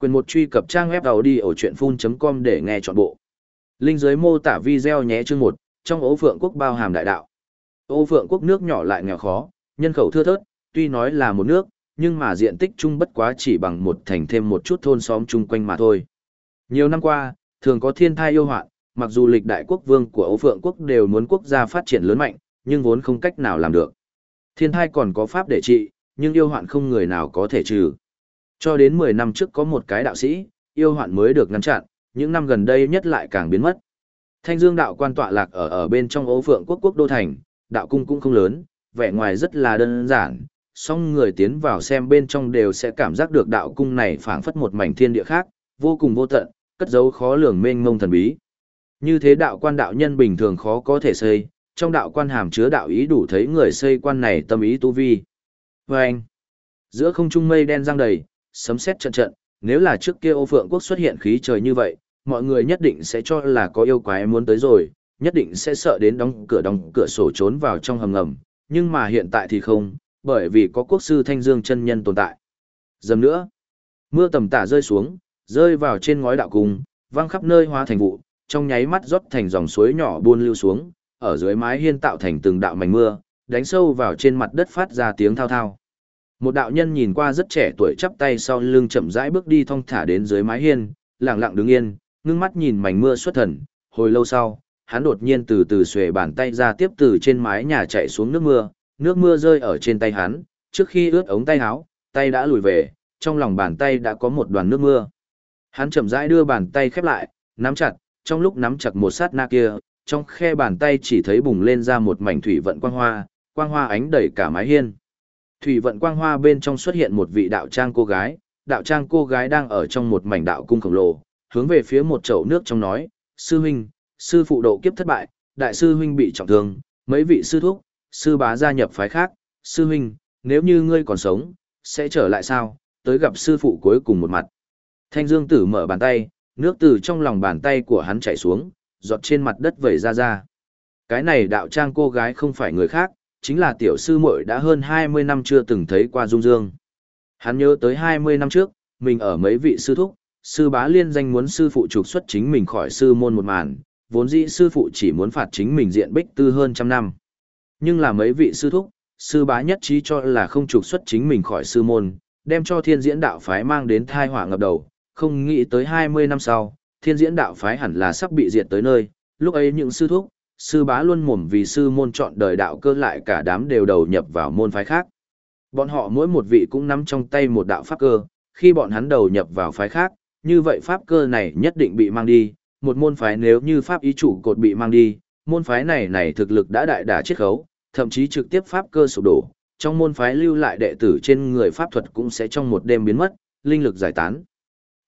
Quyền một truy cập trang web đầu đi ở chuyện full.com để nghe trọn bộ. Linh dưới mô tả video nhé chương một trong ố phượng quốc bao hàm đại đạo. Ô phượng quốc nước nhỏ lại nghèo khó, nhân khẩu thưa thớt, tuy nói là một nước, nhưng mà diện tích chung bất quá chỉ bằng một thành thêm một chút thôn xóm chung quanh mà thôi. Nhiều năm qua, thường có thiên thai yêu hoạn, mặc dù lịch đại quốc vương của Âu Phượng quốc đều muốn quốc gia phát triển lớn mạnh, nhưng vốn không cách nào làm được. Thiên thai còn có pháp để trị, nhưng yêu hoạn không người nào có thể trừ. Cho đến 10 năm trước có một cái đạo sĩ, yêu hoạn mới được ngăn chặn, những năm gần đây nhất lại càng biến mất. Thanh Dương đạo quan tọa lạc ở ở bên trong Ô Phượng quốc quốc đô thành, đạo cung cũng không lớn, vẻ ngoài rất là đơn giản, song người tiến vào xem bên trong đều sẽ cảm giác được đạo cung này phảng phất một mảnh thiên địa khác, vô cùng vô tận, cất giấu khó lường mênh mông thần bí. Như thế đạo quan đạo nhân bình thường khó có thể xây, trong đạo quan hàm chứa đạo ý đủ thấy người xây quan này tâm ý tu vi. Và anh, giữa không trung mây đen giăng đầy, sấm sét trận trận, nếu là trước kia ô phượng quốc xuất hiện khí trời như vậy, mọi người nhất định sẽ cho là có yêu quái muốn tới rồi, nhất định sẽ sợ đến đóng cửa đóng cửa sổ trốn vào trong hầm ngầm, nhưng mà hiện tại thì không, bởi vì có quốc sư Thanh Dương chân nhân tồn tại. Dầm nữa, mưa tầm tả rơi xuống, rơi vào trên ngói đạo cung, văng khắp nơi hóa thành vụ, trong nháy mắt rót thành dòng suối nhỏ buôn lưu xuống, ở dưới mái hiên tạo thành từng đạo mảnh mưa, đánh sâu vào trên mặt đất phát ra tiếng thao thao. Một đạo nhân nhìn qua rất trẻ tuổi chắp tay sau lưng chậm rãi bước đi thong thả đến dưới mái hiên, lặng lặng đứng yên, ngưng mắt nhìn mảnh mưa xuất thần, hồi lâu sau, hắn đột nhiên từ từ xuề bàn tay ra tiếp từ trên mái nhà chạy xuống nước mưa, nước mưa rơi ở trên tay hắn, trước khi ướt ống tay áo, tay đã lùi về, trong lòng bàn tay đã có một đoàn nước mưa. Hắn chậm rãi đưa bàn tay khép lại, nắm chặt, trong lúc nắm chặt một sát na kia, trong khe bàn tay chỉ thấy bùng lên ra một mảnh thủy vận quang hoa, quang hoa ánh đầy cả mái hiên. Thủy vận quang hoa bên trong xuất hiện một vị đạo trang cô gái, đạo trang cô gái đang ở trong một mảnh đạo cung khổng lồ, hướng về phía một chậu nước trong nói, sư huynh, sư phụ độ kiếp thất bại, đại sư huynh bị trọng thương, mấy vị sư thúc, sư bá gia nhập phái khác, sư huynh, nếu như ngươi còn sống, sẽ trở lại sao, tới gặp sư phụ cuối cùng một mặt. Thanh Dương Tử mở bàn tay, nước từ trong lòng bàn tay của hắn chảy xuống, giọt trên mặt đất vẩy ra ra. Cái này đạo trang cô gái không phải người khác, chính là tiểu sư muội đã hơn 20 năm chưa từng thấy qua Dung Dương. Hắn nhớ tới 20 năm trước, mình ở mấy vị sư thúc, sư bá liên danh muốn sư phụ trục xuất chính mình khỏi sư môn một màn, vốn dĩ sư phụ chỉ muốn phạt chính mình diện bích tư hơn trăm năm. Nhưng là mấy vị sư thúc, sư bá nhất trí cho là không trục xuất chính mình khỏi sư môn, đem cho thiên diễn đạo phái mang đến thai họa ngập đầu, không nghĩ tới 20 năm sau, thiên diễn đạo phái hẳn là sắp bị diệt tới nơi, lúc ấy những sư thúc, sư bá luôn mồm vì sư môn chọn đời đạo cơ lại cả đám đều đầu nhập vào môn phái khác. Bọn họ mỗi một vị cũng nắm trong tay một đạo pháp cơ, khi bọn hắn đầu nhập vào phái khác, như vậy pháp cơ này nhất định bị mang đi, một môn phái nếu như pháp ý chủ cột bị mang đi, môn phái này này thực lực đã đại đả chết khấu, thậm chí trực tiếp pháp cơ sụp đổ, trong môn phái lưu lại đệ tử trên người pháp thuật cũng sẽ trong một đêm biến mất, linh lực giải tán.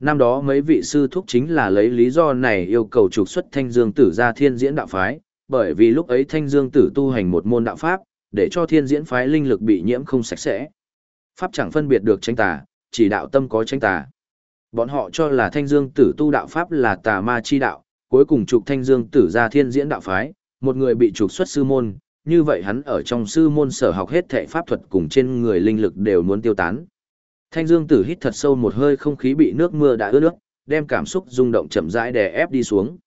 Năm đó mấy vị sư thúc chính là lấy lý do này yêu cầu trục xuất Thanh Dương Tử ra Thiên Diễn đạo phái, bởi vì lúc ấy Thanh Dương Tử tu hành một môn đạo pháp, để cho Thiên Diễn phái linh lực bị nhiễm không sạch sẽ. Pháp chẳng phân biệt được tranh tà, chỉ đạo tâm có tranh tà. Bọn họ cho là Thanh Dương Tử tu đạo pháp là tà ma chi đạo, cuối cùng trục Thanh Dương Tử ra Thiên Diễn đạo phái, một người bị trục xuất sư môn, như vậy hắn ở trong sư môn sở học hết thệ pháp thuật cùng trên người linh lực đều muốn tiêu tán. Thanh Dương Tử hít thật sâu một hơi không khí bị nước mưa đã ướt nước, đem cảm xúc rung động chậm rãi đè ép đi xuống.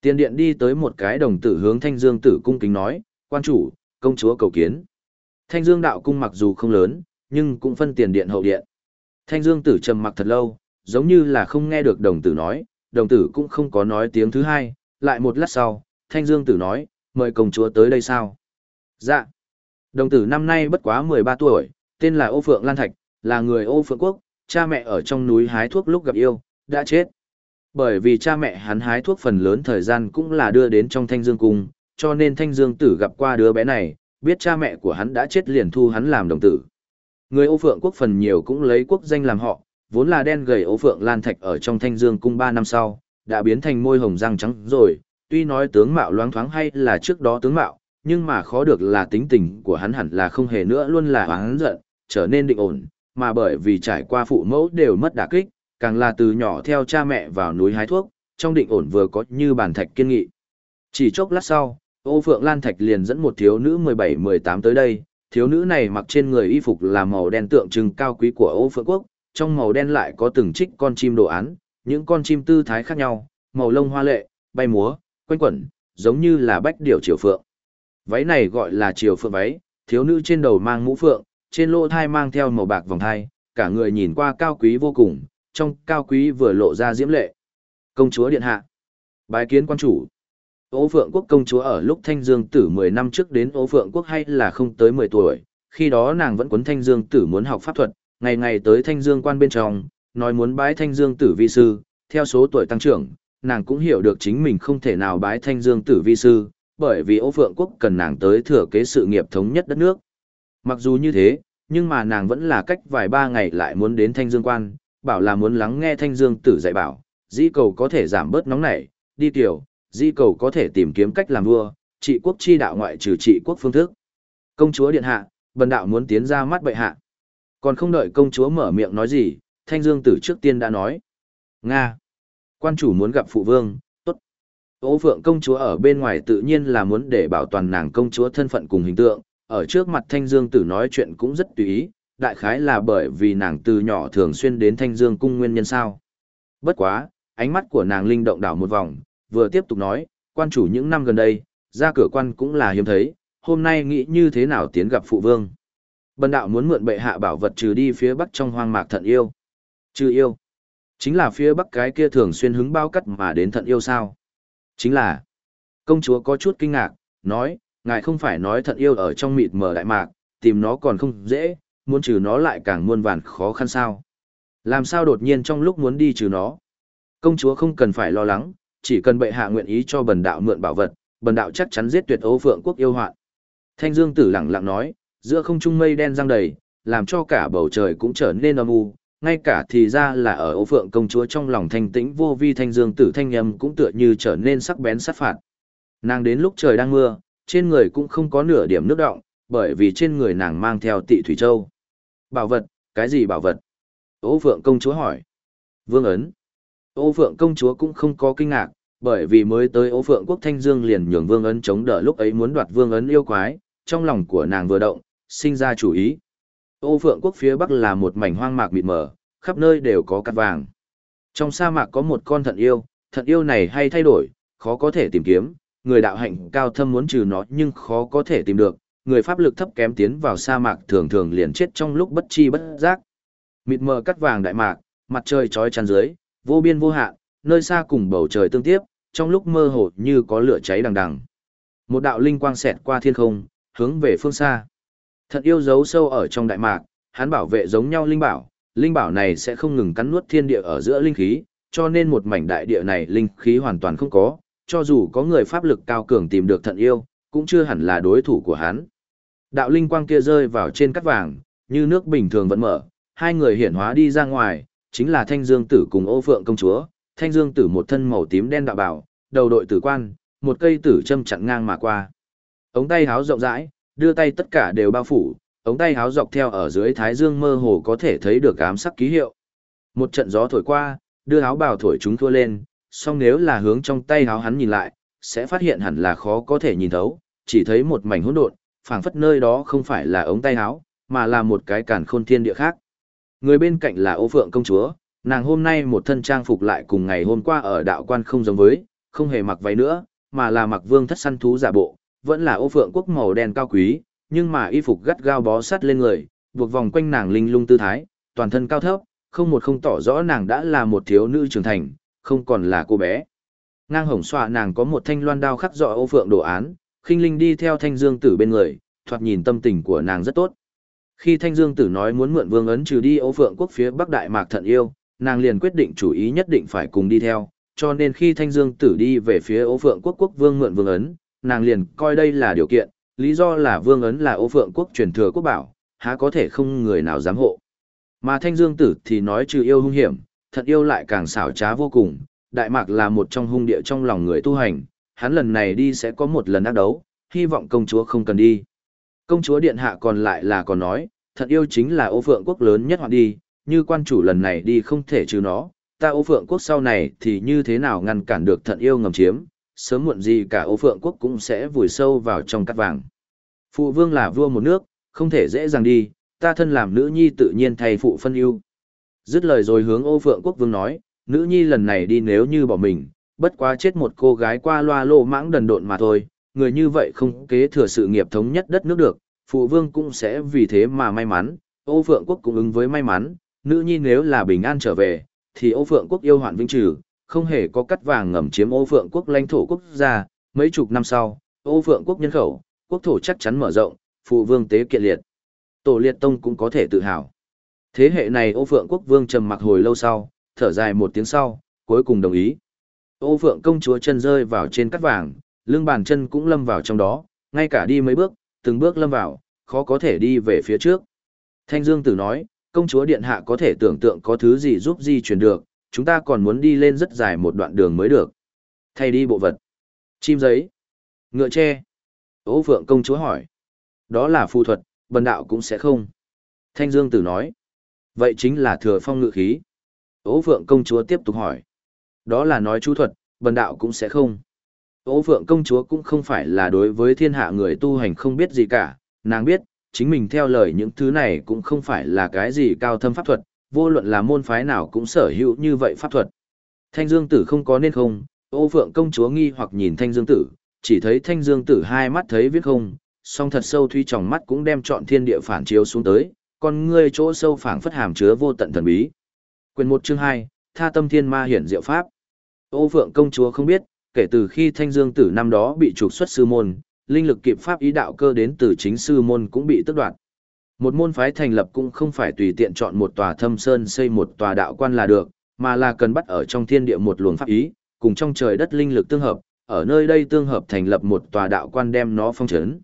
Tiền điện đi tới một cái đồng tử hướng Thanh Dương Tử cung kính nói, quan chủ, công chúa cầu kiến. Thanh Dương đạo cung mặc dù không lớn, nhưng cũng phân tiền điện hậu điện. Thanh Dương Tử trầm mặc thật lâu, giống như là không nghe được đồng tử nói, đồng tử cũng không có nói tiếng thứ hai, lại một lát sau, Thanh Dương Tử nói, mời công chúa tới đây sao? Dạ. Đồng tử năm nay bất quá 13 tuổi, tên là Ô Phượng Lan Thạch, là người ô phượng quốc, cha mẹ ở trong núi hái thuốc lúc gặp yêu, đã chết. Bởi vì cha mẹ hắn hái thuốc phần lớn thời gian cũng là đưa đến trong thanh dương cung, cho nên thanh dương tử gặp qua đứa bé này, biết cha mẹ của hắn đã chết liền thu hắn làm đồng tử. Người âu phượng quốc phần nhiều cũng lấy quốc danh làm họ, vốn là đen gầy âu phượng lan thạch ở trong thanh dương cung 3 năm sau, đã biến thành môi hồng răng trắng rồi, tuy nói tướng mạo loáng thoáng hay là trước đó tướng mạo, nhưng mà khó được là tính tình của hắn hẳn là không hề nữa luôn là hắn giận, trở nên định ổn, mà bởi vì trải qua phụ mẫu đều mất đả kích, càng là từ nhỏ theo cha mẹ vào núi hái thuốc, trong định ổn vừa có như bản thạch kiên nghị. Chỉ chốc lát sau, Ô Phượng Lan Thạch liền dẫn một thiếu nữ 17-18 tới đây, thiếu nữ này mặc trên người y phục là màu đen tượng trưng cao quý của Ô Phượng Quốc, trong màu đen lại có từng trích con chim đồ án, những con chim tư thái khác nhau, màu lông hoa lệ, bay múa, quanh quẩn, giống như là bách điểu triều phượng. Váy này gọi là triều phượng váy, thiếu nữ trên đầu mang mũ phượng, trên lỗ thai mang theo màu bạc vòng thai, cả người nhìn qua cao quý vô cùng, trong cao quý vừa lộ ra diễm lệ. Công chúa điện hạ, bái kiến quan chủ. Ô Phượng Quốc công chúa ở lúc Thanh Dương Tử 10 năm trước đến Ô Phượng Quốc hay là không tới 10 tuổi, khi đó nàng vẫn quấn Thanh Dương Tử muốn học pháp thuật, ngày ngày tới Thanh Dương quan bên trong, nói muốn bái Thanh Dương Tử vi sư, theo số tuổi tăng trưởng, nàng cũng hiểu được chính mình không thể nào bái Thanh Dương Tử vi sư, bởi vì Ô Phượng Quốc cần nàng tới thừa kế sự nghiệp thống nhất đất nước. Mặc dù như thế, nhưng mà nàng vẫn là cách vài ba ngày lại muốn đến Thanh Dương quan, bảo là muốn lắng nghe Thanh Dương Tử dạy bảo, Di cầu có thể giảm bớt nóng nảy, đi tiểu, di cầu có thể tìm kiếm cách làm vua, trị quốc chi đạo ngoại trừ trị quốc phương thức. Công chúa điện hạ, bần đạo muốn tiến ra mắt bệ hạ. Còn không đợi công chúa mở miệng nói gì, Thanh Dương Tử trước tiên đã nói. Nga. Quan chủ muốn gặp phụ vương, tốt. Ô phượng công chúa ở bên ngoài tự nhiên là muốn để bảo toàn nàng công chúa thân phận cùng hình tượng, ở trước mặt Thanh Dương Tử nói chuyện cũng rất tùy ý, đại khái là bởi vì nàng từ nhỏ thường xuyên đến Thanh Dương cung nguyên nhân sao. Bất quá, ánh mắt của nàng linh động đảo một vòng, vừa tiếp tục nói, quan chủ những năm gần đây, ra cửa quan cũng là hiếm thấy, hôm nay nghĩ như thế nào tiến gặp phụ vương. Bần đạo muốn mượn bệ hạ bảo vật trừ đi phía bắc trong hoang mạc thận yêu. Trừ yêu. Chính là phía bắc cái kia thường xuyên hứng bao cắt mà đến thận yêu sao. Chính là. Công chúa có chút kinh ngạc, nói, ngài không phải nói thận yêu ở trong mịt mờ đại mạc, tìm nó còn không dễ, muốn trừ nó lại càng muôn vàn khó khăn sao. Làm sao đột nhiên trong lúc muốn đi trừ nó. Công chúa không cần phải lo lắng, chỉ cần bệ hạ nguyện ý cho bần đạo mượn bảo vật, bần đạo chắc chắn giết tuyệt ấu phượng quốc yêu hoạn. Thanh Dương Tử lặng lặng nói, giữa không trung mây đen giăng đầy, làm cho cả bầu trời cũng trở nên âm u, ngay cả thì ra là ở ấu phượng công chúa trong lòng thanh tĩnh vô vi Thanh Dương Tử thanh âm cũng tựa như trở nên sắc bén sát phạt. Nàng đến lúc trời đang mưa, trên người cũng không có nửa điểm nước động, bởi vì trên người nàng mang theo tị thủy châu. Bảo vật, cái gì bảo vật? Ô Phượng công chúa hỏi. Vương ấn. Ô Phượng công chúa cũng không có kinh ngạc, bởi vì mới tới Ô Phượng quốc Thanh Dương liền nhường Vương ấn chống đỡ lúc ấy muốn đoạt Vương ấn yêu quái, trong lòng của nàng vừa động, sinh ra chủ ý. Ô Phượng quốc phía bắc là một mảnh hoang mạc mịt mờ, khắp nơi đều có cát vàng. Trong sa mạc có một con thận yêu, thận yêu này hay thay đổi, khó có thể tìm kiếm, người đạo hạnh cao thâm muốn trừ nó nhưng khó có thể tìm được, người pháp lực thấp kém tiến vào sa mạc thường thường liền chết trong lúc bất chi bất giác. Mịt mờ cắt vàng đại mạc, mặt trời chói chắn dưới, vô biên vô hạn, nơi xa cùng bầu trời tương tiếp, trong lúc mơ hồ như có lửa cháy đằng đằng. Một đạo linh quang xẹt qua thiên không, hướng về phương xa. Thật yêu dấu sâu ở trong đại mạc, hắn bảo vệ giống nhau linh bảo, linh bảo này sẽ không ngừng cắn nuốt thiên địa ở giữa linh khí, cho nên một mảnh đại địa này linh khí hoàn toàn không có, cho dù có người pháp lực cao cường tìm được thận yêu, cũng chưa hẳn là đối thủ của hắn. Đạo linh quang kia rơi vào trên cắt vàng, như nước bình thường vẫn mở, hai người hiển hóa đi ra ngoài, chính là Thanh Dương Tử cùng Ô Phượng công chúa. Thanh Dương Tử một thân màu tím đen đạo bảo, đầu đội tử quan, một cây tử châm chặn ngang mà qua. Ống tay háo rộng rãi, đưa tay tất cả đều bao phủ, ống tay háo dọc theo ở dưới thái dương mơ hồ có thể thấy được ám sắc ký hiệu. Một trận gió thổi qua, đưa áo bào thổi chúng thua lên, song nếu là hướng trong tay háo hắn nhìn lại, sẽ phát hiện hẳn là khó có thể nhìn thấu, chỉ thấy một mảnh hỗn độn, phảng phất nơi đó không phải là ống tay áo mà là một cái càn khôn thiên địa khác. Người bên cạnh là ô phượng công chúa, nàng hôm nay một thân trang phục lại cùng ngày hôm qua ở đạo quan không giống với, không hề mặc váy nữa, mà là mặc vương thất săn thú giả bộ, vẫn là ô phượng quốc màu đen cao quý, nhưng mà y phục gắt gao bó sát lên người, buộc vòng quanh nàng linh lung tư thái, toàn thân cao thấp, không một không tỏ rõ nàng đã là một thiếu nữ trưởng thành, không còn là cô bé. Ngang hồng xoa nàng có một thanh loan đao khắc rõ ô phượng đồ án, khinh linh đi theo thanh dương tử bên người, thoạt nhìn tâm tình của nàng rất tốt. Khi Thanh Dương Tử nói muốn mượn vương ấn trừ đi Âu Phượng quốc phía Bắc Đại Mạc Thận Yêu, nàng liền quyết định chủ ý nhất định phải cùng đi theo, cho nên khi Thanh Dương Tử đi về phía Âu Phượng quốc quốc vương mượn vương ấn, nàng liền coi đây là điều kiện, lý do là vương ấn là Âu Phượng quốc truyền thừa quốc bảo, há có thể không người nào dám hộ. Mà Thanh Dương Tử thì nói trừ yêu hung hiểm, Thận Yêu lại càng xảo trá vô cùng, Đại Mạc là một trong hung địa trong lòng người tu hành, hắn lần này đi sẽ có một lần ác đấu, hy vọng công chúa không cần đi. Công chúa điện hạ còn lại là còn nói, thật yêu chính là ô phượng quốc lớn nhất hoạn đi, như quan chủ lần này đi không thể trừ nó, ta ô phượng quốc sau này thì như thế nào ngăn cản được thận yêu ngầm chiếm, sớm muộn gì cả ô phượng quốc cũng sẽ vùi sâu vào trong cát vàng. Phụ vương là vua một nước, không thể dễ dàng đi, ta thân làm nữ nhi tự nhiên thay phụ phân yêu. Dứt lời rồi hướng ô phượng quốc vương nói, nữ nhi lần này đi nếu như bỏ mình, bất quá chết một cô gái qua loa lô mãng đần độn mà thôi, người như vậy không kế thừa sự nghiệp thống nhất đất nước được, phụ vương cũng sẽ vì thế mà may mắn, ô phượng quốc cũng ứng với may mắn, nữ nhi nếu là bình an trở về, thì ô phượng quốc yêu hoạn vinh trừ, không hề có cắt vàng ngầm chiếm ô phượng quốc lãnh thổ quốc gia, mấy chục năm sau, ô phượng quốc nhân khẩu, quốc thổ chắc chắn mở rộng, phụ vương tế kiện liệt. Tổ liệt tông cũng có thể tự hào. Thế hệ này ô phượng quốc vương trầm mặc hồi lâu sau, thở dài một tiếng sau, cuối cùng đồng ý. Ô phượng công chúa chân rơi vào trên cắt vàng, lưng bàn chân cũng lâm vào trong đó, ngay cả đi mấy bước, từng bước lâm vào, khó có thể đi về phía trước. Thanh Dương Tử nói, công chúa điện hạ có thể tưởng tượng có thứ gì giúp di chuyển được, chúng ta còn muốn đi lên rất dài một đoạn đường mới được. Thay đi bộ vật. Chim giấy. Ngựa tre. Ô Phượng công chúa hỏi. Đó là phù thuật, bần đạo cũng sẽ không. Thanh Dương Tử nói. Vậy chính là thừa phong ngự khí. Ô Phượng công chúa tiếp tục hỏi. Đó là nói chú thuật, bần đạo cũng sẽ không. Ô Phượng công chúa cũng không phải là đối với thiên hạ người tu hành không biết gì cả, nàng biết, chính mình theo lời những thứ này cũng không phải là cái gì cao thâm pháp thuật, vô luận là môn phái nào cũng sở hữu như vậy pháp thuật. Thanh Dương Tử không có nên không, ô Phượng công chúa nghi hoặc nhìn Thanh Dương Tử, chỉ thấy Thanh Dương Tử hai mắt thấy viết không, song thật sâu thuy tròng mắt cũng đem trọn thiên địa phản chiếu xuống tới, còn ngươi chỗ sâu phảng phất hàm chứa vô tận thần bí. Quyền một chương hai, Tha Tâm Thiên Ma hiển diệu pháp. Ô Phượng công chúa không biết, kể từ khi Thanh Dương Tử năm đó bị trục xuất sư môn, linh lực kịp pháp ý đạo cơ đến từ chính sư môn cũng bị tước đoạt. Một môn phái thành lập cũng không phải tùy tiện chọn một tòa thâm sơn xây một tòa đạo quan là được, mà là cần bắt ở trong thiên địa một luồng pháp ý, cùng trong trời đất linh lực tương hợp, ở nơi đây tương hợp thành lập một tòa đạo quan đem nó phong trấn.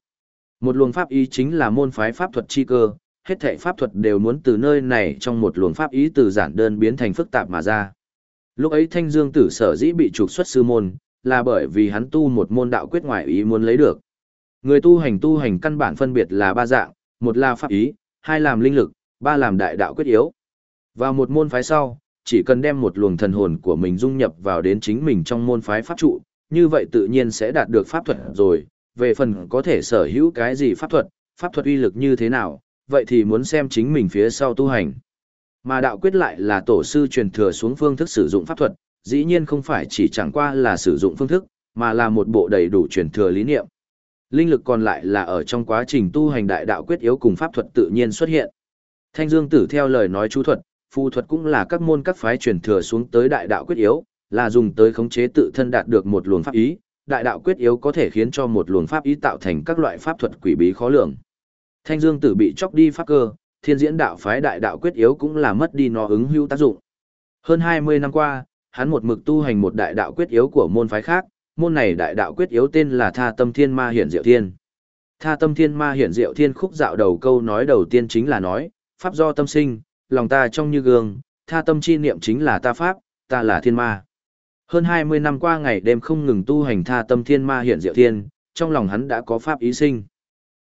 Một luồng pháp ý chính là môn phái pháp thuật chi cơ, hết thảy pháp thuật đều muốn từ nơi này trong một luồng pháp ý từ giản đơn biến thành phức tạp mà ra. Lúc ấy Thanh Dương Tử sở dĩ bị trục xuất sư môn, là bởi vì hắn tu một môn đạo quyết ngoại ý muốn lấy được. Người tu hành tu hành căn bản phân biệt là ba dạng, một là pháp ý, hai làm linh lực, ba làm đại đạo quyết yếu. Vào một môn phái sau, chỉ cần đem một luồng thần hồn của mình dung nhập vào đến chính mình trong môn phái pháp trụ, như vậy tự nhiên sẽ đạt được pháp thuật rồi, về phần có thể sở hữu cái gì pháp thuật, pháp thuật uy lực như thế nào, vậy thì muốn xem chính mình phía sau tu hành. Mà đạo quyết lại là tổ sư truyền thừa xuống phương thức sử dụng pháp thuật, dĩ nhiên không phải chỉ chẳng qua là sử dụng phương thức, mà là một bộ đầy đủ truyền thừa lý niệm. Linh lực còn lại là ở trong quá trình tu hành đại đạo quyết yếu cùng pháp thuật tự nhiên xuất hiện. Thanh Dương Tử theo lời nói chú thuật, phù thuật cũng là các môn các phái truyền thừa xuống tới đại đạo quyết yếu, là dùng tới khống chế tự thân đạt được một luồng pháp ý, đại đạo quyết yếu có thể khiến cho một luồng pháp ý tạo thành các loại pháp thuật quỷ bí khó lường. Thanh Dương Tử bị chọc đi pháp cơ, thiên diễn đạo phái đại đạo quyết yếu cũng là mất đi nó ứng hữu tác dụng. Hơn 20 năm qua, hắn một mực tu hành một đại đạo quyết yếu của môn phái khác, môn này đại đạo quyết yếu tên là Tha Tâm Thiên Ma Hiển Diệu Thiên. Tha Tâm Thiên Ma Hiển Diệu Thiên khúc dạo đầu câu nói đầu tiên chính là nói, pháp do tâm sinh, lòng ta trong như gương, tha tâm chi niệm chính là ta pháp, ta là thiên ma. Hơn 20 năm qua ngày đêm không ngừng tu hành tha tâm thiên ma hiển diệu thiên, trong lòng hắn đã có pháp ý sinh.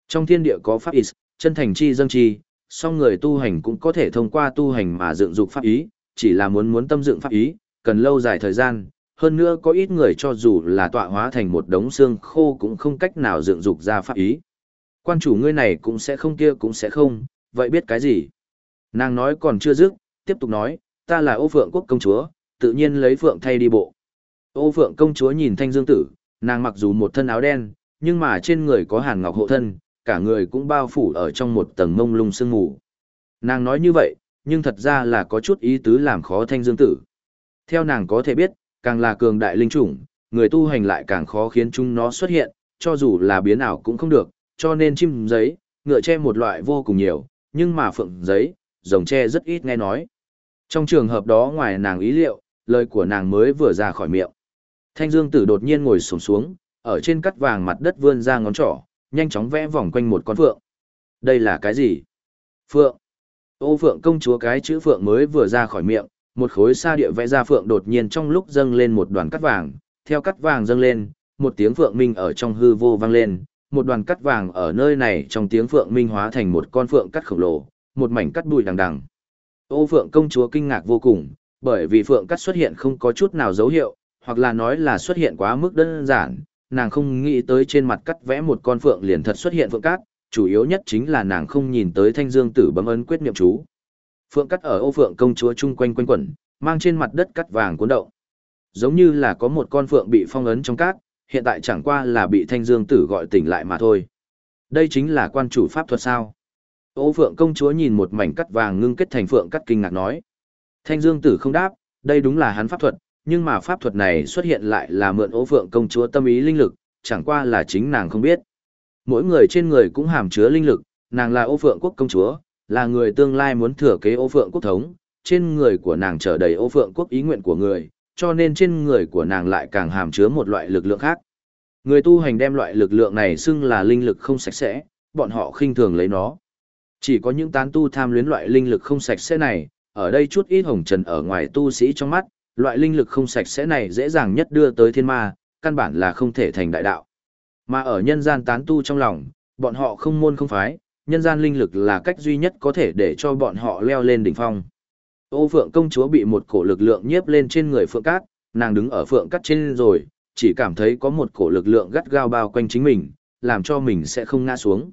Trong thiên địa có pháp ý, chân thành chi dâng chi, song người tu hành cũng có thể thông qua tu hành mà dựng dục pháp ý, chỉ là muốn muốn tâm dựng pháp ý, cần lâu dài thời gian, hơn nữa có ít người cho dù là tọa hóa thành một đống xương khô cũng không cách nào dựng dục ra pháp ý. Quan chủ ngươi này cũng sẽ không kia cũng sẽ không, vậy biết cái gì? Nàng nói còn chưa dứt, tiếp tục nói, ta là ô phượng quốc công chúa, tự nhiên lấy phượng thay đi bộ. Ô phượng công chúa nhìn thanh dương tử, nàng mặc dù một thân áo đen, nhưng mà trên người có hàn ngọc hộ thân, cả người cũng bao phủ ở trong một tầng mông lung sương mù. Nàng nói như vậy, nhưng thật ra là có chút ý tứ làm khó thanh dương tử. Theo nàng có thể biết, càng là cường đại linh chủng, người tu hành lại càng khó khiến chúng nó xuất hiện, cho dù là biến ảo cũng không được, cho nên chim giấy, ngựa che một loại vô cùng nhiều, nhưng mà phượng giấy, rồng tre rất ít nghe nói. Trong trường hợp đó ngoài nàng ý liệu, lời của nàng mới vừa ra khỏi miệng. Thanh Dương Tử đột nhiên ngồi xổm xuống, ở trên cắt vàng mặt đất vươn ra ngón trỏ, nhanh chóng vẽ vòng quanh một con phượng. Đây là cái gì? Phượng. Ô phượng công chúa cái chữ phượng mới vừa ra khỏi miệng, một khối sa địa vẽ ra phượng đột nhiên trong lúc dâng lên một đoàn cắt vàng, theo cắt vàng dâng lên, một tiếng phượng minh ở trong hư vô vang lên, một đoàn cắt vàng ở nơi này trong tiếng phượng minh hóa thành một con phượng cắt khổng lồ, một mảnh cắt bụi đằng đằng. Ô phượng công chúa kinh ngạc vô cùng, bởi vì phượng cắt xuất hiện không có chút nào dấu hiệu, hoặc là nói là xuất hiện quá mức đơn giản, nàng không nghĩ tới trên mặt cắt vẽ một con phượng liền thật xuất hiện phượng cát, chủ yếu nhất chính là nàng không nhìn tới thanh dương tử bấm ấn quyết niệm chú. Phượng cắt ở ô phượng công chúa chung quanh quanh quẩn, mang trên mặt đất cắt vàng cuốn động. Giống như là có một con phượng bị phong ấn trong cát, hiện tại chẳng qua là bị thanh dương tử gọi tỉnh lại mà thôi. Đây chính là quan chủ pháp thuật sao. Ô phượng công chúa nhìn một mảnh cắt vàng ngưng kết thành phượng cắt kinh ngạc nói. Thanh dương tử không đáp, đây đúng là hắn pháp thuật, nhưng mà pháp thuật này xuất hiện lại là mượn ố phượng công chúa tâm ý linh lực, chẳng qua là chính nàng không biết. Mỗi người trên người cũng hàm chứa linh lực, nàng là ô phượng quốc công chúa, là người tương lai muốn thừa kế ô phượng quốc thống, trên người của nàng trở đầy ô phượng quốc ý nguyện của người, cho nên trên người của nàng lại càng hàm chứa một loại lực lượng khác. Người tu hành đem loại lực lượng này xưng là linh lực không sạch sẽ, bọn họ khinh thường lấy nó. Chỉ có những tán tu tham luyến loại linh lực không sạch sẽ này, ở đây chút ít hồng trần ở ngoài tu sĩ trong mắt, loại linh lực không sạch sẽ này dễ dàng nhất đưa tới thiên ma, căn bản là không thể thành đại đạo. Mà ở nhân gian tán tu trong lòng, bọn họ không môn không phái, nhân gian linh lực là cách duy nhất có thể để cho bọn họ leo lên đỉnh phong. Ô Phượng công chúa bị một cổ lực lượng nhiếp lên trên người Phượng Cát, nàng đứng ở Phượng Cát trên rồi, chỉ cảm thấy có một cổ lực lượng gắt gao bao quanh chính mình, làm cho mình sẽ không ngã xuống.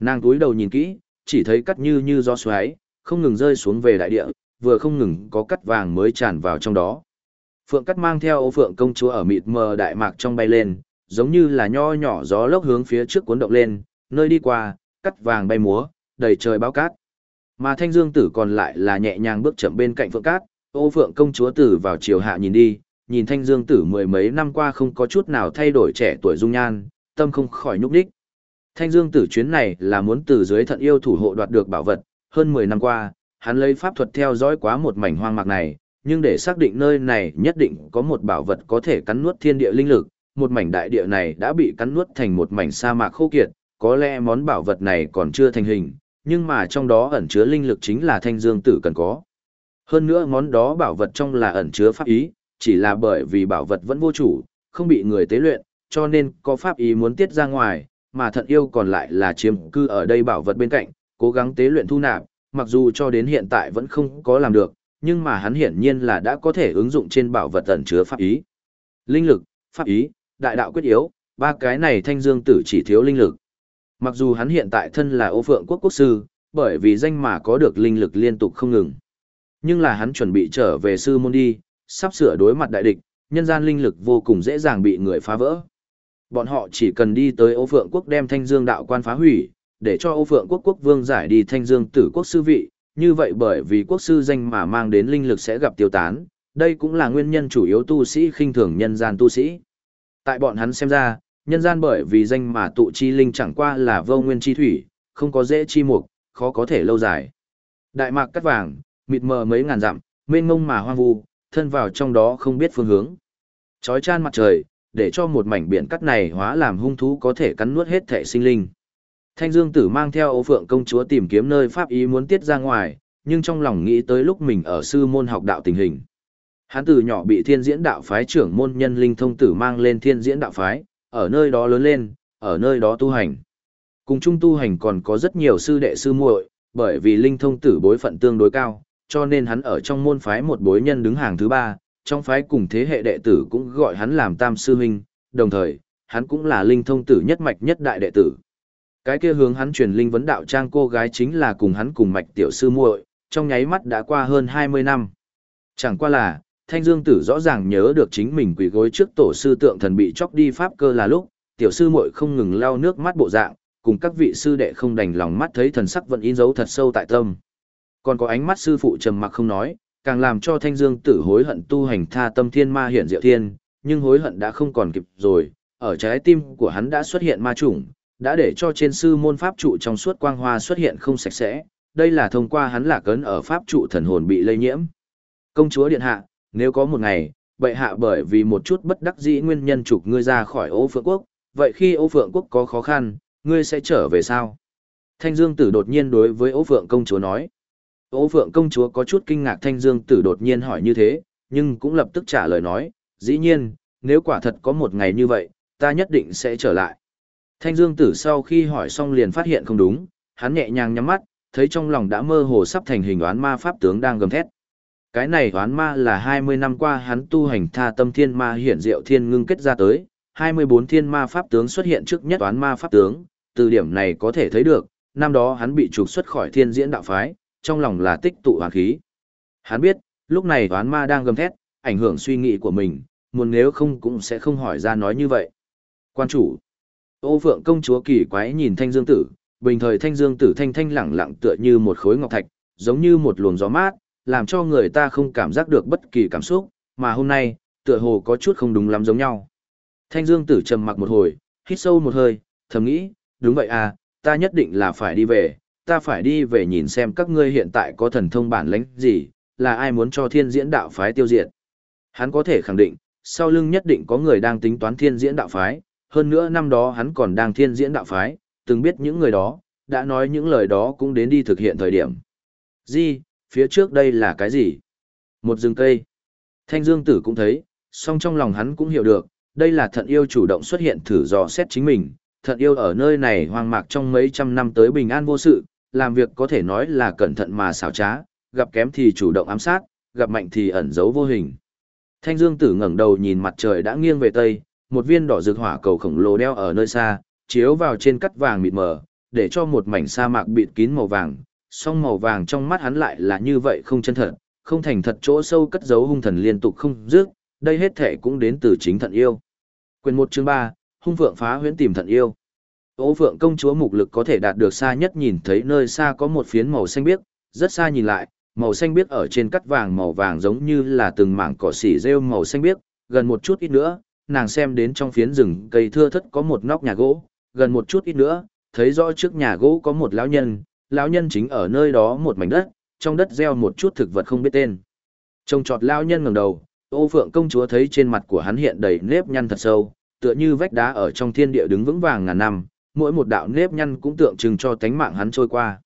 Nàng túi đầu nhìn kỹ, chỉ thấy cắt như như gió xoáy, không ngừng rơi xuống về đại địa, vừa không ngừng có cắt vàng mới tràn vào trong đó. Phượng cắt mang theo ô phượng công chúa ở mịt mờ đại mạc trong bay lên, giống như là nho nhỏ gió lốc hướng phía trước cuốn động lên, nơi đi qua, cắt vàng bay múa, đầy trời bao cát. Mà thanh dương tử còn lại là nhẹ nhàng bước chậm bên cạnh phượng cát, ô phượng công chúa tử vào chiều hạ nhìn đi, nhìn thanh dương tử mười mấy năm qua không có chút nào thay đổi trẻ tuổi dung nhan, tâm không khỏi nhúc đích. Thanh dương tử chuyến này là muốn từ dưới thận yêu thủ hộ đoạt được bảo vật, hơn 10 năm qua, hắn lấy pháp thuật theo dõi quá một mảnh hoang mạc này, nhưng để xác định nơi này nhất định có một bảo vật có thể cắn nuốt thiên địa linh lực, một mảnh đại địa này đã bị cắn nuốt thành một mảnh sa mạc khô kiệt, có lẽ món bảo vật này còn chưa thành hình, nhưng mà trong đó ẩn chứa linh lực chính là thanh dương tử cần có. Hơn nữa món đó bảo vật trong là ẩn chứa pháp ý, chỉ là bởi vì bảo vật vẫn vô chủ, không bị người tế luyện, cho nên có pháp ý muốn tiết ra ngoài, mà thận yêu còn lại là chiếm cư ở đây bảo vật bên cạnh, cố gắng tế luyện thu nạp, mặc dù cho đến hiện tại vẫn không có làm được, nhưng mà hắn hiển nhiên là đã có thể ứng dụng trên bảo vật ẩn chứa pháp ý. Linh lực, pháp ý, đại đạo quyết yếu, ba cái này thanh dương tử chỉ thiếu linh lực. Mặc dù hắn hiện tại thân là ô phượng quốc quốc sư, bởi vì danh mà có được linh lực liên tục không ngừng. Nhưng là hắn chuẩn bị trở về sư môn đi, sắp sửa đối mặt đại địch, nhân gian linh lực vô cùng dễ dàng bị người phá vỡ. Bọn họ chỉ cần đi tới ô phượng quốc đem thanh dương đạo quan phá hủy, để cho Âu phượng quốc quốc vương giải đi thanh dương tử quốc sư vị, như vậy bởi vì quốc sư danh mà mang đến linh lực sẽ gặp tiêu tán, đây cũng là nguyên nhân chủ yếu tu sĩ khinh thường nhân gian tu sĩ. Tại bọn hắn xem ra, nhân gian bởi vì danh mà tụ chi linh chẳng qua là vô nguyên chi thủy, không có dễ chi mục, khó có thể lâu dài. Đại mạc cắt vàng, mịt mờ mấy ngàn dặm, mênh mông mà hoang vu, thân vào trong đó không biết phương hướng. Chói chan mặt trời, để cho một mảnh biển cắt này hóa làm hung thú có thể cắn nuốt hết thể sinh linh. Thanh Dương Tử mang theo Ô Phượng công chúa tìm kiếm nơi pháp ý muốn tiết ra ngoài, nhưng trong lòng nghĩ tới lúc mình ở sư môn học đạo tình hình. Hắn từ nhỏ bị Thiên Diễn đạo phái trưởng môn nhân linh thông tử mang lên Thiên Diễn đạo phái, ở nơi đó lớn lên, ở nơi đó tu hành. Cùng chung tu hành còn có rất nhiều sư đệ sư muội, bởi vì linh thông tử bối phận tương đối cao, cho nên hắn ở trong môn phái một bối nhân đứng hàng thứ ba, trong phái cùng thế hệ đệ tử cũng gọi hắn làm tam sư huynh, đồng thời, hắn cũng là linh thông tử nhất mạch nhất đại đệ tử. Cái kia hướng hắn truyền linh vấn đạo trang cô gái chính là cùng hắn cùng mạch tiểu sư muội, trong nháy mắt đã qua hơn 20 năm. Chẳng qua là, Thanh Dương Tử rõ ràng nhớ được chính mình quỳ gối trước tổ sư tượng thần bị chóc đi pháp cơ là lúc, tiểu sư muội không ngừng lau nước mắt bộ dạng, cùng các vị sư đệ không đành lòng mắt thấy thần sắc vẫn in dấu thật sâu tại tâm. Còn có ánh mắt sư phụ trầm mặc không nói, càng làm cho Thanh Dương Tử hối hận tu hành tha tâm thiên ma hiện diệu thiên, nhưng hối hận đã không còn kịp rồi, ở trái tim của hắn đã xuất hiện ma chủng, đã để cho trên sư môn pháp trụ trong suốt quang hoa xuất hiện không sạch sẽ, đây là thông qua hắn lạc ấn ở pháp trụ thần hồn bị lây nhiễm. Công chúa điện hạ, nếu có một ngày, bệ hạ bởi vì một chút bất đắc dĩ nguyên nhân trục ngươi ra khỏi ô phượng quốc, vậy khi ô phượng quốc có khó khăn, ngươi sẽ trở về sao? Thanh Dương Tử đột nhiên đối với ô phượng công chúa nói. Ô phượng công chúa có chút kinh ngạc Thanh Dương Tử đột nhiên hỏi như thế, nhưng cũng lập tức trả lời nói, dĩ nhiên, nếu quả thật có một ngày như vậy, ta nhất định sẽ trở lại. Thanh Dương Tử sau khi hỏi xong liền phát hiện không đúng, hắn nhẹ nhàng nhắm mắt, thấy trong lòng đã mơ hồ sắp thành hình đoán ma pháp tướng đang gầm thét. Cái này đoán ma là 20 năm qua hắn tu hành tha tâm thiên ma hiển diệu thiên ngưng kết ra tới, 24 thiên ma pháp tướng xuất hiện trước nhất đoán ma pháp tướng, từ điểm này có thể thấy được, năm đó hắn bị trục xuất khỏi thiên diễn đạo phái, trong lòng là tích tụ hoàn khí. Hắn biết, lúc này oán ma đang gầm thét, ảnh hưởng suy nghĩ của mình, muốn nếu không cũng sẽ không hỏi ra nói như vậy. Quan chủ, ô phượng công chúa kỳ quái nhìn thanh dương tử, bình thời thanh dương tử thanh thanh lẳng lặng tựa như một khối ngọc thạch, giống như một luồng gió mát, làm cho người ta không cảm giác được bất kỳ cảm xúc, mà hôm nay, tựa hồ có chút không đúng lắm giống nhau. Thanh dương tử trầm mặc một hồi, hít sâu một hơi, thầm nghĩ, đúng vậy à, ta nhất định là phải đi về, ta phải đi về nhìn xem các ngươi hiện tại có thần thông bản lãnh gì, là ai muốn cho thiên diễn đạo phái tiêu diệt. Hắn có thể khẳng định, sau lưng nhất định có người đang tính toán thiên diễn đạo phái, hơn nữa năm đó hắn còn đang thiên diễn đạo phái, từng biết những người đó, đã nói những lời đó cũng đến đi thực hiện thời điểm. Gì, phía trước đây là cái gì? Một rừng cây. Thanh Dương Tử cũng thấy, song trong lòng hắn cũng hiểu được, đây là thận yêu chủ động xuất hiện thử dò xét chính mình. Thận yêu ở nơi này hoang mạc trong mấy trăm năm tới bình an vô sự, làm việc có thể nói là cẩn thận mà xảo trá, gặp kém thì chủ động ám sát, gặp mạnh thì ẩn giấu vô hình. Thanh Dương Tử ngẩng đầu nhìn mặt trời đã nghiêng về tây, một viên đỏ rực hỏa cầu khổng lồ đeo ở nơi xa, chiếu vào trên cắt vàng mịt mờ, để cho một mảnh sa mạc bịt kín màu vàng, song màu vàng trong mắt hắn lại là như vậy không chân thật, không thành thật chỗ sâu cất giấu hung thần liên tục không dứt, đây hết thể cũng đến từ chính thận yêu. Quyền 1 chương 3, hung phượng phá huyễn tìm thận yêu. Ô phượng công chúa mục lực có thể đạt được xa nhất nhìn thấy nơi xa có một phiến màu xanh biếc, rất xa nhìn lại, màu xanh biếc ở trên cắt vàng màu vàng giống như là từng mảng cỏ xỉ rêu màu xanh biếc, gần một chút ít nữa, nàng xem đến trong phiến rừng cây thưa thất có một nóc nhà gỗ, gần một chút ít nữa, thấy rõ trước nhà gỗ có một lão nhân, lão nhân chính ở nơi đó một mảnh đất, trong đất gieo một chút thực vật không biết tên. Trông trọt lão nhân ngẩng đầu, Ô Phượng công chúa thấy trên mặt của hắn hiện đầy nếp nhăn thật sâu, tựa như vách đá ở trong thiên địa đứng vững vàng ngàn năm, mỗi một đạo nếp nhăn cũng tượng trưng cho tánh mạng hắn trôi qua.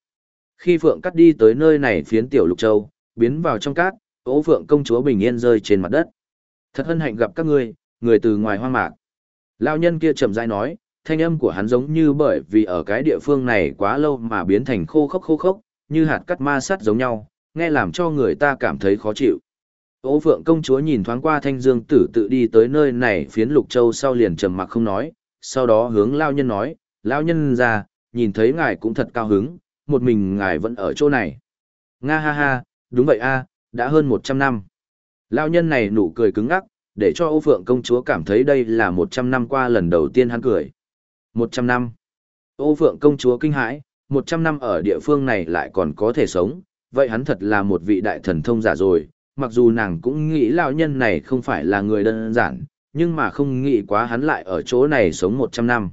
Khi Phượng cắt đi tới nơi này phiến tiểu lục châu, biến vào trong cát, Ô Phượng công chúa bình yên rơi trên mặt đất. Thật hân hạnh gặp các ngươi, người từ ngoài hoang mạc. Lão nhân kia chậm rãi nói, thanh âm của hắn giống như bởi vì ở cái địa phương này quá lâu mà biến thành khô khốc khô khốc, như hạt cắt ma sắt giống nhau, nghe làm cho người ta cảm thấy khó chịu. Ô Phượng công chúa nhìn thoáng qua Thanh Dương Tử tự đi tới nơi này phiến Lục Châu sau liền trầm mặc không nói, sau đó hướng lao nhân nói, lao nhân ra, nhìn thấy ngài cũng thật cao hứng, một mình ngài vẫn ở chỗ này. Nga ha ha, đúng vậy a, đã hơn 100 năm. Lao nhân này nụ cười cứng ngắc, để cho Âu Phượng công chúa cảm thấy đây là 100 năm qua lần đầu tiên hắn cười. 100 năm. Âu Phượng công chúa kinh hãi, 100 năm ở địa phương này lại còn có thể sống, vậy hắn thật là một vị đại thần thông giả rồi, mặc dù nàng cũng nghĩ lão nhân này không phải là người đơn giản, nhưng mà không nghĩ quá hắn lại ở chỗ này sống 100 năm.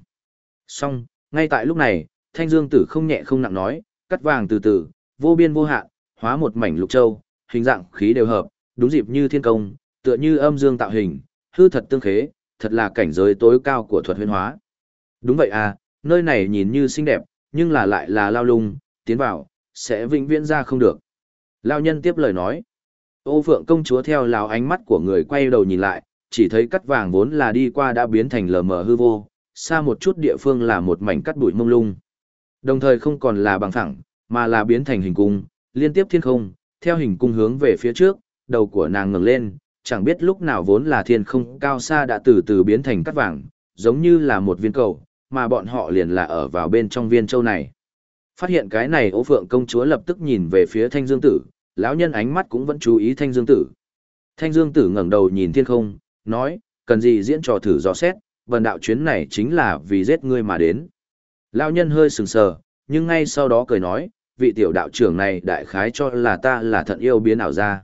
Xong, ngay tại lúc này, Thanh Dương Tử không nhẹ không nặng nói, cắt vàng từ từ, vô biên vô hạn, hóa một mảnh lục châu, hình dạng khí đều hợp, đúng dịp như thiên công, tựa như âm dương tạo hình, hư thật tương khế, thật là cảnh giới tối cao của thuật huyễn hóa. Đúng vậy à, nơi này nhìn như xinh đẹp, nhưng là lại là lao lung, tiến vào, sẽ vĩnh viễn ra không được. Lao nhân tiếp lời nói. Ô phượng công chúa theo lào ánh mắt của người quay đầu nhìn lại, chỉ thấy cắt vàng vốn là đi qua đã biến thành lờ mờ hư vô, xa một chút địa phương là một mảnh cắt bụi mông lung. Đồng thời không còn là bằng thẳng, mà là biến thành hình cung, liên tiếp thiên không, theo hình cung hướng về phía trước, đầu của nàng ngẩng lên, chẳng biết lúc nào vốn là thiên không cao xa đã từ từ biến thành cắt vàng, giống như là một viên cầu, mà bọn họ liền là ở vào bên trong viên châu này. Phát hiện cái này ố Phượng công chúa lập tức nhìn về phía Thanh Dương Tử, lão nhân ánh mắt cũng vẫn chú ý Thanh Dương Tử. Thanh Dương Tử ngẩng đầu nhìn thiên không, nói, cần gì diễn trò thử dò xét, vần đạo chuyến này chính là vì giết ngươi mà đến. Lão nhân hơi sừng sờ, nhưng ngay sau đó cười nói, vị tiểu đạo trưởng này đại khái cho là ta là thận yêu biến ảo ra.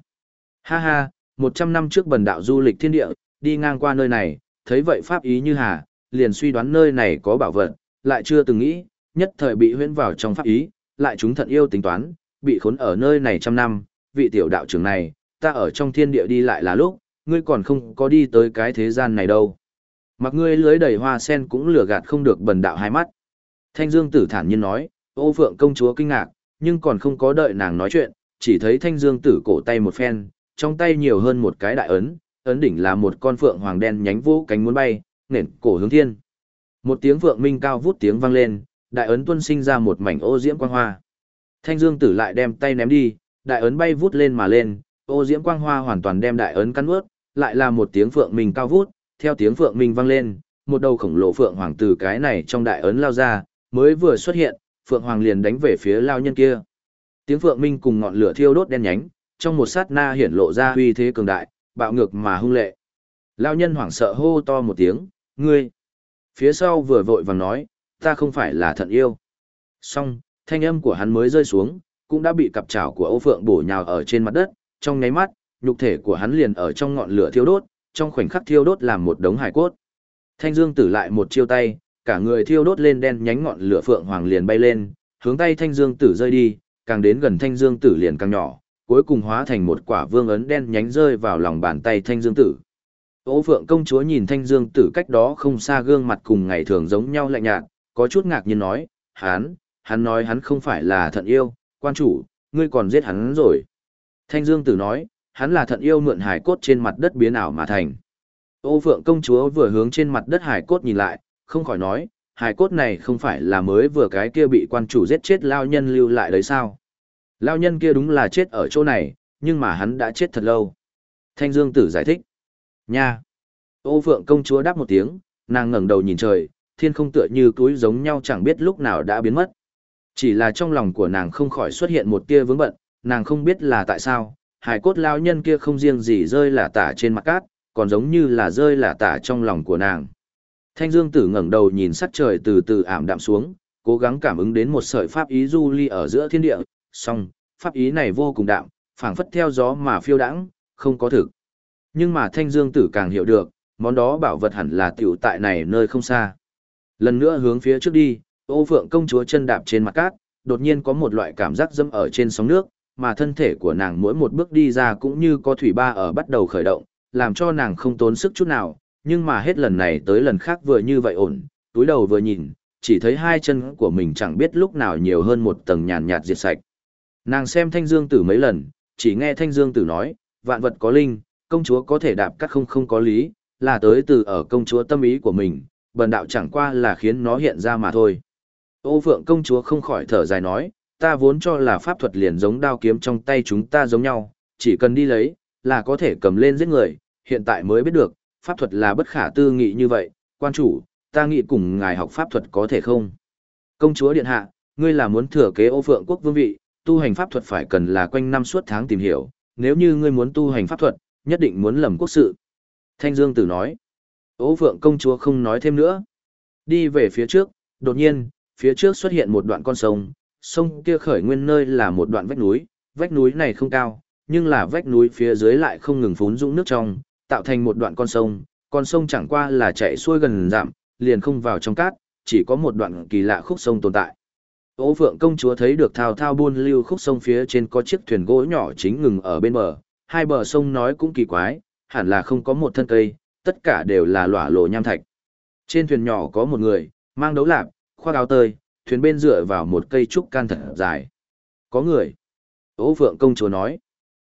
Ha ha, một trăm năm trước bần đạo du lịch thiên địa, đi ngang qua nơi này, thấy vậy pháp ý như hà, liền suy đoán nơi này có bảo vật, lại chưa từng nghĩ, nhất thời bị huyễn vào trong pháp ý, lại chúng thận yêu tính toán, bị khốn ở nơi này trăm năm, vị tiểu đạo trưởng này, ta ở trong thiên địa đi lại là lúc, ngươi còn không có đi tới cái thế gian này đâu. Mặc ngươi lưới đầy hoa sen cũng lừa gạt không được bần đạo hai mắt. Thanh Dương tử thản nhiên nói, ô phượng công chúa kinh ngạc, nhưng còn không có đợi nàng nói chuyện, chỉ thấy thanh Dương tử cổ tay một phen, trong tay nhiều hơn một cái đại ấn, ấn đỉnh là một con phượng hoàng đen nhánh vũ cánh muốn bay, nền cổ hướng thiên. Một tiếng vượng minh cao vút tiếng vang lên, đại ấn tuân sinh ra một mảnh ô diễm quang hoa. Thanh Dương Tử lại đem tay ném đi, đại ấn bay vút lên mà lên, ô diễm quang hoa hoàn toàn đem đại ấn cắn nuốt, lại là một tiếng phượng minh cao vút, theo tiếng phượng minh vang lên, một đầu khổng lồ phượng hoàng từ cái này trong đại ấn lao ra, mới vừa xuất hiện, phượng hoàng liền đánh về phía lao nhân kia. Tiếng phượng minh cùng ngọn lửa thiêu đốt đen nhánh, trong một sát na hiển lộ ra uy thế cường đại, bạo ngược mà hung lệ. Lao nhân hoảng sợ hô to một tiếng, ngươi. Phía sau vừa vội vàng nói, ta không phải là thận yêu. Xong, thanh âm của hắn mới rơi xuống, cũng đã bị cặp chảo của Âu Phượng bổ nhào ở trên mặt đất, trong nháy mắt, nhục thể của hắn liền ở trong ngọn lửa thiêu đốt, trong khoảnh khắc thiêu đốt làm một đống hải cốt. Thanh Dương Tử lại một chiêu tay, cả người thiêu đốt lên đen nhánh ngọn lửa phượng hoàng liền bay lên, hướng tay Thanh Dương Tử rơi đi, càng đến gần Thanh Dương Tử liền càng nhỏ, cuối cùng hóa thành một quả vương ấn đen nhánh rơi vào lòng bàn tay Thanh Dương Tử. Ô Phượng công chúa nhìn Thanh Dương Tử cách đó không xa gương mặt cùng ngày thường giống nhau lạnh nhạt, có chút ngạc nhiên nói, hắn, hắn nói hắn không phải là thận yêu, quan chủ, ngươi còn giết hắn rồi. Thanh Dương Tử nói, hắn là thận yêu mượn hải cốt trên mặt đất biến ảo mà thành. Ô Phượng công chúa vừa hướng trên mặt đất hải cốt nhìn lại, không khỏi nói, hải cốt này không phải là mới vừa cái kia bị quan chủ giết chết lao nhân lưu lại đấy sao? Lao nhân kia đúng là chết ở chỗ này, nhưng mà hắn đã chết thật lâu. Thanh Dương Tử giải thích. Nha! Ô Phượng công chúa đáp một tiếng, nàng ngẩng đầu nhìn trời, thiên không tựa như túi giống nhau chẳng biết lúc nào đã biến mất. Chỉ là trong lòng của nàng không khỏi xuất hiện một tia vướng bận, nàng không biết là tại sao, hải cốt lao nhân kia không riêng gì rơi là tả trên mặt cát, còn giống như là rơi là tả trong lòng của nàng. Thanh Dương Tử ngẩng đầu nhìn sắc trời từ từ ảm đạm xuống, cố gắng cảm ứng đến một sợi pháp ý du ly ở giữa thiên địa, song, pháp ý này vô cùng đạm, phảng phất theo gió mà phiêu đãng, không có thực. Nhưng mà Thanh Dương Tử càng hiểu được, món đó bảo vật hẳn là tiểu tại này nơi không xa. Lần nữa hướng phía trước đi, ô phượng công chúa chân đạp trên mặt cát, đột nhiên có một loại cảm giác dâm ở trên sóng nước, mà thân thể của nàng mỗi một bước đi ra cũng như có thủy ba ở bắt đầu khởi động, làm cho nàng không tốn sức chút nào, nhưng mà hết lần này tới lần khác vừa như vậy ổn, túi đầu vừa nhìn, chỉ thấy hai chân của mình chẳng biết lúc nào nhiều hơn một tầng nhàn nhạt diệt sạch. Nàng xem thanh dương tử mấy lần, chỉ nghe thanh dương tử nói, vạn vật có linh, công chúa có thể đạp cắt không không có lý, là tới từ ở công chúa tâm ý của mình, bần đạo chẳng qua là khiến nó hiện ra mà thôi. Ô phượng công chúa không khỏi thở dài nói, ta vốn cho là pháp thuật liền giống đao kiếm trong tay chúng ta giống nhau, chỉ cần đi lấy, là có thể cầm lên giết người, hiện tại mới biết được, pháp thuật là bất khả tư nghị như vậy, quan chủ, ta nghĩ cùng ngài học pháp thuật có thể không? Công chúa điện hạ, ngươi là muốn thừa kế ô phượng quốc vương vị, tu hành pháp thuật phải cần là quanh năm suốt tháng tìm hiểu, nếu như ngươi muốn tu hành pháp thuật, nhất định muốn lầm quốc sự. Thanh Dương Tử nói, Ố phượng công chúa không nói thêm nữa. Đi về phía trước, đột nhiên, phía trước xuất hiện một đoạn con sông, sông kia khởi nguyên nơi là một đoạn vách núi, vách núi này không cao, nhưng là vách núi phía dưới lại không ngừng phún dũng nước trong, tạo thành một đoạn con sông, con sông chẳng qua là chạy xuôi gần giảm, liền không vào trong cát, chỉ có một đoạn kỳ lạ khúc sông tồn tại. Ô Phượng công chúa thấy được thao thao buôn lưu khúc sông phía trên có chiếc thuyền gỗ nhỏ chính ngừng ở bên bờ, hai bờ sông nói cũng kỳ quái, hẳn là không có một thân cây, tất cả đều là lỏa lộ nham thạch. Trên thuyền nhỏ có một người, mang đấu lạp, khoác áo tơi, thuyền bên dựa vào một cây trúc can thật dài. Có người. Ô Phượng công chúa nói.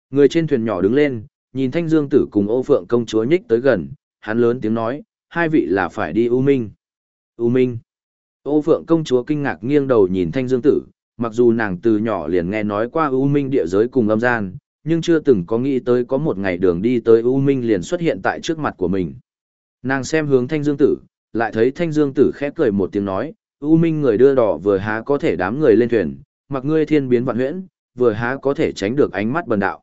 Người trên thuyền nhỏ đứng lên, nhìn Thanh Dương Tử cùng Ô Phượng công chúa nhích tới gần, hắn lớn tiếng nói, hai vị là phải đi U Minh. U Minh. Ô Phượng công chúa kinh ngạc nghiêng đầu nhìn Thanh Dương Tử, mặc dù nàng từ nhỏ liền nghe nói qua U Minh địa giới cùng âm gian, nhưng chưa từng có nghĩ tới có một ngày đường đi tới U Minh liền xuất hiện tại trước mặt của mình. Nàng xem hướng Thanh Dương Tử, lại thấy Thanh Dương Tử khẽ cười một tiếng nói, U Minh người đưa đỏ vừa há có thể đám người lên thuyền, mặc ngươi thiên biến vạn huyễn, vừa há có thể tránh được ánh mắt bần đạo.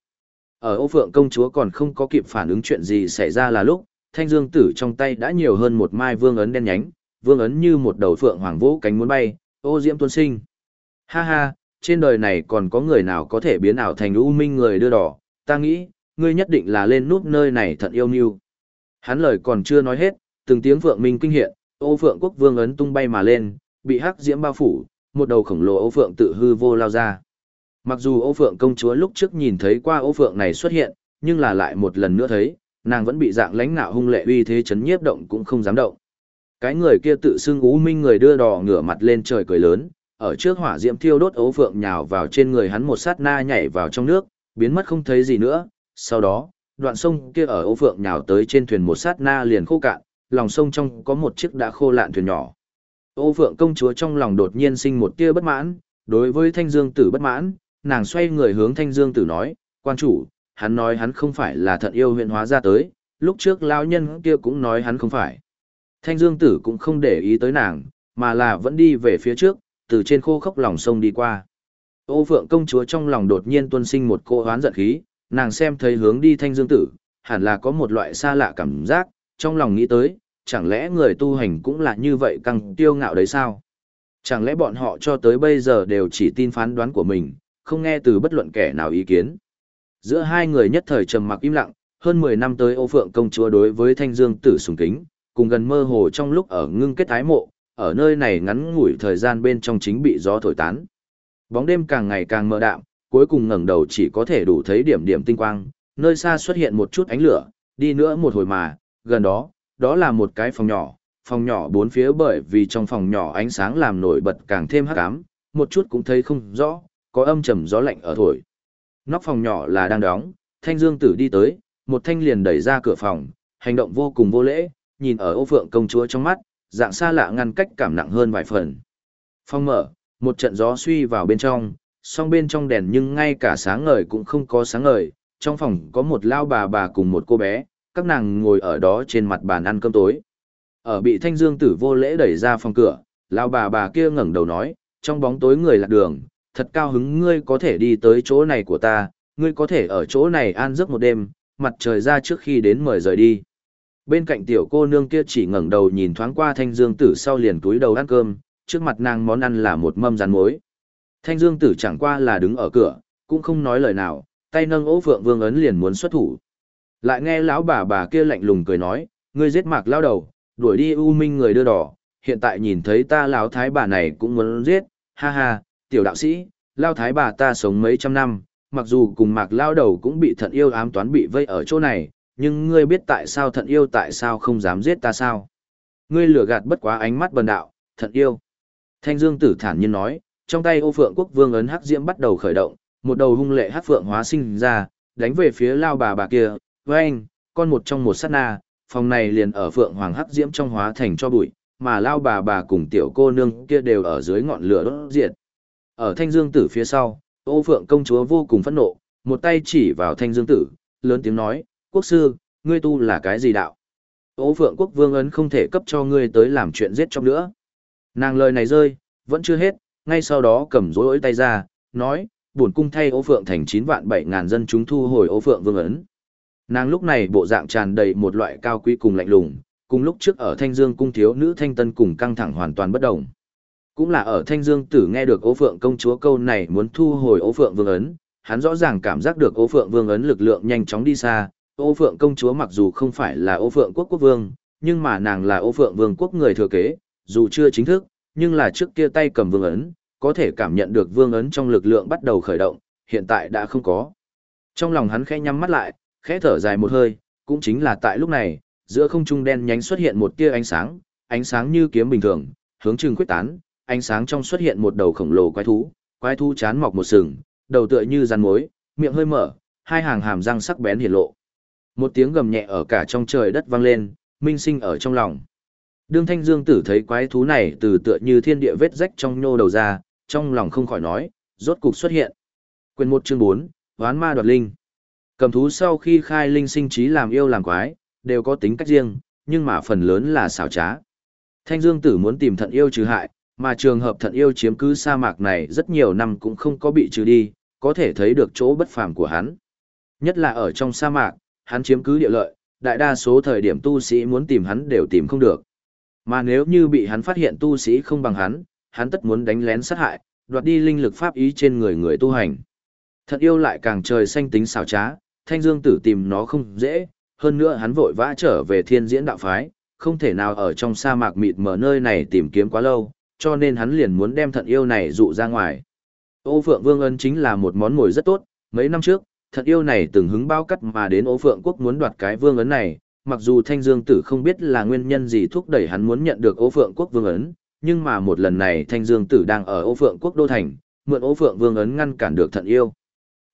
Ở Ô Phượng công chúa còn không có kịp phản ứng chuyện gì xảy ra là lúc, Thanh Dương Tử trong tay đã nhiều hơn một mai vương ấn đen nhánh, vương ấn như một đầu phượng hoàng vũ cánh muốn bay, ô diễm tuôn sinh. Ha ha, trên đời này còn có người nào có thể biến ảo thành U Minh người đưa đỏ, ta nghĩ, ngươi nhất định là lên nút nơi này thật yêu nghiêu. Hắn lời còn chưa nói hết, từng tiếng phượng minh kinh hiện, ô phượng quốc vương ấn tung bay mà lên, bị hắc diễm bao phủ, một đầu khổng lồ ô phượng tự hư vô lao ra. Mặc dù ô phượng công chúa lúc trước nhìn thấy qua ô phượng này xuất hiện, nhưng là lại một lần nữa thấy, nàng vẫn bị dạng lãnh nạo hung lệ uy thế chấn nhiếp động cũng không dám động. Cái người kia tự xưng ú minh người đưa đò ngửa mặt lên trời cười lớn, ở trước hỏa diễm thiêu đốt ấu phượng nhào vào trên người hắn một sát na nhảy vào trong nước, biến mất không thấy gì nữa. Sau đó, đoạn sông kia ở ấu phượng nhào tới trên thuyền một sát na liền khô cạn, lòng sông trong có một chiếc đã khô lạn thuyền nhỏ. Ô Phượng công chúa trong lòng đột nhiên sinh một tia bất mãn, đối với Thanh Dương Tử bất mãn, nàng xoay người hướng Thanh Dương Tử nói, quan chủ, hắn nói hắn không phải là thận yêu huyện hóa ra tới, lúc trước lão nhân kia cũng nói hắn không phải. Thanh Dương Tử cũng không để ý tới nàng, mà là vẫn đi về phía trước, từ trên khô khốc lòng sông đi qua. Ô Phượng công chúa trong lòng đột nhiên tuôn sinh một cô hoán giận khí, nàng xem thấy hướng đi thanh dương tử, hẳn là có một loại xa lạ cảm giác, trong lòng nghĩ tới, chẳng lẽ người tu hành cũng là như vậy căng tiêu ngạo đấy sao? Chẳng lẽ bọn họ cho tới bây giờ đều chỉ tin phán đoán của mình, không nghe từ bất luận kẻ nào ý kiến? Giữa hai người nhất thời trầm mặc im lặng, hơn 10 năm tới ô phượng công chúa đối với thanh dương tử sùng kính, cùng gần mơ hồ trong lúc ở ngưng kết thái mộ, ở nơi này ngắn ngủi thời gian bên trong chính bị gió thổi tán. Bóng đêm càng ngày càng mờ đạm, cuối cùng ngẩng đầu chỉ có thể đủ thấy điểm điểm tinh quang, nơi xa xuất hiện một chút ánh lửa, đi nữa một hồi mà, gần đó, đó là một cái phòng nhỏ, phòng nhỏ bốn phía bởi vì trong phòng nhỏ ánh sáng làm nổi bật càng thêm hắc ám, một chút cũng thấy không rõ, có âm trầm gió lạnh ở thổi. Nóc phòng nhỏ là đang đóng, Thanh Dương Tử đi tới, một thanh liền đẩy ra cửa phòng, hành động vô cùng vô lễ, nhìn ở Ô Phượng công chúa trong mắt, dạng xa lạ ngăn cách cảm nặng hơn vài phần. phong mở, một trận gió suy vào bên trong, song bên trong đèn nhưng ngay cả sáng ngời cũng không có sáng ngời, trong phòng có một lao bà bà cùng một cô bé, các nàng ngồi ở đó trên mặt bàn ăn cơm tối. Ở bị Thanh Dương Tử vô lễ đẩy ra phòng cửa, lao bà bà kia ngẩng đầu nói, trong bóng tối người lạc đường, thật cao hứng ngươi có thể đi tới chỗ này của ta, ngươi có thể ở chỗ này an giấc một đêm, mặt trời ra trước khi đến mời rời đi. Bên cạnh tiểu cô nương kia chỉ ngẩng đầu nhìn thoáng qua Thanh Dương Tử sau liền túi đầu ăn cơm, trước mặt nàng món ăn là một mâm rán muối. Thanh Dương Tử chẳng qua là đứng ở cửa, cũng không nói lời nào, tay nâng ố phượng vương ấn liền muốn xuất thủ. Lại nghe lão bà bà kia lạnh lùng cười nói, ngươi giết mạc lao đầu, đuổi đi u minh người đưa đỏ, hiện tại nhìn thấy ta lão thái bà này cũng muốn giết, ha ha, tiểu đạo sĩ, lao thái bà ta sống mấy trăm năm, mặc dù cùng mạc lao đầu cũng bị thận yêu ám toán bị vây ở chỗ này, nhưng ngươi biết tại sao thận yêu tại sao không dám giết ta sao? Ngươi lừa gạt bất quá ánh mắt bần đạo, thận yêu. Thanh Dương tử thản nhiên nói, trong tay ô phượng quốc vương ấn hắc diễm bắt đầu khởi động, một đầu hung lệ hắc phượng hóa sinh ra, đánh về phía lao bà bà kia, với anh, con một trong một sát na, phòng này liền ở phượng hoàng hắc diễm trong hóa thành cho bụi, mà lao bà bà cùng tiểu cô nương kia đều ở dưới ngọn lửa đốt diệt. Ở thanh dương tử phía sau, ô phượng công chúa vô cùng phẫn nộ, một tay chỉ vào thanh dương tử, lớn tiếng nói, quốc sư, ngươi tu là cái gì đạo? Ô phượng quốc vương ấn không thể cấp cho ngươi tới làm chuyện giết trong nữa. Nàng lời này rơi, vẫn chưa hết, ngay sau đó cầm rối tay ra, nói, buồn cung thay ô phượng thành 9 vạn 7 ngàn dân chúng thu hồi ô phượng vương ấn. Nàng lúc này bộ dạng tràn đầy một loại cao quý cùng lạnh lùng, cùng lúc trước ở Thanh Dương cung thiếu nữ Thanh Tân cùng căng thẳng hoàn toàn bất động. Cũng là ở Thanh Dương tử nghe được Ô Phượng công chúa câu này muốn thu hồi Ô Phượng Vương ấn, hắn rõ ràng cảm giác được Ô Phượng Vương ấn lực lượng nhanh chóng đi xa. Ô Phượng công chúa mặc dù không phải là Ô Phượng quốc quốc vương, nhưng mà nàng là Ô Phượng vương quốc người thừa kế, dù chưa chính thức, nhưng là trước kia tay cầm vương ấn, có thể cảm nhận được vương ấn trong lực lượng bắt đầu khởi động, hiện tại đã không có. Trong lòng hắn khẽ nhắm mắt lại, khẽ thở dài một hơi, cũng chính là tại lúc này, giữa không trung đen nhánh xuất hiện một tia ánh sáng, ánh sáng như kiếm bình thường, hướng trừng quyết tán, ánh sáng trong xuất hiện một đầu khổng lồ quái thú, quái thú chán mọc một sừng, đầu tựa như rắn mối, miệng hơi mở, hai hàng hàm răng sắc bén hiển lộ. Một tiếng gầm nhẹ ở cả trong trời đất vang lên, minh sinh ở trong lòng. Đương Thanh Dương Tử thấy quái thú này từ tựa như thiên địa vết rách trong nhô đầu ra, trong lòng không khỏi nói, rốt cục xuất hiện. Quyền một chương 4, Hoán Ma đoạt linh. Cầm thú sau khi khai linh sinh trí làm yêu làm quái, đều có tính cách riêng, nhưng mà phần lớn là xảo trá. Thanh Dương Tử muốn tìm thận yêu trừ hại, mà trường hợp thận yêu chiếm cứ sa mạc này rất nhiều năm cũng không có bị trừ đi, có thể thấy được chỗ bất phàm của hắn. Nhất là ở trong sa mạc, hắn chiếm cứ địa lợi, đại đa số thời điểm tu sĩ muốn tìm hắn đều tìm không được. Mà nếu như bị hắn phát hiện tu sĩ không bằng hắn, hắn tất muốn đánh lén sát hại, đoạt đi linh lực pháp ý trên người người tu hành. Thật yêu lại càng trời xanh tính xảo trá, thanh dương tử tìm nó không dễ, hơn nữa hắn vội vã trở về thiên diễn đạo phái, không thể nào ở trong sa mạc mịt mờ nơi này tìm kiếm quá lâu, cho nên hắn liền muốn đem thận yêu này dụ ra ngoài. Ô Phượng Vương Ân chính là một món mồi rất tốt, mấy năm trước, Thật yêu này từng hứng bao cắt mà đến ố Phượng Quốc muốn đoạt cái vương ấn này, mặc dù Thanh Dương Tử không biết là nguyên nhân gì thúc đẩy hắn muốn nhận được ố Phượng Quốc vương ấn, nhưng mà một lần này Thanh Dương Tử đang ở ố Phượng Quốc đô thành, mượn ố Phượng vương ấn ngăn cản được thận yêu.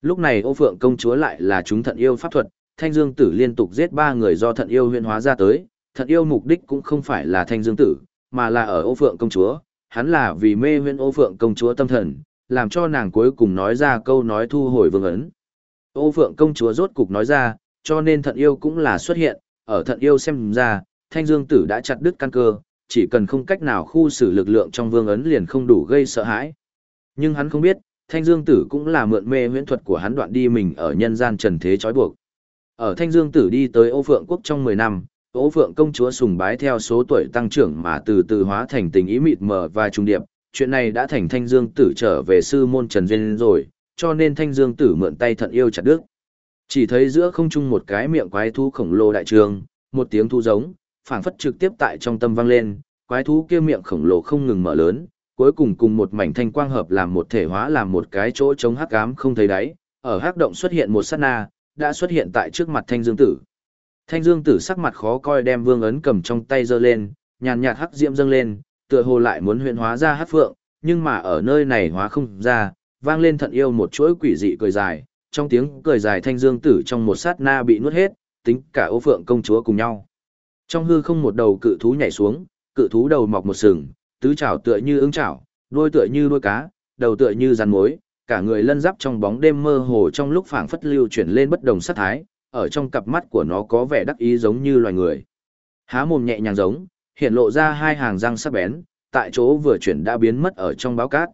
Lúc này ố Phượng công chúa lại là chúng thận yêu pháp thuật, Thanh Dương Tử liên tục giết ba người do thận yêu huyễn hóa ra tới, thận yêu mục đích cũng không phải là Thanh Dương Tử, mà là ở ố Phượng công chúa, hắn là vì mê huyễn ố Phượng công chúa tâm thần, làm cho nàng cuối cùng nói ra câu nói thu hồi vương ấn. Ô Phượng công chúa rốt cục nói ra, cho nên thận yêu cũng là xuất hiện, ở thận yêu xem ra, Thanh Dương Tử đã chặt đứt căn cơ, chỉ cần không cách nào khu xử lực lượng trong vương ấn liền không đủ gây sợ hãi. Nhưng hắn không biết, Thanh Dương Tử cũng là mượn mê huyễn thuật của hắn đoạn đi mình ở nhân gian trần thế trói buộc. Ở Thanh Dương Tử đi tới Ô Phượng Quốc trong 10 năm, Ô Phượng công chúa sùng bái theo số tuổi tăng trưởng mà từ từ hóa thành tình ý mịt mờ và trung điệp, chuyện này đã thành Thanh Dương Tử trở về sư môn Trần Duyên rồi, cho nên Thanh Dương Tử mượn tay thận yêu chặt đứt. Chỉ thấy giữa không trung một cái miệng quái thú khổng lồ đại trường, một tiếng thu giống, phảng phất trực tiếp tại trong tâm vang lên, quái thú kia miệng khổng lồ không ngừng mở lớn, cuối cùng cùng một mảnh thanh quang hợp làm một thể hóa làm một cái chỗ chống hắc ám không thấy đáy, ở hắc động xuất hiện một sát na, đã xuất hiện tại trước mặt Thanh Dương Tử. Thanh Dương Tử sắc mặt khó coi đem vương ấn cầm trong tay giơ lên, nhàn nhạt hắc diễm dâng lên, tựa hồ lại muốn huyễn hóa ra hắc phượng, nhưng mà ở nơi này hóa không ra, vang lên thận yêu một chuỗi quỷ dị cười dài, trong tiếng cười dài Thanh Dương Tử trong một sát na bị nuốt hết, tính cả ô phượng công chúa cùng nhau. Trong hư không một đầu cự thú nhảy xuống, cự thú đầu mọc một sừng, tứ chảo tựa như ứng chảo, đuôi tựa như đuôi cá, đầu tựa như rắn mối, cả người lân giáp trong bóng đêm mơ hồ trong lúc phảng phất lưu chuyển lên bất đồng sát thái, ở trong cặp mắt của nó có vẻ đắc ý giống như loài người. Há mồm nhẹ nhàng giống, hiện lộ ra hai hàng răng sắc bén, tại chỗ vừa chuyển đã biến mất ở trong báo cát.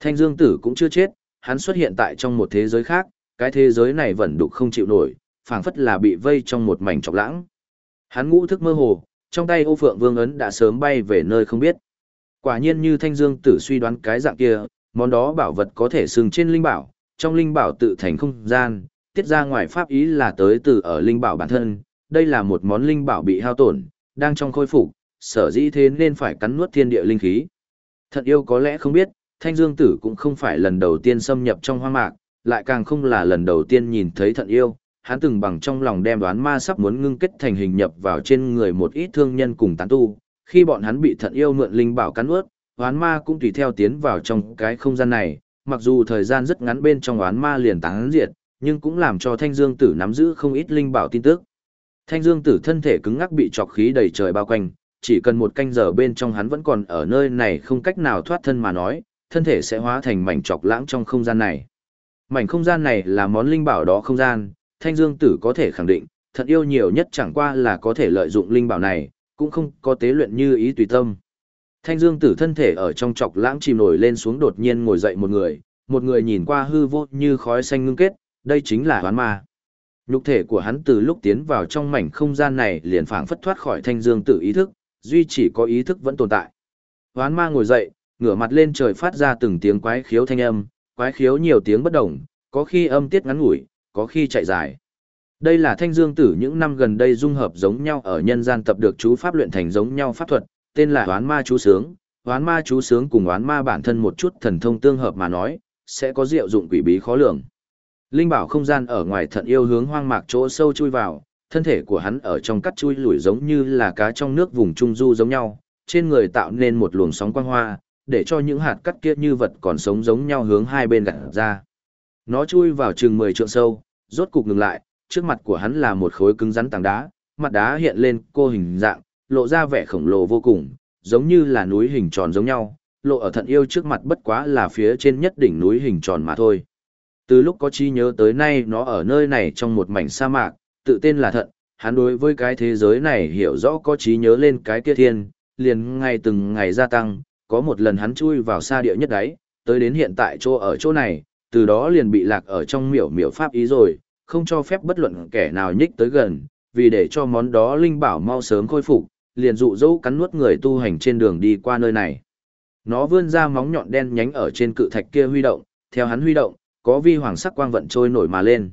Thanh Dương Tử cũng chưa chết, hắn xuất hiện tại trong một thế giới khác, cái thế giới này vẫn đục không chịu nổi, phảng phất là bị vây trong một mảnh trọc lãng. Hắn ngũ thức mơ hồ, trong tay ô phượng vương ấn đã sớm bay về nơi không biết. Quả nhiên như Thanh Dương Tử suy đoán cái dạng kia, món đó bảo vật có thể sừng trên linh bảo, trong linh bảo tự thành không gian, tiết ra ngoài pháp ý là tới từ ở linh bảo bản thân, đây là một món linh bảo bị hao tổn, đang trong khôi phục, sở dĩ thế nên phải cắn nuốt thiên địa linh khí. Thật yêu có lẽ không biết, Thanh Dương Tử cũng không phải lần đầu tiên xâm nhập trong hoang mạc, lại càng không là lần đầu tiên nhìn thấy thận yêu, hắn từng bằng trong lòng đem đoán ma sắp muốn ngưng kết thành hình nhập vào trên người một ít thương nhân cùng tán tu, khi bọn hắn bị thận yêu mượn linh bảo cắn ướt, đoán ma cũng tùy theo tiến vào trong cái không gian này, mặc dù thời gian rất ngắn bên trong đoán ma liền tán diệt, nhưng cũng làm cho thanh dương tử nắm giữ không ít linh bảo tin tức. Thanh dương tử thân thể cứng ngắc bị trọc khí đầy trời bao quanh, chỉ cần một canh giờ bên trong hắn vẫn còn ở nơi này không cách nào thoát thân mà nói, thân thể sẽ hóa thành mảnh chọc lãng trong không gian này. Mảnh không gian này là món linh bảo đó không gian, thanh dương tử có thể khẳng định, thật yêu nhiều nhất chẳng qua là có thể lợi dụng linh bảo này, cũng không có tế luyện như ý tùy tâm. Thanh dương tử thân thể ở trong chọc lãng chìm nổi lên xuống đột nhiên ngồi dậy một người, một người nhìn qua hư vô như khói xanh ngưng kết, đây chính là hoán ma. Nhục thể của hắn từ lúc tiến vào trong mảnh không gian này liền phảng phất thoát khỏi thanh dương tử ý thức, duy chỉ có ý thức vẫn tồn tại. Hoán ma ngồi dậy, ngửa mặt lên trời phát ra từng tiếng quái khiếu thanh âm, quái khiếu nhiều tiếng bất đồng, có khi âm tiết ngắn ngủi, có khi chạy dài. Đây là thanh dương tử những năm gần đây dung hợp giống nhau ở nhân gian tập được chú pháp luyện thành giống nhau pháp thuật, tên là hoán ma chú sướng. Hoán ma chú sướng cùng hoán ma bản thân một chút thần thông tương hợp mà nói, sẽ có diệu dụng quỷ bí khó lường. Linh bảo không gian ở ngoài thận yêu hướng hoang mạc chỗ sâu chui vào, thân thể của hắn ở trong cắt chui lủi giống như là cá trong nước vùng trung du giống nhau, trên người tạo nên một luồng sóng quang hoa, để cho những hạt cắt kia như vật còn sống giống nhau hướng hai bên gặt ra. Nó chui vào chừng 10 trượng sâu, rốt cục ngừng lại, trước mặt của hắn là một khối cứng rắn tảng đá, mặt đá hiện lên cô hình dạng, lộ ra vẻ khổng lồ vô cùng, giống như là núi hình tròn giống nhau, lộ ở thận yêu trước mặt bất quá là phía trên nhất đỉnh núi hình tròn mà thôi. Từ lúc có chi nhớ tới nay nó ở nơi này trong một mảnh sa mạc, tự tên là thận, hắn đối với cái thế giới này hiểu rõ có trí nhớ lên cái kia thiên, liền ngày từng ngày gia tăng, có một lần hắn chui vào xa địa nhất đấy, tới đến hiện tại chỗ ở chỗ này, từ đó liền bị lạc ở trong miểu miểu pháp ý rồi, không cho phép bất luận kẻ nào nhích tới gần, vì để cho món đó linh bảo mau sớm khôi phục, liền dụ dỗ cắn nuốt người tu hành trên đường đi qua nơi này. Nó vươn ra móng nhọn đen nhánh ở trên cự thạch kia huy động, theo hắn huy động, có vi hoàng sắc quang vận trôi nổi mà lên.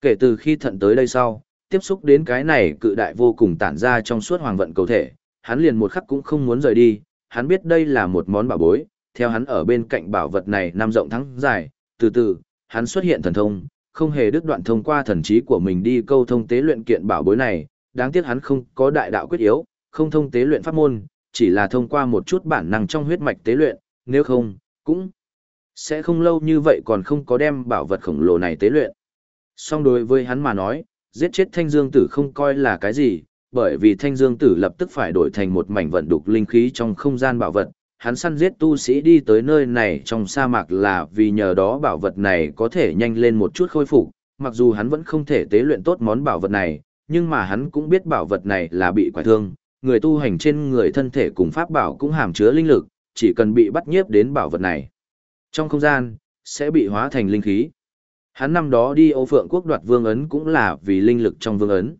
Kể từ khi thận tới đây sau, tiếp xúc đến cái này cự đại vô cùng tản ra trong suốt hoàng vận cầu thể, hắn liền một khắc cũng không muốn rời đi, hắn biết đây là một món bảo bối, theo hắn ở bên cạnh bảo vật này năm rộng thắng dài, từ từ, hắn xuất hiện thần thông, không hề đứt đoạn thông qua thần trí của mình đi câu thông tế luyện kiện bảo bối này, đáng tiếc hắn không có đại đạo quyết yếu, không thông tế luyện pháp môn, chỉ là thông qua một chút bản năng trong huyết mạch tế luyện, nếu không, cũng sẽ không lâu như vậy còn không có đem bảo vật khổng lồ này tế luyện. Song đối với hắn mà nói, giết chết thanh dương tử không coi là cái gì, bởi vì thanh dương tử lập tức phải đổi thành một mảnh vận đục linh khí trong không gian bảo vật, hắn săn giết tu sĩ đi tới nơi này trong sa mạc là vì nhờ đó bảo vật này có thể nhanh lên một chút khôi phục, mặc dù hắn vẫn không thể tế luyện tốt món bảo vật này, nhưng mà hắn cũng biết bảo vật này là bị quái thương, người tu hành trên người thân thể cùng pháp bảo cũng hàm chứa linh lực, chỉ cần bị bắt nhiếp đến bảo vật này. Trong không gian, sẽ bị hóa thành linh khí. Hắn năm đó đi Âu Phượng quốc đoạt vương ấn cũng là vì linh lực trong vương ấn.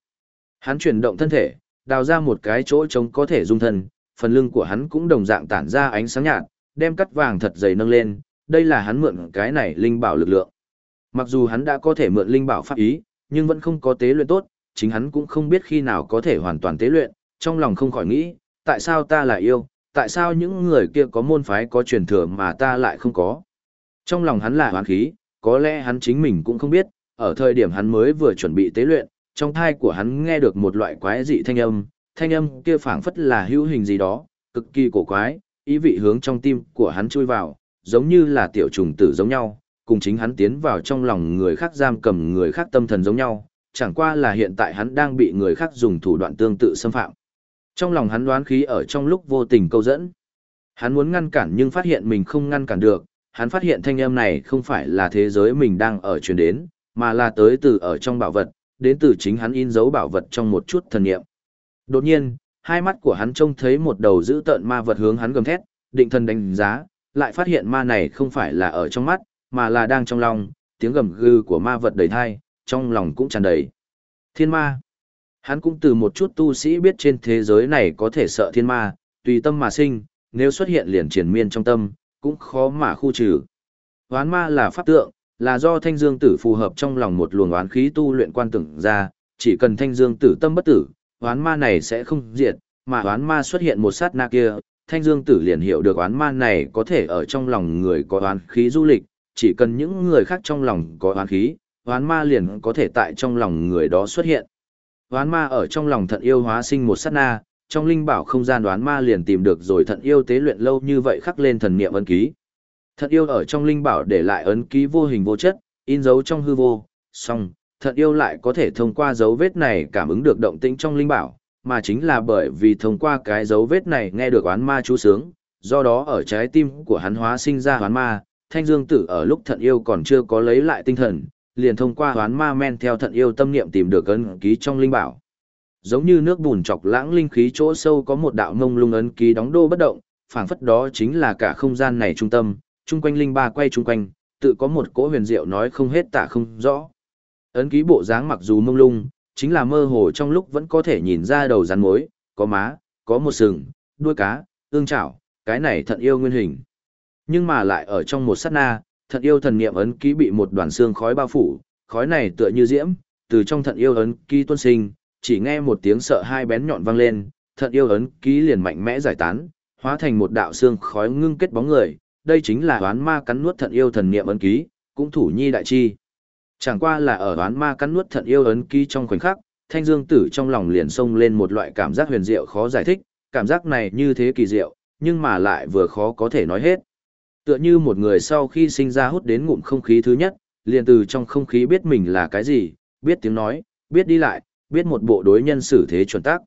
Hắn chuyển động thân thể, đào ra một cái chỗ trống có thể dung thân, phần lưng của hắn cũng đồng dạng tản ra ánh sáng nhạt, đem cắt vàng thật dày nâng lên, đây là hắn mượn cái này linh bảo lực lượng. Mặc dù hắn đã có thể mượn linh bảo pháp ý, nhưng vẫn không có tế luyện tốt, chính hắn cũng không biết khi nào có thể hoàn toàn tế luyện, trong lòng không khỏi nghĩ, tại sao ta lại yêu, tại sao những người kia có môn phái có truyền thừa mà ta lại không có. Trong lòng hắn là hoán khí, có lẽ hắn chính mình cũng không biết, ở thời điểm hắn mới vừa chuẩn bị tế luyện, trong thai của hắn nghe được một loại quái dị thanh âm, thanh âm kia phảng phất là hữu hình gì đó, cực kỳ cổ quái, ý vị hướng trong tim của hắn chui vào, giống như là tiểu trùng tử giống nhau, cùng chính hắn tiến vào trong lòng người khác giam cầm người khác tâm thần giống nhau, chẳng qua là hiện tại hắn đang bị người khác dùng thủ đoạn tương tự xâm phạm. Trong lòng hắn đoán khí ở trong lúc vô tình câu dẫn. Hắn muốn ngăn cản nhưng phát hiện mình không ngăn cản được, hắn phát hiện thanh âm này không phải là thế giới mình đang ở truyền đến, mà là tới từ ở trong bảo vật, đến từ chính hắn in dấu bảo vật trong một chút thần niệm. Đột nhiên, hai mắt của hắn trông thấy một đầu dữ tợn ma vật hướng hắn gầm thét, định thần đánh giá, lại phát hiện ma này không phải là ở trong mắt, mà là đang trong lòng, tiếng gầm gừ của ma vật đầy thai, trong lòng cũng tràn đầy. Thiên ma. Hắn cũng từ một chút tu sĩ biết trên thế giới này có thể sợ thiên ma, tùy tâm mà sinh, nếu xuất hiện liền triển miên trong tâm, cũng khó mà khu trừ. Hoán ma là pháp tượng, là do thanh dương tử phù hợp trong lòng một luồng oán khí tu luyện quan tưởng ra, chỉ cần thanh dương tử tâm bất tử, oán ma này sẽ không diệt, mà oán ma xuất hiện một sát na kia, thanh dương tử liền hiểu được oán ma này có thể ở trong lòng người có oán khí du lịch, chỉ cần những người khác trong lòng có oán khí, oán ma liền có thể tại trong lòng người đó xuất hiện. Oán ma ở trong lòng thận yêu hóa sinh một sát na, trong linh bảo không gian đoán ma liền tìm được rồi thận yêu tế luyện lâu như vậy khắc lên thần niệm ân ký. Thận yêu ở trong linh bảo để lại ấn ký vô hình vô chất, in dấu trong hư vô, song thận yêu lại có thể thông qua dấu vết này cảm ứng được động tĩnh trong linh bảo, mà chính là bởi vì thông qua cái dấu vết này nghe được oán ma chú sướng, do đó ở trái tim của hắn hóa sinh ra oán ma, thanh dương tử ở lúc thận yêu còn chưa có lấy lại tinh thần, liền thông qua oán ma men theo thận yêu tâm niệm tìm được ấn ký trong linh bảo. Giống như nước bùn chọc lãng linh khí chỗ sâu có một đạo ngông lung ấn ký đóng đô bất động, phảng phất đó chính là cả không gian này trung tâm, chung quanh linh ba quay chung quanh, tự có một cỗ huyền diệu nói không hết tả không rõ. Ấn ký bộ dáng mặc dù mông lung, chính là mơ hồ trong lúc vẫn có thể nhìn ra đầu rắn mối, có má, có một sừng, đuôi cá, ương chảo, cái này thận yêu nguyên hình. Nhưng mà lại ở trong một sát na, thận yêu thần niệm ấn ký bị một đoàn xương khói bao phủ, khói này tựa như diễm, từ trong thận yêu ấn ký tuôn sinh, chỉ nghe một tiếng sợ hai bén nhọn vang lên, thận yêu ấn ký liền mạnh mẽ giải tán, hóa thành một đạo xương khói ngưng kết bóng người, đây chính là đoán ma cắn nuốt thận yêu thần niệm ấn ký, cũng thủ nhi đại chi. Chẳng qua là ở đoán ma cắn nuốt thận yêu ấn ký trong khoảnh khắc, thanh dương tử trong lòng liền xông lên một loại cảm giác huyền diệu khó giải thích, cảm giác này như thế kỳ diệu, nhưng mà lại vừa khó có thể nói hết. Tựa như một người sau khi sinh ra hút đến ngụm không khí thứ nhất, liền từ trong không khí biết mình là cái gì, biết tiếng nói, biết đi lại, biết một bộ đối nhân xử thế chuẩn tác.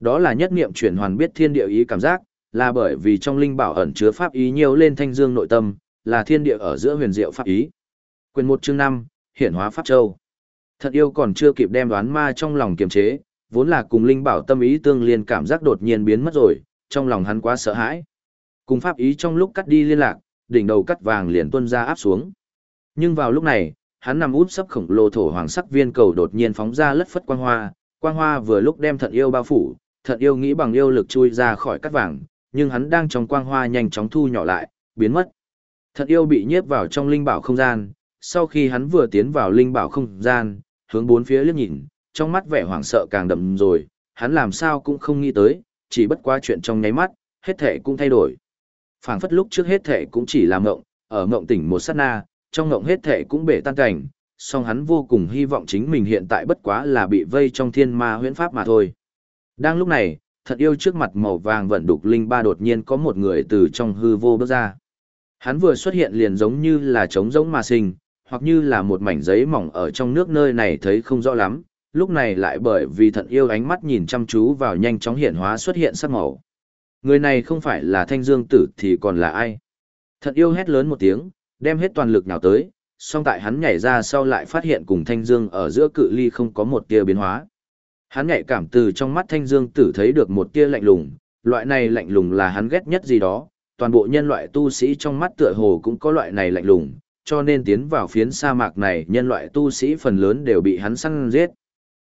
Đó là nhất niệm chuyển hoàn biết thiên địa ý cảm giác, là bởi vì trong linh bảo ẩn chứa pháp ý nhiều lên thanh dương nội tâm, là thiên địa ở giữa huyền diệu pháp ý. Quyền một chương năm hiển hóa pháp châu. Thật yêu còn chưa kịp đem đoán ma trong lòng kiềm chế, vốn là cùng linh bảo tâm ý tương liên cảm giác đột nhiên biến mất rồi, trong lòng hắn quá sợ hãi. Cùng pháp ý trong lúc cắt đi liên lạc, đỉnh đầu cắt vàng liền tuôn ra áp xuống. Nhưng vào lúc này, hắn nằm út sấp khổng lồ thổ hoàng sắc viên cầu đột nhiên phóng ra lất phất quang hoa, quang hoa vừa lúc đem thận yêu bao phủ, thận yêu nghĩ bằng yêu lực chui ra khỏi cắt vàng, nhưng hắn đang trong quang hoa nhanh chóng thu nhỏ lại, biến mất. thật yêu bị nhiếp vào trong linh bảo không gian, sau khi hắn vừa tiến vào linh bảo không gian, hướng bốn phía liếc nhìn, trong mắt vẻ hoảng sợ càng đậm rồi, hắn làm sao cũng không nghĩ tới, chỉ bất quá chuyện trong nháy mắt, hết thể cũng thay đổi. phảng phất lúc trước hết thể cũng chỉ là mộng, ở mộng tỉnh một sát na, trong ngộng hết thể cũng bể tan cảnh, song hắn vô cùng hy vọng chính mình hiện tại bất quá là bị vây trong thiên ma huyễn pháp mà thôi. Đang lúc này, thật yêu trước mặt màu vàng vận đục linh ba đột nhiên có một người từ trong hư vô bước ra. Hắn vừa xuất hiện liền giống như là trống rỗng mà sinh, hoặc như là một mảnh giấy mỏng ở trong nước nơi này thấy không rõ lắm, lúc này lại bởi vì thận yêu ánh mắt nhìn chăm chú vào nhanh chóng hiện hóa xuất hiện sắc màu. Người này không phải là thanh dương tử thì còn là ai? Thận yêu hét lớn một tiếng, đem hết toàn lực nào tới, song tại hắn nhảy ra sau lại phát hiện cùng Thanh Dương ở giữa cự ly không có một tia biến hóa. Hắn nhạy cảm từ trong mắt Thanh Dương tử thấy được một tia lạnh lùng, loại này lạnh lùng là hắn ghét nhất gì đó, toàn bộ nhân loại tu sĩ trong mắt tựa hồ cũng có loại này lạnh lùng, Cho nên tiến vào phiến sa mạc này nhân loại tu sĩ phần lớn đều bị hắn săn giết.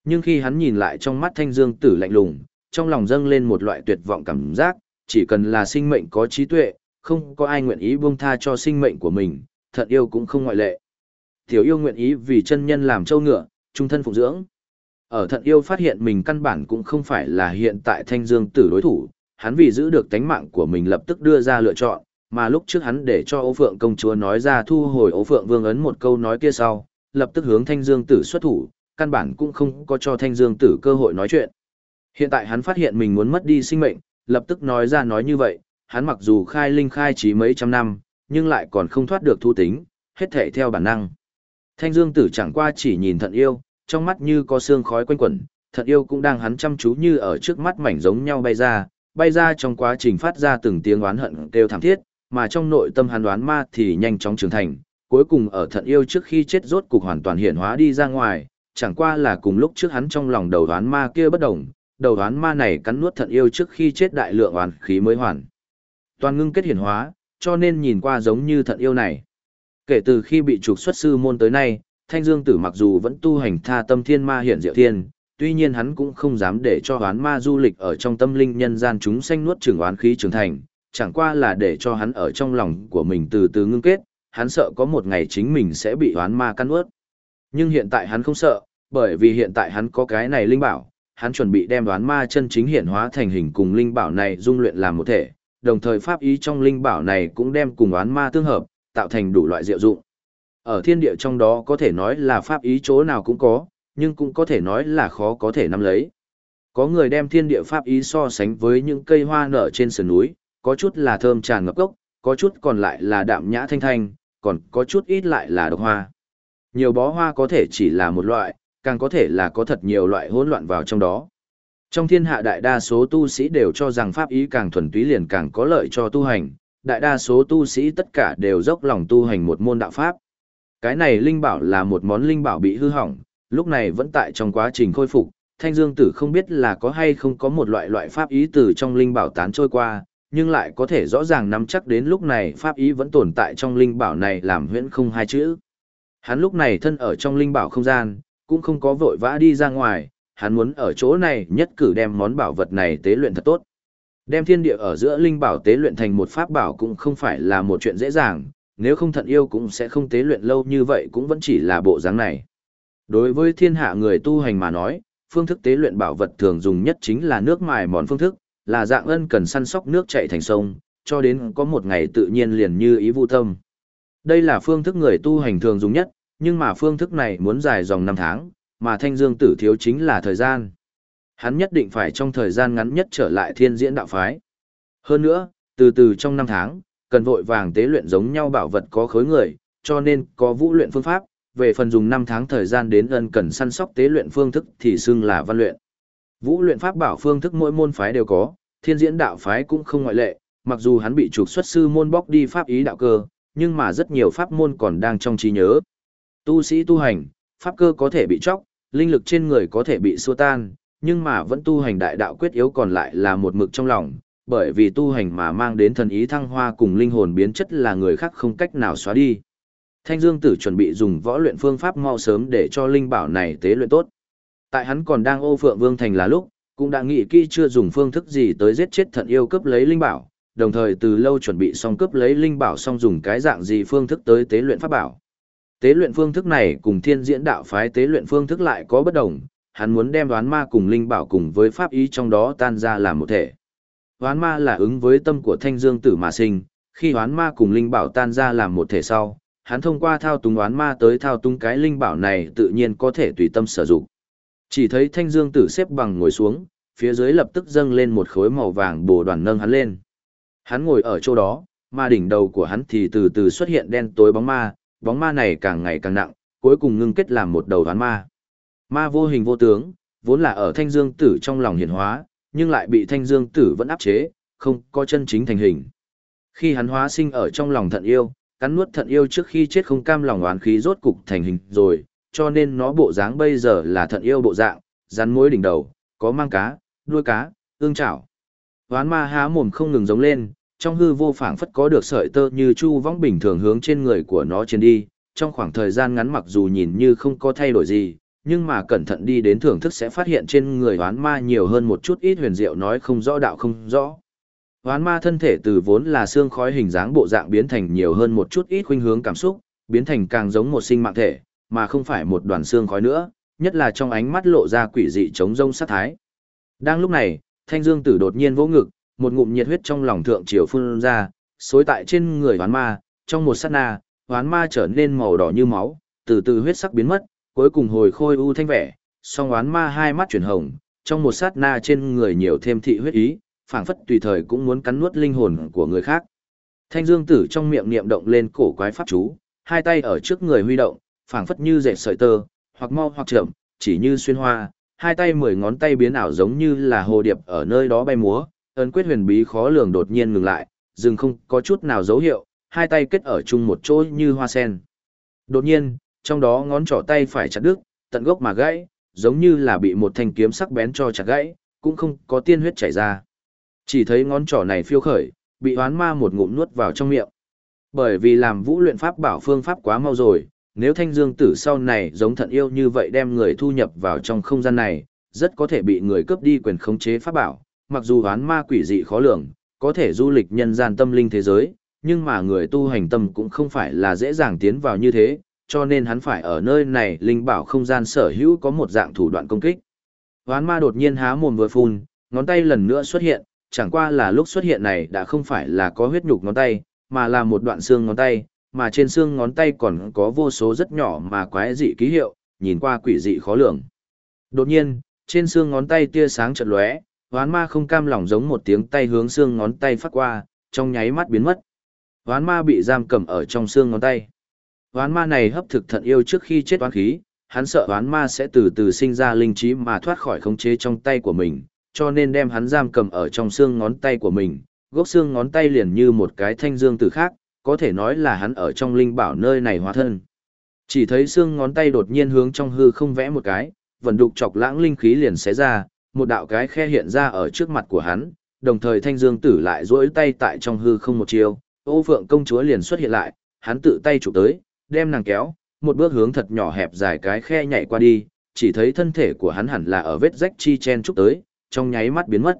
Nhưng khi hắn nhìn lại trong mắt thanh dương tử lạnh lùng, trong lòng dâng lên một loại tuyệt vọng cảm giác, chỉ cần là sinh mệnh có trí tuệ, không có ai nguyện ý buông tha cho sinh mệnh của mình, Thật yêu cũng không ngoại lệ. Tiểu yêu nguyện ý vì chân nhân làm trâu ngựa, trung thân phụng dưỡng. Ở thận yêu phát hiện mình căn bản cũng không phải là hiện tại thanh dương tử đối thủ, hắn vì giữ được tánh mạng của mình lập tức đưa ra lựa chọn, mà lúc trước hắn để cho Ô Phượng công chúa nói ra thu hồi Ô Phượng Vương ấn một câu nói kia sau, lập tức hướng Thanh Dương Tử xuất thủ, căn bản cũng không có cho Thanh Dương Tử cơ hội nói chuyện. Hiện tại hắn phát hiện mình muốn mất đi sinh mệnh, lập tức nói ra nói như vậy, hắn mặc dù khai linh khai trí mấy trăm năm, nhưng lại còn không thoát được thu tính, hết thể theo bản năng. Thanh Dương Tử chẳng qua chỉ nhìn thận yêu, trong mắt như có sương khói quanh quẩn, thận yêu cũng đang hắn chăm chú như ở trước mắt mảnh giống nhau bay ra, bay ra trong quá trình phát ra từng tiếng oán hận kêu thảm thiết, mà trong nội tâm hắn đoán ma thì nhanh chóng trưởng thành, cuối cùng ở thận yêu trước khi chết rốt cục hoàn toàn hiện hóa đi ra ngoài, chẳng qua là cùng lúc trước hắn trong lòng đầu đoán ma kia bất đồng, đầu đoán ma này cắn nuốt thận yêu trước khi chết đại lượng oán khí mới hoàn. Toàn ngưng kết hiển hóa, cho nên nhìn qua giống như thận yêu này. Kể từ khi bị trục xuất sư môn tới nay, Thanh Dương Tử mặc dù vẫn tu hành tha tâm thiên ma hiển diệu thiên, tuy nhiên hắn cũng không dám để cho oán ma du lịch ở trong tâm linh nhân gian chúng sanh nuốt trường oán khí trưởng thành, chẳng qua là để cho hắn ở trong lòng của mình từ từ ngưng kết, hắn sợ có một ngày chính mình sẽ bị oán ma căn ướt. Nhưng hiện tại hắn không sợ, bởi vì hiện tại hắn có cái này linh bảo, hắn chuẩn bị đem đoán ma chân chính hiện hóa thành hình cùng linh bảo này dung luyện làm một thể, đồng thời pháp ý trong linh bảo này cũng đem cùng đoán ma tương hợp, tạo thành đủ loại diệu dụng. Ở thiên địa trong đó có thể nói là pháp ý chỗ nào cũng có, nhưng cũng có thể nói là khó có thể nắm lấy. Có người đem thiên địa pháp ý so sánh với những cây hoa nở trên sườn núi, có chút là thơm tràn ngập gốc, có chút còn lại là đạm nhã thanh thanh, còn có chút ít lại là độc hoa. Nhiều bó hoa có thể chỉ là một loại, càng có thể là có thật nhiều loại hỗn loạn vào trong đó. Trong thiên hạ đại đa số tu sĩ đều cho rằng pháp ý càng thuần túy liền càng có lợi cho tu hành, đại đa số tu sĩ tất cả đều dốc lòng tu hành một môn đạo pháp. Cái này linh bảo là một món linh bảo bị hư hỏng, lúc này vẫn tại trong quá trình khôi phục, Thanh Dương Tử không biết là có hay không có một loại loại pháp ý từ trong linh bảo tán trôi qua, nhưng lại có thể rõ ràng nắm chắc đến lúc này pháp ý vẫn tồn tại trong linh bảo này làm huyễn không hai chữ. Hắn lúc này thân ở trong linh bảo không gian, cũng không có vội vã đi ra ngoài, hắn muốn ở chỗ này nhất cử đem món bảo vật này tế luyện thật tốt. Đem thiên địa ở giữa linh bảo tế luyện thành một pháp bảo cũng không phải là một chuyện dễ dàng, nếu không thận yêu cũng sẽ không tế luyện lâu như vậy cũng vẫn chỉ là bộ dáng này. Đối với thiên hạ người tu hành mà nói, phương thức tế luyện bảo vật thường dùng nhất chính là nước mài món phương thức, là dạng ân cần săn sóc nước chảy thành sông, cho đến có một ngày tự nhiên liền như ý vu tâm. Đây là phương thức người tu hành thường dùng nhất, nhưng mà phương thức này muốn dài dòng năm tháng, mà thanh dương tử thiếu chính là thời gian. Hắn nhất định phải trong thời gian ngắn nhất trở lại thiên diễn đạo phái. Hơn nữa, từ từ trong năm tháng, cần vội vàng tế luyện giống nhau bảo vật có khối người, cho nên có vũ luyện phương pháp, về phần dùng năm tháng thời gian đến ân cần săn sóc tế luyện phương thức thì xưng là văn luyện. Vũ luyện pháp bảo phương thức mỗi môn phái đều có, thiên diễn đạo phái cũng không ngoại lệ, mặc dù hắn bị trục xuất sư môn bóc đi pháp ý đạo cơ, nhưng mà rất nhiều pháp môn còn đang trong trí nhớ. Tu sĩ tu hành, pháp cơ có thể bị chóc, linh lực trên người có thể bị xua tan, nhưng mà vẫn tu hành đại đạo quyết yếu còn lại là một mực trong lòng, bởi vì tu hành mà mang đến thần ý thăng hoa cùng linh hồn biến chất là người khác không cách nào xóa đi. Thanh Dương Tử chuẩn bị dùng võ luyện phương pháp mau sớm để cho linh bảo này tế luyện tốt. Tại hắn còn đang ô phượng vương thành là lúc, cũng đã nghĩ kỹ chưa dùng phương thức gì tới giết chết thận yêu cướp lấy linh bảo, đồng thời từ lâu chuẩn bị xong cướp lấy linh bảo xong dùng cái dạng gì phương thức tới tế luyện pháp bảo. Tế luyện phương thức này cùng thiên diễn đạo phái tế luyện phương thức lại có bất đồng, hắn muốn đem đoán ma cùng linh bảo cùng với pháp ý trong đó tan ra làm một thể. Hoán ma là ứng với tâm của thanh dương tử mà sinh, khi hoán ma cùng linh bảo tan ra làm một thể sau, hắn thông qua thao túng hoán ma tới thao túng cái linh bảo này tự nhiên có thể tùy tâm sử dụng. Chỉ thấy thanh dương tử xếp bằng ngồi xuống, phía dưới lập tức dâng lên một khối màu vàng bồ đoàn nâng hắn lên. Hắn ngồi ở chỗ đó, mà đỉnh đầu của hắn thì từ từ xuất hiện đen tối bóng ma, bóng ma này càng ngày càng nặng, cuối cùng ngưng kết làm một đầu đoán ma. Ma vô hình vô tướng, vốn là ở thanh dương tử trong lòng hiển hóa, nhưng lại bị thanh dương tử vẫn áp chế, không có chân chính thành hình. Khi hắn hóa sinh ở trong lòng thận yêu, cắn nuốt thận yêu trước khi chết không cam lòng oán khí rốt cục thành hình rồi, cho nên nó bộ dáng bây giờ là thận yêu bộ dạng, rắn mối đỉnh đầu, có mang cá, đuôi cá, ương chảo. Hoán ma há mồm không ngừng giống lên, trong hư vô phảng phất có được sợi tơ như chu vong bình thường hướng trên người của nó trên đi, trong khoảng thời gian ngắn mặc dù nhìn như không có thay đổi gì, nhưng mà cẩn thận đi đến thưởng thức sẽ phát hiện trên người hoán ma nhiều hơn một chút ít huyền diệu nói không rõ đạo không rõ. Hoán ma thân thể từ vốn là xương khói hình dáng bộ dạng biến thành nhiều hơn một chút ít khuynh hướng cảm xúc, biến thành càng giống một sinh mạng thể, mà không phải một đoàn xương khói nữa, nhất là trong ánh mắt lộ ra quỷ dị chống rông sát thái. Đang lúc này, Thanh Dương Tử đột nhiên vỗ ngực, một ngụm nhiệt huyết trong lòng thượng triều phun ra, xối tại trên người hoán ma, trong một sát na, hoán ma trở nên màu đỏ như máu, từ từ huyết sắc biến mất, cuối cùng hồi khôi u thanh vẻ, song oán ma hai mắt chuyển hồng, trong một sát na trên người nhiều thêm thị huyết ý, phảng phất tùy thời cũng muốn cắn nuốt linh hồn của người khác. Thanh Dương Tử trong miệng niệm động lên cổ quái pháp chú, hai tay ở trước người huy động, phảng phất như dệt sợi tơ, hoặc mau hoặc chậm, chỉ như xuyên hoa, hai tay mười ngón tay biến ảo giống như là hồ điệp ở nơi đó bay múa, ấn quyết huyền bí khó lường đột nhiên ngừng lại, dừng không có chút nào dấu hiệu, hai tay kết ở chung một chỗ như hoa sen. Đột nhiên, trong đó ngón trỏ tay phải chặt đứt, tận gốc mà gãy, giống như là bị một thanh kiếm sắc bén cho chặt gãy, cũng không có tiên huyết chảy ra. Chỉ thấy ngón trỏ này phiêu khởi, bị hoán ma một ngụm nuốt vào trong miệng. Bởi vì làm vũ luyện pháp bảo phương pháp quá mau rồi, nếu thanh dương tử sau này giống thận yêu như vậy đem người thu nhập vào trong không gian này, rất có thể bị người cướp đi quyền khống chế pháp bảo, mặc dù hoán ma quỷ dị khó lường, có thể du lịch nhân gian tâm linh thế giới, nhưng mà người tu hành tâm cũng không phải là dễ dàng tiến vào như thế, cho nên hắn phải ở nơi này linh bảo không gian sở hữu có một dạng thủ đoạn công kích. Hoán ma đột nhiên há mồm vừa phun, ngón tay lần nữa xuất hiện, chẳng qua là lúc xuất hiện này đã không phải là có huyết nhục ngón tay, mà là một đoạn xương ngón tay, mà trên xương ngón tay còn có vô số rất nhỏ mà quái dị ký hiệu, nhìn qua quỷ dị khó lường. Đột nhiên, trên xương ngón tay tia sáng chợt lóe, hoán ma không cam lòng giống một tiếng tay hướng xương ngón tay phát qua, trong nháy mắt biến mất. Hoán ma bị giam cầm ở trong xương ngón tay oán ma này hấp thực thận yêu trước khi chết oán khí, hắn sợ oán ma sẽ từ từ sinh ra linh trí mà thoát khỏi khống chế trong tay của mình, cho nên đem hắn giam cầm ở trong xương ngón tay của mình, gốc xương ngón tay liền như một cái thanh dương từ khác, có thể nói là hắn ở trong linh bảo nơi này hóa thân. Chỉ thấy xương ngón tay đột nhiên hướng trong hư không vẽ một cái, vận đục chọc lãng linh khí liền xé ra, một đạo cái khe hiện ra ở trước mặt của hắn, đồng thời thanh dương tử lại duỗi tay tại trong hư không một chiều, ô phượng công chúa liền xuất hiện lại, hắn tự tay chụp tới, đem nàng kéo, một bước hướng thật nhỏ hẹp dài cái khe nhảy qua đi, chỉ thấy thân thể của hắn hẳn là ở vết rách chi chen chúc tới, trong nháy mắt biến mất.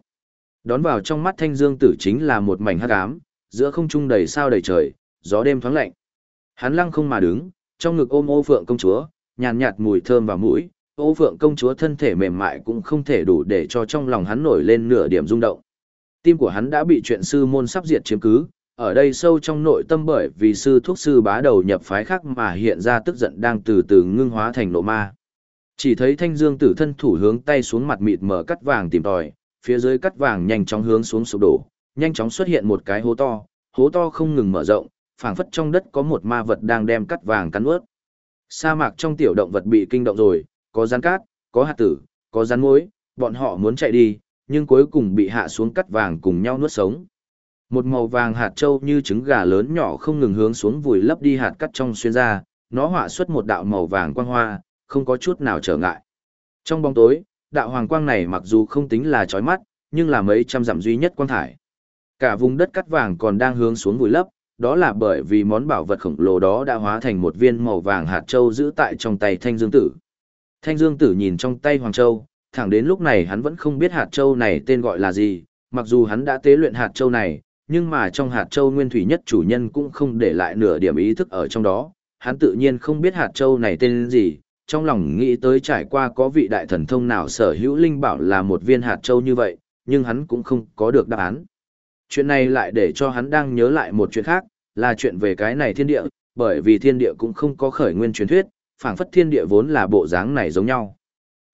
Đón vào trong mắt thanh dương tử chính là một mảnh hắc ám, giữa không trung đầy sao đầy trời, gió đêm thoáng lạnh. Hắn lăng không mà đứng, trong ngực ôm ô phượng công chúa, nhàn nhạt mùi thơm vào mũi, ô phượng công chúa thân thể mềm mại cũng không thể đủ để cho trong lòng hắn nổi lên nửa điểm rung động. Tim của hắn đã bị chuyện sư môn sắp diệt chiếm cứ, ở đây sâu trong nội tâm bởi vì sư thuốc sư bá đầu nhập phái khác mà hiện ra tức giận đang từ từ ngưng hóa thành nộ ma. Chỉ thấy thanh dương tử thân thủ hướng tay xuống mặt mịt mở cắt vàng tìm tòi, phía dưới cắt vàng nhanh chóng hướng xuống sụp đổ, nhanh chóng xuất hiện một cái hố to, hố to không ngừng mở rộng, phảng phất trong đất có một ma vật đang đem cắt vàng cắn ướt. Sa mạc trong tiểu động vật bị kinh động rồi, có rắn cát, có hạt tử, có rắn mối, bọn họ muốn chạy đi, nhưng cuối cùng bị hạ xuống cắt vàng cùng nhau nuốt sống. Một màu vàng hạt trâu như trứng gà lớn nhỏ không ngừng hướng xuống vùi lấp đi hạt cắt trong xuyên ra, nó họa xuất một đạo màu vàng quang hoa, không có chút nào trở ngại. Trong bóng tối, đạo hoàng quang này mặc dù không tính là chói mắt, nhưng là mấy trăm dặm duy nhất quang thải. Cả vùng đất cắt vàng còn đang hướng xuống vùi lấp, đó là bởi vì món bảo vật khổng lồ đó đã hóa thành một viên màu vàng hạt châu giữ tại trong tay Thanh Dương Tử. Thanh Dương Tử nhìn trong tay Hoàng Châu, thẳng đến lúc này hắn vẫn không biết hạt châu này tên gọi là gì, mặc dù hắn đã tế luyện hạt châu này, nhưng mà trong hạt châu nguyên thủy nhất chủ nhân cũng không để lại nửa điểm ý thức ở trong đó, hắn tự nhiên không biết hạt châu này tên gì, trong lòng nghĩ tới trải qua có vị đại thần thông nào sở hữu linh bảo là một viên hạt châu như vậy, nhưng hắn cũng không có được đáp án. Chuyện này lại để cho hắn đang nhớ lại một chuyện khác, là chuyện về cái này thiên địa, bởi vì thiên địa cũng không có khởi nguyên truyền thuyết, phảng phất thiên địa vốn là bộ dáng này giống nhau.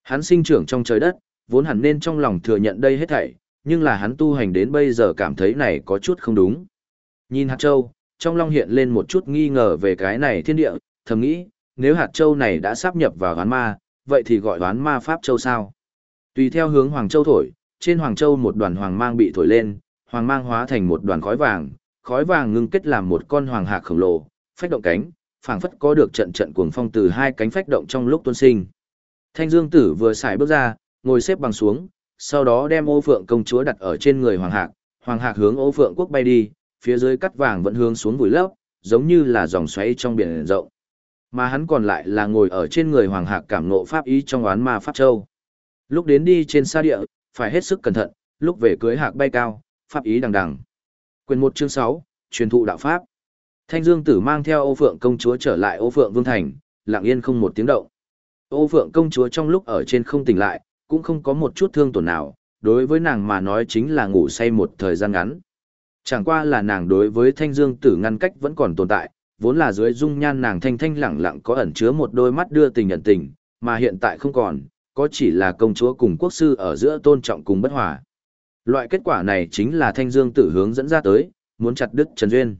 Hắn sinh trưởng trong trời đất, vốn hẳn nên trong lòng thừa nhận đây hết thảy, nhưng là hắn tu hành đến bây giờ cảm thấy này có chút không đúng. Nhìn hạt châu, trong long hiện lên một chút nghi ngờ về cái này thiên địa, thầm nghĩ, nếu hạt châu này đã sắp nhập vào hoán ma, vậy thì gọi hoán ma pháp châu sao? Tùy theo hướng Hoàng Châu thổi, trên Hoàng Châu một đoàn hoàng mang bị thổi lên, hoàng mang hóa thành một đoàn khói vàng, khói vàng ngưng kết làm một con hoàng hạc khổng lồ, phách động cánh, phảng phất có được trận trận cuồng phong từ hai cánh phách động trong lúc tuôn sinh. Thanh Dương Tử vừa xài bước ra, ngồi xếp bằng xuống, sau đó đem ô phượng công chúa đặt ở trên người hoàng hạc, hoàng hạc hướng ô phượng quốc bay đi, phía dưới cắt vàng vẫn hướng xuống vùi lấp, giống như là dòng xoáy trong biển rộng. Mà hắn còn lại là ngồi ở trên người Hoàng Hạc cảm ngộ pháp ý trong oán ma pháp châu. Lúc đến đi trên xa địa, phải hết sức cẩn thận, lúc về cưới hạc bay cao, pháp ý đằng đằng. Quyền một chương sáu truyền thụ đạo pháp. Thanh Dương Tử mang theo Ô Phượng công chúa trở lại Ô Phượng Vương thành, lặng yên không một tiếng động. Ô Phượng công chúa trong lúc ở trên không tỉnh lại, cũng không có một chút thương tổn nào, đối với nàng mà nói chính là ngủ say một thời gian ngắn. Chẳng qua là nàng đối với Thanh Dương Tử ngăn cách vẫn còn tồn tại, vốn là dưới dung nhan nàng thanh thanh lẳng lặng có ẩn chứa một đôi mắt đưa tình nhận tình, mà hiện tại không còn, có chỉ là công chúa cùng quốc sư ở giữa tôn trọng cùng bất hòa. Loại kết quả này chính là Thanh Dương Tử hướng dẫn ra tới, muốn chặt đứt Trần Duyên.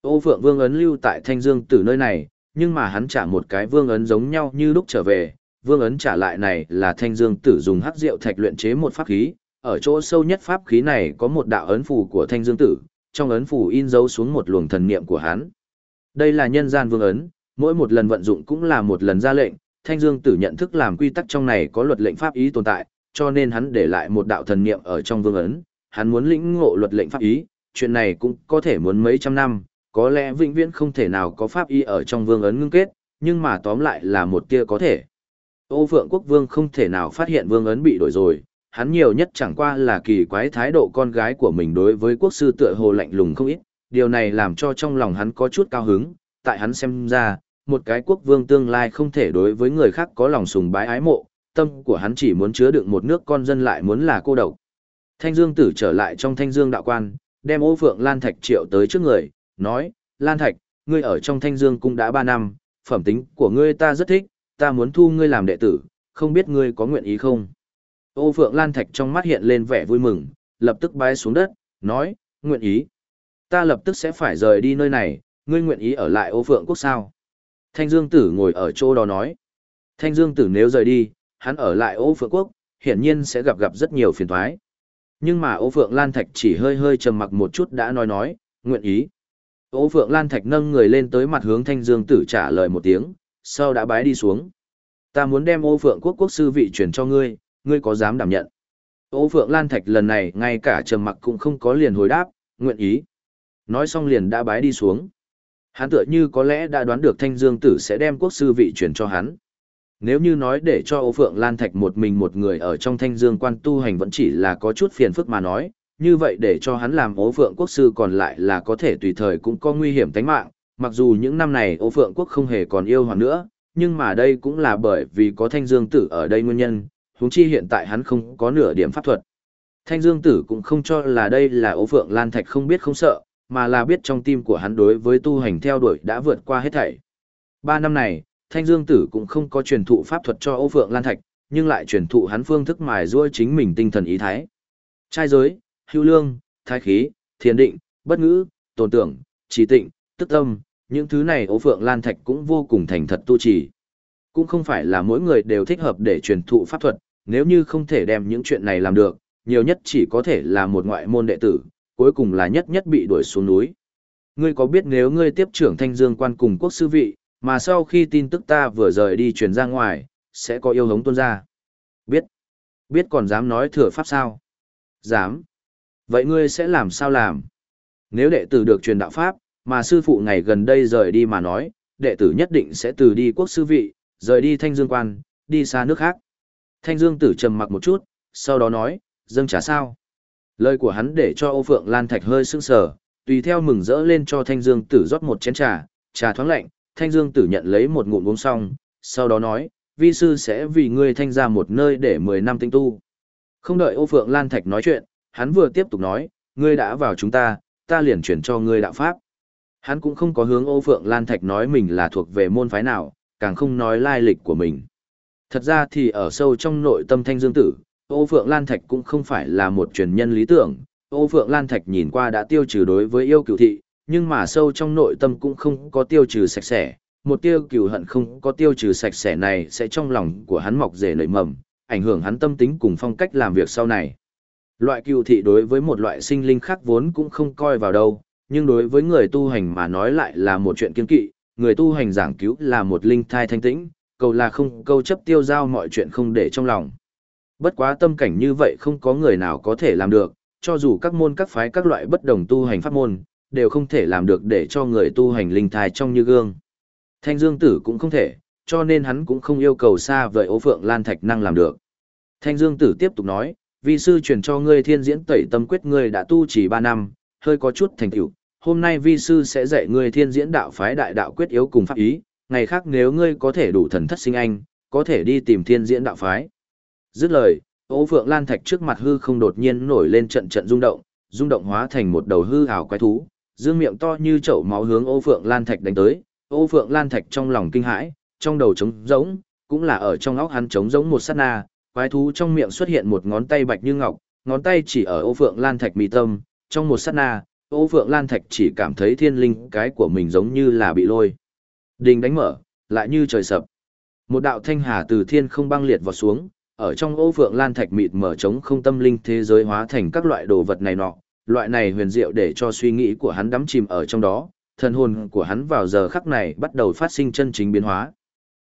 Ô Phượng Vương ấn lưu tại Thanh Dương Tử nơi này, nhưng mà hắn trả một cái vương ấn giống nhau như lúc trở về, vương ấn trả lại này là Thanh Dương Tử dùng hắc rượu thạch luyện chế một pháp khí, ở chỗ sâu nhất pháp khí này có một đạo ấn phù của Thanh Dương Tử, trong ấn phù in dấu xuống một luồng thần niệm của hắn. Đây là nhân gian vương ấn, mỗi một lần vận dụng cũng là một lần ra lệnh, Thanh Dương Tử nhận thức làm quy tắc trong này có luật lệnh pháp ý tồn tại, cho nên hắn để lại một đạo thần niệm ở trong vương ấn, hắn muốn lĩnh ngộ luật lệnh pháp ý, chuyện này cũng có thể muốn mấy trăm năm, có lẽ vĩnh viễn không thể nào có pháp ý ở trong vương ấn ngưng kết, nhưng mà tóm lại là một tia có thể. Ô Phượng Quốc Vương không thể nào phát hiện vương ấn bị đổi rồi, hắn nhiều nhất chẳng qua là kỳ quái thái độ con gái của mình đối với quốc sư tựa hồ lạnh lùng không ít, điều này làm cho trong lòng hắn có chút cao hứng, tại hắn xem ra, một cái quốc vương tương lai không thể đối với người khác có lòng sùng bái ái mộ, tâm của hắn chỉ muốn chứa đựng một nước con dân lại muốn là cô độc. Thanh Dương tử trở lại trong Thanh Dương đạo quan, đem ô phượng Lan Thạch triệu tới trước người, nói, Lan Thạch, ngươi ở trong Thanh Dương cũng đã ba năm, phẩm tính của ngươi ta rất thích, ta muốn thu ngươi làm đệ tử, không biết ngươi có nguyện ý không? Ô Phượng Lan Thạch trong mắt hiện lên vẻ vui mừng, lập tức bái xuống đất, nói, nguyện ý. Ta lập tức sẽ phải rời đi nơi này, ngươi nguyện ý ở lại ô Phượng Quốc sao? Thanh Dương Tử ngồi ở chỗ đó nói. Thanh Dương Tử nếu rời đi, hắn ở lại ô Phượng Quốc, hiển nhiên sẽ gặp gặp rất nhiều phiền toái. Nhưng mà ô Phượng Lan Thạch chỉ hơi hơi trầm mặc một chút đã nói nói, nguyện ý. Ô Phượng Lan Thạch nâng người lên tới mặt hướng Thanh Dương Tử trả lời một tiếng, sau đã bái đi xuống. Ta muốn đem ô Phượng Quốc quốc sư vị truyền cho ngươi, ngươi có dám đảm nhận? Ô Phượng Lan Thạch lần này ngay cả trầm mặc cũng không có liền hồi đáp, nguyện ý. Nói xong liền đã bái đi xuống. Hắn tựa như có lẽ đã đoán được Thanh Dương Tử sẽ đem quốc sư vị truyền cho hắn. Nếu như nói để cho Ô Phượng Lan Thạch một mình một người ở trong Thanh Dương quan tu hành vẫn chỉ là có chút phiền phức mà nói, như vậy để cho hắn làm Âu Phượng quốc sư còn lại là có thể tùy thời cũng có nguy hiểm tính mạng, mặc dù những năm này Ô Phượng quốc không hề còn yêu hoàng nữa, nhưng mà đây cũng là bởi vì có Thanh Dương Tử ở đây nguyên nhân, huống chi hiện tại hắn không có nửa điểm pháp thuật. Thanh Dương Tử cũng không cho là đây là Ô Phượng Lan Thạch không biết không sợ, mà là biết trong tim của hắn đối với tu hành theo đuổi đã vượt qua hết thảy. Ba năm này, Thanh Dương Tử cũng không có truyền thụ pháp thuật cho Ô Phượng Lan Thạch, nhưng lại truyền thụ hắn phương thức mài giũa chính mình tinh thần ý thái. Trai giới, hưu lương, thái khí, thiền định, bất ngữ, tồn tưởng, trí tịnh, tức tâm, những thứ này Ô Phượng Lan Thạch cũng vô cùng thành thật tu trì. Cũng không phải là mỗi người đều thích hợp để truyền thụ pháp thuật, nếu như không thể đem những chuyện này làm được, nhiều nhất chỉ có thể là một ngoại môn đệ tử, cuối cùng là nhất nhất bị đuổi xuống núi. Ngươi có biết nếu ngươi tiếp trưởng thanh dương quan cùng quốc sư vị, mà sau khi tin tức ta vừa rời đi truyền ra ngoài, sẽ có yêu hống tuôn ra. Biết. Biết còn dám nói thừa pháp sao? Dám. Vậy ngươi sẽ làm sao làm? Nếu đệ tử được truyền đạo pháp, mà sư phụ ngày gần đây rời đi mà nói, đệ tử nhất định sẽ từ đi quốc sư vị, rời đi thanh dương quan, đi xa nước khác. Thanh dương tử trầm mặc một chút, sau đó nói, dâng trả sao? Lời của hắn để cho Âu Phượng Lan Thạch hơi sưng sờ, tùy theo mừng rỡ lên cho Thanh Dương Tử rót một chén trà, trà thoáng lạnh, Thanh Dương Tử nhận lấy một ngụm uống xong, sau đó nói, vi sư sẽ vì ngươi thanh ra một nơi để 10 năm tinh tu. Không đợi Âu Phượng Lan Thạch nói chuyện, hắn vừa tiếp tục nói, ngươi đã vào chúng ta, ta liền chuyển cho ngươi đạo pháp. Hắn cũng không có hướng Âu Phượng Lan Thạch nói mình là thuộc về môn phái nào, càng không nói lai lịch của mình. Thật ra thì ở sâu trong nội tâm Thanh Dương Tử, Âu Phượng Lan Thạch cũng không phải là một truyền nhân lý tưởng, Âu Phượng Lan Thạch nhìn qua đã tiêu trừ đối với yêu cựu thị, nhưng mà sâu trong nội tâm cũng không có tiêu trừ sạch sẽ, một tiêu cựu hận không có tiêu trừ sạch sẽ này sẽ trong lòng của hắn mọc rể nảy mầm, ảnh hưởng hắn tâm tính cùng phong cách làm việc sau này. Loại cựu thị đối với một loại sinh linh khác vốn cũng không coi vào đâu, nhưng đối với người tu hành mà nói lại là một chuyện kiên kỵ, người tu hành giảng cứu là một linh thai thanh tĩnh, cầu là không câu chấp tiêu giao mọi chuyện không để trong lòng. Bất quá tâm cảnh như vậy không có người nào có thể làm được, cho dù các môn các phái các loại bất đồng tu hành pháp môn, đều không thể làm được để cho người tu hành linh thai trong như gương. Thanh Dương Tử cũng không thể, cho nên hắn cũng không yêu cầu xa vời ố phượng lan thạch năng làm được. Thanh Dương Tử tiếp tục nói, vi sư truyền cho ngươi thiên diễn tẩy tâm quyết ngươi đã tu chỉ 3 năm, hơi có chút thành tựu. Hôm nay vi sư sẽ dạy ngươi thiên diễn đạo phái đại đạo quyết yếu cùng pháp ý, ngày khác nếu ngươi có thể đủ thần thất sinh anh, có thể đi tìm thiên diễn đạo phái. Dứt lời, ố phượng lan thạch trước mặt hư không đột nhiên nổi lên trận trận rung động, rung động hóa thành một đầu hư ảo quái thú, dương miệng to như chậu máu hướng ô phượng lan thạch đánh tới, ô phượng lan thạch trong lòng kinh hãi, trong đầu trống rỗng, cũng là ở trong óc hắn trống rỗng một sát na, quái thú trong miệng xuất hiện một ngón tay bạch như ngọc, ngón tay chỉ ở ô phượng lan thạch mi tâm, trong một sát na, ô phượng lan thạch chỉ cảm thấy thiên linh cái của mình giống như là bị lôi. Đình đánh mở, lại như trời sập. Một đạo thanh hà từ thiên không băng liệt vào xuống, ở trong ô phượng lan thạch mịt mở trống không tâm linh thế giới hóa thành các loại đồ vật này nọ, loại này huyền diệu để cho suy nghĩ của hắn đắm chìm ở trong đó, thần hồn của hắn vào giờ khắc này bắt đầu phát sinh chân chính biến hóa.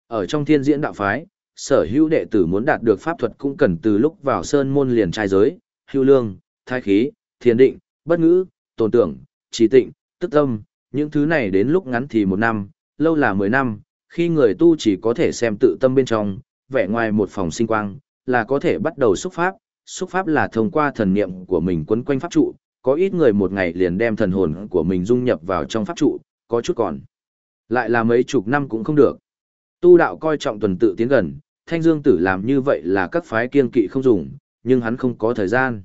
Ở trong thiên diễn đạo phái, sở hữu đệ tử muốn đạt được pháp thuật cũng cần từ lúc vào sơn môn liền trai giới, hưu lương, thai khí, thiền định, bất ngữ, tồn tưởng, trí tịnh, tức tâm, những thứ này đến lúc ngắn thì một năm, lâu là mười năm, khi người tu chỉ có thể xem tự tâm bên trong, vẻ ngoài một phòng sinh quang, là có thể bắt đầu xúc pháp, xúc pháp là thông qua thần niệm của mình quấn quanh pháp trụ, có ít người một ngày liền đem thần hồn của mình dung nhập vào trong pháp trụ, có chút còn. Lại là mấy chục năm cũng không được. Tu đạo coi trọng tuần tự tiến gần, thanh dương tử làm như vậy là các phái kiên kỵ không dùng, nhưng hắn không có thời gian.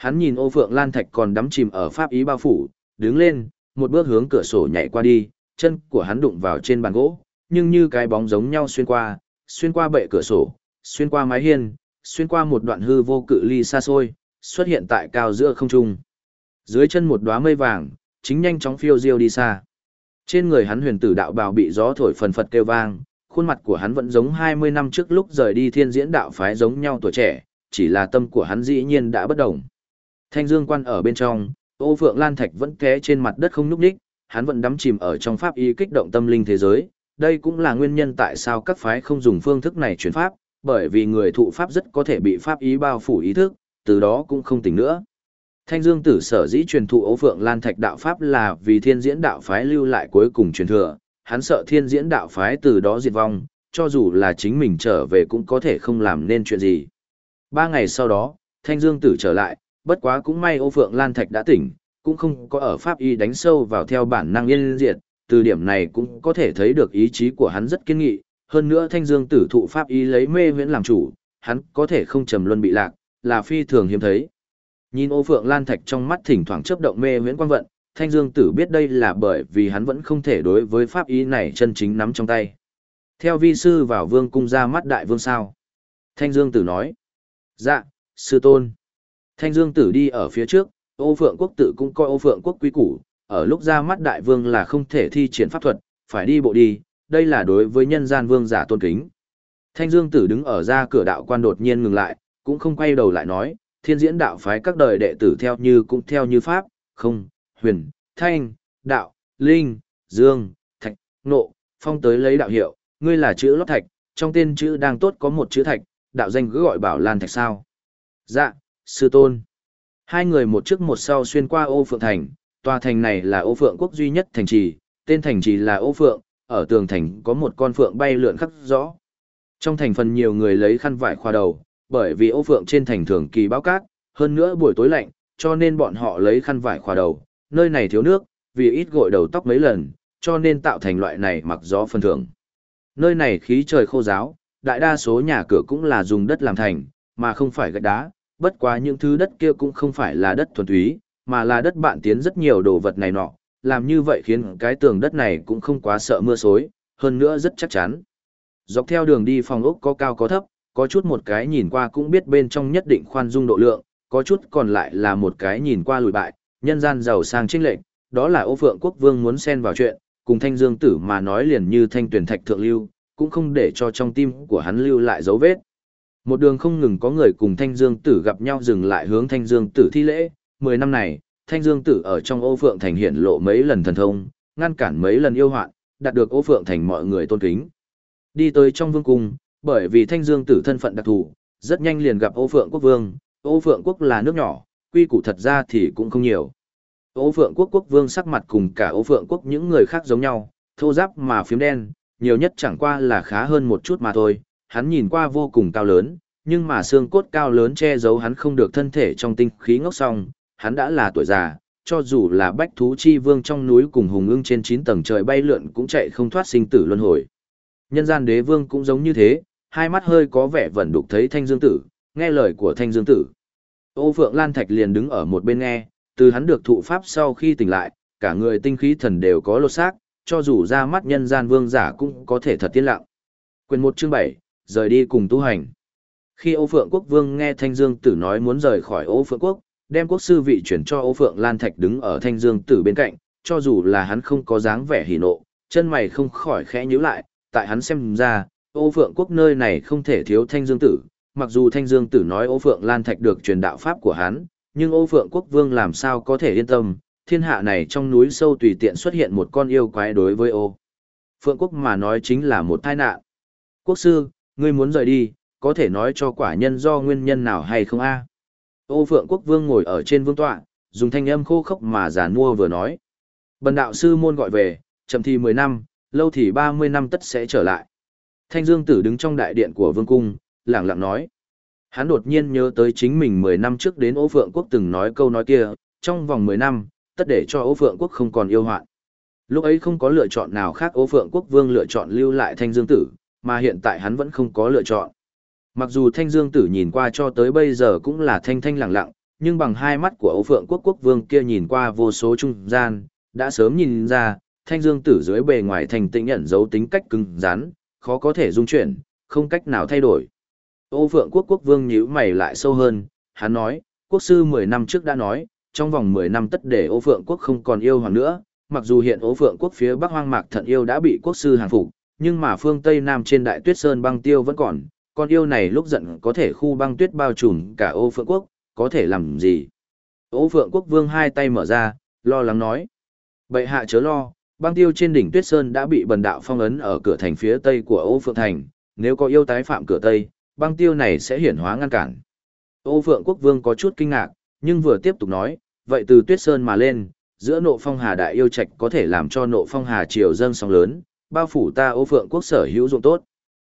Hắn nhìn ô phượng lan thạch còn đắm chìm ở pháp ý bao phủ, đứng lên, một bước hướng cửa sổ nhảy qua đi, chân của hắn đụng vào trên bàn gỗ, nhưng như cái bóng giống nhau xuyên qua, xuyên qua bệ cửa sổ, xuyên qua mái hiên, xuyên qua một đoạn hư vô cự ly xa xôi, xuất hiện tại cao giữa không trung. Dưới chân một đóa mây vàng, chính nhanh chóng phiêu diêu đi xa. Trên người hắn huyền tử đạo bào bị gió thổi phần phật kêu vang, khuôn mặt của hắn vẫn giống 20 năm trước lúc rời đi thiên diễn đạo phái giống nhau tuổi trẻ, chỉ là tâm của hắn dĩ nhiên đã bất động. Thanh dương quan ở bên trong, ô phượng lan thạch vẫn té trên mặt đất không nhúc nhích, hắn vẫn đắm chìm ở trong pháp y kích động tâm linh thế giới. Đây cũng là nguyên nhân tại sao các phái không dùng phương thức này chuyển pháp, bởi vì người thụ pháp rất có thể bị pháp ý bao phủ ý thức, từ đó cũng không tỉnh nữa. Thanh Dương Tử sở dĩ truyền thụ Âu Phượng Lan Thạch đạo pháp là vì Thiên Diễn đạo phái lưu lại cuối cùng truyền thừa, hắn sợ Thiên Diễn đạo phái từ đó diệt vong, cho dù là chính mình trở về cũng có thể không làm nên chuyện gì. Ba ngày sau đó, Thanh Dương Tử trở lại, bất quá cũng may Âu Phượng Lan Thạch đã tỉnh, cũng không có ở pháp y đánh sâu vào theo bản năng yên diệt, từ điểm này cũng có thể thấy được ý chí của hắn rất kiên nghị, hơn nữa Thanh Dương Tử thụ pháp y lấy mê huyễn làm chủ, hắn có thể không trầm luân bị lạc, là phi thường hiếm thấy. Nhìn ô phượng lan thạch trong mắt thỉnh thoảng chớp động mê huyễn quang vận, thanh dương tử biết đây là bởi vì hắn vẫn không thể đối với pháp y này chân chính nắm trong tay. Theo vi sư vào vương cung ra mắt đại vương sao. Thanh dương tử nói. Dạ, sư tôn. Thanh dương tử đi ở phía trước, ô phượng quốc tử cũng coi ô phượng quốc quý củ, ở lúc ra mắt đại vương là không thể thi triển pháp thuật, phải đi bộ đi, đây là đối với nhân gian vương giả tôn kính. Thanh dương tử đứng ở ra cửa đạo quan đột nhiên ngừng lại, cũng không quay đầu lại nói, thiên diễn đạo phái các đời đệ tử theo như cũng theo như pháp, không, huyền, thanh, đạo, linh, dương, thạch, nộ, phong tới lấy đạo hiệu, ngươi là chữ lót thạch, trong tên chữ đang tốt có một chữ thạch, đạo danh cứ gọi bảo lan thạch sao. Dạ, sư tôn. Hai người một trước một sau xuyên qua ô phượng thành, tòa thành này là ô phượng quốc duy nhất thành trì, tên thành trì là ô phượng, ở tường thành có một con phượng bay lượn khắc rõ. Trong thành phần nhiều người lấy khăn vải khoa đầu, bởi vì ô phượng trên thành thường kỳ báo cát, hơn nữa buổi tối lạnh, cho nên bọn họ lấy khăn vải khoa đầu, nơi này thiếu nước, vì ít gội đầu tóc mấy lần, cho nên tạo thành loại này mặc gió phân thưởng. Nơi này khí trời khô giáo, đại đa số nhà cửa cũng là dùng đất làm thành, mà không phải gạch đá, bất quá những thứ đất kia cũng không phải là đất thuần túy, mà là đất bạn tiến rất nhiều đồ vật này nọ, làm như vậy khiến cái tường đất này cũng không quá sợ mưa xối, hơn nữa rất chắc chắn. Dọc theo đường đi phòng ốc có cao có thấp, có chút một cái nhìn qua cũng biết bên trong nhất định khoan dung độ lượng, có chút còn lại là một cái nhìn qua lùi bại, nhân gian giàu sang trinh lệnh, đó là ô phượng quốc vương muốn xen vào chuyện, cùng thanh dương tử mà nói liền như thanh tuyển thạch thượng lưu, cũng không để cho trong tim của hắn lưu lại dấu vết. Một đường không ngừng có người cùng thanh dương tử gặp nhau dừng lại hướng thanh dương tử thi lễ, mười năm này, thanh dương tử ở trong ô phượng thành hiện lộ mấy lần thần thông, ngăn cản mấy lần yêu hoạn, đạt được ô phượng thành mọi người tôn kính. Đi tới trong vương cung, bởi vì thanh dương tử thân phận đặc thù, rất nhanh liền gặp ô phượng quốc vương, ô phượng quốc là nước nhỏ, quy củ thật ra thì cũng không nhiều. Ô Phượng Quốc quốc vương sắc mặt cùng cả Ô Phượng Quốc những người khác giống nhau, thô giáp mà phiếm đen, nhiều nhất chẳng qua là khá hơn một chút mà thôi, hắn nhìn qua vô cùng cao lớn, nhưng mà xương cốt cao lớn che giấu hắn không được thân thể trong tinh khí ngốc song, hắn đã là tuổi già, cho dù là bách thú chi vương trong núi cùng hùng ưng trên 9 tầng trời bay lượn cũng chạy không thoát sinh tử luân hồi. Nhân gian đế vương cũng giống như thế, hai mắt hơi có vẻ vẫn đục thấy thanh dương tử, nghe lời của thanh dương tử. Ô Phượng Lan Thạch liền đứng ở một bên nghe, từ hắn được thụ pháp sau khi tỉnh lại, cả người tinh khí thần đều có lột xác, cho dù ra mắt nhân gian vương giả cũng có thể thật tiên lặng. Quyền 1 chương 7, rời đi cùng tu hành. Khi Âu Phượng Quốc Vương nghe Thanh Dương Tử nói muốn rời khỏi Âu Phượng Quốc, đem quốc sư vị chuyển cho Âu Phượng Lan Thạch đứng ở Thanh Dương Tử bên cạnh, cho dù là hắn không có dáng vẻ hỉ nộ, chân mày không khỏi khẽ nhíu lại, tại hắn xem ra, Âu Phượng Quốc nơi này không thể thiếu Thanh Dương Tử, mặc dù Thanh Dương Tử nói Âu Phượng Lan Thạch được truyền đạo pháp của hắn, nhưng Âu Phượng Quốc Vương làm sao có thể yên tâm, thiên hạ này trong núi sâu tùy tiện xuất hiện một con yêu quái đối với Ô. Phượng Quốc mà nói chính là một tai nạn. Quốc sư, ngươi muốn rời đi, có thể nói cho quả nhân do nguyên nhân nào hay không a? Ô Phượng Quốc Vương ngồi ở trên vương tọa, dùng thanh âm khô khốc mà giàn mua vừa nói. Bần đạo sư môn gọi về, chậm thì 10 năm, lâu thì 30 năm tất sẽ trở lại. Thanh Dương Tử đứng trong đại điện của vương cung, lặng lặng nói. Hắn đột nhiên nhớ tới chính mình 10 năm trước đến Ô Phượng Quốc từng nói câu nói kia, trong vòng 10 năm, tất để cho Ô Phượng Quốc không còn yêu hoạn. Lúc ấy không có lựa chọn nào khác Ô Phượng Quốc Vương lựa chọn lưu lại Thanh Dương Tử, mà hiện tại hắn vẫn không có lựa chọn. Mặc dù Thanh Dương Tử nhìn qua cho tới bây giờ cũng là thanh thanh lặng lặng, nhưng bằng hai mắt của Âu Phượng Quốc Quốc Vương kia nhìn qua vô số trung gian, đã sớm nhìn ra, Thanh Dương Tử dưới bề ngoài thành tĩnh nhận dấu tính cách cứng rắn, khó có thể dung chuyển, không cách nào thay đổi. Âu Phượng Quốc Quốc Vương nhíu mày lại sâu hơn, hắn nói, quốc sư 10 năm trước đã nói, trong vòng 10 năm tất để Âu Phượng Quốc không còn yêu hoàng nữa, mặc dù hiện Âu Phượng Quốc phía Bắc Hoang Mạc Thận yêu đã bị quốc sư hàng phục, nhưng mà phương Tây Nam trên Đại Tuyết Sơn băng tiêu vẫn còn, con yêu này lúc giận có thể khu băng tuyết bao trùm cả ô phượng quốc, có thể làm gì? Ô phượng quốc vương hai tay mở ra, lo lắng nói. Bệ hạ chớ lo, băng tiêu trên đỉnh tuyết sơn đã bị bần đạo phong ấn ở cửa thành phía tây của ô phượng thành, nếu có yêu tái phạm cửa tây, băng tiêu này sẽ hiển hóa ngăn cản. Ô phượng quốc vương có chút kinh ngạc, nhưng vừa tiếp tục nói, vậy từ tuyết sơn mà lên, giữa nộ phong hà đại yêu trạch có thể làm cho nộ phong hà triều dâng sóng lớn, bao phủ ta ô phượng quốc sở hữu dụng tốt.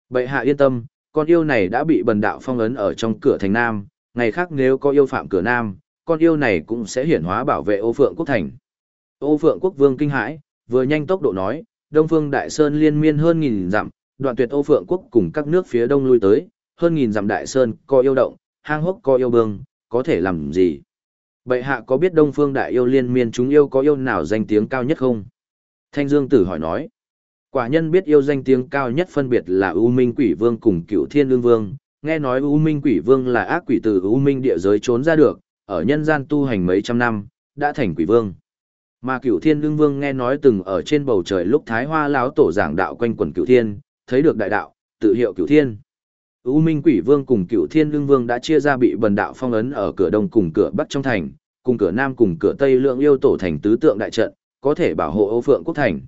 Bệ hạ yên tâm, con yêu này đã bị bần đạo phong ấn ở trong cửa thành Nam, ngày khác nếu có yêu phạm cửa Nam, con yêu này cũng sẽ hiển hóa bảo vệ ô phượng quốc thành. Ô phượng quốc vương kinh hãi, vừa nhanh tốc độ nói, Đông Phương Đại Sơn liên miên hơn nghìn dặm, đoạn tuyệt ô phượng quốc cùng các nước phía đông lui tới, hơn nghìn dặm Đại Sơn có yêu động, hang hốc có yêu bương, có thể làm gì? Bệ hạ có biết Đông Phương Đại yêu liên miên chúng yêu có yêu nào danh tiếng cao nhất không? Thanh Dương Tử hỏi nói. Quả nhân biết yêu danh tiếng cao nhất phân biệt là U Minh Quỷ Vương cùng Cựu Thiên Lương Vương, nghe nói U Minh Quỷ Vương là ác quỷ từ U Minh địa giới trốn ra được, ở nhân gian tu hành mấy trăm năm, đã thành quỷ vương. Mà Cựu Thiên Lương Vương nghe nói từng ở trên bầu trời lúc Thái Hoa lão tổ giảng đạo quanh quần Cựu Thiên, thấy được đại đạo, tự hiệu Cựu Thiên. U Minh Quỷ Vương cùng Cựu Thiên Lương Vương đã chia ra bị bần đạo phong ấn ở cửa đông cùng cửa bắc trong thành, cùng cửa nam cùng cửa tây lượng yêu tổ thành tứ tượng đại trận, có thể bảo hộ Âu Phượng quốc thành.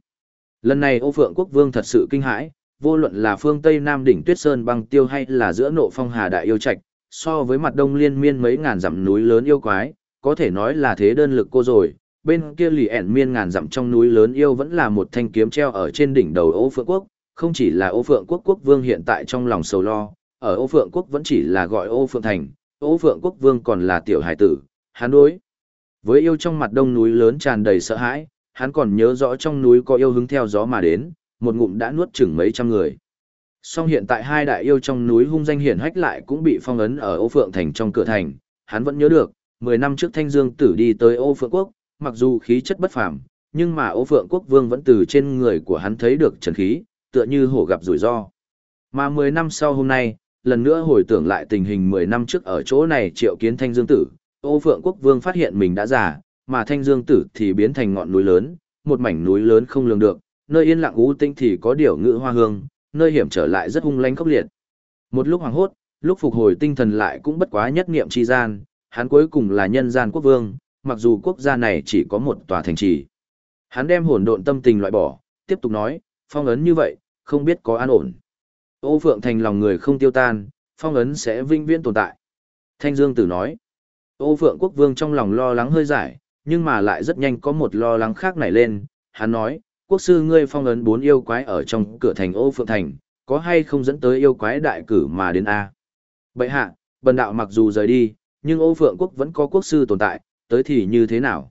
Lần này Âu Phượng Quốc Vương thật sự kinh hãi, vô luận là phương Tây Nam đỉnh Tuyết Sơn băng tiêu hay là giữa nộ phong hà đại yêu trạch, so với mặt đông liên miên mấy ngàn dặm núi lớn yêu quái, có thể nói là thế đơn lực cô rồi. Bên kia lì ẻn miên ngàn dặm trong núi lớn yêu vẫn là một thanh kiếm treo ở trên đỉnh đầu Âu Phượng Quốc, không chỉ là Âu Phượng Quốc Quốc Vương hiện tại trong lòng sầu lo, ở Âu Phượng Quốc vẫn chỉ là gọi Âu Phượng Thành, Âu Phượng Quốc Vương còn là tiểu hải tử, hắn đối. Với yêu trong mặt đông núi lớn tràn đầy sợ hãi, hắn còn nhớ rõ trong núi có yêu hứng theo gió mà đến, một ngụm đã nuốt chừng mấy trăm người. Song hiện tại hai đại yêu trong núi hung danh hiển hách lại cũng bị phong ấn ở Ô Phượng Thành trong cửa thành, hắn vẫn nhớ được, 10 năm trước Thanh Dương Tử đi tới Ô Phượng Quốc, mặc dù khí chất bất phàm, nhưng mà Ô Phượng Quốc Vương vẫn từ trên người của hắn thấy được trần khí, tựa như hổ gặp rủi ro. Mà 10 năm sau hôm nay, lần nữa hồi tưởng lại tình hình 10 năm trước ở chỗ này triệu kiến Thanh Dương Tử, Ô Phượng Quốc Vương phát hiện mình đã già, mà thanh dương tử thì biến thành ngọn núi lớn, một mảnh núi lớn không lường được, nơi yên lặng u tĩnh thì có điểu ngự hoa hương, nơi hiểm trở lại rất hung lãnh khốc liệt. Một lúc hoàng hốt, lúc phục hồi tinh thần lại cũng bất quá nhất niệm chi gian, hắn cuối cùng là nhân gian quốc vương, mặc dù quốc gia này chỉ có một tòa thành trì. Hắn đem hỗn độn tâm tình loại bỏ, tiếp tục nói, phong ấn như vậy, không biết có an ổn. Ô Phượng thành lòng người không tiêu tan, phong ấn sẽ vinh viễn tồn tại. Thanh Dương Tử nói, Ô Phượng quốc vương trong lòng lo lắng hơi giải, nhưng mà lại rất nhanh có một lo lắng khác nảy lên, hắn nói, quốc sư ngươi phong ấn bốn yêu quái ở trong cửa thành ô phượng thành, có hay không dẫn tới yêu quái đại cử mà đến A. Bậy hạ, bần đạo mặc dù rời đi, nhưng ô phượng quốc vẫn có quốc sư tồn tại, tới thì như thế nào?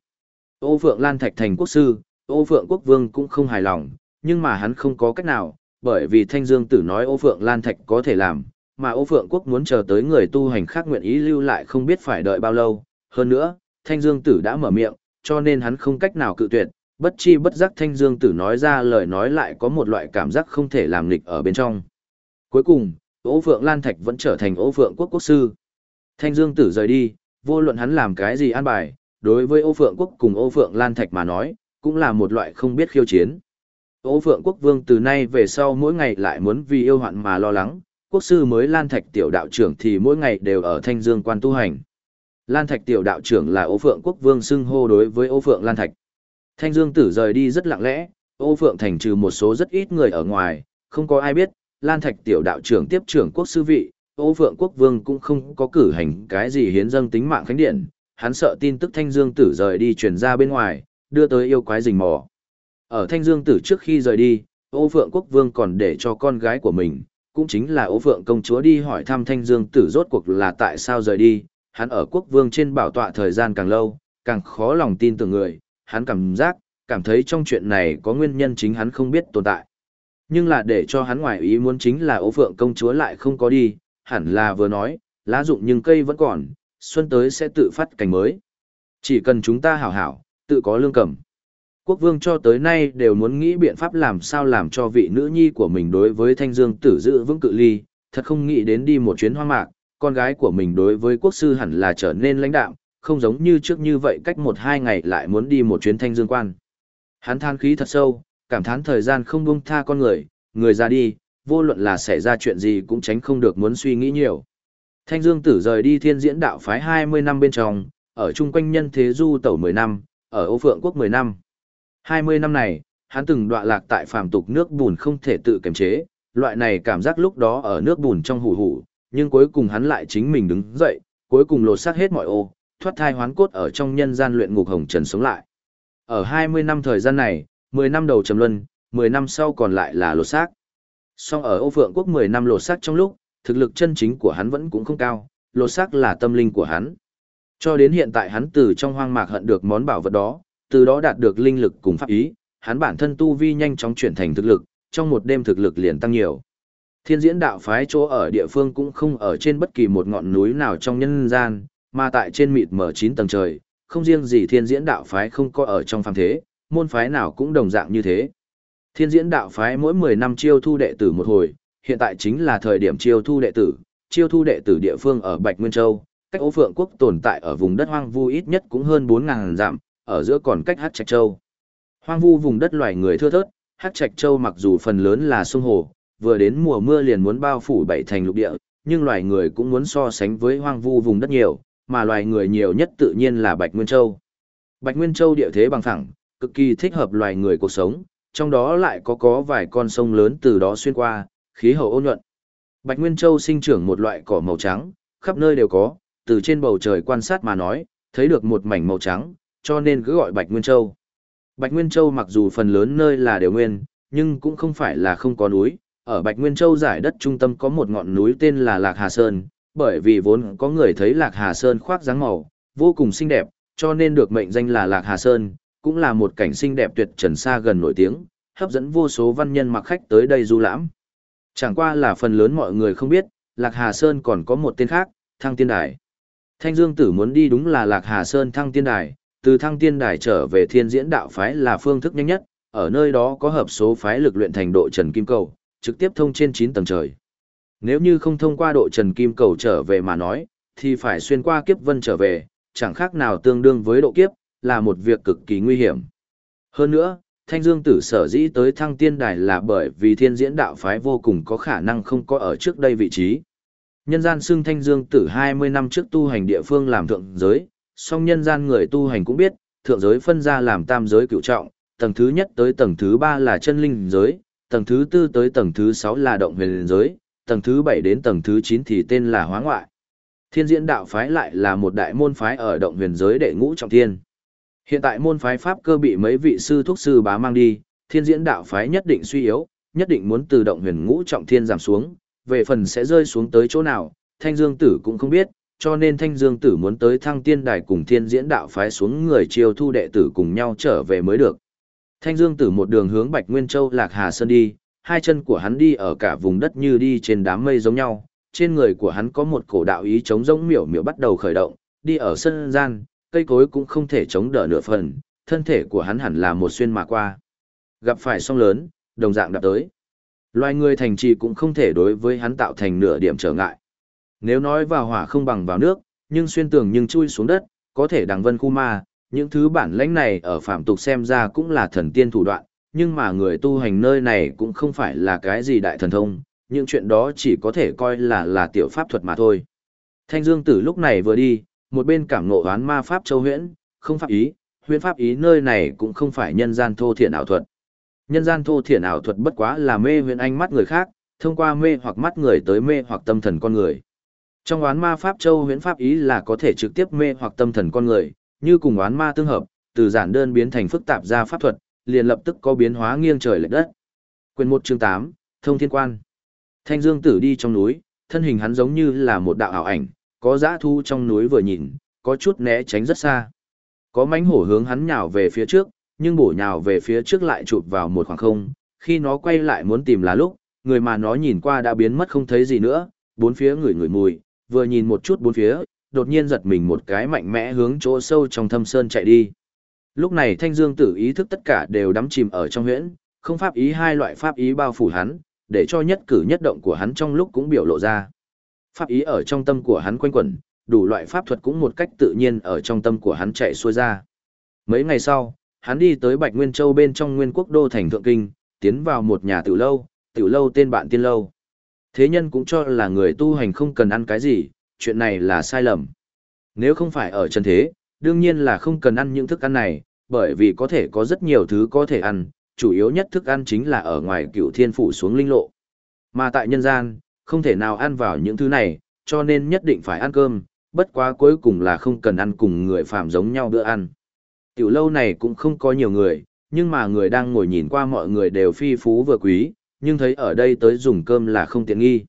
Ô phượng lan thạch thành quốc sư, ô phượng quốc vương cũng không hài lòng, nhưng mà hắn không có cách nào, bởi vì thanh dương tử nói ô phượng lan thạch có thể làm, mà ô phượng quốc muốn chờ tới người tu hành khác nguyện ý lưu lại không biết phải đợi bao lâu. Hơn nữa, thanh dương tử đã mở miệng, cho nên hắn không cách nào cự tuyệt, bất chi bất giác thanh dương tử nói ra lời nói lại có một loại cảm giác không thể làm nghịch ở bên trong. Cuối cùng, Ô Phượng Lan Thạch vẫn trở thành Ô Phượng quốc quốc sư. Thanh Dương tử rời đi, vô luận hắn làm cái gì an bài, đối với Ô Phượng quốc cùng Ô Phượng Lan Thạch mà nói, cũng là một loại không biết khiêu chiến. Ô Phượng quốc vương từ nay về sau mỗi ngày lại muốn vì yêu hoạn mà lo lắng, quốc sư mới Lan Thạch tiểu đạo trưởng thì mỗi ngày đều ở Thanh Dương quan tu hành. Lan Thạch tiểu đạo trưởng là Ô Phượng quốc vương xưng hô đối với Ô Phượng Lan Thạch. Thanh Dương Tử rời đi rất lặng lẽ, Ô Phượng thành trừ một số rất ít người ở ngoài, không có ai biết, Lan Thạch tiểu đạo trưởng tiếp trưởng quốc sư vị, Ô Phượng quốc vương cũng không có cử hành cái gì hiến dâng tính mạng khánh điện, hắn sợ tin tức Thanh Dương Tử rời đi truyền ra bên ngoài, đưa tới yêu quái rình mò. Ở Thanh Dương Tử trước khi rời đi, Ô Phượng quốc vương còn để cho con gái của mình, cũng chính là Ô Phượng công chúa đi hỏi thăm Thanh Dương Tử rốt cuộc là tại sao rời đi, hắn ở quốc vương trên bảo tọa thời gian càng lâu, càng khó lòng tin tưởng người, hắn cảm giác, cảm thấy trong chuyện này có nguyên nhân chính hắn không biết tồn tại. Nhưng là để cho hắn ngoài ý muốn chính là ố phượng công chúa lại không có đi, hẳn là vừa nói, lá dụng nhưng cây vẫn còn, xuân tới sẽ tự phát cảnh mới. Chỉ cần chúng ta hảo hảo, tự có lương cầm. Quốc vương cho tới nay đều muốn nghĩ biện pháp làm sao làm cho vị nữ nhi của mình đối với thanh dương tử giữ vững cự ly, thật không nghĩ đến đi một chuyến hoang mạc, con gái của mình đối với quốc sư hẳn là trở nên lãnh đạo, không giống như trước như vậy cách một hai ngày lại muốn đi một chuyến thanh dương quan. Hắn than khí thật sâu, cảm thán thời gian không buông tha con người, người ra đi, vô luận là xảy ra chuyện gì cũng tránh không được muốn suy nghĩ nhiều. Thanh Dương Tử rời đi thiên diễn đạo phái 20 năm bên trong, ở chung quanh nhân thế du tẩu 10 năm, ở Âu Phượng Quốc 10 năm. 20 năm này, hắn từng đọa lạc tại phàm tục nước bùn không thể tự kiềm chế, loại này cảm giác lúc đó ở nước bùn trong hủ hủ, nhưng cuối cùng hắn lại chính mình đứng dậy, cuối cùng lột xác hết mọi ô, thoát thai hoán cốt ở trong nhân gian luyện ngục hồng trần sống lại. Ở 20 năm thời gian này, 10 năm đầu trầm luân, 10 năm sau còn lại là lột xác. Song ở Âu Phượng Quốc 10 năm lột xác trong lúc, thực lực chân chính của hắn vẫn cũng không cao, lột xác là tâm linh của hắn. Cho đến hiện tại hắn từ trong hoang mạc hận được món bảo vật đó, từ đó đạt được linh lực cùng pháp ý, hắn bản thân tu vi nhanh chóng chuyển thành thực lực, trong một đêm thực lực liền tăng nhiều. Thiên diễn đạo phái chỗ ở địa phương cũng không ở trên bất kỳ một ngọn núi nào trong nhân gian, mà tại trên mịt mở 9 tầng trời, không riêng gì thiên diễn đạo phái không có ở trong phàm thế, môn phái nào cũng đồng dạng như thế. Thiên diễn đạo phái mỗi 10 năm chiêu thu đệ tử một hồi, hiện tại chính là thời điểm chiêu thu đệ tử, chiêu thu đệ tử địa phương ở Bạch Nguyên Châu, cách Ô Phượng Quốc tồn tại ở vùng đất hoang vu ít nhất cũng hơn 4.000 dặm, ở giữa còn cách Hát Trạch Châu. Hoang vu vùng đất loài người thưa thớt, Hát Trạch Châu mặc dù phần lớn là sông hồ, vừa đến mùa mưa liền muốn bao phủ bảy thành lục địa, nhưng loài người cũng muốn so sánh với hoang vu vùng đất nhiều, mà loài người nhiều nhất tự nhiên là Bạch Nguyên Châu. Bạch Nguyên Châu địa thế bằng phẳng, cực kỳ thích hợp loài người cuộc sống, trong đó lại có có vài con sông lớn từ đó xuyên qua, khí hậu ôn nhuận. Bạch Nguyên Châu sinh trưởng một loại cỏ màu trắng, khắp nơi đều có, từ trên bầu trời quan sát mà nói, thấy được một mảnh màu trắng, cho nên cứ gọi Bạch Nguyên Châu. Bạch Nguyên Châu mặc dù phần lớn nơi là đều nguyên, nhưng cũng không phải là không có núi. Ở Bạch Nguyên Châu giải đất trung tâm có một ngọn núi tên là Lạc Hà Sơn, bởi vì vốn có người thấy Lạc Hà Sơn khoác dáng màu, vô cùng xinh đẹp, cho nên được mệnh danh là Lạc Hà Sơn, cũng là một cảnh xinh đẹp tuyệt trần xa gần nổi tiếng, hấp dẫn vô số văn nhân mặc khách tới đây du lãm. Chẳng qua là phần lớn mọi người không biết, Lạc Hà Sơn còn có một tên khác, Thăng Tiên Đài. Thanh Dương Tử muốn đi đúng là Lạc Hà Sơn Thăng Tiên Đài, từ Thăng Tiên Đài trở về Thiên Diễn Đạo phái là phương thức nhanh nhất, ở nơi đó có hợp số phái lực luyện thành độ Trần Kim Cầu, trực tiếp thông trên 9 tầng trời. Nếu như không thông qua độ Trần Kim Cầu trở về mà nói, thì phải xuyên qua kiếp vân trở về, chẳng khác nào tương đương với độ kiếp, là một việc cực kỳ nguy hiểm. Hơn nữa, Thanh Dương Tử sở dĩ tới thăng tiên đài là bởi vì thiên diễn đạo phái vô cùng có khả năng không có ở trước đây vị trí. Nhân gian xưng Thanh Dương Tử 20 năm trước tu hành địa phương làm thượng giới, song nhân gian người tu hành cũng biết, thượng giới phân ra làm tam giới cựu trọng, tầng thứ nhất tới tầng thứ ba là chân linh giới, tầng thứ tư tới tầng thứ sáu là động huyền giới, tầng thứ bảy đến tầng thứ chín thì tên là hóa ngoại. Thiên diễn đạo phái lại là một đại môn phái ở động huyền giới đệ ngũ trọng thiên. Hiện tại môn phái Pháp cơ bị mấy vị sư thúc sư bá mang đi, thiên diễn đạo phái nhất định suy yếu, nhất định muốn từ động huyền ngũ trọng thiên giảm xuống, về phần sẽ rơi xuống tới chỗ nào, thanh dương tử cũng không biết, cho nên thanh dương tử muốn tới thăng tiên đài cùng thiên diễn đạo phái xuống người chiêu thu đệ tử cùng nhau trở về mới được. Thanh dương tử một đường hướng Bạch Nguyên Châu Lạc Hà Sơn đi, hai chân của hắn đi ở cả vùng đất như đi trên đám mây giống nhau, trên người của hắn có một cổ đạo ý chống giống miểu miểu bắt đầu khởi động, đi ở sân gian, cây cối cũng không thể chống đỡ nửa phần, thân thể của hắn hẳn là một xuyên mà qua. Gặp phải song lớn, đồng dạng đạp tới. Loài người thành trì cũng không thể đối với hắn tạo thành nửa điểm trở ngại. Nếu nói vào hỏa không bằng vào nước, nhưng xuyên tường nhưng chui xuống đất, có thể đằng vân khu ma, những thứ bản lãnh này ở phạm tục xem ra cũng là thần tiên thủ đoạn, nhưng mà người tu hành nơi này cũng không phải là cái gì đại thần thông, những chuyện đó chỉ có thể coi là là tiểu pháp thuật mà thôi. Thanh Dương Tử lúc này vừa đi, một bên cảm ngộ oán ma pháp châu huyễn, không pháp ý, huyễn pháp ý nơi này cũng không phải nhân gian thô thiện ảo thuật. Nhân gian thô thiện ảo thuật bất quá là mê huyễn ánh mắt người khác, thông qua mê hoặc mắt người tới mê hoặc tâm thần con người. Trong oán ma pháp châu huyễn pháp ý là có thể trực tiếp mê hoặc tâm thần con người, như cùng oán ma tương hợp, từ giản đơn biến thành phức tạp ra pháp thuật, liền lập tức có biến hóa nghiêng trời lệch đất. Quyền 1 chương 8, Thông Thiên Quan. Thanh Dương Tử đi trong núi, thân hình hắn giống như là một đạo ảo ảnh, có dã thu trong núi vừa nhìn, có chút né tránh rất xa. Có mãnh hổ hướng hắn nhào về phía trước, nhưng bổ nhào về phía trước lại chụp vào một khoảng không, khi nó quay lại muốn tìm là lúc, người mà nó nhìn qua đã biến mất không thấy gì nữa, bốn phía người người mùi, vừa nhìn một chút bốn phía, đột nhiên giật mình một cái mạnh mẽ hướng chỗ sâu trong thâm sơn chạy đi. Lúc này Thanh Dương Tử ý thức tất cả đều đắm chìm ở trong huyễn, không pháp ý hai loại pháp ý bao phủ hắn, để cho nhất cử nhất động của hắn trong lúc cũng biểu lộ ra. Pháp ý ở trong tâm của hắn quanh quẩn, đủ loại pháp thuật cũng một cách tự nhiên ở trong tâm của hắn chạy xuôi ra. Mấy ngày sau, hắn đi tới Bạch Nguyên Châu bên trong Nguyên Quốc đô thành Thượng Kinh, tiến vào một nhà tiểu lâu, tiểu lâu tên bạn tiên lâu. Thế nhân cũng cho là người tu hành không cần ăn cái gì, chuyện này là sai lầm. Nếu không phải ở chân thế, đương nhiên là không cần ăn những thức ăn này, bởi vì có thể có rất nhiều thứ có thể ăn, chủ yếu nhất thức ăn chính là ở ngoài cựu thiên phủ xuống linh lộ. Mà tại nhân gian, không thể nào ăn vào những thứ này, cho nên nhất định phải ăn cơm, bất quá cuối cùng là không cần ăn cùng người phạm giống nhau bữa ăn. Tiểu lâu này cũng không có nhiều người, nhưng mà người đang ngồi nhìn qua mọi người đều phi phú vừa quý, nhưng thấy ở đây tới dùng cơm là không tiện nghi.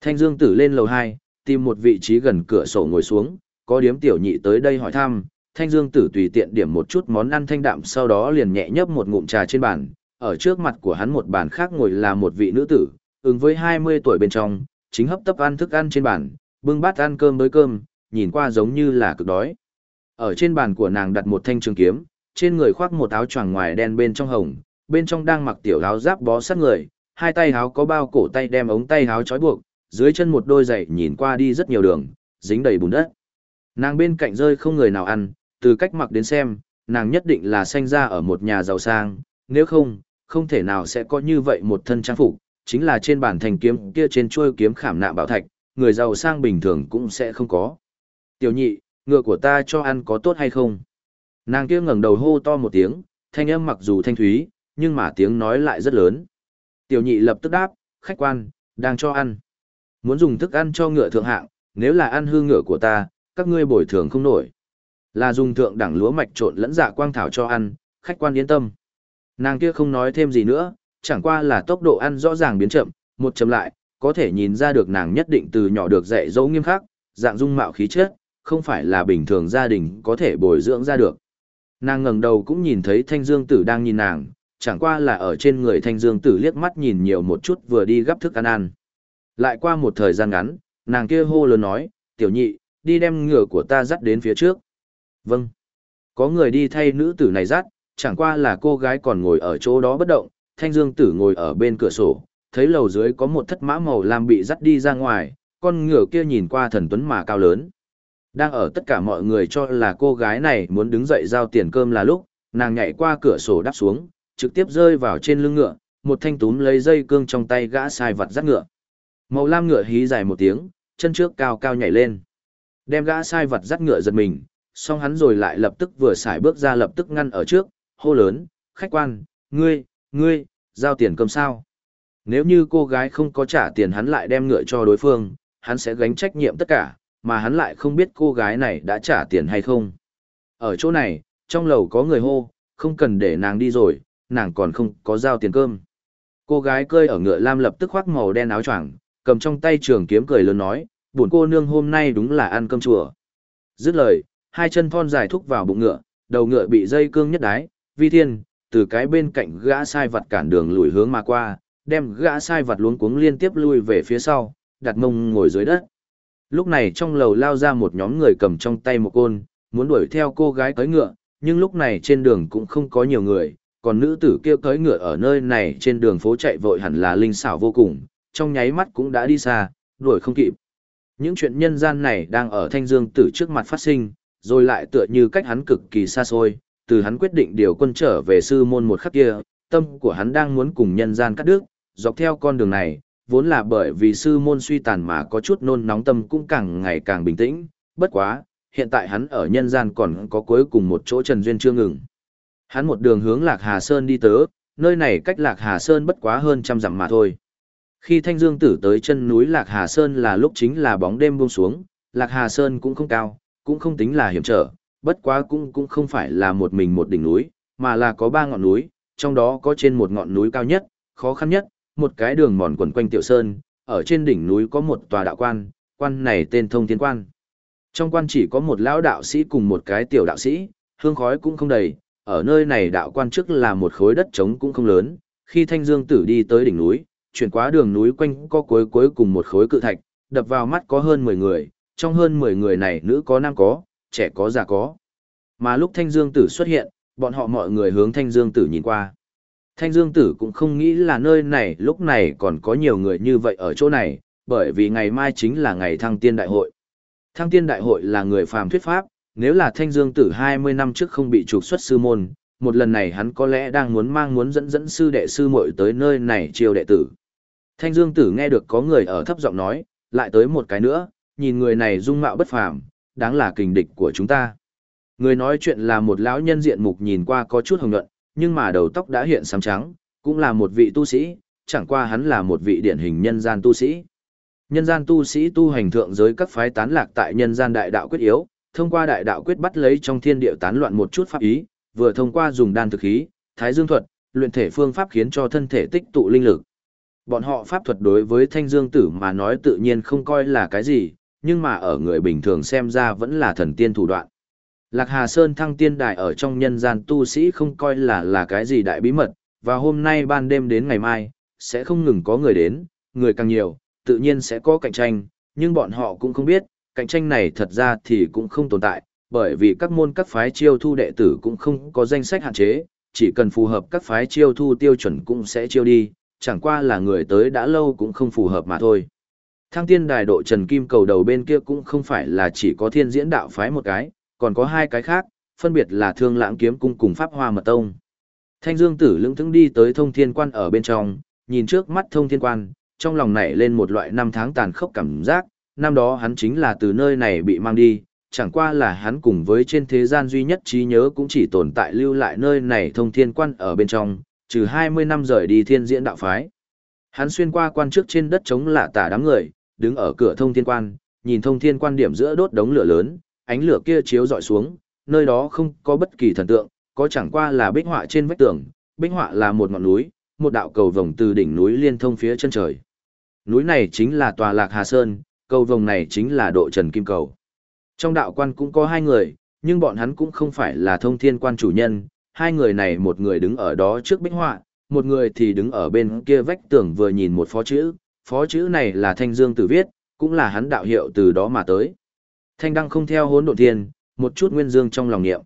Thanh Dương Tử lên lầu 2, tìm một vị trí gần cửa sổ ngồi xuống, có điếm tiểu nhị tới đây hỏi thăm, Thanh Dương Tử tùy tiện điểm một chút món ăn thanh đạm sau đó liền nhẹ nhấp một ngụm trà trên bàn, ở trước mặt của hắn một bàn khác ngồi là một vị nữ tử, ứng với 20 tuổi bên trong, chính hấp tấp ăn thức ăn trên bàn, bưng bát ăn cơm với cơm, nhìn qua giống như là cực đói. Ở trên bàn của nàng đặt một thanh trường kiếm, trên người khoác một áo choàng ngoài đen bên trong hồng, bên trong đang mặc tiểu áo giáp bó sát người, hai tay áo có bao cổ tay đem ống tay áo trói buộc, dưới chân một đôi giày nhìn qua đi rất nhiều đường, dính đầy bùn đất. Nàng bên cạnh rơi không người nào ăn, từ cách mặc đến xem, nàng nhất định là sinh ra ở một nhà giàu sang, nếu không, không thể nào sẽ có như vậy một thân trang phục, chính là trên bản thành kiếm kia trên chuôi kiếm khảm nạm bảo thạch, người giàu sang bình thường cũng sẽ không có. Tiểu nhị, ngựa của ta cho ăn có tốt hay không? Nàng kia ngẩng đầu hô to một tiếng, thanh âm mặc dù thanh thúy, nhưng mà tiếng nói lại rất lớn. Tiểu nhị lập tức đáp, khách quan, đang cho ăn. Muốn dùng thức ăn cho ngựa thượng hạng, nếu là ăn hư ngựa của ta, các ngươi bồi thường không nổi. Là dùng thượng đẳng lúa mạch trộn lẫn dạ quang thảo cho ăn, khách quan yên tâm. Nàng kia không nói thêm gì nữa, chẳng qua là tốc độ ăn rõ ràng biến chậm, một chậm lại, có thể nhìn ra được nàng nhất định từ nhỏ được dạy dỗ nghiêm khắc, dạng dung mạo khí chất, không phải là bình thường gia đình có thể bồi dưỡng ra được. Nàng ngẩng đầu cũng nhìn thấy Thanh Dương Tử đang nhìn nàng, chẳng qua là ở trên người Thanh Dương Tử liếc mắt nhìn nhiều một chút vừa đi gấp thức ăn ăn. Lại qua một thời gian ngắn, nàng kia hô lớn nói, tiểu nhị, đi đem ngựa của ta dắt đến phía trước. Vâng. Có người đi thay nữ tử này dắt, chẳng qua là cô gái còn ngồi ở chỗ đó bất động, thanh dương tử ngồi ở bên cửa sổ, thấy lầu dưới có một thất mã màu lam bị dắt đi ra ngoài, con ngựa kia nhìn qua thần tuấn mà cao lớn. Đang ở tất cả mọi người cho là cô gái này muốn đứng dậy giao tiền cơm là lúc, nàng nhảy qua cửa sổ đáp xuống, trực tiếp rơi vào trên lưng ngựa, một thanh túm lấy dây cương trong tay gã sai vật dắt ngựa. Màu lam ngựa hí dài một tiếng, chân trước cao cao nhảy lên. Đem gã sai vật dắt ngựa giật mình, song hắn rồi lại lập tức vừa xài bước ra lập tức ngăn ở trước, hô lớn, khách quan, ngươi, ngươi, giao tiền cơm sao. Nếu như cô gái không có trả tiền hắn lại đem ngựa cho đối phương, hắn sẽ gánh trách nhiệm tất cả, mà hắn lại không biết cô gái này đã trả tiền hay không. Ở chỗ này, trong lầu có người hô, không cần để nàng đi rồi, nàng còn không có giao tiền cơm. Cô gái cơi ở ngựa lam lập tức khoác màu đen áo choàng, cầm trong tay trường kiếm cười lớn nói, buồn cô nương hôm nay đúng là ăn cơm chùa. Dứt lời, hai chân thon dài thúc vào bụng ngựa, đầu ngựa bị dây cương nhất đái, vi thiên, từ cái bên cạnh gã sai vật cản đường lùi hướng mà qua, đem gã sai vật luống cuống liên tiếp lui về phía sau, đặt mông ngồi dưới đất. Lúc này trong lầu lao ra một nhóm người cầm trong tay một côn, muốn đuổi theo cô gái tới ngựa, nhưng lúc này trên đường cũng không có nhiều người, còn nữ tử kia cưỡi ngựa ở nơi này trên đường phố chạy vội hẳn là linh xảo vô cùng, trong nháy mắt cũng đã đi xa, đuổi không kịp. Những chuyện nhân gian này đang ở thanh dương tử trước mặt phát sinh, rồi lại tựa như cách hắn cực kỳ xa xôi, từ hắn quyết định điều quân trở về sư môn một khắc kia, tâm của hắn đang muốn cùng nhân gian cắt đứt, dọc theo con đường này, vốn là bởi vì sư môn suy tàn mà có chút nôn nóng tâm cũng càng ngày càng bình tĩnh, bất quá, hiện tại hắn ở nhân gian còn có cuối cùng một chỗ Trần Duyên chưa ngừng. Hắn một đường hướng Lạc Hà Sơn đi tới, nơi này cách Lạc Hà Sơn bất quá hơn trăm dặm mà thôi. Khi Thanh Dương Tử tới chân núi Lạc Hà Sơn là lúc chính là bóng đêm buông xuống, Lạc Hà Sơn cũng không cao, cũng không tính là hiểm trở, bất quá cũng cũng không phải là một mình một đỉnh núi, mà là có ba ngọn núi, trong đó có trên một ngọn núi cao nhất, khó khăn nhất, một cái đường mòn quẩn quanh tiểu sơn, ở trên đỉnh núi có một tòa đạo quan, quan này tên Thông Thiên Quan. Trong quan chỉ có một lão đạo sĩ cùng một cái tiểu đạo sĩ, hương khói cũng không đầy, ở nơi này đạo quan trước là một khối đất trống cũng không lớn, khi Thanh Dương Tử đi tới đỉnh núi, chuyển qua đường núi quanh có cuối cuối cùng một khối cự thạch, đập vào mắt có hơn 10 người, trong hơn 10 người này nữ có nam có, trẻ có già có. Mà lúc Thanh Dương Tử xuất hiện, bọn họ mọi người hướng Thanh Dương Tử nhìn qua. Thanh Dương Tử cũng không nghĩ là nơi này lúc này còn có nhiều người như vậy ở chỗ này, bởi vì ngày mai chính là ngày thăng tiên đại hội. Thăng tiên đại hội là người phàm thuyết pháp, nếu là Thanh Dương Tử 20 năm trước không bị trục xuất sư môn, một lần này hắn có lẽ đang muốn mang muốn dẫn dẫn sư đệ sư muội tới nơi này chiêu đệ tử. Thanh Dương Tử nghe được có người ở thấp giọng nói, lại tới một cái nữa, nhìn người này dung mạo bất phàm, đáng là kình địch của chúng ta. Người nói chuyện là một lão nhân diện mục nhìn qua có chút hồng nhuận, nhưng mà đầu tóc đã hiện xám trắng, cũng là một vị tu sĩ, chẳng qua hắn là một vị điển hình nhân gian tu sĩ. Nhân gian tu sĩ tu hành thượng giới các phái tán lạc tại nhân gian đại đạo quyết yếu, thông qua đại đạo quyết bắt lấy trong thiên địa tán loạn một chút pháp ý, vừa thông qua dùng đan thực khí, thái dương thuật, luyện thể phương pháp khiến cho thân thể tích tụ linh lực. Bọn họ pháp thuật đối với thanh dương tử mà nói tự nhiên không coi là cái gì, nhưng mà ở người bình thường xem ra vẫn là thần tiên thủ đoạn. Lạc Hà Sơn thăng tiên đại ở trong nhân gian tu sĩ không coi là là cái gì đại bí mật, và hôm nay ban đêm đến ngày mai, sẽ không ngừng có người đến, người càng nhiều, tự nhiên sẽ có cạnh tranh, nhưng bọn họ cũng không biết, cạnh tranh này thật ra thì cũng không tồn tại, bởi vì các môn các phái chiêu thu đệ tử cũng không có danh sách hạn chế, chỉ cần phù hợp các phái chiêu thu tiêu chuẩn cũng sẽ chiêu đi, chẳng qua là người tới đã lâu cũng không phù hợp mà thôi. Thăng tiên đài độ trần kim cầu đầu bên kia cũng không phải là chỉ có thiên diễn đạo phái một cái, còn có hai cái khác, phân biệt là thương lãng kiếm cung cùng pháp hoa mật tông. Thanh dương tử lững thững đi tới thông thiên quan ở bên trong, nhìn trước mắt thông thiên quan, trong lòng nảy lên một loại năm tháng tàn khốc cảm giác, năm đó hắn chính là từ nơi này bị mang đi, chẳng qua là hắn cùng với trên thế gian duy nhất trí nhớ cũng chỉ tồn tại lưu lại nơi này thông thiên quan ở bên trong, trừ 20 năm rời đi thiên diễn đạo phái. Hắn xuyên qua quan trước trên đất chống lạ tả đám người, đứng ở cửa thông thiên quan, nhìn thông thiên quan điểm giữa đốt đống lửa lớn, ánh lửa kia chiếu dọi xuống, nơi đó không có bất kỳ thần tượng, có chẳng qua là bích họa trên vách tường, bích họa là một ngọn núi, một đạo cầu vồng từ đỉnh núi liên thông phía chân trời. Núi này chính là tòa Lạc Hà Sơn, cầu vồng này chính là độ Trần Kim Cầu. Trong đạo quan cũng có hai người, nhưng bọn hắn cũng không phải là thông thiên quan chủ nhân, hai người này một người đứng ở đó trước bích họa, một người thì đứng ở bên kia vách tường vừa nhìn một phó chữ, phó chữ này là Thanh Dương Tử viết, cũng là hắn đạo hiệu từ đó mà tới. Thanh đăng không theo hỗn độn thiên, một chút nguyên dương trong lòng niệm.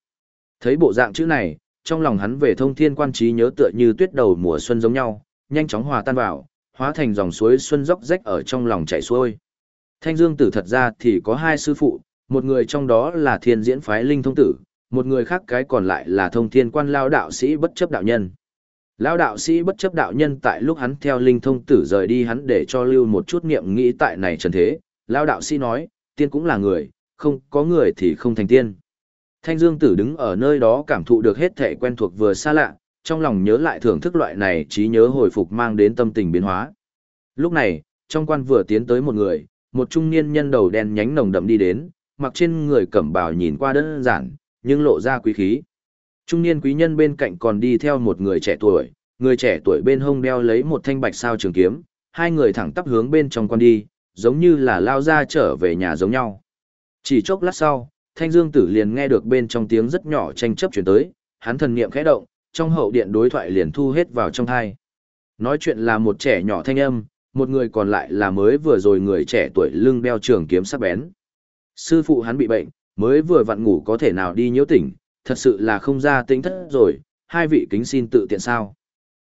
Thấy bộ dạng chữ này, trong lòng hắn về thông thiên quan trí nhớ tựa như tuyết đầu mùa xuân giống nhau, nhanh chóng hòa tan vào, hóa thành dòng suối xuân dốc rách ở trong lòng chảy xuôi. Thanh Dương Tử thật ra thì có hai sư phụ, một người trong đó là Thiên Diễn phái Linh Thông Tử, một người khác cái còn lại là Thông Thiên Quan lao đạo sĩ bất chấp đạo nhân. Lão đạo sĩ bất chấp đạo nhân tại lúc hắn theo Linh Thông Tử rời đi hắn để cho lưu một chút niệm nghĩ tại này trần thế, lão đạo sĩ nói, tiên cũng là người, không có người thì không thành tiên. Thanh Dương Tử đứng ở nơi đó cảm thụ được hết thể quen thuộc vừa xa lạ, trong lòng nhớ lại thưởng thức loại này trí nhớ hồi phục mang đến tâm tình biến hóa. Lúc này, trong quan vừa tiến tới một người, một trung niên nhân đầu đen nhánh nồng đậm đi đến, mặc trên người cẩm bào nhìn qua đơn giản, nhưng lộ ra quý khí. Trung niên quý nhân bên cạnh còn đi theo một người trẻ tuổi, người trẻ tuổi bên hông đeo lấy một thanh bạch sao trường kiếm, hai người thẳng tắp hướng bên trong con đi, giống như là lao ra trở về nhà giống nhau. Chỉ chốc lát sau, Thanh Dương Tử liền nghe được bên trong tiếng rất nhỏ tranh chấp chuyển tới, hắn thần niệm khẽ động, trong hậu điện đối thoại liền thu hết vào trong tai. Nói chuyện là một trẻ nhỏ thanh âm, một người còn lại là mới vừa rồi người trẻ tuổi lưng đeo trường kiếm sắc bén. Sư phụ hắn bị bệnh, mới vừa vặn ngủ có thể nào đi nhiễu tỉnh, thật sự là không ra tính thất rồi, hai vị kính xin tự tiện sao.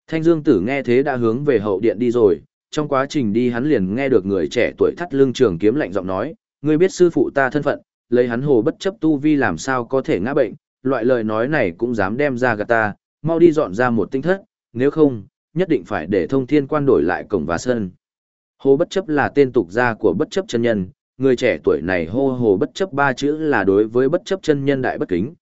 Thanh Dương Tử nghe thế đã hướng về hậu điện đi rồi, trong quá trình đi hắn liền nghe được người trẻ tuổi thắt lưng trường kiếm lạnh giọng nói, ngươi biết sư phụ ta thân phận, lấy hắn hồ bất chấp tu vi làm sao có thể ngã bệnh, loại lời nói này cũng dám đem ra gạt ta, mau đi dọn ra một tinh thất, nếu không, nhất định phải để thông thiên quan đổi lại cổng và sân. Hồ bất chấp là tên tục gia của bất chấp chân nhân, người trẻ tuổi này hô hồ bất chấp ba chữ là đối với bất chấp chân nhân đại bất kính.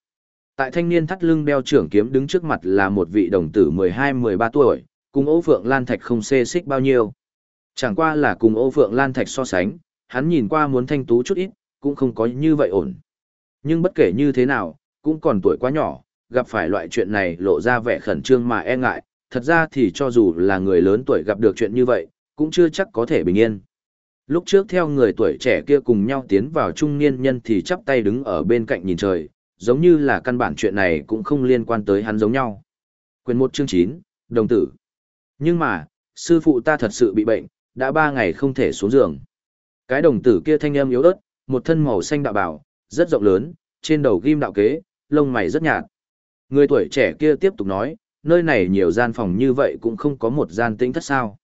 Tại thanh niên thắt lưng đeo trưởng kiếm đứng trước mặt là một vị đồng tử 12-13 tuổi, cùng Âu Phượng Lan Thạch không xê xích bao nhiêu. Chẳng qua là cùng Âu Phượng Lan Thạch so sánh, hắn nhìn qua muốn thanh tú chút ít, cũng không có như vậy ổn. Nhưng bất kể như thế nào, cũng còn tuổi quá nhỏ, gặp phải loại chuyện này lộ ra vẻ khẩn trương mà e ngại, thật ra thì cho dù là người lớn tuổi gặp được chuyện như vậy, cũng chưa chắc có thể bình yên. Lúc trước theo người tuổi trẻ kia cùng nhau tiến vào trung niên nhân thì chắp tay đứng ở bên cạnh nhìn trời, giống như là căn bản chuyện này cũng không liên quan tới hắn giống nhau. Quyền 1 chương 9, đồng tử. Nhưng mà, sư phụ ta thật sự bị bệnh, đã 3 ngày không thể xuống giường. Cái đồng tử kia thanh âm yếu ớt, một thân màu xanh đạo bảo, rất rộng lớn, trên đầu ghim đạo kế, lông mày rất nhạt. Người tuổi trẻ kia tiếp tục nói, nơi này nhiều gian phòng như vậy cũng không có một gian tĩnh thất sao.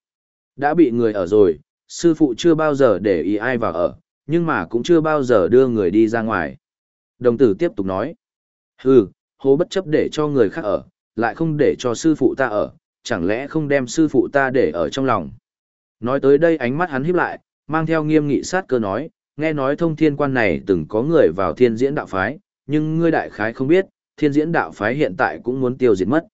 Đã bị người ở rồi, sư phụ chưa bao giờ để ý ai vào ở, nhưng mà cũng chưa bao giờ đưa người đi ra ngoài. Đồng tử tiếp tục nói, hừ, hố bất chấp để cho người khác ở, lại không để cho sư phụ ta ở, chẳng lẽ không đem sư phụ ta để ở trong lòng. Nói tới đây ánh mắt hắn híp lại, mang theo nghiêm nghị sát cơ nói, nghe nói thông thiên quan này từng có người vào thiên diễn đạo phái, nhưng ngươi đại khái không biết, thiên diễn đạo phái hiện tại cũng muốn tiêu diệt mất.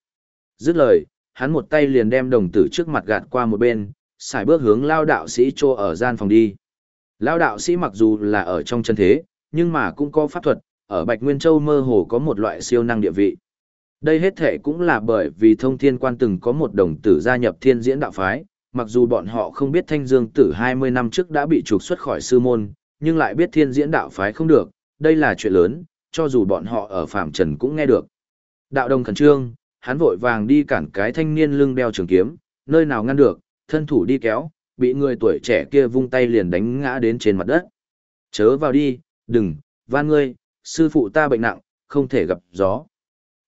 Dứt lời, hắn một tay liền đem đồng tử trước mặt gạt qua một bên, xài bước hướng lao đạo sĩ trô ở gian phòng đi. Lao đạo sĩ mặc dù là ở trong chân thế, nhưng mà cũng có pháp thuật, ở Bạch Nguyên Châu mơ hồ có một loại siêu năng địa vị. Đây hết thể cũng là bởi vì thông thiên quan từng có một đồng tử gia nhập thiên diễn đạo phái, mặc dù bọn họ không biết thanh dương tử 20 năm trước đã bị trục xuất khỏi sư môn, nhưng lại biết thiên diễn đạo phái không được, đây là chuyện lớn, cho dù bọn họ ở phạm trần cũng nghe được. Đạo đồng khẩn trương, hắn vội vàng đi cản cái thanh niên lưng đeo trường kiếm, nơi nào ngăn được, thân thủ đi kéo, bị người tuổi trẻ kia vung tay liền đánh ngã đến trên mặt đất. Chớ vào đi, đừng, van ngươi, sư phụ ta bệnh nặng, không thể gặp gió.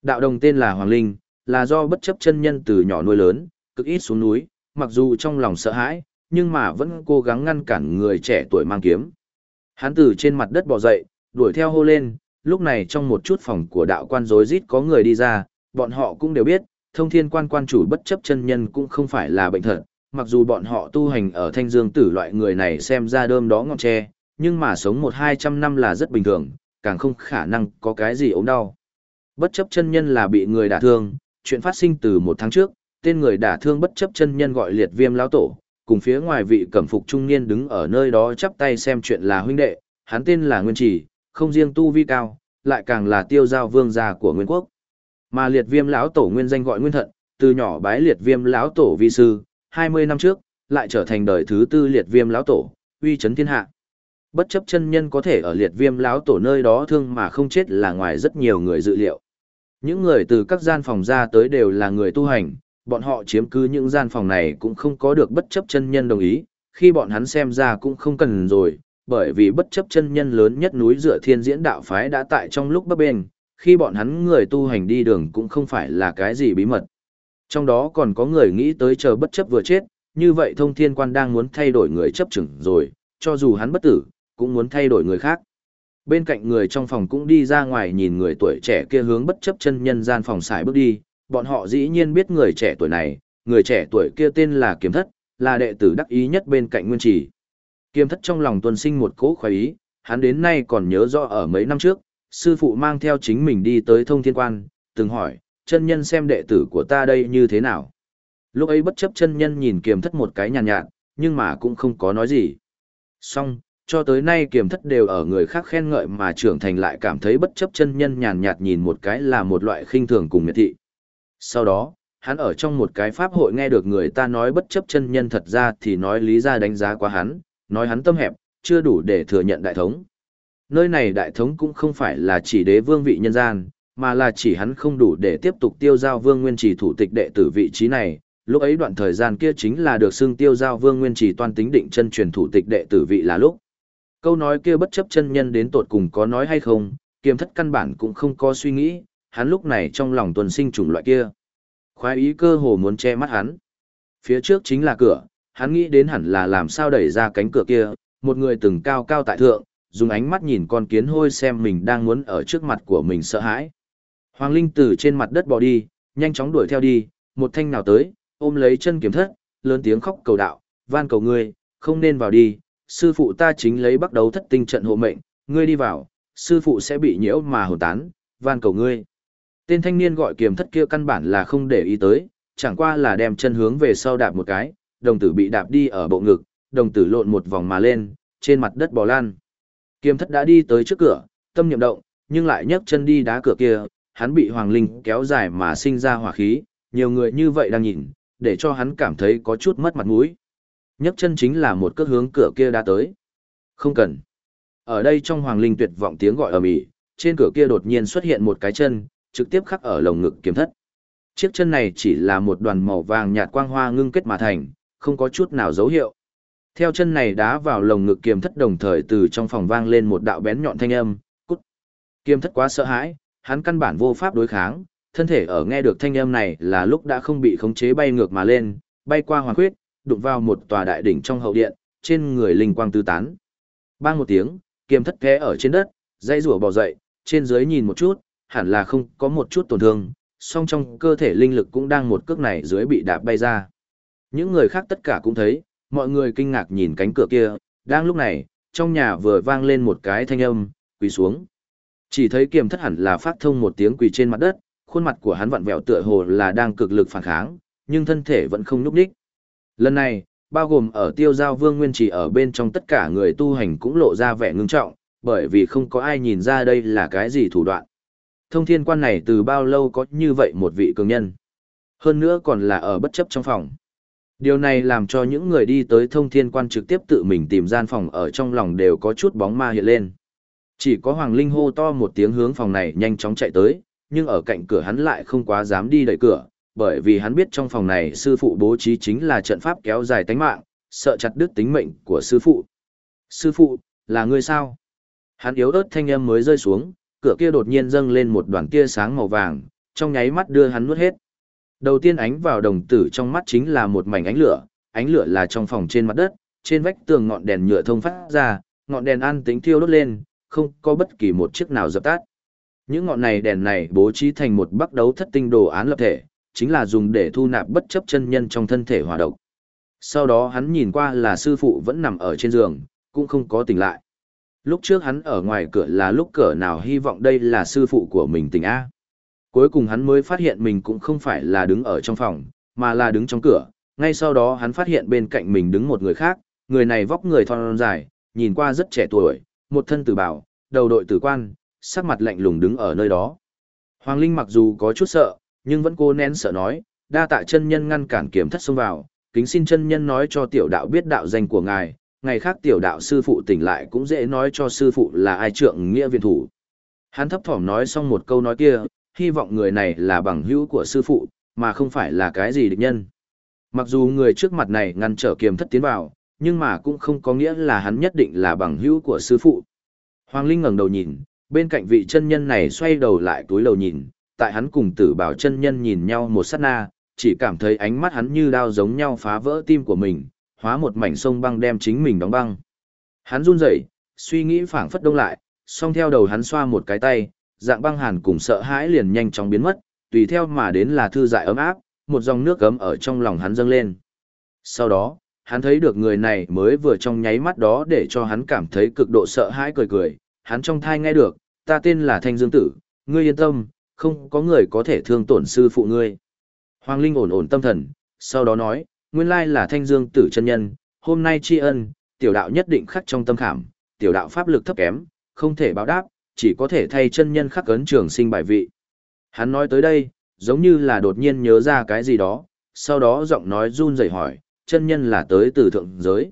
Đạo đồng tên là Hoàng Linh, là do bất chấp chân nhân từ nhỏ nuôi lớn, cực ít xuống núi, mặc dù trong lòng sợ hãi, nhưng mà vẫn cố gắng ngăn cản người trẻ tuổi mang kiếm. Hắn từ trên mặt đất bò dậy, đuổi theo hô lên, lúc này trong một chút phòng của đạo quan rối rít có người đi ra, bọn họ cũng đều biết, thông thiên quan quan chủ bất chấp chân nhân cũng không phải là bệnh thật, mặc dù bọn họ tu hành ở thanh dương tử loại người này xem ra đơm đó ngọn tre, nhưng mà sống một hai trăm năm là rất bình thường, càng không khả năng có cái gì ốm đau. Bất chấp chân nhân là bị người đả thương, chuyện phát sinh từ một tháng trước, tên người đả thương bất chấp chân nhân gọi liệt viêm lão tổ, cùng phía ngoài vị cẩm phục trung niên đứng ở nơi đó chắp tay xem chuyện là huynh đệ, hắn tên là Nguyên Chỉ, không riêng tu vi cao, lại càng là tiêu giao vương gia của Nguyên Quốc. Mà liệt viêm lão tổ nguyên danh gọi Nguyên Thận, từ nhỏ bái liệt viêm lão tổ vi sư, 20 năm trước, lại trở thành đời thứ tư liệt viêm lão tổ, uy chấn thiên hạ. Bất chấp chân nhân có thể ở liệt viêm lão tổ nơi đó thương mà không chết là ngoài rất nhiều người dự liệu. Những người từ các gian phòng ra tới đều là người tu hành, bọn họ chiếm cứ những gian phòng này cũng không có được bất chấp chân nhân đồng ý, khi bọn hắn xem ra cũng không cần rồi, bởi vì bất chấp chân nhân lớn nhất núi dựa thiên diễn đạo phái đã tại trong lúc bấp bên, khi bọn hắn người tu hành đi đường cũng không phải là cái gì bí mật. Trong đó còn có người nghĩ tới chờ bất chấp vừa chết, như vậy thông thiên quan đang muốn thay đổi người chấp chừng rồi, cho dù hắn bất tử, cũng muốn thay đổi người khác. Bên cạnh người trong phòng cũng đi ra ngoài nhìn người tuổi trẻ kia hướng bất chấp chân nhân gian phòng xài bước đi, bọn họ dĩ nhiên biết người trẻ tuổi này, người trẻ tuổi kia tên là Kiếm Thất, là đệ tử đắc ý nhất bên cạnh Nguyên Trì. Kiếm Thất trong lòng tuần sinh một cỗ khoái ý, hắn đến nay còn nhớ rõ ở mấy năm trước, sư phụ mang theo chính mình đi tới thông thiên quan, từng hỏi, chân nhân xem đệ tử của ta đây như thế nào. Lúc ấy bất chấp chân nhân nhìn Kiềm Thất một cái nhàn nhạt, nhạt, nhưng mà cũng không có nói gì. Xong, Cho tới nay kiềm thất đều ở người khác khen ngợi mà trưởng thành lại cảm thấy bất chấp chân nhân nhàn nhạt nhìn một cái là một loại khinh thường cùng miệt thị. Sau đó, hắn ở trong một cái pháp hội nghe được người ta nói bất chấp chân nhân thật ra thì nói lý ra đánh giá quá hắn, nói hắn tâm hẹp, chưa đủ để thừa nhận đại thống. Nơi này đại thống cũng không phải là chỉ đế vương vị nhân gian, mà là chỉ hắn không đủ để tiếp tục tiêu giao vương nguyên trì thủ tịch đệ tử vị trí này. Lúc ấy đoạn thời gian kia chính là được xưng tiêu giao vương nguyên trì toan tính định chân truyền thủ tịch đệ tử vị là lúc. Câu nói kia bất chấp chân nhân đến tột cùng có nói hay không, kiềm thất căn bản cũng không có suy nghĩ, hắn lúc này trong lòng tuần sinh chủng loại kia. Khoái ý cơ hồ muốn che mắt hắn. Phía trước chính là cửa, hắn nghĩ đến hẳn là làm sao đẩy ra cánh cửa kia, một người từng cao cao tại thượng, dùng ánh mắt nhìn con kiến hôi xem mình đang muốn ở trước mặt của mình sợ hãi. Hoàng Linh từ trên mặt đất bò đi, nhanh chóng đuổi theo đi, một thanh nào tới, ôm lấy chân kiếm thất, lớn tiếng khóc cầu đạo, van cầu ngươi, không nên vào đi, sư phụ ta chính lấy bắt đầu thất tinh trận hộ mệnh, ngươi đi vào, sư phụ sẽ bị nhiễu mà hồn tán, van cầu ngươi. Tên thanh niên gọi kiếm thất kia căn bản là không để ý tới, chẳng qua là đem chân hướng về sau đạp một cái, đồng tử bị đạp đi ở bộ ngực, đồng tử lộn một vòng mà lên, trên mặt đất bò lan. Kiếm thất đã đi tới trước cửa, tâm niệm động, nhưng lại nhấc chân đi đá cửa kia, hắn bị hoàng linh kéo dài mà sinh ra hỏa khí, nhiều người như vậy đang nhìn, để cho hắn cảm thấy có chút mất mặt mũi. Nhấc chân chính là một cước hướng cửa kia đã tới. Không cần. Ở đây trong hoàng linh tuyệt vọng tiếng gọi ầm ĩ, trên cửa kia đột nhiên xuất hiện một cái chân, trực tiếp khắc ở lồng ngực kiếm thất. Chiếc chân này chỉ là một đoàn màu vàng nhạt quang hoa ngưng kết mà thành, không có chút nào dấu hiệu. Theo chân này đá vào lồng ngực kiềm thất đồng thời từ trong phòng vang lên một đạo bén nhọn thanh âm, cút. Kiềm thất quá sợ hãi, hắn căn bản vô pháp đối kháng, thân thể ở nghe được thanh âm này là lúc đã không bị khống chế bay ngược mà lên, bay qua hoàn khuyết, đụng vào một tòa đại đỉnh trong hậu điện, trên người linh quang tứ tán. Bang một tiếng, kiềm thất thế ở trên đất, dây rùa bò dậy, trên dưới nhìn một chút, hẳn là không có một chút tổn thương, song trong cơ thể linh lực cũng đang một cước này dưới bị đạp bay ra. Những người khác tất cả cũng thấy, mọi người kinh ngạc nhìn cánh cửa kia, đang lúc này, trong nhà vừa vang lên một cái thanh âm, quỳ xuống. Chỉ thấy kiềm thất hẳn là phát thông một tiếng quỳ trên mặt đất, khuôn mặt của hắn vặn vẹo tựa hồ là đang cực lực phản kháng, nhưng thân thể vẫn không nhúc nhích. Lần này, bao gồm ở tiêu giao vương nguyên chỉ ở bên trong tất cả người tu hành cũng lộ ra vẻ ngưng trọng, bởi vì không có ai nhìn ra đây là cái gì thủ đoạn. Thông thiên quan này từ bao lâu có như vậy một vị cường nhân. Hơn nữa còn là ở bất chấp trong phòng. Điều này làm cho những người đi tới thông thiên quan trực tiếp tự mình tìm gian phòng ở trong lòng đều có chút bóng ma hiện lên. Chỉ có Hoàng Linh hô to một tiếng hướng phòng này nhanh chóng chạy tới, nhưng ở cạnh cửa hắn lại không quá dám đi đẩy cửa, bởi vì hắn biết trong phòng này sư phụ bố trí chính là trận pháp kéo dài tánh mạng, sợ chặt đứt tính mệnh của sư phụ. Sư phụ, là người sao? Hắn yếu ớt thanh âm mới rơi xuống, cửa kia đột nhiên dâng lên một đoàn tia sáng màu vàng, trong nháy mắt đưa hắn nuốt hết. Đầu tiên ánh vào đồng tử trong mắt chính là một mảnh ánh lửa, ánh lửa là trong phòng trên mặt đất, trên vách tường ngọn đèn nhựa thông phát ra, ngọn đèn an tính thiêu đốt lên, không có bất kỳ một chiếc nào dập tắt. Những ngọn này đèn này bố trí thành một bắc đấu thất tinh đồ án lập thể, chính là dùng để thu nạp bất chấp chân nhân trong thân thể hòa độc. Sau đó hắn nhìn qua là sư phụ vẫn nằm ở trên giường, cũng không có tỉnh lại. Lúc trước hắn ở ngoài cửa là lúc cửa nào hy vọng đây là sư phụ của mình tỉnh A. Cuối cùng hắn mới phát hiện mình cũng không phải là đứng ở trong phòng, mà là đứng trong cửa. Ngay sau đó hắn phát hiện bên cạnh mình đứng một người khác, người này vóc người thon dài, nhìn qua rất trẻ tuổi, một thân tử bảo, đầu đội tử quan, sắc mặt lạnh lùng đứng ở nơi đó. Hoàng Linh mặc dù có chút sợ, nhưng vẫn cố nén sợ nói, đa tạ chân nhân ngăn cản kiếm thất xông vào, kính xin chân nhân nói cho tiểu đạo biết đạo danh của ngài, ngày khác tiểu đạo sư phụ tỉnh lại cũng dễ nói cho sư phụ là ai trượng nghĩa viên thủ. Hắn thấp thỏm nói xong một câu nói kia, hy vọng người này là bằng hữu của sư phụ, mà không phải là cái gì địch nhân. Mặc dù người trước mặt này ngăn trở kiềm thất tiến vào, nhưng mà cũng không có nghĩa là hắn nhất định là bằng hữu của sư phụ. Hoàng Linh ngẩng đầu nhìn, bên cạnh vị chân nhân này xoay đầu lại túi đầu nhìn, tại hắn cùng tử bảo chân nhân nhìn nhau một sát na, chỉ cảm thấy ánh mắt hắn như đao giống nhau phá vỡ tim của mình, hóa một mảnh sông băng đem chính mình đóng băng. Hắn run rẩy, suy nghĩ phảng phất đông lại, song theo đầu hắn xoa một cái tay, dạng băng hàn cùng sợ hãi liền nhanh chóng biến mất, tùy theo mà đến là thư dại ấm áp, một dòng nước ấm ở trong lòng hắn dâng lên. Sau đó, hắn thấy được người này mới vừa trong nháy mắt đó để cho hắn cảm thấy cực độ sợ hãi cười cười, hắn trong thai nghe được, ta tên là Thanh Dương Tử, ngươi yên tâm, không có người có thể thương tổn sư phụ ngươi. Hoàng Linh ổn ổn tâm thần, sau đó nói, nguyên lai là Thanh Dương Tử chân nhân, hôm nay tri ân, tiểu đạo nhất định khắc trong tâm khảm, tiểu đạo pháp lực thấp kém, không thể báo đáp, chỉ có thể thay chân nhân khắc ấn trường sinh bài vị. Hắn nói tới đây, giống như là đột nhiên nhớ ra cái gì đó, sau đó giọng nói run rẩy hỏi, chân nhân là tới từ thượng giới.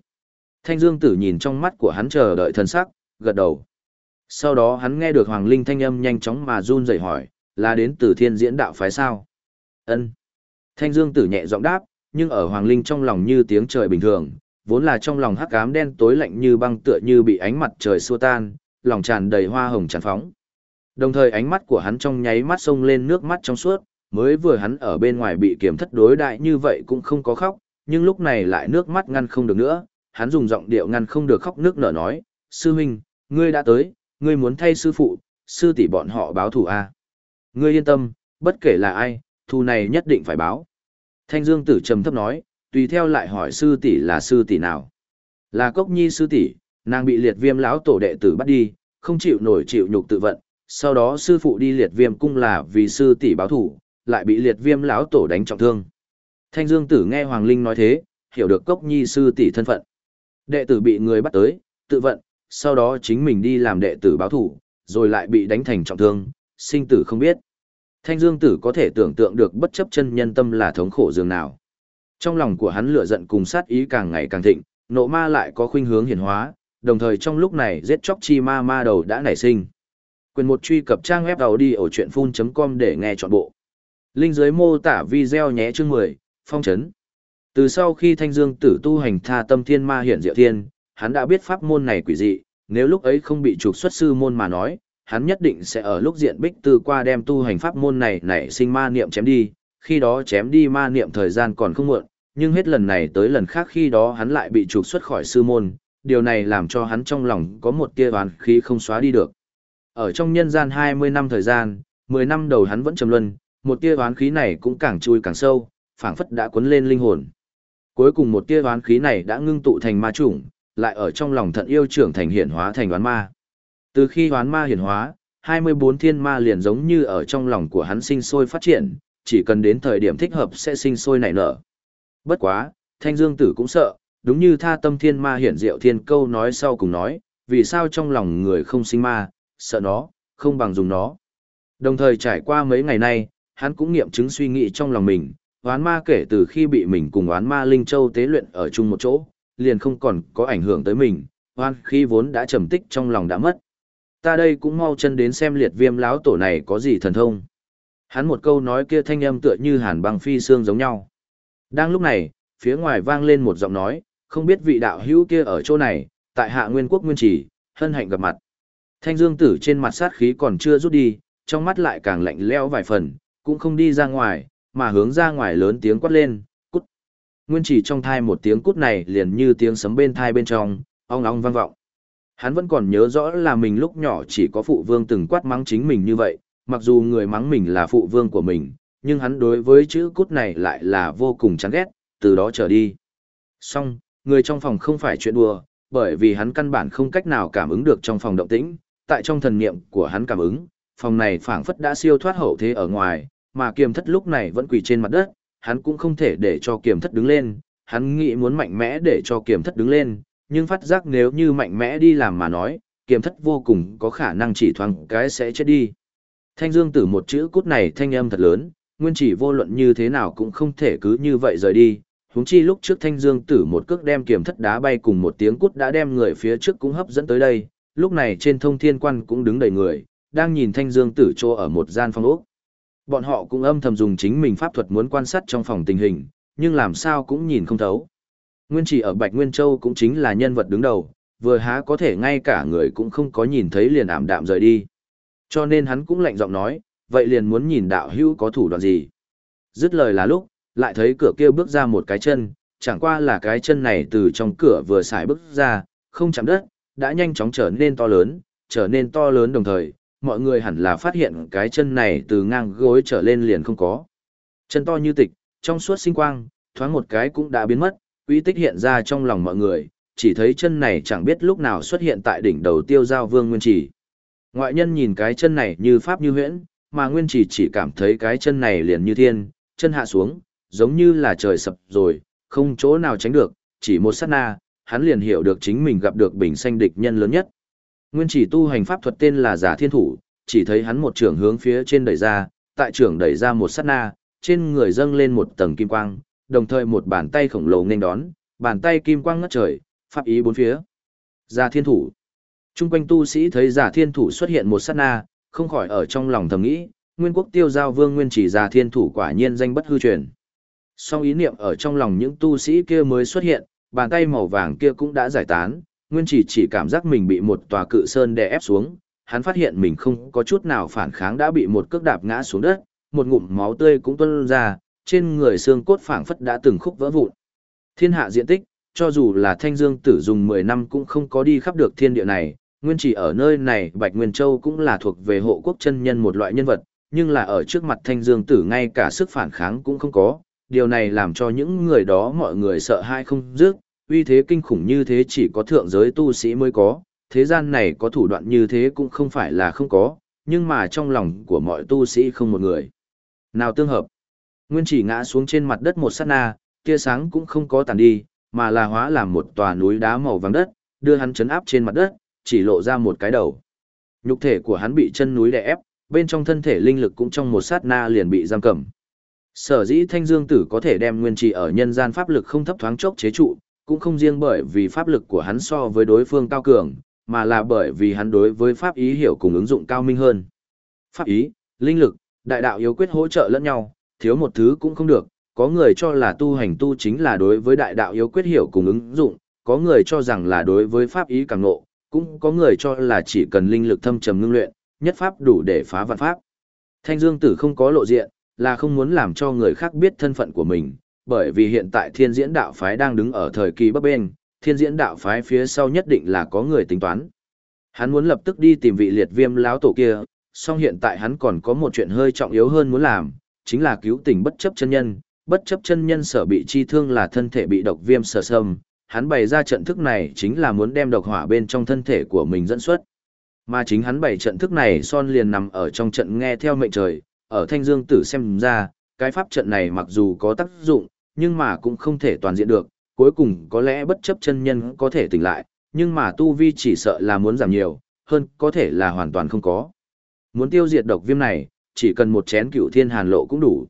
Thanh Dương Tử nhìn trong mắt của hắn chờ đợi thần sắc, gật đầu. Sau đó hắn nghe được Hoàng Linh thanh âm nhanh chóng mà run rẩy hỏi, là đến từ thiên diễn đạo phái sao? Ân. Thanh Dương Tử nhẹ giọng đáp, nhưng ở Hoàng Linh trong lòng như tiếng trời bình thường, vốn là trong lòng hắc ám đen tối lạnh như băng tựa như bị ánh mặt trời xua tan, lòng tràn đầy hoa hồng tràn phóng. Đồng thời ánh mắt của hắn trong nháy mắt sông lên nước mắt trong suốt, mới vừa hắn ở bên ngoài bị kiểm thất đối đại như vậy cũng không có khóc, nhưng lúc này lại nước mắt ngăn không được nữa, hắn dùng giọng điệu ngăn không được khóc nước nở nói, sư huynh, ngươi đã tới, ngươi muốn thay sư phụ, sư tỷ bọn họ báo thù à. Ngươi yên tâm, bất kể là ai, thù này nhất định phải báo. Thanh Dương tử trầm thấp nói, tùy theo lại hỏi sư tỷ là sư tỷ nào. Là cốc nhi sư tỷ, nàng bị liệt viêm lão tổ đệ tử bắt đi, không chịu nổi chịu nhục tự vận, sau đó sư phụ đi liệt viêm cung là vì sư tỷ báo thù, lại bị liệt viêm lão tổ đánh trọng thương. Thanh Dương tử nghe Hoàng Linh nói thế, hiểu được cốc nhi sư tỷ thân phận. Đệ tử bị người bắt tới, tự vận, sau đó chính mình đi làm đệ tử báo thủ, rồi lại bị đánh thành trọng thương, sinh tử không biết. Thanh Dương tử có thể tưởng tượng được bất chấp chân nhân tâm là thống khổ dường nào. Trong lòng của hắn lửa giận cùng sát ý càng ngày càng thịnh, nộ ma lại có khuynh hướng hiển hóa, đồng thời trong lúc này giết chóc chi ma ma đầu đã nảy sinh. Quyền một truy cập trang web đầu đi ở chuyện full.com để nghe trọn bộ. Linh dưới mô tả video nhé chương 10, phong chấn. Từ sau khi Thanh Dương tử tu hành tha tâm thiên ma hiển diệu thiên, hắn đã biết pháp môn này quỷ dị, nếu lúc ấy không bị trục xuất sư môn mà nói, hắn nhất định sẽ ở lúc diện bích từ qua đem tu hành pháp môn này nảy sinh ma niệm chém đi, khi đó chém đi ma niệm thời gian còn không muộn, nhưng hết lần này tới lần khác khi đó hắn lại bị trục xuất khỏi sư môn, điều này làm cho hắn trong lòng có một tia oán khí không xóa đi được. Ở trong nhân gian 20 năm thời gian, 10 năm đầu hắn vẫn trầm luân, một tia oán khí này cũng càng chui càng sâu, phảng phất đã cuốn lên linh hồn. Cuối cùng một tia oán khí này đã ngưng tụ thành ma chủng, lại ở trong lòng thận yêu trưởng thành hiển hóa thành oán ma. Từ khi oán ma hiển hóa, 24 thiên ma liền giống như ở trong lòng của hắn sinh sôi phát triển, chỉ cần đến thời điểm thích hợp sẽ sinh sôi nảy nở. Bất quá, Thanh Dương Tử cũng sợ, đúng như tha tâm thiên ma hiển diệu thiên câu nói sau cùng nói, vì sao trong lòng người không sinh ma, sợ nó, không bằng dùng nó. Đồng thời trải qua mấy ngày nay, hắn cũng nghiệm chứng suy nghĩ trong lòng mình, oán ma kể từ khi bị mình cùng oán ma Linh Châu tế luyện ở chung một chỗ, liền không còn có ảnh hưởng tới mình, oan khi vốn đã trầm tích trong lòng đã mất. Ta đây cũng mau chân đến xem liệt viêm láo tổ này có gì thần thông. Hắn một câu nói kia thanh âm tựa như hàn băng phi xương giống nhau. Đang lúc này, phía ngoài vang lên một giọng nói, không biết vị đạo hữu kia ở chỗ này, tại hạ nguyên quốc nguyên chỉ, hân hạnh gặp mặt. Thanh dương tử trên mặt sát khí còn chưa rút đi, trong mắt lại càng lạnh lẽo vài phần, cũng không đi ra ngoài, mà hướng ra ngoài lớn tiếng quát lên, cút. Nguyên chỉ trong thai một tiếng cút này liền như tiếng sấm bên thai bên trong, ong ong vang vọng. Hắn vẫn còn nhớ rõ là mình lúc nhỏ chỉ có phụ vương từng quát mắng chính mình như vậy, mặc dù người mắng mình là phụ vương của mình, nhưng hắn đối với chữ cút này lại là vô cùng chán ghét, từ đó trở đi. Xong, người trong phòng không phải chuyện đùa, bởi vì hắn căn bản không cách nào cảm ứng được trong phòng động tĩnh, tại trong thần niệm của hắn cảm ứng, phòng này phảng phất đã siêu thoát hậu thế ở ngoài, mà kiềm thất lúc này vẫn quỳ trên mặt đất, hắn cũng không thể để cho kiềm thất đứng lên, hắn nghĩ muốn mạnh mẽ để cho kiềm thất đứng lên, nhưng phát giác nếu như mạnh mẽ đi làm mà nói, kiềm thất vô cùng có khả năng chỉ thoáng cái sẽ chết đi. Thanh dương tử một chữ cút này thanh âm thật lớn, nguyên chỉ vô luận như thế nào cũng không thể cứ như vậy rời đi. Húng chi lúc trước thanh dương tử một cước đem kiềm thất đá bay cùng một tiếng cút đã đem người phía trước cũng hấp dẫn tới đây, lúc này trên thông thiên quan cũng đứng đầy người, đang nhìn thanh dương tử trô ở một gian phòng ốc. Bọn họ cũng âm thầm dùng chính mình pháp thuật muốn quan sát trong phòng tình hình, nhưng làm sao cũng nhìn không thấu. Nguyên chỉ ở Bạch Nguyên Châu cũng chính là nhân vật đứng đầu, vừa há có thể ngay cả người cũng không có nhìn thấy liền ảm đạm rời đi. Cho nên hắn cũng lạnh giọng nói, vậy liền muốn nhìn đạo hữu có thủ đoạn gì. Dứt lời là lúc, lại thấy cửa kia bước ra một cái chân, chẳng qua là cái chân này từ trong cửa vừa xài bước ra, không chạm đất, đã nhanh chóng trở nên to lớn, trở nên to lớn đồng thời, mọi người hẳn là phát hiện cái chân này từ ngang gối trở lên liền không có. Chân to như tịch, trong suốt sinh quang, thoáng một cái cũng đã biến mất, uy tích hiện ra trong lòng mọi người, chỉ thấy chân này chẳng biết lúc nào xuất hiện tại đỉnh đầu tiêu giao vương nguyên chỉ. Ngoại nhân nhìn cái chân này như pháp như huyễn, mà nguyên chỉ chỉ cảm thấy cái chân này liền như thiên, chân hạ xuống, giống như là trời sập rồi, không chỗ nào tránh được, chỉ một sát na, hắn liền hiểu được chính mình gặp được bình xanh địch nhân lớn nhất. Nguyên chỉ tu hành pháp thuật tên là giả thiên thủ, chỉ thấy hắn một trường hướng phía trên đẩy ra, tại trường đẩy ra một sát na, trên người dâng lên một tầng kim quang, đồng thời một bàn tay khổng lồ nên đón, bàn tay kim quang ngất trời, pháp ý bốn phía. Giả thiên thủ. Trung quanh tu sĩ thấy giả thiên thủ xuất hiện một sát na, không khỏi ở trong lòng thầm nghĩ, nguyên quốc tiêu giao vương nguyên chỉ giả thiên thủ quả nhiên danh bất hư truyền. Song ý niệm ở trong lòng những tu sĩ kia mới xuất hiện, bàn tay màu vàng kia cũng đã giải tán, nguyên chỉ chỉ cảm giác mình bị một tòa cự sơn đè ép xuống, hắn phát hiện mình không có chút nào phản kháng đã bị một cước đạp ngã xuống đất, một ngụm máu tươi cũng tuôn ra, trên người xương cốt phảng phất đã từng khúc vỡ vụn. Thiên hạ diện tích, cho dù là Thanh Dương Tử dùng 10 năm cũng không có đi khắp được thiên địa này, nguyên chỉ ở nơi này Bạch Nguyên Châu cũng là thuộc về hộ quốc chân nhân một loại nhân vật, nhưng là ở trước mặt Thanh Dương Tử ngay cả sức phản kháng cũng không có, điều này làm cho những người đó mọi người sợ hãi không dứt, uy thế kinh khủng như thế chỉ có thượng giới tu sĩ mới có, thế gian này có thủ đoạn như thế cũng không phải là không có, nhưng mà trong lòng của mọi tu sĩ không một người. Nào tương hợp, nguyên chỉ ngã xuống trên mặt đất một sát na, tia sáng cũng không có tàn đi, mà là hóa làm một tòa núi đá màu vàng đất, đưa hắn chấn áp trên mặt đất, chỉ lộ ra một cái đầu. Nhục thể của hắn bị chân núi đè ép, bên trong thân thể linh lực cũng trong một sát na liền bị giam cầm. Sở dĩ thanh dương tử có thể đem nguyên trì ở nhân gian pháp lực không thấp thoáng chốc chế trụ, cũng không riêng bởi vì pháp lực của hắn so với đối phương cao cường, mà là bởi vì hắn đối với pháp ý hiểu cùng ứng dụng cao minh hơn. Pháp ý, linh lực, đại đạo yếu quyết hỗ trợ lẫn nhau, thiếu một thứ cũng không được, có người cho là tu hành tu chính là đối với đại đạo yếu quyết hiểu cùng ứng dụng, có người cho rằng là đối với pháp ý càng ngộ, cũng có người cho là chỉ cần linh lực thâm trầm ngưng luyện, nhất pháp đủ để phá vạn pháp. Thanh Dương Tử không có lộ diện, là không muốn làm cho người khác biết thân phận của mình, bởi vì hiện tại thiên diễn đạo phái đang đứng ở thời kỳ bấp bên, thiên diễn đạo phái phía sau nhất định là có người tính toán. Hắn muốn lập tức đi tìm vị liệt viêm lão tổ kia, song hiện tại hắn còn có một chuyện hơi trọng yếu hơn muốn làm, chính là cứu tình bất chấp chân nhân, bất chấp chân nhân sở bị chi thương là thân thể bị độc viêm sở sâm, hắn bày ra trận thức này chính là muốn đem độc hỏa bên trong thân thể của mình dẫn xuất. Mà chính hắn bày trận thức này son liền nằm ở trong trận nghe theo mệnh trời, ở thanh dương tử xem ra, cái pháp trận này mặc dù có tác dụng, nhưng mà cũng không thể toàn diện được, cuối cùng có lẽ bất chấp chân nhân có thể tỉnh lại, nhưng mà tu vi chỉ sợ là muốn giảm nhiều, hơn có thể là hoàn toàn không có. Muốn tiêu diệt độc viêm này, chỉ cần một chén cựu thiên hàn lộ cũng đủ.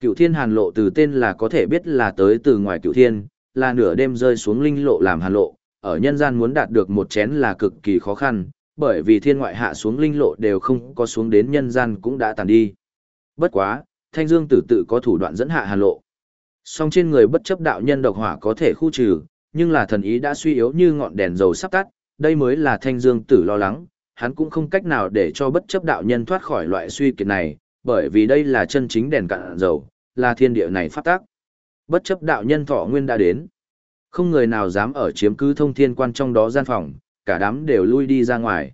Cựu thiên hàn lộ từ tên là có thể biết là tới từ ngoài cựu thiên, là nửa đêm rơi xuống linh lộ làm hàn lộ, ở nhân gian muốn đạt được một chén là cực kỳ khó khăn, bởi vì thiên ngoại hạ xuống linh lộ đều không có xuống đến nhân gian cũng đã tàn đi. Bất quá, thanh dương tử tự có thủ đoạn dẫn hạ hàn lộ. Song trên người bất chấp đạo nhân độc hỏa có thể khu trừ, nhưng là thần ý đã suy yếu như ngọn đèn dầu sắp tắt, đây mới là thanh dương tử lo lắng, hắn cũng không cách nào để cho bất chấp đạo nhân thoát khỏi loại suy kiệt này, bởi vì đây là chân chính đèn cạn dầu, là thiên địa này phát tác. Bất chấp đạo nhân thọ nguyên đã đến. Không người nào dám ở chiếm cứ thông thiên quan trong đó gian phòng, cả đám đều lui đi ra ngoài.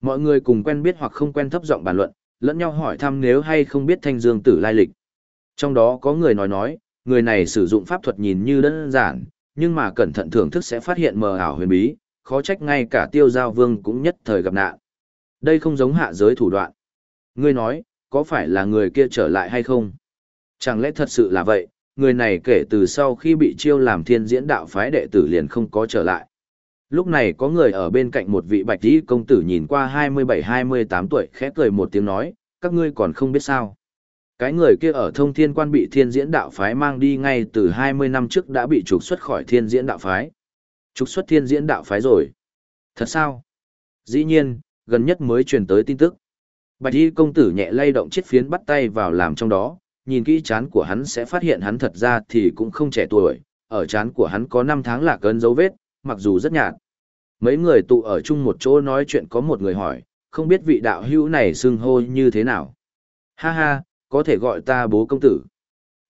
Mọi người cùng quen biết hoặc không quen thấp giọng bàn luận, lẫn nhau hỏi thăm nếu hay không biết thanh dương tử lai lịch. Trong đó có người nói nói, người này sử dụng pháp thuật nhìn như đơn giản, nhưng mà cẩn thận thưởng thức sẽ phát hiện mờ ảo huyền bí, khó trách ngay cả tiêu giao vương cũng nhất thời gặp nạn. Đây không giống hạ giới thủ đoạn. Ngươi nói, có phải là người kia trở lại hay không? Chẳng lẽ thật sự là vậy, người này kể từ sau khi bị chiêu làm thiên diễn đạo phái đệ tử liền không có trở lại. Lúc này có người ở bên cạnh một vị bạch tí công tử nhìn qua 27-28 tuổi khẽ cười một tiếng nói, các ngươi còn không biết sao. Cái người kia ở thông thiên quan bị thiên diễn đạo phái mang đi ngay từ 20 năm trước đã bị trục xuất khỏi thiên diễn đạo phái. Trục xuất thiên diễn đạo phái rồi. Thật sao? Dĩ nhiên, gần nhất mới truyền tới tin tức. Bạch y công tử nhẹ lay động chiếc phiến bắt tay vào làm trong đó, nhìn kỹ chán của hắn sẽ phát hiện hắn thật ra thì cũng không trẻ tuổi, ở chán của hắn có 5 tháng là cơn dấu vết, mặc dù rất nhạt. Mấy người tụ ở chung một chỗ nói chuyện có một người hỏi, không biết vị đạo hữu này xưng hô như thế nào. Ha ha, có thể gọi ta bố công tử.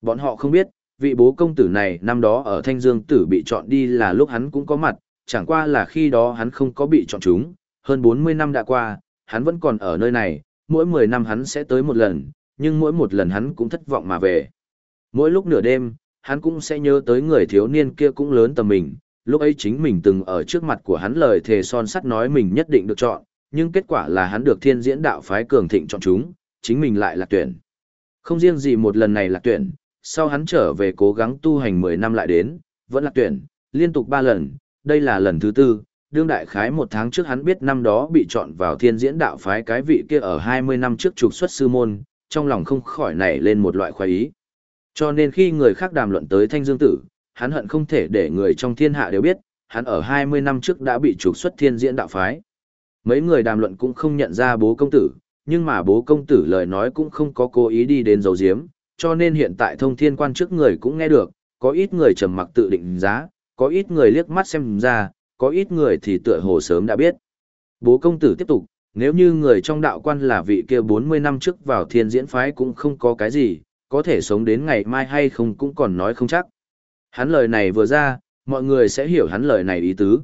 Bọn họ không biết, vị bố công tử này năm đó ở Thanh Dương tử bị chọn đi là lúc hắn cũng có mặt, chẳng qua là khi đó hắn không có bị chọn chúng, hơn 40 năm đã qua, hắn vẫn còn ở nơi này, mỗi 10 năm hắn sẽ tới một lần, nhưng mỗi một lần hắn cũng thất vọng mà về. Mỗi lúc nửa đêm, hắn cũng sẽ nhớ tới người thiếu niên kia cũng lớn tầm mình, lúc ấy chính mình từng ở trước mặt của hắn lời thề son sắt nói mình nhất định được chọn, nhưng kết quả là hắn được thiên diễn đạo phái cường thịnh chọn chúng, chính mình lại là tuyển. Không riêng gì một lần này là tuyển, sau hắn trở về cố gắng tu hành 10 năm lại đến, vẫn là tuyển, liên tục 3 lần, đây là lần thứ tư, đương đại khái một tháng trước hắn biết năm đó bị chọn vào thiên diễn đạo phái cái vị kia ở 20 năm trước trục xuất sư môn, trong lòng không khỏi nảy lên một loại khoái ý. Cho nên khi người khác đàm luận tới thanh dương tử, hắn hận không thể để người trong thiên hạ đều biết, hắn ở 20 năm trước đã bị trục xuất thiên diễn đạo phái. Mấy người đàm luận cũng không nhận ra bố công tử, nhưng mà bố công tử lời nói cũng không có cố ý đi đến dấu diếm, cho nên hiện tại thông thiên quan trước người cũng nghe được, có ít người trầm mặc tự định giá, có ít người liếc mắt xem ra, có ít người thì tựa hồ sớm đã biết. Bố công tử tiếp tục, nếu như người trong đạo quan là vị kia 40 năm trước vào thiên diễn phái cũng không có cái gì, có thể sống đến ngày mai hay không cũng còn nói không chắc. Hắn lời này vừa ra, mọi người sẽ hiểu hắn lời này ý tứ.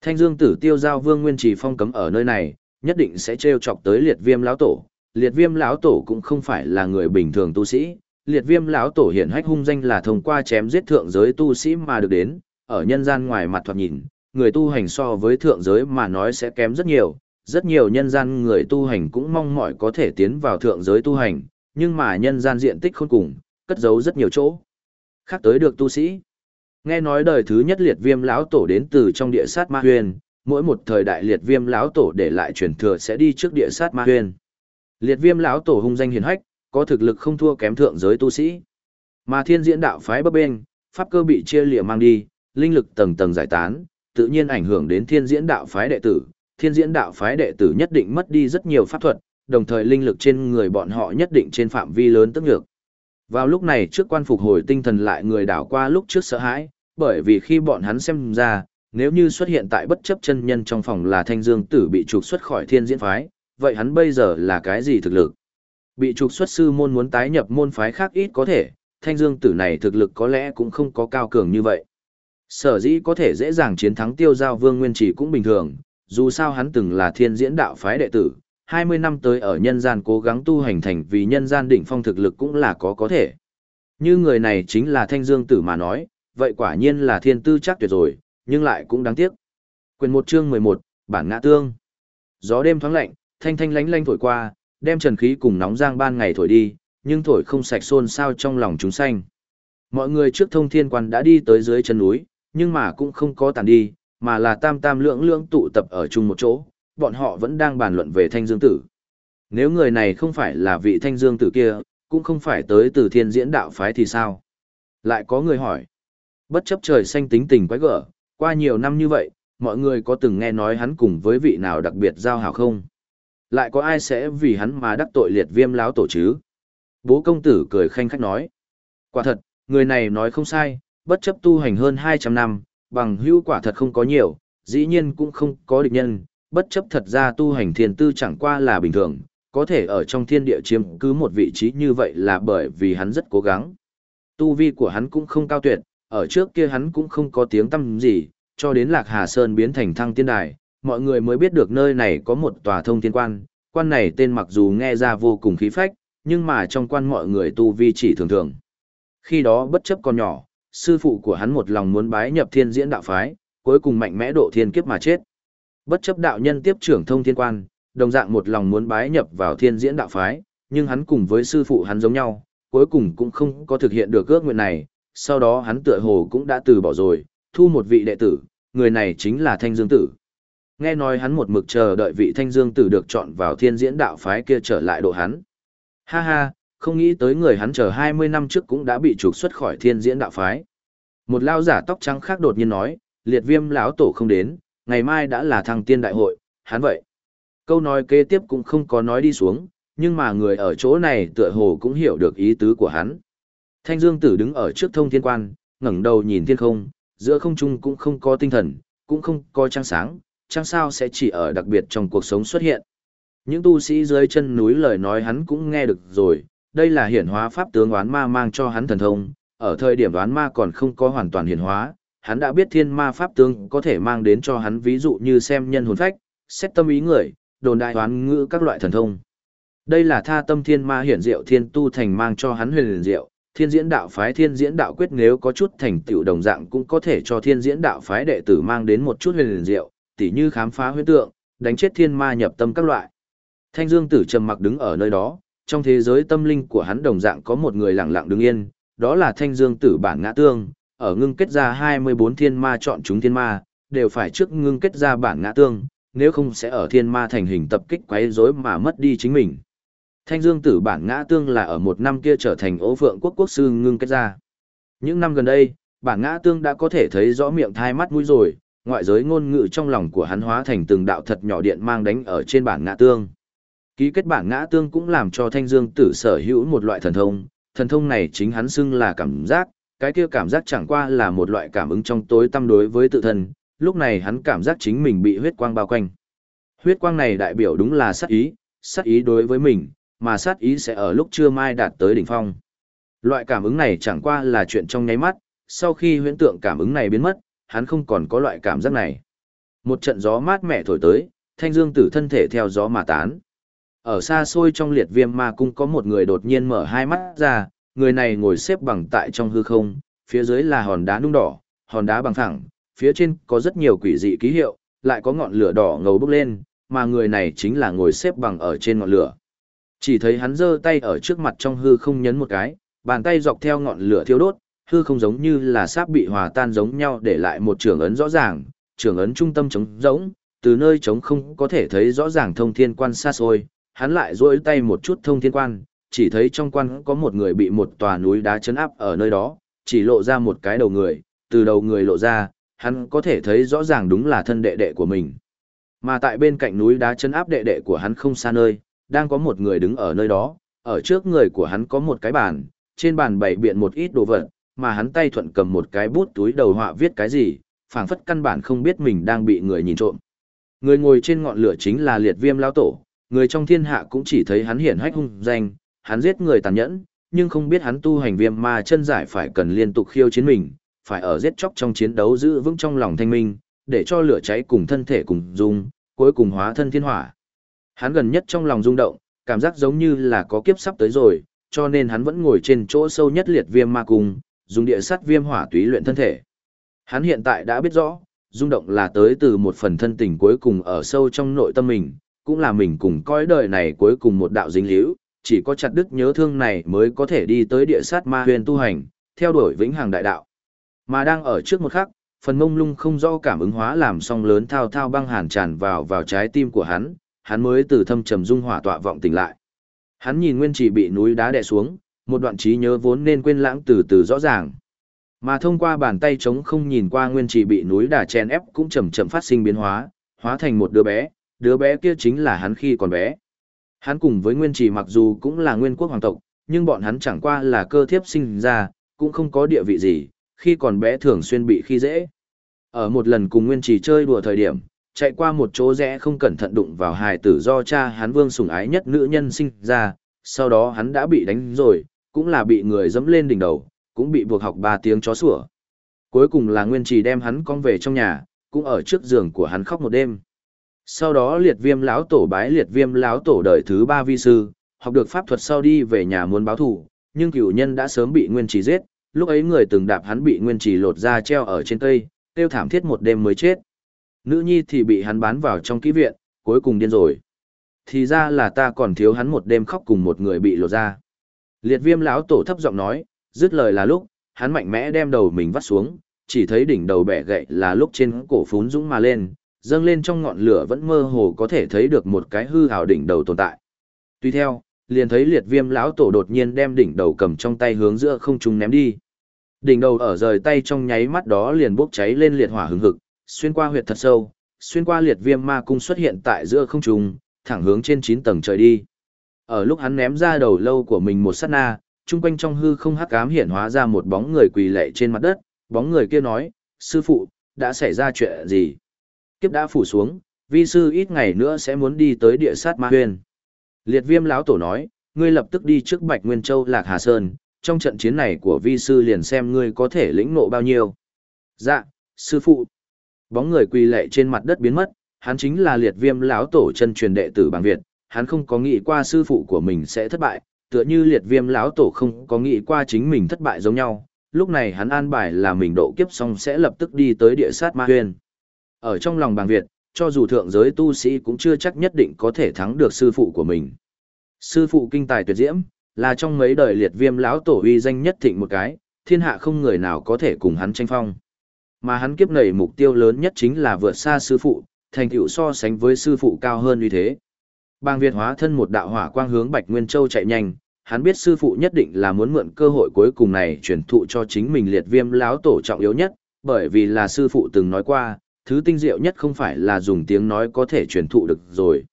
Thanh Dương Tử Tiêu giao Vương Nguyên Trì phong cấm ở nơi này, nhất định sẽ trêu chọc tới Liệt Viêm lão tổ. Liệt Viêm lão tổ cũng không phải là người bình thường tu sĩ, Liệt Viêm lão tổ hiển hách hung danh là thông qua chém giết thượng giới tu sĩ mà được đến, ở nhân gian ngoài mặt thoạt nhìn, người tu hành so với thượng giới mà nói sẽ kém rất nhiều, rất nhiều nhân gian người tu hành cũng mong mỏi có thể tiến vào thượng giới tu hành, nhưng mà nhân gian diện tích không cùng, cất giấu rất nhiều chỗ. Khác tới được tu sĩ. Nghe nói đời thứ nhất liệt viêm lão tổ đến từ trong địa sát ma huyền, mỗi một thời đại liệt viêm lão tổ để lại truyền thừa sẽ đi trước địa sát ma huyền. Liệt viêm lão tổ hung danh hiền hách, có thực lực không thua kém thượng giới tu sĩ. Mà thiên diễn đạo phái bấp bên, pháp cơ bị chia lìa mang đi, linh lực tầng tầng giải tán, tự nhiên ảnh hưởng đến thiên diễn đạo phái đệ tử. Thiên diễn đạo phái đệ tử nhất định mất đi rất nhiều pháp thuật, đồng thời linh lực trên người bọn họ nhất định trên phạm vi lớn tức ngược Vào lúc này trước quan phục hồi tinh thần lại người đảo qua lúc trước sợ hãi, bởi vì khi bọn hắn xem ra, nếu như xuất hiện tại bất chấp chân nhân trong phòng là thanh dương tử bị trục xuất khỏi thiên diễn phái, vậy hắn bây giờ là cái gì thực lực? Bị trục xuất sư môn muốn tái nhập môn phái khác ít có thể, thanh dương tử này thực lực có lẽ cũng không có cao cường như vậy. Sở dĩ có thể dễ dàng chiến thắng tiêu giao vương nguyên chỉ cũng bình thường, dù sao hắn từng là thiên diễn đạo phái đệ tử, 20 năm tới ở nhân gian cố gắng tu hành thành vì nhân gian đỉnh phong thực lực cũng là có có thể. Như người này chính là thanh dương tử mà nói, vậy quả nhiên là thiên tư chắc tuyệt rồi, nhưng lại cũng đáng tiếc. Quyền một chương 11, bản ngã tương. Gió đêm thoáng lạnh, thanh thanh lánh lánh thổi qua, đem trần khí cùng nóng giang ban ngày thổi đi, nhưng thổi không sạch xôn sao trong lòng chúng sanh. Mọi người trước thông thiên quan đã đi tới dưới chân núi, nhưng mà cũng không có tàn đi, mà là tam tam lưỡng lưỡng tụ tập ở chung một chỗ, bọn họ vẫn đang bàn luận về thanh dương tử. Nếu người này không phải là vị thanh dương tử kia, cũng không phải tới từ thiên diễn đạo phái thì sao? Lại có người hỏi. Bất chấp trời xanh tính tình quái gở, qua nhiều năm như vậy, mọi người có từng nghe nói hắn cùng với vị nào đặc biệt giao hảo không? Lại có ai sẽ vì hắn mà đắc tội liệt viêm láo tổ chứ? Bố công tử cười khanh khách nói. Quả thật, người này nói không sai, bất chấp tu hành hơn 200 năm, bằng hữu quả thật không có nhiều, dĩ nhiên cũng không có địch nhân, bất chấp thật ra tu hành thiên tư chẳng qua là bình thường, có thể ở trong thiên địa chiếm cứ một vị trí như vậy là bởi vì hắn rất cố gắng. Tu vi của hắn cũng không cao tuyệt, ở trước kia hắn cũng không có tiếng tăm gì, cho đến Lạc Hà Sơn biến thành thăng tiên đài, mọi người mới biết được nơi này có một tòa thông thiên quan, quan này tên mặc dù nghe ra vô cùng khí phách, nhưng mà trong quan mọi người tu vi chỉ thường thường. Khi đó bất chấp con nhỏ, sư phụ của hắn một lòng muốn bái nhập thiên diễn đạo phái, cuối cùng mạnh mẽ độ thiên kiếp mà chết. Bất chấp đạo nhân tiếp trưởng thông thiên quan, đồng dạng một lòng muốn bái nhập vào thiên diễn đạo phái, nhưng hắn cùng với sư phụ hắn giống nhau, cuối cùng cũng không có thực hiện được ước nguyện này, sau đó hắn tựa hồ cũng đã từ bỏ rồi, thu một vị đệ tử, người này chính là Thanh Dương Tử. Nghe nói hắn một mực chờ đợi vị Thanh Dương Tử được chọn vào thiên diễn đạo phái kia trở lại độ hắn. Ha ha, không nghĩ tới người hắn chờ 20 năm trước cũng đã bị trục xuất khỏi thiên diễn đạo phái. Một lao giả tóc trắng khác đột nhiên nói, liệt viêm lão tổ không đến, ngày mai đã là thăng tiên đại hội, hắn vậy. Câu nói kế tiếp cũng không có nói đi xuống, nhưng mà người ở chỗ này tựa hồ cũng hiểu được ý tứ của hắn. Thanh Dương Tử đứng ở trước thông thiên quan, ngẩng đầu nhìn thiên không, giữa không trung cũng không có tinh thần, cũng không có trăng sáng, trăng sao sẽ chỉ ở đặc biệt trong cuộc sống xuất hiện. Những tu sĩ dưới chân núi lời nói hắn cũng nghe được rồi, đây là hiển hóa pháp tướng oán ma mang cho hắn thần thông, ở thời điểm oán ma còn không có hoàn toàn hiển hóa, hắn đã biết thiên ma pháp tướng có thể mang đến cho hắn ví dụ như xem nhân hồn phách, xét tâm ý người, đồn đại oán ngữ các loại thần thông. Đây là tha tâm thiên ma hiển diệu thiên tu thành mang cho hắn huyền diệu, thiên diễn đạo phái thiên diễn đạo quyết nếu có chút thành tựu đồng dạng cũng có thể cho thiên diễn đạo phái đệ tử mang đến một chút huyền diệu, tỉ như khám phá huyễn tượng, đánh chết thiên ma nhập tâm các loại. Thanh Dương Tử trầm mặc đứng ở nơi đó, trong thế giới tâm linh của hắn đồng dạng có một người lặng lặng đứng yên, đó là Thanh Dương Tử bản ngã tương, ở ngưng kết ra 24 thiên ma chọn chúng thiên ma, đều phải trước ngưng kết ra bản ngã tương, nếu không sẽ ở thiên ma thành hình tập kích quấy rối mà mất đi chính mình. Thanh dương tử bản ngã tương là ở một năm kia trở thành ố phượng quốc quốc sư ngưng kết ra. Những năm gần đây, bản ngã tương đã có thể thấy rõ miệng thai mắt mũi rồi, ngoại giới ngôn ngữ trong lòng của hắn hóa thành từng đạo thật nhỏ điện mang đánh ở trên bản ngã tương. Ký kết bản ngã tương cũng làm cho thanh dương tử sở hữu một loại thần thông, thần thông này chính hắn xưng là cảm giác, cái kia cảm giác chẳng qua là một loại cảm ứng trong tối tâm đối với tự thân, lúc này hắn cảm giác chính mình bị huyết quang bao quanh. Huyết quang này đại biểu đúng là sát ý, sát ý đối với mình, mà sát ý sẽ ở lúc trưa mai đạt tới đỉnh phong. Loại cảm ứng này chẳng qua là chuyện trong nháy mắt, sau khi huyễn tượng cảm ứng này biến mất, hắn không còn có loại cảm giác này. Một trận gió mát mẻ thổi tới, thanh dương tử thân thể theo gió mà tán. Ở xa xôi trong liệt viêm ma cung có một người đột nhiên mở hai mắt ra, người này ngồi xếp bằng tại trong hư không, phía dưới là hòn đá nung đỏ, hòn đá bằng thẳng, phía trên có rất nhiều quỷ dị ký hiệu, lại có ngọn lửa đỏ ngầu bốc lên, mà người này chính là ngồi xếp bằng ở trên ngọn lửa. Chỉ thấy hắn giơ tay ở trước mặt trong hư không nhấn một cái, bàn tay dọc theo ngọn lửa thiêu đốt, hư không giống như là sáp bị hòa tan giống nhau để lại một trường ấn rõ ràng, trường ấn trung tâm trống rỗng, từ nơi trống không có thể thấy rõ ràng thông thiên quan xa xôi, hắn lại duỗi tay một chút thông thiên quan, chỉ thấy trong quan có một người bị một tòa núi đá chấn áp ở nơi đó, chỉ lộ ra một cái đầu người, từ đầu người lộ ra, hắn có thể thấy rõ ràng đúng là thân đệ đệ của mình. Mà tại bên cạnh núi đá chấn áp đệ đệ của hắn không xa nơi, đang có một người đứng ở nơi đó, ở trước người của hắn có một cái bàn, trên bàn bày biện một ít đồ vật, mà hắn tay thuận cầm một cái bút túi đầu họa viết cái gì, phảng phất căn bản không biết mình đang bị người nhìn trộm. Người ngồi trên ngọn lửa chính là liệt viêm lao tổ, người trong thiên hạ cũng chỉ thấy hắn hiển hách hung danh, hắn giết người tàn nhẫn, nhưng không biết hắn tu hành viêm ma chân giải phải cần liên tục khiêu chiến mình, phải ở giết chóc trong chiến đấu giữ vững trong lòng thanh minh, để cho lửa cháy cùng thân thể cùng dung, cuối cùng hóa thân thiên hỏa. Hắn gần nhất trong lòng rung động, cảm giác giống như là có kiếp sắp tới rồi, cho nên hắn vẫn ngồi trên chỗ sâu nhất liệt viêm ma cung, dùng địa sắt viêm hỏa túy luyện thân thể. Hắn hiện tại đã biết rõ, rung động là tới từ một phần thân tình cuối cùng ở sâu trong nội tâm mình, cũng là mình cùng coi đời này cuối cùng một đạo dính liễu, chỉ có chặt đứt nhớ thương này mới có thể đi tới địa sát ma huyền tu hành, theo đuổi vĩnh hằng đại đạo. Mà đang ở trước một khắc, phần mông lung không do cảm ứng hóa làm song lớn thao thao băng hàn tràn vào vào trái tim của hắn, hắn mới từ thâm trầm dung hỏa tọa vọng tỉnh lại. Hắn nhìn nguyên chỉ bị núi đá đè xuống, một đoạn trí nhớ vốn nên quên lãng từ từ rõ ràng. Mà thông qua bàn tay trống không nhìn qua nguyên chỉ bị núi đà chèn ép cũng chậm chậm phát sinh biến hóa, hóa thành một đứa bé, đứa bé kia chính là hắn khi còn bé. Hắn cùng với nguyên chỉ mặc dù cũng là nguyên quốc hoàng tộc, nhưng bọn hắn chẳng qua là cơ thiếp sinh ra, cũng không có địa vị gì, khi còn bé thường xuyên bị khi dễ. Ở một lần cùng nguyên chỉ chơi đùa thời điểm, chạy qua một chỗ rẽ không cẩn thận đụng vào hài tử do cha hắn vương sủng ái nhất nữ nhân sinh ra, sau đó hắn đã bị đánh rồi, cũng là bị người dẫm lên đỉnh đầu, cũng bị buộc học ba tiếng chó sủa. Cuối cùng là nguyên trì đem hắn con về trong nhà, cũng ở trước giường của hắn khóc một đêm. Sau đó liệt viêm lão tổ bái liệt viêm lão tổ đời thứ ba vi sư, học được pháp thuật sau đi về nhà muốn báo thù, nhưng cửu nhân đã sớm bị nguyên trì giết, lúc ấy người từng đạp hắn bị nguyên trì lột ra treo ở trên cây, tiêu thảm thiết một đêm mới chết. Nữ nhi thì bị hắn bán vào trong kỹ viện, cuối cùng điên rồi. Thì ra là ta còn thiếu hắn một đêm khóc cùng một người bị lột ra. Liệt viêm lão tổ thấp giọng nói, dứt lời là lúc, hắn mạnh mẽ đem đầu mình vắt xuống, chỉ thấy đỉnh đầu bẻ gậy là lúc trên cổ phún dũng mà lên, dâng lên trong ngọn lửa vẫn mơ hồ có thể thấy được một cái hư hào đỉnh đầu tồn tại. Tuy theo, liền thấy liệt viêm lão tổ đột nhiên đem đỉnh đầu cầm trong tay hướng giữa không trung ném đi. Đỉnh đầu ở rời tay trong nháy mắt đó liền bốc cháy lên liệt hỏa hứng hực, xuyên qua huyệt thật sâu, xuyên qua liệt viêm ma cung xuất hiện tại giữa không trung, thẳng hướng trên 9 tầng trời đi. Ở lúc hắn ném ra đầu lâu của mình một sát na, chung quanh trong hư không hắc ám hiện hóa ra một bóng người quỳ lệ trên mặt đất, bóng người kia nói, sư phụ, đã xảy ra chuyện gì? Kiếp đã phủ xuống, vi sư ít ngày nữa sẽ muốn đi tới địa sát ma huyền. Liệt viêm lão tổ nói, ngươi lập tức đi trước Bạch Nguyên Châu Lạc Hà Sơn, trong trận chiến này của vi sư liền xem ngươi có thể lĩnh nộ bao nhiêu. Dạ, sư phụ. Bóng người quỳ lệ trên mặt đất biến mất, hắn chính là liệt viêm lão tổ chân truyền đệ tử bằng Việt, hắn không có nghĩ qua sư phụ của mình sẽ thất bại, tựa như liệt viêm lão tổ không có nghĩ qua chính mình thất bại giống nhau. Lúc này hắn an bài là mình độ kiếp xong sẽ lập tức đi tới địa sát ma huyên. Ở trong lòng bằng Việt, cho dù thượng giới tu sĩ cũng chưa chắc nhất định có thể thắng được sư phụ của mình. Sư phụ kinh tài tuyệt diễm, là trong mấy đời liệt viêm lão tổ uy danh nhất thịnh một cái, thiên hạ không người nào có thể cùng hắn tranh phong. Mà hắn kiếp nảy mục tiêu lớn nhất chính là vượt xa sư phụ, thành tựu so sánh với sư phụ cao hơn uy thế. Bàng Việt hóa thân một đạo hỏa quang hướng Bạch Nguyên Châu chạy nhanh, hắn biết sư phụ nhất định là muốn mượn cơ hội cuối cùng này truyền thụ cho chính mình liệt viêm láo tổ trọng yếu nhất, bởi vì là sư phụ từng nói qua, thứ tinh diệu nhất không phải là dùng tiếng nói có thể truyền thụ được rồi.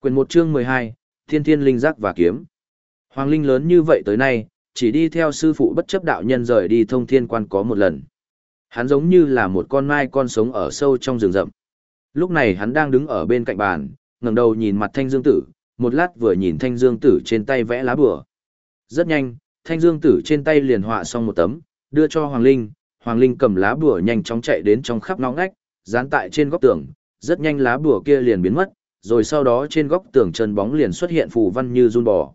Quyền một chương 12, Thiên Thiên Linh Giác và Kiếm. Hoàng Linh lớn như vậy tới nay, chỉ đi theo sư phụ bất chấp đạo nhân rời đi thông thiên quan có một lần. Hắn giống như là một con mai con sống ở sâu trong rừng rậm. Lúc này hắn đang đứng ở bên cạnh bàn, ngẩng đầu nhìn mặt Thanh Dương Tử, một lát vừa nhìn Thanh Dương Tử trên tay vẽ lá bùa. Rất nhanh, Thanh Dương Tử trên tay liền họa xong một tấm, đưa cho Hoàng Linh, Hoàng Linh cầm lá bùa nhanh chóng chạy đến trong khắp ngõ ngách, dán tại trên góc tường, rất nhanh lá bùa kia liền biến mất, rồi sau đó trên góc tường chân bóng liền xuất hiện phù văn như run bò.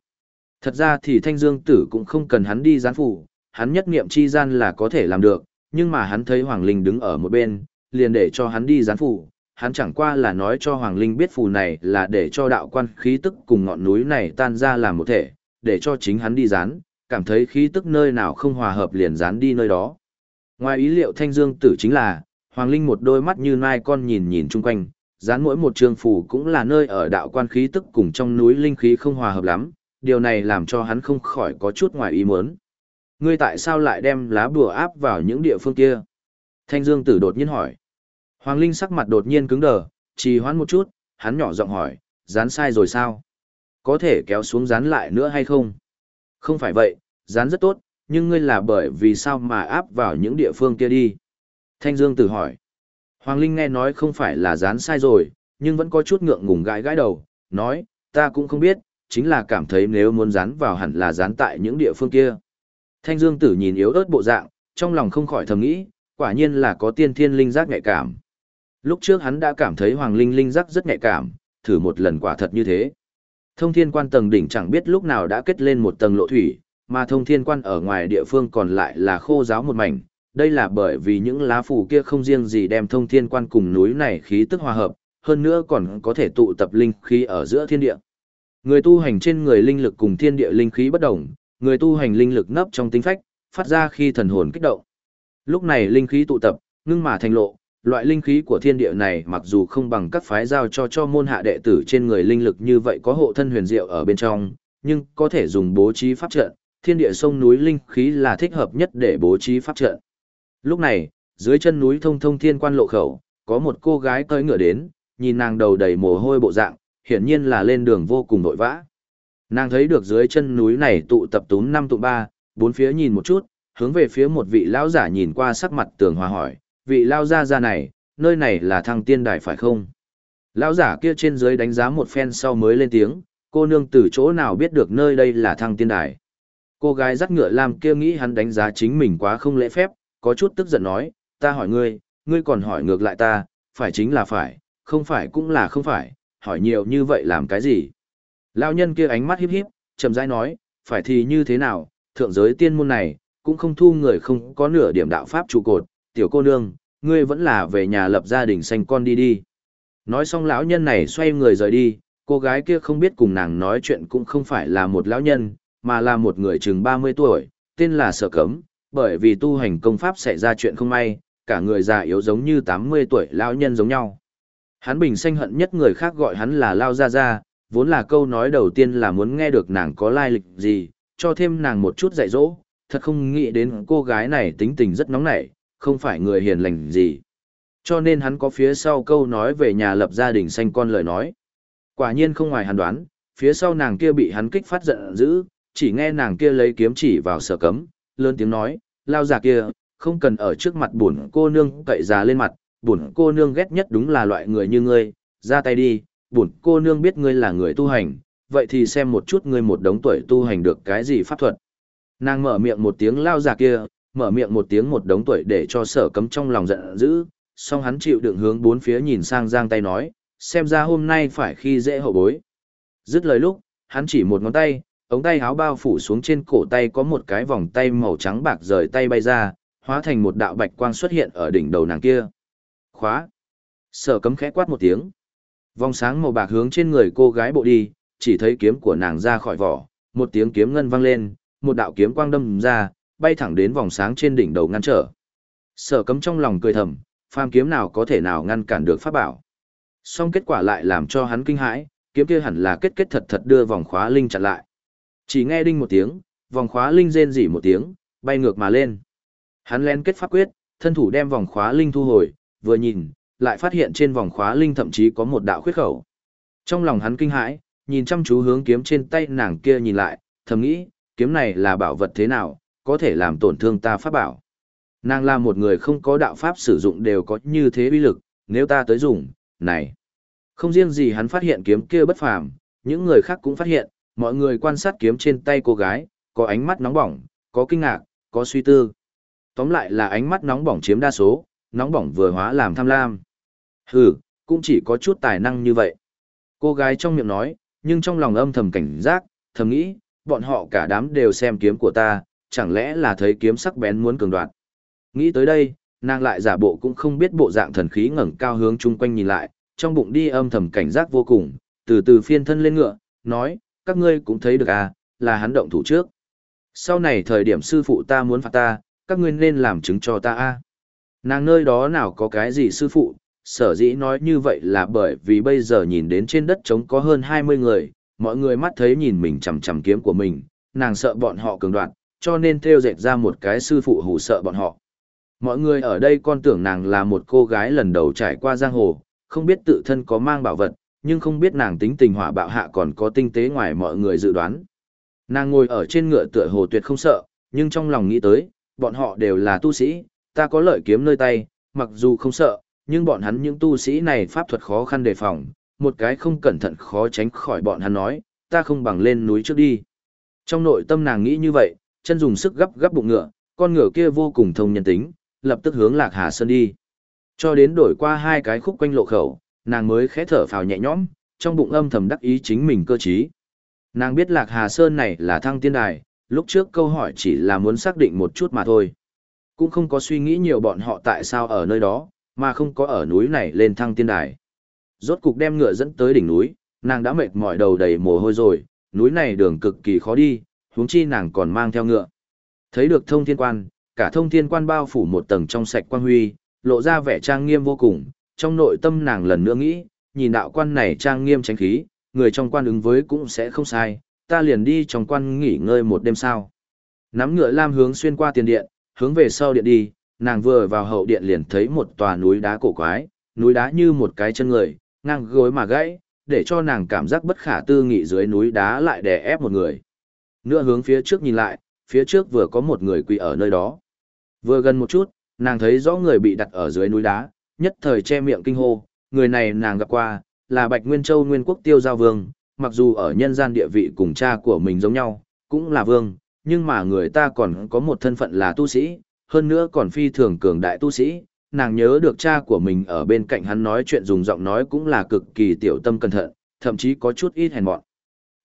Thật ra thì Thanh Dương Tử cũng không cần hắn đi dán phù, hắn nhất niệm chi gian là có thể làm được, nhưng mà hắn thấy Hoàng Linh đứng ở một bên, liền để cho hắn đi gián phù, hắn chẳng qua là nói cho Hoàng Linh biết phù này là để cho đạo quan khí tức cùng ngọn núi này tan ra làm một thể, để cho chính hắn đi dán, cảm thấy khí tức nơi nào không hòa hợp liền dán đi nơi đó. Ngoài ý liệu Thanh Dương Tử chính là, Hoàng Linh một đôi mắt như nai con nhìn nhìn chung quanh, dán mỗi một trường phù cũng là nơi ở đạo quan khí tức cùng trong núi linh khí không hòa hợp lắm, điều này làm cho hắn không khỏi có chút ngoài ý muốn. Ngươi tại sao lại đem lá bùa áp vào những địa phương kia? Thanh Dương Tử đột nhiên hỏi. Hoàng Linh sắc mặt đột nhiên cứng đờ, trì hoãn một chút, hắn nhỏ giọng hỏi, dán sai rồi sao? Có thể kéo xuống dán lại nữa hay không? Không phải vậy, dán rất tốt, nhưng ngươi là bởi vì sao mà áp vào những địa phương kia đi? Thanh Dương Tử hỏi. Hoàng Linh nghe nói không phải là dán sai rồi, nhưng vẫn có chút ngượng ngùng gãi gãi đầu, nói, ta cũng không biết, chính là cảm thấy nếu muốn dán vào hẳn là dán tại những địa phương kia. Thanh Dương Tử nhìn yếu ớt bộ dạng, trong lòng không khỏi thầm nghĩ, quả nhiên là có tiên thiên linh giác nhạy cảm. Lúc trước hắn đã cảm thấy Hoàng Linh linh giác rất nhạy cảm, thử một lần quả thật như thế. Thông thiên quan tầng đỉnh chẳng biết lúc nào đã kết lên một tầng lộ thủy, mà thông thiên quan ở ngoài địa phương còn lại là khô giáo một mảnh. Đây là bởi vì những lá phù kia không riêng gì đem thông thiên quan cùng núi này khí tức hòa hợp, hơn nữa còn có thể tụ tập linh khí ở giữa thiên địa. Người tu hành trên người linh lực cùng thiên địa linh khí bất đồng, người tu hành linh lực nấp trong tinh phách, phát ra khi thần hồn kích động. Lúc này linh khí tụ tập, ngưng mà thành lộ, loại linh khí của thiên địa này mặc dù không bằng các phái giao cho cho môn hạ đệ tử trên người linh lực như vậy có hộ thân huyền diệu ở bên trong, nhưng có thể dùng bố trí pháp trận, thiên địa sông núi linh khí là thích hợp nhất để bố trí pháp trận. Lúc này, dưới chân núi thông thông thiên quan lộ khẩu, có một cô gái tới ngựa đến, nhìn nàng đầu đầy mồ hôi bộ dạng, hiển nhiên là lên đường vô cùng vội vã. Nàng thấy được dưới chân núi này tụ tập túm năm tụ ba, bốn phía nhìn một chút, hướng về phía một vị lão giả nhìn qua sắc mặt tường hòa hỏi, vị lao gia gia này, nơi này là thăng tiên đài phải không? Lão giả kia trên dưới đánh giá một phen sau mới lên tiếng, cô nương từ chỗ nào biết được nơi đây là thăng tiên đài. Cô gái dắt ngựa làm kia nghĩ hắn đánh giá chính mình quá không lễ phép, có chút tức giận nói, ta hỏi ngươi, ngươi còn hỏi ngược lại ta, phải chính là phải, không phải cũng là không phải, hỏi nhiều như vậy làm cái gì? Lão nhân kia ánh mắt híp híp, chậm rãi nói, phải thì như thế nào, thượng giới tiên môn này, cũng không thu người không có nửa điểm đạo pháp trụ cột, tiểu cô nương, ngươi vẫn là về nhà lập gia đình sanh con đi đi. Nói xong lão nhân này xoay người rời đi, cô gái kia không biết cùng nàng nói chuyện cũng không phải là một lão nhân, mà là một người chừng 30 tuổi, tên là Sở Cấm, bởi vì tu hành công pháp xảy ra chuyện không may, cả người già yếu giống như 80 tuổi lão nhân giống nhau. Hắn bình sanh hận nhất người khác gọi hắn là Lao Gia Gia, vốn là câu nói đầu tiên là muốn nghe được nàng có lai lịch gì, cho thêm nàng một chút dạy dỗ, thật không nghĩ đến cô gái này tính tình rất nóng nảy, không phải người hiền lành gì. Cho nên hắn có phía sau câu nói về nhà lập gia đình sanh con lời nói. Quả nhiên không ngoài hắn đoán, phía sau nàng kia bị hắn kích phát giận dữ, chỉ nghe nàng kia lấy kiếm chỉ vào sở cấm, lớn tiếng nói, lao già kia, không cần ở trước mặt bổn cô nương cậy già lên mặt, bổn cô nương ghét nhất đúng là loại người như ngươi, ra tay đi, bổn cô nương biết ngươi là người tu hành, vậy thì xem một chút ngươi một đống tuổi tu hành được cái gì pháp thuật. Nàng mở miệng một tiếng lao già kia, mở miệng một tiếng một đống tuổi để cho sở cấm trong lòng giận dữ, song hắn chịu đựng hướng bốn phía nhìn sang giang tay nói, xem ra hôm nay phải khi dễ hậu bối. Dứt lời lúc, hắn chỉ một ngón tay, ống tay áo bao phủ xuống trên cổ tay có một cái vòng tay màu trắng bạc rời tay bay ra, hóa thành một đạo bạch quang xuất hiện ở đỉnh đầu nàng kia. Khóa. Sở cấm khẽ quát một tiếng. Vòng sáng màu bạc hướng trên người cô gái bộ đi, chỉ thấy kiếm của nàng ra khỏi vỏ, một tiếng kiếm ngân vang lên, một đạo kiếm quang đâm ra, bay thẳng đến vòng sáng trên đỉnh đầu ngăn trở. Sở cấm trong lòng cười thầm, phàm kiếm nào có thể nào ngăn cản được pháp bảo. Song kết quả lại làm cho hắn kinh hãi, kiếm kia hẳn là kết kết thật thật đưa vòng khóa linh chặn lại. Chỉ nghe đinh một tiếng, vòng khóa linh rên rỉ một tiếng, bay ngược mà lên. Hắn lén kết pháp quyết, thân thủ đem vòng khóa linh thu hồi, vừa nhìn, lại phát hiện trên vòng khóa linh thậm chí có một đạo khuyết khẩu. Trong lòng hắn kinh hãi, nhìn chăm chú hướng kiếm trên tay nàng kia nhìn lại, thầm nghĩ, kiếm này là bảo vật thế nào, có thể làm tổn thương ta pháp bảo. Nàng là một người không có đạo pháp sử dụng đều có như thế uy lực, nếu ta tới dùng, này. Không riêng gì hắn phát hiện kiếm kia bất phàm, những người khác cũng phát hiện, mọi người quan sát kiếm trên tay cô gái, có ánh mắt nóng bỏng, có kinh ngạc, có suy tư. Tóm lại là ánh mắt nóng bỏng chiếm đa số, nóng bỏng vừa hóa làm tham lam. Hừ, cũng chỉ có chút tài năng như vậy. Cô gái trong miệng nói, nhưng trong lòng âm thầm cảnh giác, thầm nghĩ, bọn họ cả đám đều xem kiếm của ta, chẳng lẽ là thấy kiếm sắc bén muốn cường đoạt. Nghĩ tới đây, nàng lại giả bộ cũng không biết bộ dạng thần khí ngẩng cao hướng chung quanh nhìn lại, trong bụng đi âm thầm cảnh giác vô cùng, từ từ phiên thân lên ngựa, nói, các ngươi cũng thấy được à, là hắn động thủ trước. Sau này thời điểm sư phụ ta muốn phạt ta, các ngươi nên làm chứng cho ta a. Nàng nơi đó nào có cái gì sư phụ, sở dĩ nói như vậy là bởi vì bây giờ nhìn đến trên đất trống có hơn 20 người, mọi người mắt thấy nhìn mình chằm chằm kiếm của mình, nàng sợ bọn họ cường đoạn, cho nên theo dệt ra một cái sư phụ hù sợ bọn họ. Mọi người ở đây con tưởng nàng là một cô gái lần đầu trải qua giang hồ, không biết tự thân có mang bảo vật, nhưng không biết nàng tính tình hỏa bạo hạ còn có tinh tế ngoài mọi người dự đoán. Nàng ngồi ở trên ngựa tựa hồ tuyệt không sợ, nhưng trong lòng nghĩ tới, bọn họ đều là tu sĩ, ta có lợi kiếm nơi tay, mặc dù không sợ, nhưng bọn hắn những tu sĩ này pháp thuật khó khăn đề phòng, một cái không cẩn thận khó tránh khỏi bọn hắn nói, ta không bằng lên núi trước đi. Trong nội tâm nàng nghĩ như vậy, chân dùng sức gấp gấp bụng ngựa, con ngựa kia vô cùng thông nhân tính, lập tức hướng Lạc Hà Sơn đi. Cho đến đổi qua hai cái khúc quanh lộ khẩu, nàng mới khẽ thở phào nhẹ nhõm, trong bụng âm thầm đắc ý chính mình cơ trí. Nàng biết Lạc Hà Sơn này là thăng tiên đài, lúc trước câu hỏi chỉ là muốn xác định một chút mà thôi. Cũng không có suy nghĩ nhiều bọn họ tại sao ở nơi đó, mà không có ở núi này lên thăng tiên đài. Rốt cục đem ngựa dẫn tới đỉnh núi, nàng đã mệt mỏi đầu đầy mồ hôi rồi, núi này đường cực kỳ khó đi, huống chi nàng còn mang theo ngựa. Thấy được thông thiên quan, cả thông thiên quan bao phủ một tầng trong sạch quang huy, lộ ra vẻ trang nghiêm vô cùng, trong nội tâm nàng lần nữa nghĩ, nhìn đạo quan này trang nghiêm tránh khí, người trong quan ứng với cũng sẽ không sai, ta liền đi trong quan nghỉ ngơi một đêm sao. Nắm ngựa lam hướng xuyên qua tiền điện, hướng về sau điện đi, nàng vừa vào hậu điện liền thấy một tòa núi đá cổ quái, núi đá như một cái chân người, ngang gối mà gãy, để cho nàng cảm giác bất khả tư nghị dưới núi đá lại đè ép một người. Nữa hướng phía trước nhìn lại, phía trước vừa có một người quỳ ở nơi đó. Vừa gần một chút, nàng thấy rõ người bị đặt ở dưới núi đá, nhất thời che miệng kinh hô, người này nàng gặp qua, là Bạch Nguyên Châu Nguyên Quốc Tiêu Giao Vương, mặc dù ở nhân gian địa vị cùng cha của mình giống nhau, cũng là vương, nhưng mà người ta còn có một thân phận là tu sĩ, hơn nữa còn phi thường cường đại tu sĩ, nàng nhớ được cha của mình ở bên cạnh hắn nói chuyện dùng giọng nói cũng là cực kỳ tiểu tâm cẩn thận, thậm chí có chút ít hèn mọn.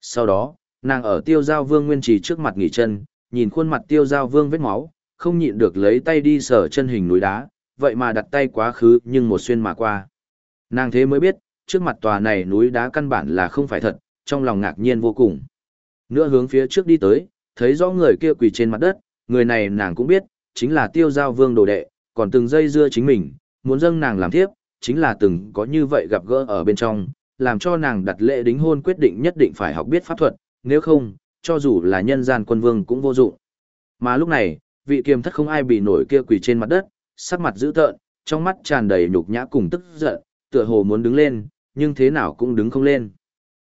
Sau đó, nàng ở tiêu giao vương nguyên trì trước mặt nghỉ chân, nhìn khuôn mặt tiêu giao vương vết máu, không nhịn được lấy tay đi sờ chân hình núi đá, vậy mà đặt tay quá khứ nhưng một xuyên mà qua. Nàng thế mới biết, trước mặt tòa này núi đá căn bản là không phải thật, trong lòng ngạc nhiên vô cùng. Nữa hướng phía trước đi tới, thấy rõ người kia quỳ trên mặt đất, người này nàng cũng biết, chính là tiêu giao vương đồ đệ, còn từng dây dưa chính mình, muốn dâng nàng làm thiếp, chính là từng có như vậy gặp gỡ ở bên trong, làm cho nàng đặt lễ đính hôn quyết định nhất định phải học biết pháp thuật, nếu không, cho dù là nhân gian quân vương cũng vô dụng. Mà lúc này, vị kiềm thất không ai bị nổi kia quỳ trên mặt đất, sắc mặt dữ tợn, trong mắt tràn đầy nhục nhã cùng tức giận, tựa hồ muốn đứng lên, nhưng thế nào cũng đứng không lên.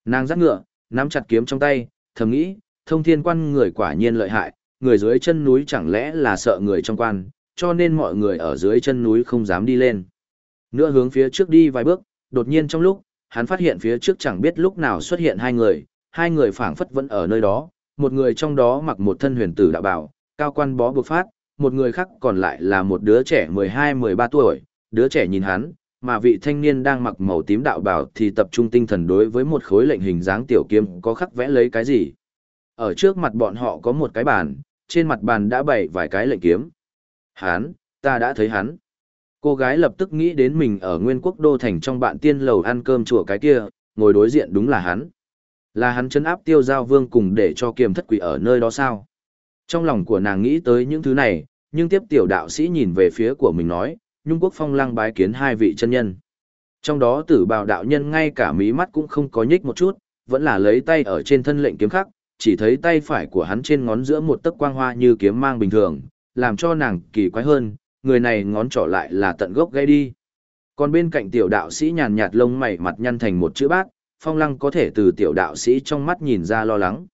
Nàng giắt ngựa, nắm chặt kiếm trong tay, thầm nghĩ, thông thiên quan người quả nhiên lợi hại, người dưới chân núi chẳng lẽ là sợ người trong quan, cho nên mọi người ở dưới chân núi không dám đi lên. Nữa hướng phía trước đi vài bước, đột nhiên trong lúc, hắn phát hiện phía trước chẳng biết lúc nào xuất hiện hai người, hai người phảng phất vẫn ở nơi đó, một người trong đó mặc một thân huyền tử đạo bảo, cao quan bó buộc phát, một người khác còn lại là một đứa trẻ 12-13 tuổi, đứa trẻ nhìn hắn, mà vị thanh niên đang mặc màu tím đạo bảo thì tập trung tinh thần đối với một khối lệnh hình dáng tiểu kiếm có khắc vẽ lấy cái gì. Ở trước mặt bọn họ có một cái bàn, trên mặt bàn đã bày vài cái lệnh kiếm. Hắn, ta đã thấy hắn. Cô gái lập tức nghĩ đến mình ở Nguyên Quốc Đô Thành trong bạn tiên lầu ăn cơm chùa cái kia, ngồi đối diện đúng là hắn. Là hắn chấn áp tiêu giao vương cùng để cho kiềm thất quỷ ở nơi đó sao? Trong lòng của nàng nghĩ tới những thứ này, nhưng tiếp tiểu đạo sĩ nhìn về phía của mình nói, Nhung Quốc Phong lăng bái kiến hai vị chân nhân. Trong đó tử bào đạo nhân ngay cả mí mắt cũng không có nhích một chút, vẫn là lấy tay ở trên thân lệnh kiếm khắc, chỉ thấy tay phải của hắn trên ngón giữa một tấc quang hoa như kiếm mang bình thường, làm cho nàng kỳ quái hơn, người này ngón trỏ lại là tận gốc gây đi. Còn bên cạnh tiểu đạo sĩ nhàn nhạt lông mày mặt nhăn thành một chữ bát, phong lăng có thể từ tiểu đạo sĩ trong mắt nhìn ra lo lắng.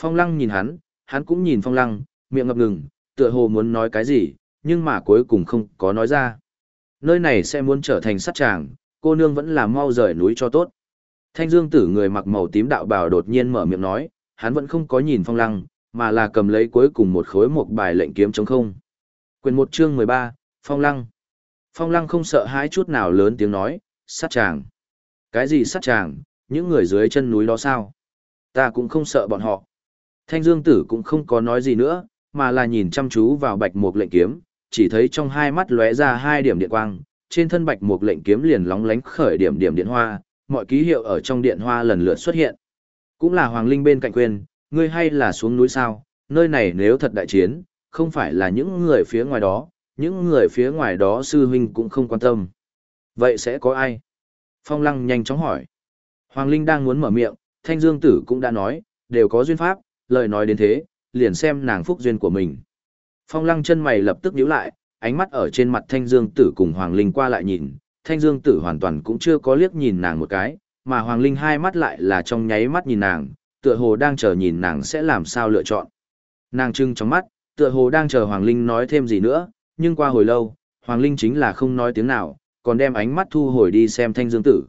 Phong lăng nhìn hắn, hắn cũng nhìn phong lăng, miệng ngập ngừng, tựa hồ muốn nói cái gì, nhưng mà cuối cùng không có nói ra. Nơi này sẽ muốn trở thành sát tràng, cô nương vẫn là mau rời núi cho tốt. Thanh dương tử người mặc màu tím đạo bào đột nhiên mở miệng nói, hắn vẫn không có nhìn phong lăng, mà là cầm lấy cuối cùng một khối một bài lệnh kiếm chống không. Quyền một chương 13, Phong Lăng. Phong Lăng không sợ hãi chút nào lớn tiếng nói, sát tràng. Cái gì sát tràng, những người dưới chân núi đó sao? Ta cũng không sợ bọn họ. Thanh Dương Tử cũng không có nói gì nữa, mà là nhìn chăm chú vào bạch mục lệnh kiếm, chỉ thấy trong hai mắt lóe ra hai điểm điện quang, trên thân bạch mục lệnh kiếm liền lóng lánh khởi điểm điểm điện hoa, mọi ký hiệu ở trong điện hoa lần lượt xuất hiện. Cũng là Hoàng Linh bên cạnh quyền ngươi hay là xuống núi sao, nơi này nếu thật đại chiến, không phải là những người phía ngoài đó, những người phía ngoài đó sư huynh cũng không quan tâm. Vậy sẽ có ai? Phong Lăng nhanh chóng hỏi. Hoàng Linh đang muốn mở miệng, Thanh Dương Tử cũng đã nói, đều có duyên pháp, lời nói đến thế, liền xem nàng phúc duyên của mình. Phong Lăng chân mày lập tức nhíu lại, ánh mắt ở trên mặt Thanh Dương Tử cùng Hoàng Linh qua lại nhìn, Thanh Dương Tử hoàn toàn cũng chưa có liếc nhìn nàng một cái, mà Hoàng Linh hai mắt lại là trong nháy mắt nhìn nàng, tựa hồ đang chờ nhìn nàng sẽ làm sao lựa chọn. Nàng trưng trong mắt, tựa hồ đang chờ Hoàng Linh nói thêm gì nữa, nhưng qua hồi lâu, Hoàng Linh chính là không nói tiếng nào, còn đem ánh mắt thu hồi đi xem thanh dương tử.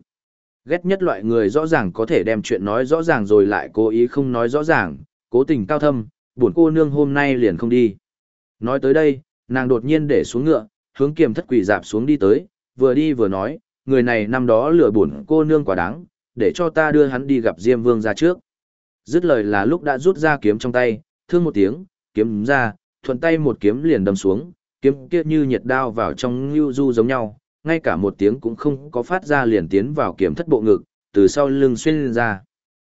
Ghét nhất loại người rõ ràng có thể đem chuyện nói rõ ràng rồi lại cố ý không nói rõ ràng, cố tình cao thâm, buồn cô nương hôm nay liền không đi. Nói tới đây, nàng đột nhiên để xuống ngựa, hướng kiềm thất quỷ dạp xuống đi tới, vừa đi vừa nói, người này năm đó lừa bổn cô nương quá đáng, để cho ta đưa hắn đi gặp Diêm Vương ra trước. Dứt lời là lúc đã rút ra kiếm trong tay, thương một tiếng, kiếm ra, thuận tay một kiếm liền đâm xuống, kiếm kia như nhiệt đao vào trong lưu du giống nhau, ngay cả một tiếng cũng không có phát ra liền tiến vào kiếm thất bộ ngực, từ sau lưng xuyên lên ra.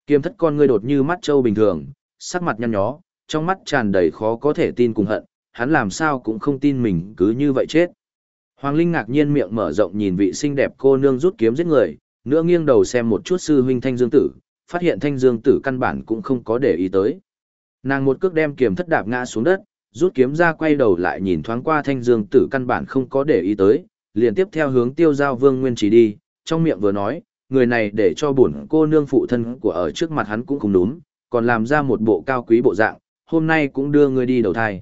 Kiếm thất con ngươi đột như mắt trâu bình thường, sắc mặt nhăn nhó, trong mắt tràn đầy khó có thể tin cùng hận, hắn làm sao cũng không tin mình cứ như vậy chết. Hoàng Linh ngạc nhiên miệng mở rộng nhìn vị xinh đẹp cô nương rút kiếm giết người, nữa nghiêng đầu xem một chút sư huynh Thanh Dương Tử, phát hiện Thanh Dương Tử căn bản cũng không có để ý tới. Nàng một cước đem kiếm thất đạp ngã xuống đất, rút kiếm ra quay đầu lại nhìn thoáng qua thanh dương tử căn bản không có để ý tới, liền tiếp theo hướng tiêu giao vương nguyên trí đi, trong miệng vừa nói, người này để cho bổn cô nương phụ thân của ở trước mặt hắn cũng không đúng, còn làm ra một bộ cao quý bộ dạng, hôm nay cũng đưa người đi đầu thai.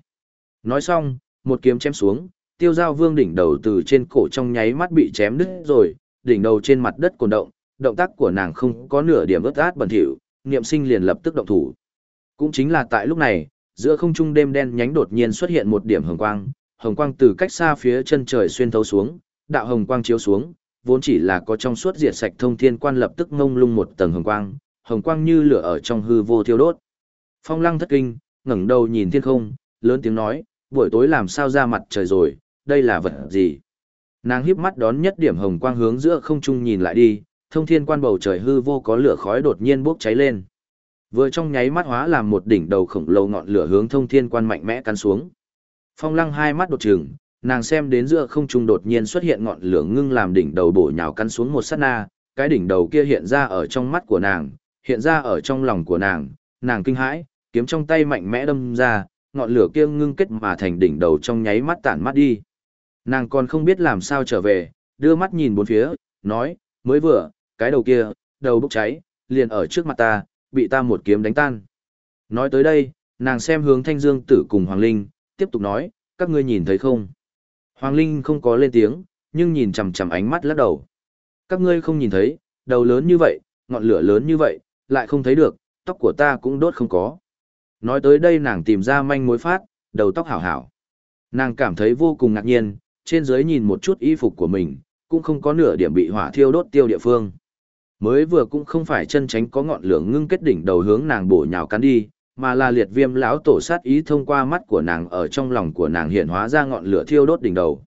Nói xong, một kiếm chém xuống, tiêu giao vương đỉnh đầu từ trên cổ trong nháy mắt bị chém đứt rồi, đỉnh đầu trên mặt đất cồn động, động tác của nàng không có nửa điểm ướt át bẩn thỉu, niệm sinh liền lập tức động thủ. Cũng chính là tại lúc này, giữa không trung đêm đen nhánh đột nhiên xuất hiện một điểm hồng quang, hồng quang từ cách xa phía chân trời xuyên thấu xuống, đạo hồng quang chiếu xuống, vốn chỉ là có trong suốt diệt sạch thông thiên quan lập tức ngông lung một tầng hồng quang, hồng quang như lửa ở trong hư vô thiêu đốt. Phong Lăng thất kinh, ngẩng đầu nhìn thiên không, lớn tiếng nói, buổi tối làm sao ra mặt trời rồi, đây là vật gì? Nàng híp mắt đón nhất điểm hồng quang hướng giữa không trung nhìn lại đi, thông thiên quan bầu trời hư vô có lửa khói đột nhiên bốc cháy lên. Vừa trong nháy mắt hóa làm một đỉnh đầu khổng lồ ngọn lửa hướng thông thiên quan mạnh mẽ cắn xuống. Phong lăng hai mắt đột trừng, nàng xem đến giữa không trung đột nhiên xuất hiện ngọn lửa ngưng làm đỉnh đầu bổ nhào cắn xuống một sát na, cái đỉnh đầu kia hiện ra ở trong mắt của nàng, hiện ra ở trong lòng của nàng, nàng kinh hãi, kiếm trong tay mạnh mẽ đâm ra, ngọn lửa kia ngưng kết mà thành đỉnh đầu trong nháy mắt tản mắt đi. Nàng còn không biết làm sao trở về, đưa mắt nhìn bốn phía, nói, mới vừa, cái đầu kia, đầu bốc cháy, liền ở trước mặt ta, bị ta một kiếm đánh tan. Nói tới đây, nàng xem hướng Thanh Dương Tử cùng Hoàng Linh, tiếp tục nói, các ngươi nhìn thấy không? Hoàng Linh không có lên tiếng, nhưng nhìn chằm chằm ánh mắt lắc đầu. Các ngươi không nhìn thấy, đầu lớn như vậy, ngọn lửa lớn như vậy, lại không thấy được, tóc của ta cũng đốt không có. Nói tới đây nàng tìm ra manh mối phát, đầu tóc hảo hảo. Nàng cảm thấy vô cùng ngạc nhiên, trên dưới nhìn một chút y phục của mình, cũng không có nửa điểm bị hỏa thiêu đốt tiêu địa phương. Mới vừa cũng không phải chân tránh có ngọn lửa ngưng kết đỉnh đầu hướng nàng bổ nhào cắn đi, mà là liệt viêm lão tổ sát ý thông qua mắt của nàng ở trong lòng của nàng hiện hóa ra ngọn lửa thiêu đốt đỉnh đầu.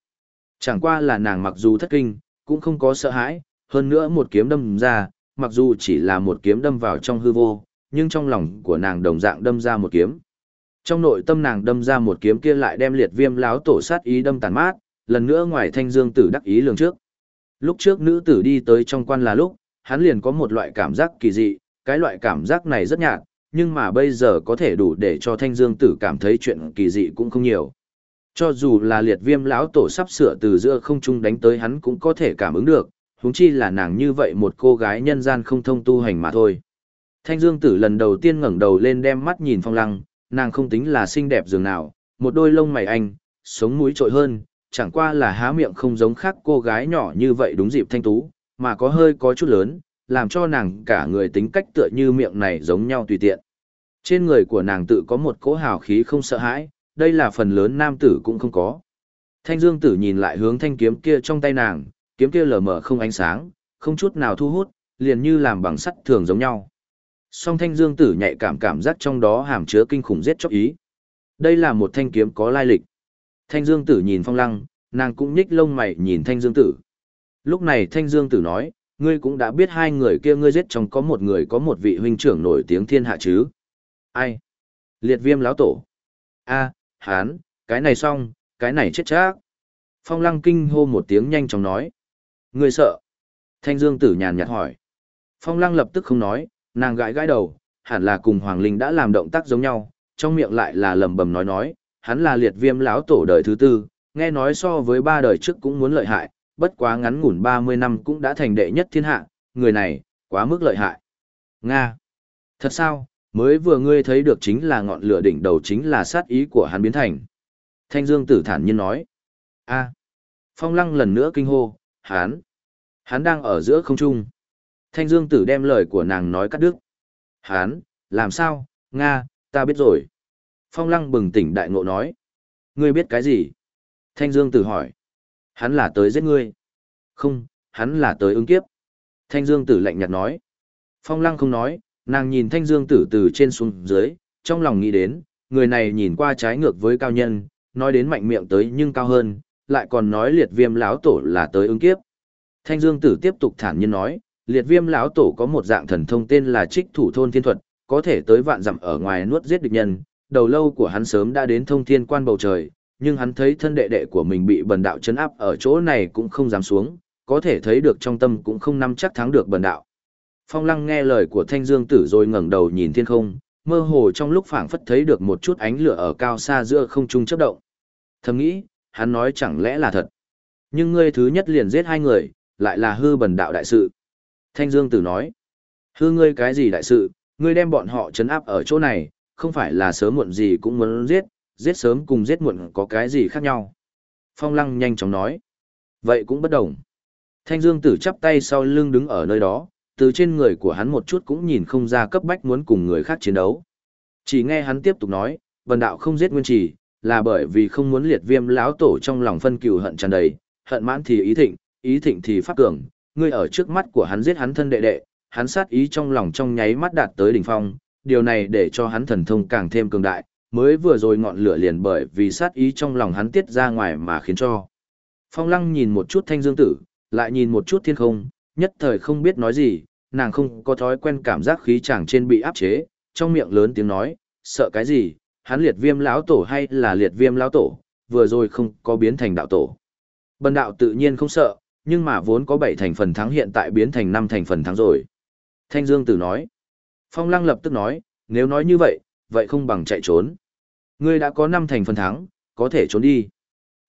Chẳng qua là nàng mặc dù thất kinh, cũng không có sợ hãi, hơn nữa một kiếm đâm ra, mặc dù chỉ là một kiếm đâm vào trong hư vô, nhưng trong lòng của nàng đồng dạng đâm ra một kiếm. Trong nội tâm nàng đâm ra một kiếm kia lại đem liệt viêm láo tổ sát ý đâm tàn mát, lần nữa ngoài thanh dương tử đắc ý lường trước. Lúc trước nữ tử đi tới trong quan là lúc, hắn liền có một loại cảm giác kỳ dị, cái loại cảm giác này rất nhạt, nhưng mà bây giờ có thể đủ để cho thanh dương tử cảm thấy chuyện kỳ dị cũng không nhiều. Cho dù là liệt viêm lão tổ sắp sửa từ giữa không trung đánh tới hắn cũng có thể cảm ứng được, huống chi là nàng như vậy một cô gái nhân gian không thông tu hành mà thôi. Thanh dương tử lần đầu tiên ngẩng đầu lên đem mắt nhìn phong lăng, nàng không tính là xinh đẹp dường nào, một đôi lông mày anh, sống mũi trội hơn, chẳng qua là há miệng không giống khác cô gái nhỏ như vậy đúng dịp thanh tú, mà có hơi có chút lớn, làm cho nàng cả người tính cách tựa như miệng này giống nhau tùy tiện. Trên người của nàng tự có một cỗ hào khí không sợ hãi, đây là phần lớn nam tử cũng không có. Thanh dương tử nhìn lại hướng thanh kiếm kia trong tay nàng, kiếm kia lờ mờ không ánh sáng, không chút nào thu hút, liền như làm bằng sắt thường giống nhau. Song thanh dương tử nhạy cảm cảm giác trong đó hàm chứa kinh khủng giết chóc ý. Đây là một thanh kiếm có lai lịch. Thanh dương tử nhìn phong lăng, nàng cũng nhích lông mày nhìn thanh dương tử. Lúc này thanh dương tử nói, ngươi cũng đã biết hai người kia ngươi giết trong có một người có một vị huynh trưởng nổi tiếng thiên hạ chứ. Ai? Liệt viêm lão tổ. a hán, cái này xong, cái này chết chắc. Phong lăng kinh hô một tiếng nhanh chóng nói. Ngươi sợ. Thanh dương tử nhàn nhạt hỏi. Phong lăng lập tức không nói, nàng gãi gãi đầu, hẳn là cùng Hoàng Linh đã làm động tác giống nhau, trong miệng lại là lầm bầm nói nói, hắn là liệt viêm lão tổ đời thứ tư, nghe nói so với ba đời trước cũng muốn lợi hại, bất quá ngắn ngủn 30 năm cũng đã thành đệ nhất thiên hạ, người này, quá mức lợi hại. Nga! Thật sao, mới vừa ngươi thấy được chính là ngọn lửa đỉnh đầu chính là sát ý của hắn biến thành. Thanh Dương tử thản nhiên nói. a Phong lăng lần nữa kinh hô, hắn, hắn đang ở giữa không trung. Thanh Dương tử đem lời của nàng nói cắt đứt. Hắn, làm sao, Nga, ta biết rồi. Phong lăng bừng tỉnh đại ngộ nói. Ngươi biết cái gì? Thanh Dương tử hỏi. Hắn là tới giết ngươi. Không, hắn là tới ứng kiếp. Thanh Dương tử lạnh nhạt nói. Phong lăng không nói, nàng nhìn Thanh Dương tử từ trên xuống dưới, trong lòng nghĩ đến, người này nhìn qua trái ngược với cao nhân, nói đến mạnh miệng tới nhưng cao hơn, lại còn nói liệt viêm lão tổ là tới ứng kiếp. Thanh Dương tử tiếp tục thản nhiên nói, liệt viêm lão tổ có một dạng thần thông tên là trích thủ thôn thiên thuật, có thể tới vạn dặm ở ngoài nuốt giết địch nhân, đầu lâu của hắn sớm đã đến thông thiên quan bầu trời, nhưng hắn thấy thân đệ đệ của mình bị bần đạo chấn áp ở chỗ này cũng không dám xuống, có thể thấy được trong tâm cũng không nắm chắc thắng được bần đạo. Phong lăng nghe lời của thanh dương tử rồi ngẩng đầu nhìn thiên không, mơ hồ trong lúc phảng phất thấy được một chút ánh lửa ở cao xa giữa không trung chớp động. Thầm nghĩ, hắn nói chẳng lẽ là thật. Nhưng ngươi thứ nhất liền giết hai người, lại là hư bần đạo đại sự. Thanh dương tử nói, hư ngươi cái gì đại sự, ngươi đem bọn họ chấn áp ở chỗ này, không phải là sớm muộn gì cũng muốn giết, giết sớm cùng giết muộn có cái gì khác nhau. Phong lăng nhanh chóng nói. Vậy cũng bất đồng. Thanh Dương tử chắp tay sau lưng đứng ở nơi đó, từ trên người của hắn một chút cũng nhìn không ra cấp bách muốn cùng người khác chiến đấu. Chỉ nghe hắn tiếp tục nói, vần đạo không giết nguyên trì, là bởi vì không muốn liệt viêm lão tổ trong lòng phân cừu hận tràn đầy, hận mãn thì ý thịnh, ý thịnh thì phát cường, ngươi ở trước mắt của hắn giết hắn thân đệ đệ, hắn sát ý trong lòng trong nháy mắt đạt tới đỉnh phong, điều này để cho hắn thần thông càng thêm cường đại, mới vừa rồi ngọn lửa liền bởi vì sát ý trong lòng hắn tiết ra ngoài mà khiến cho. Phong lăng nhìn một chút thanh dương tử, lại nhìn một chút thiên không, nhất thời không biết nói gì, nàng không có thói quen cảm giác khí chàng trên bị áp chế, trong miệng lớn tiếng nói, sợ cái gì, hắn liệt viêm lão tổ hay là liệt viêm lão tổ, vừa rồi không có biến thành đạo tổ. Bần đạo tự nhiên không sợ, nhưng mà vốn có 7 thành phần thắng hiện tại biến thành 5 thành phần thắng rồi. Thanh Dương Tử nói. Phong Lăng lập tức nói, nếu nói như vậy, vậy không bằng chạy trốn. Ngươi đã có năm thành phần thắng, có thể trốn đi.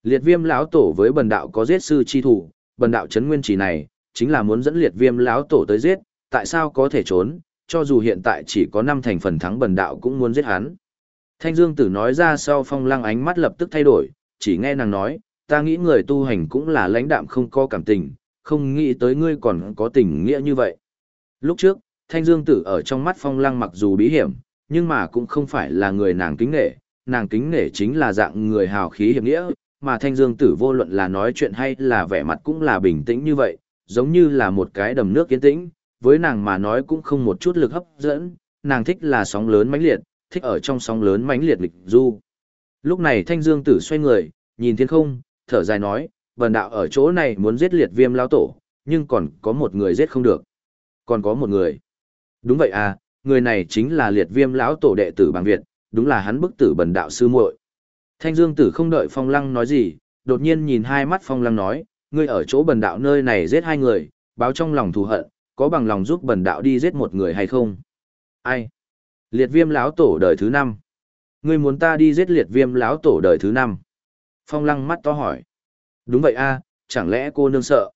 Liệt viêm lão tổ với bần đạo có giết sư chi thủ, bần đạo chấn nguyên chỉ này, chính là muốn dẫn liệt viêm lão tổ tới giết, tại sao có thể trốn, cho dù hiện tại chỉ có năm thành phần thắng bần đạo cũng muốn giết hắn. Thanh Dương Tử nói ra sau phong lăng ánh mắt lập tức thay đổi, chỉ nghe nàng nói, ta nghĩ người tu hành cũng là lãnh đạm không có cảm tình, không nghĩ tới ngươi còn có tình nghĩa như vậy. Lúc trước, Thanh Dương Tử ở trong mắt phong lăng mặc dù bí hiểm, nhưng mà cũng không phải là người nàng kính nể, nàng kính nể chính là dạng người hào khí hiểm nghĩa, mà thanh dương tử vô luận là nói chuyện hay là vẻ mặt cũng là bình tĩnh như vậy, giống như là một cái đầm nước yên tĩnh, với nàng mà nói cũng không một chút lực hấp dẫn, nàng thích là sóng lớn mãnh liệt, thích ở trong sóng lớn mãnh liệt lịch du. Lúc này thanh dương tử xoay người, nhìn thiên không, thở dài nói, vần đạo ở chỗ này muốn giết liệt viêm lao tổ, nhưng còn có một người giết không được. Còn có một người. Đúng vậy à, người này chính là liệt viêm lão tổ đệ tử bằng Việt, đúng là hắn bức tử bần đạo sư muội. Thanh Dương Tử không đợi Phong Lăng nói gì, đột nhiên nhìn hai mắt Phong Lăng nói, ngươi ở chỗ bần đạo nơi này giết hai người, báo trong lòng thù hận, có bằng lòng giúp bần đạo đi giết một người hay không? Ai? Liệt Viêm lão tổ đời thứ năm. Ngươi muốn ta đi giết Liệt Viêm lão tổ đời thứ năm? Phong Lăng mắt to hỏi. Đúng vậy a, chẳng lẽ cô nương sợ?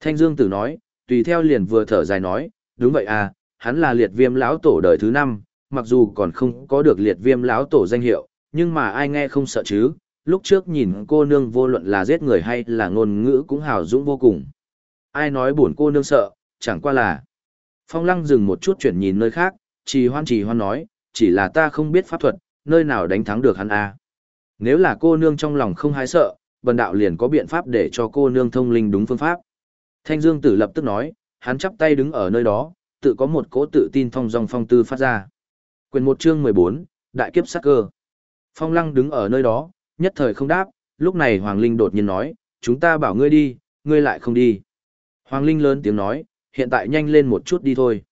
Thanh Dương Tử nói, tùy theo liền vừa thở dài nói, đúng vậy à hắn là Liệt Viêm lão tổ đời thứ năm, mặc dù còn không có được Liệt Viêm lão tổ danh hiệu, nhưng mà ai nghe không sợ chứ, lúc trước nhìn cô nương vô luận là giết người hay là ngôn ngữ cũng hào dũng vô cùng. Ai nói buồn cô nương sợ, chẳng qua là. Phong lăng dừng một chút chuyển nhìn nơi khác, trì hoan trì hoan nói, chỉ là ta không biết pháp thuật, nơi nào đánh thắng được hắn a à. Nếu là cô nương trong lòng không hái sợ, bần đạo liền có biện pháp để cho cô nương thông linh đúng phương pháp. Thanh Dương Tử lập tức nói, hắn chắp tay đứng ở nơi đó, tự có một cỗ tự tin thong dong phong tư phát ra. Quyền một chương 14, Đại kiếp sắc cơ. Phong Lăng đứng ở nơi đó, nhất thời không đáp, lúc này Hoàng Linh đột nhiên nói, chúng ta bảo ngươi đi, ngươi lại không đi. Hoàng Linh lớn tiếng nói, hiện tại nhanh lên một chút đi thôi.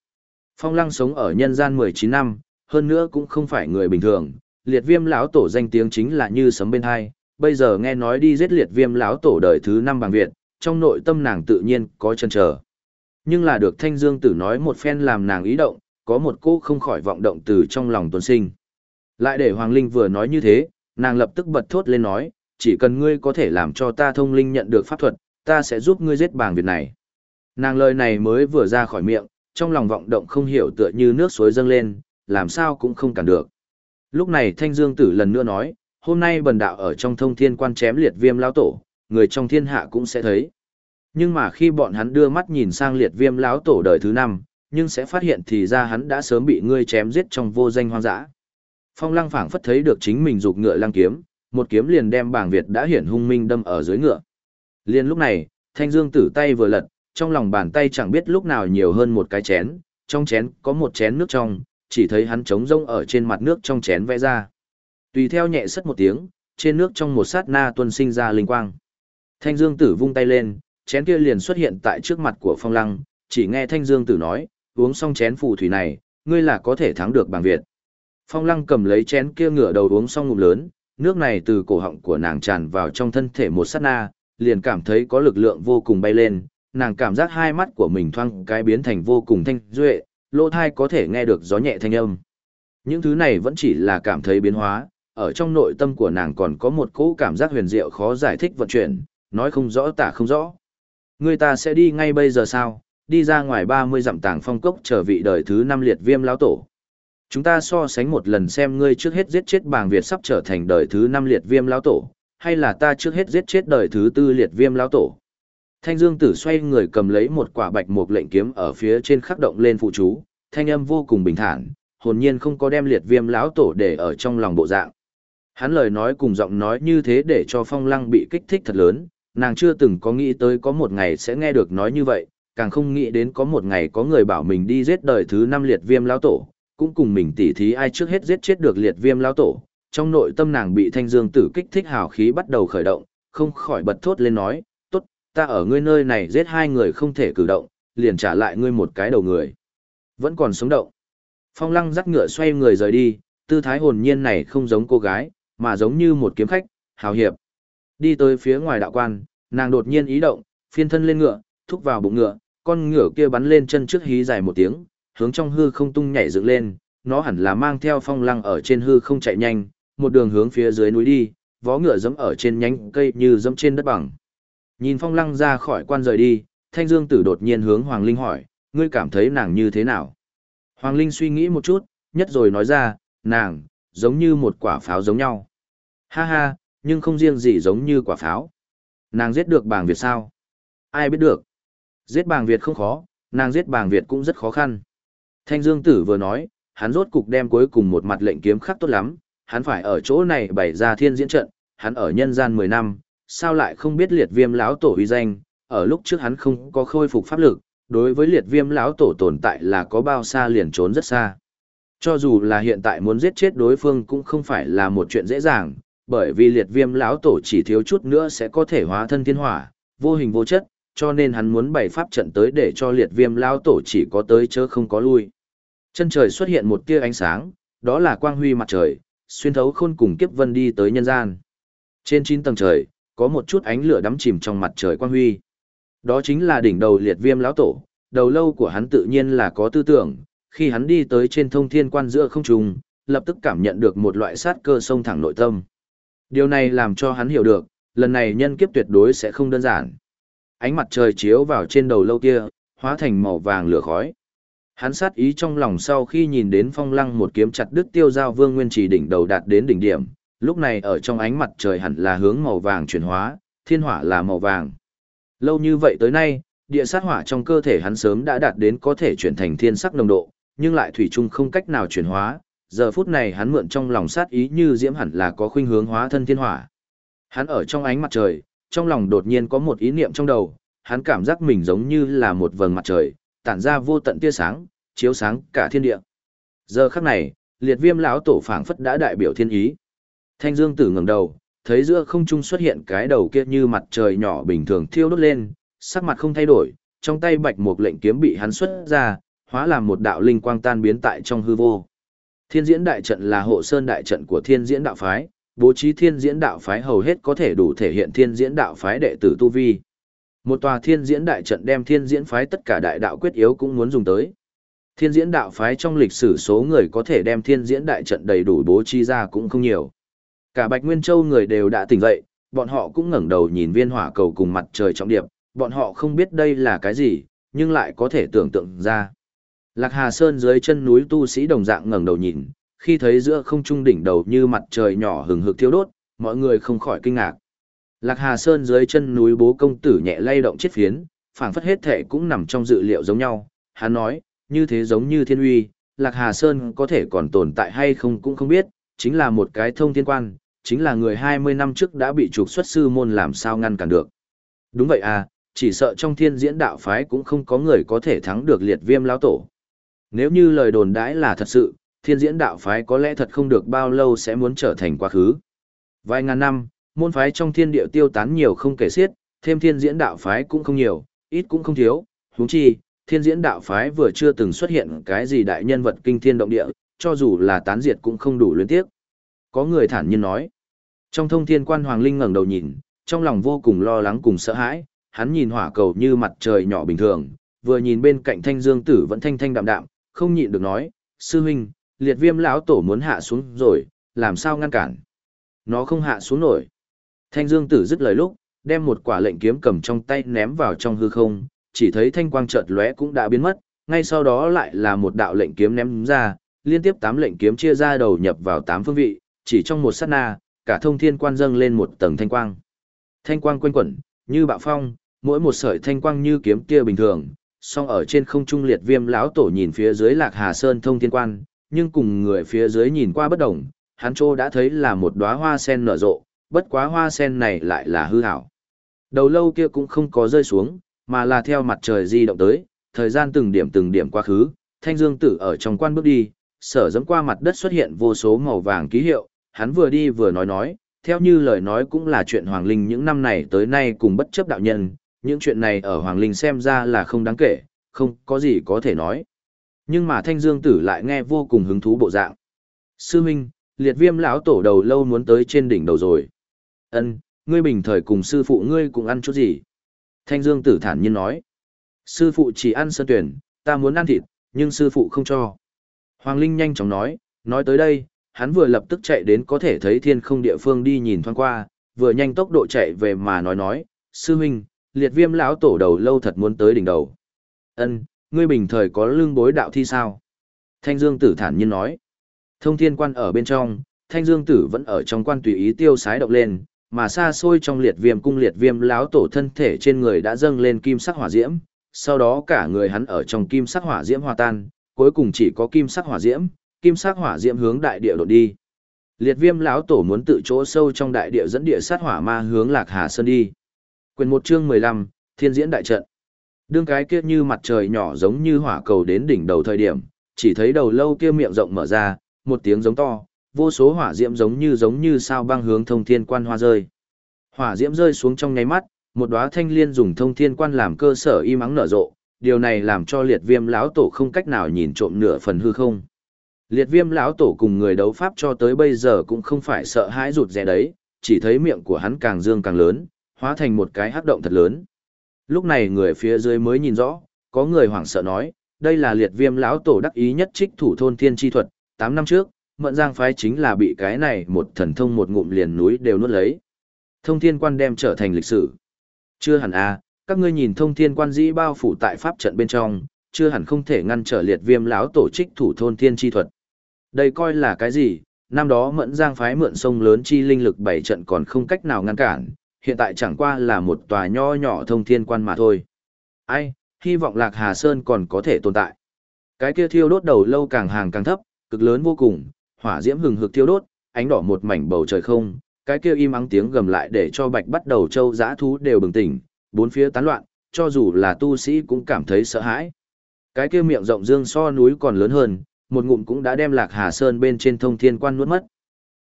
Phong Lăng sống ở nhân gian 19 năm, hơn nữa cũng không phải người bình thường, liệt viêm lão tổ danh tiếng chính là như sấm bên hai, bây giờ nghe nói đi giết liệt viêm lão tổ đời thứ năm bằng Việt, trong nội tâm nàng tự nhiên có chân chờ. Nhưng là được Thanh Dương Tử nói một phen làm nàng ý động, có một cô không khỏi vọng động từ trong lòng tuần sinh. Lại để Hoàng Linh vừa nói như thế, nàng lập tức bật thốt lên nói, chỉ cần ngươi có thể làm cho ta thông linh nhận được pháp thuật, ta sẽ giúp ngươi giết bảng Việt này. Nàng lời này mới vừa ra khỏi miệng, trong lòng vọng động không hiểu tựa như nước suối dâng lên, làm sao cũng không cản được. Lúc này Thanh Dương Tử lần nữa nói, hôm nay bần đạo ở trong thông thiên quan chém liệt viêm lão tổ, người trong thiên hạ cũng sẽ thấy. Nhưng mà khi bọn hắn đưa mắt nhìn sang liệt viêm lão tổ đời thứ năm, nhưng sẽ phát hiện thì ra hắn đã sớm bị ngươi chém giết trong vô danh hoang dã. Phong lăng phảng phất thấy được chính mình dục ngựa lăng kiếm, một kiếm liền đem bảng Việt đã hiển hung minh đâm ở dưới ngựa. Liên lúc này, thanh dương tử tay vừa lật, trong lòng bàn tay chẳng biết lúc nào nhiều hơn một cái chén, trong chén có một chén nước trong, chỉ thấy hắn trống rông ở trên mặt nước trong chén vẽ ra. Tùy theo nhẹ sất một tiếng, trên nước trong một sát na tuân sinh ra linh quang. Thanh dương tử vung tay lên, chén kia liền xuất hiện tại trước mặt của phong lăng, chỉ nghe thanh dương tử nói, uống xong chén phù thủy này, ngươi là có thể thắng được bằng Việt. Phong lăng cầm lấy chén kia ngửa đầu uống xong ngụm lớn, nước này từ cổ họng của nàng tràn vào trong thân thể một sát na, liền cảm thấy có lực lượng vô cùng bay lên, nàng cảm giác hai mắt của mình thoang cái biến thành vô cùng thanh duệ, lỗ thai có thể nghe được gió nhẹ thanh âm. Những thứ này vẫn chỉ là cảm thấy biến hóa, ở trong nội tâm của nàng còn có một cỗ cảm giác huyền diệu khó giải thích vận chuyển, nói không rõ tả không rõ. Người ta sẽ đi ngay bây giờ sao, đi ra ngoài 30 dặm tàng phong cốc chờ vị đời thứ năm liệt viêm lão tổ. Chúng ta so sánh một lần xem ngươi trước hết giết chết bàng Việt sắp trở thành đời thứ năm liệt viêm lão tổ, hay là ta trước hết giết chết đời thứ tư liệt viêm lão tổ. Thanh Dương Tử xoay người cầm lấy một quả bạch mục lệnh kiếm ở phía trên khắc động lên phụ chú, thanh âm vô cùng bình thản, hồn nhiên không có đem liệt viêm lão tổ để ở trong lòng bộ dạng. Hắn lời nói cùng giọng nói như thế để cho Phong Lăng bị kích thích thật lớn, nàng chưa từng có nghĩ tới có một ngày sẽ nghe được nói như vậy, càng không nghĩ đến có một ngày có người bảo mình đi giết đời thứ năm liệt viêm lão tổ, cũng cùng mình tỉ thí ai trước hết giết chết được liệt viêm lao tổ. Trong nội tâm nàng bị thanh dương tử kích thích hào khí bắt đầu khởi động, không khỏi bật thốt lên nói, tốt, ta ở ngươi nơi này giết hai người không thể cử động, liền trả lại ngươi một cái đầu người. Vẫn còn sống động. Phong lăng dắt ngựa xoay người rời đi, tư thái hồn nhiên này không giống cô gái, mà giống như một kiếm khách, hào hiệp. Đi tới phía ngoài đạo quan, nàng đột nhiên ý động, phiên thân lên ngựa, thúc vào bụng ngựa, con ngựa kia bắn lên chân trước hí dài một tiếng, hướng trong hư không tung nhảy dựng lên, nó hẳn là mang theo phong lăng ở trên hư không chạy nhanh, một đường hướng phía dưới núi đi, vó ngựa dẫm ở trên nhánh cây như dẫm trên đất bằng. Nhìn phong lăng ra khỏi quan rời đi, thanh dương tử đột nhiên hướng Hoàng Linh hỏi, ngươi cảm thấy nàng như thế nào? Hoàng Linh suy nghĩ một chút, nhất rồi nói ra, nàng, giống như một quả pháo giống nhau. Ha ha, nhưng không riêng gì giống như quả pháo. Nàng giết được bàng Việt sao? Ai biết được? Giết bàng Việt không khó, nàng giết bàng Việt cũng rất khó khăn. Thanh Dương Tử vừa nói, hắn rốt cục đem cuối cùng một mặt lệnh kiếm khắc tốt lắm, hắn phải ở chỗ này bày ra thiên diễn trận, hắn ở nhân gian 10 năm, sao lại không biết liệt viêm lão tổ uy danh, ở lúc trước hắn không có khôi phục pháp lực, đối với liệt viêm lão tổ tồn tại là có bao xa liền trốn rất xa. Cho dù là hiện tại muốn giết chết đối phương cũng không phải là một chuyện dễ dàng, bởi vì liệt viêm lão tổ chỉ thiếu chút nữa sẽ có thể hóa thân thiên hỏa, vô hình vô chất, cho nên hắn muốn bày pháp trận tới để cho liệt viêm lão tổ chỉ có tới chớ không có lui. Chân trời xuất hiện một tia ánh sáng, đó là quang huy mặt trời, xuyên thấu khôn cùng kiếp vân đi tới nhân gian. Trên chín tầng trời, có một chút ánh lửa đắm chìm trong mặt trời quang huy. Đó chính là đỉnh đầu liệt viêm lão tổ, đầu lâu của hắn tự nhiên là có tư tưởng, khi hắn đi tới trên thông thiên quan giữa không trung, lập tức cảm nhận được một loại sát cơ sông thẳng nội tâm. Điều này làm cho hắn hiểu được, lần này nhân kiếp tuyệt đối sẽ không đơn giản. Ánh mặt trời chiếu vào trên đầu lâu kia, hóa thành màu vàng lửa khói. Hắn sát ý trong lòng sau khi nhìn đến phong lăng một kiếm chặt đứt tiêu giao vương nguyên trì đỉnh đầu đạt đến đỉnh điểm, lúc này ở trong ánh mặt trời hẳn là hướng màu vàng chuyển hóa, thiên hỏa là màu vàng. Lâu như vậy tới nay, địa sát hỏa trong cơ thể hắn sớm đã đạt đến có thể chuyển thành thiên sắc nồng độ, nhưng lại thủy chung không cách nào chuyển hóa, giờ phút này hắn mượn trong lòng sát ý như diễm hẳn là có khuynh hướng hóa thân thiên hỏa. Hắn ở trong ánh mặt trời, trong lòng đột nhiên có một ý niệm trong đầu, hắn cảm giác mình giống như là một vầng mặt trời, tản ra vô tận tia sáng, chiếu sáng cả thiên địa. Giờ khắc này, liệt viêm lão tổ phảng phất đã đại biểu thiên ý. Thanh Dương Tử ngẩng đầu, thấy giữa không trung xuất hiện cái đầu kia như mặt trời nhỏ bình thường thiêu đốt lên, sắc mặt không thay đổi, trong tay bạch một lệnh kiếm bị hắn xuất ra, hóa làm một đạo linh quang tan biến tại trong hư vô. Thiên diễn đại trận là hộ sơn đại trận của thiên diễn đạo phái, bố trí thiên diễn đạo phái hầu hết có thể đủ thể hiện thiên diễn đạo phái đệ tử tu vi. Một tòa thiên diễn đại trận đem thiên diễn phái tất cả đại đạo quyết yếu cũng muốn dùng tới. Thiên diễn đạo phái trong lịch sử số người có thể đem thiên diễn đại trận đầy đủ bố trí ra cũng không nhiều. Cả Bạch Nguyên Châu người đều đã tỉnh dậy, bọn họ cũng ngẩng đầu nhìn viên hỏa cầu cùng mặt trời trọng điệp, bọn họ không biết đây là cái gì, nhưng lại có thể tưởng tượng ra. Lạc Hà Sơn dưới chân núi tu sĩ đồng dạng ngẩng đầu nhìn, khi thấy giữa không trung đỉnh đầu như mặt trời nhỏ hừng hực thiêu đốt, mọi người không khỏi kinh ngạc. Lạc Hà Sơn dưới chân núi bố công tử nhẹ lay động chiếc phiến, phảng phất hết thể cũng nằm trong dự liệu giống nhau. Hắn nói, như thế giống như thiên uy, Lạc Hà Sơn có thể còn tồn tại hay không cũng không biết, chính là một cái thông thiên quan, chính là người 20 năm trước đã bị trục xuất sư môn làm sao ngăn cản được. Đúng vậy à, chỉ sợ trong thiên diễn đạo phái cũng không có người có thể thắng được liệt viêm lão tổ. Nếu như lời đồn đãi là thật sự, thiên diễn đạo phái có lẽ thật không được bao lâu sẽ muốn trở thành quá khứ. Vài ngàn năm, môn phái trong thiên địa tiêu tán nhiều không kể xiết, thêm thiên diễn đạo phái cũng không nhiều, ít cũng không thiếu, huống chi, thiên diễn đạo phái vừa chưa từng xuất hiện cái gì đại nhân vật kinh thiên động địa, cho dù là tán diệt cũng không đủ luyến tiếc. Có người thản nhiên nói. Trong thông thiên quan Hoàng Linh ngẩng đầu nhìn, trong lòng vô cùng lo lắng cùng sợ hãi, hắn nhìn hỏa cầu như mặt trời nhỏ bình thường, vừa nhìn bên cạnh thanh dương tử vẫn thanh thanh đạm đạm, không nhịn được nói, sư huynh, liệt viêm lão tổ muốn hạ xuống rồi, làm sao ngăn cản. Nó không hạ xuống nổi. Thanh dương tử dứt lời lúc, đem một quả lệnh kiếm cầm trong tay ném vào trong hư không, chỉ thấy thanh quang chợt lóe cũng đã biến mất, ngay sau đó lại là một đạo lệnh kiếm ném ra, liên tiếp tám lệnh kiếm chia ra đầu nhập vào tám phương vị, chỉ trong một sát na, cả thông thiên quan dâng lên một tầng thanh quang. Thanh quang quanh quẩn, như bạo phong, mỗi một sợi thanh quang như kiếm kia bình thường, song ở trên không trung liệt viêm lão tổ nhìn phía dưới lạc hà sơn thông thiên quan, nhưng cùng người phía dưới nhìn qua bất đồng, hắn trô đã thấy là một đóa hoa sen nở rộ, bất quá hoa sen này lại là hư hảo. Đầu lâu kia cũng không có rơi xuống, mà là theo mặt trời di động tới, thời gian từng điểm từng điểm quá khứ, thanh dương tử ở trong quan bước đi, sở dẫm qua mặt đất xuất hiện vô số màu vàng ký hiệu, hắn vừa đi vừa nói nói, theo như lời nói cũng là chuyện Hoàng Linh những năm này tới nay cùng bất chấp đạo nhân, những chuyện này ở Hoàng Linh xem ra là không đáng kể, không có gì có thể nói. Nhưng mà Thanh Dương Tử lại nghe vô cùng hứng thú bộ dạng. Sư Minh, liệt viêm lão tổ đầu lâu muốn tới trên đỉnh đầu rồi. Ân, ngươi bình thời cùng sư phụ ngươi cùng ăn chút gì? Thanh Dương Tử thản nhiên nói. Sư phụ chỉ ăn sơn tuyển, ta muốn ăn thịt, nhưng sư phụ không cho. Hoàng Linh nhanh chóng nói, nói tới đây, hắn vừa lập tức chạy đến có thể thấy thiên không địa phương đi nhìn thoáng qua, vừa nhanh tốc độ chạy về mà nói nói, sư huynh, liệt viêm lão tổ đầu lâu thật muốn tới đỉnh đầu. Ân, ngươi bình thời có lương bối đạo thi sao? Thanh Dương Tử thản nhiên nói. Thông thiên quan ở bên trong, Thanh Dương Tử vẫn ở trong quan tùy ý tiêu sái động lên, mà xa xôi trong liệt viêm cung liệt viêm lão tổ thân thể trên người đã dâng lên kim sắc hỏa diễm, sau đó cả người hắn ở trong kim sắc hỏa diễm hòa tan, cuối cùng chỉ có kim sắc hỏa diễm, kim sắc hỏa diễm hướng đại địa đột đi. Liệt Viêm lão tổ muốn tự chỗ sâu trong đại địa dẫn địa sát hỏa ma hướng Lạc Hà Sơn đi. Quyền một chương 15, Thiên diễn đại trận. Đương cái kia như mặt trời nhỏ giống như hỏa cầu đến đỉnh đầu thời điểm, chỉ thấy đầu lâu kia miệng rộng mở ra, một tiếng giống to, vô số hỏa diễm giống như giống như sao băng hướng thông thiên quan hoa rơi. Hỏa diễm rơi xuống trong nháy mắt, một đóa thanh liên dùng thông thiên quan làm cơ sở y mắng nở rộ, điều này làm cho liệt viêm lão tổ không cách nào nhìn trộm nửa phần hư không. Liệt viêm lão tổ cùng người đấu pháp cho tới bây giờ cũng không phải sợ hãi rụt rè đấy, chỉ thấy miệng của hắn càng dương càng lớn, hóa thành một cái hắc động thật lớn. Lúc này người phía dưới mới nhìn rõ, có người hoảng sợ nói, đây là liệt viêm lão tổ đắc ý nhất trích thủ thôn thiên chi thuật, 8 năm trước, mận giang phái chính là bị cái này một thần thông một ngụm liền núi đều nuốt lấy. Thông thiên quan đem trở thành lịch sử. Chưa hẳn à, các ngươi nhìn thông thiên quan dĩ bao phủ tại pháp trận bên trong, chưa hẳn không thể ngăn trở liệt viêm lão tổ trích thủ thôn thiên chi thuật. Đây coi là cái gì, năm đó mẫn giang phái mượn sông lớn chi linh lực bảy trận còn không cách nào ngăn cản, hiện tại chẳng qua là một tòa nho nhỏ thông thiên quan mà thôi. Ai, hy vọng Lạc Hà Sơn còn có thể tồn tại. Cái kia thiêu đốt đầu lâu càng hàng càng thấp, cực lớn vô cùng, hỏa diễm hừng hực thiêu đốt, ánh đỏ một mảnh bầu trời không, cái kia im ắng tiếng gầm lại để cho Bạch bắt đầu châu dã thú đều bừng tỉnh, bốn phía tán loạn, cho dù là tu sĩ cũng cảm thấy sợ hãi. Cái kia miệng rộng dương so núi còn lớn hơn, một ngụm cũng đã đem Lạc Hà Sơn bên trên thông thiên quan nuốt mất.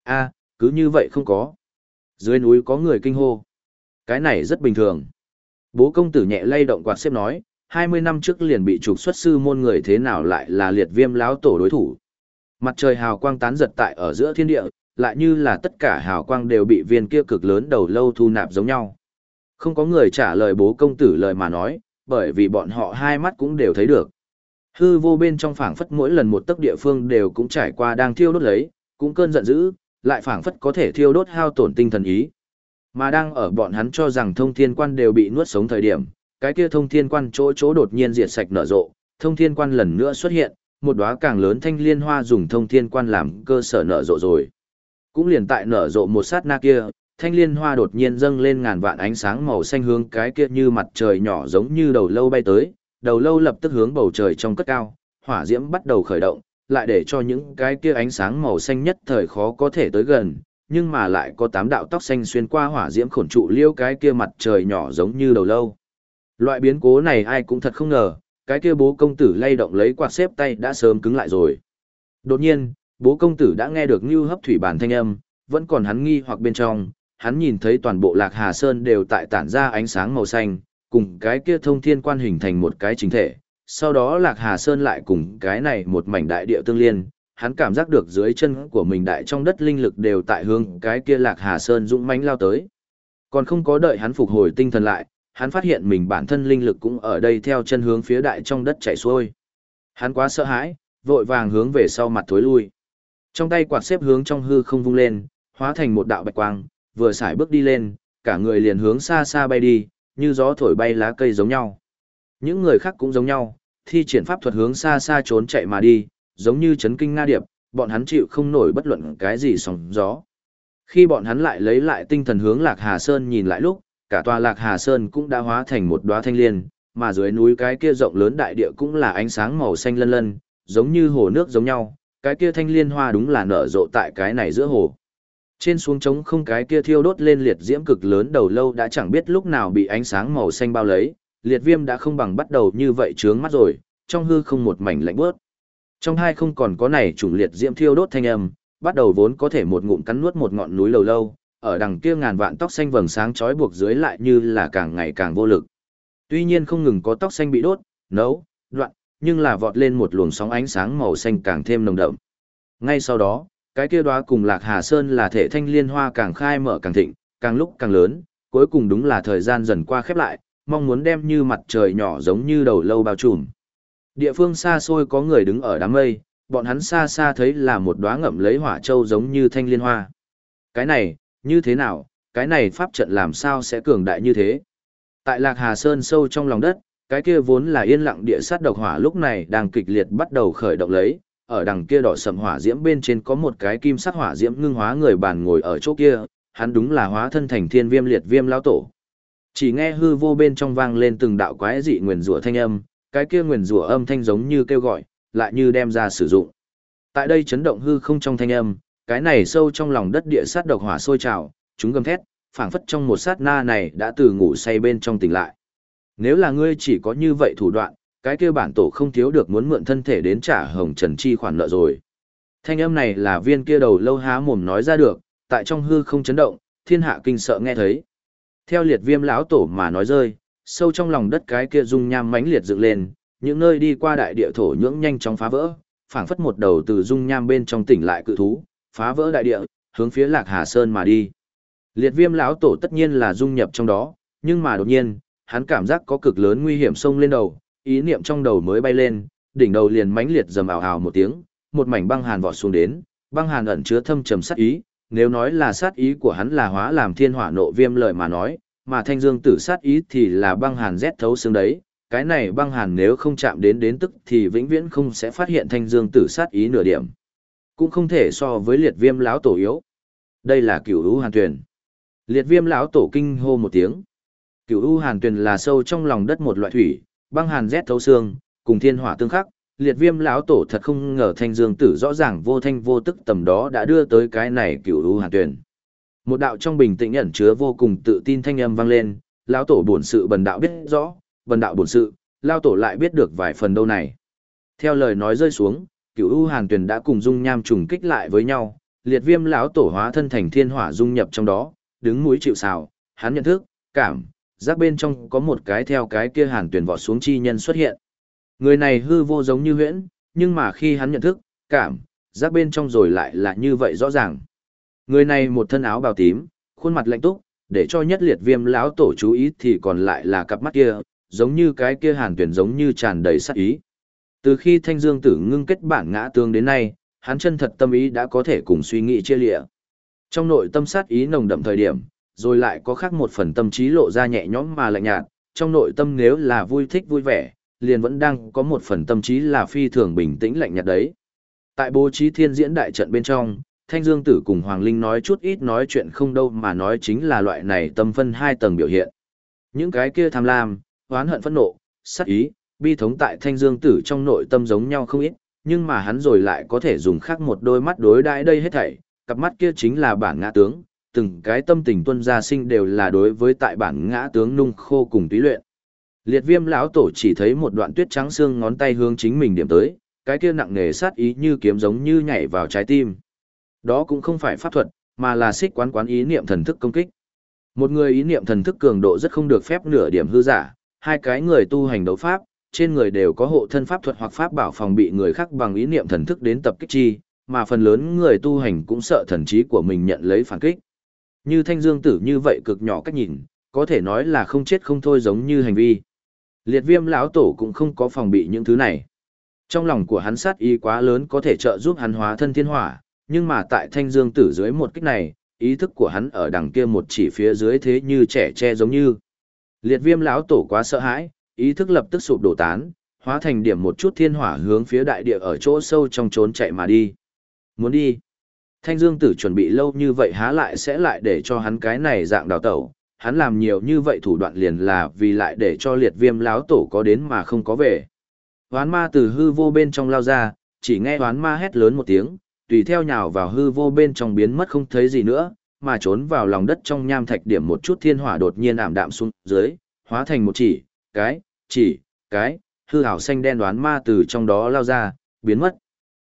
A, cứ như vậy không có. Dưới núi có người kinh hô. Cái này rất bình thường. Bố công tử nhẹ lay động quạt xếp nói, 20 năm trước liền bị trục xuất sư môn người thế nào lại là liệt viêm lão tổ đối thủ. Mặt trời hào quang tán giật tại ở giữa thiên địa, lại như là tất cả hào quang đều bị viên kia cực lớn đầu lâu thu nạp giống nhau. Không có người trả lời bố công tử lời mà nói, bởi vì bọn họ hai mắt cũng đều thấy được. Hư vô bên trong phảng phất mỗi lần một tấc địa phương đều cũng trải qua đang thiêu đốt lấy, cũng cơn giận dữ, lại phảng phất có thể thiêu đốt hao tổn tinh thần ý. Mà đang ở bọn hắn cho rằng thông thiên quan đều bị nuốt sống thời điểm, cái kia thông thiên quan chỗ chỗ đột nhiên diệt sạch nở rộ, thông thiên quan lần nữa xuất hiện, một đóa càng lớn thanh liên hoa dùng thông thiên quan làm cơ sở nở rộ rồi. Cũng liền tại nở rộ một sát na kia, thanh liên hoa đột nhiên dâng lên ngàn vạn ánh sáng màu xanh hướng cái kia như mặt trời nhỏ giống như đầu lâu bay tới, đầu lâu lập tức hướng bầu trời trong cất cao, hỏa diễm bắt đầu khởi động, lại để cho những cái kia ánh sáng màu xanh nhất thời khó có thể tới gần, nhưng mà lại có tám đạo tóc xanh xuyên qua hỏa diễm khổn trụ liêu cái kia mặt trời nhỏ giống như đầu lâu. Loại biến cố này ai cũng thật không ngờ, cái kia bố công tử lay động lấy quạt xếp tay đã sớm cứng lại rồi. Đột nhiên, bố công tử đã nghe được như hấp thủy bản thanh âm, vẫn còn hắn nghi hoặc bên trong, hắn nhìn thấy toàn bộ lạc hà sơn đều tại tản ra ánh sáng màu xanh, cùng cái kia thông thiên quan hình thành một cái chính thể. Sau đó lạc hà sơn lại cùng cái này một mảnh đại địa tương liên, hắn cảm giác được dưới chân của mình đại trong đất linh lực đều tại hướng cái kia lạc hà sơn dũng mãnh lao tới. Còn không có đợi hắn phục hồi tinh thần lại, hắn phát hiện mình bản thân linh lực cũng ở đây theo chân hướng phía đại trong đất chảy xuôi. Hắn quá sợ hãi, vội vàng hướng về sau mặt thối lui. Trong tay quạt xếp hướng trong hư không vung lên, hóa thành một đạo bạch quang, vừa xài bước đi lên, cả người liền hướng xa xa bay đi, như gió thổi bay lá cây giống nhau. Những người khác cũng giống nhau, thi triển pháp thuật hướng xa xa trốn chạy mà đi, giống như chấn kinh nga điệp, bọn hắn chịu không nổi bất luận cái gì sóng gió. Khi bọn hắn lại lấy lại tinh thần hướng Lạc Hà Sơn nhìn lại lúc, cả tòa Lạc Hà Sơn cũng đã hóa thành một đóa thanh liên, mà dưới núi cái kia rộng lớn đại địa cũng là ánh sáng màu xanh lân lân, giống như hồ nước giống nhau, cái kia thanh liên hoa đúng là nở rộ tại cái này giữa hồ. Trên xuống trống không cái kia thiêu đốt lên liệt diễm cực lớn đầu lâu đã chẳng biết lúc nào bị ánh sáng màu xanh bao lấy, liệt viêm đã không bằng bắt đầu như vậy trướng mắt rồi, trong hư không một mảnh lạnh bớt. Trong hai không còn có này chủng liệt diễm thiêu đốt thanh âm, bắt đầu vốn có thể một ngụm cắn nuốt một ngọn núi lâu lâu, ở đằng kia ngàn vạn tóc xanh vầng sáng chói buộc dưới lại như là càng ngày càng vô lực. Tuy nhiên không ngừng có tóc xanh bị đốt, nấu, đoạn, nhưng là vọt lên một luồng sóng ánh sáng màu xanh càng thêm nồng đậm. Ngay sau đó, cái kia đóa cùng Lạc Hà Sơn là thể thanh liên hoa càng khai mở càng thịnh, càng lúc càng lớn, cuối cùng đúng là thời gian dần qua khép lại, mong muốn đem như mặt trời nhỏ giống như đầu lâu bao trùm. Địa phương xa xôi có người đứng ở đám mây, bọn hắn xa xa thấy là một đóa ngậm lấy hỏa châu giống như thanh liên hoa. Cái này, như thế nào, cái này pháp trận làm sao sẽ cường đại như thế? Tại Lạc Hà Sơn sâu trong lòng đất, cái kia vốn là yên lặng địa sát độc hỏa lúc này đang kịch liệt bắt đầu khởi động lấy, ở đằng kia đỏ sầm hỏa diễm bên trên có một cái kim sắc hỏa diễm ngưng hóa người bàn ngồi ở chỗ kia, hắn đúng là hóa thân thành thiên viêm liệt viêm lão tổ. Chỉ nghe hư vô bên trong vang lên từng đạo quái dị nguyền rủa thanh âm, cái kia nguyền rủa âm thanh giống như kêu gọi, lại như đem ra sử dụng. Tại đây chấn động hư không trong thanh âm, cái này sâu trong lòng đất địa sát độc hỏa sôi trào, chúng gầm thét, phảng phất trong một sát na này đã từ ngủ say bên trong tỉnh lại. Nếu là ngươi chỉ có như vậy thủ đoạn, cái kia bản tổ không thiếu được muốn mượn thân thể đến trả hồng trần chi khoản nợ rồi. Thanh âm này là viên kia đầu lâu há mồm nói ra được, tại trong hư không chấn động, thiên hạ kinh sợ nghe thấy. Theo liệt viêm lão tổ mà nói rơi, sâu trong lòng đất cái kia dung nham mãnh liệt dựng lên, những nơi đi qua đại địa thổ nhưỡng nhanh chóng phá vỡ, phảng phất một đầu từ dung nham bên trong tỉnh lại cự thú, phá vỡ đại địa, hướng phía Lạc Hà Sơn mà đi. Liệt Viêm lão tổ tất nhiên là dung nhập trong đó, nhưng mà đột nhiên, hắn cảm giác có cực lớn nguy hiểm xông lên đầu, ý niệm trong đầu mới bay lên, đỉnh đầu liền mãnh liệt rầm ào ào một tiếng, một mảnh băng hàn vọt xuống đến, băng hàn ẩn chứa thâm trầm sát ý, nếu nói là sát ý của hắn là hóa làm thiên hỏa nộ viêm lời mà nói, mà thanh dương tử sát ý thì là băng hàn rét thấu xương đấy, cái này băng hàn nếu không chạm đến đến tức thì vĩnh viễn không sẽ phát hiện thanh dương tử sát ý nửa điểm. Cũng không thể so với liệt viêm lão tổ yếu. Đây là cửu u hàn tuyển. Liệt viêm lão tổ kinh hô một tiếng. Cửu u hàn tuyền là sâu trong lòng đất một loại thủy, băng hàn rét thấu xương, cùng thiên hỏa tương khắc. Liệt viêm lão tổ thật không ngờ thanh dương tử rõ ràng vô thanh vô tức tầm đó đã đưa tới cái này cửu u hàn tuyền. Một đạo trong bình tĩnh ẩn chứa vô cùng tự tin thanh âm vang lên, lão tổ bổn sự bần đạo biết rõ, bần đạo bổn sự, lão tổ lại biết được vài phần đâu này. Theo lời nói rơi xuống, cửu u hàn tuyền đã cùng dung nham trùng kích lại với nhau, liệt viêm lão tổ hóa thân thành thiên hỏa dung nhập trong đó, đứng mũi chịu sào, hắn nhận thức, cảm, giác bên trong có một cái theo cái kia hàn tuyền vọt xuống chi nhân xuất hiện. Người này hư vô giống như huyễn, nhưng mà khi hắn nhận thức, cảm, giác bên trong rồi lại là như vậy rõ ràng. Người này một thân áo bào tím, khuôn mặt lạnh túc, để cho nhất liệt viêm lão tổ chú ý thì còn lại là cặp mắt kia, giống như cái kia hàn tuyển giống như tràn đầy sát ý. Từ khi thanh dương tử ngưng kết bản ngã tương đến nay, hắn chân thật tâm ý đã có thể cùng suy nghĩ chia lịa. Trong nội tâm sát ý nồng đậm thời điểm, rồi lại có khác một phần tâm trí lộ ra nhẹ nhõm mà lạnh nhạt, trong nội tâm nếu là vui thích vui vẻ, liền vẫn đang có một phần tâm trí là phi thường bình tĩnh lạnh nhạt đấy. Tại bố trí thiên diễn đại trận bên trong, Thanh Dương Tử cùng Hoàng Linh nói chút ít nói chuyện không đâu mà nói chính là loại này tâm phân hai tầng biểu hiện. Những cái kia tham lam, oán hận phẫn nộ, sát ý, bi thống tại Thanh Dương Tử trong nội tâm giống nhau không ít, nhưng mà hắn rồi lại có thể dùng khác một đôi mắt đối đãi đây hết thảy, cặp mắt kia chính là bản ngã tướng, từng cái tâm tình tuân gia sinh đều là đối với tại bản ngã tướng nung khô cùng túy luyện. Liệt viêm lão tổ chỉ thấy một đoạn tuyết trắng xương ngón tay hướng chính mình điểm tới, cái kia nặng nề sát ý như kiếm giống như nhảy vào trái tim. Đó cũng không phải pháp thuật, mà là xích quán quán ý niệm thần thức công kích. Một người ý niệm thần thức cường độ rất không được phép nửa điểm hư giả, hai cái người tu hành đấu pháp, trên người đều có hộ thân pháp thuật hoặc pháp bảo phòng bị người khác bằng ý niệm thần thức đến tập kích chi, mà phần lớn người tu hành cũng sợ thần trí của mình nhận lấy phản kích. Như thanh dương tử như vậy cực nhỏ cách nhìn, có thể nói là không chết không thôi giống như hành vi. Liệt viêm lão tổ cũng không có phòng bị những thứ này. Trong lòng của hắn sát ý quá lớn có thể trợ giúp hắn hóa thân thiên hỏa, nhưng mà tại thanh dương tử dưới một kích này, ý thức của hắn ở đằng kia một chỉ phía dưới thế như trẻ tre giống như. Liệt viêm lão tổ quá sợ hãi, ý thức lập tức sụp đổ tán, hóa thành điểm một chút thiên hỏa hướng phía đại địa ở chỗ sâu trong trốn chạy mà đi. Muốn đi. Thanh Dương Tử chuẩn bị lâu như vậy há lại sẽ lại để cho hắn cái này dạng đào tẩu, hắn làm nhiều như vậy thủ đoạn liền là vì lại để cho liệt viêm láo tổ có đến mà không có về. Hoán ma từ hư vô bên trong lao ra, chỉ nghe hoán ma hét lớn một tiếng, tùy theo nhào vào hư vô bên trong biến mất không thấy gì nữa, mà trốn vào lòng đất trong nham thạch điểm một chút thiên hỏa đột nhiên ảm đạm xuống dưới, hóa thành một chỉ, cái, chỉ, cái, hư hảo xanh đen đoán ma từ trong đó lao ra, biến mất.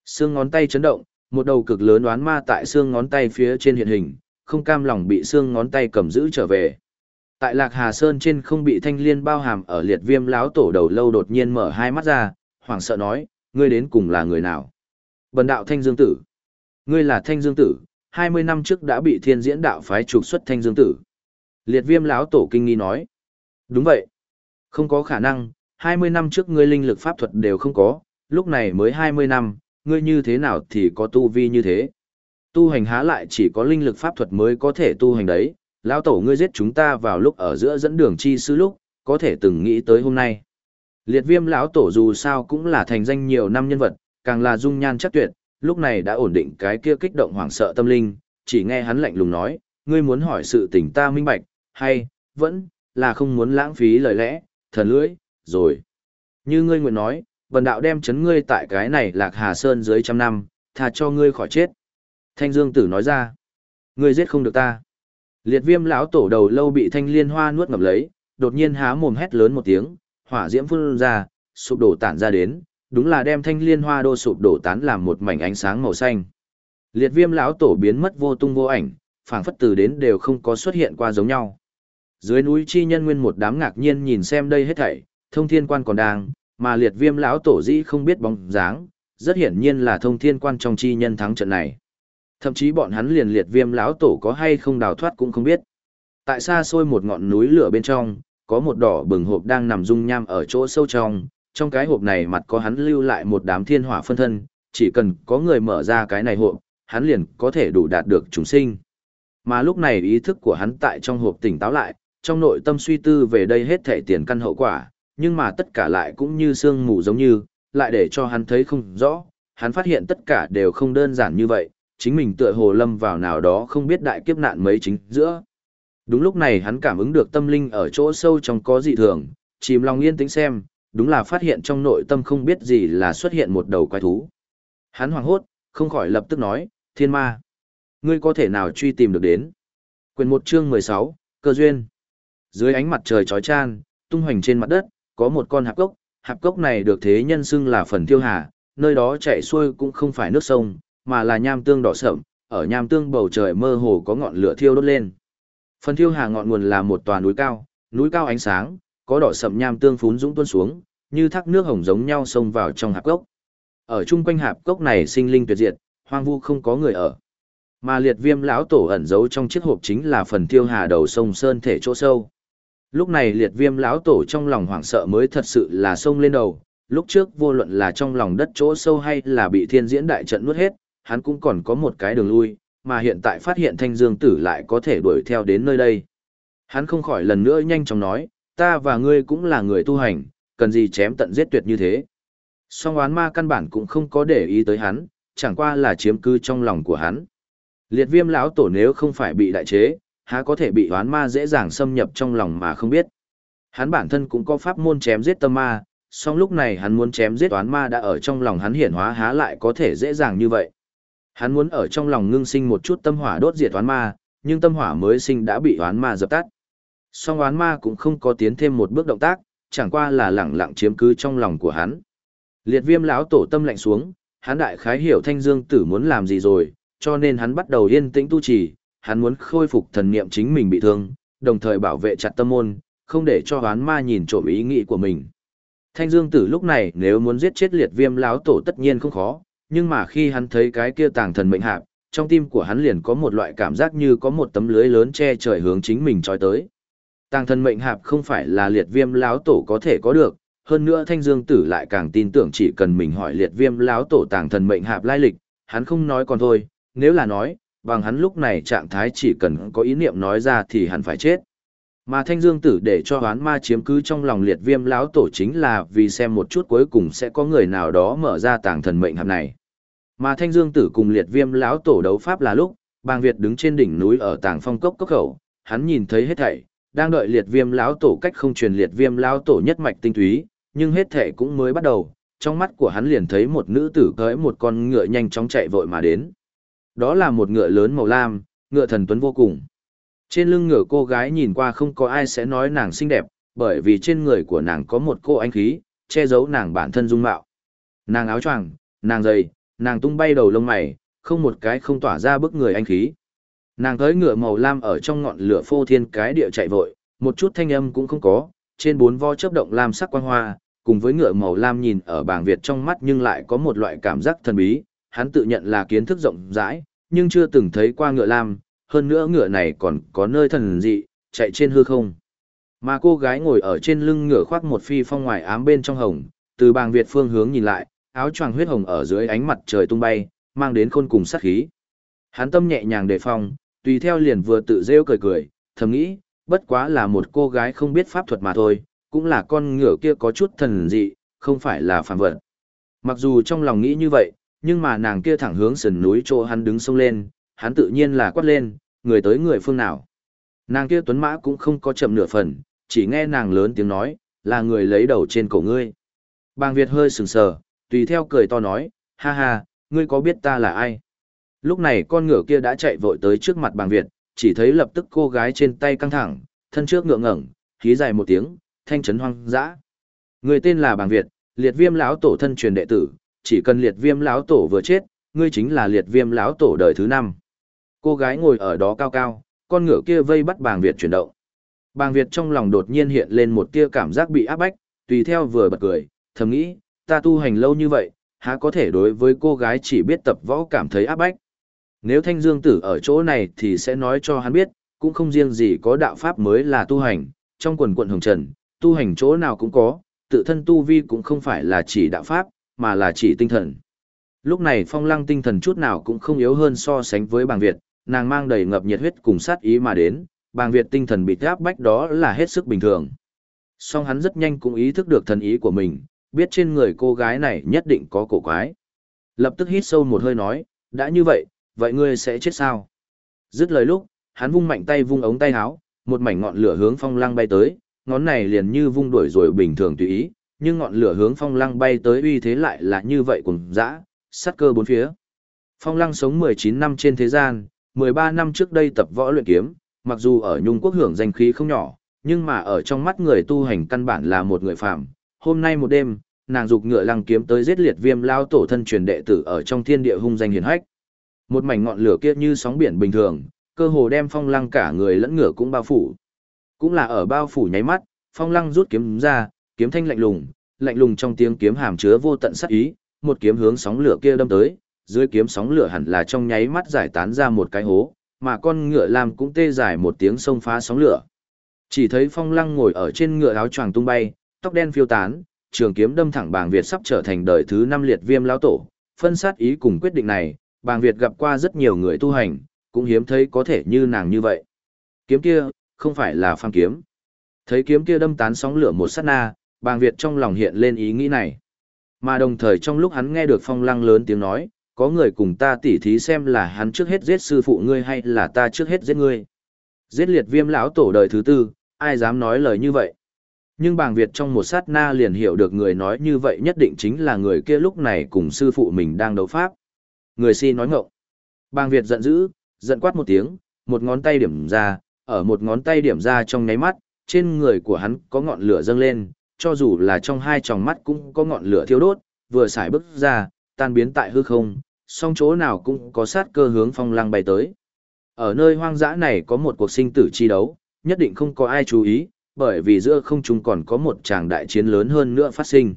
Xương ngón tay chấn động, một đầu cực lớn đoán ma tại xương ngón tay phía trên hiện hình, không cam lòng bị xương ngón tay cầm giữ trở về. Tại Lạc Hà Sơn trên không bị thanh liên bao hàm ở liệt viêm láo tổ đầu lâu đột nhiên mở hai mắt ra, hoảng sợ nói, ngươi đến cùng là người nào? Bần đạo Thanh Dương Tử. Ngươi là Thanh Dương Tử, 20 năm trước đã bị thiên diễn đạo phái trục xuất Thanh Dương Tử. Liệt viêm láo tổ kinh nghi nói. Đúng vậy. Không có khả năng, 20 năm trước ngươi linh lực pháp thuật đều không có, lúc này mới 20 năm, ngươi như thế nào thì có tu vi như thế. Tu hành há lại chỉ có linh lực pháp thuật mới có thể tu hành đấy, lão tổ ngươi giết chúng ta vào lúc ở giữa dẫn đường chi sư lúc, có thể từng nghĩ tới hôm nay. Liệt viêm lão tổ dù sao cũng là thành danh nhiều năm nhân vật, càng là dung nhan chắc tuyệt, lúc này đã ổn định cái kia kích động hoảng sợ tâm linh, chỉ nghe hắn lạnh lùng nói, ngươi muốn hỏi sự tình ta minh bạch, hay, vẫn, là không muốn lãng phí lời lẽ, thần lưỡi, rồi. Như ngươi nguyện nói, bần đạo đem chấn ngươi tại cái này lạc hà sơn dưới trăm năm, thà cho ngươi khỏi chết. Thanh Dương Tử nói ra, ngươi giết không được ta. Liệt viêm lão tổ đầu lâu bị thanh liên hoa nuốt ngập lấy, đột nhiên há mồm hét lớn một tiếng, hỏa diễm phun ra, sụp đổ tản ra đến, đúng là đem thanh liên hoa đô sụp đổ tán làm một mảnh ánh sáng màu xanh. Liệt viêm lão tổ biến mất vô tung vô ảnh, phảng phất từ đến đều không có xuất hiện qua giống nhau. Dưới núi chi nhân nguyên một đám ngạc nhiên nhìn xem đây hết thảy, thông thiên quan còn đang, mà liệt viêm lão tổ dĩ không biết bóng dáng, rất hiển nhiên là thông thiên quan trong chi nhân thắng trận này. Thậm chí bọn hắn liền liệt viêm lão tổ có hay không đào thoát cũng không biết. Tại xa xôi một ngọn núi lửa bên trong, có một đỏ bừng hộp đang nằm rung nham ở chỗ sâu trong, trong cái hộp này mặt có hắn lưu lại một đám thiên hỏa phân thân, chỉ cần có người mở ra cái này hộp, hắn liền có thể đủ đạt được chúng sinh. Mà lúc này ý thức của hắn tại trong hộp tỉnh táo lại, trong nội tâm suy tư về đây hết thể tiền căn hậu quả, nhưng mà tất cả lại cũng như sương mù giống như, lại để cho hắn thấy không rõ, hắn phát hiện tất cả đều không đơn giản như vậy, chính mình tựa hồ lâm vào nào đó không biết đại kiếp nạn mấy chính giữa. Đúng lúc này hắn cảm ứng được tâm linh ở chỗ sâu trong có dị thường, chìm lòng yên tĩnh xem, đúng là phát hiện trong nội tâm không biết gì là xuất hiện một đầu quái thú. Hắn hoảng hốt, không khỏi lập tức nói, thiên ma. Ngươi có thể nào truy tìm được đến? Quyền một chương 16, cơ duyên. Dưới ánh mặt trời chói chan, tung hoành trên mặt đất, có một con hạp cốc, hạp cốc này được thế nhân xưng là phần tiêu hà, nơi đó chảy xuôi cũng không phải nước sông, mà là nham tương đỏ sậm, ở nham tương bầu trời mơ hồ có ngọn lửa thiêu đốt lên. Phần thiêu hà ngọn nguồn là một tòa núi cao, núi cao ánh sáng, có đỏ sậm nham tương phún dũng tuôn xuống, như thác nước hồng giống nhau xông vào trong hạp cốc. Ở chung quanh hạp cốc này sinh linh tuyệt diệt, hoang vu không có người ở. Mà liệt viêm lão tổ ẩn giấu trong chiếc hộp chính là phần thiêu hà đầu sông sơn thể chỗ sâu. Lúc này liệt viêm lão tổ trong lòng hoảng sợ mới thật sự là sông lên đầu, lúc trước vô luận là trong lòng đất chỗ sâu hay là bị thiên diễn đại trận nuốt hết, hắn cũng còn có một cái đường lui, mà hiện tại phát hiện thanh dương tử lại có thể đuổi theo đến nơi đây. Hắn không khỏi lần nữa nhanh chóng nói, ta và ngươi cũng là người tu hành, cần gì chém tận giết tuyệt như thế. Song oán ma căn bản cũng không có để ý tới hắn, chẳng qua là chiếm cư trong lòng của hắn. Liệt viêm lão tổ nếu không phải bị đại chế, há có thể bị oán ma dễ dàng xâm nhập trong lòng mà không biết. Hắn bản thân cũng có pháp môn chém giết tâm ma, song lúc này hắn muốn chém giết oán ma đã ở trong lòng hắn hiển hóa há lại có thể dễ dàng như vậy. Hắn muốn ở trong lòng ngưng sinh một chút tâm hỏa đốt diệt oán ma, nhưng tâm hỏa mới sinh đã bị oán ma dập tắt. Song oán ma cũng không có tiến thêm một bước động tác, chẳng qua là lẳng lặng chiếm cứ trong lòng của hắn. Liệt viêm lão tổ tâm lạnh xuống, hắn đại khái hiểu thanh dương tử muốn làm gì rồi, cho nên hắn bắt đầu yên tĩnh tu trì, hắn muốn khôi phục thần niệm chính mình bị thương, đồng thời bảo vệ chặt tâm môn, không để cho oán ma nhìn trộm ý nghĩ của mình. Thanh Dương Tử lúc này nếu muốn giết chết liệt viêm lão tổ tất nhiên không khó, nhưng mà khi hắn thấy cái kia tàng thần mệnh hạp, trong tim của hắn liền có một loại cảm giác như có một tấm lưới lớn che trời hướng chính mình trói tới. Tàng thần mệnh hạp không phải là liệt viêm lão tổ có thể có được, hơn nữa Thanh Dương Tử lại càng tin tưởng chỉ cần mình hỏi liệt viêm lão tổ tàng thần mệnh hạp lai lịch, hắn không nói còn thôi, nếu là nói, bằng hắn lúc này trạng thái chỉ cần có ý niệm nói ra thì hắn phải chết. Mà Thanh Dương Tử để cho hoán ma chiếm cứ trong lòng liệt viêm lão tổ chính là vì xem một chút cuối cùng sẽ có người nào đó mở ra tàng thần mệnh hạp này. Mà Thanh Dương Tử cùng liệt viêm lão tổ đấu pháp là lúc, Bàng Việt đứng trên đỉnh núi ở tàng phong cốc cốc khẩu, hắn nhìn thấy hết thảy, đang đợi liệt viêm lão tổ cách không truyền liệt viêm lão tổ nhất mạch tinh túy, nhưng hết thể cũng mới bắt đầu, trong mắt của hắn liền thấy một nữ tử cưỡi một con ngựa nhanh chóng chạy vội mà đến. Đó là một ngựa lớn màu lam, ngựa thần tuấn vô cùng. Trên lưng ngựa cô gái nhìn qua không có ai sẽ nói nàng xinh đẹp, bởi vì trên người của nàng có một cô ánh khí, che giấu nàng bản thân dung mạo. Nàng áo choàng, nàng giày, nàng tung bay đầu lông mày, không một cái không tỏa ra bức người anh khí. Nàng tới ngựa màu lam ở trong ngọn lửa phô thiên cái địa chạy vội, một chút thanh âm cũng không có, trên bốn vo chớp động lam sắc quang hoa, cùng với ngựa màu lam nhìn ở bảng Việt trong mắt nhưng lại có một loại cảm giác thần bí, hắn tự nhận là kiến thức rộng rãi, nhưng chưa từng thấy qua ngựa lam, hơn nữa ngựa này còn có nơi thần dị, chạy trên hư không. Mà cô gái ngồi ở trên lưng ngựa khoác một phi phong ngoài ám bên trong hồng, từ bàng Việt phương hướng nhìn lại, áo choàng huyết hồng ở dưới ánh mặt trời tung bay, mang đến khôn cùng sát khí. Hắn tâm nhẹ nhàng đề phòng, tùy theo liền vừa tự rêu cười cười, thầm nghĩ, bất quá là một cô gái không biết pháp thuật mà thôi, cũng là con ngựa kia có chút thần dị, không phải là phàm vật. Mặc dù trong lòng nghĩ như vậy, nhưng mà nàng kia thẳng hướng sườn núi chỗ hắn đứng sông lên, hắn tự nhiên là quát lên, người tới người phương nào. Nàng kia tuấn mã cũng không có chậm nửa phần, chỉ nghe nàng lớn tiếng nói, là người lấy đầu trên cổ ngươi. Bàng Việt hơi sừng sờ, tùy theo cười to nói, ha ha, ngươi có biết ta là ai? Lúc này con ngựa kia đã chạy vội tới trước mặt bàng Việt, chỉ thấy lập tức cô gái trên tay căng thẳng, thân trước ngựa ngẩng, khí dài một tiếng, thanh chấn hoang dã. Người tên là bàng Việt, liệt viêm lão tổ thân truyền đệ tử, chỉ cần liệt viêm lão tổ vừa chết, ngươi chính là liệt viêm lão tổ đời thứ năm. Cô gái ngồi ở đó cao cao, con ngựa kia vây bắt bàng Việt chuyển động. Bàng Việt trong lòng đột nhiên hiện lên một tia cảm giác bị áp bách, tùy theo vừa bật cười, thầm nghĩ, ta tu hành lâu như vậy, há có thể đối với cô gái chỉ biết tập võ cảm thấy áp bách. Nếu thanh dương tử ở chỗ này thì sẽ nói cho hắn biết, cũng không riêng gì có đạo pháp mới là tu hành, trong quần quận hồng trần, tu hành chỗ nào cũng có, tự thân tu vi cũng không phải là chỉ đạo pháp, mà là chỉ tinh thần. Lúc này phong lăng tinh thần chút nào cũng không yếu hơn so sánh với bàng Việt, nàng mang đầy ngập nhiệt huyết cùng sát ý mà đến, bàng Việt tinh thần bị áp bách đó là hết sức bình thường. Song hắn rất nhanh cũng ý thức được thần ý của mình, biết trên người cô gái này nhất định có cổ quái. Lập tức hít sâu một hơi nói, đã như vậy, vậy ngươi sẽ chết sao? Dứt lời lúc, hắn vung mạnh tay vung ống tay áo, một mảnh ngọn lửa hướng phong lăng bay tới, ngón này liền như vung đuổi rồi bình thường tùy ý, nhưng ngọn lửa hướng phong lăng bay tới uy thế lại là như vậy cùng dã, sát cơ bốn phía. Phong lăng sống 19 năm trên thế gian, 13 năm trước đây tập võ luyện kiếm, mặc dù ở Nhung quốc hưởng danh khí không nhỏ, nhưng mà ở trong mắt người tu hành căn bản là một người phạm. Hôm nay một đêm, nàng dục ngựa lăng kiếm tới giết liệt viêm lao tổ thân truyền đệ tử ở trong thiên địa hung danh hiển hách. Một mảnh ngọn lửa kia như sóng biển bình thường, cơ hồ đem phong lăng cả người lẫn ngựa cũng bao phủ. Cũng là ở bao phủ nháy mắt, phong lăng rút kiếm ra, kiếm thanh lạnh lùng, lạnh lùng trong tiếng kiếm hàm chứa vô tận sát ý, một kiếm hướng sóng lửa kia đâm tới, dưới kiếm sóng lửa hẳn là trong nháy mắt giải tán ra một cái hố, mà con ngựa làm cũng tê dài một tiếng xông phá sóng lửa. Chỉ thấy phong lăng ngồi ở trên ngựa áo choàng tung bay, tóc đen phiêu tán, trường kiếm đâm thẳng bàng Việt sắp trở thành đời thứ năm liệt viêm lão tổ. Phân sát ý cùng quyết định này, bàng Việt gặp qua rất nhiều người tu hành, cũng hiếm thấy có thể như nàng như vậy. Kiếm kia, không phải là phang kiếm. Thấy kiếm kia đâm tán sóng lửa một sát na, bàng Việt trong lòng hiện lên ý nghĩ này. Mà đồng thời trong lúc hắn nghe được phong lăng lớn tiếng nói, có người cùng ta tỉ thí xem là hắn trước hết giết sư phụ ngươi hay là ta trước hết giết ngươi. Giết liệt viêm lão tổ đời thứ tư, ai dám nói lời như vậy. Nhưng bàng Việt trong một sát na liền hiểu được người nói như vậy nhất định chính là người kia lúc này cùng sư phụ mình đang đấu pháp. Người si nói ngộng. Bàng Việt giận dữ, giận quát một tiếng, một ngón tay điểm ra, ở một ngón tay điểm ra trong nháy mắt, trên người của hắn có ngọn lửa dâng lên, cho dù là trong hai tròng mắt cũng có ngọn lửa thiêu đốt, vừa xài bước ra, tan biến tại hư không, song chỗ nào cũng có sát cơ hướng phong lăng bay tới. Ở nơi hoang dã này có một cuộc sinh tử chi đấu, nhất định không có ai chú ý, bởi vì giữa không trung còn có một tràng đại chiến lớn hơn nữa phát sinh.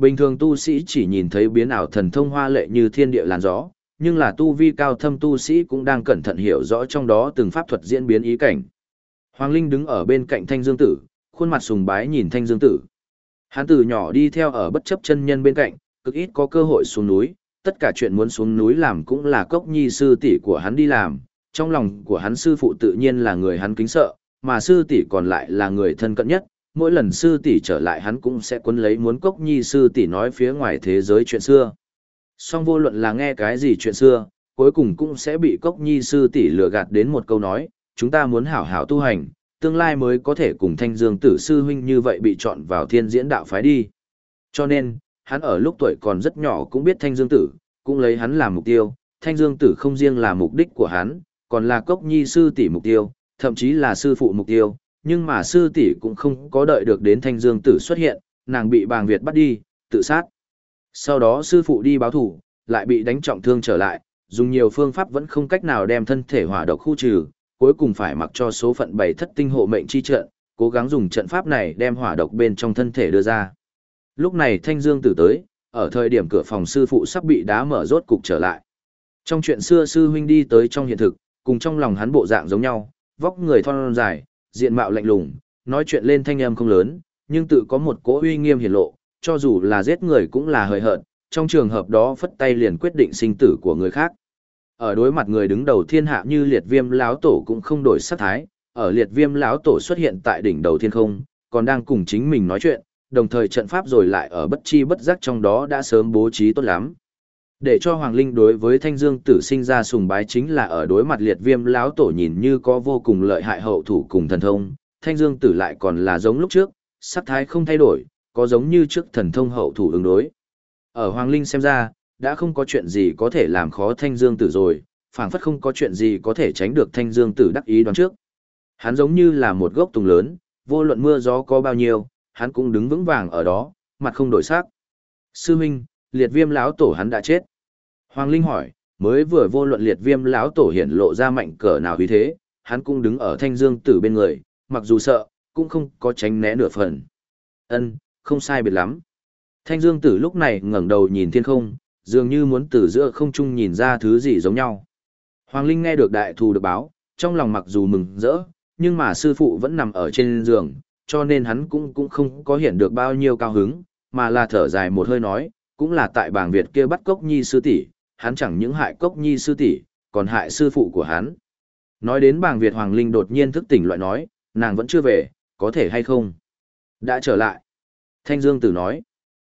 Bình thường tu sĩ chỉ nhìn thấy biến ảo thần thông hoa lệ như thiên địa làn gió, nhưng là tu vi cao thâm tu sĩ cũng đang cẩn thận hiểu rõ trong đó từng pháp thuật diễn biến ý cảnh. Hoàng Linh đứng ở bên cạnh Thanh Dương Tử, khuôn mặt sùng bái nhìn Thanh Dương Tử. Hắn từ nhỏ đi theo ở bất chấp chân nhân bên cạnh, cực ít có cơ hội xuống núi, tất cả chuyện muốn xuống núi làm cũng là cốc nhi sư tỷ của hắn đi làm, trong lòng của hắn sư phụ tự nhiên là người hắn kính sợ, mà sư tỷ còn lại là người thân cận nhất, mỗi lần sư tỷ trở lại hắn cũng sẽ quấn lấy muốn cốc nhi sư tỷ nói phía ngoài thế giới chuyện xưa. Song vô luận là nghe cái gì chuyện xưa, cuối cùng cũng sẽ bị cốc nhi sư tỷ lừa gạt đến một câu nói, chúng ta muốn hảo hảo tu hành, tương lai mới có thể cùng thanh dương tử sư huynh như vậy bị chọn vào thiên diễn đạo phái đi. Cho nên, hắn ở lúc tuổi còn rất nhỏ cũng biết thanh dương tử, cũng lấy hắn làm mục tiêu, thanh dương tử không riêng là mục đích của hắn, còn là cốc nhi sư tỷ mục tiêu, thậm chí là sư phụ mục tiêu, nhưng mà sư tỷ cũng không có đợi được đến thanh dương tử xuất hiện, nàng bị bàng Việt bắt đi, tự sát. Sau đó sư phụ đi báo thủ, lại bị đánh trọng thương trở lại, dùng nhiều phương pháp vẫn không cách nào đem thân thể hỏa độc khu trừ, cuối cùng phải mặc cho số phận bảy thất tinh hộ mệnh chi trận, cố gắng dùng trận pháp này đem hỏa độc bên trong thân thể đưa ra. Lúc này Thanh Dương tử tới, ở thời điểm cửa phòng sư phụ sắp bị đá mở rốt cục trở lại. Trong chuyện xưa sư huynh đi tới trong hiện thực, cùng trong lòng hắn bộ dạng giống nhau, vóc người thon dài, diện mạo lạnh lùng, nói chuyện lên thanh âm không lớn, nhưng tự có một cỗ uy nghiêm hiển lộ, cho dù là giết người cũng là hời hợt, trong trường hợp đó phất tay liền quyết định sinh tử của người khác. Ở đối mặt người đứng đầu thiên hạ như liệt viêm lão tổ cũng không đổi sắc thái, ở liệt viêm lão tổ xuất hiện tại đỉnh đầu thiên không, còn đang cùng chính mình nói chuyện, đồng thời trận pháp rồi lại ở bất chi bất giác trong đó đã sớm bố trí tốt lắm. Để cho Hoàng Linh đối với Thanh Dương tử sinh ra sùng bái chính là ở đối mặt liệt viêm lão tổ nhìn như có vô cùng lợi hại hậu thủ cùng thần thông, Thanh Dương tử lại còn là giống lúc trước, sắc thái không thay đổi, có giống như trước thần thông hậu thủ ứng đối. Ở Hoàng Linh xem ra, đã không có chuyện gì có thể làm khó Thanh Dương Tử rồi, phảng phất không có chuyện gì có thể tránh được Thanh Dương Tử đắc ý đoán trước. Hắn giống như là một gốc tùng lớn, vô luận mưa gió có bao nhiêu, hắn cũng đứng vững vàng ở đó, mặt không đổi sắc. Sư Minh, liệt viêm lão tổ hắn đã chết. Hoàng Linh hỏi, mới vừa vô luận liệt viêm lão tổ hiện lộ ra mạnh cỡ nào vì thế, hắn cũng đứng ở Thanh Dương Tử bên người, mặc dù sợ, cũng không có tránh né nửa phần. Ân, không sai biệt lắm. Thanh Dương Tử lúc này ngẩng đầu nhìn thiên không, dường như muốn từ giữa không trung nhìn ra thứ gì giống nhau. Hoàng Linh nghe được đại thù được báo, trong lòng mặc dù mừng rỡ, nhưng mà sư phụ vẫn nằm ở trên giường, cho nên hắn cũng cũng không có hiện được bao nhiêu cao hứng, mà là thở dài một hơi nói, cũng là tại bảng Việt kia bắt cốc nhi sư tỷ, hắn chẳng những hại cốc nhi sư tỷ, còn hại sư phụ của hắn. Nói đến bảng Việt Hoàng Linh đột nhiên thức tỉnh loại nói, nàng vẫn chưa về, có thể hay không? Đã trở lại. Thanh Dương Tử nói.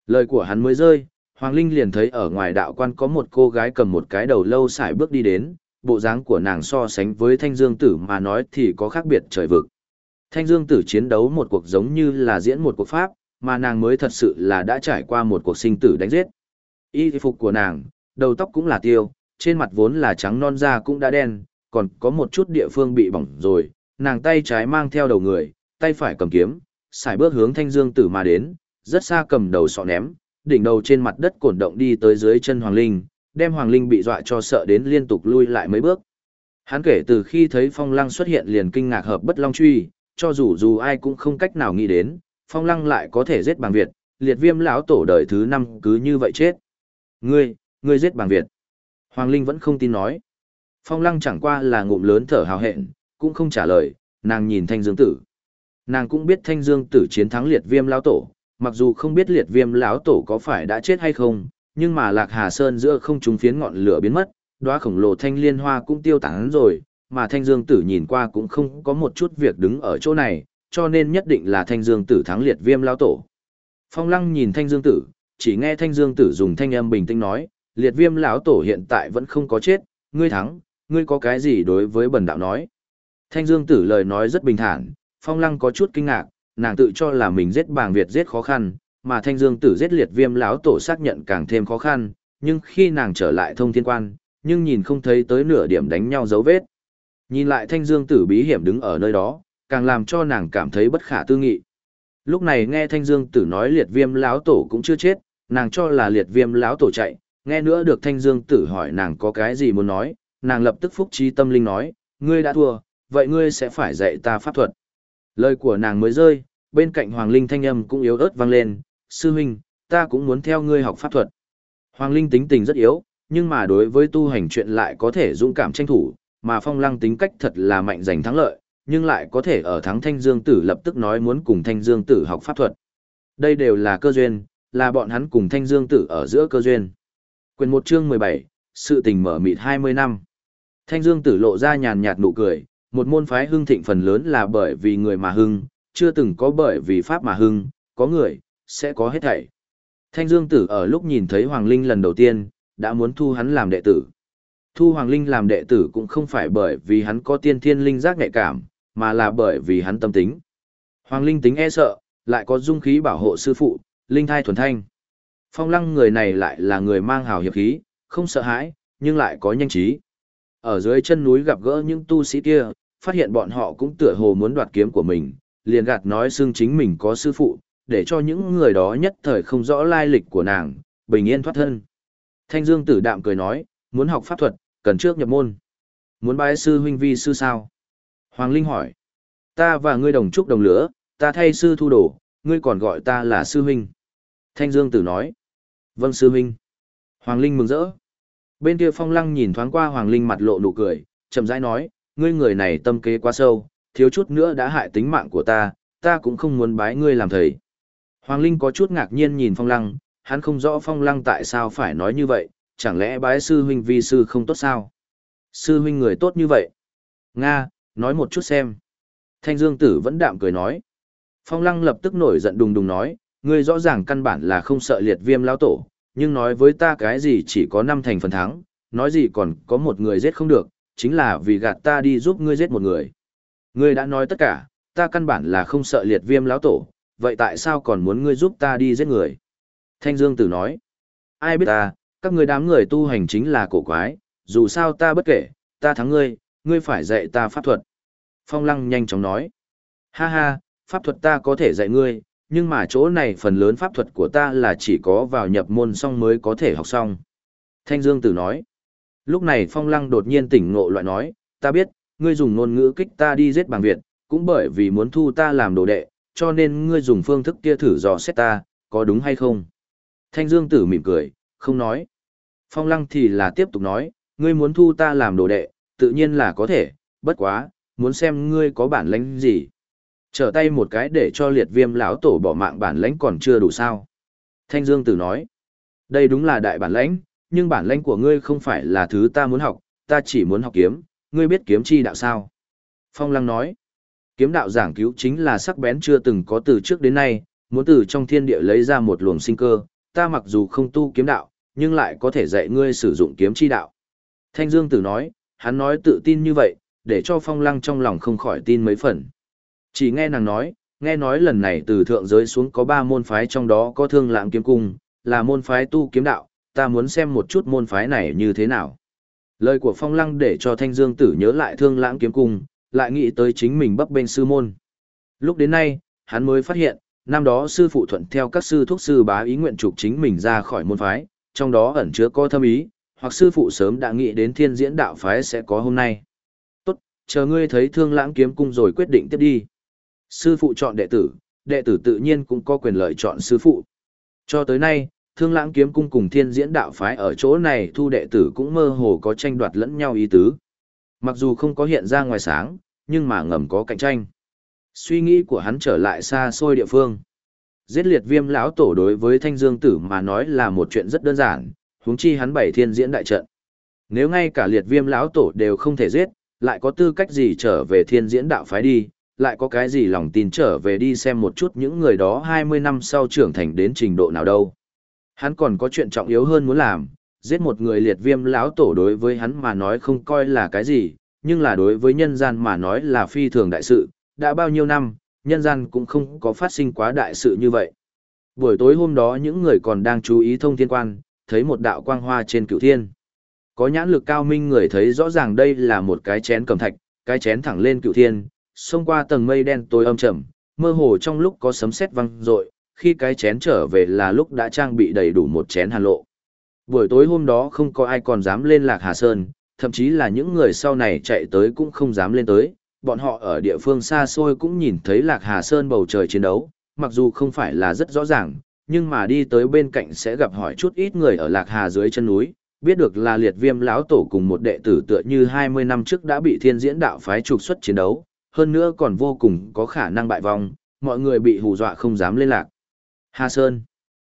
Lời của hắn mới rơi, Hoàng Linh liền thấy ở ngoài đạo quan có một cô gái cầm một cái đầu lâu xài bước đi đến, bộ dáng của nàng so sánh với Thanh Dương Tử mà nói thì có khác biệt trời vực. Thanh Dương Tử chiến đấu một cuộc giống như là diễn một cuộc pháp, mà nàng mới thật sự là đã trải qua một cuộc sinh tử đánh giết. Y phục của nàng, đầu tóc cũng là tiêu, trên mặt vốn là trắng non da cũng đã đen, còn có một chút địa phương bị bỏng rồi, nàng tay trái mang theo đầu người, tay phải cầm kiếm, xài bước hướng Thanh Dương Tử mà đến, rất xa cầm đầu sọ ném, đỉnh đầu trên mặt đất cổn động đi tới dưới chân Hoàng Linh, đem Hoàng Linh bị dọa cho sợ đến liên tục lui lại mấy bước. Hắn kể từ khi thấy Phong Lăng xuất hiện liền kinh ngạc hợp bất long truy, cho dù dù ai cũng không cách nào nghĩ đến, Phong Lăng lại có thể giết bằng Việt, liệt viêm lão tổ đời thứ năm cứ như vậy chết. Ngươi, ngươi giết bằng Việt. Hoàng Linh vẫn không tin nói. Phong Lăng chẳng qua là ngụm lớn thở hào hẹn, cũng không trả lời, nàng nhìn Thanh Dương Tử. Nàng cũng biết Thanh Dương Tử chiến thắng liệt viêm lão tổ, mặc dù không biết liệt viêm lão tổ có phải đã chết hay không, nhưng mà Lạc Hà Sơn giữa không trùng phiến ngọn lửa biến mất, đóa khổng lồ thanh liên hoa cũng tiêu tán rồi, mà Thanh Dương Tử nhìn qua cũng không có một chút việc đứng ở chỗ này, cho nên nhất định là Thanh Dương Tử thắng liệt viêm lão tổ. Phong Lăng nhìn Thanh Dương Tử, chỉ nghe Thanh Dương Tử dùng thanh âm bình tĩnh nói, liệt viêm lão tổ hiện tại vẫn không có chết, ngươi thắng, ngươi có cái gì đối với bần đạo nói. Thanh Dương Tử lời nói rất bình thản, Phong Lăng có chút kinh ngạc, nàng tự cho là mình giết bàng Việt giết khó khăn, mà Thanh Dương Tử giết liệt viêm lão tổ xác nhận càng thêm khó khăn, nhưng khi nàng trở lại thông thiên quan, nhưng nhìn không thấy tới nửa điểm đánh nhau dấu vết. Nhìn lại Thanh Dương Tử bí hiểm đứng ở nơi đó, càng làm cho nàng cảm thấy bất khả tư nghị. Lúc này nghe Thanh Dương Tử nói liệt viêm lão tổ cũng chưa chết, nàng cho là liệt viêm lão tổ chạy, nghe nữa được Thanh Dương Tử hỏi nàng có cái gì muốn nói, nàng lập tức phúc trí tâm linh nói, ngươi đã thua, vậy ngươi sẽ phải dạy ta pháp thuật. Lời của nàng mới rơi, bên cạnh Hoàng Linh thanh âm cũng yếu ớt vang lên, sư huynh, ta cũng muốn theo ngươi học pháp thuật. Hoàng Linh tính tình rất yếu, nhưng mà đối với tu hành chuyện lại có thể dũng cảm tranh thủ, mà Phong Lăng tính cách thật là mạnh giành thắng lợi, nhưng lại có thể ở thắng Thanh Dương Tử lập tức nói muốn cùng Thanh Dương Tử học pháp thuật. Đây đều là cơ duyên, là bọn hắn cùng Thanh Dương Tử ở giữa cơ duyên. Quyền một chương 17, sự tình mở mịt 20 năm. Thanh Dương Tử lộ ra nhàn nhạt nụ cười, một môn phái hưng thịnh phần lớn là bởi vì người mà hưng, chưa từng có bởi vì pháp mà hưng, có người, sẽ có hết thảy. Thanh Dương Tử ở lúc nhìn thấy Hoàng Linh lần đầu tiên, đã muốn thu hắn làm đệ tử. Thu Hoàng Linh làm đệ tử cũng không phải bởi vì hắn có tiên thiên linh giác nhạy cảm, mà là bởi vì hắn tâm tính. Hoàng Linh tính e sợ, lại có dung khí bảo hộ sư phụ, linh thai thuần thanh. Phong lăng người này lại là người mang hào hiệp khí, không sợ hãi, nhưng lại có nhanh trí. Ở dưới chân núi gặp gỡ những tu sĩ kia, phát hiện bọn họ cũng tựa hồ muốn đoạt kiếm của mình, liền gạt nói xưng chính mình có sư phụ, để cho những người đó nhất thời không rõ lai lịch của nàng, bình yên thoát thân. Thanh Dương tử đạm cười nói, muốn học pháp thuật, cần trước nhập môn. Muốn bái sư huynh vi sư sao? Hoàng Linh hỏi, ta và ngươi đồng trúc đồng lửa, ta thay sư thu đồ, ngươi còn gọi ta là sư huynh. Thanh Dương tử nói, vâng sư huynh. Hoàng Linh mừng rỡ. Bên kia phong lăng nhìn thoáng qua Hoàng Linh mặt lộ nụ cười, chậm rãi nói, ngươi người này tâm kế quá sâu, thiếu chút nữa đã hại tính mạng của ta, ta cũng không muốn bái ngươi làm thầy. Hoàng Linh có chút ngạc nhiên nhìn phong lăng, hắn không rõ phong lăng tại sao phải nói như vậy, chẳng lẽ bái sư huynh vi sư không tốt sao? Sư huynh người tốt như vậy. Nga, nói một chút xem. Thanh Dương Tử vẫn đạm cười nói. Phong lăng lập tức nổi giận đùng đùng nói, ngươi rõ ràng căn bản là không sợ liệt viêm lão tổ, nhưng nói với ta cái gì chỉ có năm thành phần thắng, nói gì còn có một người giết không được, chính là vì gạt ta đi giúp ngươi giết một người. Ngươi đã nói tất cả, ta căn bản là không sợ liệt viêm lão tổ, vậy tại sao còn muốn ngươi giúp ta đi giết người? Thanh Dương Tử nói, ai biết ta, các ngươi đám người tu hành chính là cổ quái, dù sao ta bất kể, ta thắng ngươi, ngươi phải dạy ta pháp thuật. Phong Lăng nhanh chóng nói, ha ha, pháp thuật ta có thể dạy ngươi, nhưng mà chỗ này phần lớn pháp thuật của ta là chỉ có vào nhập môn xong mới có thể học xong. Thanh Dương Tử nói, lúc này Phong Lăng đột nhiên tỉnh ngộ loại nói, ta biết, ngươi dùng ngôn ngữ kích ta đi giết bằng Việt, cũng bởi vì muốn thu ta làm đồ đệ, cho nên ngươi dùng phương thức kia thử dò xét ta, có đúng hay không? Thanh Dương Tử mỉm cười, không nói. Phong Lăng thì là tiếp tục nói, ngươi muốn thu ta làm đồ đệ, tự nhiên là có thể, bất quá, muốn xem ngươi có bản lĩnh gì. Trở tay một cái để cho liệt viêm lão tổ bỏ mạng bản lãnh còn chưa đủ sao. Thanh Dương Tử nói, đây đúng là đại bản lãnh, nhưng bản lãnh của ngươi không phải là thứ ta muốn học, ta chỉ muốn học kiếm, ngươi biết kiếm chi đạo sao? Phong Lăng nói, kiếm đạo giảng cứu chính là sắc bén chưa từng có từ trước đến nay, muốn từ trong thiên địa lấy ra một luồng sinh cơ, ta mặc dù không tu kiếm đạo, nhưng lại có thể dạy ngươi sử dụng kiếm chi đạo. Thanh Dương Tử nói, hắn nói tự tin như vậy, để cho Phong Lăng trong lòng không khỏi tin mấy phần. Chỉ nghe nàng nói, nghe nói lần này từ thượng giới xuống có ba môn phái trong đó có thương lãng kiếm cung, là môn phái tu kiếm đạo, ta muốn xem một chút môn phái này như thế nào. Lời của Phong Lăng để cho Thanh Dương Tử nhớ lại thương lãng kiếm cung, lại nghĩ tới chính mình bấp bên sư môn. Lúc đến nay, hắn mới phát hiện, năm đó sư phụ thuận theo các sư thuốc sư bá ý nguyện trục chính mình ra khỏi môn phái, trong đó ẩn chứa có thâm ý, hoặc sư phụ sớm đã nghĩ đến thiên diễn đạo phái sẽ có hôm nay. Tốt, chờ ngươi thấy thương lãng kiếm cung rồi quyết định tiếp đi. Sư phụ chọn đệ tử, đệ tử tự nhiên cũng có quyền lợi chọn sư phụ. Cho tới nay, thương lãng kiếm cung cùng thiên diễn đạo phái ở chỗ này thu đệ tử cũng mơ hồ có tranh đoạt lẫn nhau ý tứ. Mặc dù không có hiện ra ngoài sáng, nhưng mà ngầm có cạnh tranh. Suy nghĩ của hắn trở lại xa xôi địa phương. Giết liệt viêm lão tổ đối với thanh dương tử mà nói là một chuyện rất đơn giản, huống chi hắn bảy thiên diễn đại trận. Nếu ngay cả liệt viêm lão tổ đều không thể giết, lại có tư cách gì trở về thiên diễn đạo phái đi, lại có cái gì lòng tin trở về đi xem một chút những người đó 20 năm sau trưởng thành đến trình độ nào đâu. Hắn còn có chuyện trọng yếu hơn muốn làm, giết một người liệt viêm lão tổ đối với hắn mà nói không coi là cái gì, nhưng là đối với nhân gian mà nói là phi thường đại sự, đã bao nhiêu năm, nhân gian cũng không có phát sinh quá đại sự như vậy. Buổi tối hôm đó những người còn đang chú ý thông thiên quan, thấy một đạo quang hoa trên cửu thiên. Có nhãn lực cao minh người thấy rõ ràng đây là một cái chén cầm thạch, cái chén thẳng lên cửu thiên, xông qua tầng mây đen tối âm trầm, mơ hồ trong lúc có sấm sét vang rội, khi cái chén trở về là lúc đã trang bị đầy đủ một chén hàn lộ. Buổi tối hôm đó không có ai còn dám lên Lạc Hà Sơn, thậm chí là những người sau này chạy tới cũng không dám lên tới, bọn họ ở địa phương xa xôi cũng nhìn thấy Lạc Hà Sơn bầu trời chiến đấu, mặc dù không phải là rất rõ ràng, nhưng mà đi tới bên cạnh sẽ gặp hỏi chút ít người ở Lạc Hà dưới chân núi, biết được là liệt viêm lão tổ cùng một đệ tử tựa như 20 năm trước đã bị thiên diễn đạo phái trục xuất chiến đấu, hơn nữa còn vô cùng có khả năng bại vong, mọi người bị hù dọa không dám lên lạc. Hà Sơn.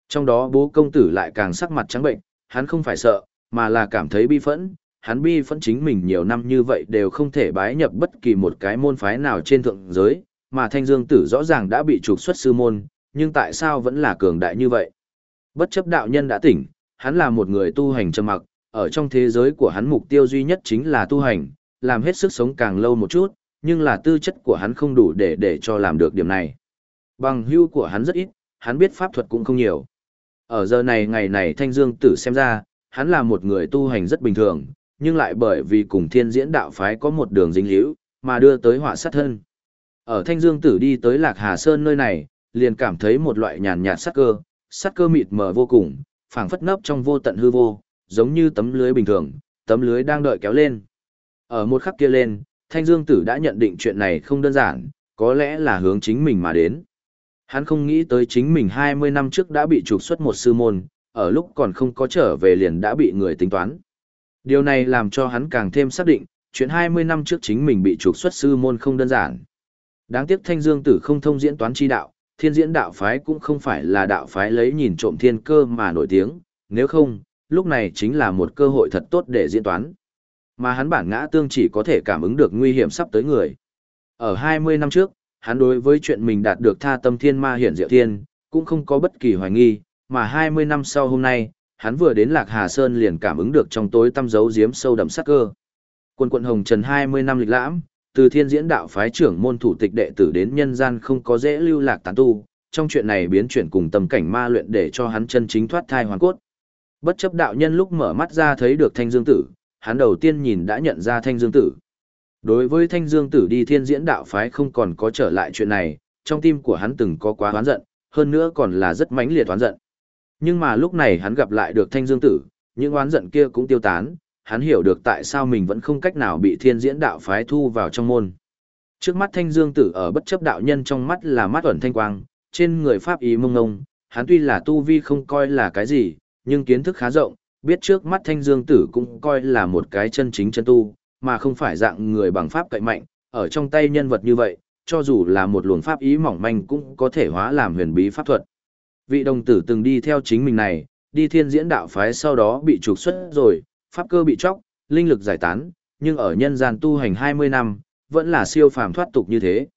Trong đó bố công tử lại càng sắc mặt trắng bệnh, hắn không phải sợ, mà là cảm thấy bi phẫn, hắn bi phẫn chính mình nhiều năm như vậy đều không thể bái nhập bất kỳ một cái môn phái nào trên thượng giới, mà thanh dương tử rõ ràng đã bị trục xuất sư môn, nhưng tại sao vẫn là cường đại như vậy? Bất chấp đạo nhân đã tỉnh, hắn là một người tu hành trầm mặc, ở trong thế giới của hắn mục tiêu duy nhất chính là tu hành, làm hết sức sống càng lâu một chút, nhưng là tư chất của hắn không đủ để để cho làm được điểm này. Bằng hưu của hắn rất ít, hắn biết pháp thuật cũng không nhiều. Ở giờ này ngày này thanh dương tử xem ra, hắn là một người tu hành rất bình thường, nhưng lại bởi vì cùng thiên diễn đạo phái có một đường dính hữu mà đưa tới họa sát thân. Ở thanh dương tử đi tới Lạc Hà Sơn nơi này, liền cảm thấy một loại nhàn nhạt sát cơ, sát cơ mịt mờ vô cùng, phảng phất nấp trong vô tận hư vô, giống như tấm lưới bình thường, tấm lưới đang đợi kéo lên. Ở một khắc kia lên, Thanh Dương Tử đã nhận định chuyện này không đơn giản, có lẽ là hướng chính mình mà đến. Hắn không nghĩ tới chính mình 20 năm trước đã bị trục xuất một sư môn, ở lúc còn không có trở về liền đã bị người tính toán. Điều này làm cho hắn càng thêm xác định, chuyện 20 năm trước chính mình bị trục xuất sư môn không đơn giản. Đáng tiếc Thanh Dương Tử không thông diễn toán chi đạo, thiên diễn đạo phái cũng không phải là đạo phái lấy nhìn trộm thiên cơ mà nổi tiếng, nếu không, lúc này chính là một cơ hội thật tốt để diễn toán. Mà hắn bản ngã tương chỉ có thể cảm ứng được nguy hiểm sắp tới người. Ở 20 năm trước, hắn đối với chuyện mình đạt được tha tâm thiên ma hiển diệu thiên, cũng không có bất kỳ hoài nghi, mà 20 năm sau hôm nay, hắn vừa đến Lạc Hà Sơn liền cảm ứng được trong tối tâm dấu giếm sâu đậm sắc cơ. Quân quận Hồng Trần 20 năm lịch lãm, từ thiên diễn đạo phái trưởng môn thủ tịch đệ tử đến nhân gian không có dễ lưu lạc tán tu, trong chuyện này biến chuyển cùng tâm cảnh ma luyện để cho hắn chân chính thoát thai hoàn cốt. Bất chấp đạo nhân lúc mở mắt ra thấy được thanh dương tử, hắn đầu tiên nhìn đã nhận ra thanh dương tử. Đối với thanh dương tử đi thiên diễn đạo phái không còn có trở lại chuyện này, trong tim của hắn từng có quá oán giận, hơn nữa còn là rất mãnh liệt oán giận. Nhưng mà lúc này hắn gặp lại được thanh dương tử, những oán giận kia cũng tiêu tán, hắn hiểu được tại sao mình vẫn không cách nào bị thiên diễn đạo phái thu vào trong môn. Trước mắt thanh dương tử ở bất chấp đạo nhân trong mắt là mắt ẩn thanh quang, trên người pháp ý mông ngông, hắn tuy là tu vi không coi là cái gì, nhưng kiến thức khá rộng, biết trước mắt thanh dương tử cũng coi là một cái chân chính chân tu, mà không phải dạng người bằng pháp cậy mạnh, ở trong tay nhân vật như vậy, cho dù là một luồng pháp ý mỏng manh cũng có thể hóa làm huyền bí pháp thuật. Vị đồng tử từng đi theo chính mình này, đi thiên diễn đạo phái sau đó bị trục xuất rồi, pháp cơ bị chóc, linh lực giải tán, nhưng ở nhân gian tu hành 20 năm, vẫn là siêu phàm thoát tục như thế.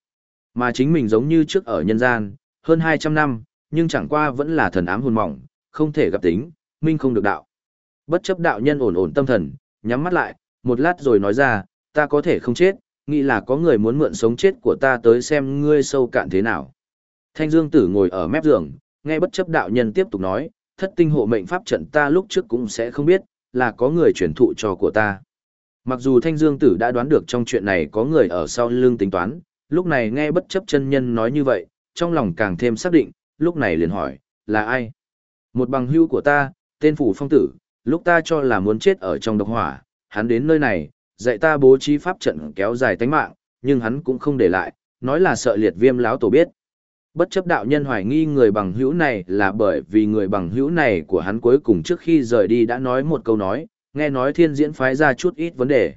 Mà chính mình giống như trước ở nhân gian, hơn 200 năm, nhưng chẳng qua vẫn là thần ám hồn mỏng, không thể gặp tính, minh không được đạo. Bất chấp đạo nhân ổn ổn tâm thần, nhắm mắt lại, một lát rồi nói ra, ta có thể không chết, nghĩ là có người muốn mượn sống chết của ta tới xem ngươi sâu cạn thế nào. Thanh Dương Tử ngồi ở mép giường, nghe bất chấp đạo nhân tiếp tục nói, thất tinh hộ mệnh pháp trận ta lúc trước cũng sẽ không biết, là có người truyền thụ cho của ta. Mặc dù Thanh Dương Tử đã đoán được trong chuyện này có người ở sau lưng tính toán, lúc này nghe bất chấp chân nhân nói như vậy, trong lòng càng thêm xác định, lúc này liền hỏi, là ai? Một bằng hữu của ta, tên Phủ Phong Tử, lúc ta cho là muốn chết ở trong độc hỏa, hắn đến nơi này, dạy ta bố trí pháp trận kéo dài tánh mạng, nhưng hắn cũng không để lại, nói là sợ liệt viêm láo tổ biết. Bất chấp đạo nhân hoài nghi người bằng hữu này là bởi vì người bằng hữu này của hắn cuối cùng trước khi rời đi đã nói một câu nói, nghe nói thiên diễn phái ra chút ít vấn đề.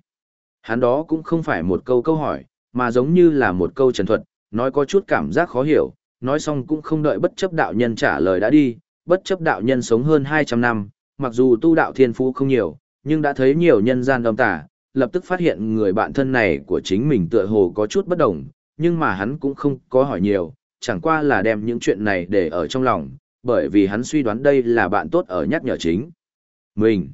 Hắn đó cũng không phải một câu câu hỏi, mà giống như là một câu trần thuật, nói có chút cảm giác khó hiểu, nói xong cũng không đợi bất chấp đạo nhân trả lời đã đi, bất chấp đạo nhân sống hơn 200 năm, mặc dù tu đạo thiên phú không nhiều, nhưng đã thấy nhiều nhân gian âm tả, lập tức phát hiện người bạn thân này của chính mình tựa hồ có chút bất đồng, nhưng mà hắn cũng không có hỏi nhiều, chẳng qua là đem những chuyện này để ở trong lòng, bởi vì hắn suy đoán đây là bạn tốt ở nhắc nhở chính. Mình,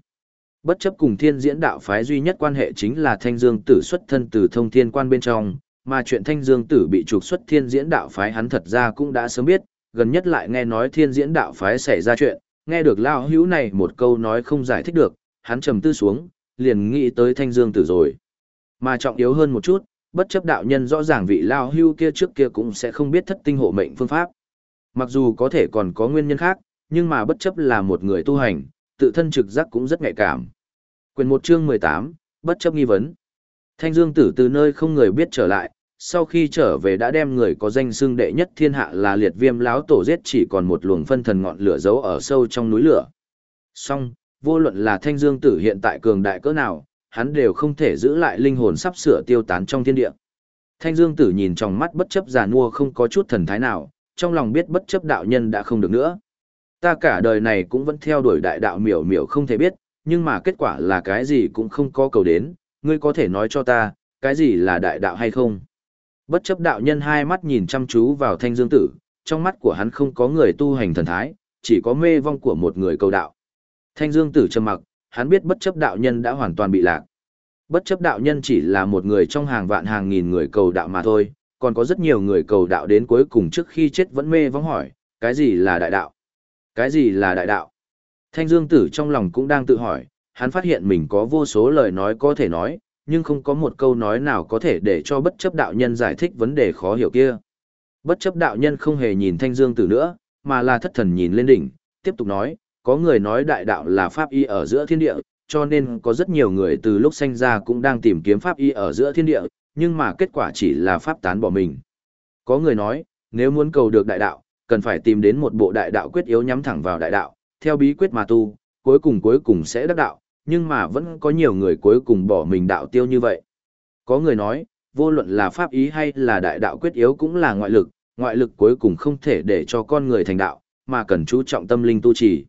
bất chấp cùng thiên diễn đạo phái duy nhất quan hệ chính là thanh dương tử xuất thân từ thông thiên quan bên trong, mà chuyện thanh dương tử bị trục xuất thiên diễn đạo phái hắn thật ra cũng đã sớm biết, gần nhất lại nghe nói thiên diễn đạo phái xảy ra chuyện, nghe được lao hữu này một câu nói không giải thích được, hắn trầm tư xuống, liền nghĩ tới thanh dương tử rồi. Mà trọng yếu hơn một chút, bất chấp đạo nhân rõ ràng vị lao hưu kia trước kia cũng sẽ không biết thất tinh hộ mệnh phương pháp. Mặc dù có thể còn có nguyên nhân khác, nhưng mà bất chấp là một người tu hành, tự thân trực giác cũng rất nhạy cảm. Quyền một chương 18, bất chấp nghi vấn. Thanh Dương tử từ nơi không người biết trở lại, sau khi trở về đã đem người có danh xưng đệ nhất thiên hạ là liệt viêm láo tổ giết chỉ còn một luồng phân thần ngọn lửa giấu ở sâu trong núi lửa. Song, vô luận là thanh dương tử hiện tại cường đại cỡ nào, hắn đều không thể giữ lại linh hồn sắp sửa tiêu tán trong thiên địa. Thanh dương tử nhìn trong mắt bất chấp già nua không có chút thần thái nào, trong lòng biết bất chấp đạo nhân đã không được nữa. Ta cả đời này cũng vẫn theo đuổi đại đạo miểu miểu không thể biết, nhưng mà kết quả là cái gì cũng không có cầu đến, ngươi có thể nói cho ta, cái gì là đại đạo hay không? Bất chấp đạo nhân hai mắt nhìn chăm chú vào thanh dương tử, trong mắt của hắn không có người tu hành thần thái, chỉ có mê vong của một người cầu đạo. Thanh dương tử trầm mặc, hắn biết bất chấp đạo nhân đã hoàn toàn bị lạc. Bất chấp đạo nhân chỉ là một người trong hàng vạn hàng nghìn người cầu đạo mà thôi, còn có rất nhiều người cầu đạo đến cuối cùng trước khi chết vẫn mê vong hỏi, cái gì là đại đạo? Cái gì là đại đạo? Thanh dương tử trong lòng cũng đang tự hỏi, hắn phát hiện mình có vô số lời nói có thể nói, nhưng không có một câu nói nào có thể để cho bất chấp đạo nhân giải thích vấn đề khó hiểu kia. Bất chấp đạo nhân không hề nhìn thanh dương tử nữa, mà là thất thần nhìn lên đỉnh, tiếp tục nói, có người nói đại đạo là pháp y ở giữa thiên địa, cho nên có rất nhiều người từ lúc sinh ra cũng đang tìm kiếm pháp y ở giữa thiên địa, nhưng mà kết quả chỉ là pháp tán bỏ mình. Có người nói, nếu muốn cầu được đại đạo, cần phải tìm đến một bộ đại đạo quyết yếu nhắm thẳng vào đại đạo, theo bí quyết mà tu, cuối cùng cuối cùng sẽ đắc đạo, nhưng mà vẫn có nhiều người cuối cùng bỏ mình đạo tiêu như vậy. Có người nói, vô luận là pháp ý hay là đại đạo quyết yếu cũng là ngoại lực, ngoại lực cuối cùng không thể để cho con người thành đạo, mà cần chú trọng tâm linh tu trì.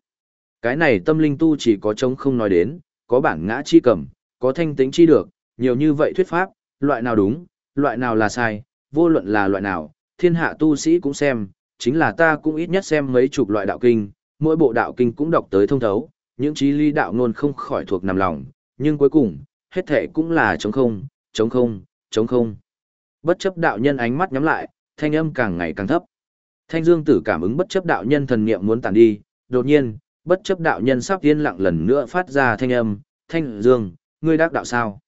Cái này tâm linh tu chỉ có trống không nói đến, có bản ngã chi cầm, có thanh tính chi được, nhiều như vậy thuyết pháp, loại nào đúng, loại nào là sai, vô luận là loại nào, thiên hạ tu sĩ cũng xem, chính là ta cũng ít nhất xem mấy chục loại đạo kinh, mỗi bộ đạo kinh cũng đọc tới thông thấu, những trí ly đạo ngôn không khỏi thuộc nằm lòng, nhưng cuối cùng, hết thể cũng là trống không, trống không, trống không. Bất chấp đạo nhân ánh mắt nhắm lại, thanh âm càng ngày càng thấp. Thanh Dương Tử cảm ứng bất chấp đạo nhân thần niệm muốn tàn đi, đột nhiên, bất chấp đạo nhân sắp yên lặng lần nữa phát ra thanh âm, thanh dương, ngươi đắc đạo sao?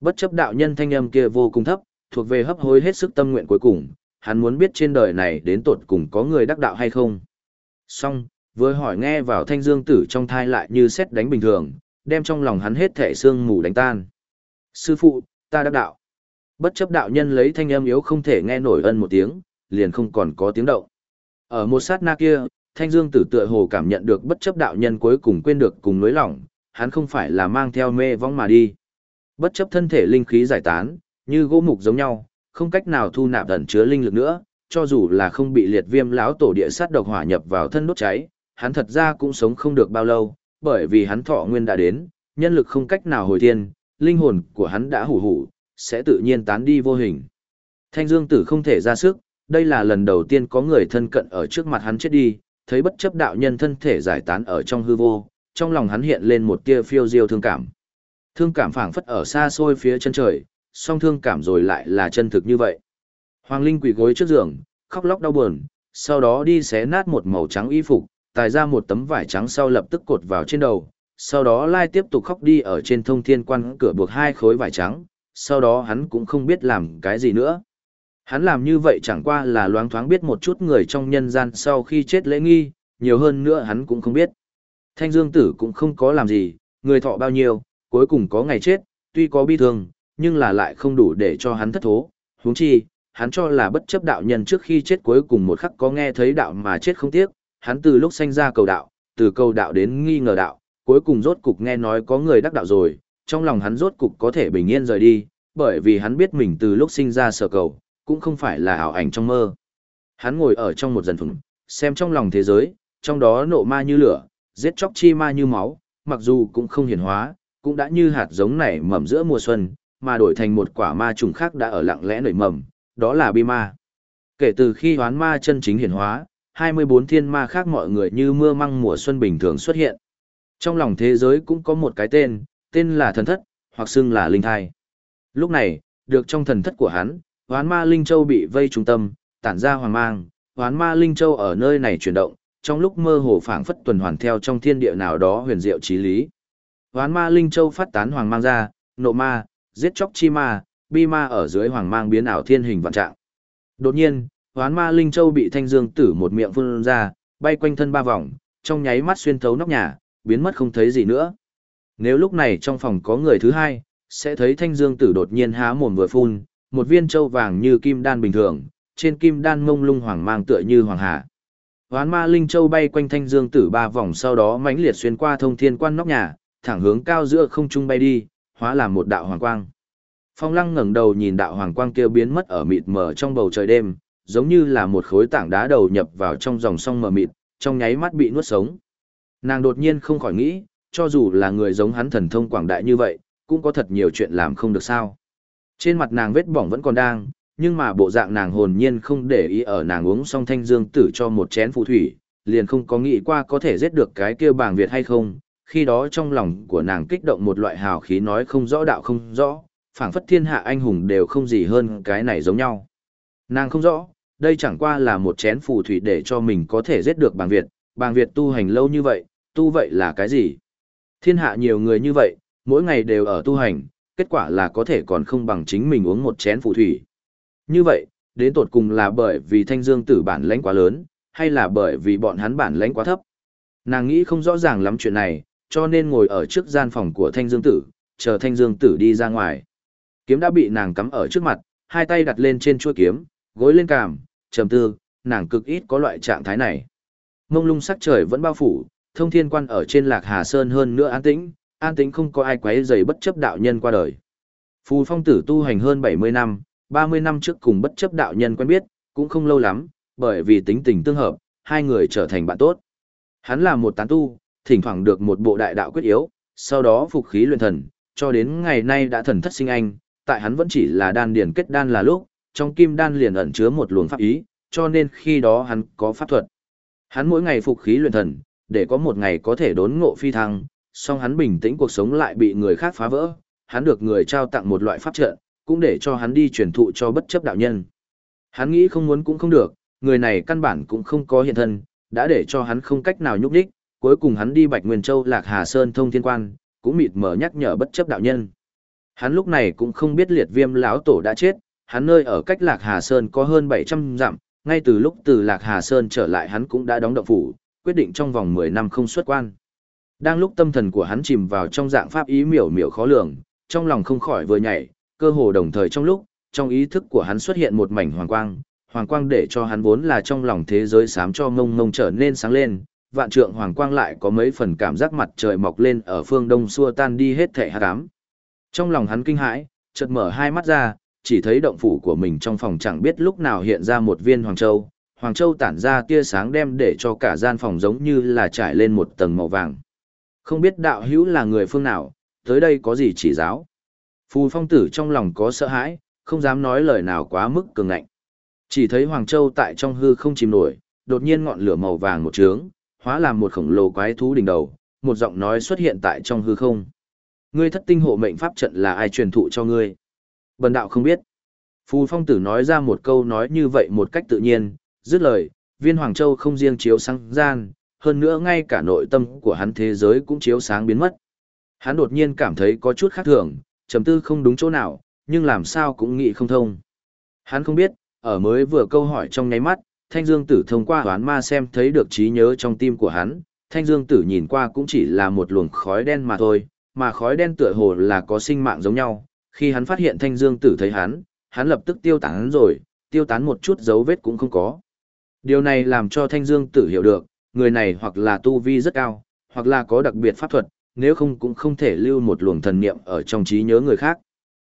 Bất chấp đạo nhân thanh âm kia vô cùng thấp, thuộc về hấp hối hết sức tâm nguyện cuối cùng, hắn muốn biết trên đời này đến tột cùng có người đắc đạo hay không. Xong, vừa hỏi nghe vào thanh dương tử trong thai lại như xét đánh bình thường, đem trong lòng hắn hết thể xương mù đánh tan. Sư phụ, ta đắc đạo. Bất chấp đạo nhân lấy thanh âm yếu không thể nghe nổi ân một tiếng, liền không còn có tiếng động. Ở một sát na kia, Thanh Dương Tử tựa hồ cảm nhận được bất chấp đạo nhân cuối cùng quên được cùng nối lòng hắn không phải là mang theo mê vong mà đi. Bất chấp thân thể linh khí giải tán, như gỗ mục giống nhau, không cách nào thu nạp ẩn chứa linh lực nữa, cho dù là không bị liệt viêm lão tổ địa sát độc hỏa nhập vào thân đốt cháy, hắn thật ra cũng sống không được bao lâu, bởi vì hắn thọ nguyên đã đến, nhân lực không cách nào hồi thiên, linh hồn của hắn đã hủ hủ, sẽ tự nhiên tán đi vô hình. Thanh Dương Tử không thể ra sức, đây là lần đầu tiên có người thân cận ở trước mặt hắn chết đi, thấy bất chấp đạo nhân thân thể giải tán ở trong hư vô, trong lòng hắn hiện lên một tia phiêu diêu thương cảm. Thương cảm phảng phất ở xa xôi phía chân trời, song thương cảm rồi lại là chân thực như vậy. Hoàng Linh quỳ gối trước giường, khóc lóc đau buồn, sau đó đi xé nát một màu trắng y phục, tài ra một tấm vải trắng sau lập tức cột vào trên đầu, sau đó Lai tiếp tục khóc đi ở trên thông thiên quan cửa buộc hai khối vải trắng, sau đó hắn cũng không biết làm cái gì nữa. Hắn làm như vậy chẳng qua là loáng thoáng biết một chút người trong nhân gian sau khi chết lễ nghi, nhiều hơn nữa hắn cũng không biết. Thanh Dương Tử cũng không có làm gì, người thọ bao nhiêu, cuối cùng có ngày chết, tuy có bi thương, nhưng là lại không đủ để cho hắn thất thố. huống chi, hắn cho là bất chấp đạo nhân trước khi chết cuối cùng một khắc có nghe thấy đạo mà chết không tiếc, hắn từ lúc sanh ra cầu đạo, từ cầu đạo đến nghi ngờ đạo, cuối cùng rốt cục nghe nói có người đắc đạo rồi, trong lòng hắn rốt cục có thể bình yên rời đi, bởi vì hắn biết mình từ lúc sinh ra sở cầu, cũng không phải là ảo ảnh trong mơ. Hắn ngồi ở trong một dần phùng, xem trong lòng thế giới, trong đó nộ ma như lửa, giết chóc chi ma như máu, mặc dù cũng không hiển hóa, cũng đã như hạt giống nảy mầm giữa mùa xuân, mà đổi thành một quả ma trùng khác đã ở lặng lẽ nảy mầm, đó là bi ma. Kể từ khi hoán ma chân chính hiển hóa, 24 thiên ma khác mọi người như mưa măng mùa xuân bình thường xuất hiện. Trong lòng thế giới cũng có một cái tên, tên là thần thất, hoặc xưng là linh thai. Lúc này, được trong thần thất của hắn, hoán ma linh châu bị vây trung tâm, tản ra hoàng mang, hoán ma linh châu ở nơi này chuyển động, trong lúc mơ hồ phảng phất tuần hoàn theo trong thiên địa nào đó huyền diệu trí lý. Hoán ma linh châu phát tán hoàng mang ra, nộ ma, giết chóc chi ma, bi ma ở dưới hoàng mang biến ảo thiên hình vạn trạng. Đột nhiên, hoán ma linh châu bị thanh dương tử một miệng phun ra, bay quanh thân ba vòng, trong nháy mắt xuyên thấu nóc nhà, biến mất không thấy gì nữa. Nếu lúc này trong phòng có người thứ hai, sẽ thấy thanh dương tử đột nhiên há mồm vừa phun, một viên châu vàng như kim đan bình thường, trên kim đan mông lung hoàng mang tựa như hoàng hà. Hoán ma linh châu bay quanh thanh dương tử ba vòng sau đó mãnh liệt xuyên qua thông thiên quan nóc nhà, thẳng hướng cao giữa không trung bay đi, hóa làm một đạo hoàng quang. Phong lăng ngẩng đầu nhìn đạo hoàng quang kia biến mất ở mịt mờ trong bầu trời đêm, giống như là một khối tảng đá đầu nhập vào trong dòng sông mờ mịt, trong nháy mắt bị nuốt sống. Nàng đột nhiên không khỏi nghĩ, cho dù là người giống hắn thần thông quảng đại như vậy, cũng có thật nhiều chuyện làm không được sao. Trên mặt nàng vết bỏng vẫn còn đang, nhưng mà bộ dạng nàng hồn nhiên không để ý ở nàng uống xong thanh dương tử cho một chén phù thủy, liền không có nghĩ qua có thể giết được cái kia bàng Việt hay không, khi đó trong lòng của nàng kích động một loại hào khí nói không rõ đạo không rõ, phảng phất thiên hạ anh hùng đều không gì hơn cái này giống nhau. Nàng không rõ, đây chẳng qua là một chén phù thủy để cho mình có thể giết được bàng Việt, bàng Việt tu hành lâu như vậy, tu vậy là cái gì? Thiên hạ nhiều người như vậy, mỗi ngày đều ở tu hành, kết quả là có thể còn không bằng chính mình uống một chén phù thủy. Như vậy, đến tột cùng là bởi vì thanh dương tử bản lãnh quá lớn, hay là bởi vì bọn hắn bản lãnh quá thấp? Nàng nghĩ không rõ ràng lắm chuyện này, cho nên ngồi ở trước gian phòng của thanh dương tử, chờ thanh dương tử đi ra ngoài. Kiếm đã bị nàng cắm ở trước mặt, hai tay đặt lên trên chuôi kiếm, gối lên cằm, trầm tư, nàng cực ít có loại trạng thái này. Mông lung sắc trời vẫn bao phủ, thông thiên quan ở trên lạc hà sơn hơn nữa an tĩnh, an tĩnh không có ai quấy rầy bất chấp đạo nhân qua đời. Phù phong tử tu hành hơn 70 năm, 30 năm trước cùng bất chấp đạo nhân quen biết, cũng không lâu lắm, bởi vì tính tình tương hợp, hai người trở thành bạn tốt. Hắn là một tán tu, thỉnh thoảng được một bộ đại đạo quyết yếu, sau đó phục khí luyện thần, cho đến ngày nay đã thần thất sinh anh, tại hắn vẫn chỉ là đan điển kết đan là lúc, trong kim đan liền ẩn chứa một luồng pháp ý, cho nên khi đó hắn có pháp thuật. Hắn mỗi ngày phục khí luyện thần, để có một ngày có thể đốn ngộ phi thăng, song hắn bình tĩnh cuộc sống lại bị người khác phá vỡ, hắn được người trao tặng một loại pháp trận, cũng để cho hắn đi truyền thụ cho bất chấp đạo nhân. Hắn nghĩ không muốn cũng không được, người này căn bản cũng không có hiện thân, đã để cho hắn không cách nào nhúc đích, cuối cùng hắn đi Bạch Nguyên Châu Lạc Hà Sơn thông thiên quan, cũng mịt mở nhắc nhở bất chấp đạo nhân. Hắn lúc này cũng không biết liệt viêm lão tổ đã chết, hắn nơi ở cách Lạc Hà Sơn có hơn 700 dặm, ngay từ lúc từ Lạc Hà Sơn trở lại hắn cũng đã đóng động phủ, quyết định trong vòng 10 năm không xuất quan. Đang lúc tâm thần của hắn chìm vào trong dạng pháp ý miểu miểu khó lường, trong lòng không khỏi vừa nhảy, cơ hồ đồng thời trong lúc, trong ý thức của hắn xuất hiện một mảnh hoàng quang, hoàng quang để cho hắn vốn là trong lòng thế giới sám cho ngông ngông trở nên sáng lên, vạn trượng hoàng quang lại có mấy phần cảm giác mặt trời mọc lên ở phương đông xua tan đi hết thể hắc ám. Trong lòng hắn kinh hãi, chợt mở hai mắt ra, chỉ thấy động phủ của mình trong phòng chẳng biết lúc nào hiện ra một viên hoàng châu, hoàng châu tản ra tia sáng đem để cho cả gian phòng giống như là trải lên một tầng màu vàng. Không biết đạo hữu là người phương nào, tới đây có gì chỉ giáo. Phù phong tử trong lòng có sợ hãi, không dám nói lời nào quá mức cường ngạnh. Chỉ thấy Hoàng Châu tại trong hư không chìm nổi, đột nhiên ngọn lửa màu vàng một trướng, hóa làm một khổng lồ quái thú đỉnh đầu, một giọng nói xuất hiện tại trong hư không. Ngươi thất tinh hộ mệnh pháp trận là ai truyền thụ cho ngươi? Bần đạo không biết. Phù phong tử nói ra một câu nói như vậy một cách tự nhiên, dứt lời, viên Hoàng Châu không riêng chiếu sáng gian, hơn nữa ngay cả nội tâm của hắn thế giới cũng chiếu sáng biến mất. Hắn đột nhiên cảm thấy có chút khác thường, trầm tư không đúng chỗ nào, nhưng làm sao cũng nghĩ không thông. Hắn không biết, ở mới vừa câu hỏi trong nháy mắt, Thanh Dương Tử thông qua hoán ma xem thấy được trí nhớ trong tim của hắn, Thanh Dương Tử nhìn qua cũng chỉ là một luồng khói đen mà thôi, mà khói đen tựa hồ là có sinh mạng giống nhau. Khi hắn phát hiện Thanh Dương Tử thấy hắn, hắn lập tức tiêu tán rồi, tiêu tán một chút dấu vết cũng không có. Điều này làm cho Thanh Dương Tử hiểu được, người này hoặc là tu vi rất cao, hoặc là có đặc biệt pháp thuật, nếu không cũng không thể lưu một luồng thần niệm ở trong trí nhớ người khác.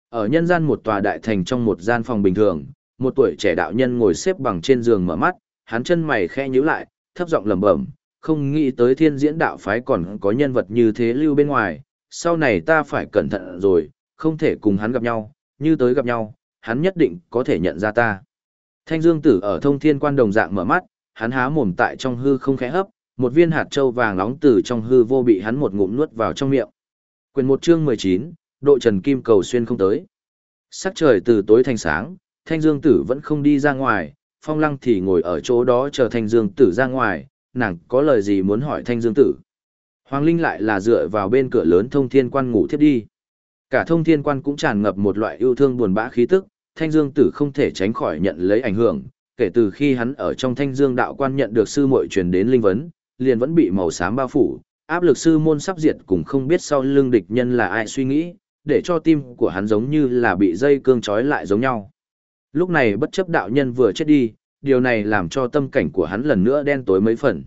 Ở nhân gian một tòa đại thành trong một gian phòng bình thường, một tuổi trẻ đạo nhân ngồi xếp bằng trên giường mở mắt, hắn chân mày khe nhíu lại, thấp giọng lẩm bẩm, không nghĩ tới thiên diễn đạo phái còn có nhân vật như thế lưu bên ngoài, sau này ta phải cẩn thận rồi, không thể cùng hắn gặp nhau, như tới gặp nhau, hắn nhất định có thể nhận ra ta. Thanh Dương Tử ở thông thiên quan đồng dạng mở mắt, hắn há mồm tại trong hư không khẽ hấp, một viên hạt châu vàng nóng từ trong hư vô bị hắn một ngụm nuốt vào trong miệng. Quyền một chương 19, độ trần kim cầu xuyên không tới. Sắc trời từ tối thành sáng, Thanh Dương Tử vẫn không đi ra ngoài, Phong Lăng thì ngồi ở chỗ đó chờ Thanh Dương Tử ra ngoài, nàng có lời gì muốn hỏi Thanh Dương Tử. Hoàng Linh lại là dựa vào bên cửa lớn thông thiên quan ngủ thiếp đi. Cả thông thiên quan cũng tràn ngập một loại yêu thương buồn bã khí tức, Thanh Dương Tử không thể tránh khỏi nhận lấy ảnh hưởng, kể từ khi hắn ở trong Thanh Dương đạo quan nhận được sư muội truyền đến linh vấn, liền vẫn bị màu xám bao phủ, áp lực sư môn sắp diệt cùng không biết sau lưng địch nhân là ai suy nghĩ, để cho tim của hắn giống như là bị dây cương trói lại giống nhau. Lúc này bất chấp đạo nhân vừa chết đi, điều này làm cho tâm cảnh của hắn lần nữa đen tối mấy phần.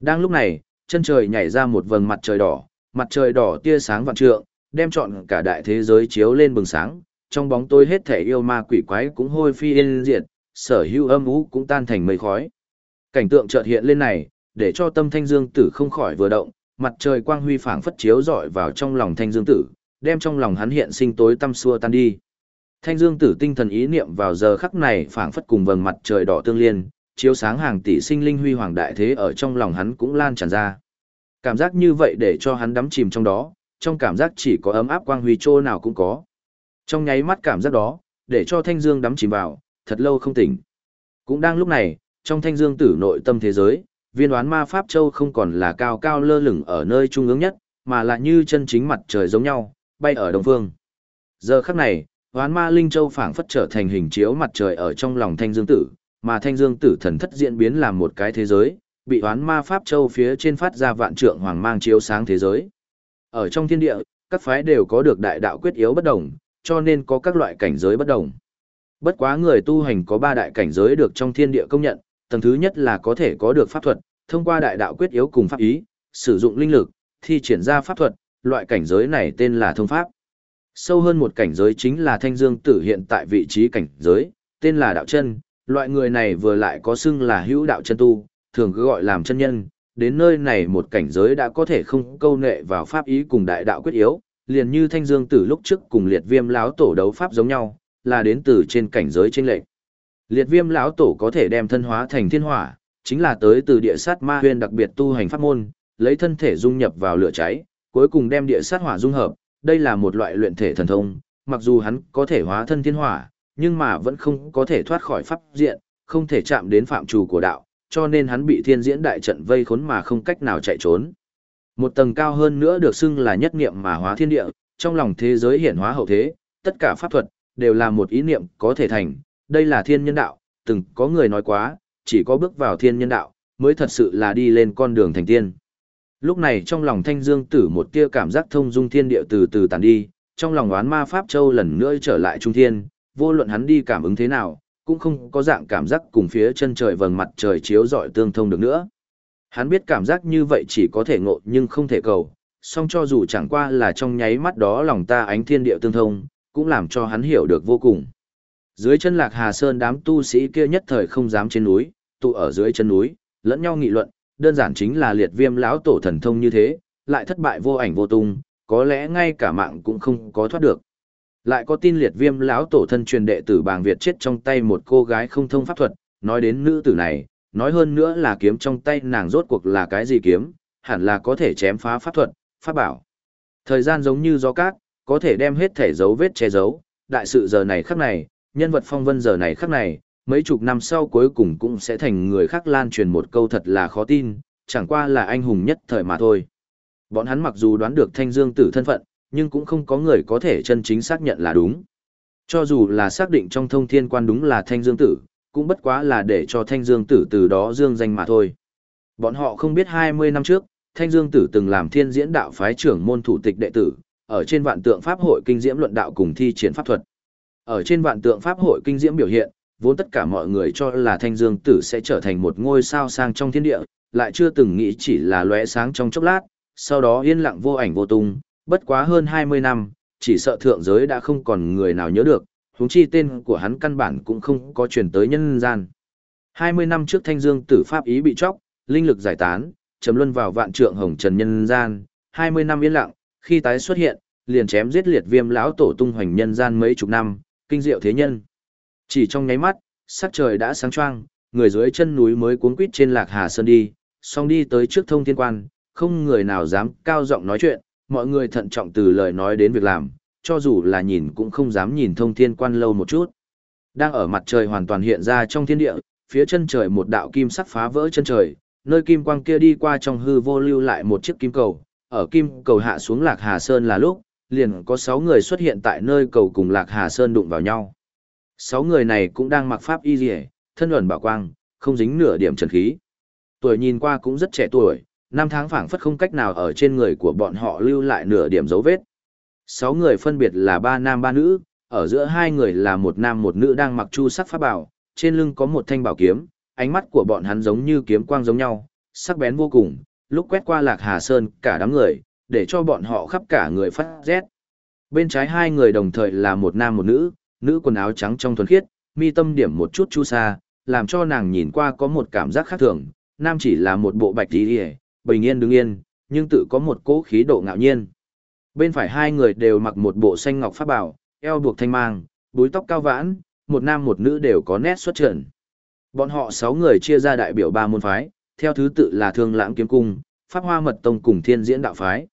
Đang lúc này, chân trời nhảy ra một vầng mặt trời đỏ, mặt trời đỏ tia sáng vạn trượng, đem chọn cả đại thế giới chiếu lên bừng sáng, trong bóng tối hết thể yêu ma quỷ quái cũng hôi phi yên diệt, sở hữu âm ú cũng tan thành mây khói. Cảnh tượng chợt hiện lên này, để cho tâm thanh dương tử không khỏi vừa động, mặt trời quang huy phảng phất chiếu rọi vào trong lòng thanh dương tử, đem trong lòng hắn hiện sinh tối tăm xua tan đi. Thanh dương tử tinh thần ý niệm vào giờ khắc này phảng phất cùng vầng mặt trời đỏ tương liên, chiếu sáng hàng tỷ sinh linh huy hoàng đại thế ở trong lòng hắn cũng lan tràn ra. Cảm giác như vậy để cho hắn đắm chìm trong đó, trong cảm giác chỉ có ấm áp quang huy trô nào cũng có. Trong nháy mắt cảm giác đó, để cho thanh dương đắm chìm vào, thật lâu không tỉnh. Cũng đang lúc này, trong thanh dương tử nội tâm thế giới, viên đoán ma Pháp Châu không còn là cao cao lơ lửng ở nơi trung ương nhất, mà là như chân chính mặt trời giống nhau, bay ở đông phương. Giờ khắc này, đoán ma linh châu phảng phất trở thành hình chiếu mặt trời ở trong lòng thanh dương tử, mà thanh dương tử thần thất diễn biến làm một cái thế giới, bị đoán ma pháp châu phía trên phát ra vạn trượng hoàng mang chiếu sáng thế giới. Ở trong thiên địa, các phái đều có được đại đạo quyết yếu bất đồng, cho nên có các loại cảnh giới bất đồng. Bất quá người tu hành có ba đại cảnh giới được trong thiên địa công nhận, tầng thứ nhất là có thể có được pháp thuật, thông qua đại đạo quyết yếu cùng pháp ý, sử dụng linh lực, thi triển ra pháp thuật, loại cảnh giới này tên là thông pháp. Sâu hơn một cảnh giới chính là thanh dương tử hiện tại vị trí cảnh giới, tên là đạo chân, loại người này vừa lại có xưng là hữu đạo chân tu, thường cứ gọi làm chân nhân, đến nơi này một cảnh giới đã có thể không câu nệ vào pháp ý cùng đại đạo quyết yếu, liền như thanh dương tử lúc trước cùng liệt viêm lão tổ đấu pháp giống nhau, là đến từ trên cảnh giới trên lệnh. Liệt viêm lão tổ có thể đem thân hóa thành thiên hỏa, chính là tới từ địa sát ma huyên đặc biệt tu hành pháp môn, lấy thân thể dung nhập vào lửa cháy, cuối cùng đem địa sát hỏa dung hợp, đây là một loại luyện thể thần thông, mặc dù hắn có thể hóa thân thiên hỏa, nhưng mà vẫn không có thể thoát khỏi pháp diện, không thể chạm đến phạm trù của đạo, cho nên hắn bị thiên diễn đại trận vây khốn mà không cách nào chạy trốn. Một tầng cao hơn nữa được xưng là nhất niệm mà hóa thiên địa, trong lòng thế giới hiển hóa hậu thế, tất cả pháp thuật đều là một ý niệm có thể thành, đây là thiên nhân đạo, từng có người nói quá, chỉ có bước vào thiên nhân đạo mới thật sự là đi lên con đường thành tiên. Lúc này trong lòng thanh dương tử một tia cảm giác thông dung thiên địa từ từ tàn đi, trong lòng oán ma Pháp Châu lần nữa trở lại trung thiên, vô luận hắn đi cảm ứng thế nào, cũng không có dạng cảm giác cùng phía chân trời vầng mặt trời chiếu rọi tương thông được nữa. Hắn biết cảm giác như vậy chỉ có thể ngộ nhưng không thể cầu, song cho dù chẳng qua là trong nháy mắt đó lòng ta ánh thiên địa tương thông, cũng làm cho hắn hiểu được vô cùng. Dưới chân lạc hà sơn đám tu sĩ kia nhất thời không dám trên núi, tụ ở dưới chân núi, lẫn nhau nghị luận, đơn giản chính là liệt viêm lão tổ thần thông như thế, lại thất bại vô ảnh vô tung, có lẽ ngay cả mạng cũng không có thoát được. Lại có tin liệt viêm lão tổ thân truyền đệ tử bàng Việt chết trong tay một cô gái không thông pháp thuật, nói đến nữ tử này, nói hơn nữa là kiếm trong tay nàng rốt cuộc là cái gì kiếm, hẳn là có thể chém phá pháp thuật, pháp bảo. Thời gian giống như gió cát, có thể đem hết thể dấu vết che giấu, đại sự giờ này khắc này, nhân vật phong vân giờ này khắc này, mấy chục năm sau cuối cùng cũng sẽ thành người khác lan truyền một câu thật là khó tin, chẳng qua là anh hùng nhất thời mà thôi. Bọn hắn mặc dù đoán được thanh dương tử thân phận, nhưng cũng không có người có thể chân chính xác nhận là đúng. Cho dù là xác định trong thông thiên quan đúng là thanh dương tử, cũng bất quá là để cho thanh dương tử từ đó dương danh mà thôi. Bọn họ không biết 20 năm trước, thanh dương tử từng làm thiên diễn đạo phái trưởng môn thủ tịch đệ tử, ở trên vạn tượng pháp hội kinh diễm luận đạo cùng thi triển pháp thuật. Ở trên vạn tượng pháp hội kinh diễm biểu hiện, vốn tất cả mọi người cho là thanh dương tử sẽ trở thành một ngôi sao sang trong thiên địa, lại chưa từng nghĩ chỉ là lóe sáng trong chốc lát, sau đó yên lặng vô ảnh vô tung, bất quá hơn 20 năm, chỉ sợ thượng giới đã không còn người nào nhớ được, huống chi tên của hắn căn bản cũng không có truyền tới nhân gian. 20 năm trước thanh dương tử pháp ý bị chóc, linh lực giải tán, trầm luân vào vạn trượng hồng trần nhân gian, 20 năm yên lặng, khi tái xuất hiện, liền chém giết liệt viêm lão tổ tung hoành nhân gian mấy chục năm, kinh diệu thế nhân. Chỉ trong nháy mắt, sắc trời đã sáng choang, người dưới chân núi mới cuốn quýt trên lạc hà sơn đi, song đi tới trước thông thiên quan, không người nào dám cao giọng nói chuyện, mọi người thận trọng từ lời nói đến việc làm, cho dù là nhìn cũng không dám nhìn thông thiên quan lâu một chút. Đang ở mặt trời hoàn toàn hiện ra trong thiên địa, phía chân trời một đạo kim sắc phá vỡ chân trời, nơi kim quang kia đi qua trong hư vô lưu lại một chiếc kim cầu, ở kim cầu hạ xuống Lạc Hà Sơn là lúc, liền có 6 người xuất hiện tại nơi cầu cùng Lạc Hà Sơn đụng vào nhau. 6 người này cũng đang mặc pháp y liễu, thân ẩn bảo quang, không dính nửa điểm trần khí. Tuổi nhìn qua cũng rất trẻ tuổi, năm tháng phảng phất không cách nào ở trên người của bọn họ lưu lại nửa điểm dấu vết. Sáu người phân biệt là ba nam ba nữ, ở giữa hai người là một nam một nữ đang mặc chu sắc pháp bảo, trên lưng có một thanh bảo kiếm, ánh mắt của bọn hắn giống như kiếm quang giống nhau, sắc bén vô cùng, lúc quét qua Lạc Hà Sơn cả đám người, để cho bọn họ khắp cả người phát rét. Bên trái hai người đồng thời là một nam một nữ, nữ quần áo trắng trong thuần khiết, mi tâm điểm một chút chu sa, làm cho nàng nhìn qua có một cảm giác khác thường, nam chỉ là một bộ bạch tí hề, bình yên đứng yên, nhưng tự có một cỗ khí độ ngạo nhiên. Bên phải hai người đều mặc một bộ xanh ngọc pháp bảo, eo buộc thanh mang, búi tóc cao vãn, một nam một nữ đều có nét xuất trần. Bọn họ sáu người chia ra đại biểu ba môn phái, theo thứ tự là Thương Lãng Kiếm Cung, Pháp Hoa Mật Tông cùng Thiên Diễn Đạo Phái.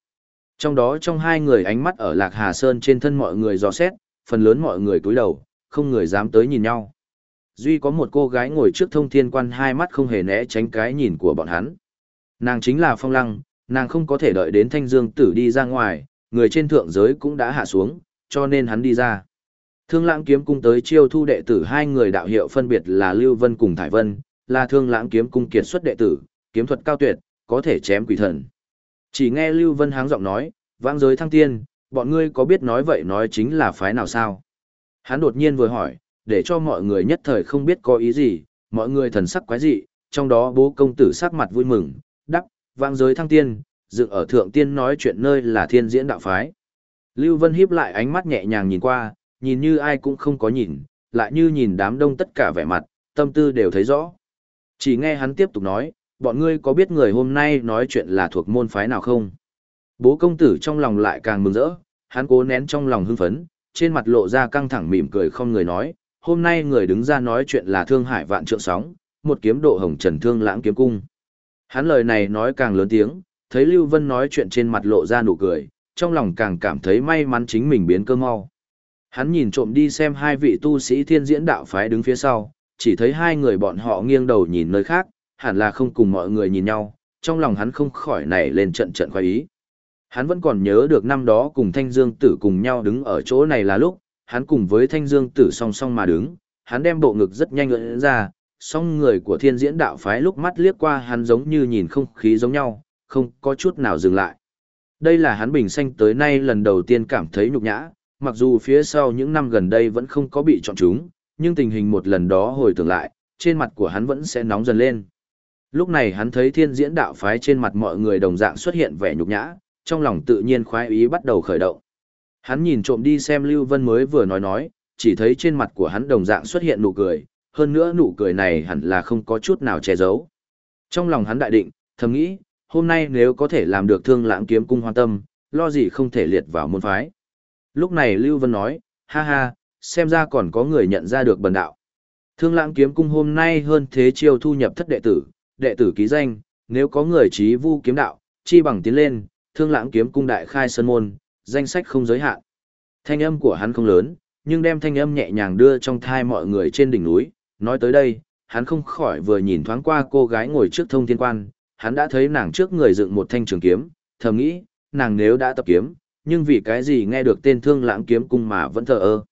Trong đó trong hai người ánh mắt ở Lạc Hà Sơn trên thân mọi người dò xét, phần lớn mọi người cúi đầu, không người dám tới nhìn nhau. Duy có một cô gái ngồi trước thông thiên quan hai mắt không hề né tránh cái nhìn của bọn hắn. Nàng chính là Phong Lăng, nàng không có thể đợi đến Thanh Dương Tử đi ra ngoài, người trên thượng giới cũng đã hạ xuống, cho nên hắn đi ra. Thương Lãng Kiếm Cung tới chiêu thu đệ tử hai người đạo hiệu phân biệt là Lưu Vân cùng Thải Vân, là Thương Lãng Kiếm Cung kiệt xuất đệ tử, kiếm thuật cao tuyệt, có thể chém quỷ thần. Chỉ nghe Lưu Vân háng giọng nói, vãng giới thăng tiên, bọn ngươi có biết nói vậy nói chính là phái nào sao? Hắn đột nhiên vừa hỏi, để cho mọi người nhất thời không biết có ý gì, mọi người thần sắc quái dị, trong đó bố công tử sắc mặt vui mừng, vang giới thăng tiên, dựng ở thượng tiên nói chuyện nơi là thiên diễn đạo phái. Lưu Vân hiếp lại ánh mắt nhẹ nhàng nhìn qua, nhìn như ai cũng không có nhìn, lại như nhìn đám đông tất cả vẻ mặt, tâm tư đều thấy rõ. Chỉ nghe hắn tiếp tục nói, bọn ngươi có biết người hôm nay nói chuyện là thuộc môn phái nào không? Bố công tử trong lòng lại càng mừng rỡ, hắn cố nén trong lòng hưng phấn, trên mặt lộ ra căng thẳng mỉm cười không người nói, hôm nay người đứng ra nói chuyện là Thương Hải Vạn Trượng Sóng, một kiếm độ hồng trần thương lãng kiếm cung. Hắn lời này nói càng lớn tiếng, thấy Lưu Vân nói chuyện trên mặt lộ ra nụ cười, trong lòng càng cảm thấy may mắn chính mình biến cơ mau. Hắn nhìn trộm đi xem hai vị tu sĩ thiên diễn đạo phái đứng phía sau, chỉ thấy hai người bọn họ nghiêng đầu nhìn nơi khác, hẳn là không cùng mọi người nhìn nhau, trong lòng hắn không khỏi nảy lên trận trận khoái ý. Hắn vẫn còn nhớ được năm đó cùng Thanh Dương Tử cùng nhau đứng ở chỗ này là lúc, hắn cùng với Thanh Dương Tử song song mà đứng, hắn đem bộ ngực rất nhanh ưỡn ra, song người của thiên diễn đạo phái lúc mắt liếc qua hắn giống như nhìn không khí giống nhau, không có chút nào dừng lại. Đây là hắn bình sanh tới nay lần đầu tiên cảm thấy nhục nhã, mặc dù phía sau những năm gần đây vẫn không có bị chọn chúng, nhưng tình hình một lần đó hồi tưởng lại, trên mặt của hắn vẫn sẽ nóng dần lên. Lúc này hắn thấy thiên diễn đạo phái trên mặt mọi người đồng dạng xuất hiện vẻ nhục nhã, trong lòng tự nhiên khoái ý bắt đầu khởi động. Hắn nhìn trộm đi xem Lưu Vân mới vừa nói nói, chỉ thấy trên mặt của hắn đồng dạng xuất hiện nụ cười, hơn nữa nụ cười này hẳn là không có chút nào che giấu. Trong lòng hắn đại định, thầm nghĩ, hôm nay nếu có thể làm được thương lãng kiếm cung hoan tâm, lo gì không thể liệt vào môn phái. Lúc này Lưu Vân nói, ha ha, xem ra còn có người nhận ra được bần đạo. Thương lãng kiếm cung hôm nay hơn thế chiêu thu nhập thất đệ tử, đệ tử ký danh, nếu có người trí vu kiếm đạo, chi bằng tiến lên, thương lãng kiếm cung đại khai sơn môn, danh sách không giới hạn. Thanh âm của hắn không lớn, nhưng đem thanh âm nhẹ nhàng đưa trong thai mọi người trên đỉnh núi, nói tới đây, hắn không khỏi vừa nhìn thoáng qua cô gái ngồi trước thông thiên quan, hắn đã thấy nàng trước người dựng một thanh trường kiếm, thầm nghĩ, nàng nếu đã tập kiếm, nhưng vì cái gì nghe được tên thương lãng kiếm cung mà vẫn thờ ơ.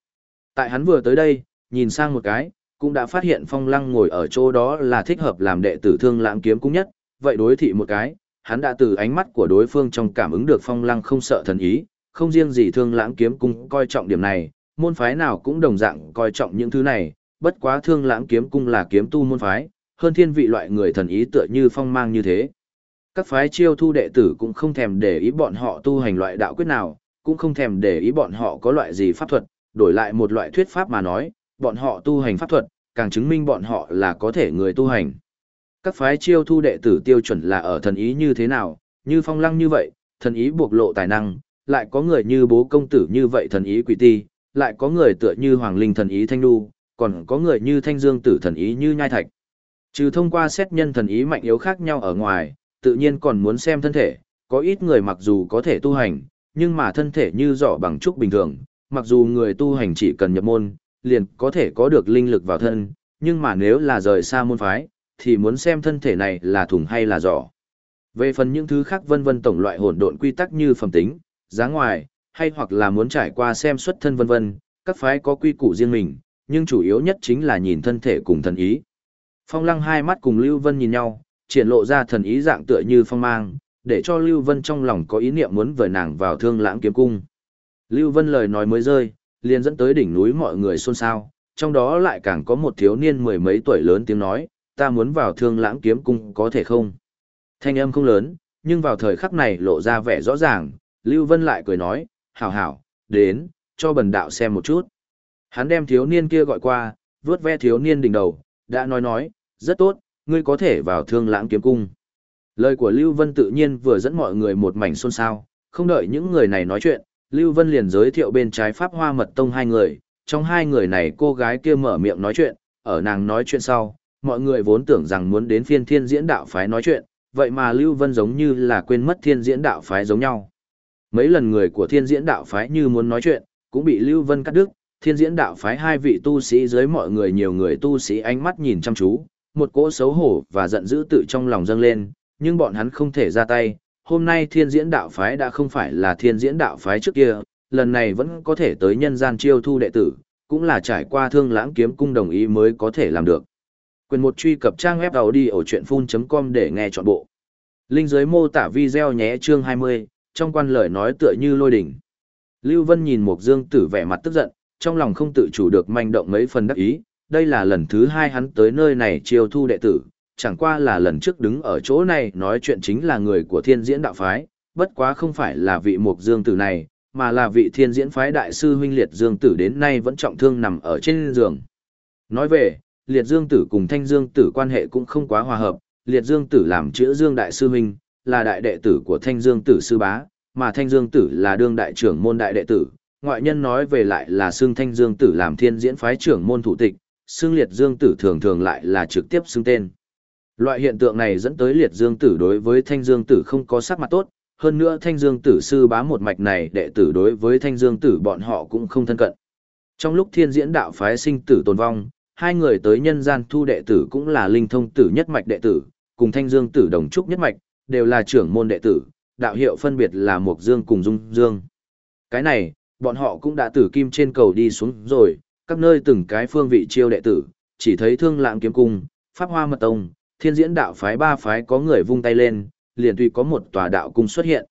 Tại hắn vừa tới đây, nhìn sang một cái, cũng đã phát hiện phong lăng ngồi ở chỗ đó là thích hợp làm đệ tử thương lãng kiếm cung nhất, vậy đối thị một cái, hắn đã từ ánh mắt của đối phương trong cảm ứng được phong lăng không sợ thần ý, không riêng gì thương lãng kiếm cung coi trọng điểm này, môn phái nào cũng đồng dạng coi trọng những thứ này, bất quá thương lãng kiếm cung là kiếm tu môn phái, hơn thiên vị loại người thần ý tựa như phong mang như thế. Các phái chiêu thu đệ tử cũng không thèm để ý bọn họ tu hành loại đạo quyết nào, cũng không thèm để ý bọn họ có loại gì pháp thuật, đổi lại một loại thuyết pháp mà nói, bọn họ tu hành pháp thuật, càng chứng minh bọn họ là có thể người tu hành. Các phái chiêu thu đệ tử tiêu chuẩn là ở thần ý như thế nào, như phong lăng như vậy, thần ý buộc lộ tài năng, lại có người như bố công tử như vậy thần ý quỷ ti, lại có người tựa như hoàng linh thần ý thanh đu, còn có người như thanh dương tử thần ý như nhai thạch. Trừ thông qua xét nhân thần ý mạnh yếu khác nhau ở ngoài, tự nhiên còn muốn xem thân thể, có ít người mặc dù có thể tu hành, nhưng mà thân thể như giỏ bằng trúc bình thường, mặc dù người tu hành chỉ cần nhập môn, liền có thể có được linh lực vào thân, nhưng mà nếu là rời xa môn phái, thì muốn xem thân thể này là thùng hay là giỏ. Về phần những thứ khác vân vân tổng loại hỗn độn quy tắc như phẩm tính, giá ngoài, hay hoặc là muốn trải qua xem xuất thân vân vân, các phái có quy củ riêng mình, nhưng chủ yếu nhất chính là nhìn thân thể cùng thần ý. Phong lăng hai mắt cùng Lưu Vân nhìn nhau, triển lộ ra thần ý dạng tựa như phong mang, để cho Lưu Vân trong lòng có ý niệm muốn vời nàng vào thương lãng kiếm cung. Lưu Vân lời nói mới rơi, liền dẫn tới đỉnh núi mọi người xôn xao, trong đó lại càng có một thiếu niên mười mấy tuổi lớn tiếng nói, ta muốn vào thương lãng kiếm cung có thể không? Thanh âm không lớn, nhưng vào thời khắc này lộ ra vẻ rõ ràng, Lưu Vân lại cười nói, hảo hảo, đến, cho bần đạo xem một chút. Hắn đem thiếu niên kia gọi qua, vuốt ve thiếu niên đỉnh đầu, đã nói nói, rất tốt, ngươi có thể vào thương lãng kiếm cung. Lời của Lưu Vân tự nhiên vừa dẫn mọi người một mảnh xôn xao, không đợi những người này nói chuyện, Lưu Vân liền giới thiệu bên trái Pháp Hoa Mật Tông hai người, trong hai người này cô gái kia mở miệng nói chuyện, ở nàng nói chuyện sau, mọi người vốn tưởng rằng muốn đến phiên thiên diễn đạo phái nói chuyện, vậy mà Lưu Vân giống như là quên mất thiên diễn đạo phái giống nhau. Mấy lần người của thiên diễn đạo phái như muốn nói chuyện, cũng bị Lưu Vân cắt đứt, thiên diễn đạo phái hai vị tu sĩ dưới mọi người nhiều người tu sĩ ánh mắt nhìn chăm chú, một cỗ xấu hổ và giận dữ tự trong lòng dâng lên, nhưng bọn hắn không thể ra tay. Hôm nay thiên diễn đạo phái đã không phải là thiên diễn đạo phái trước kia, lần này vẫn có thể tới nhân gian chiêu thu đệ tử, cũng là trải qua thương lãng kiếm cung đồng ý mới có thể làm được. Quyền một truy cập trang web đầu đi ở chuyện full.com để nghe trọn bộ. Linh dưới mô tả video nhé chương 20, trong quan lời nói tựa như lôi đỉnh. Lưu Vân nhìn Mục Dương Tử vẻ mặt tức giận, trong lòng không tự chủ được manh động mấy phần đắc ý, đây là lần thứ hai hắn tới nơi này chiêu thu đệ tử, chẳng qua là lần trước đứng ở chỗ này nói chuyện chính là người của thiên diễn đạo phái, bất quá không phải là vị Mục Dương Tử này, mà là vị thiên diễn phái đại sư huynh Liệt Dương Tử đến nay vẫn trọng thương nằm ở trên giường. Nói về, Liệt Dương Tử cùng Thanh Dương Tử quan hệ cũng không quá hòa hợp, Liệt Dương Tử làm chữa Dương Đại Sư Huynh, là đại đệ tử của Thanh Dương Tử Sư Bá, mà Thanh Dương Tử là đương đại trưởng môn đại đệ tử, ngoại nhân nói về lại là xương Thanh Dương Tử làm thiên diễn phái trưởng môn thủ tịch, xương Liệt Dương Tử thường thường lại là trực tiếp xưng tên. Loại hiện tượng này dẫn tới Liệt Dương Tử đối với Thanh Dương Tử không có sắc mặt tốt, hơn nữa Thanh Dương Tử sư bá một mạch này đệ tử đối với Thanh Dương Tử bọn họ cũng không thân cận. Trong lúc thiên diễn đạo phái sinh tử tồn vong, hai người tới nhân gian thu đệ tử cũng là linh thông tử nhất mạch đệ tử, cùng Thanh Dương Tử đồng trúc nhất mạch, đều là trưởng môn đệ tử, đạo hiệu phân biệt là Mộc Dương cùng Dung Dương. Cái này, bọn họ cũng đã từ kim trên cầu đi xuống rồi, các nơi từng cái phương vị chiêu đệ tử, chỉ thấy thương lãng kiếm cung, pháp hoa mật tông, thiên diễn đạo phái ba phái có người vung tay lên, liền tùy có một tòa đạo cung xuất hiện.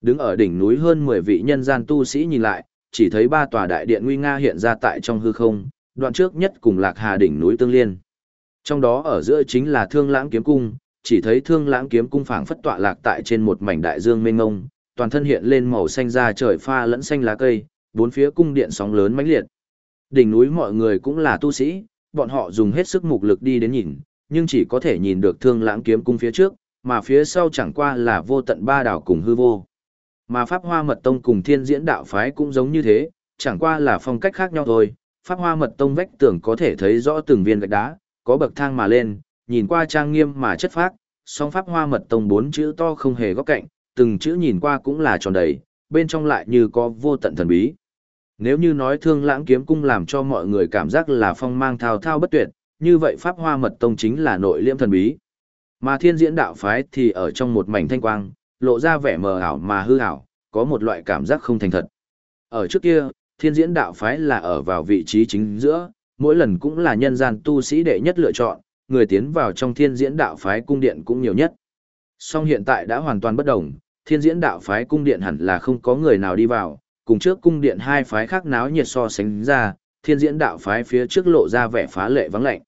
Đứng ở đỉnh núi hơn 10 vị nhân gian tu sĩ nhìn lại, chỉ thấy ba tòa đại điện nguy nga hiện ra tại trong hư không, đoạn trước nhất cùng Lạc Hà đỉnh núi tương liên. Trong đó ở giữa chính là Thương Lãng kiếm cung, chỉ thấy Thương Lãng kiếm cung phảng phất tọa lạc tại trên một mảnh đại dương mênh mông, toàn thân hiện lên màu xanh da trời pha lẫn xanh lá cây, bốn phía cung điện sóng lớn mãnh liệt. Đỉnh núi mọi người cũng là tu sĩ, bọn họ dùng hết sức mục lực đi đến nhìn, nhưng chỉ có thể nhìn được Thương Lãng kiếm cung phía trước, mà phía sau chẳng qua là vô tận ba đảo cùng hư vô. Mà Pháp Hoa Mật Tông cùng Thiên Diễn Đạo Phái cũng giống như thế, chẳng qua là phong cách khác nhau thôi. Pháp Hoa Mật Tông vách tường có thể thấy rõ từng viên gạch đá, có bậc thang mà lên, nhìn qua trang nghiêm mà chất phác, song Pháp Hoa Mật Tông bốn chữ to không hề góc cạnh, từng chữ nhìn qua cũng là tròn đầy, bên trong lại như có vô tận thần bí. Nếu như nói Thương Lãng Kiếm Cung làm cho mọi người cảm giác là phong mang thao thao bất tuyệt, như vậy Pháp Hoa Mật Tông chính là nội liễm thần bí. Mà Thiên Diễn Đạo Phái thì ở trong một mảnh thanh quang, lộ ra vẻ mờ ảo mà hư ảo, có một loại cảm giác không thành thật. Ở trước kia, thiên diễn đạo phái là ở vào vị trí chính giữa, mỗi lần cũng là nhân gian tu sĩ đệ nhất lựa chọn, người tiến vào trong thiên diễn đạo phái cung điện cũng nhiều nhất. Song hiện tại đã hoàn toàn bất đồng, thiên diễn đạo phái cung điện hẳn là không có người nào đi vào, cùng trước cung điện hai phái khác náo nhiệt so sánh ra, thiên diễn đạo phái phía trước lộ ra vẻ phá lệ vắng lạnh.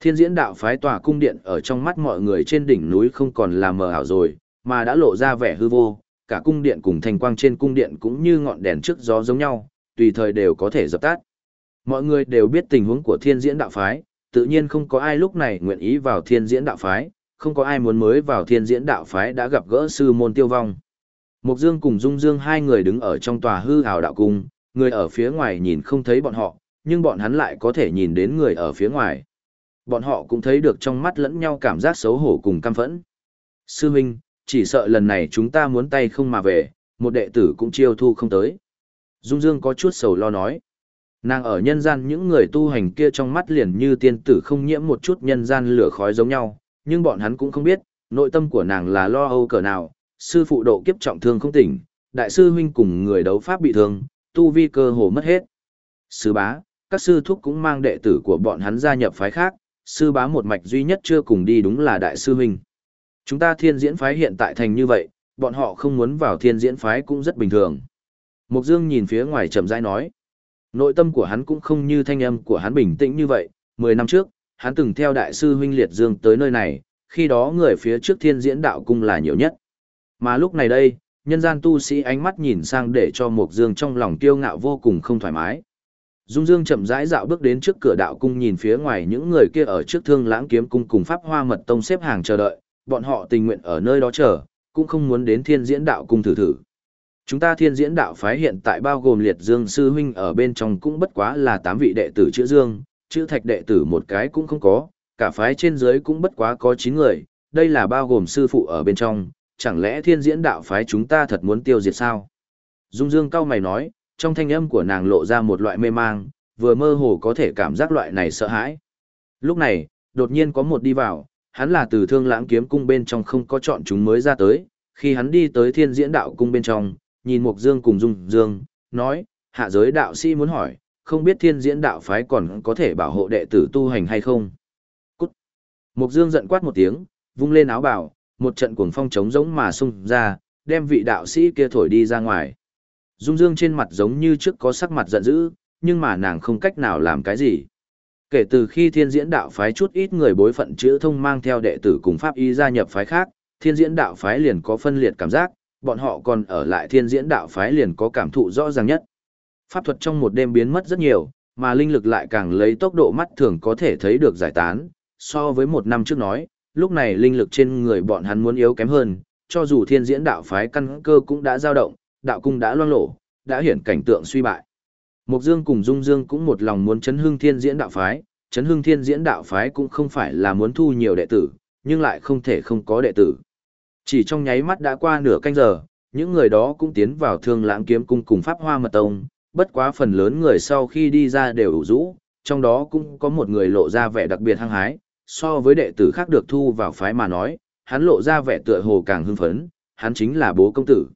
Thiên diễn đạo phái tòa cung điện ở trong mắt mọi người trên đỉnh núi không còn là mờ ảo rồi, mà đã lộ ra vẻ hư vô, cả cung điện cùng thành quang trên cung điện cũng như ngọn đèn trước gió giống nhau, tùy thời đều có thể dập tắt. Mọi người đều biết tình huống của thiên diễn đạo phái, tự nhiên không có ai lúc này nguyện ý vào thiên diễn đạo phái, không có ai muốn mới vào thiên diễn đạo phái đã gặp gỡ sư môn tiêu vong. Mục Dương cùng Dung Dương hai người đứng ở trong tòa hư hào đạo cung, người ở phía ngoài nhìn không thấy bọn họ, nhưng bọn hắn lại có thể nhìn đến người ở phía ngoài. Bọn họ cũng thấy được trong mắt lẫn nhau cảm giác xấu hổ cùng căm phẫn. Sư Minh, chỉ sợ lần này chúng ta muốn tay không mà về, một đệ tử cũng chiêu thu không tới. Dung Dương có chút sầu lo nói. Nàng ở nhân gian những người tu hành kia trong mắt liền như tiên tử không nhiễm một chút nhân gian lửa khói giống nhau, nhưng bọn hắn cũng không biết, nội tâm của nàng là lo âu cỡ nào, sư phụ độ kiếp trọng thương không tỉnh, đại sư huynh cùng người đấu pháp bị thương, tu vi cơ hồ mất hết. Sư bá, các sư thúc cũng mang đệ tử của bọn hắn gia nhập phái khác, sư bá một mạch duy nhất chưa cùng đi đúng là đại sư huynh. Chúng ta thiên diễn phái hiện tại thành như vậy, bọn họ không muốn vào thiên diễn phái cũng rất bình thường. Mục Dương nhìn phía ngoài chậm rãi nói. Nội tâm của hắn cũng không như thanh âm của hắn bình tĩnh như vậy. Mười năm trước, hắn từng theo đại sư huynh Liệt Dương tới nơi này, khi đó người phía trước thiên diễn đạo cung là nhiều nhất. Mà lúc này đây, nhân gian tu sĩ ánh mắt nhìn sang để cho Mục Dương trong lòng kiêu ngạo vô cùng không thoải mái. Dung Dương chậm rãi dạo bước đến trước cửa đạo cung nhìn phía ngoài những người kia ở trước Thương Lãng Kiếm cung cùng Pháp Hoa Mật Tông xếp hàng chờ đợi, bọn họ tình nguyện ở nơi đó chờ, cũng không muốn đến thiên diễn đạo cung thử thử. Chúng ta thiên diễn đạo phái hiện tại bao gồm liệt dương sư huynh ở bên trong cũng bất quá là 8 vị đệ tử chữ dương, chữ thạch đệ tử một cái cũng không có, cả phái trên dưới cũng bất quá có 9 người, đây là bao gồm sư phụ ở bên trong, chẳng lẽ thiên diễn đạo phái chúng ta thật muốn tiêu diệt sao? Dung Dương cao mày nói, trong thanh âm của nàng lộ ra một loại mê mang, vừa mơ hồ có thể cảm giác loại này sợ hãi. Lúc này, đột nhiên có một đi vào, hắn là từ thương lãng kiếm cung bên trong không có chọn chúng mới ra tới, khi hắn đi tới thiên diễn đạo cung bên trong, nhìn Mục Dương cùng Dung Dương, nói, hạ giới đạo sĩ muốn hỏi, không biết thiên diễn đạo phái còn có thể bảo hộ đệ tử tu hành hay không. Cút! Mục Dương giận quát một tiếng, vung lên áo bào, một trận cuồng phong trống giống mà xung ra, đem vị đạo sĩ kia thổi đi ra ngoài. Dung Dương trên mặt giống như trước có sắc mặt giận dữ, nhưng mà nàng không cách nào làm cái gì. Kể từ khi thiên diễn đạo phái chút ít người bối phận chữ thông mang theo đệ tử cùng pháp y gia nhập phái khác, thiên diễn đạo phái liền có phân liệt cảm giác, bọn họ còn ở lại thiên diễn đạo phái liền có cảm thụ rõ ràng nhất. Pháp thuật trong một đêm biến mất rất nhiều, mà linh lực lại càng lấy tốc độ mắt thường có thể thấy được giải tán, so với một năm trước nói, lúc này linh lực trên người bọn hắn muốn yếu kém hơn, cho dù thiên diễn đạo phái căn cơ cũng đã dao động, đạo cung đã loang lổ, đã hiển cảnh tượng suy bại. Mục Dương cùng Dung Dương cũng một lòng muốn chấn hưng thiên diễn đạo phái, chấn hưng thiên diễn đạo phái cũng không phải là muốn thu nhiều đệ tử, nhưng lại không thể không có đệ tử. Chỉ trong nháy mắt đã qua nửa canh giờ, những người đó cũng tiến vào thương lãng kiếm cung cùng pháp hoa mật tông, bất quá phần lớn người sau khi đi ra đều ủ rũ, trong đó cũng có một người lộ ra vẻ đặc biệt hăng hái, so với đệ tử khác được thu vào phái mà nói, hắn lộ ra vẻ tựa hồ càng hưng phấn, hắn chính là bố công tử.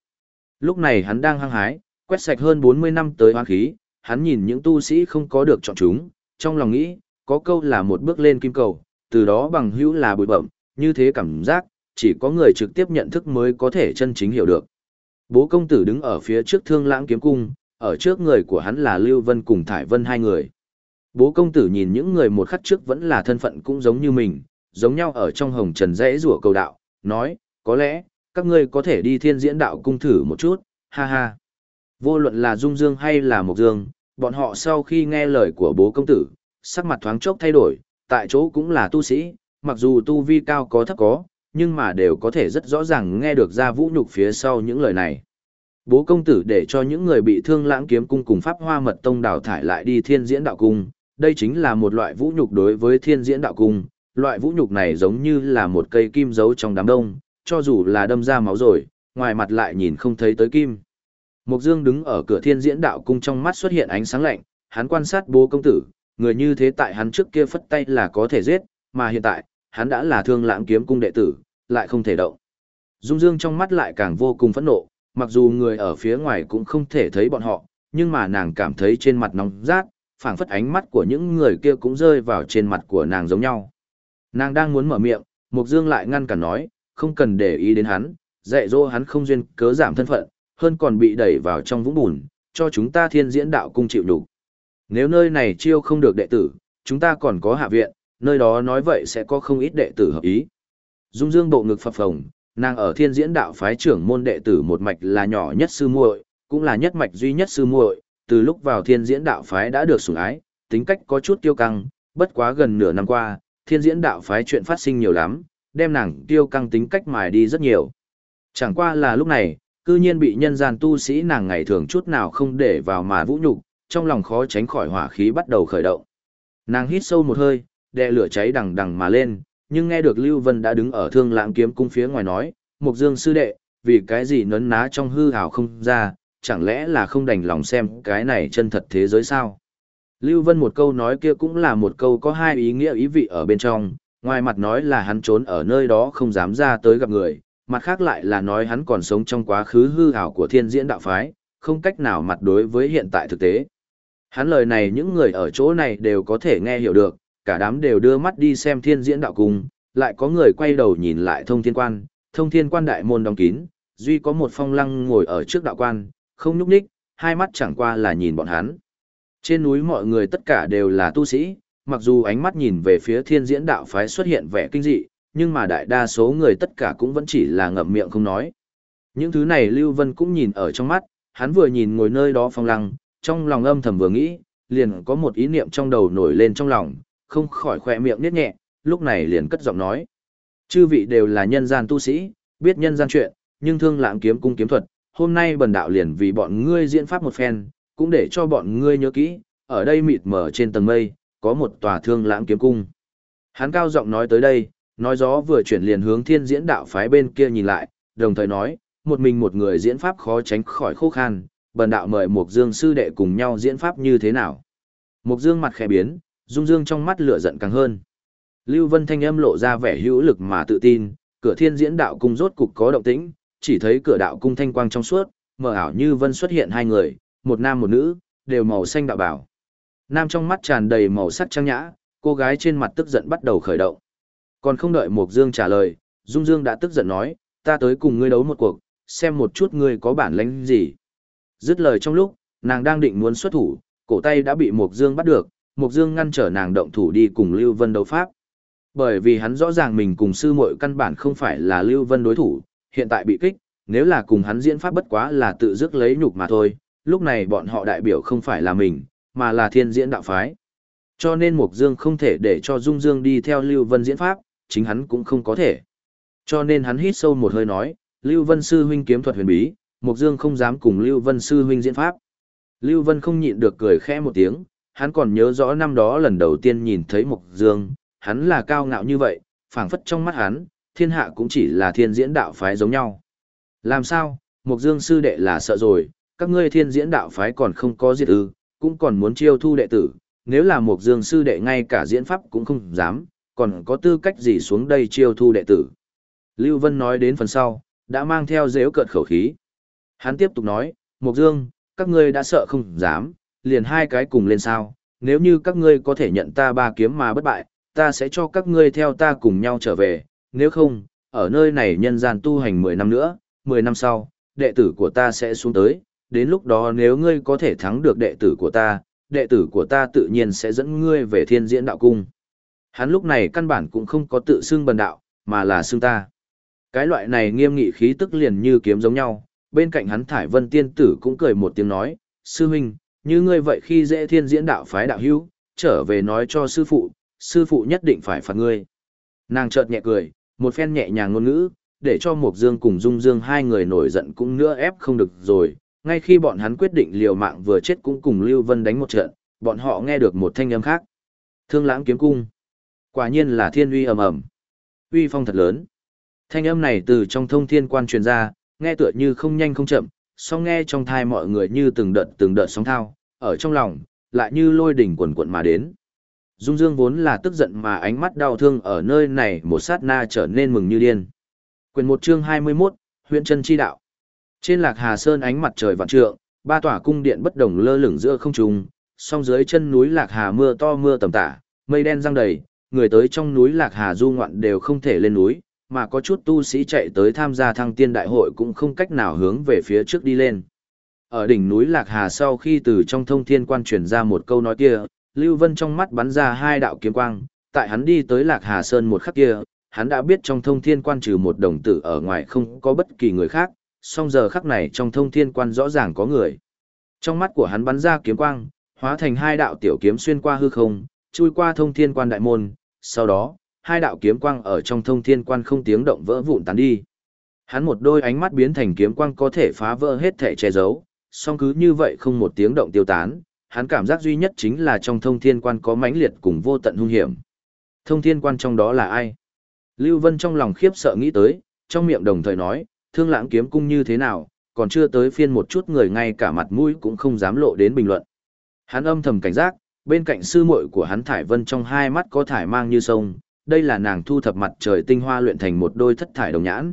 Lúc này hắn đang hăng hái, quét sạch hơn 40 năm tới hoang khí, hắn nhìn những tu sĩ không có được chọn chúng, trong lòng nghĩ, có câu là một bước lên kim cầu, từ đó bằng hữu là bụi bẩm, như thế cảm giác, chỉ có người trực tiếp nhận thức mới có thể chân chính hiểu được. Bố công tử đứng ở phía trước thương lãng kiếm cung, ở trước người của hắn là Lưu Vân cùng Thải Vân hai người. Bố công tử nhìn những người một khắc trước vẫn là thân phận cũng giống như mình, giống nhau ở trong hồng trần rẽ rủa cầu đạo, nói, có lẽ, các ngươi có thể đi thiên diễn đạo cung thử một chút, ha ha. Vô luận là Dung Dương hay là Mộc Dương, bọn họ sau khi nghe lời của bố công tử, sắc mặt thoáng chốc thay đổi, tại chỗ cũng là tu sĩ, mặc dù tu vi cao có thấp có, nhưng mà đều có thể rất rõ ràng nghe được ra vũ nhục phía sau những lời này. Bố công tử để cho những người bị thương lãng kiếm cung cùng pháp hoa mật tông đào thải lại đi thiên diễn đạo cung, đây chính là một loại vũ nhục đối với thiên diễn đạo cung, loại vũ nhục này giống như là một cây kim giấu trong đám đông, cho dù là đâm ra máu rồi, ngoài mặt lại nhìn không thấy tới kim. Mục Dương đứng ở cửa thiên diễn đạo cung trong mắt xuất hiện ánh sáng lạnh, hắn quan sát bố công tử, người như thế tại hắn trước kia phất tay là có thể giết, mà hiện tại, hắn đã là thương lãng kiếm cung đệ tử, lại không thể động. Dung Dương trong mắt lại càng vô cùng phẫn nộ, mặc dù người ở phía ngoài cũng không thể thấy bọn họ, nhưng mà nàng cảm thấy trên mặt nóng rát, phảng phất ánh mắt của những người kia cũng rơi vào trên mặt của nàng giống nhau. Nàng đang muốn mở miệng, Mục Dương lại ngăn cản nói, không cần để ý đến hắn, dạy dỗ hắn không duyên cớ giảm thân phận, hơn còn bị đẩy vào trong vũng bùn, cho chúng ta thiên diễn đạo cung chịu đủ. Nếu nơi này chiêu không được đệ tử, chúng ta còn có hạ viện, nơi đó nói vậy sẽ có không ít đệ tử hợp ý. Dung Dương bộ ngực phập phồng, nàng ở thiên diễn đạo phái trưởng môn đệ tử một mạch là nhỏ nhất sư muội, cũng là nhất mạch duy nhất sư muội, từ lúc vào thiên diễn đạo phái đã được sủng ái, tính cách có chút tiêu căng, bất quá gần nửa năm qua, thiên diễn đạo phái chuyện phát sinh nhiều lắm, đem nàng tiêu căng tính cách mài đi rất nhiều. Chẳng qua là lúc này, cư nhiên bị nhân gian tu sĩ nàng ngày thường chút nào không để vào mà vũ nhục, trong lòng khó tránh khỏi hỏa khí bắt đầu khởi động. Nàng hít sâu một hơi, đè lửa cháy đằng đằng mà lên, nhưng nghe được Lưu Vân đã đứng ở thương lãng kiếm cung phía ngoài nói, Mục Dương sư đệ, vì cái gì nấn ná trong hư hào không ra, chẳng lẽ là không đành lòng xem cái này chân thật thế giới sao? Lưu Vân một câu nói kia cũng là một câu có hai ý nghĩa ý vị ở bên trong, ngoài mặt nói là hắn trốn ở nơi đó không dám ra tới gặp người, mặt khác lại là nói hắn còn sống trong quá khứ hư hào của thiên diễn đạo phái, không cách nào mặt đối với hiện tại thực tế. Hắn lời này những người ở chỗ này đều có thể nghe hiểu được, cả đám đều đưa mắt đi xem thiên diễn đạo cung, lại có người quay đầu nhìn lại thông thiên quan, thông thiên quan đại môn đóng kín, duy có một phong lăng ngồi ở trước đạo quan, không nhúc nhích, hai mắt chẳng qua là nhìn bọn hắn. Trên núi mọi người tất cả đều là tu sĩ, mặc dù ánh mắt nhìn về phía thiên diễn đạo phái xuất hiện vẻ kinh dị, nhưng mà đại đa số người tất cả cũng vẫn chỉ là ngậm miệng không nói. Những thứ này Lưu Vân cũng nhìn ở trong mắt, hắn vừa nhìn ngồi nơi đó phong lăng, trong lòng âm thầm vừa nghĩ, liền có một ý niệm trong đầu nổi lên trong lòng, không khỏi khỏe miệng niết nhẹ, lúc này liền cất giọng nói. Chư vị đều là nhân gian tu sĩ, biết nhân gian chuyện, nhưng thương lãng kiếm cung kiếm thuật, hôm nay bần đạo liền vì bọn ngươi diễn pháp một phen, cũng để cho bọn ngươi nhớ kỹ, ở đây mịt mờ trên tầng mây, có một tòa thương lãng kiếm cung. Hắn cao giọng nói tới đây, nói gió vừa chuyển liền hướng thiên diễn đạo phái bên kia nhìn lại, đồng thời nói, một mình một người diễn pháp khó tránh khỏi khô khan, bần đạo mời Mục Dương sư đệ cùng nhau diễn pháp như thế nào. Mục Dương mặt khẽ biến, Dung Dương trong mắt lửa giận càng hơn. Lưu Vân thanh âm lộ ra vẻ hữu lực mà tự tin, cửa thiên diễn đạo cung rốt cục có động tĩnh, chỉ thấy cửa đạo cung thanh quang trong suốt, mờ ảo như vân xuất hiện hai người, một nam một nữ, đều màu xanh đạo bảo. Nam trong mắt tràn đầy màu sắc trang nhã, cô gái trên mặt tức giận bắt đầu khởi động. Còn không đợi Mục Dương trả lời, Dung Dương đã tức giận nói, ta tới cùng ngươi đấu một cuộc, xem một chút ngươi có bản lĩnh gì. Dứt lời trong lúc, nàng đang định muốn xuất thủ, cổ tay đã bị Mục Dương bắt được, Mục Dương ngăn trở nàng động thủ đi cùng Lưu Vân đấu pháp. Bởi vì hắn rõ ràng mình cùng sư muội căn bản không phải là Lưu Vân đối thủ, hiện tại bị kích, nếu là cùng hắn diễn pháp bất quá là tự dứt lấy nhục mà thôi, lúc này bọn họ đại biểu không phải là mình, mà là thiên diễn đạo phái. Cho nên Mục Dương không thể để cho Dung Dương đi theo Lưu Vân diễn pháp, chính hắn cũng không có thể. Cho nên hắn hít sâu một hơi nói, Lưu Vân sư huynh kiếm thuật huyền bí, Mục Dương không dám cùng Lưu Vân sư huynh diễn pháp. Lưu Vân không nhịn được cười khẽ một tiếng, hắn còn nhớ rõ năm đó lần đầu tiên nhìn thấy Mộc Dương, hắn là cao ngạo như vậy, phảng phất trong mắt hắn, thiên hạ cũng chỉ là thiên diễn đạo phái giống nhau. Làm sao, Mộc Dương sư đệ là sợ rồi, các ngươi thiên diễn đạo phái còn không có diệt ư, cũng còn muốn chiêu thu đệ tử, nếu là Mộc Dương sư đệ ngay cả diễn pháp cũng không dám, còn có tư cách gì xuống đây chiêu thu đệ tử. Lưu Vân nói đến phần sau, đã mang theo dễu cợt khẩu khí. Hắn tiếp tục nói, Mộc Dương, các ngươi đã sợ không dám, liền hai cái cùng lên sao, nếu như các ngươi có thể nhận ta ba kiếm mà bất bại, ta sẽ cho các ngươi theo ta cùng nhau trở về, nếu không, ở nơi này nhân gian tu hành 10 năm nữa, 10 năm sau, đệ tử của ta sẽ xuống tới, đến lúc đó nếu ngươi có thể thắng được đệ tử của ta, đệ tử của ta tự nhiên sẽ dẫn ngươi về thiên diễn đạo cung. Hắn lúc này căn bản cũng không có tự xưng bần đạo, mà là xưng ta. Cái loại này nghiêm nghị khí tức liền như kiếm giống nhau, bên cạnh hắn Thải Vân Tiên Tử cũng cười một tiếng nói, sư huynh, như ngươi vậy khi dễ thiên diễn đạo phái đạo hữu, trở về nói cho sư phụ, sư phụ nhất định phải phạt ngươi. Nàng chợt nhẹ cười, một phen nhẹ nhàng ngôn ngữ, để cho Mộc Dương cùng Dung Dương hai người nổi giận cũng nữa ép không được rồi, ngay khi bọn hắn quyết định liều mạng vừa chết cũng cùng Lưu Vân đánh một trận, bọn họ nghe được một thanh âm khác. Thương lãng kiếm cung. Quả nhiên là thiên uy ầm ầm. Uy phong thật lớn. Thanh âm này từ trong thông thiên quan truyền ra, nghe tựa như không nhanh không chậm, song nghe trong thai mọi người như từng đợt từng đợt sóng thao, ở trong lòng, lại như lôi đỉnh quần quận mà đến. Dung Dương vốn là tức giận mà ánh mắt đau thương ở nơi này một sát na trở nên mừng như điên. Quyền một chương 21, huyện chân chi đạo. Trên lạc Hà Sơn ánh mặt trời vạn trượng, ba tòa cung điện bất đồng lơ lửng giữa không trung, song dưới chân núi lạc Hà mưa to mưa tầm tả, mây đen răng đầy, người tới trong núi lạc Hà du ngoạn đều không thể lên núi, mà có chút tu sĩ chạy tới tham gia thăng tiên đại hội cũng không cách nào hướng về phía trước đi lên. Ở đỉnh núi Lạc Hà sau khi từ trong thông thiên quan truyền ra một câu nói kia, Lưu Vân trong mắt bắn ra hai đạo kiếm quang, tại hắn đi tới Lạc Hà Sơn một khắc kia, hắn đã biết trong thông thiên quan trừ một đồng tử ở ngoài không có bất kỳ người khác, song giờ khắc này trong thông thiên quan rõ ràng có người. Trong mắt của hắn bắn ra kiếm quang, hóa thành hai đạo tiểu kiếm xuyên qua hư không, chui qua thông thiên quan đại môn, sau đó, hai đạo kiếm quang ở trong thông thiên quan không tiếng động vỡ vụn tán đi. Hắn một đôi ánh mắt biến thành kiếm quang có thể phá vỡ hết thể che giấu, song cứ như vậy không một tiếng động tiêu tán, hắn cảm giác duy nhất chính là trong thông thiên quan có mãnh liệt cùng vô tận hung hiểm. Thông thiên quan trong đó là ai? Lưu Vân trong lòng khiếp sợ nghĩ tới, trong miệng đồng thời nói, thương lãng kiếm cung như thế nào, còn chưa tới phiên một chút người ngay cả mặt mũi cũng không dám lộ đến bình luận. Hắn âm thầm cảnh giác, bên cạnh sư muội của hắn Thải Vân trong hai mắt có thải mang như sông, đây là nàng thu thập mặt trời tinh hoa luyện thành một đôi thất thải đồng nhãn.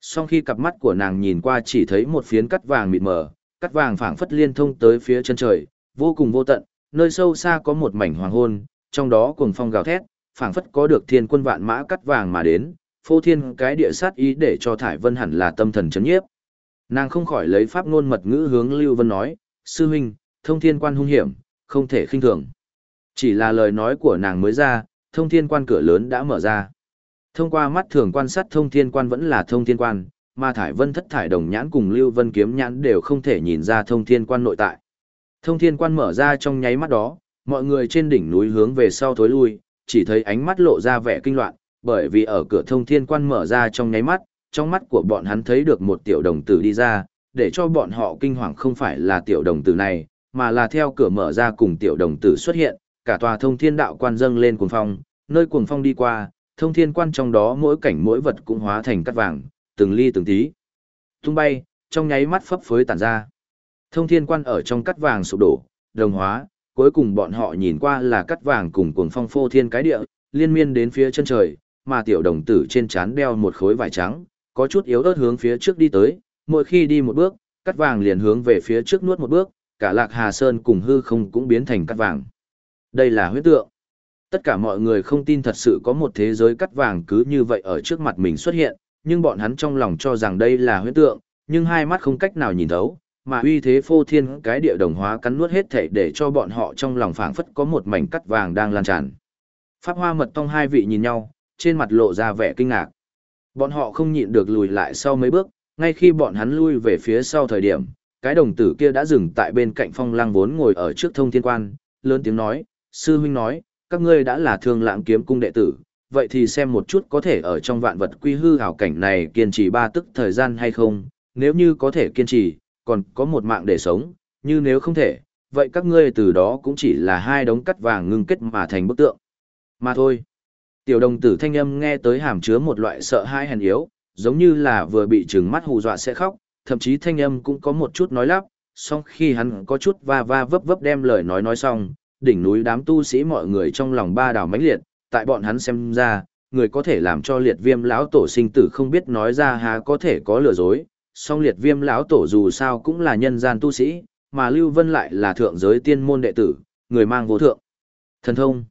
Sau khi cặp mắt của nàng nhìn qua chỉ thấy một phiến cắt vàng mịt mờ, cắt vàng phảng phất liên thông tới phía chân trời, vô cùng vô tận, nơi sâu xa có một mảnh hoàng hôn, trong đó cuồng phong gào thét, phảng phất có được thiên quân vạn mã cắt vàng mà đến, phô thiên cái địa sát ý để cho Thải Vân hẳn là tâm thần chấn nhiếp. Nàng không khỏi lấy pháp ngôn mật ngữ hướng Lưu Vân nói, sư huynh, thông thiên quan hung hiểm, không thể khinh thường. Chỉ là lời nói của nàng mới ra, thông thiên quan cửa lớn đã mở ra. Thông qua mắt thường quan sát thông thiên quan vẫn là thông thiên quan, mà thải vân thất thải đồng nhãn cùng lưu vân kiếm nhãn đều không thể nhìn ra thông thiên quan nội tại. Thông thiên quan mở ra trong nháy mắt đó, mọi người trên đỉnh núi hướng về sau thối lui, chỉ thấy ánh mắt lộ ra vẻ kinh loạn, bởi vì ở cửa thông thiên quan mở ra trong nháy mắt, trong mắt của bọn hắn thấy được một tiểu đồng tử đi ra, để cho bọn họ kinh hoàng không phải là tiểu đồng tử này, mà là theo cửa mở ra cùng tiểu đồng tử xuất hiện, cả tòa thông thiên đạo quan dâng lên cuồng phong, nơi cuồng phong đi qua, thông thiên quan trong đó mỗi cảnh mỗi vật cũng hóa thành cát vàng, từng ly từng tí. Tung bay, trong nháy mắt phấp phới tản ra. Thông thiên quan ở trong cát vàng sụp đổ, đồng hóa, cuối cùng bọn họ nhìn qua là cát vàng cùng cuồng phong phô thiên cái địa, liên miên đến phía chân trời, mà tiểu đồng tử trên trán đeo một khối vải trắng, có chút yếu ớt hướng phía trước đi tới, mỗi khi đi một bước, cát vàng liền hướng về phía trước nuốt một bước, cả lạc hà sơn cùng hư không cũng biến thành cát vàng. Đây là huyết tượng. Tất cả mọi người không tin thật sự có một thế giới cắt vàng cứ như vậy ở trước mặt mình xuất hiện, nhưng bọn hắn trong lòng cho rằng đây là huyễn tượng, nhưng hai mắt không cách nào nhìn thấu, mà uy thế phô thiên cái địa đồng hóa cắn nuốt hết thảy để cho bọn họ trong lòng phảng phất có một mảnh cắt vàng đang lan tràn. Pháp Hoa Mật Tông hai vị nhìn nhau, trên mặt lộ ra vẻ kinh ngạc. Bọn họ không nhịn được lùi lại sau mấy bước, ngay khi bọn hắn lui về phía sau thời điểm, cái đồng tử kia đã dừng tại bên cạnh phong lăng vốn ngồi ở trước thông thiên quan, lớn tiếng nói, sư huynh nói, các ngươi đã là thương lãng kiếm cung đệ tử, vậy thì xem một chút có thể ở trong vạn vật quy hư hảo cảnh này kiên trì ba tức thời gian hay không, nếu như có thể kiên trì, còn có một mạng để sống, như nếu không thể, vậy các ngươi từ đó cũng chỉ là hai đống cắt vàng ngưng kết mà thành bức tượng. Mà thôi. Tiểu đồng tử thanh âm nghe tới hàm chứa một loại sợ hãi hèn yếu, giống như là vừa bị trừng mắt hù dọa sẽ khóc, thậm chí thanh âm cũng có một chút nói lắp, song khi hắn có chút va va vấp vấp đem lời nói nói xong, đỉnh núi đám tu sĩ mọi người trong lòng ba đảo mãnh liệt, tại bọn hắn xem ra, người có thể làm cho liệt viêm lão tổ sinh tử không biết nói ra há có thể có lừa dối, song liệt viêm lão tổ dù sao cũng là nhân gian tu sĩ, mà Lưu Vân lại là thượng giới tiên môn đệ tử, người mang vô thượng thần thông.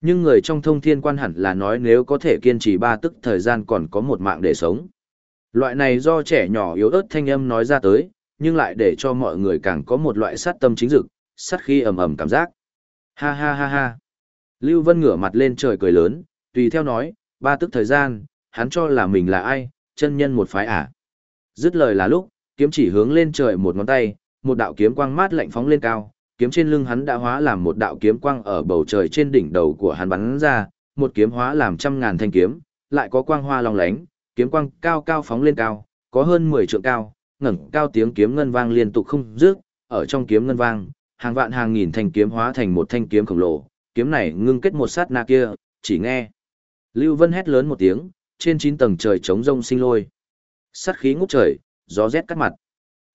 Nhưng người trong thông thiên quan hẳn là nói nếu có thể kiên trì ba tức thời gian còn có một mạng để sống. Loại này do trẻ nhỏ yếu ớt thanh âm nói ra tới, nhưng lại để cho mọi người càng có một loại sát tâm chính dực, sát khi ầm ầm cảm giác. Ha ha ha ha. Lưu Vân ngửa mặt lên trời cười lớn, tùy theo nói, ba tức thời gian, hắn cho là mình là ai, chân nhân một phái à. Dứt lời là lúc, kiếm chỉ hướng lên trời một ngón tay, một đạo kiếm quang mát lạnh phóng lên cao, kiếm trên lưng hắn đã hóa làm một đạo kiếm quang ở bầu trời trên đỉnh đầu của hắn bắn ra, một kiếm hóa làm trăm ngàn thanh kiếm, lại có quang hoa long lánh, kiếm quang cao cao phóng lên cao, có hơn 10 trượng cao, ngẩng cao tiếng kiếm ngân vang liên tục không dứt, ở trong kiếm ngân vang, hàng vạn hàng nghìn thanh kiếm hóa thành một thanh kiếm khổng lồ, kiếm này ngưng kết một sát na kia, chỉ nghe. Lưu Vân hét lớn một tiếng, trên 9 tầng trời trống rông sinh lôi. Sát khí ngút trời, gió rét cắt mặt.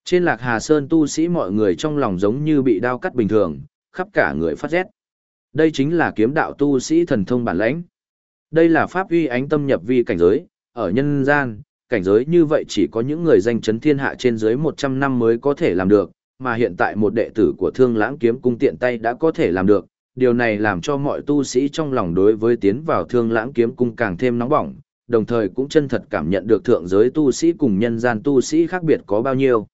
Trên lạc Hà Sơn tu sĩ mọi người trong lòng giống như bị đao cắt bình thường, khắp cả người phát rét. Đây chính là kiếm đạo tu sĩ thần thông bản lãnh. Đây là pháp uy ánh tâm nhập vi cảnh giới, ở nhân gian, cảnh giới như vậy chỉ có những người danh chấn thiên hạ trên dưới 100 năm mới có thể làm được, mà hiện tại một đệ tử của Thương Lãng Kiếm Cung tiện tay đã có thể làm được. Điều này làm cho mọi tu sĩ trong lòng đối với tiến vào Thương Lãng Kiếm Cung càng thêm nóng bỏng, đồng thời cũng chân thật cảm nhận được thượng giới tu sĩ cùng nhân gian tu sĩ khác biệt có bao nhiêu.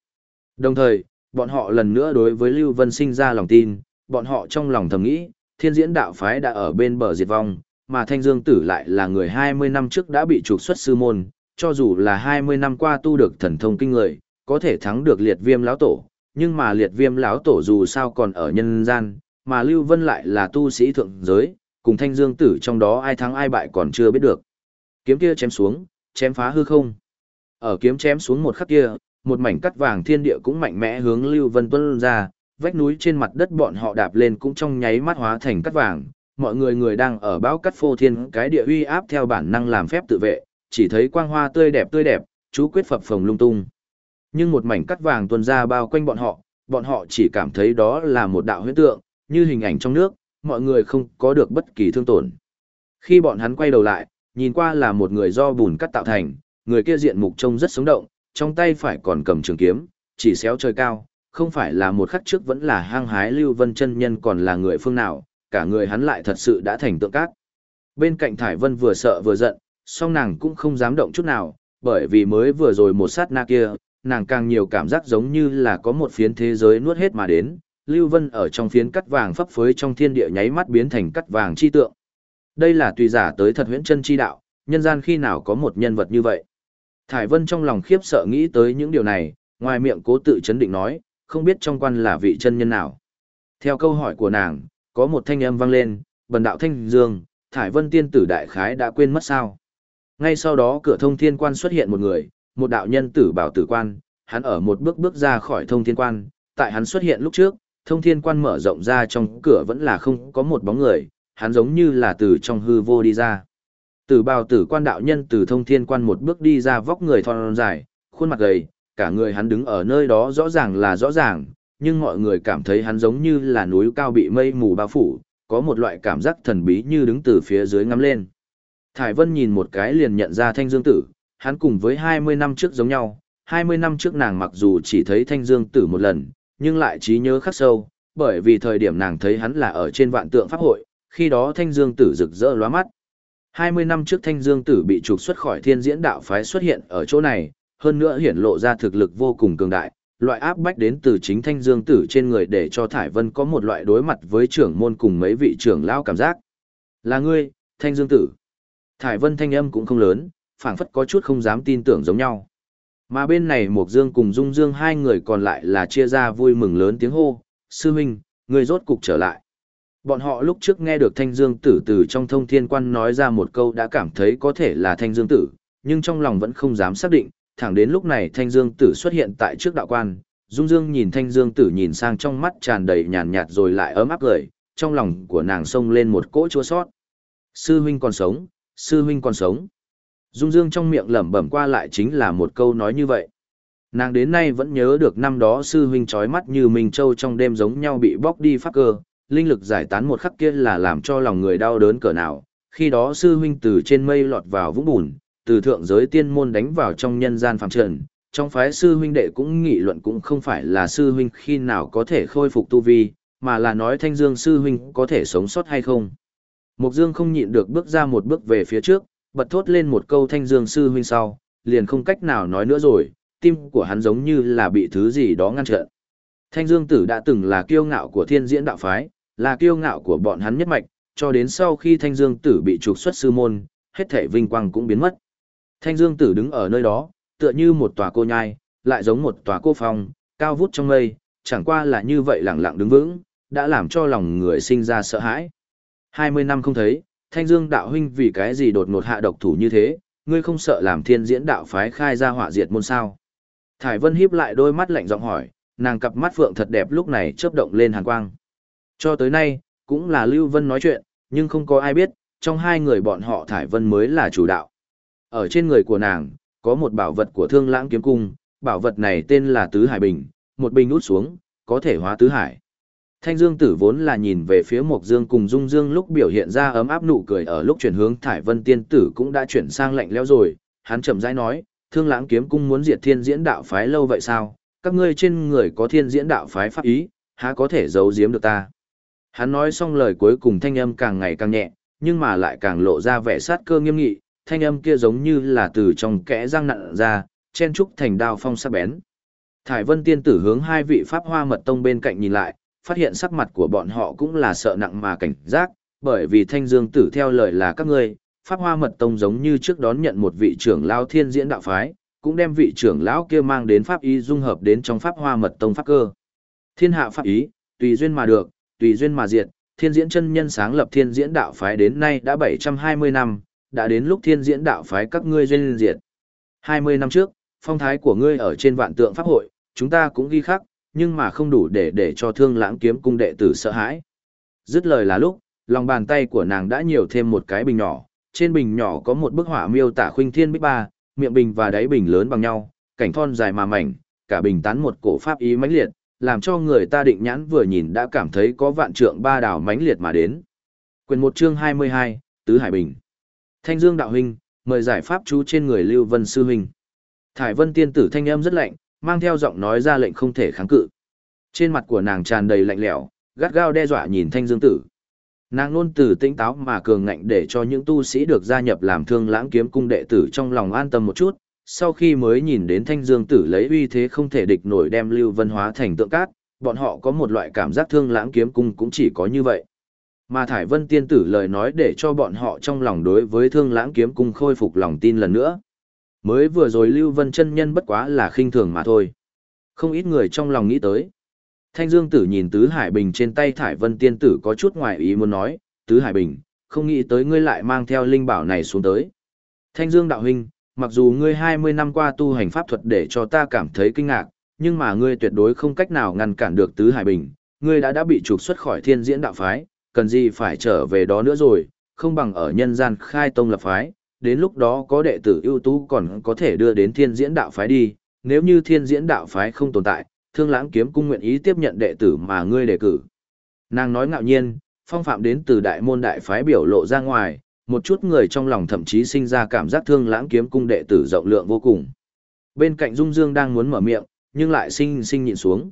Đồng thời, bọn họ lần nữa đối với Lưu Vân sinh ra lòng tin, bọn họ trong lòng thầm nghĩ, thiên diễn đạo phái đã ở bên bờ diệt vong, mà Thanh Dương Tử lại là người 20 năm trước đã bị trục xuất sư môn, cho dù là 20 năm qua tu được thần thông kinh người, có thể thắng được liệt viêm lão tổ, nhưng mà liệt viêm lão tổ dù sao còn ở nhân gian, mà Lưu Vân lại là tu sĩ thượng giới, cùng Thanh Dương Tử trong đó ai thắng ai bại còn chưa biết được. Kiếm kia chém xuống, chém phá hư không. Ở kiếm chém xuống một khắc kia, một mảnh cắt vàng thiên địa cũng mạnh mẽ hướng Lưu Vân tuôn ra, vách núi trên mặt đất bọn họ đạp lên cũng trong nháy mắt hóa thành cắt vàng, mọi người người đang ở bão cắt phô thiên cái địa uy áp theo bản năng làm phép tự vệ, chỉ thấy quang hoa tươi đẹp tươi đẹp, chú quyết phập phồng lung tung. Nhưng một mảnh cắt vàng tuôn ra bao quanh bọn họ, bọn họ chỉ cảm thấy đó là một đạo huyễn tượng, như hình ảnh trong nước, mọi người không có được bất kỳ thương tổn. Khi bọn hắn quay đầu lại, nhìn qua là một người do bùn cắt tạo thành, người kia diện mục trông rất sống động, trong tay phải còn cầm trường kiếm, chỉ xéo trời cao, không phải là một khắc trước vẫn là hang hái Lưu Vân chân nhân còn là người phương nào, cả người hắn lại thật sự đã thành tượng cát. Bên cạnh Thải Vân vừa sợ vừa giận, song nàng cũng không dám động chút nào, bởi vì mới vừa rồi một sát na kia, nàng càng nhiều cảm giác giống như là có một phiến thế giới nuốt hết mà đến, Lưu Vân ở trong phiến cắt vàng phấp phới trong thiên địa nháy mắt biến thành cắt vàng chi tượng. Đây là tùy giả tới thật huyễn chân chi đạo, nhân gian khi nào có một nhân vật như vậy. Thải Vân trong lòng khiếp sợ nghĩ tới những điều này, ngoài miệng cố tự chấn định nói, không biết trong quan là vị chân nhân nào. Theo câu hỏi của nàng, có một thanh âm vang lên, bần đạo thanh dương, Thải Vân tiên tử đại khái đã quên mất sao. Ngay sau đó cửa thông thiên quan xuất hiện một người, một đạo nhân tử bảo tử quan, hắn ở một bước bước ra khỏi thông thiên quan, tại hắn xuất hiện lúc trước, thông thiên quan mở rộng ra trong cửa vẫn là không có một bóng người, hắn giống như là từ trong hư vô đi ra. Tử bào tử quan đạo nhân từ thông thiên quan một bước đi ra vóc người thon dài, khuôn mặt gầy, cả người hắn đứng ở nơi đó rõ ràng là rõ ràng, nhưng mọi người cảm thấy hắn giống như là núi cao bị mây mù bao phủ, có một loại cảm giác thần bí như đứng từ phía dưới ngắm lên. Thải Vân nhìn một cái liền nhận ra Thanh Dương Tử, hắn cùng với 20 năm trước giống nhau, 20 năm trước nàng mặc dù chỉ thấy Thanh Dương Tử một lần, nhưng lại trí nhớ khắc sâu, bởi vì thời điểm nàng thấy hắn là ở trên vạn tượng pháp hội, khi đó Thanh Dương Tử rực rỡ lóa mắt. 20 năm trước Thanh Dương Tử bị trục xuất khỏi thiên diễn đạo phái xuất hiện ở chỗ này, hơn nữa hiển lộ ra thực lực vô cùng cường đại, loại áp bách đến từ chính Thanh Dương Tử trên người để cho Thải Vân có một loại đối mặt với trưởng môn cùng mấy vị trưởng lao cảm giác. Là ngươi, Thanh Dương Tử. Thải Vân thanh âm cũng không lớn, phảng phất có chút không dám tin tưởng giống nhau. Mà bên này Mộc Dương cùng Dung Dương hai người còn lại là chia ra vui mừng lớn tiếng hô, sư huynh, người rốt cục trở lại. Bọn họ lúc trước nghe được Thanh Dương Tử từ trong thông thiên quan nói ra một câu đã cảm thấy có thể là Thanh Dương Tử, nhưng trong lòng vẫn không dám xác định, thẳng đến lúc này Thanh Dương Tử xuất hiện tại trước đạo quan. Dung Dương nhìn Thanh Dương Tử nhìn sang trong mắt tràn đầy nhàn nhạt rồi lại ấm áp cười, trong lòng của nàng sông lên một cỗ chua sót. Sư huynh còn sống, sư huynh còn sống. Dung Dương trong miệng lẩm bẩm qua lại chính là một câu nói như vậy. Nàng đến nay vẫn nhớ được năm đó sư huynh trói mắt như Minh Châu trong đêm giống nhau bị bóc đi pháp cơ, linh lực giải tán một khắc kia là làm cho lòng người đau đớn cỡ nào. Khi đó sư huynh từ trên mây lọt vào vũng bùn, từ thượng giới tiên môn đánh vào trong nhân gian phàm trần, trong phái sư huynh đệ cũng nghị luận cũng không phải là sư huynh khi nào có thể khôi phục tu vi, mà là nói thanh dương sư huynh có thể sống sót hay không. Mục Dương không nhịn được bước ra một bước về phía trước, bật thốt lên một câu thanh dương sư huynh sau, liền không cách nào nói nữa rồi, tim của hắn giống như là bị thứ gì đó ngăn trở. Thanh Dương Tử đã từng là kiêu ngạo của thiên diễn đạo phái, là kiêu ngạo của bọn hắn nhất mạch, cho đến sau khi Thanh Dương Tử bị trục xuất sư môn, hết thể vinh quang cũng biến mất. Thanh Dương Tử đứng ở nơi đó, tựa như một tòa cô nhai, lại giống một tòa cô phong, cao vút trong mây, chẳng qua là như vậy lặng lặng đứng vững, đã làm cho lòng người sinh ra sợ hãi. 20 năm không thấy, Thanh Dương đạo huynh vì cái gì đột ngột hạ độc thủ như thế, ngươi không sợ làm thiên diễn đạo phái khai ra hỏa diệt môn sao? Thải Vân híp lại đôi mắt lạnh giọng hỏi, nàng cặp mắt phượng thật đẹp lúc này chớp động lên hàn quang. Cho tới nay, cũng là Lưu Vân nói chuyện, nhưng không có ai biết, trong hai người bọn họ Thải Vân mới là chủ đạo. Ở trên người của nàng, có một bảo vật của Thương Lãng Kiếm Cung, bảo vật này tên là Tứ Hải Bình, một bình út xuống, có thể hóa Tứ Hải. Thanh Dương Tử vốn là nhìn về phía Mộc Dương cùng Dung Dương lúc biểu hiện ra ấm áp nụ cười ở lúc chuyển hướng Thải Vân Tiên Tử cũng đã chuyển sang lạnh lẽo rồi, hắn chậm rãi nói, Thương Lãng Kiếm Cung muốn diệt Thiên Diễn Đạo phái lâu vậy sao? Các ngươi trên người có Thiên Diễn Đạo phái pháp ý, há có thể giấu giếm được ta? Hắn nói xong lời cuối cùng thanh âm càng ngày càng nhẹ, nhưng mà lại càng lộ ra vẻ sát cơ nghiêm nghị, thanh âm kia giống như là từ trong kẽ răng nặn ra, chen trúc thành đao phong sắc bén. Thải Vân Tiên Tử hướng hai vị Pháp Hoa Mật Tông bên cạnh nhìn lại, phát hiện sắc mặt của bọn họ cũng là sợ nặng mà cảnh giác, bởi vì Thanh Dương Tử theo lời là các ngươi, Pháp Hoa Mật Tông giống như trước đón nhận một vị trưởng lão thiên diễn đạo phái, cũng đem vị trưởng lão kia mang đến pháp ý dung hợp đến trong Pháp Hoa Mật Tông pháp cơ. Thiên hạ pháp ý, tùy duyên mà được, tùy duyên mà diệt, thiên diễn chân nhân sáng lập thiên diễn đạo phái đến nay đã 720 năm, đã đến lúc thiên diễn đạo phái các ngươi duyên diệt. 20 năm trước, phong thái của ngươi ở trên vạn tượng pháp hội, chúng ta cũng ghi khắc, nhưng mà không đủ để để cho thương lãng kiếm cung đệ tử sợ hãi. Dứt lời là lúc, lòng bàn tay của nàng đã nhiều thêm một cái bình nhỏ, trên bình nhỏ có một bức họa miêu tả khuynh thiên bích ba, miệng bình và đáy bình lớn bằng nhau, cảnh thon dài mà mảnh, cả bình tán một cổ pháp ý mãnh liệt, làm cho người ta định nhãn vừa nhìn đã cảm thấy có vạn trượng ba đảo mãnh liệt mà đến. Quyền một chương 22, Tứ Hải Bình. Thanh Dương đạo huynh, mời giải pháp chú trên người Lưu Vân sư huynh. Thải Vân tiên tử thanh âm rất lạnh, mang theo giọng nói ra lệnh không thể kháng cự. Trên mặt của nàng tràn đầy lạnh lẽo, gắt gao đe dọa nhìn Thanh Dương tử. Nàng luôn từ tĩnh táo mà cường ngạnh để cho những tu sĩ được gia nhập làm thương lãng kiếm cung đệ tử trong lòng an tâm một chút, sau khi mới nhìn đến thanh dương tử lấy uy thế không thể địch nổi đem lưu vân hóa thành tượng cát, bọn họ có một loại cảm giác thương lãng kiếm cung cũng chỉ có như vậy. Mà Thải Vân tiên tử lời nói để cho bọn họ trong lòng đối với thương lãng kiếm cung khôi phục lòng tin lần nữa. Mới vừa rồi Lưu Vân chân nhân bất quá là khinh thường mà thôi. Không ít người trong lòng nghĩ tới. Thanh Dương Tử nhìn Tứ Hải Bình trên tay Thải Vân Tiên Tử có chút ngoài ý muốn nói, Tứ Hải Bình, không nghĩ tới ngươi lại mang theo linh bảo này xuống tới. Thanh Dương Đạo Huynh, mặc dù ngươi 20 năm qua tu hành pháp thuật để cho ta cảm thấy kinh ngạc, nhưng mà ngươi tuyệt đối không cách nào ngăn cản được Tứ Hải Bình, ngươi đã đã bị trục xuất khỏi thiên diễn đạo phái, cần gì phải trở về đó nữa rồi, không bằng ở nhân gian khai tông lập phái, đến lúc đó có đệ tử ưu tú còn có thể đưa đến thiên diễn đạo phái đi, nếu như thiên diễn đạo phái không tồn tại, thương lãng kiếm cung nguyện ý tiếp nhận đệ tử mà ngươi đề cử. Nàng nói ngạo nhiên, phong phạm đến từ đại môn đại phái biểu lộ ra ngoài, một chút người trong lòng thậm chí sinh ra cảm giác thương lãng kiếm cung đệ tử rộng lượng vô cùng. Bên cạnh Dung Dương đang muốn mở miệng, nhưng lại sinh sinh nhịn xuống.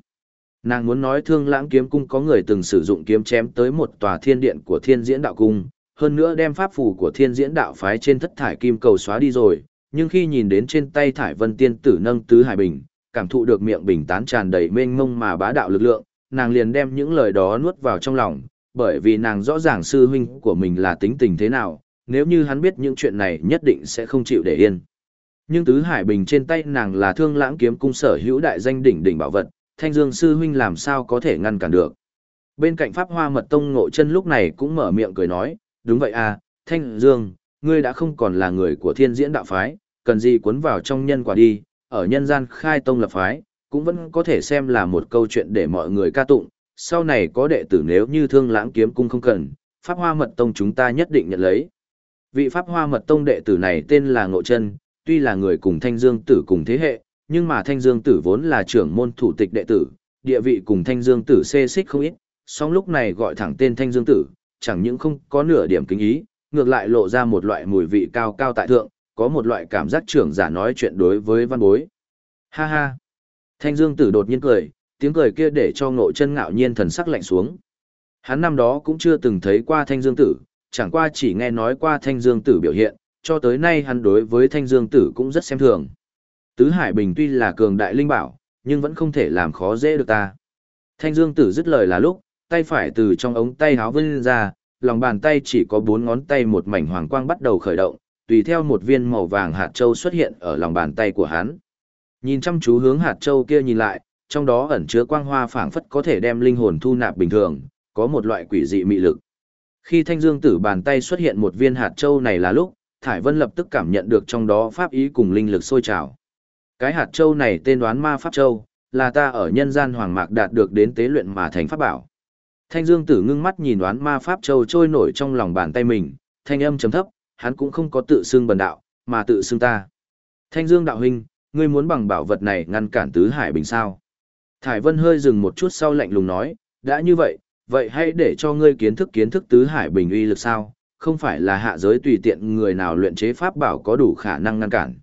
Nàng muốn nói thương lãng kiếm cung có người từng sử dụng kiếm chém tới một tòa thiên điện của thiên diễn đạo cung, hơn nữa đem pháp phù của thiên diễn đạo phái trên thất thải kim cầu xóa đi rồi, nhưng khi nhìn đến trên tay thải vân tiên tử nâng tứ hải bình, cảm thụ được miệng bình tán tràn đầy mênh mông mà bá đạo lực lượng, nàng liền đem những lời đó nuốt vào trong lòng, bởi vì nàng rõ ràng sư huynh của mình là tính tình thế nào, nếu như hắn biết những chuyện này nhất định sẽ không chịu để yên. Nhưng tứ hải bình trên tay nàng là thương lãng kiếm cung sở hữu đại danh đỉnh đỉnh bảo vật, thanh dương sư huynh làm sao có thể ngăn cản được. Bên cạnh pháp hoa mật tông ngộ chân lúc này cũng mở miệng cười nói, đúng vậy à, thanh dương, ngươi đã không còn là người của thiên diễn đạo phái, cần gì cuốn vào trong nhân quả đi, ở nhân gian khai tông lập phái, cũng vẫn có thể xem là một câu chuyện để mọi người ca tụng, sau này có đệ tử nếu như thương lãng kiếm cung không cần, Pháp Hoa Mật Tông chúng ta nhất định nhận lấy. Vị Pháp Hoa Mật Tông đệ tử này tên là Ngộ Chân, tuy là người cùng Thanh Dương Tử cùng thế hệ, nhưng mà Thanh Dương Tử vốn là trưởng môn thủ tịch đệ tử, địa vị cùng Thanh Dương Tử xê xích không ít, song lúc này gọi thẳng tên Thanh Dương Tử, chẳng những không có nửa điểm kính ý, ngược lại lộ ra một loại mùi vị cao cao tại thượng, có một loại cảm giác trưởng giả nói chuyện đối với văn bối. Ha ha! Thanh Dương Tử đột nhiên cười, tiếng cười kia để cho ngộ chân ngạo nhiên thần sắc lạnh xuống. Hắn năm đó cũng chưa từng thấy qua Thanh Dương Tử, chẳng qua chỉ nghe nói qua Thanh Dương Tử biểu hiện, cho tới nay hắn đối với Thanh Dương Tử cũng rất xem thường. Tứ Hải Bình tuy là cường đại linh bảo, nhưng vẫn không thể làm khó dễ được ta. Thanh Dương Tử dứt lời là lúc, tay phải từ trong ống tay háo vươn ra, lòng bàn tay chỉ có bốn ngón tay một mảnh hoàng quang bắt đầu khởi động, tùy theo một viên màu vàng hạt châu xuất hiện ở lòng bàn tay của hắn. Nhìn chăm chú hướng hạt châu kia nhìn lại, trong đó ẩn chứa quang hoa phảng phất có thể đem linh hồn thu nạp bình thường, có một loại quỷ dị mị lực. Khi Thanh Dương Tử bàn tay xuất hiện một viên hạt châu này là lúc, Thải Vân lập tức cảm nhận được trong đó pháp ý cùng linh lực sôi trào. Cái hạt châu này tên đoán ma pháp châu, là ta ở nhân gian hoàng mạc đạt được đến tế luyện mà thành pháp bảo. Thanh Dương Tử ngưng mắt nhìn đoán ma pháp châu trôi nổi trong lòng bàn tay mình, thanh âm trầm thấp, hắn cũng không có tự xưng bần đạo, mà tự xưng ta. Thanh Dương đạo huynh, ngươi muốn bằng bảo vật này ngăn cản tứ hải bình sao? Thải Vân hơi dừng một chút sau lạnh lùng nói, đã như vậy, vậy hãy để cho ngươi kiến thức kiến thức tứ hải bình uy lực sao, không phải là hạ giới tùy tiện người nào luyện chế pháp bảo có đủ khả năng ngăn cản.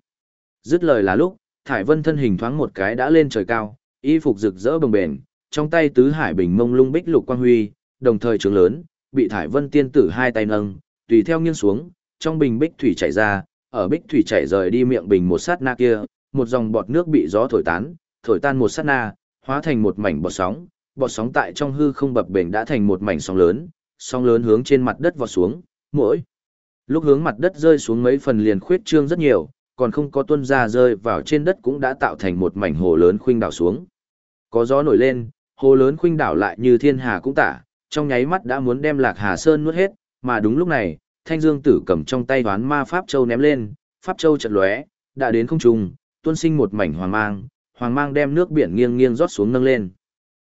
Dứt lời là lúc, Thải Vân thân hình thoáng một cái đã lên trời cao, y phục rực rỡ bồng bềnh, trong tay tứ hải bình mông lung bích lục quang huy, đồng thời trường lớn, bị Thải Vân tiên tử hai tay nâng, tùy theo nghiêng xuống, trong bình bích thủy chảy ra, ở bích thủy chảy rời đi miệng bình một sát na kia, một dòng bọt nước bị gió thổi tán, thổi tan một sát na, hóa thành một mảnh bọt sóng, bọt sóng tại trong hư không bập bềnh đã thành một mảnh sóng lớn, sóng lớn hướng trên mặt đất vọt xuống, mỗi lúc hướng mặt đất rơi xuống mấy phần liền khuyết trương rất nhiều, còn không có tuân ra rơi vào trên đất cũng đã tạo thành một mảnh hồ lớn khuynh đảo xuống. Có gió nổi lên, hồ lớn khuynh đảo lại như thiên hà cũng tả, trong nháy mắt đã muốn đem Lạc Hà Sơn nuốt hết, mà đúng lúc này, Thanh Dương Tử cầm trong tay đoán ma pháp châu ném lên, pháp châu chợt lóe, đã đến không trung, tuôn sinh một mảnh hoàng mang, hoàng mang đem nước biển nghiêng nghiêng rót xuống nâng lên.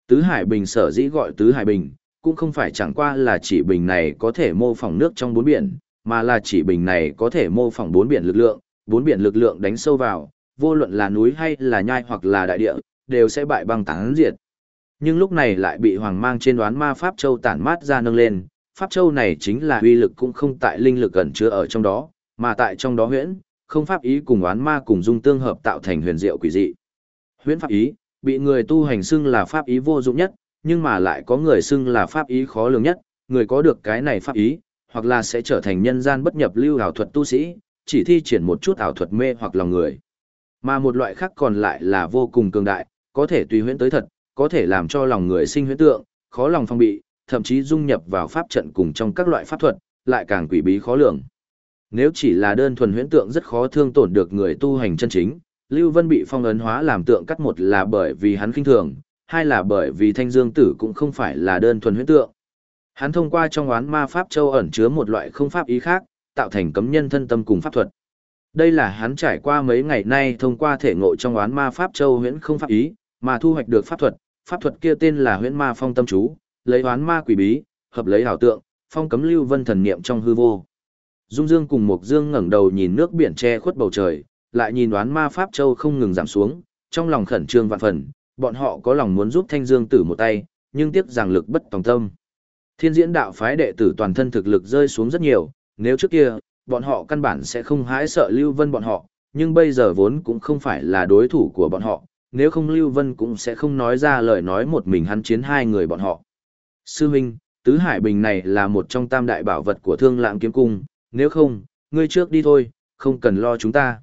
Tứ Hải Bình sở dĩ gọi Tứ Hải Bình, cũng không phải chẳng qua là chỉ bình này có thể mô phỏng nước trong bốn biển, mà là chỉ bình này có thể mô phỏng bốn biển lực lượng, bốn biển lực lượng đánh sâu vào, vô luận là núi hay là nhai hoặc là đại địa, đều sẽ bại băng tán diệt. Nhưng lúc này lại bị hoàng mang trên đoán ma Pháp Châu tản mát ra nâng lên, Pháp Châu này chính là uy lực cũng không tại linh lực gần chứa ở trong đó, mà tại trong đó huyễn, không pháp ý cùng đoán ma cùng dung tương hợp tạo thành huyền diệu quỷ dị. Huyễn pháp ý, bị người tu hành xưng là pháp ý vô dụng nhất, nhưng mà lại có người xưng là pháp ý khó lường nhất, người có được cái này pháp ý, hoặc là sẽ trở thành nhân gian bất nhập lưu ảo thuật tu sĩ, chỉ thi triển một chút ảo thuật mê hoặc lòng người. Mà một loại khác còn lại là vô cùng cường đại, có thể tùy huyễn tới thật, có thể làm cho lòng người sinh huyễn tượng, khó lòng phong bị, thậm chí dung nhập vào pháp trận cùng trong các loại pháp thuật, lại càng quỷ bí khó lường. Nếu chỉ là đơn thuần huyễn tượng rất khó thương tổn được người tu hành chân chính, Lưu Vân bị phong ấn hóa làm tượng cắt một là bởi vì hắn kinh thường, hai là bởi vì thanh dương tử cũng không phải là đơn thuần huyễn tượng. Hắn thông qua trong oán ma pháp châu ẩn chứa một loại không pháp ý khác, tạo thành cấm nhân thân tâm cùng pháp thuật. Đây là hắn trải qua mấy ngày nay thông qua thể ngộ trong oán ma pháp châu huyễn không pháp ý, mà thu hoạch được pháp thuật, pháp thuật kia tên là huyễn ma phong tâm chú, lấy oán ma quỷ bí, hợp lấy ảo tượng, phong cấm lưu vân thần niệm trong hư vô. Dung Dương cùng Mộc Dương ngẩng đầu nhìn nước biển che khuất bầu trời, lại nhìn đoán ma pháp châu không ngừng giảm xuống, trong lòng khẩn trương vạn phần, bọn họ có lòng muốn giúp Thanh Dương tử một tay, nhưng tiếc rằng lực bất tòng tâm. Thiên diễn đạo phái đệ tử toàn thân thực lực rơi xuống rất nhiều, nếu trước kia, bọn họ căn bản sẽ không hãi sợ Lưu Vân bọn họ, nhưng bây giờ vốn cũng không phải là đối thủ của bọn họ, nếu không Lưu Vân cũng sẽ không nói ra lời nói một mình hắn chiến hai người bọn họ. Sư huynh, Tứ Hải Bình này là một trong tam đại bảo vật của Thương Lãng Kiếm Cung, nếu không, ngươi trước đi thôi, không cần lo chúng ta.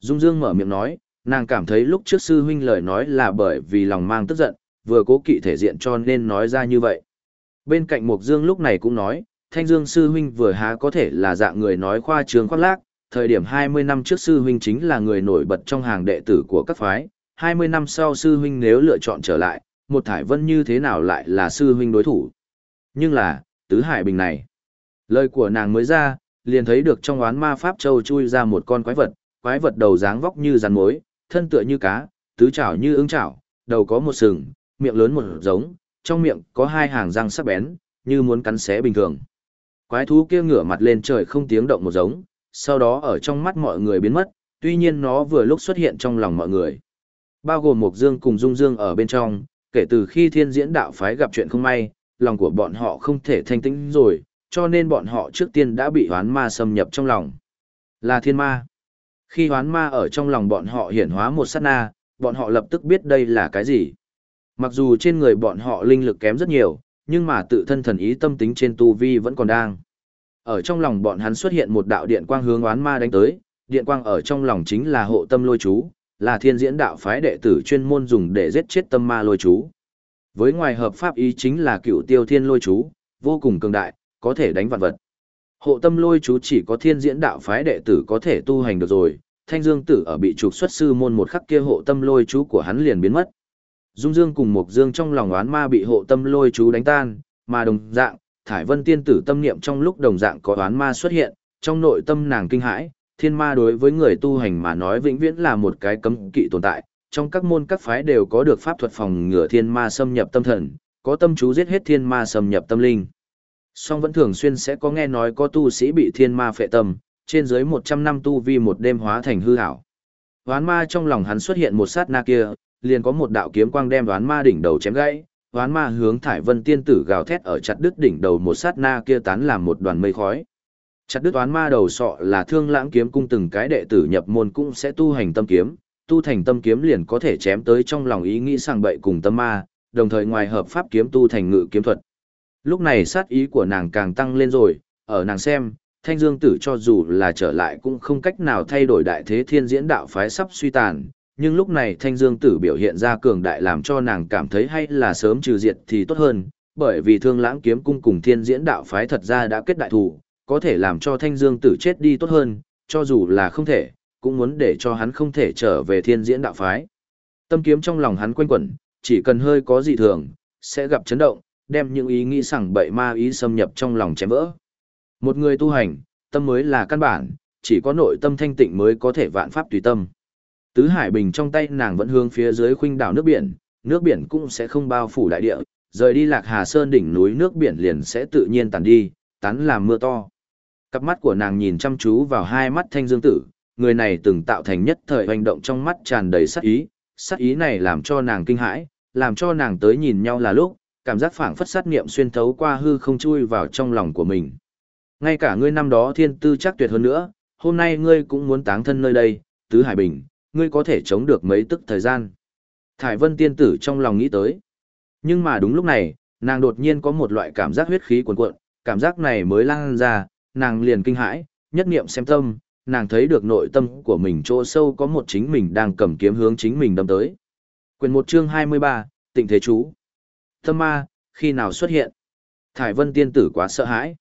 Dung Dương mở miệng nói, nàng cảm thấy lúc trước sư huynh lời nói là bởi vì lòng mang tức giận, vừa cố kỵ thể diện cho nên nói ra như vậy. Bên cạnh Mục Dương lúc này cũng nói, Thanh Dương sư huynh vừa há có thể là dạng người nói khoa trương khoác lác, thời điểm 20 năm trước sư huynh chính là người nổi bật trong hàng đệ tử của các phái, 20 năm sau sư huynh nếu lựa chọn trở lại, một thải vân như thế nào lại là sư huynh đối thủ. Nhưng là, tứ hải bình này. Lời của nàng mới ra, liền thấy được trong oán ma pháp châu chui ra một con quái vật, quái vật đầu dáng vóc như rắn mối, thân tựa như cá, tứ chảo như ưng chảo, đầu có một sừng, miệng lớn một giống, trong miệng có hai hàng răng sắc bén, như muốn cắn xé bình thường. Quái thú kia ngửa mặt lên trời không tiếng động một giống, sau đó ở trong mắt mọi người biến mất, tuy nhiên nó vừa lúc xuất hiện trong lòng mọi người. Bao gồm Mộc Dương cùng Dung Dương ở bên trong, kể từ khi thiên diễn đạo phái gặp chuyện không may, lòng của bọn họ không thể thanh tĩnh rồi, cho nên bọn họ trước tiên đã bị hoán ma xâm nhập trong lòng. Là thiên ma. Khi hoán ma ở trong lòng bọn họ hiển hóa một sát na, bọn họ lập tức biết đây là cái gì. Mặc dù trên người bọn họ linh lực kém rất nhiều, nhưng mà tự thân thần ý tâm tính trên tu vi vẫn còn đang. Ở trong lòng bọn hắn xuất hiện một đạo điện quang hướng oán ma đánh tới, điện quang ở trong lòng chính là hộ tâm lôi chú, là thiên diễn đạo phái đệ tử chuyên môn dùng để giết chết tâm ma lôi chú. Với ngoài hợp pháp ý chính là cựu tiêu thiên lôi chú, vô cùng cường đại, có thể đánh vạn vật. Hộ tâm lôi chú chỉ có thiên diễn đạo phái đệ tử có thể tu hành được rồi, thanh dương tử ở bị trục xuất sư môn một khắc kia hộ tâm lôi chú của hắn liền biến mất. Dung Dương cùng mục Dương trong lòng oán ma bị hộ tâm lôi chú đánh tan, mà đồng dạng, Thải Vân tiên tử tâm niệm trong lúc đồng dạng có oán ma xuất hiện, trong nội tâm nàng kinh hãi, thiên ma đối với người tu hành mà nói vĩnh viễn là một cái cấm kỵ tồn tại, trong các môn các phái đều có được pháp thuật phòng ngừa thiên ma xâm nhập tâm thần, có tâm chú giết hết thiên ma xâm nhập tâm linh. Song vẫn thường xuyên sẽ có nghe nói có tu sĩ bị thiên ma phệ tâm, trên dưới 100 năm tu vi một đêm hóa thành hư ảo. Hoán ma trong lòng hắn xuất hiện một sát na kia, liền có một đạo kiếm quang đem đoán ma đỉnh đầu chém gãy, hoán ma hướng thải vân tiên tử gào thét ở chặt đứt đỉnh đầu một sát na kia tán làm một đoàn mây khói. Chặt đứt toán ma đầu sọ là thương lãng kiếm cung từng cái đệ tử nhập môn cũng sẽ tu hành tâm kiếm, tu thành tâm kiếm liền có thể chém tới trong lòng ý nghĩ sang bậy cùng tâm ma, đồng thời ngoài hợp pháp kiếm tu thành ngự kiếm thuật. Lúc này sát ý của nàng càng tăng lên rồi, ở nàng xem, thanh dương tử cho dù là trở lại cũng không cách nào thay đổi đại thế thiên diễn đạo phái sắp suy tàn, nhưng lúc này thanh dương tử biểu hiện ra cường đại làm cho nàng cảm thấy hay là sớm trừ diệt thì tốt hơn, bởi vì thương lãng kiếm cung cùng thiên diễn đạo phái thật ra đã kết đại thủ, có thể làm cho thanh dương tử chết đi tốt hơn, cho dù là không thể, cũng muốn để cho hắn không thể trở về thiên diễn đạo phái. Tâm kiếm trong lòng hắn quanh quẩn, chỉ cần hơi có dị thường, sẽ gặp chấn động, đem những ý nghĩ sẵn bậy ma ý xâm nhập trong lòng chém vỡ. Một người tu hành, tâm mới là căn bản, chỉ có nội tâm thanh tịnh mới có thể vạn pháp tùy tâm. Tứ Hải Bình trong tay nàng vẫn hướng phía dưới khuynh đảo nước biển, nước biển cũng sẽ không bao phủ đại địa, rời đi Lạc Hà Sơn đỉnh núi nước biển liền sẽ tự nhiên tàn đi, tán làm mưa to. Cặp mắt của nàng nhìn chăm chú vào hai mắt thanh dương tử, người này từng tạo thành nhất thời hành động trong mắt tràn đầy sát ý, sát ý này làm cho nàng kinh hãi, làm cho nàng tới nhìn nhau là lúc, cảm giác phảng phất sát niệm xuyên thấu qua hư không chui vào trong lòng của mình. Ngay cả ngươi năm đó thiên tư chắc tuyệt hơn nữa, hôm nay ngươi cũng muốn táng thân nơi đây, Tứ Hải Bình, ngươi có thể chống được mấy tức thời gian. Thải Vân tiên tử trong lòng nghĩ tới. Nhưng mà đúng lúc này, nàng đột nhiên có một loại cảm giác huyết khí cuồn cuộn, cảm giác này mới lan ra, nàng liền kinh hãi, nhất niệm xem tâm, nàng thấy được nội tâm của mình chỗ sâu có một chính mình đang cầm kiếm hướng chính mình đâm tới. Quyền một chương 23, Tịnh Thế Chú. Tâm ma, khi nào xuất hiện? Thải Vân tiên tử quá sợ hãi.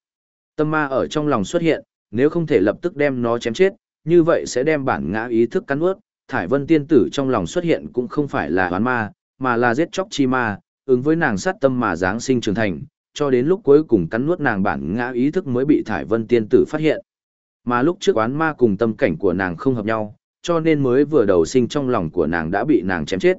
Tâm ma ở trong lòng xuất hiện, nếu không thể lập tức đem nó chém chết, như vậy sẽ đem bản ngã ý thức cắn ướt. Thải Vân tiên tử trong lòng xuất hiện cũng không phải là hoán ma, mà là giết chóc chi ma, ứng với nàng sát tâm mà giáng sinh trưởng thành, cho đến lúc cuối cùng cắn nuốt nàng bản ngã ý thức mới bị Thải Vân tiên tử phát hiện. Mà lúc trước oán ma cùng tâm cảnh của nàng không hợp nhau, cho nên mới vừa đầu sinh trong lòng của nàng đã bị nàng chém chết.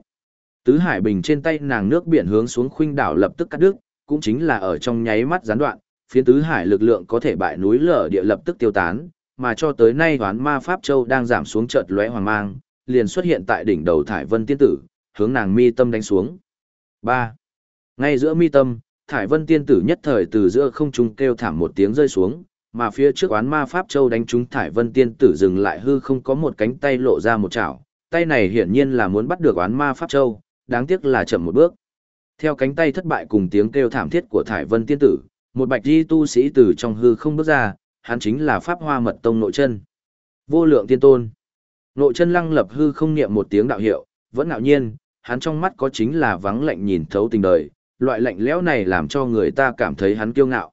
Tứ Hải Bình trên tay nàng nước biển hướng xuống khuynh đảo lập tức cắt đứt, cũng chính là ở trong nháy mắt gián đoạn, phía Tứ Hải lực lượng có thể bại núi lở địa lập tức tiêu tán, mà cho tới nay toán ma Pháp Châu đang giảm xuống chợt lóe hoàng mang, liền xuất hiện tại đỉnh đầu Thải Vân Tiên Tử, hướng nàng mi tâm đánh xuống. 3. Ngay giữa mi tâm, Thải Vân Tiên Tử nhất thời từ giữa không trung kêu thảm một tiếng rơi xuống, mà phía trước oán ma Pháp Châu đánh trúng Thải Vân Tiên Tử dừng lại hư không có một cánh tay lộ ra một chảo, tay này hiển nhiên là muốn bắt được oán ma Pháp Châu, đáng tiếc là chậm một bước. Theo cánh tay thất bại cùng tiếng kêu thảm thiết của Thải Vân Tiên Tử, một bạch di tu sĩ từ trong hư không bước ra, hắn chính là Pháp Hoa Mật Tông Nội chân Vô lượng tiên tôn. Nội chân lăng lập hư không niệm một tiếng đạo hiệu, vẫn ngạo nhiên, hắn trong mắt có chính là vắng lạnh nhìn thấu tình đời, loại lạnh lẽo này làm cho người ta cảm thấy hắn kiêu ngạo.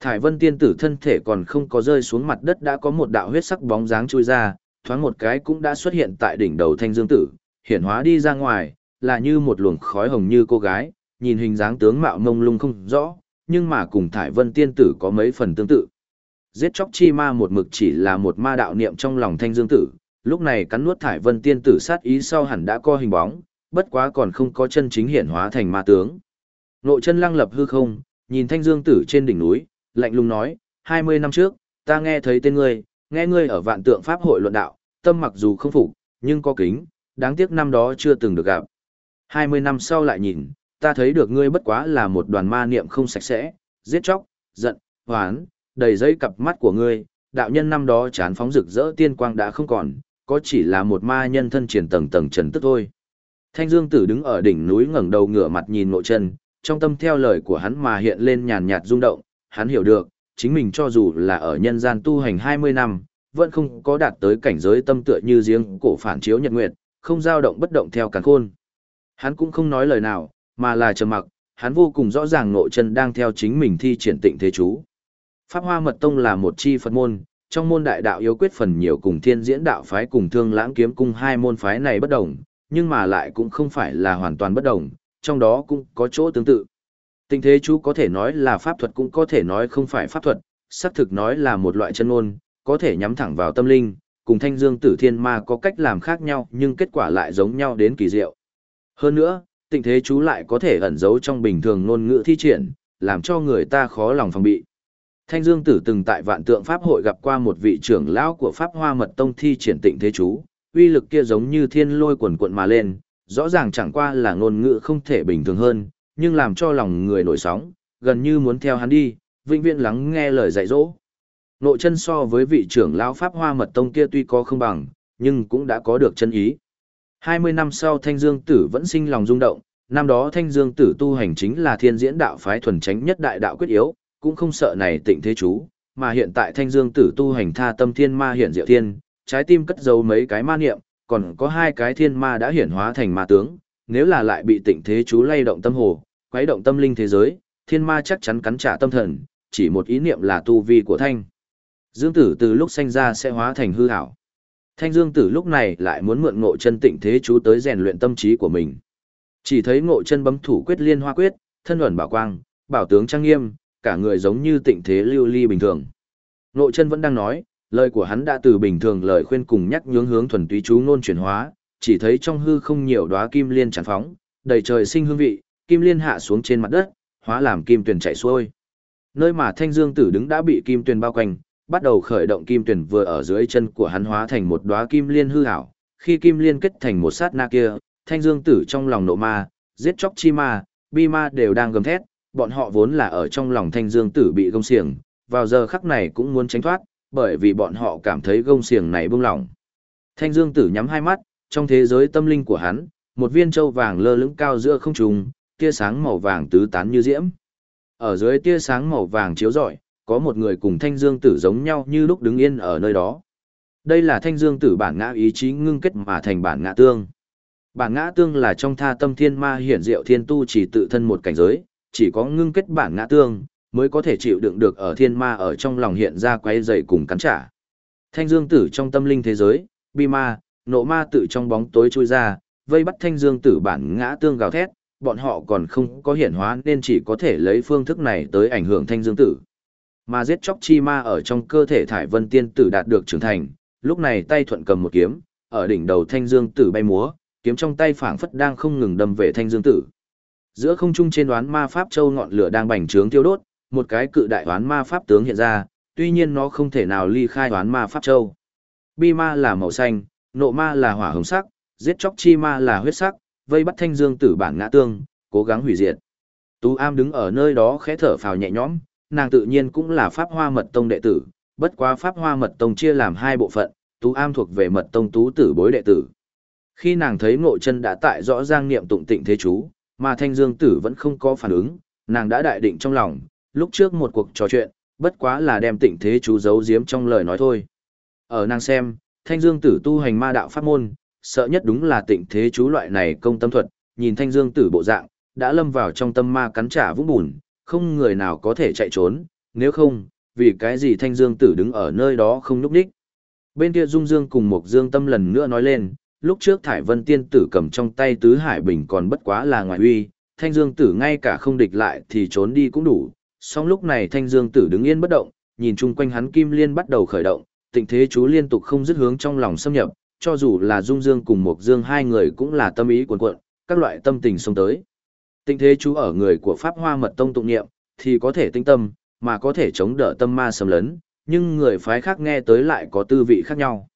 Thải Vân tiên tử thân thể còn không có rơi xuống mặt đất đã có một đạo huyết sắc bóng dáng chui ra, thoáng một cái cũng đã xuất hiện tại đỉnh đầu thanh dương tử, hiển hóa đi ra ngoài, là như một luồng khói hồng như cô gái, nhìn hình dáng tướng mạo mông lung không rõ, nhưng mà cùng Thải Vân tiên tử có mấy phần tương tự. Giết chóc chi ma một mực chỉ là một ma đạo niệm trong lòng thanh dương tử, lúc này cắn nuốt Thải Vân tiên tử sát ý sau hẳn đã co hình bóng, bất quá còn không có chân chính hiển hóa thành ma tướng. Nội chân lăng lập hư không, nhìn thanh dương tử trên đỉnh núi, lạnh lùng nói, 20 năm trước, ta nghe thấy tên ngươi, nghe ngươi ở vạn tượng pháp hội luận đạo, tâm mặc dù không phục, nhưng có kính, đáng tiếc năm đó chưa từng được gặp. 20 năm sau lại nhìn, ta thấy được ngươi bất quá là một đoàn ma niệm không sạch sẽ, giết chóc, giận, hoán, đầy dây cặp mắt của ngươi, đạo nhân năm đó chán phóng rực rỡ tiên quang đã không còn, có chỉ là một ma nhân thân triển tầng tầng trần tức thôi. Thanh Dương Tử đứng ở đỉnh núi ngẩng đầu ngửa mặt nhìn nội chân, trong tâm theo lời của hắn mà hiện lên nhàn nhạt rung động, hắn hiểu được, chính mình cho dù là ở nhân gian tu hành 20 năm, vẫn không có đạt tới cảnh giới tâm tựa như riêng cổ phản chiếu nhật nguyệt, không dao động bất động theo càn khôn. Hắn cũng không nói lời nào, mà là trầm mặc, hắn vô cùng rõ ràng nội chân đang theo chính mình thi triển tịnh thế chú. Pháp Hoa Mật Tông là một chi Phật môn, trong môn đại đạo yếu quyết phần nhiều cùng thiên diễn đạo phái cùng thương lãng kiếm cung hai môn phái này bất đồng, nhưng mà lại cũng không phải là hoàn toàn bất đồng, trong đó cũng có chỗ tương tự. Tình thế chú có thể nói là pháp thuật cũng có thể nói không phải pháp thuật, xác thực nói là một loại chân ngôn, có thể nhắm thẳng vào tâm linh, cùng thanh dương tử thiên ma có cách làm khác nhau nhưng kết quả lại giống nhau đến kỳ diệu. Hơn nữa, tình thế chú lại có thể ẩn giấu trong bình thường ngôn ngữ thi triển, làm cho người ta khó lòng phòng bị. Thanh Dương Tử từng tại Vạn Tượng Pháp hội gặp qua một vị trưởng lão của Pháp Hoa Mật Tông thi triển tịnh thế chú, uy lực kia giống như thiên lôi quần quật mà lên, rõ ràng chẳng qua là ngôn ngữ không thể bình thường hơn, nhưng làm cho lòng người nổi sóng, gần như muốn theo hắn đi, vĩnh viễn lắng nghe lời dạy dỗ. Nội chân so với vị trưởng lão Pháp Hoa Mật Tông kia tuy có không bằng, nhưng cũng đã có được chân ý. 20 năm sau Thanh Dương Tử vẫn sinh lòng rung động, năm đó Thanh Dương Tử tu hành chính là thiên diễn đạo phái thuần tránh nhất đại đạo quyết yếu, cũng không sợ này tịnh thế chú, mà hiện tại Thanh Dương Tử tu hành tha tâm thiên ma hiện diệu thiên, trái tim cất giấu mấy cái ma niệm, còn có hai cái thiên ma đã hiển hóa thành ma tướng, nếu là lại bị tịnh thế chú lay động tâm hồ, quấy động tâm linh thế giới, thiên ma chắc chắn cắn trả tâm thần, chỉ một ý niệm là tu vi của Thanh. Dương Tử từ lúc sanh ra sẽ hóa thành hư ảo. Thanh Dương Tử lúc này lại muốn mượn ngộ chân tịnh thế chú tới rèn luyện tâm trí của mình. Chỉ thấy ngộ chân bấm thủ quyết liên hoa quyết, thân ẩn bảo quang, bảo tướng trang nghiêm, cả người giống như tịnh thế lưu ly bình thường. Ngộ chân vẫn đang nói, lời của hắn đã từ bình thường lời khuyên cùng nhắc nhướng hướng thuần túy chú ngôn chuyển hóa, chỉ thấy trong hư không nhiều đóa kim liên tràn phóng, đầy trời sinh hương vị, kim liên hạ xuống trên mặt đất, hóa làm kim tuyền chảy xuôi. Nơi mà Thanh Dương Tử đứng đã bị kim tuyền bao quanh, bắt đầu khởi động kim tuyền vừa ở dưới chân của hắn hóa thành một đóa kim liên hư ảo. Khi kim liên kết thành một sát na kia, Thanh Dương Tử trong lòng nộ ma, giết chóc chi ma, bi ma đều đang gầm thét, bọn họ vốn là ở trong lòng Thanh Dương Tử bị gông xiềng, vào giờ khắc này cũng muốn tránh thoát, bởi vì bọn họ cảm thấy gông xiềng này buông lỏng. Thanh Dương Tử nhắm hai mắt, trong thế giới tâm linh của hắn, một viên châu vàng lơ lửng cao giữa không trung, tia sáng màu vàng tứ tán như diễm. Ở dưới tia sáng màu vàng chiếu rọi, có một người cùng Thanh Dương Tử giống nhau như lúc đứng yên ở nơi đó. Đây là Thanh Dương Tử bản ngã ý chí ngưng kết mà thành bản ngã tương. Bản ngã tương là trong tha tâm thiên ma hiển diệu thiên tu chỉ tự thân một cảnh giới, chỉ có ngưng kết bản ngã tương, mới có thể chịu đựng được ở thiên ma ở trong lòng hiện ra quay dậy cùng cắn trả. Thanh dương tử trong tâm linh thế giới, bi ma, nộ ma tự trong bóng tối chui ra, vây bắt thanh dương tử bản ngã tương gào thét, bọn họ còn không có hiển hóa nên chỉ có thể lấy phương thức này tới ảnh hưởng thanh dương tử. Mà giết chóc chi ma ở trong cơ thể thải vân tiên tử đạt được trưởng thành, lúc này tay thuận cầm một kiếm, ở đỉnh đầu thanh dương tử bay múa, kiếm trong tay phảng phất đang không ngừng đâm về thanh dương tử. Giữa không trung trên đoán ma pháp châu ngọn lửa đang bành trướng tiêu đốt, một cái cự đại đoán ma pháp tướng hiện ra, tuy nhiên nó không thể nào ly khai đoán ma pháp châu. Bi ma là màu xanh, nộ ma là hỏa hồng sắc, giết chóc chi ma là huyết sắc, vây bắt thanh dương tử bản ngã tương, cố gắng hủy diệt. Tú Am đứng ở nơi đó khẽ thở phào nhẹ nhõm, nàng tự nhiên cũng là pháp hoa mật tông đệ tử, bất quá pháp hoa mật tông chia làm hai bộ phận, Tú Am thuộc về mật tông tú tử bối đệ tử. Khi nàng thấy ngộ chân đã tại rõ ràng niệm tụng tịnh thế chú, mà thanh dương tử vẫn không có phản ứng, nàng đã đại định trong lòng, lúc trước một cuộc trò chuyện, bất quá là đem tịnh thế chú giấu giếm trong lời nói thôi. Ở nàng xem, thanh dương tử tu hành ma đạo pháp môn, sợ nhất đúng là tịnh thế chú loại này công tâm thuật, nhìn thanh dương tử bộ dạng, đã lâm vào trong tâm ma cắn trả vũng bùn, không người nào có thể chạy trốn, nếu không, vì cái gì thanh dương tử đứng ở nơi đó không núp đích. Bên kia Dung Dương cùng một Dương Tâm lần nữa nói lên, lúc trước Thải Vân Tiên Tử cầm trong tay Tứ Hải Bình còn bất quá là ngoại uy, Thanh Dương Tử ngay cả không địch lại thì trốn đi cũng đủ. Song lúc này Thanh Dương Tử đứng yên bất động, nhìn chung quanh hắn Kim Liên bắt đầu khởi động, tình thế chú liên tục không dứt hướng trong lòng xâm nhập, cho dù là Dung Dương cùng Mộc Dương hai người cũng là tâm ý cuồn cuộn, các loại tâm tình xông tới. Tình thế chú ở người của Pháp Hoa Mật Tông tụng niệm, thì có thể tinh tâm, mà có thể chống đỡ tâm ma xâm lấn, nhưng người phái khác nghe tới lại có tư vị khác nhau.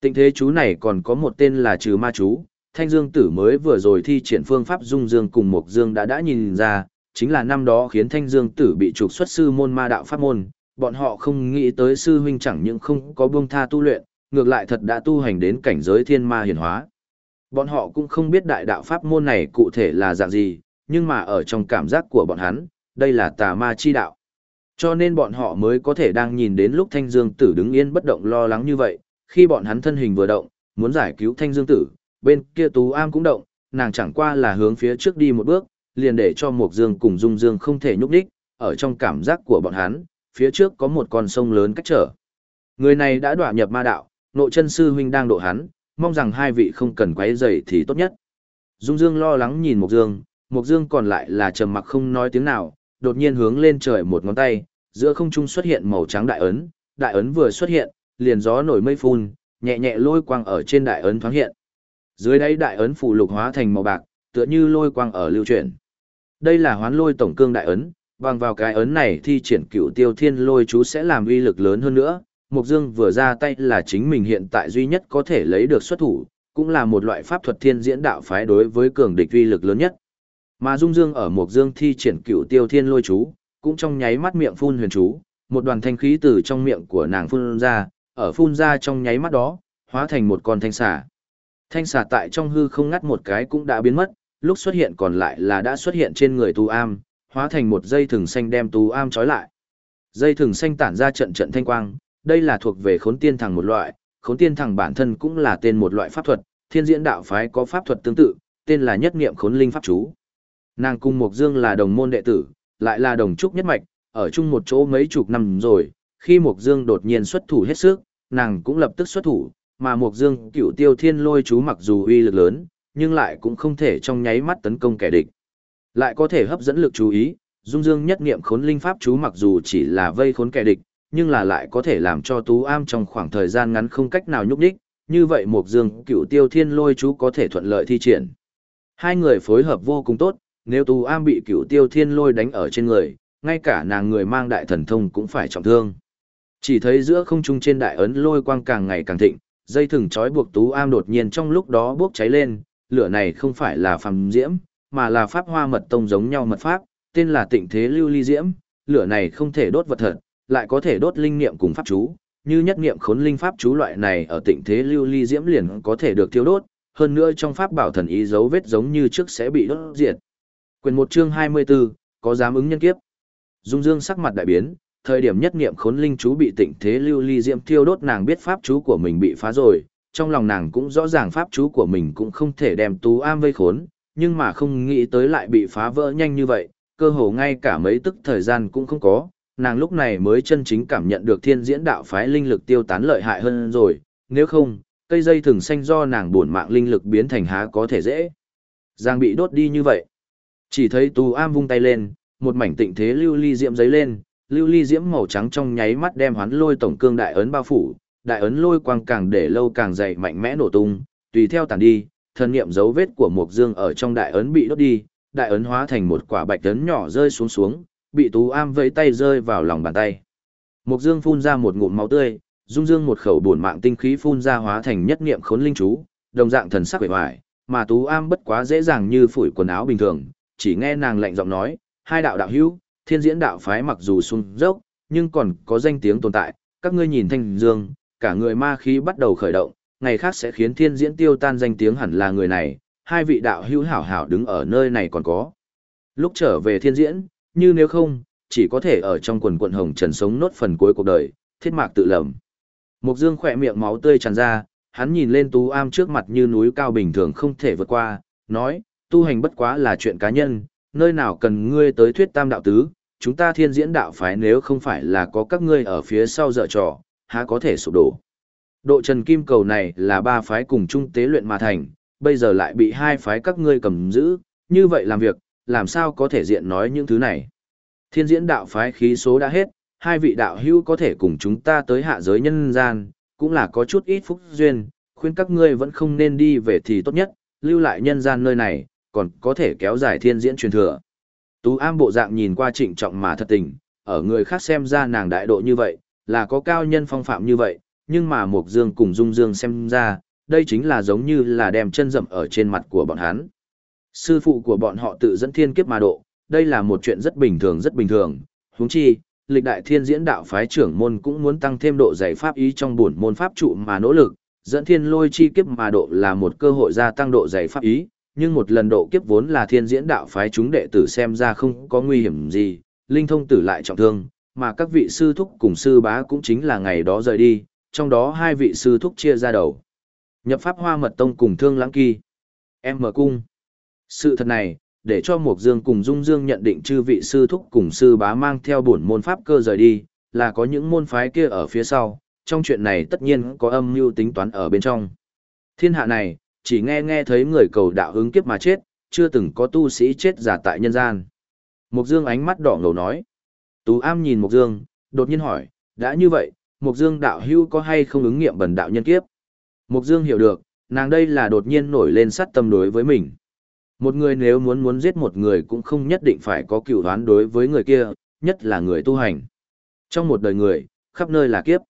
tình thế chú này còn có một tên là trừ ma chú, thanh dương tử mới vừa rồi thi triển phương pháp dung dương cùng mộc dương đã đã nhìn ra, chính là năm đó khiến thanh dương tử bị trục xuất sư môn ma đạo pháp môn, bọn họ không nghĩ tới sư huynh chẳng những không có buông tha tu luyện, ngược lại thật đã tu hành đến cảnh giới thiên ma hiển hóa. Bọn họ cũng không biết đại đạo pháp môn này cụ thể là dạng gì, nhưng mà ở trong cảm giác của bọn hắn, đây là tà ma chi đạo. Cho nên bọn họ mới có thể đang nhìn đến lúc thanh dương tử đứng yên bất động lo lắng như vậy, khi bọn hắn thân hình vừa động, muốn giải cứu thanh dương tử, bên kia tú am cũng động, nàng chẳng qua là hướng phía trước đi một bước, liền để cho Mộc Dương cùng Dung Dương không thể nhúc đích, ở trong cảm giác của bọn hắn, phía trước có một con sông lớn cách trở. Người này đã đọa nhập ma đạo, nội chân sư huynh đang độ hắn, mong rằng hai vị không cần quấy rầy thì tốt nhất. Dung Dương lo lắng nhìn Mộc Dương, Mộc Dương còn lại là trầm mặc không nói tiếng nào, đột nhiên hướng lên trời một ngón tay, giữa không trung xuất hiện màu trắng đại ấn, đại ấn vừa xuất hiện, liền gió nổi mây phun, nhẹ nhẹ lôi quang ở trên đại ấn thoáng hiện. Dưới đáy đại ấn phụ lục hóa thành màu bạc, tựa như lôi quang ở lưu chuyển. Đây là hoán lôi tổng cương đại ấn, bằng vào cái ấn này thi triển cựu tiêu thiên lôi chú sẽ làm uy lực lớn hơn nữa. Mục Dương vừa ra tay là chính mình hiện tại duy nhất có thể lấy được xuất thủ, cũng là một loại pháp thuật thiên diễn đạo phái đối với cường địch uy lực lớn nhất. Mà Dung Dương ở Mục Dương thi triển cựu tiêu thiên lôi chú, cũng trong nháy mắt miệng phun huyền chú, một đoàn thanh khí từ trong miệng của nàng phun ra, ở phun ra trong nháy mắt đó, hóa thành một con thanh xà. Thanh xà tại trong hư không ngắt một cái cũng đã biến mất, lúc xuất hiện còn lại là đã xuất hiện trên người Tu Am, hóa thành một dây thừng xanh đem Tu Am trói lại. Dây thừng xanh tản ra trận trận thanh quang, đây là thuộc về khốn tiên thằng một loại, khốn tiên thằng bản thân cũng là tên một loại pháp thuật, thiên diễn đạo phái có pháp thuật tương tự, tên là nhất niệm khốn linh pháp chú. Nàng cung Mộc Dương là đồng môn đệ tử, lại là đồng trúc nhất mạch, ở chung một chỗ mấy chục năm rồi, khi Mộc Dương đột nhiên xuất thủ hết sức, nàng cũng lập tức xuất thủ, mà Mộc Dương cựu tiêu thiên lôi chú mặc dù uy lực lớn, nhưng lại cũng không thể trong nháy mắt tấn công kẻ địch. Lại có thể hấp dẫn lực chú ý, Dung Dương nhất niệm khốn linh pháp chú mặc dù chỉ là vây khốn kẻ địch, nhưng là lại có thể làm cho Tú Am trong khoảng thời gian ngắn không cách nào nhúc đích, như vậy Mộc Dương cựu tiêu thiên lôi chú có thể thuận lợi thi triển. Hai người phối hợp vô cùng tốt, nếu Tú Am bị cựu tiêu thiên lôi đánh ở trên người, ngay cả nàng người mang đại thần thông cũng phải trọng thương. Chỉ thấy giữa không trung trên đại ấn lôi quang càng ngày càng thịnh, dây thừng trói buộc Tú Am đột nhiên trong lúc đó bốc cháy lên, lửa này không phải là phàm diễm, mà là pháp hoa mật tông giống nhau mật pháp, tên là tịnh thế lưu ly diễm, lửa này không thể đốt vật thật, lại có thể đốt linh niệm cùng pháp chú, như nhất niệm khốn linh pháp chú loại này ở tịnh thế lưu ly diễm liền có thể được thiêu đốt, hơn nữa trong pháp bảo thần ý dấu vết giống như trước sẽ bị đốt diệt. Quyền 1 chương 24, có dám ứng nhân kiếp. Dung Dương sắc mặt đại biến, thời điểm nhất niệm khốn linh chú bị tịnh thế lưu ly diễm thiêu đốt nàng biết pháp chú của mình bị phá rồi, trong lòng nàng cũng rõ ràng pháp chú của mình cũng không thể đem tú am vây khốn, nhưng mà không nghĩ tới lại bị phá vỡ nhanh như vậy, cơ hồ ngay cả mấy tức thời gian cũng không có, nàng lúc này mới chân chính cảm nhận được thiên diễn đạo phái linh lực tiêu tán lợi hại hơn rồi, nếu không, cây dây thường xanh do nàng buồn mạng linh lực biến thành há có thể dễ. Giang bị đốt đi như vậy. Chỉ thấy tú am vung tay lên, một mảnh tịnh thế lưu ly diễm giấy lên, lưu ly diễm màu trắng trong nháy mắt đem hoán lôi tổng cương đại ấn bao phủ, đại ấn lôi quang càng để lâu càng dày mạnh mẽ nổ tung, tùy theo tàn đi, thần niệm dấu vết của Mộc Dương ở trong đại ấn bị đốt đi, đại ấn hóa thành một quả bạch ấn nhỏ rơi xuống xuống, bị Tú Am vẫy tay rơi vào lòng bàn tay. Mộc Dương phun ra một ngụm máu tươi, Dung Dương một khẩu bổn mạng tinh khí phun ra hóa thành nhất niệm khốn linh chú, đồng dạng thần sắc vẻ bại, mà Tú Am bất quá dễ dàng như phủi quần áo bình thường, chỉ nghe nàng lạnh giọng nói, hai đạo đạo hữu, thiên diễn đạo phái mặc dù xuống dốc, nhưng còn có danh tiếng tồn tại, các ngươi nhìn thanh dương, cả người ma khí bắt đầu khởi động, ngày khác sẽ khiến thiên diễn tiêu tan danh tiếng hẳn là người này, hai vị đạo hữu hảo hảo đứng ở nơi này còn có. Lúc trở về thiên diễn, như nếu không, chỉ có thể ở trong quần quận hồng trần sống nốt phần cuối cuộc đời, thiết mạc tự lầm. Mục dương khỏe miệng máu tươi tràn ra, hắn nhìn lên tú am trước mặt như núi cao bình thường không thể vượt qua, nói, tu hành bất quá là chuyện cá nhân, nơi nào cần ngươi tới thuyết tam đạo tứ, chúng ta thiên diễn đạo phái nếu không phải là có các ngươi ở phía sau dở trò, há có thể sụp đổ. Độ trần kim cầu này là ba phái cùng chung tế luyện mà thành, bây giờ lại bị hai phái các ngươi cầm giữ, như vậy làm việc, làm sao có thể diện nói những thứ này. Thiên diễn đạo phái khí số đã hết, hai vị đạo hữu có thể cùng chúng ta tới hạ giới nhân gian, cũng là có chút ít phúc duyên, khuyên các ngươi vẫn không nên đi về thì tốt nhất, lưu lại nhân gian nơi này, còn có thể kéo dài thiên diễn truyền thừa. Tú am bộ dạng nhìn qua trịnh trọng mà thật tình, ở người khác xem ra nàng đại độ như vậy, là có cao nhân phong phạm như vậy, nhưng mà Mục Dương cùng Dung Dương xem ra, đây chính là giống như là đem chân dậm ở trên mặt của bọn hắn. Sư phụ của bọn họ tự dẫn thiên kiếp mà độ, đây là một chuyện rất bình thường rất bình thường, huống chi, lịch đại thiên diễn đạo phái trưởng môn cũng muốn tăng thêm độ dày pháp ý trong bổn môn pháp trụ mà nỗ lực, dẫn thiên lôi chi kiếp mà độ là một cơ hội gia tăng độ dày pháp ý, nhưng một lần độ kiếp vốn là thiên diễn đạo phái chúng đệ tử xem ra không có nguy hiểm gì, linh thông tử lại trọng thương, mà các vị sư thúc cùng sư bá cũng chính là ngày đó rời đi, trong đó hai vị sư thúc chia ra đầu. Nhập pháp hoa mật tông cùng thương lãng kỳ. Em mở cung. Sự thật này, để cho Mộc Dương cùng Dung Dương nhận định chư vị sư thúc cùng sư bá mang theo bổn môn pháp cơ rời đi, là có những môn phái kia ở phía sau, trong chuyện này tất nhiên có âm mưu tính toán ở bên trong. Thiên hạ này, chỉ nghe nghe thấy người cầu đạo hứng kiếp mà chết, chưa từng có tu sĩ chết giả tại nhân gian. Mộc Dương ánh mắt đỏ ngầu nói. Tú Am nhìn Mộc Dương, đột nhiên hỏi, đã như vậy, Mộc Dương đạo hưu có hay không ứng nghiệm bần đạo nhân kiếp? Mộc Dương hiểu được, nàng đây là đột nhiên nổi lên sát tâm đối với mình. Một người nếu muốn muốn giết một người cũng không nhất định phải có cựu đoán đối với người kia, nhất là người tu hành. Trong một đời người, khắp nơi là kiếp.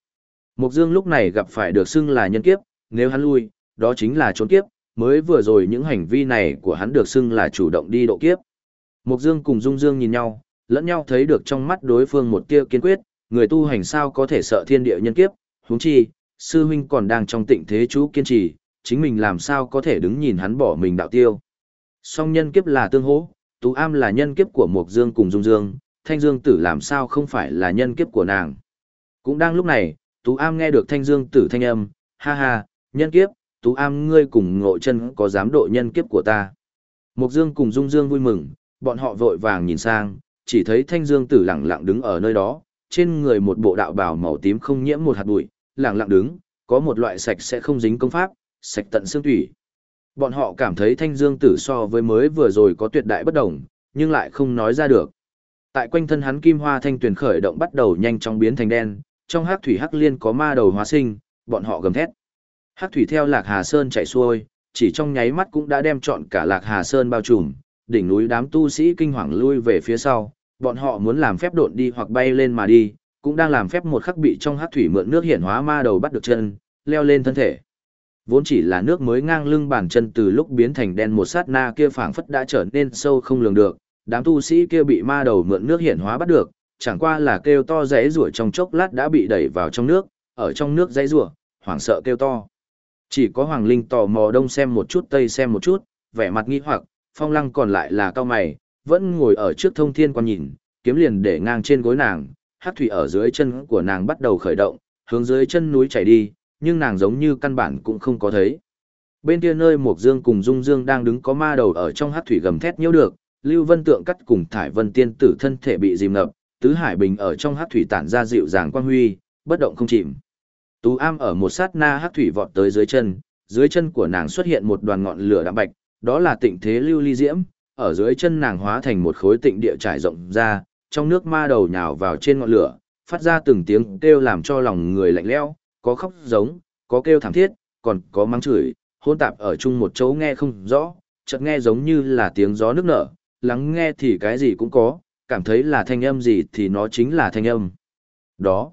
Mộc Dương lúc này gặp phải được xưng là nhân kiếp, nếu hắn lui, đó chính là trốn kiếp, mới vừa rồi những hành vi này của hắn được xưng là chủ động đi độ kiếp. Mộc Dương cùng Dung Dương nhìn nhau, lẫn nhau thấy được trong mắt đối phương một tia kiên quyết, người tu hành sao có thể sợ thiên địa nhân kiếp, huống chi, sư huynh còn đang trong tịnh thế chú kiên trì, chính mình làm sao có thể đứng nhìn hắn bỏ mình đạo tiêu. Song nhân kiếp là tương hỗ, Tú Am là nhân kiếp của Mộc Dương cùng Dung Dương, Thanh Dương Tử làm sao không phải là nhân kiếp của nàng. Cũng đang lúc này, Tú Am nghe được Thanh Dương Tử thanh âm, ha ha, nhân kiếp, Tú Am ngươi cùng ngộ chân có dám độ nhân kiếp của ta. Mộc Dương cùng Dung Dương vui mừng, bọn họ vội vàng nhìn sang, chỉ thấy Thanh Dương Tử lẳng lặng đứng ở nơi đó, trên người một bộ đạo bào màu tím không nhiễm một hạt bụi, lẳng lặng đứng, có một loại sạch sẽ không dính công pháp, sạch tận xương thủy. Bọn họ cảm thấy Thanh Dương Tử so với mới vừa rồi có tuyệt đại bất đồng, nhưng lại không nói ra được. Tại quanh thân hắn kim hoa thanh tuyển khởi động bắt đầu nhanh chóng biến thành đen, trong hắc thủy hắc liên có ma đầu hóa sinh, bọn họ gầm thét. Hắc thủy theo Lạc Hà Sơn chạy xuôi, chỉ trong nháy mắt cũng đã đem trọn cả Lạc Hà Sơn bao trùm, đỉnh núi đám tu sĩ kinh hoàng lui về phía sau, bọn họ muốn làm phép độn đi hoặc bay lên mà đi, cũng đang làm phép một khắc bị trong hắc thủy mượn nước hiển hóa ma đầu bắt được chân, leo lên thân thể. Vốn chỉ là nước mới ngang lưng bàn chân từ lúc biến thành đen một sát na kia phảng phất đã trở nên sâu không lường được, đám tu sĩ kia bị ma đầu mượn nước hiển hóa bắt được, chẳng qua là kêu to rẽ rủa trong chốc lát đã bị đẩy vào trong nước, ở trong nước rẽ rủa, hoảng sợ kêu to. Chỉ có Hoàng Linh tò mò đông xem một chút tây xem một chút, vẻ mặt nghi hoặc, phong lăng còn lại là cao mày, vẫn ngồi ở trước thông thiên quan nhìn, kiếm liền để ngang trên gối nàng, hát thủy ở dưới chân của nàng bắt đầu khởi động, hướng dưới chân núi chảy đi, nhưng nàng giống như căn bản cũng không có thấy. Bên kia nơi Mộc Dương cùng Dung Dương đang đứng có ma đầu ở trong hát thủy gầm thét nhiễu được, Lưu Vân Tượng cắt cùng Thải Vân Tiên tử thân thể bị dìm ngập, Tứ Hải Bình ở trong hát thủy tản ra dịu dàng quang huy, bất động không chìm. Tú Am ở một sát na hát thủy vọt tới dưới chân, dưới chân của nàng xuất hiện một đoàn ngọn lửa đạm bạch, đó là tịnh thế lưu ly diễm, ở dưới chân nàng hóa thành một khối tịnh địa trải rộng ra, trong nước ma đầu nhào vào trên ngọn lửa, phát ra từng tiếng kêu làm cho lòng người lạnh lẽo, có khóc giống, có kêu thảm thiết, còn có mắng chửi, hôn tạp ở chung một chỗ nghe không rõ, chợt nghe giống như là tiếng gió nước nở, lắng nghe thì cái gì cũng có, cảm thấy là thanh âm gì thì nó chính là thanh âm. Đó.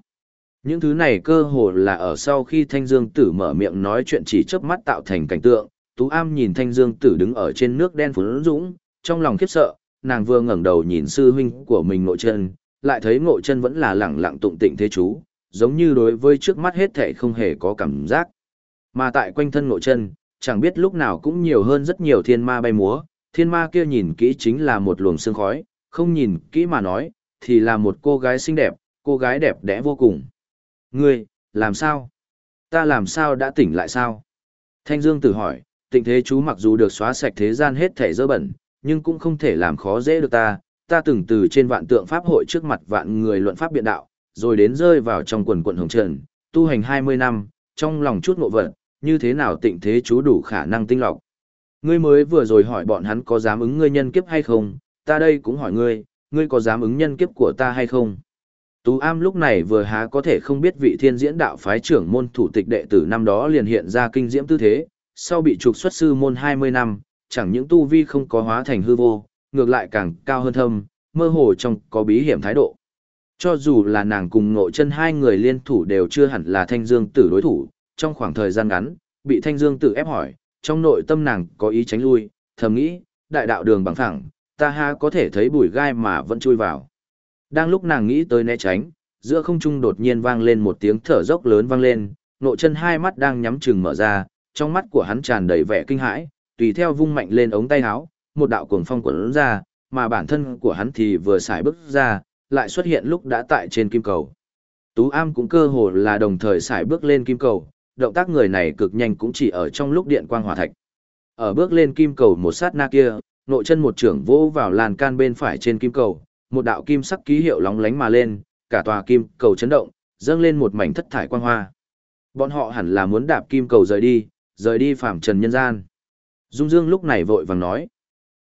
Những thứ này cơ hồ là ở sau khi Thanh Dương Tử mở miệng nói chuyện chỉ chớp mắt tạo thành cảnh tượng, Tú Am nhìn Thanh Dương Tử đứng ở trên nước đen phấn dũng, trong lòng khiếp sợ, nàng vừa ngẩng đầu nhìn sư huynh của mình Ngộ Chân, lại thấy Ngộ Chân vẫn là lẳng lặng tụng tịnh thế chú, giống như đối với trước mắt hết thảy không hề có cảm giác. Mà tại quanh thân Ngộ Chân, chẳng biết lúc nào cũng nhiều hơn rất nhiều thiên ma bay múa, thiên ma kia nhìn kỹ chính là một luồng sương khói, không nhìn kỹ mà nói, thì là một cô gái xinh đẹp, cô gái đẹp đẽ vô cùng. Ngươi, làm sao? Ta làm sao đã tỉnh lại sao? Thanh Dương tự hỏi, tịnh thế chú mặc dù được xóa sạch thế gian hết thể dơ bẩn, nhưng cũng không thể làm khó dễ được ta. Ta từng từ trên vạn tượng pháp hội trước mặt vạn người luận pháp biện đạo, rồi đến rơi vào trong quần quận hồng trần, tu hành 20 năm, trong lòng chút ngộ vật, như thế nào tịnh thế chú đủ khả năng tinh lọc. Ngươi mới vừa rồi hỏi bọn hắn có dám ứng ngươi nhân kiếp hay không, ta đây cũng hỏi ngươi, ngươi có dám ứng nhân kiếp của ta hay không? Tú Am lúc này vừa há có thể không biết vị thiên diễn đạo phái trưởng môn thủ tịch đệ tử năm đó liền hiện ra kinh diễm tư thế, sau bị trục xuất sư môn 20 năm, chẳng những tu vi không có hóa thành hư vô, ngược lại càng cao hơn thâm, mơ hồ trong có bí hiểm thái độ. Cho dù là nàng cùng ngộ chân hai người liên thủ đều chưa hẳn là thanh dương tử đối thủ, trong khoảng thời gian ngắn, bị thanh dương tử ép hỏi, trong nội tâm nàng có ý tránh lui, thầm nghĩ, đại đạo đường bằng thẳng, ta ha có thể thấy bụi gai mà vẫn chui vào. Đang lúc nàng nghĩ tới né tránh, giữa không trung đột nhiên vang lên một tiếng thở dốc lớn vang lên, ngộ chân hai mắt đang nhắm chừng mở ra, trong mắt của hắn tràn đầy vẻ kinh hãi, tùy theo vung mạnh lên ống tay áo, một đạo cuồng phong cuốn ra, mà bản thân của hắn thì vừa xài bước ra, lại xuất hiện lúc đã tại trên kim cầu. Tú Am cũng cơ hồ là đồng thời xài bước lên kim cầu, động tác người này cực nhanh cũng chỉ ở trong lúc điện quang hỏa thạch. Ở bước lên kim cầu một sát na kia, nội chân một trưởng vỗ vào làn can bên phải trên kim cầu, một đạo kim sắc ký hiệu lóng lánh mà lên, cả tòa kim cầu chấn động, dâng lên một mảnh thất thải quang hoa. Bọn họ hẳn là muốn đạp kim cầu rời đi, rời đi phạm trần nhân gian. Dung Dương lúc này vội vàng nói.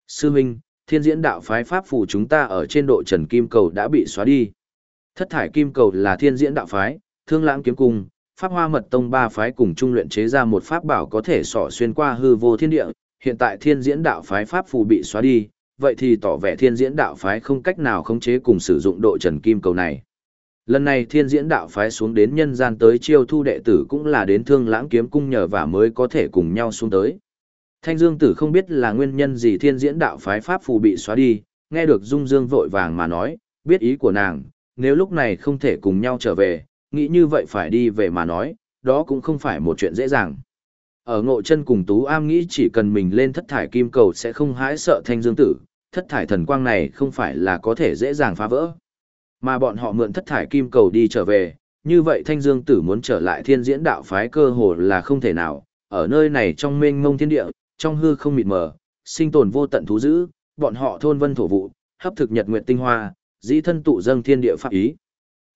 Sư Minh, thiên diễn đạo phái pháp phù chúng ta ở trên độ trần kim cầu đã bị xóa đi. Thất thải kim cầu là thiên diễn đạo phái, thương lãng kiếm cung, pháp hoa mật tông ba phái cùng chung luyện chế ra một pháp bảo có thể sỏ xuyên qua hư vô thiên địa. Hiện tại thiên diễn đạo phái pháp phù bị xóa đi, vậy thì tỏ vẻ thiên diễn đạo phái không cách nào khống chế cùng sử dụng độ trần kim cầu này. Lần này thiên diễn đạo phái xuống đến nhân gian tới chiêu thu đệ tử cũng là đến thương lãng kiếm cung nhờ và mới có thể cùng nhau xuống tới. Thanh Dương tử không biết là nguyên nhân gì thiên diễn đạo phái pháp phù bị xóa đi, nghe được Dung Dương vội vàng mà nói, biết ý của nàng, nếu lúc này không thể cùng nhau trở về, nghĩ như vậy phải đi về mà nói, đó cũng không phải một chuyện dễ dàng. Ở ngộ chân cùng Tú Am nghĩ chỉ cần mình lên thất thải kim cầu sẽ không hãi sợ Thanh Dương tử, thất thải thần quang này không phải là có thể dễ dàng phá vỡ. Mà bọn họ mượn thất thải kim cầu đi trở về, như vậy Thanh Dương Tử muốn trở lại thiên diễn đạo phái cơ hồ là không thể nào, ở nơi này trong mênh mông thiên địa, trong hư không mịt mờ, sinh tồn vô tận thú dữ, bọn họ thôn vân thổ vụ, hấp thực nhật nguyệt tinh hoa, dĩ thân tụ dâng thiên địa pháp ý.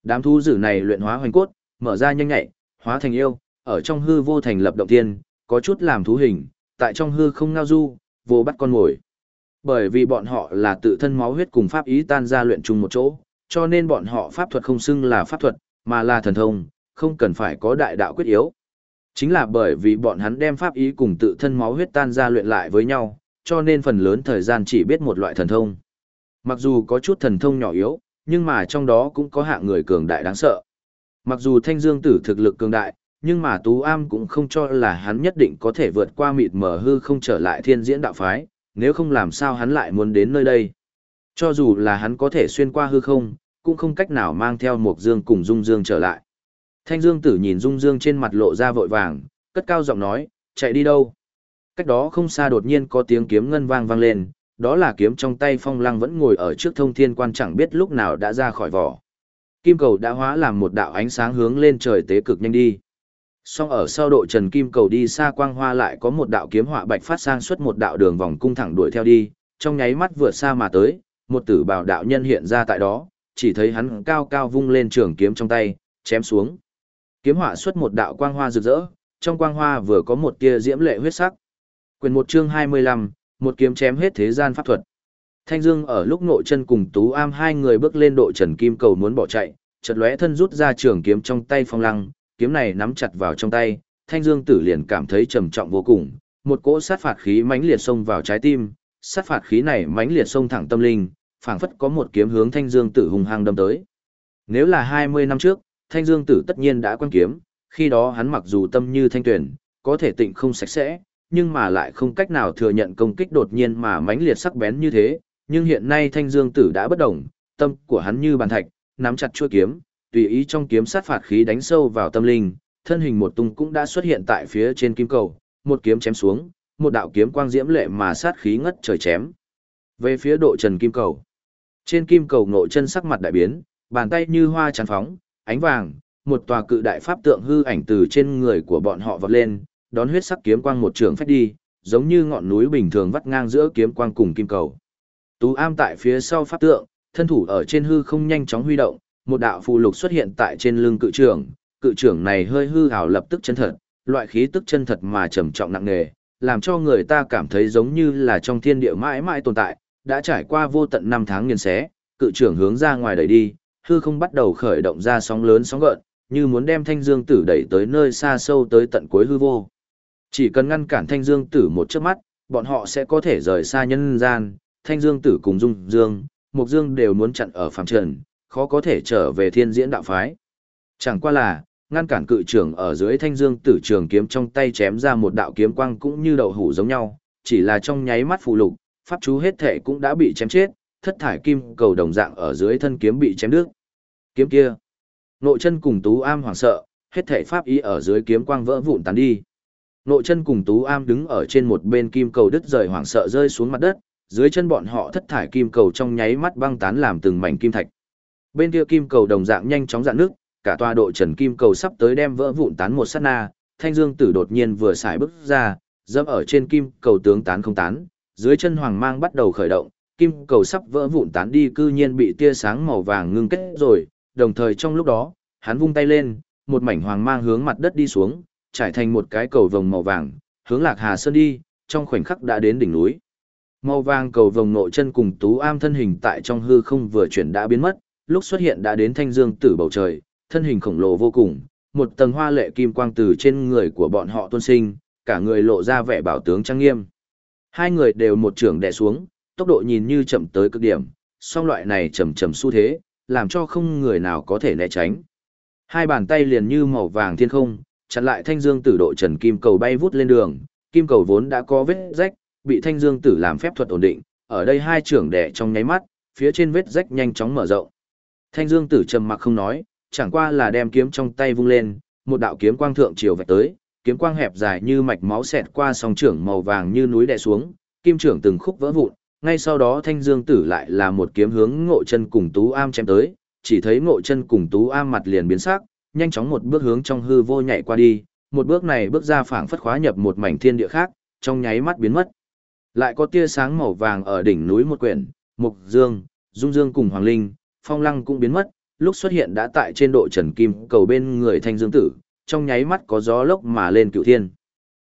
Đám thú dữ này luyện hóa hoành cốt, mở ra nhanh nhạy, hóa thành yêu, ở trong hư vô thành lập động thiên, có chút làm thú hình, tại trong hư không ngao du, vô bắt con ngồi. Bởi vì bọn họ là tự thân máu huyết cùng pháp ý tan ra luyện chung một chỗ, cho nên bọn họ pháp thuật không xưng là pháp thuật, mà là thần thông, không cần phải có đại đạo quyết yếu. Chính là bởi vì bọn hắn đem pháp ý cùng tự thân máu huyết tan ra luyện lại với nhau, cho nên phần lớn thời gian chỉ biết một loại thần thông. Mặc dù có chút thần thông nhỏ yếu, nhưng mà trong đó cũng có hạng người cường đại đáng sợ. Mặc dù thanh dương tử thực lực cường đại, nhưng mà Tú Am cũng không cho là hắn nhất định có thể vượt qua mịt mờ hư không trở lại thiên diễn đạo phái, nếu không làm sao hắn lại muốn đến nơi đây. Cho dù là hắn có thể xuyên qua hư không, cũng không cách nào mang theo một dương cùng dung dương trở lại. Thanh dương tử nhìn dung dương trên mặt lộ ra vội vàng, cất cao giọng nói, chạy đi đâu? Cách đó không xa đột nhiên có tiếng kiếm ngân vang vang lên, đó là kiếm trong tay phong lăng vẫn ngồi ở trước thông thiên quan chẳng biết lúc nào đã ra khỏi vỏ. Kim cầu đã hóa làm một đạo ánh sáng hướng lên trời tế cực nhanh đi. Song ở sau độ trần kim cầu đi xa quang hoa lại có một đạo kiếm họa bạch phát sang xuất một đạo đường vòng cung thẳng đuổi theo đi, trong nháy mắt vượt xa mà tới, một tử bảo đạo nhân hiện ra tại đó, chỉ thấy hắn cao cao vung lên trường kiếm trong tay, chém xuống. Kiếm họa xuất một đạo quang hoa rực rỡ, trong quang hoa vừa có một tia diễm lệ huyết sắc. Quyền một chương 25, một kiếm chém hết thế gian pháp thuật. Thanh Dương ở lúc nội chân cùng Tú Am hai người bước lên độ trần kim cầu muốn bỏ chạy, chợt lóe thân rút ra trường kiếm trong tay phong lăng, kiếm này nắm chặt vào trong tay, Thanh Dương tử liền cảm thấy trầm trọng vô cùng, một cỗ sát phạt khí mãnh liệt xông vào trái tim, sát phạt khí này mãnh liệt xông thẳng tâm linh, phảng phất có một kiếm hướng Thanh Dương Tử hùng hăng đâm tới. Nếu là 20 năm trước, Thanh Dương Tử tất nhiên đã quan kiếm, khi đó hắn mặc dù tâm như thanh tuyển, có thể tịnh không sạch sẽ, nhưng mà lại không cách nào thừa nhận công kích đột nhiên mà mãnh liệt sắc bén như thế, nhưng hiện nay Thanh Dương Tử đã bất động, tâm của hắn như bàn thạch, nắm chặt chuôi kiếm, tùy ý trong kiếm sát phạt khí đánh sâu vào tâm linh, thân hình một tung cũng đã xuất hiện tại phía trên kim cầu, một kiếm chém xuống, một đạo kiếm quang diễm lệ mà sát khí ngất trời chém. Về phía độ trần kim cầu, trên kim cầu ngộ chân sắc mặt đại biến, bàn tay như hoa tràn phóng, ánh vàng, một tòa cự đại pháp tượng hư ảnh từ trên người của bọn họ vọt lên, đón huyết sắc kiếm quang một trường phách đi, giống như ngọn núi bình thường vắt ngang giữa kiếm quang cùng kim cầu. Tú am tại phía sau pháp tượng, thân thủ ở trên hư không nhanh chóng huy động, một đạo phù lục xuất hiện tại trên lưng cự trưởng, cự trưởng này hơi hư hào lập tức chân thật, loại khí tức chân thật mà trầm trọng nặng nề, làm cho người ta cảm thấy giống như là trong thiên địa mãi mãi tồn tại, đã trải qua vô tận năm tháng nghiền xé, cự trưởng hướng ra ngoài đẩy đi, hư không bắt đầu khởi động ra sóng lớn sóng gợn, như muốn đem thanh dương tử đẩy tới nơi xa sâu tới tận cuối hư vô. Chỉ cần ngăn cản thanh dương tử một chớp mắt, bọn họ sẽ có thể rời xa nhân gian, thanh dương tử cùng dung dương, mục dương đều muốn chặn ở phàm trần, khó có thể trở về thiên diễn đạo phái. Chẳng qua là, ngăn cản cự trưởng ở dưới thanh dương tử trường kiếm trong tay chém ra một đạo kiếm quang cũng như đậu hủ giống nhau, chỉ là trong nháy mắt phù lục, pháp chú hết thể cũng đã bị chém chết, thất thải kim cầu đồng dạng ở dưới thân kiếm bị chém đứt. Kiếm kia, nội chân cùng Tú Am hoảng sợ, hết thể pháp ý ở dưới kiếm quang vỡ vụn tán đi. Nội chân cùng Tú Am đứng ở trên một bên kim cầu đứt rời hoảng sợ rơi xuống mặt đất, dưới chân bọn họ thất thải kim cầu trong nháy mắt băng tán làm từng mảnh kim thạch. Bên kia kim cầu đồng dạng nhanh chóng dạn nước, cả tòa độ trần kim cầu sắp tới đem vỡ vụn tán một sát na, Thanh Dương Tử đột nhiên vừa xài bước ra, dẫm ở trên kim cầu tướng tán không tán, dưới chân hoàng mang bắt đầu khởi động, kim cầu sắp vỡ vụn tán đi cư nhiên bị tia sáng màu vàng ngưng kết rồi, đồng thời trong lúc đó, hắn vung tay lên, một mảnh hoàng mang hướng mặt đất đi xuống, trải thành một cái cầu vồng màu vàng, hướng Lạc Hà Sơn đi, trong khoảnh khắc đã đến đỉnh núi. Màu vàng cầu vồng nội chân cùng Tú Am thân hình tại trong hư không vừa chuyển đã biến mất, lúc xuất hiện đã đến thanh dương tử bầu trời, thân hình khổng lồ vô cùng, một tầng hoa lệ kim quang từ trên người của bọn họ tuôn sinh, cả người lộ ra vẻ bảo tướng trang nghiêm. Hai người đều một trường đè xuống, tốc độ nhìn như chậm tới cực điểm, song loại này chậm chậm xu thế, làm cho không người nào có thể né tránh. Hai bàn tay liền như màu vàng thiên không, chặn lại thanh dương tử độ trần kim cầu bay vút lên đường, kim cầu vốn đã có vết rách, bị thanh dương tử làm phép thuật ổn định, ở đây hai trưởng đẻ trong nháy mắt, phía trên vết rách nhanh chóng mở rộng. Thanh dương tử trầm mặc không nói, chẳng qua là đem kiếm trong tay vung lên, một đạo kiếm quang thượng chiều vạch tới, kiếm quang hẹp dài như mạch máu xẹt qua song trưởng màu vàng như núi đè xuống, kim trưởng từng khúc vỡ vụn, ngay sau đó thanh dương tử lại là một kiếm hướng ngộ chân cùng tú am chém tới, chỉ thấy ngộ chân cùng tú am mặt liền biến sắc, nhanh chóng một bước hướng trong hư vô nhảy qua đi, một bước này bước ra phảng phất khóa nhập một mảnh thiên địa khác, trong nháy mắt biến mất. Lại có tia sáng màu vàng ở đỉnh núi một quyển, Mục Dương, Dung Dương cùng Hoàng Linh, Phong Lăng cũng biến mất, lúc xuất hiện đã tại trên độ trần kim cầu bên người thanh dương tử, trong nháy mắt có gió lốc mà lên cựu thiên.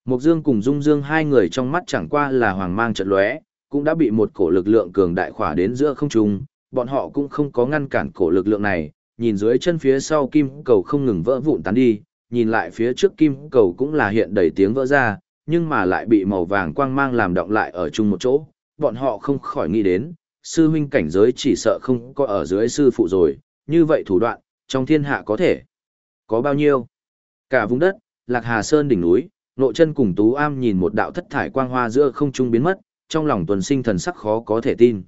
Mục Dương cùng Dung Dương hai người trong mắt chẳng qua là hoàng mang trận lóe, cũng đã bị một cổ lực lượng cường đại khỏa đến giữa không trung, bọn họ cũng không có ngăn cản cổ lực lượng này, nhìn dưới chân phía sau kim cầu không ngừng vỡ vụn tán đi, nhìn lại phía trước kim cầu cũng là hiện đầy tiếng vỡ ra, nhưng mà lại bị màu vàng quang mang làm động lại ở chung một chỗ, bọn họ không khỏi nghĩ đến, sư huynh cảnh giới chỉ sợ không có ở dưới sư phụ rồi, như vậy thủ đoạn, trong thiên hạ có thể có bao nhiêu? Cả vùng đất, Lạc Hà Sơn đỉnh núi, Nội chân cùng Tú Am nhìn một đạo thất thải quang hoa giữa không trung biến mất, trong lòng tuần sinh thần sắc khó có thể tin.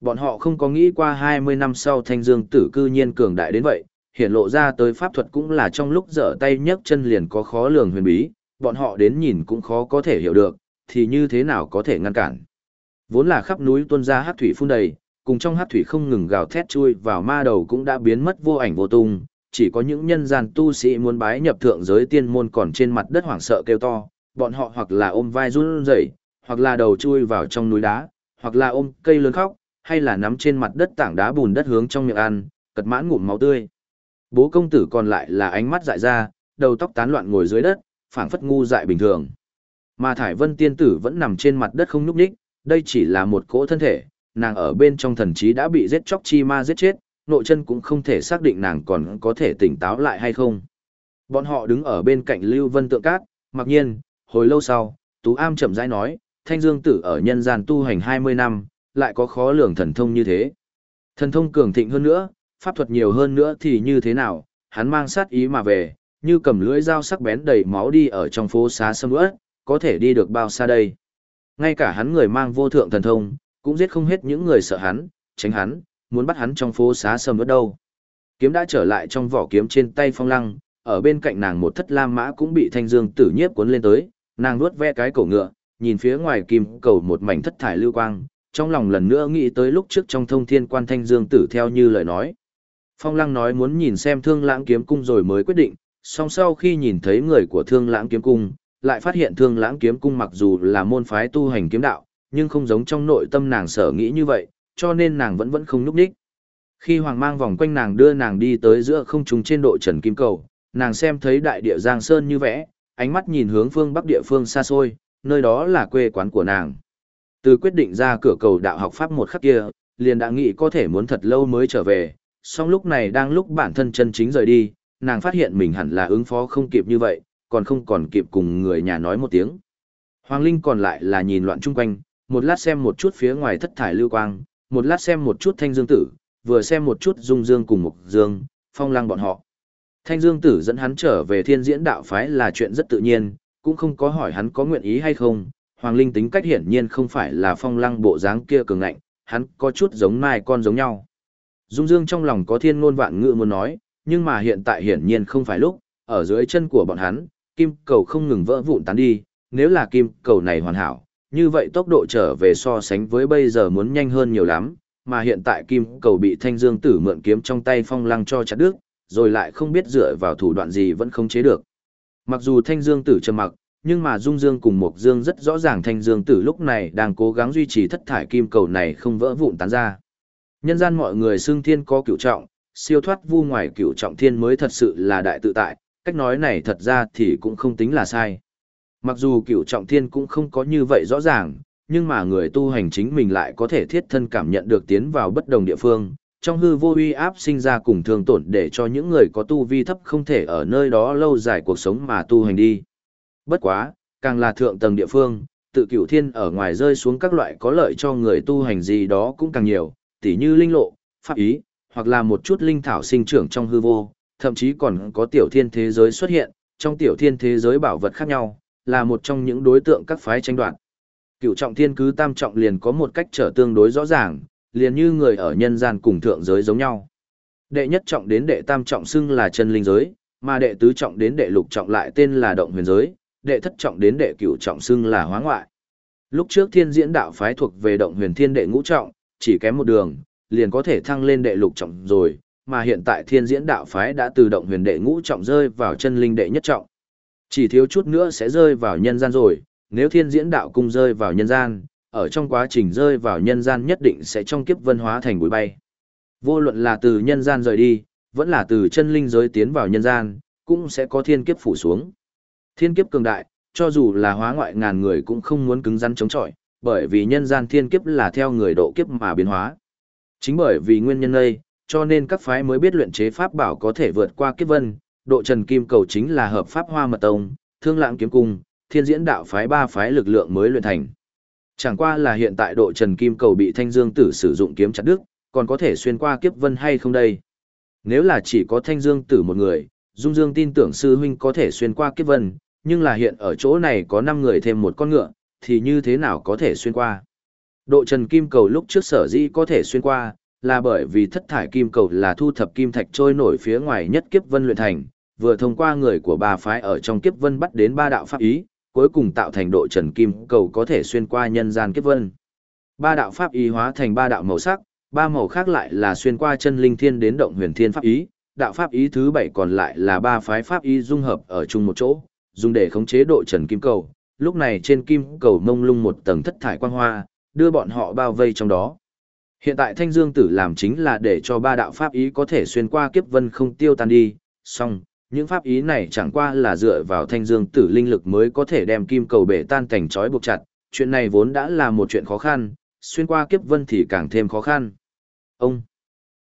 Bọn họ không có nghĩ qua 20 năm sau thanh dương tử cư nhiên cường đại đến vậy, hiện lộ ra tới pháp thuật cũng là trong lúc dở tay nhấc chân liền có khó lường huyền bí, bọn họ đến nhìn cũng khó có thể hiểu được, thì như thế nào có thể ngăn cản. Vốn là khắp núi tuôn ra hát thủy phun đầy, cùng trong hát thủy không ngừng gào thét chui vào ma đầu cũng đã biến mất vô ảnh vô tung, chỉ có những nhân gian tu sĩ muốn bái nhập thượng giới tiên môn còn trên mặt đất hoảng sợ kêu to, bọn họ hoặc là ôm vai run rẩy, hoặc là đầu chui vào trong núi đá, hoặc là ôm cây lớn khóc, hay là nắm trên mặt đất tảng đá bùn đất hướng trong miệng ăn, cật mãn ngụm máu tươi. Bố công tử còn lại là ánh mắt dại ra, đầu tóc tán loạn ngồi dưới đất, phảng phất ngu dại bình thường. Mà Thải Vân tiên tử vẫn nằm trên mặt đất không nhúc nhích, đây chỉ là một cỗ thân thể, nàng ở bên trong thần trí đã bị giết chóc chi ma giết chết, nội chân cũng không thể xác định nàng còn có thể tỉnh táo lại hay không. Bọn họ đứng ở bên cạnh Lưu Vân tượng cát, mặc nhiên, hồi lâu sau, Tú Am chậm rãi nói, Thanh Dương tử ở nhân gian tu hành 20 năm, lại có khó lường thần thông như thế. Thần thông cường thịnh hơn nữa, pháp thuật nhiều hơn nữa thì như thế nào, hắn mang sát ý mà về, như cầm lưỡi dao sắc bén đầy máu đi ở trong phố xá sâm ướt, có thể đi được bao xa đây. Ngay cả hắn người mang vô thượng thần thông, cũng giết không hết những người sợ hắn, tránh hắn, muốn bắt hắn trong phố xá sâm ướt đâu. Kiếm đã trở lại trong vỏ kiếm trên tay phong lăng, ở bên cạnh nàng một thất lam mã cũng bị thanh dương tử nhiếp cuốn lên tới, nàng nuốt ve cái cổ ngựa, nhìn phía ngoài kim cầu một mảnh thất thải lưu quang, trong lòng lần nữa nghĩ tới lúc trước trong thông thiên quan thanh dương tử theo như lời nói. Phong lăng nói muốn nhìn xem thương lãng kiếm cung rồi mới quyết định, song sau khi nhìn thấy người của thương lãng kiếm cung, lại phát hiện thương lãng kiếm cung mặc dù là môn phái tu hành kiếm đạo, nhưng không giống trong nội tâm nàng sở nghĩ như vậy, cho nên nàng vẫn vẫn không núp đích. Khi hoàng mang vòng quanh nàng đưa nàng đi tới giữa không trung trên độ trần kim cầu, nàng xem thấy đại địa giang sơn như vẽ, ánh mắt nhìn hướng phương bắc địa phương xa xôi, nơi đó là quê quán của nàng. Từ quyết định ra cửa cầu đạo học pháp một khắc kia, liền đã nghĩ có thể muốn thật lâu mới trở về, song lúc này đang lúc bản thân chân chính rời đi, nàng phát hiện mình hẳn là ứng phó không kịp như vậy, còn không còn kịp cùng người nhà nói một tiếng. Hoàng Linh còn lại là nhìn loạn chung quanh, một lát xem một chút phía ngoài thất thải lưu quang, một lát xem một chút thanh dương tử, vừa xem một chút dung dương cùng mục dương, phong lăng bọn họ. Thanh dương tử dẫn hắn trở về thiên diễn đạo phái là chuyện rất tự nhiên, cũng không có hỏi hắn có nguyện ý hay không. Hoàng Linh tính cách hiển nhiên không phải là phong lăng bộ dáng kia cường ngạnh, hắn có chút giống mai con giống nhau. Dung Dương trong lòng có thiên ngôn vạn ngữ muốn nói, nhưng mà hiện tại hiển nhiên không phải lúc, ở dưới chân của bọn hắn, kim cầu không ngừng vỡ vụn tán đi, nếu là kim cầu này hoàn hảo, như vậy tốc độ trở về so sánh với bây giờ muốn nhanh hơn nhiều lắm, mà hiện tại kim cầu bị thanh dương tử mượn kiếm trong tay phong lăng cho chặt đứt, rồi lại không biết dựa vào thủ đoạn gì vẫn không chế được. Mặc dù thanh dương tử trầm mặc, nhưng mà Dung Dương cùng Mộc Dương rất rõ ràng Thanh Dương Tử lúc này đang cố gắng duy trì thất thải kim cầu này không vỡ vụn tán ra. Nhân gian mọi người xưng thiên có cửu trọng, siêu thoát vu ngoài cửu trọng thiên mới thật sự là đại tự tại, cách nói này thật ra thì cũng không tính là sai. Mặc dù cửu trọng thiên cũng không có như vậy rõ ràng, nhưng mà người tu hành chính mình lại có thể thiết thân cảm nhận được tiến vào bất đồng địa phương, trong hư vô uy áp sinh ra cùng thương tổn để cho những người có tu vi thấp không thể ở nơi đó lâu dài cuộc sống mà tu hành đi. Bất quá, càng là thượng tầng địa phương, tự cửu thiên ở ngoài rơi xuống các loại có lợi cho người tu hành gì đó cũng càng nhiều, tỉ như linh lộ, pháp ý, hoặc là một chút linh thảo sinh trưởng trong hư vô, thậm chí còn có tiểu thiên thế giới xuất hiện, trong tiểu thiên thế giới bảo vật khác nhau, là một trong những đối tượng các phái tranh đoạt. cửu trọng thiên cứ tam trọng liền có một cách trở tương đối rõ ràng, liền như người ở nhân gian cùng thượng giới giống nhau. Đệ nhất trọng đến đệ tam trọng xưng là chân linh giới, mà đệ tứ trọng đến đệ lục trọng lại tên là động huyền giới, đệ thất trọng đến đệ cửu trọng xưng là hóa ngoại. Lúc trước thiên diễn đạo phái thuộc về động huyền thiên đệ ngũ trọng, chỉ kém một đường, liền có thể thăng lên đệ lục trọng rồi, mà hiện tại thiên diễn đạo phái đã từ động huyền đệ ngũ trọng rơi vào chân linh đệ nhất trọng. Chỉ thiếu chút nữa sẽ rơi vào nhân gian rồi, nếu thiên diễn đạo cung rơi vào nhân gian, ở trong quá trình rơi vào nhân gian nhất định sẽ trong kiếp vân hóa thành bụi bay. Vô luận là từ nhân gian rời đi, vẫn là từ chân linh giới tiến vào nhân gian, cũng sẽ có thiên kiếp phủ xuống. Thiên kiếp cường đại, cho dù là hóa ngoại ngàn người cũng không muốn cứng rắn chống chọi, bởi vì nhân gian thiên kiếp là theo người độ kiếp mà biến hóa. Chính bởi vì nguyên nhân này, cho nên các phái mới biết luyện chế pháp bảo có thể vượt qua kiếp vân, độ trần kim cầu chính là hợp pháp hoa mật tông, thương lãng kiếm cung, thiên diễn đạo phái ba phái lực lượng mới luyện thành. Chẳng qua là hiện tại độ trần kim cầu bị thanh dương tử sử dụng kiếm chặt đứt, còn có thể xuyên qua kiếp vân hay không đây? Nếu là chỉ có thanh dương tử một người, Dung Dương tin tưởng sư huynh có thể xuyên qua kiếp vân, nhưng là hiện ở chỗ này có 5 người thêm một con ngựa, thì như thế nào có thể xuyên qua? Độ trần kim cầu lúc trước sở dĩ có thể xuyên qua, là bởi vì thất thải kim cầu là thu thập kim thạch trôi nổi phía ngoài nhất kiếp vân luyện thành, vừa thông qua người của ba phái ở trong kiếp vân bắt đến ba đạo pháp ý, cuối cùng tạo thành độ trần kim cầu có thể xuyên qua nhân gian kiếp vân. Ba đạo pháp ý hóa thành ba đạo màu sắc, ba màu khác lại là xuyên qua chân linh thiên đến động huyền thiên pháp ý, đạo pháp ý thứ bảy còn lại là ba phái pháp ý dung hợp ở chung một chỗ, dùng để khống chế độ trần kim cầu. Lúc này trên kim cầu mông lung một tầng thất thải quang hoa, đưa bọn họ bao vây trong đó. Hiện tại Thanh Dương Tử làm chính là để cho ba đạo pháp ý có thể xuyên qua kiếp vân không tiêu tan đi, song những pháp ý này chẳng qua là dựa vào Thanh Dương Tử linh lực mới có thể đem kim cầu bể tan cảnh trói buộc chặt, chuyện này vốn đã là một chuyện khó khăn, xuyên qua kiếp vân thì càng thêm khó khăn. Ông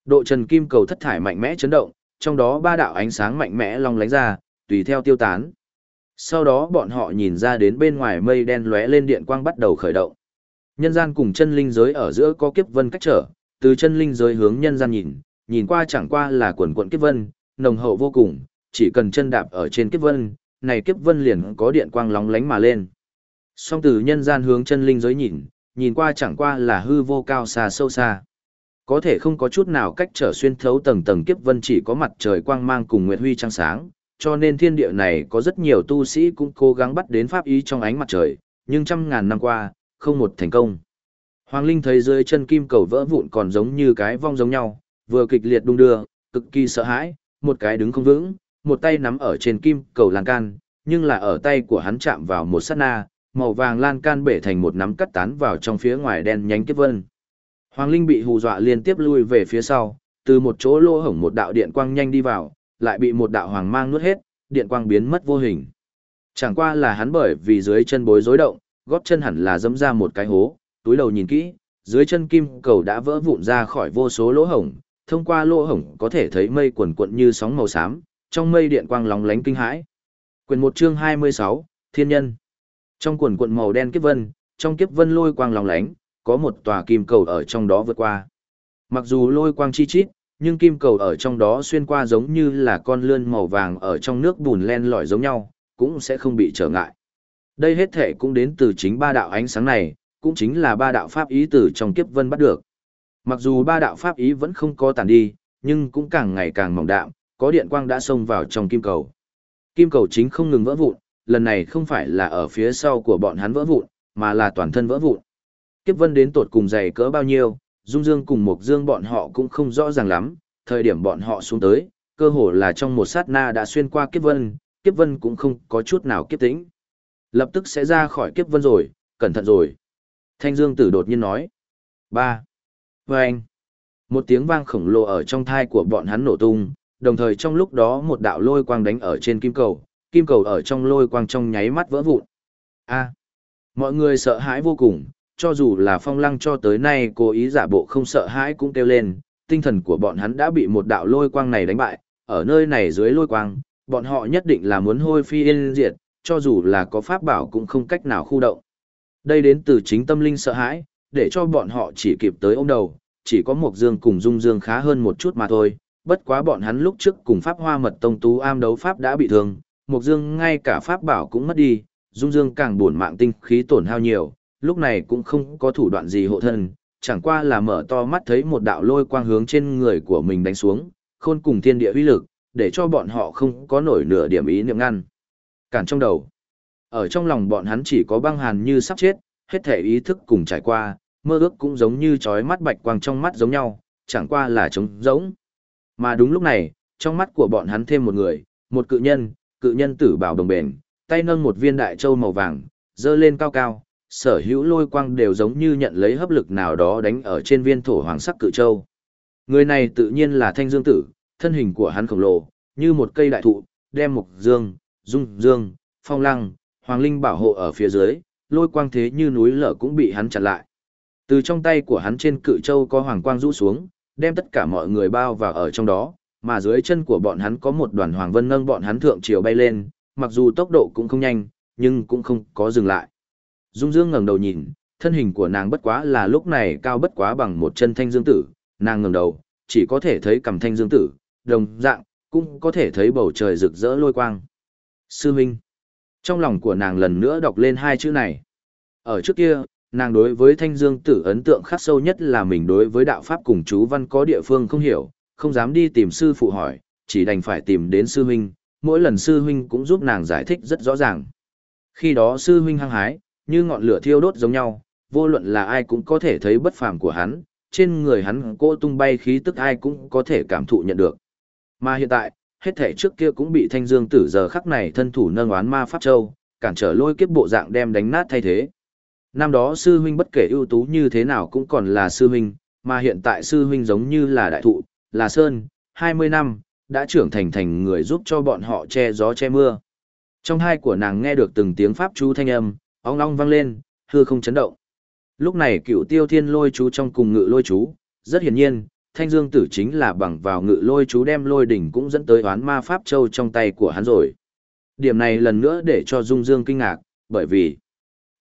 Độ Trần Kim cầu thất thải mạnh mẽ chấn động, trong đó ba đạo ánh sáng mạnh mẽ long lánh ra, tùy theo tiêu tán. Sau đó bọn họ nhìn ra đến bên ngoài mây đen lóe lên điện quang bắt đầu khởi động. Nhân gian cùng chân linh giới ở giữa có kiếp vân cách trở, từ chân linh giới hướng nhân gian nhìn, nhìn qua chẳng qua là quần quận kiếp vân, nồng hậu vô cùng, chỉ cần chân đạp ở trên kiếp vân, này kiếp vân liền có điện quang lóng lánh mà lên. Song từ nhân gian hướng chân linh giới nhìn, nhìn qua chẳng qua là hư vô cao xa sâu xa. Có thể không có chút nào cách trở xuyên thấu tầng tầng kiếp vân chỉ có mặt trời quang mang cùng nguyệt huy trăng sáng, cho nên thiên địa này có rất nhiều tu sĩ cũng cố gắng bắt đến pháp ý trong ánh mặt trời, nhưng trăm ngàn năm qua, không một thành công. Hoàng Linh thấy dưới chân kim cầu vỡ vụn còn giống như cái vong giống nhau, vừa kịch liệt đung đưa, cực kỳ sợ hãi, một cái đứng không vững, một tay nắm ở trên kim cầu lan can, nhưng là ở tay của hắn chạm vào một sát na, màu vàng lan can bể thành một nắm cắt tán vào trong phía ngoài đen nhánh kiếp vân. Hoàng Linh bị hù dọa liên tiếp lui về phía sau, từ một chỗ lỗ hổng một đạo điện quang nhanh đi vào, lại bị một đạo hoàng mang nuốt hết, điện quang biến mất vô hình. Chẳng qua là hắn bởi vì dưới chân bối rối động, gót chân hẳn là dẫm ra một cái hố, túi đầu nhìn kỹ, dưới chân kim cầu đã vỡ vụn ra khỏi vô số lỗ hổng, thông qua lỗ hổng có thể thấy mây quần cuộn như sóng màu xám, trong mây điện quang lóng lánh kinh hãi. Quyền một chương 26, Thiên nhân. Trong quần cuộn màu đen kiếp vân, trong kiếp vân lôi quang lóng lánh, có một tòa kim cầu ở trong đó vượt qua. Mặc dù lôi quang chi chít, nhưng kim cầu ở trong đó xuyên qua giống như là con lươn màu vàng ở trong nước bùn len lỏi giống nhau, cũng sẽ không bị trở ngại. Đây hết thể cũng đến từ chính ba đạo ánh sáng này, cũng chính là ba đạo pháp ý từ trong kiếp vân bắt được. Mặc dù ba đạo pháp ý vẫn không có tàn đi, nhưng cũng càng ngày càng mỏng đạm, có điện quang đã xông vào trong kim cầu. Kim cầu chính không ngừng vỡ vụn, lần này không phải là ở phía sau của bọn hắn vỡ vụn, mà là toàn thân vỡ vụn. Kiếp vân đến tột cùng dày cỡ bao nhiêu, Dung Dương cùng Mộc Dương bọn họ cũng không rõ ràng lắm, thời điểm bọn họ xuống tới, cơ hồ là trong một sát na đã xuyên qua kiếp vân, kiếp vân cũng không có chút nào kiếp tĩnh. Lập tức sẽ ra khỏi kiếp vân rồi, cẩn thận rồi. Thanh Dương Tử đột nhiên nói. ba Vâng. anh. Một tiếng vang khổng lồ ở trong thai của bọn hắn nổ tung, đồng thời trong lúc đó một đạo lôi quang đánh ở trên kim cầu, kim cầu ở trong lôi quang trong nháy mắt vỡ vụn. A. Mọi người sợ hãi vô cùng, cho dù là phong lăng cho tới nay cố ý giả bộ không sợ hãi cũng kêu lên, tinh thần của bọn hắn đã bị một đạo lôi quang này đánh bại, ở nơi này dưới lôi quang, bọn họ nhất định là muốn hôi phi yên diệt, cho dù là có pháp bảo cũng không cách nào khu động. Đây đến từ chính tâm linh sợ hãi, để cho bọn họ chỉ kịp tới ôm đầu, chỉ có một dương cùng dung dương khá hơn một chút mà thôi, bất quá bọn hắn lúc trước cùng pháp hoa mật tông tú am đấu pháp đã bị thương, một dương ngay cả pháp bảo cũng mất đi, dung dương càng buồn mạng tinh khí tổn hao nhiều, lúc này cũng không có thủ đoạn gì hộ thân, chẳng qua là mở to mắt thấy một đạo lôi quang hướng trên người của mình đánh xuống, khôn cùng thiên địa uy lực, để cho bọn họ không có nổi nửa điểm ý niệm ngăn. Cản trong đầu. Ở trong lòng bọn hắn chỉ có băng hàn như sắp chết, hết thể ý thức cùng trải qua, mơ ước cũng giống như trói mắt bạch quang trong mắt giống nhau, chẳng qua là trống giống. Mà đúng lúc này, trong mắt của bọn hắn thêm một người, một cự nhân, cự nhân tử bảo đồng bền, tay nâng một viên đại châu màu vàng, dơ lên cao cao, sở hữu lôi quang đều giống như nhận lấy hấp lực nào đó đánh ở trên viên thổ hoàng sắc cự châu. Người này tự nhiên là thanh dương tử, thân hình của hắn khổng lồ, như một cây đại thụ, đem mục dương, dung dương, phong lăng, hoàng linh bảo hộ ở phía dưới, lôi quang thế như núi lở cũng bị hắn chặn lại. Từ trong tay của hắn trên cự châu có hoàng quang rũ xuống, đem tất cả mọi người bao vào ở trong đó, mà dưới chân của bọn hắn có một đoàn hoàng vân nâng bọn hắn thượng chiều bay lên, mặc dù tốc độ cũng không nhanh, nhưng cũng không có dừng lại. Dung Dương ngẩng đầu nhìn, thân hình của nàng bất quá là lúc này cao bất quá bằng một chân thanh dương tử, nàng ngẩng đầu, chỉ có thể thấy cầm thanh dương tử, đồng dạng, cũng có thể thấy bầu trời rực rỡ lôi quang. Sư Minh. Trong lòng của nàng lần nữa đọc lên hai chữ này. Ở trước kia, nàng đối với thanh dương tử ấn tượng khắc sâu nhất là mình đối với đạo pháp cùng chú văn có địa phương không hiểu, không dám đi tìm sư phụ hỏi, chỉ đành phải tìm đến sư huynh, mỗi lần sư huynh cũng giúp nàng giải thích rất rõ ràng. Khi đó sư huynh hăng hái, như ngọn lửa thiêu đốt giống nhau, vô luận là ai cũng có thể thấy bất phàm của hắn, trên người hắn cô tung bay khí tức ai cũng có thể cảm thụ nhận được. Mà hiện tại, hết thể trước kia cũng bị thanh dương tử giờ khắc này thân thủ nâng oán ma pháp châu, cản trở lôi kiếp bộ dạng đem đánh nát thay thế. Năm đó sư huynh bất kể ưu tú như thế nào cũng còn là sư huynh, mà hiện tại sư huynh giống như là đại thụ, là sơn, 20 năm, đã trưởng thành thành người giúp cho bọn họ che gió che mưa. Trong hai của nàng nghe được từng tiếng pháp chú thanh âm, ong ong vang lên, hư không chấn động. Lúc này cựu tiêu thiên lôi chú trong cùng ngự lôi chú, rất hiển nhiên, thanh dương tử chính là bằng vào ngự lôi chú đem lôi đỉnh cũng dẫn tới oán ma pháp châu trong tay của hắn rồi. Điểm này lần nữa để cho Dung Dương kinh ngạc, bởi vì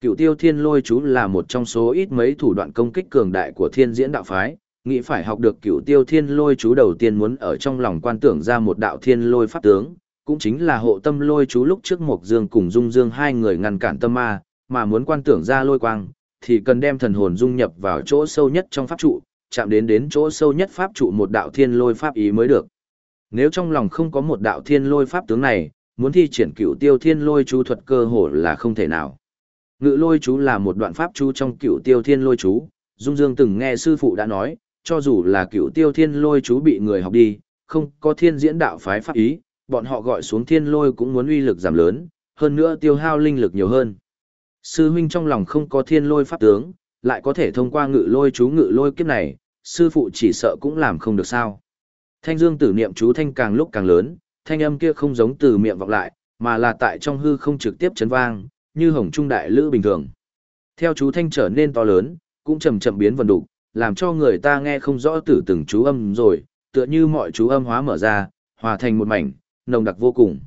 cựu tiêu thiên lôi chú là một trong số ít mấy thủ đoạn công kích cường đại của thiên diễn đạo phái, nghĩ phải học được cựu tiêu thiên lôi chú đầu tiên muốn ở trong lòng quan tưởng ra một đạo thiên lôi pháp tướng, cũng chính là hộ tâm lôi chú lúc trước Mộc Dương cùng Dung Dương hai người ngăn cản tâm ma, mà muốn quan tưởng ra lôi quang, thì cần đem thần hồn dung nhập vào chỗ sâu nhất trong pháp trụ, chạm đến đến chỗ sâu nhất pháp trụ một đạo thiên lôi pháp ý mới được. Nếu trong lòng không có một đạo thiên lôi pháp tướng này, muốn thi triển cựu tiêu thiên lôi chú thuật cơ hồ là không thể nào. Ngự lôi chú là một đoạn pháp chú trong cựu tiêu thiên lôi chú, Dung Dương từng nghe sư phụ đã nói, cho dù là cựu tiêu thiên lôi chú bị người học đi, không có thiên diễn đạo phái pháp ý, bọn họ gọi xuống thiên lôi cũng muốn uy lực giảm lớn, hơn nữa tiêu hao linh lực nhiều hơn. Sư huynh trong lòng không có thiên lôi pháp tướng, lại có thể thông qua ngự lôi chú ngự lôi kiếp này, sư phụ chỉ sợ cũng làm không được sao. Thanh dương tử niệm chú thanh càng lúc càng lớn, thanh âm kia không giống từ miệng vọng lại, mà là tại trong hư không trực tiếp chấn vang, như hồng trung đại lữ bình thường. Theo chú thanh trở nên to lớn, cũng chậm chậm biến vần đục, làm cho người ta nghe không rõ từ từng chú âm rồi, tựa như mọi chú âm hóa mở ra, hòa thành một mảnh, nồng đặc vô cùng.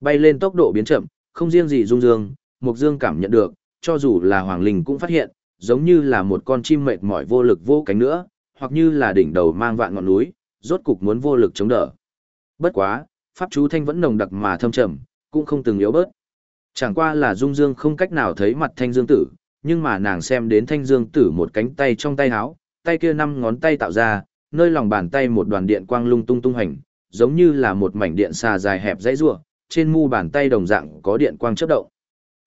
Bay lên tốc độ biến chậm, không riêng gì dung dương, Mục Dương cảm nhận được, cho dù là Hoàng Linh cũng phát hiện, giống như là một con chim mệt mỏi vô lực vô cánh nữa, hoặc như là đỉnh đầu mang vạn ngọn núi, rốt cục muốn vô lực chống đỡ. Bất quá, pháp chú thanh vẫn nồng đặc mà thâm trầm, cũng không từng yếu bớt. Chẳng qua là Dung Dương không cách nào thấy mặt Thanh Dương Tử, nhưng mà nàng xem đến Thanh Dương Tử một cánh tay trong tay áo, tay kia năm ngón tay tạo ra, nơi lòng bàn tay một đoàn điện quang lung tung tung hành, giống như là một mảnh điện xà dài hẹp dãy rủa, trên mu bàn tay đồng dạng có điện quang chớp động.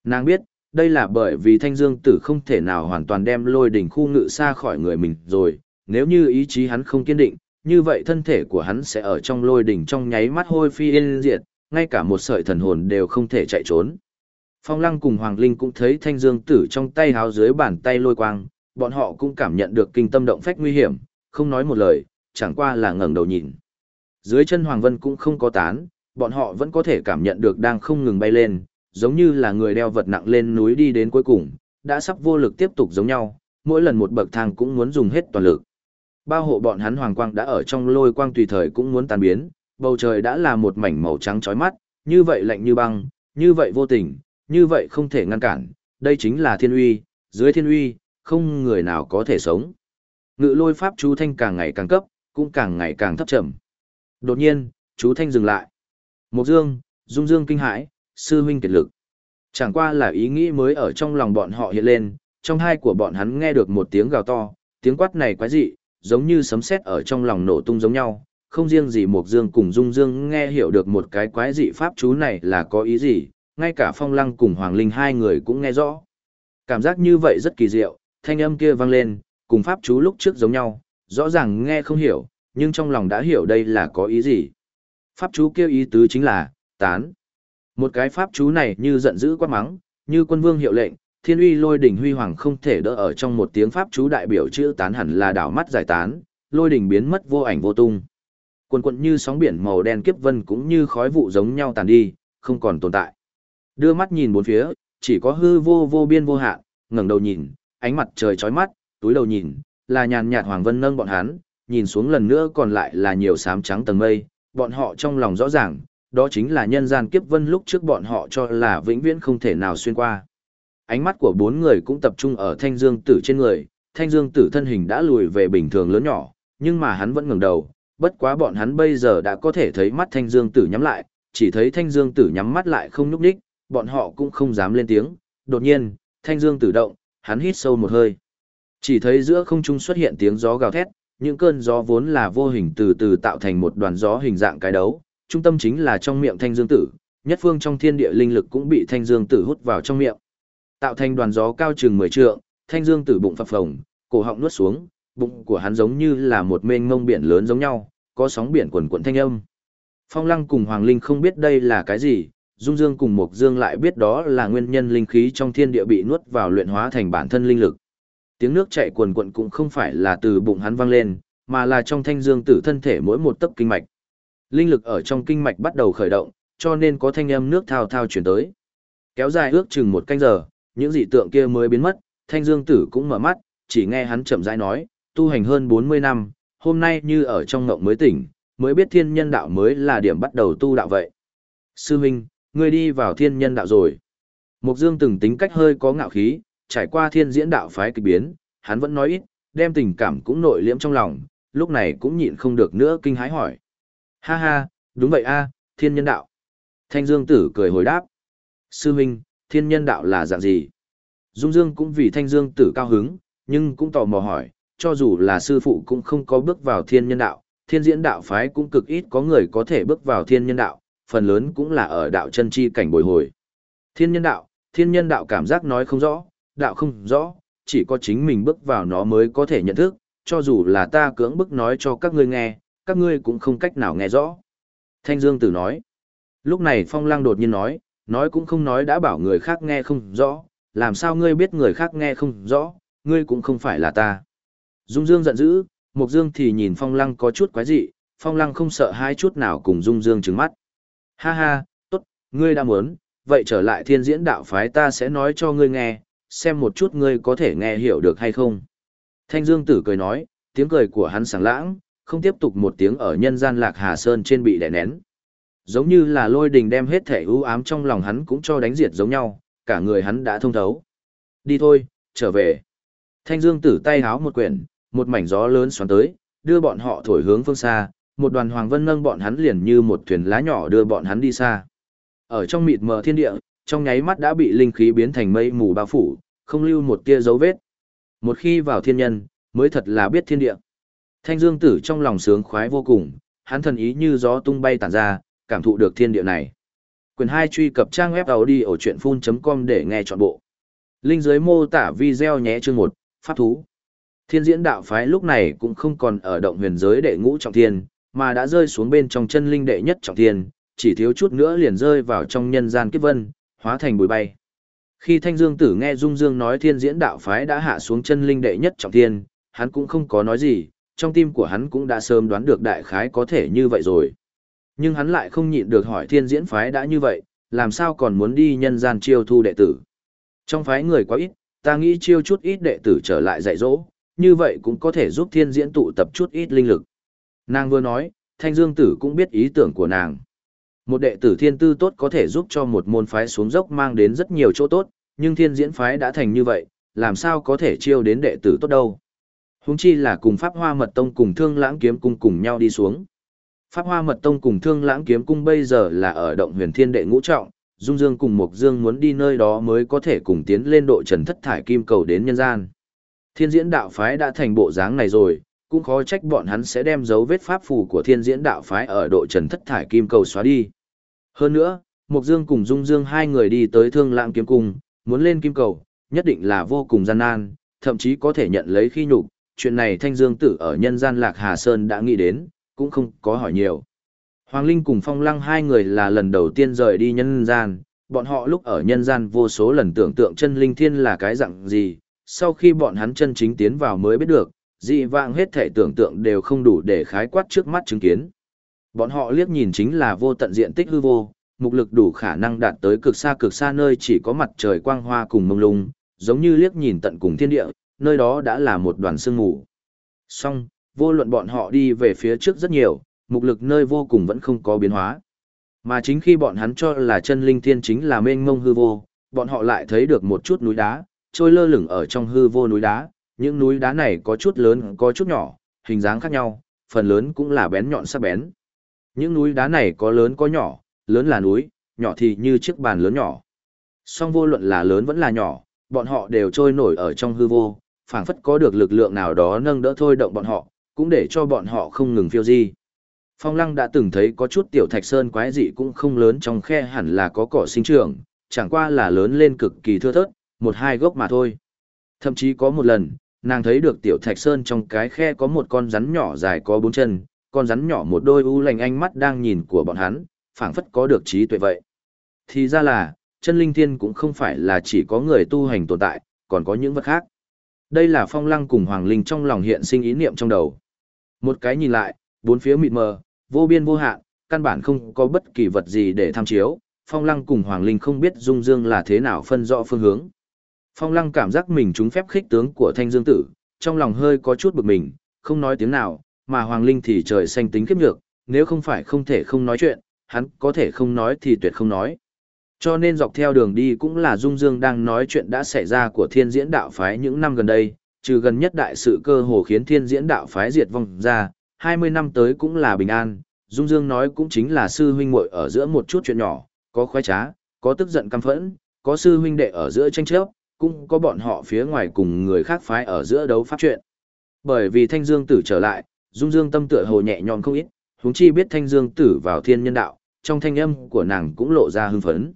Nàng biết, đây là bởi vì thanh dương tử không thể nào hoàn toàn đem lôi đỉnh khu ngự xa khỏi người mình rồi, nếu như ý chí hắn không kiên định, như vậy thân thể của hắn sẽ ở trong lôi đỉnh trong nháy mắt hôi phi yên diệt, ngay cả một sợi thần hồn đều không thể chạy trốn. Phong Lăng cùng Hoàng Linh cũng thấy thanh dương tử trong tay háo dưới bàn tay lôi quang, bọn họ cũng cảm nhận được kinh tâm động phách nguy hiểm, không nói một lời, chẳng qua là ngẩng đầu nhìn. Dưới chân Hoàng Vân cũng không có tán, bọn họ vẫn có thể cảm nhận được đang không ngừng bay lên, giống như là người đeo vật nặng lên núi đi đến cuối cùng, đã sắp vô lực tiếp tục giống nhau, mỗi lần một bậc thang cũng muốn dùng hết toàn lực. Bao hộ bọn hắn hoàng quang đã ở trong lôi quang tùy thời cũng muốn tan biến, bầu trời đã là một mảnh màu trắng chói mắt, như vậy lạnh như băng, như vậy vô tình, như vậy không thể ngăn cản, đây chính là thiên uy, dưới thiên uy, không người nào có thể sống. Ngự lôi pháp chú thanh càng ngày càng cấp, cũng càng ngày càng thấp trầm. Đột nhiên, chú thanh dừng lại. Mộc Dương, Dung Dương kinh hãi, sư huynh kiệt lực. Chẳng qua là ý nghĩ mới ở trong lòng bọn họ hiện lên, trong hai của bọn hắn nghe được một tiếng gào to, tiếng quát này quái dị, giống như sấm sét ở trong lòng nổ tung giống nhau. Không riêng gì Mộc Dương cùng Dung Dương nghe hiểu được một cái quái dị pháp chú này là có ý gì, ngay cả Phong Lăng cùng Hoàng Linh hai người cũng nghe rõ. Cảm giác như vậy rất kỳ diệu, thanh âm kia vang lên, cùng pháp chú lúc trước giống nhau, rõ ràng nghe không hiểu, nhưng trong lòng đã hiểu đây là có ý gì. Pháp chú kêu ý tứ chính là, tán. Một cái pháp chú này như giận dữ quát mắng, như quân vương hiệu lệnh, thiên uy lôi đỉnh huy hoàng không thể đỡ ở trong một tiếng pháp chú đại biểu chữ tán hẳn là đảo mắt giải tán, lôi đỉnh biến mất vô ảnh vô tung. Quần quận như sóng biển màu đen kiếp vân cũng như khói vụ giống nhau tàn đi, không còn tồn tại. Đưa mắt nhìn bốn phía, chỉ có hư vô vô biên vô hạn, ngẩng đầu nhìn, ánh mặt trời chói mắt, túi đầu nhìn, là nhàn nhạt hoàng vân nâng bọn hắn, nhìn xuống lần nữa còn lại là nhiều sám trắng tầng mây, bọn họ trong lòng rõ ràng, đó chính là nhân gian kiếp vân lúc trước bọn họ cho là vĩnh viễn không thể nào xuyên qua. Ánh mắt của bốn người cũng tập trung ở thanh dương tử trên người, thanh dương tử thân hình đã lùi về bình thường lớn nhỏ, nhưng mà hắn vẫn ngẩng đầu, bất quá bọn hắn bây giờ đã có thể thấy mắt thanh dương tử nhắm lại, chỉ thấy thanh dương tử nhắm mắt lại không nhúc đích, bọn họ cũng không dám lên tiếng, đột nhiên, thanh dương tử động, hắn hít sâu một hơi. Chỉ thấy giữa không trung xuất hiện tiếng gió gào thét, những cơn gió vốn là vô hình từ từ tạo thành một đoàn gió hình dạng cái đấu, trung tâm chính là trong miệng thanh dương tử, nhất phương trong thiên địa linh lực cũng bị thanh dương tử hút vào trong miệng. Tạo thành đoàn gió cao chừng 10 trượng, thanh dương tử bụng phập phồng, cổ họng nuốt xuống, bụng của hắn giống như là một mênh mông biển lớn giống nhau, có sóng biển quần quần thanh âm. Phong Lăng cùng Hoàng Linh không biết đây là cái gì, Dung Dương cùng Mộc Dương lại biết đó là nguyên nhân linh khí trong thiên địa bị nuốt vào luyện hóa thành bản thân linh lực. Tiếng nước chảy cuồn cuộn cũng không phải là từ bụng hắn vang lên, mà là trong thanh dương tử thân thể mỗi một tấc kinh mạch. Linh lực ở trong kinh mạch bắt đầu khởi động, cho nên có thanh âm nước thao thao chuyển tới. Kéo dài ước chừng một canh giờ, những dị tượng kia mới biến mất, thanh dương tử cũng mở mắt, chỉ nghe hắn chậm rãi nói, tu hành hơn 40 năm, hôm nay như ở trong ngộng mới tỉnh, mới biết thiên nhân đạo mới là điểm bắt đầu tu đạo vậy. Sư huynh, ngươi đi vào thiên nhân đạo rồi. Mục Dương từng tính cách hơi có ngạo khí, trải qua thiên diễn đạo phái kỳ biến, hắn vẫn nói ít, đem tình cảm cũng nội liễm trong lòng, lúc này cũng nhịn không được nữa kinh hái hỏi. Ha ha, đúng vậy a, thiên nhân đạo. Thanh Dương Tử cười hồi đáp. Sư huynh, thiên nhân đạo là dạng gì? Dung Dương cũng vì Thanh Dương Tử cao hứng, nhưng cũng tò mò hỏi, cho dù là sư phụ cũng không có bước vào thiên nhân đạo, thiên diễn đạo phái cũng cực ít có người có thể bước vào thiên nhân đạo, phần lớn cũng là ở đạo chân chi cảnh bồi hồi. Thiên nhân đạo, thiên nhân đạo cảm giác nói không rõ, đạo không rõ, chỉ có chính mình bước vào nó mới có thể nhận thức, cho dù là ta cưỡng bức nói cho các ngươi nghe, các ngươi cũng không cách nào nghe rõ. Thanh Dương Tử nói. Lúc này Phong lang đột nhiên nói, nói cũng không nói đã bảo người khác nghe không rõ, làm sao ngươi biết người khác nghe không rõ, ngươi cũng không phải là ta. Dung Dương giận dữ, Mục Dương thì nhìn Phong Lăng có chút quái dị, Phong Lăng không sợ hai chút nào cùng Dung Dương trừng mắt. Ha ha, tốt, ngươi đã muốn, vậy trở lại thiên diễn đạo phái ta sẽ nói cho ngươi nghe, xem một chút ngươi có thể nghe hiểu được hay không. Thanh Dương Tử cười nói, tiếng cười của hắn sáng lãng, không tiếp tục một tiếng ở nhân gian lạc hà sơn trên bị đè nén. Giống như là lôi đình đem hết thể ưu ám trong lòng hắn cũng cho đánh diệt giống nhau, cả người hắn đã thông thấu. Đi thôi, trở về. Thanh Dương Tử tay háo một quyển, một mảnh gió lớn xoắn tới, đưa bọn họ thổi hướng phương xa, một đoàn hoàng vân nâng bọn hắn liền như một thuyền lá nhỏ đưa bọn hắn đi xa. Ở trong mịt mờ thiên địa, trong nháy mắt đã bị linh khí biến thành mây mù bao phủ, không lưu một tia dấu vết. Một khi vào thiên nhân, mới thật là biết thiên địa. Thanh Dương Tử trong lòng sướng khoái vô cùng, hắn thần ý như gió tung bay tản ra, cảm thụ được thiên địa này. Quyền 2 truy cập trang web audiochuyenphun.com để nghe trọn bộ. Linh dưới mô tả video nhé chương 1, Pháp thú. Thiên diễn đạo phái lúc này cũng không còn ở động huyền giới đệ ngũ trọng thiên, mà đã rơi xuống bên trong chân linh đệ nhất trọng thiên, chỉ thiếu chút nữa liền rơi vào trong nhân gian kiếp vân, hóa thành bụi bay. Khi Thanh Dương Tử nghe Dung Dương nói Thiên Diễn Đạo phái đã hạ xuống chân linh đệ nhất trọng thiên, hắn cũng không có nói gì, trong tim của hắn cũng đã sớm đoán được đại khái có thể như vậy rồi. Nhưng hắn lại không nhịn được hỏi Thiên Diễn phái đã như vậy, làm sao còn muốn đi nhân gian chiêu thu đệ tử. Trong phái người quá ít, ta nghĩ chiêu chút ít đệ tử trở lại dạy dỗ, như vậy cũng có thể giúp Thiên Diễn tụ tập chút ít linh lực. Nàng vừa nói, Thanh Dương Tử cũng biết ý tưởng của nàng. Một đệ tử thiên tư tốt có thể giúp cho một môn phái xuống dốc mang đến rất nhiều chỗ tốt, nhưng thiên diễn phái đã thành như vậy, làm sao có thể chiêu đến đệ tử tốt đâu. Húng chi là cùng Pháp Hoa Mật Tông cùng Thương Lãng Kiếm Cung cùng nhau đi xuống. Pháp Hoa Mật Tông cùng Thương Lãng Kiếm Cung bây giờ là ở động huyền thiên đệ ngũ trọng, Dung Dương cùng Mộc Dương muốn đi nơi đó mới có thể cùng tiến lên độ trần thất thải kim cầu đến nhân gian. Thiên diễn đạo phái đã thành bộ dáng này rồi, cũng khó trách bọn hắn sẽ đem dấu vết pháp phù của thiên diễn đạo phái ở độ trần thất thải kim cầu xóa đi. Hơn nữa, mục Dương cùng Dung Dương hai người đi tới Thương Lãng Kiếm Cung, muốn lên kim cầu, nhất định là vô cùng gian nan, thậm chí có thể nhận lấy khi nhục, chuyện này Thanh Dương Tử ở nhân gian Lạc Hà Sơn đã nghĩ đến, cũng không có hỏi nhiều. Hoàng Linh cùng Phong Lăng hai người là lần đầu tiên rời đi nhân gian, bọn họ lúc ở nhân gian vô số lần tưởng tượng chân linh thiên là cái dạng gì, sau khi bọn hắn chân chính tiến vào mới biết được, dị vãng hết thể tưởng tượng đều không đủ để khái quát trước mắt chứng kiến. Bọn họ liếc nhìn chính là vô tận diện tích hư vô, mục lực đủ khả năng đạt tới cực xa cực xa nơi chỉ có mặt trời quang hoa cùng mông lung, giống như liếc nhìn tận cùng thiên địa, nơi đó đã là một đoàn sương mù. Song, vô luận bọn họ đi về phía trước rất nhiều, mục lực nơi vô cùng vẫn không có biến hóa. Mà chính khi bọn hắn cho là chân linh thiên chính là mênh mông hư vô, bọn họ lại thấy được một chút núi đá, trôi lơ lửng ở trong hư vô núi đá, những núi đá này có chút lớn có chút nhỏ, hình dáng khác nhau, phần lớn cũng là bén nhọn sắc bén. Những núi đá này có lớn có nhỏ, lớn là núi, nhỏ thì như chiếc bàn lớn nhỏ. Song vô luận là lớn vẫn là nhỏ, bọn họ đều trôi nổi ở trong hư vô, phảng phất có được lực lượng nào đó nâng đỡ thôi động bọn họ, cũng để cho bọn họ không ngừng phiêu di. Phong Lăng đã từng thấy có chút tiểu thạch sơn quái dị cũng không lớn trong khe hẳn là có cỏ sinh trưởng, chẳng qua là lớn lên cực kỳ thưa thớt, một hai gốc mà thôi. Thậm chí có một lần, nàng thấy được tiểu thạch sơn trong cái khe có một con rắn nhỏ dài có bốn chân, con rắn nhỏ một đôi u lành ánh mắt đang nhìn của bọn hắn, phảng phất có được trí tuệ vậy. Thì ra là, chân linh thiên cũng không phải là chỉ có người tu hành tồn tại, còn có những vật khác. Đây là phong lăng cùng hoàng linh trong lòng hiện sinh ý niệm trong đầu. Một cái nhìn lại, bốn phía mịt mờ, vô biên vô hạn, căn bản không có bất kỳ vật gì để tham chiếu, phong lăng cùng hoàng linh không biết dung dương là thế nào phân rõ phương hướng. Phong lăng cảm giác mình trúng phép khích tướng của thanh dương tử, trong lòng hơi có chút bực mình, không nói tiếng nào, mà hoàng linh thì trời xanh tính kiếp nhược, nếu không phải không thể không nói chuyện, hắn có thể không nói thì tuyệt không nói. Cho nên dọc theo đường đi cũng là Dung Dương đang nói chuyện đã xảy ra của thiên diễn đạo phái những năm gần đây, trừ gần nhất đại sự cơ hồ khiến thiên diễn đạo phái diệt vong ra, 20 năm tới cũng là bình an, Dung Dương nói cũng chính là sư huynh muội ở giữa một chút chuyện nhỏ, có khoái trá, có tức giận căm phẫn, có sư huynh đệ ở giữa tranh chấp, cũng có bọn họ phía ngoài cùng người khác phái ở giữa đấu pháp chuyện. Bởi vì Thanh Dương tử trở lại, Dung Dương tâm tựa hồ nhẹ nhõm không ít, huống chi biết thanh dương tử vào thiên nhân đạo, trong thanh âm của nàng cũng lộ ra hưng phấn.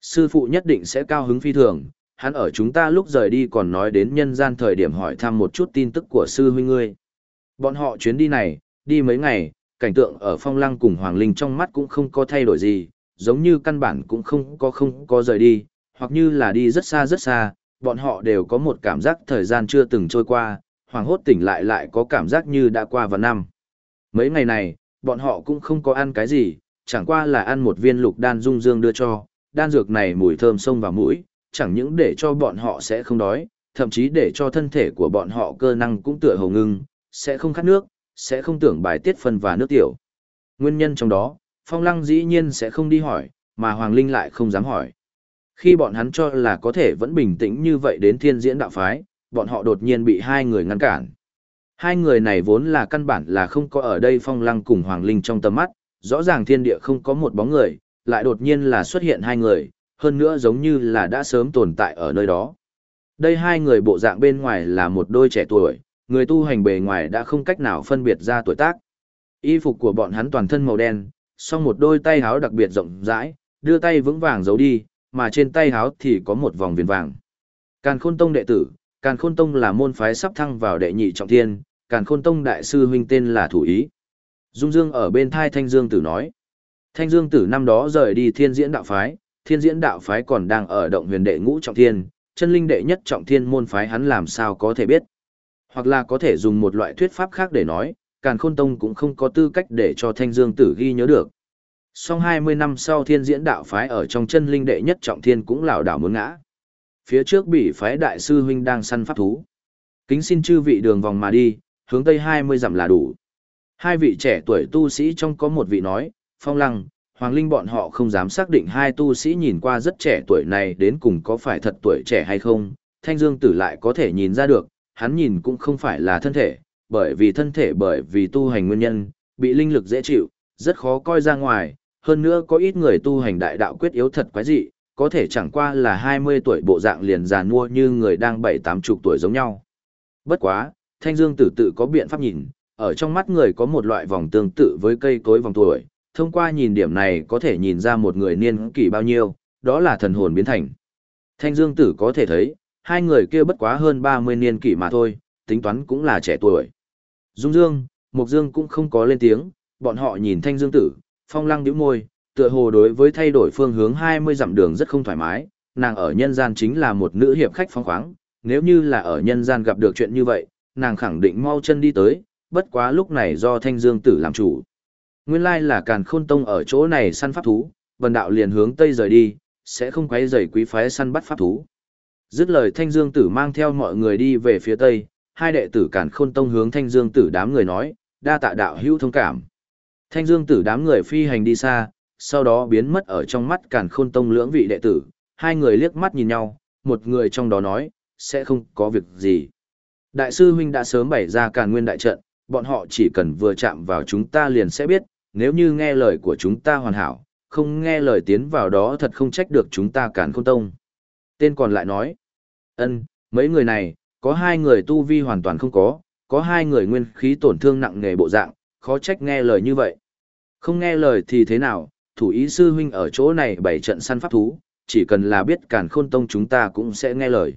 Sư phụ nhất định sẽ cao hứng phi thường, hắn ở chúng ta lúc rời đi còn nói đến nhân gian thời điểm hỏi thăm một chút tin tức của sư huynh ngươi. Bọn họ chuyến đi này, đi mấy ngày, cảnh tượng ở phong lăng cùng hoàng linh trong mắt cũng không có thay đổi gì, giống như căn bản cũng không có không có rời đi, hoặc như là đi rất xa rất xa, bọn họ đều có một cảm giác thời gian chưa từng trôi qua, hoàng hốt tỉnh lại lại có cảm giác như đã qua vào năm. Mấy ngày này, bọn họ cũng không có ăn cái gì, chẳng qua là ăn một viên lục đan dung dương đưa cho, đan dược này mùi thơm sông vào mũi, chẳng những để cho bọn họ sẽ không đói, thậm chí để cho thân thể của bọn họ cơ năng cũng tựa hồ ngưng, sẽ không khát nước, sẽ không tưởng bài tiết phân và nước tiểu. Nguyên nhân trong đó, Phong Lăng dĩ nhiên sẽ không đi hỏi, mà Hoàng Linh lại không dám hỏi. Khi bọn hắn cho là có thể vẫn bình tĩnh như vậy đến thiên diễn đạo phái, bọn họ đột nhiên bị hai người ngăn cản. Hai người này vốn là căn bản là không có ở đây phong lăng cùng hoàng linh trong tầm mắt, rõ ràng thiên địa không có một bóng người, lại đột nhiên là xuất hiện hai người, hơn nữa giống như là đã sớm tồn tại ở nơi đó. Đây hai người bộ dạng bên ngoài là một đôi trẻ tuổi, người tu hành bề ngoài đã không cách nào phân biệt ra tuổi tác. Y phục của bọn hắn toàn thân màu đen, song một đôi tay háo đặc biệt rộng rãi, đưa tay vững vàng giấu đi, mà trên tay háo thì có một vòng viền vàng. Càn Khôn Tông đệ tử, Càn Khôn Tông là môn phái sắp thăng vào đệ nhị trọng thiên, Càn Khôn Tông đại sư huynh tên là Thủ Ý. Dung Dương ở bên thai Thanh Dương Tử nói. Thanh Dương Tử năm đó rời đi thiên diễn đạo phái, thiên diễn đạo phái còn đang ở động huyền đệ ngũ trọng thiên, chân linh đệ nhất trọng thiên môn phái hắn làm sao có thể biết. Hoặc là có thể dùng một loại thuyết pháp khác để nói, Càn Khôn Tông cũng không có tư cách để cho Thanh Dương Tử ghi nhớ được. Song 20 năm sau thiên diễn đạo phái ở trong chân linh đệ nhất trọng thiên cũng lảo đảo muốn ngã. Phía trước bị phái đại sư huynh đang săn pháp thú. Kính xin chư vị đường vòng mà đi, hướng tây 20 dặm là đủ. Hai vị trẻ tuổi tu sĩ trong có một vị nói, Phong Lăng, Hoàng Linh bọn họ không dám xác định hai tu sĩ nhìn qua rất trẻ tuổi này đến cùng có phải thật tuổi trẻ hay không, Thanh Dương Tử lại có thể nhìn ra được, hắn nhìn cũng không phải là thân thể, bởi vì thân thể bởi vì tu hành nguyên nhân, bị linh lực dễ chịu, rất khó coi ra ngoài, hơn nữa có ít người tu hành đại đạo quyết yếu thật quái dị, có thể chẳng qua là 20 tuổi bộ dạng liền già nua như người đang bảy tám chục tuổi giống nhau. Bất quá, Thanh Dương Tử tự có biện pháp nhìn, ở trong mắt người có một loại vòng tương tự với cây cối vòng tuổi, thông qua nhìn điểm này có thể nhìn ra một người niên kỷ bao nhiêu, đó là thần hồn biến thành. Thanh Dương Tử có thể thấy, hai người kia bất quá hơn 30 niên kỷ mà thôi, tính toán cũng là trẻ tuổi. Dung Dương, Mục Dương cũng không có lên tiếng, bọn họ nhìn Thanh Dương Tử, phong lăng đĩu môi, tựa hồ đối với thay đổi phương hướng 20 dặm đường rất không thoải mái, nàng ở nhân gian chính là một nữ hiệp khách phong khoáng, nếu như là ở nhân gian gặp được chuyện như vậy, nàng khẳng định mau chân đi tới, bất quá lúc này do Thanh Dương Tử làm chủ. Nguyên lai là Càn Khôn Tông ở chỗ này săn pháp thú, bần Đạo liền hướng Tây rời đi, sẽ không quấy rầy quý phái săn bắt pháp thú. Dứt lời Thanh Dương Tử mang theo mọi người đi về phía Tây, hai đệ tử Càn Khôn Tông hướng Thanh Dương Tử đám người nói, đa tạ đạo hữu thông cảm. Thanh Dương Tử đám người phi hành đi xa, sau đó biến mất ở trong mắt Càn Khôn Tông lưỡng vị đệ tử, hai người liếc mắt nhìn nhau, một người trong đó nói, sẽ không có việc gì. Đại sư huynh đã sớm bày ra Càn Nguyên đại trận, bọn họ chỉ cần vừa chạm vào chúng ta liền sẽ biết, nếu như nghe lời của chúng ta hoàn hảo, không nghe lời tiến vào đó thật không trách được chúng ta Càn Khôn Tông. Tên còn lại nói, ân, mấy người này, có hai người tu vi hoàn toàn không có, có hai người nguyên khí tổn thương nặng nề bộ dạng, khó trách nghe lời như vậy. Không nghe lời thì thế nào, thủ ý sư huynh ở chỗ này bày trận săn pháp thú, chỉ cần là biết càn khôn tông chúng ta cũng sẽ nghe lời.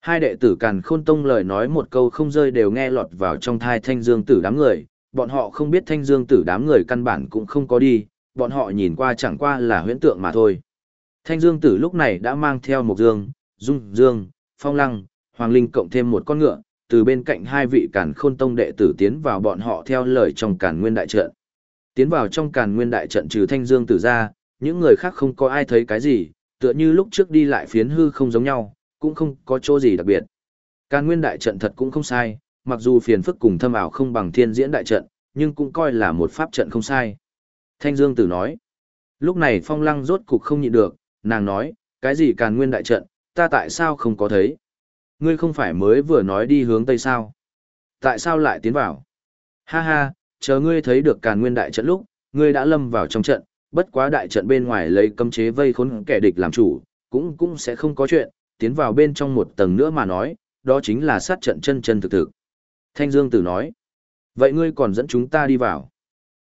Hai đệ tử càn khôn tông lời nói một câu không rơi đều nghe lọt vào trong thai thanh dương tử đám người, bọn họ không biết thanh dương tử đám người căn bản cũng không có đi, bọn họ nhìn qua chẳng qua là huyễn tượng mà thôi. Thanh dương tử lúc này đã mang theo một dương, dung dương, phong lăng, hoàng linh cộng thêm một con ngựa, từ bên cạnh hai vị càn khôn tông đệ tử tiến vào bọn họ theo lời trong càn nguyên đại trận. Tiến vào trong càn nguyên đại trận trừ thanh dương tử ra, những người khác không có ai thấy cái gì, tựa như lúc trước đi lại phiến hư không giống nhau, cũng không có chỗ gì đặc biệt. Càn nguyên đại trận thật cũng không sai, mặc dù phiền phức cùng thâm ảo không bằng thiên diễn đại trận, nhưng cũng coi là một pháp trận không sai. Thanh Dương Tử nói, lúc này phong lăng rốt cục không nhịn được, nàng nói, cái gì càn nguyên đại trận, ta tại sao không có thấy? Ngươi không phải mới vừa nói đi hướng Tây sao? Tại sao lại tiến vào? Ha ha, chờ ngươi thấy được càn nguyên đại trận lúc, ngươi đã lâm vào trong trận, bất quá đại trận bên ngoài lấy cấm chế vây khốn kẻ địch làm chủ, cũng cũng sẽ không có chuyện, tiến vào bên trong một tầng nữa mà nói, đó chính là sát trận chân chân thực thực. Thanh Dương Tử nói, vậy ngươi còn dẫn chúng ta đi vào.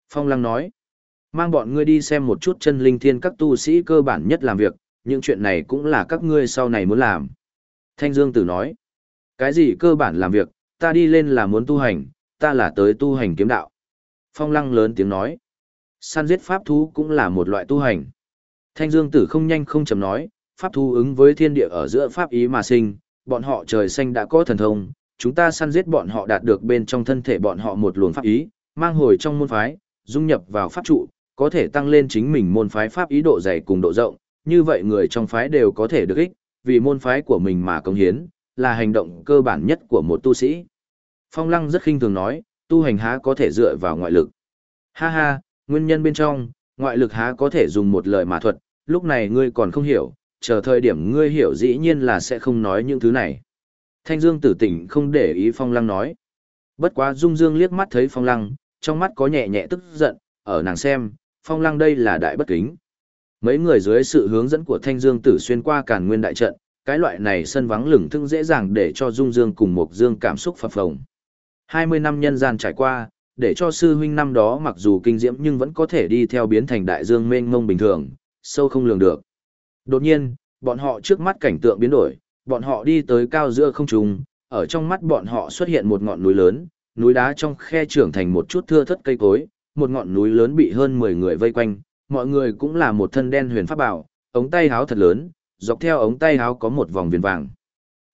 Phong Lăng nói, mang bọn ngươi đi xem một chút chân linh thiên các tu sĩ cơ bản nhất làm việc, những chuyện này cũng là các ngươi sau này muốn làm. Thanh Dương Tử nói, cái gì cơ bản làm việc, ta đi lên là muốn tu hành, ta là tới tu hành kiếm đạo. Phong Lăng lớn tiếng nói, săn giết pháp thú cũng là một loại tu hành. Thanh Dương Tử không nhanh không chậm nói, pháp thú ứng với thiên địa ở giữa pháp ý mà sinh, bọn họ trời xanh đã có thần thông, chúng ta săn giết bọn họ đạt được bên trong thân thể bọn họ một luồng pháp ý, mang hồi trong môn phái, dung nhập vào pháp trụ, có thể tăng lên chính mình môn phái pháp ý độ dày cùng độ rộng, như vậy người trong phái đều có thể được ích, vì môn phái của mình mà công hiến, là hành động cơ bản nhất của một tu sĩ. Phong Lăng rất khinh thường nói, tu hành há có thể dựa vào ngoại lực. Ha ha, nguyên nhân bên trong, ngoại lực há có thể dùng một lời mà thuật, lúc này ngươi còn không hiểu, chờ thời điểm ngươi hiểu dĩ nhiên là sẽ không nói những thứ này. Thanh Dương tử tỉnh không để ý Phong Lăng nói. Bất quá Dung Dương liếc mắt thấy Phong Lăng, trong mắt có nhẹ nhẹ tức giận, ở nàng xem, Phong Lăng đây là đại bất kính. Mấy người dưới sự hướng dẫn của Thanh Dương Tử xuyên qua Càn Nguyên đại trận, cái loại này sân vắng lửng thưng dễ dàng để cho Dung Dương cùng Mộc Dương cảm xúc phập phồng. 20 năm nhân gian trải qua, để cho sư huynh năm đó mặc dù kinh diễm nhưng vẫn có thể đi theo biến thành đại dương mênh mông bình thường, sâu không lường được. Đột nhiên, bọn họ trước mắt cảnh tượng biến đổi, bọn họ đi tới cao giữa không trung, ở trong mắt bọn họ xuất hiện một ngọn núi lớn, núi đá trong khe trưởng thành một chút thưa thất cây cối, một ngọn núi lớn bị hơn 10 người vây quanh, mọi người cũng là một thân đen huyền pháp bảo, ống tay háo thật lớn, dọc theo ống tay háo có một vòng viền vàng.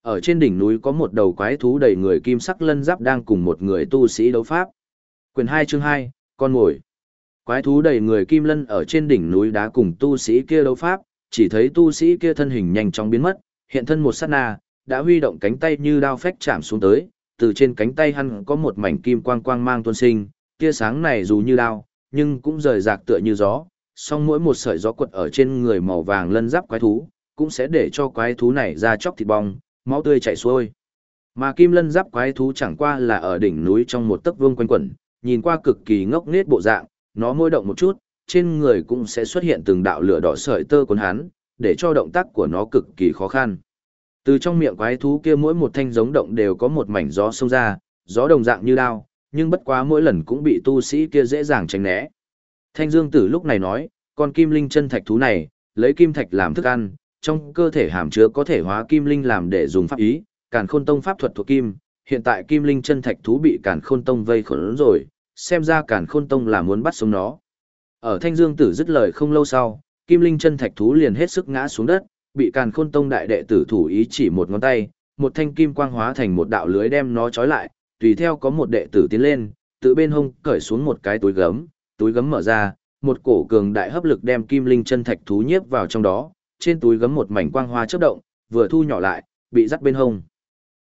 Ở trên đỉnh núi có một đầu quái thú đầy người kim sắc lân giáp đang cùng một người tu sĩ đấu pháp. Quyền 2 chương 2, con ngồi Quái thú đầy người kim lân ở trên đỉnh núi đá cùng tu sĩ kia đấu pháp, chỉ thấy tu sĩ kia thân hình nhanh chóng biến mất, hiện thân một sát na, đã huy động cánh tay như đao phách chạm xuống tới, từ trên cánh tay hắn có một mảnh kim quang quang mang tuôn sinh, tia sáng này dù như đao, nhưng cũng rời rạc tựa như gió, song mỗi một sợi gió quật ở trên người màu vàng lân giáp quái thú, cũng sẽ để cho quái thú này ra chóc thịt bong, máu tươi chảy xuôi. Mà kim lân giáp quái thú chẳng qua là ở đỉnh núi trong một tấc vương quanh quẩn, nhìn qua cực kỳ ngốc nghếch bộ dạng, nó môi động một chút, trên người cũng sẽ xuất hiện từng đạo lửa đỏ sợi tơ cuốn hắn, để cho động tác của nó cực kỳ khó khăn. Từ trong miệng quái thú kia mỗi một thanh giống động đều có một mảnh gió xông ra, gió đồng dạng như đao, nhưng bất quá mỗi lần cũng bị tu sĩ kia dễ dàng tránh né. Thanh Dương Tử lúc này nói, con kim linh chân thạch thú này, lấy kim thạch làm thức ăn, trong cơ thể hàm chứa có thể hóa kim linh làm để dùng pháp ý, Càn Khôn Tông pháp thuật thuộc kim, hiện tại kim linh chân thạch thú bị Càn Khôn Tông vây khốn rồi, xem ra Càn Khôn Tông là muốn bắt sống nó. Ở Thanh Dương Tử dứt lời không lâu sau, kim linh chân thạch thú liền hết sức ngã xuống đất, bị Càn Khôn Tông đại đệ tử thủ ý chỉ một ngón tay, một thanh kim quang hóa thành một đạo lưới đem nó trói lại, tùy theo có một đệ tử tiến lên, tự bên hông cởi xuống một cái túi gấm, túi gấm mở ra, một cổ cường đại hấp lực đem kim linh chân thạch thú nhiếp vào trong đó, trên túi gấm một mảnh quang hoa chớp động, vừa thu nhỏ lại, bị dắt bên hông.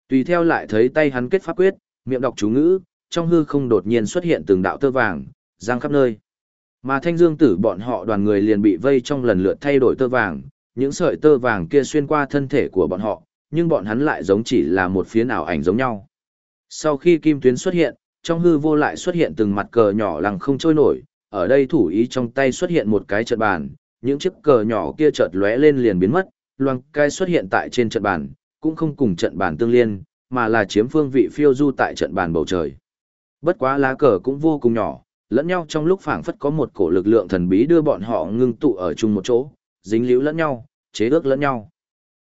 Tùy theo lại thấy tay hắn kết pháp quyết, miệng đọc chú ngữ, trong hư không đột nhiên xuất hiện từng đạo tơ vàng, giang khắp nơi. Mà thanh dương tử bọn họ đoàn người liền bị vây trong lần lượt thay đổi tơ vàng, những sợi tơ vàng kia xuyên qua thân thể của bọn họ, nhưng bọn hắn lại giống chỉ là một phía ảo ảnh giống nhau. Sau khi kim tuyến xuất hiện, trong hư vô lại xuất hiện từng mặt cờ nhỏ lằng không trôi nổi, ở đây thủ ý trong tay xuất hiện một cái trận bàn, những chiếc cờ nhỏ kia chợt lóe lên liền biến mất, loang cai xuất hiện tại trên trận bàn, cũng không cùng trận bàn tương liên, mà là chiếm phương vị phiêu du tại trận bàn bầu trời. Bất quá lá cờ cũng vô cùng nhỏ, lẫn nhau trong lúc phảng phất có một cổ lực lượng thần bí đưa bọn họ ngưng tụ ở chung một chỗ, dính líu lẫn nhau, chế ước lẫn nhau.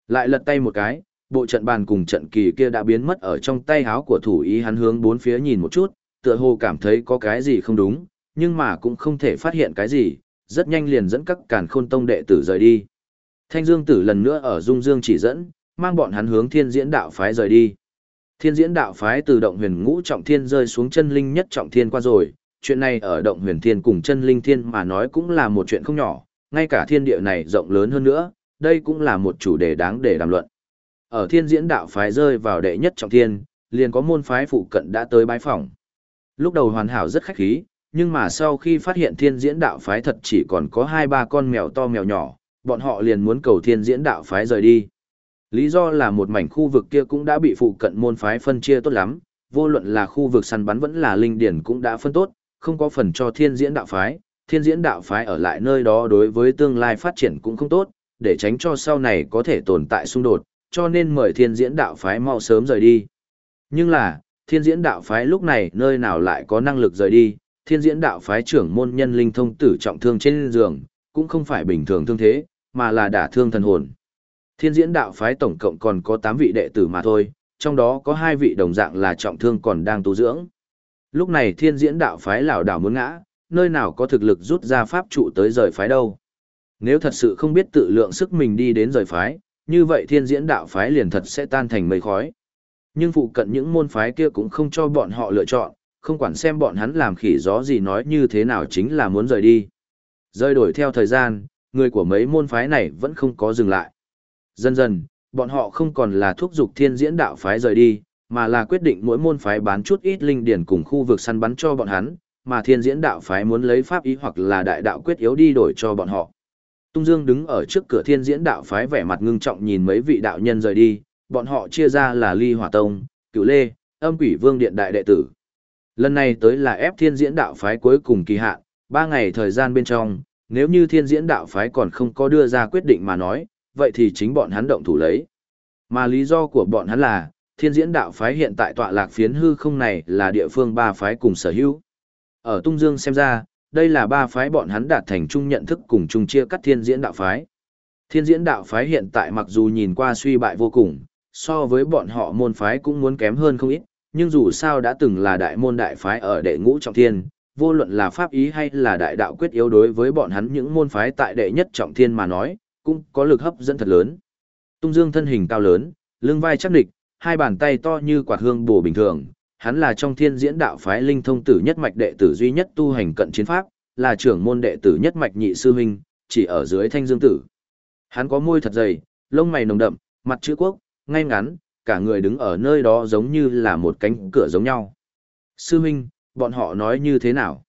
Lại lật tay một cái, bộ trận bàn cùng trận kỳ kia đã biến mất ở trong tay háo của thủ ý hắn hướng bốn phía nhìn một chút, tựa hồ cảm thấy có cái gì không đúng, nhưng mà cũng không thể phát hiện cái gì, rất nhanh liền dẫn các càn khôn tông đệ tử rời đi. Thanh Dương tử lần nữa ở Dung Dương chỉ dẫn, mang bọn hắn hướng thiên diễn đạo phái rời đi. Thiên diễn đạo phái từ động huyền ngũ trọng thiên rơi xuống chân linh nhất trọng thiên qua rồi, chuyện này ở động huyền thiên cùng chân linh thiên mà nói cũng là một chuyện không nhỏ, ngay cả thiên địa này rộng lớn hơn nữa, đây cũng là một chủ đề đáng để đàm luận. Ở thiên diễn đạo phái rơi vào đệ nhất trọng thiên, liền có môn phái phụ cận đã tới bái phỏng. Lúc đầu hoàn hảo rất khách khí, nhưng mà sau khi phát hiện thiên diễn đạo phái thật chỉ còn có hai ba con mèo to mèo nhỏ, bọn họ liền muốn cầu thiên diễn đạo phái rời đi. Lý do là một mảnh khu vực kia cũng đã bị phụ cận môn phái phân chia tốt lắm, vô luận là khu vực săn bắn vẫn là linh điển cũng đã phân tốt, không có phần cho thiên diễn đạo phái, thiên diễn đạo phái ở lại nơi đó đối với tương lai phát triển cũng không tốt, để tránh cho sau này có thể tồn tại xung đột, cho nên mời thiên diễn đạo phái mau sớm rời đi. Nhưng là, thiên diễn đạo phái lúc này nơi nào lại có năng lực rời đi, thiên diễn đạo phái trưởng môn nhân linh thông tử trọng thương trên giường, cũng không phải bình thường thương thế, mà là đả thương thần hồn. Thiên diễn đạo phái tổng cộng còn có 8 vị đệ tử mà thôi, trong đó có hai vị đồng dạng là trọng thương còn đang tu dưỡng. Lúc này thiên diễn đạo phái lão đảo muốn ngã, nơi nào có thực lực rút ra pháp trụ tới rời phái đâu. Nếu thật sự không biết tự lượng sức mình đi đến rời phái, như vậy thiên diễn đạo phái liền thật sẽ tan thành mây khói. Nhưng phụ cận những môn phái kia cũng không cho bọn họ lựa chọn, không quản xem bọn hắn làm khỉ gió gì nói như thế nào chính là muốn rời đi. Rơi đổi theo thời gian, người của mấy môn phái này vẫn không có dừng lại. Dần dần, bọn họ không còn là thúc giục thiên diễn đạo phái rời đi, mà là quyết định mỗi môn phái bán chút ít linh điển cùng khu vực săn bắn cho bọn hắn, mà thiên diễn đạo phái muốn lấy pháp ý hoặc là đại đạo quyết yếu đi đổi cho bọn họ. Tung Dương đứng ở trước cửa thiên diễn đạo phái vẻ mặt ngưng trọng nhìn mấy vị đạo nhân rời đi, bọn họ chia ra là Ly Hỏa Tông, Cửu Lê, Âm Quỷ Vương Điện Đại Đệ Tử. Lần này tới là ép thiên diễn đạo phái cuối cùng kỳ hạn, ba ngày thời gian bên trong, nếu như thiên diễn đạo phái còn không có đưa ra quyết định mà nói, vậy thì chính bọn hắn động thủ lấy. Mà lý do của bọn hắn là, thiên diễn đạo phái hiện tại tọa lạc phiến hư không này là địa phương ba phái cùng sở hữu. Ở Tung Dương xem ra, đây là ba phái bọn hắn đạt thành chung nhận thức cùng chung chia cắt thiên diễn đạo phái. Thiên diễn đạo phái hiện tại mặc dù nhìn qua suy bại vô cùng, so với bọn họ môn phái cũng muốn kém hơn không ít, nhưng dù sao đã từng là đại môn đại phái ở đệ ngũ trọng thiên, vô luận là pháp ý hay là đại đạo quyết yếu đối với bọn hắn những môn phái tại đệ nhất trọng thiên mà nói, cũng có lực hấp dẫn thật lớn. Tung Dương thân hình cao lớn, lưng vai chắc địch, hai bàn tay to như quạt hương bổ bình thường, hắn là trong thiên diễn đạo phái linh thông tử nhất mạch đệ tử duy nhất tu hành cận chiến pháp, là trưởng môn đệ tử nhất mạch nhị sư huynh, chỉ ở dưới thanh dương tử. Hắn có môi thật dày, lông mày nồng đậm, mặt chữ quốc, ngay ngắn, cả người đứng ở nơi đó giống như là một cánh cửa giống nhau. Sư huynh, bọn họ nói như thế nào?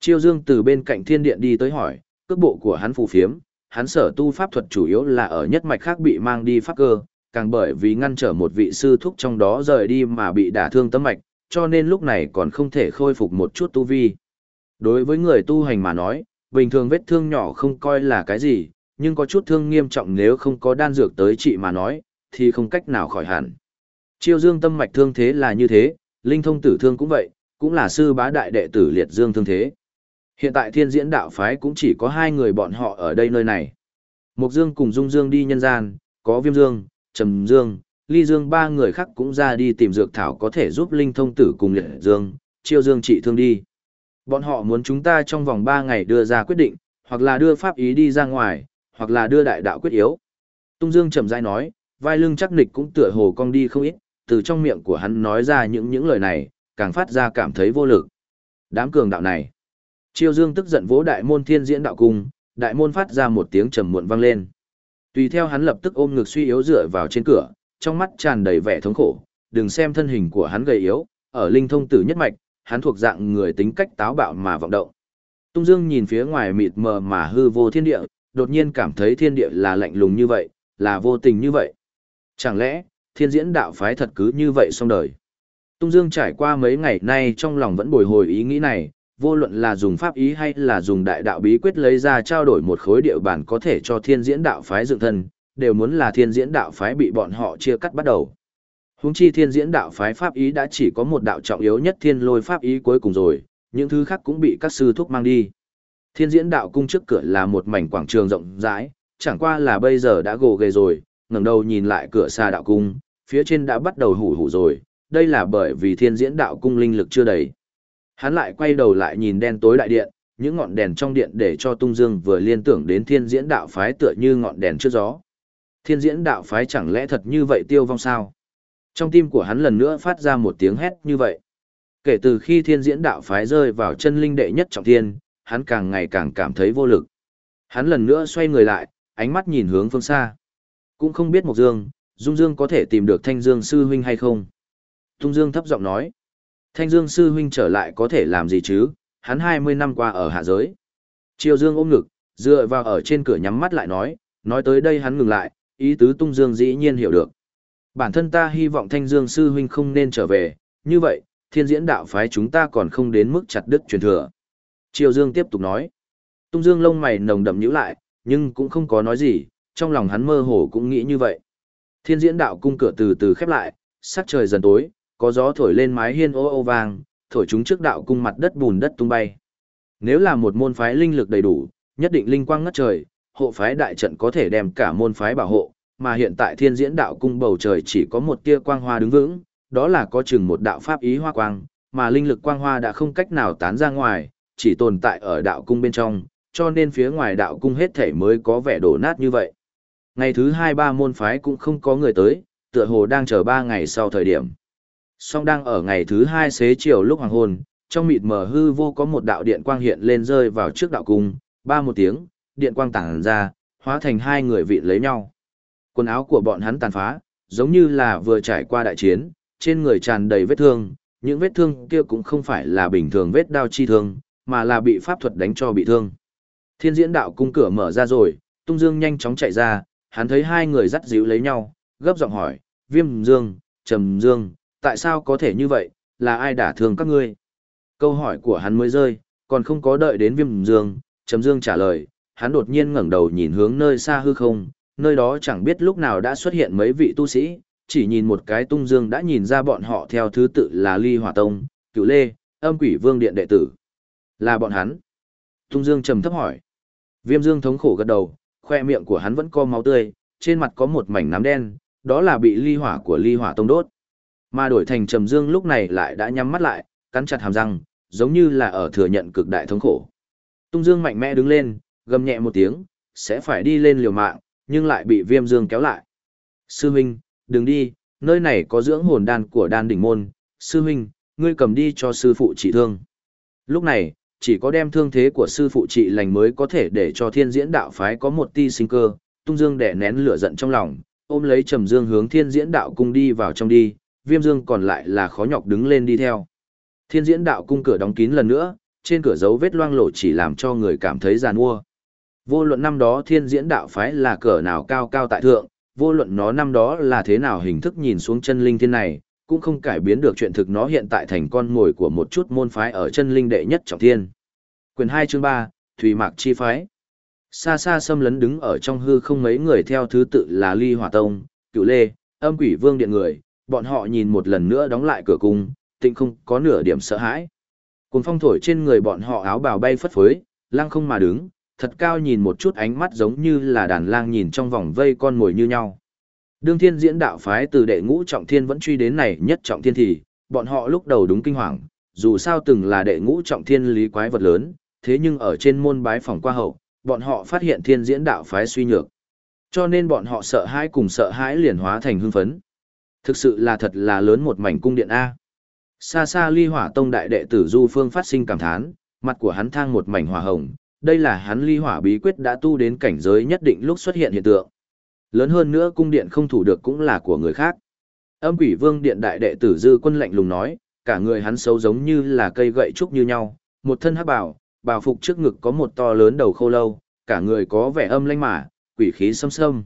Chiêu Dương từ bên cạnh thiên điện đi tới hỏi, cước bộ của hắn phù phiếm, hắn sở tu pháp thuật chủ yếu là ở nhất mạch khác bị mang đi pháp cơ, càng bởi vì ngăn trở một vị sư thúc trong đó rời đi mà bị đả thương tâm mạch, cho nên lúc này còn không thể khôi phục một chút tu vi. Đối với người tu hành mà nói, bình thường vết thương nhỏ không coi là cái gì, nhưng có chút thương nghiêm trọng nếu không có đan dược tới trị mà nói, thì không cách nào khỏi hẳn. Chiêu dương tâm mạch thương thế là như thế, linh thông tử thương cũng vậy, cũng là sư bá đại đệ tử liệt dương thương thế. Hiện tại thiên diễn đạo phái cũng chỉ có hai người bọn họ ở đây nơi này. Mục dương cùng dung dương đi nhân gian, có viêm dương, trầm dương, ly dương ba người khác cũng ra đi tìm dược thảo có thể giúp linh thông tử cùng liệt dương, chiêu dương trị thương đi. Bọn họ muốn chúng ta trong vòng ba ngày đưa ra quyết định, hoặc là đưa pháp ý đi ra ngoài, hoặc là đưa đại đạo quyết yếu. Tung Dương chậm rãi nói, vai lưng chắc nịch cũng tựa hồ cong đi không ít, từ trong miệng của hắn nói ra những những lời này, càng phát ra cảm thấy vô lực. Đám cường đạo này. Triều Dương tức giận vỗ đại môn thiên diễn đạo cung, đại môn phát ra một tiếng trầm muộn vang lên. Tùy theo hắn lập tức ôm ngực suy yếu dựa vào trên cửa, trong mắt tràn đầy vẻ thống khổ, đừng xem thân hình của hắn gầy yếu, ở linh thông tử nhất mạch, hắn thuộc dạng người tính cách táo bạo mà vọng động. Tung Dương nhìn phía ngoài mịt mờ mà hư vô thiên địa, đột nhiên cảm thấy thiên địa là lạnh lùng như vậy, là vô tình như vậy. Chẳng lẽ, thiên diễn đạo phái thật cứ như vậy xong đời? Tung Dương trải qua mấy ngày nay trong lòng vẫn bồi hồi ý nghĩ này, vô luận là dùng pháp ý hay là dùng đại đạo bí quyết lấy ra trao đổi một khối địa bản có thể cho thiên diễn đạo phái dựng thân, đều muốn là thiên diễn đạo phái bị bọn họ chia cắt bắt đầu. Húng chi thiên diễn đạo phái pháp ý đã chỉ có một đạo trọng yếu nhất thiên lôi pháp ý cuối cùng rồi, những thứ khác cũng bị các sư thúc mang đi. Thiên diễn đạo cung trước cửa là một mảnh quảng trường rộng rãi, chẳng qua là bây giờ đã gồ ghề rồi, ngẩng đầu nhìn lại cửa xa đạo cung, phía trên đã bắt đầu hủ hủ rồi, đây là bởi vì thiên diễn đạo cung linh lực chưa đầy. Hắn lại quay đầu lại nhìn đen tối đại điện, những ngọn đèn trong điện để cho tung dương vừa liên tưởng đến thiên diễn đạo phái tựa như ngọn đèn trước gió. Thiên diễn đạo phái chẳng lẽ thật như vậy tiêu vong sao? Trong tim của hắn lần nữa phát ra một tiếng hét như vậy. Kể từ khi thiên diễn đạo phái rơi vào chân linh đệ nhất trọng thiên, hắn càng ngày càng cảm thấy vô lực. Hắn lần nữa xoay người lại, ánh mắt nhìn hướng phương xa. Cũng không biết Mộc Dương, Dung Dương có thể tìm được Thanh Dương sư huynh hay không. tung Dương thấp giọng nói. Thanh Dương sư huynh trở lại có thể làm gì chứ, hắn 20 năm qua ở hạ giới. Triều Dương ôm ngực, dựa vào ở trên cửa nhắm mắt lại nói, nói tới đây hắn ngừng lại, ý tứ Tung Dương dĩ nhiên hiểu được. Bản thân ta hy vọng Thanh Dương sư huynh không nên trở về, như vậy, thiên diễn đạo phái chúng ta còn không đến mức chặt đứt truyền thừa. Triều Dương tiếp tục nói. Tung Dương lông mày nồng đậm nhíu lại, nhưng cũng không có nói gì, trong lòng hắn mơ hồ cũng nghĩ như vậy. Thiên diễn đạo cung cửa từ từ khép lại, sắc trời dần tối, có gió thổi lên mái hiên ô ô vang, thổi chúng trước đạo cung mặt đất bùn đất tung bay. Nếu là một môn phái linh lực đầy đủ, nhất định linh quang ngất trời, hộ phái đại trận có thể đem cả môn phái bảo hộ, mà hiện tại thiên diễn đạo cung bầu trời chỉ có một tia quang hoa đứng vững, đó là có chừng một đạo pháp ý hoa quang, mà linh lực quang hoa đã không cách nào tán ra ngoài, chỉ tồn tại ở đạo cung bên trong, cho nên phía ngoài đạo cung hết thể mới có vẻ đổ nát như vậy. Ngày thứ hai ba môn phái cũng không có người tới, tựa hồ đang chờ ba ngày sau thời điểm. Song đang ở ngày thứ hai xế chiều lúc hoàng hôn, trong mịt mờ hư vô có một đạo điện quang hiện lên rơi vào trước đạo cung, ba một tiếng, điện quang tản ra, hóa thành hai người vị lấy nhau. Quần áo của bọn hắn tàn phá, giống như là vừa trải qua đại chiến, trên người tràn đầy vết thương, những vết thương kia cũng không phải là bình thường vết đao chi thương, mà là bị pháp thuật đánh cho bị thương. Thiên diễn đạo cung cửa mở ra rồi, Tung Dương nhanh chóng chạy ra, hắn thấy hai người dắt díu lấy nhau, gấp giọng hỏi, Viêm Dương, Trầm Dương, tại sao có thể như vậy, là ai đả thương các ngươi? Câu hỏi của hắn mới rơi, còn không có đợi đến Viêm Dương, Trầm Dương trả lời, hắn đột nhiên ngẩng đầu nhìn hướng nơi xa hư không, nơi đó chẳng biết lúc nào đã xuất hiện mấy vị tu sĩ, chỉ nhìn một cái tung dương đã nhìn ra bọn họ theo thứ tự là Ly Hỏa Tông, Cựu Lê, Âm Quỷ Vương Điện đệ tử. Là bọn hắn. Tung Dương trầm thấp hỏi. Viêm Dương thống khổ gật đầu, khoe miệng của hắn vẫn có máu tươi, trên mặt có một mảnh nám đen, đó là bị ly hỏa của ly hỏa tông đốt. Mà đổi thành Trầm Dương lúc này lại đã nhắm mắt lại, cắn chặt hàm răng, giống như là ở thừa nhận cực đại thống khổ. Tung Dương mạnh mẽ đứng lên, gầm nhẹ một tiếng, sẽ phải đi lên liều mạng, nhưng lại bị viêm dương kéo lại. Sư huynh, đừng đi, nơi này có dưỡng hồn đan của đan đỉnh môn, sư huynh, ngươi cầm đi cho sư phụ trị thương. Lúc này, chỉ có đem thương thế của sư phụ trị lành mới có thể để cho thiên diễn đạo phái có một ti sinh cơ, tung dương đẻ nén lửa giận trong lòng, ôm lấy trầm dương hướng thiên diễn đạo cung đi vào trong đi, viêm dương còn lại là khó nhọc đứng lên đi theo. Thiên diễn đạo cung cửa đóng kín lần nữa, trên cửa dấu vết loang lổ chỉ làm cho người cảm thấy giàn mua. Vô luận năm đó thiên diễn đạo phái là cỡ nào cao cao tại thượng, vô luận nó năm đó là thế nào hình thức nhìn xuống chân linh thiên này, cũng không cải biến được chuyện thực nó hiện tại thành con mồi của một chút môn phái ở chân linh đệ nhất trọng thiên. Quyền 2 chương 3, Thủy Mạc Chi Phái Xa xa xâm lấn đứng ở trong hư không mấy người theo thứ tự là Ly Hỏa Tông, Cựu Lê, Âm Quỷ Vương Điện người, bọn họ nhìn một lần nữa đóng lại cửa cung, tịnh không có nửa điểm sợ hãi. Cùng phong thổi trên người bọn họ áo bào bay phất phới, lang không mà đứng, thật cao nhìn một chút ánh mắt giống như là đàn lang nhìn trong vòng vây con mồi như nhau. Đương thiên diễn đạo phái từ đệ ngũ trọng thiên vẫn truy đến này nhất trọng thiên thì, bọn họ lúc đầu đúng kinh hoàng, dù sao từng là đệ ngũ trọng thiên lý quái vật lớn, thế nhưng ở trên môn bái phòng qua hậu, bọn họ phát hiện thiên diễn đạo phái suy nhược. Cho nên bọn họ sợ hãi cùng sợ hãi liền hóa thành hưng phấn. Thực sự là thật là lớn một mảnh cung điện A. Xa xa ly hỏa tông đại đệ tử Du Phương phát sinh cảm thán, mặt của hắn thang một mảnh hỏa hồng, đây là hắn ly hỏa bí quyết đã tu đến cảnh giới nhất định lúc xuất hiện hiện tượng. Lớn hơn nữa cung điện không thủ được cũng là của người khác. Âm quỷ vương điện đại đệ tử dư quân lạnh lùng nói, cả người hắn xấu giống như là cây gậy trúc như nhau, một thân hắc bảo bào phục trước ngực có một to lớn đầu khô lâu, cả người có vẻ âm lanh mà, quỷ khí xâm xâm.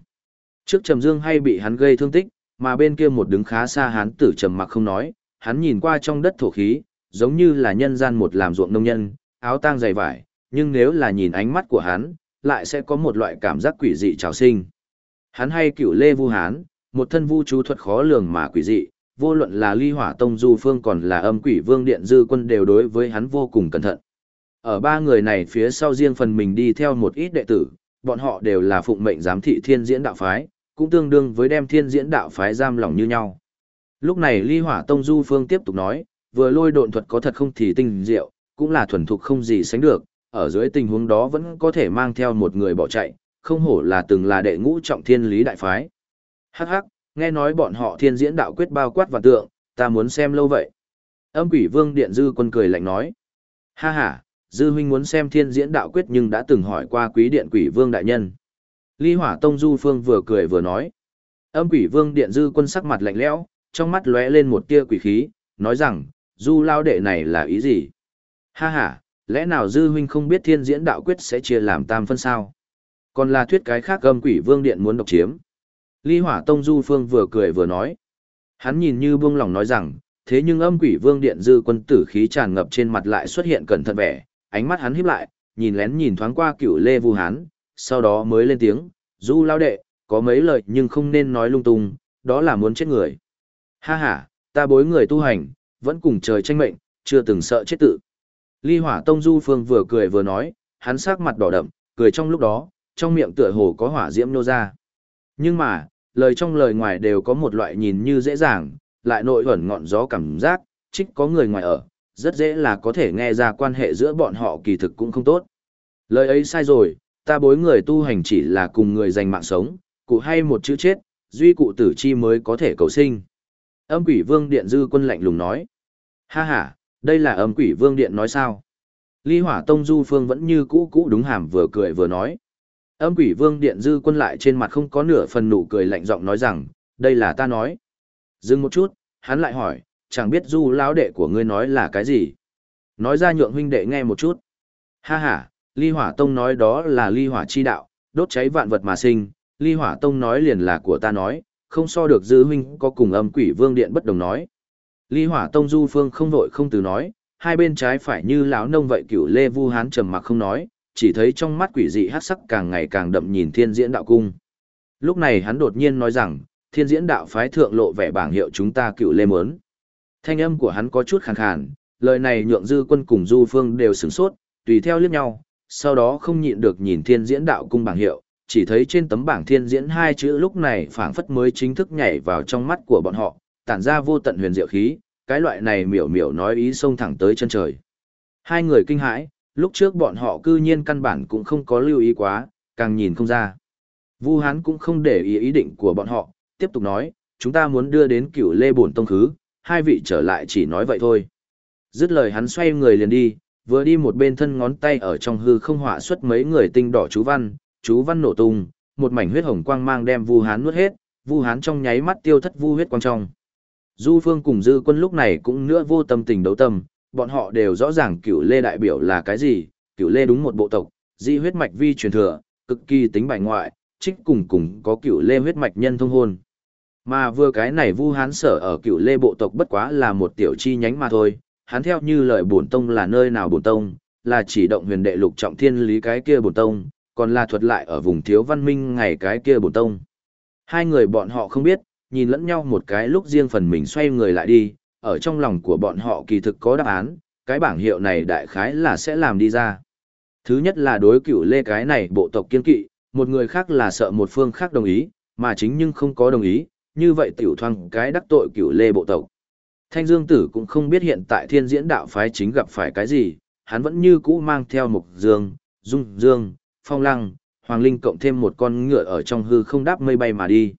Trước trầm dương hay bị hắn gây thương tích, mà bên kia một đứng khá xa hắn tử trầm mặc không nói, hắn nhìn qua trong đất thổ khí, giống như là nhân gian một làm ruộng nông nhân, áo tang dày vải, nhưng nếu là nhìn ánh mắt của hắn, lại sẽ có một loại cảm giác quỷ dị trào sinh. Hắn hay cửu lê vu hán, một thân vu chú thuật khó lường mà quỷ dị, vô luận là ly hỏa tông du phương còn là âm quỷ vương điện dư quân đều đối với hắn vô cùng cẩn thận. Ở ba người này phía sau riêng phần mình đi theo một ít đệ tử, bọn họ đều là phụng mệnh giám thị thiên diễn đạo phái, cũng tương đương với đem thiên diễn đạo phái giam lỏng như nhau. Lúc này ly hỏa tông du phương tiếp tục nói, vừa lôi độn thuật có thật không thì tinh diệu, cũng là thuần thục không gì sánh được, ở dưới tình huống đó vẫn có thể mang theo một người bỏ chạy, không hổ là từng là đệ ngũ trọng thiên lý đại phái. Hắc hắc, nghe nói bọn họ thiên diễn đạo quyết bao quát và tượng, ta muốn xem lâu vậy. Âm quỷ vương điện dư quân cười lạnh nói. Ha ha, dư huynh muốn xem thiên diễn đạo quyết nhưng đã từng hỏi qua quý điện quỷ vương đại nhân. Ly hỏa tông du phương vừa cười vừa nói. Âm quỷ vương điện dư quân sắc mặt lạnh lẽo, trong mắt lóe lên một tia quỷ khí, nói rằng, du lao đệ này là ý gì? Ha ha, lẽ nào dư huynh không biết thiên diễn đạo quyết sẽ chia làm tam phân sao? Còn là thuyết cái khác âm quỷ vương điện muốn độc chiếm. Ly hỏa tông du phương vừa cười vừa nói. Hắn nhìn như buông lòng nói rằng, thế nhưng âm quỷ vương điện dư quân tử khí tràn ngập trên mặt lại xuất hiện cẩn thận vẻ, ánh mắt hắn híp lại, nhìn lén nhìn thoáng qua cựu lê vu hán, sau đó mới lên tiếng, du lao đệ, có mấy lời nhưng không nên nói lung tung, đó là muốn chết người. Ha ha, ta bối người tu hành, vẫn cùng trời tranh mệnh, chưa từng sợ chết tự. Ly hỏa tông du phương vừa cười vừa nói, hắn sắc mặt đỏ đậm, cười trong lúc đó, trong miệng tựa hồ có hỏa diễm nô ra. Nhưng mà, lời trong lời ngoài đều có một loại nhìn như dễ dàng, lại nội ẩn ngọn gió cảm giác, trích có người ngoài ở, rất dễ là có thể nghe ra quan hệ giữa bọn họ kỳ thực cũng không tốt. Lời ấy sai rồi, ta bối người tu hành chỉ là cùng người giành mạng sống, cụ hay một chữ chết, duy cụ tử chi mới có thể cầu sinh. Âm quỷ vương điện dư quân lạnh lùng nói. Ha ha, đây là âm quỷ vương điện nói sao? Ly hỏa tông du phương vẫn như cũ cũ đúng hàm vừa cười vừa nói. Âm quỷ vương điện dư quân lại trên mặt không có nửa phần nụ cười lạnh giọng nói rằng, đây là ta nói. Dừng một chút, hắn lại hỏi, chẳng biết du lão đệ của ngươi nói là cái gì. Nói ra nhượng huynh đệ nghe một chút. Ha ha, ly hỏa tông nói đó là ly hỏa chi đạo, đốt cháy vạn vật mà sinh, ly hỏa tông nói liền là của ta nói, không so được dư huynh có cùng âm quỷ vương điện bất đồng nói. Ly hỏa tông du phương không vội không từ nói, hai bên trái phải như lão nông vậy cửu lê vu hán trầm mặc không nói, chỉ thấy trong mắt quỷ dị hát sắc càng ngày càng đậm nhìn thiên diễn đạo cung. Lúc này hắn đột nhiên nói rằng, thiên diễn đạo phái thượng lộ vẻ bảng hiệu chúng ta cựu lê mớn. Thanh âm của hắn có chút khàn khàn, lời này nhượng dư quân cùng du phương đều sửng sốt, tùy theo liếc nhau, sau đó không nhịn được nhìn thiên diễn đạo cung bảng hiệu, chỉ thấy trên tấm bảng thiên diễn hai chữ lúc này phảng phất mới chính thức nhảy vào trong mắt của bọn họ, tản ra vô tận huyền diệu khí, cái loại này miểu miểu nói ý xông thẳng tới chân trời. Hai người kinh hãi, lúc trước bọn họ cư nhiên căn bản cũng không có lưu ý quá, càng nhìn không ra. Vu Hán cũng không để ý ý định của bọn họ, tiếp tục nói, chúng ta muốn đưa đến cửu lê bổn tông khứ, hai vị trở lại chỉ nói vậy thôi. Dứt lời hắn xoay người liền đi, vừa đi một bên thân ngón tay ở trong hư không họa xuất mấy người tinh đỏ chú văn, chú văn nổ tung, một mảnh huyết hồng quang mang đem Vu Hán nuốt hết, Vu Hán trong nháy mắt tiêu thất vu huyết quang trong. Du Phương cùng Dư Quân lúc này cũng nữa vô tâm tình đấu tâm, bọn họ đều rõ ràng Cửu Lê đại biểu là cái gì, Cửu Lê đúng một bộ tộc, di huyết mạch vi truyền thừa, cực kỳ tính bài ngoại, trích cùng cùng có Cửu Lê huyết mạch nhân thông hôn. Mà vừa cái này Vu Hán sở ở Cửu Lê bộ tộc bất quá là một tiểu chi nhánh mà thôi, hắn theo như lời bổn tông là nơi nào bổn tông, là chỉ động huyền đệ lục trọng thiên lý cái kia bổn tông, còn là thuật lại ở vùng thiếu văn minh ngày cái kia bổn tông. Hai người bọn họ không biết, nhìn lẫn nhau một cái lúc riêng phần mình xoay người lại đi, ở trong lòng của bọn họ kỳ thực có đáp án, cái bảng hiệu này đại khái là sẽ làm đi ra. Thứ nhất là đối cửu lê cái này bộ tộc kiên kỵ, một người khác là sợ một phương khác đồng ý, mà chính nhưng không có đồng ý, như vậy tiểu thoang cái đắc tội cửu lê bộ tộc. Thanh Dương Tử cũng không biết hiện tại thiên diễn đạo phái chính gặp phải cái gì, hắn vẫn như cũ mang theo mục dương, dung dương, phong lăng, hoàng linh cộng thêm một con ngựa ở trong hư không đáp mây bay mà đi.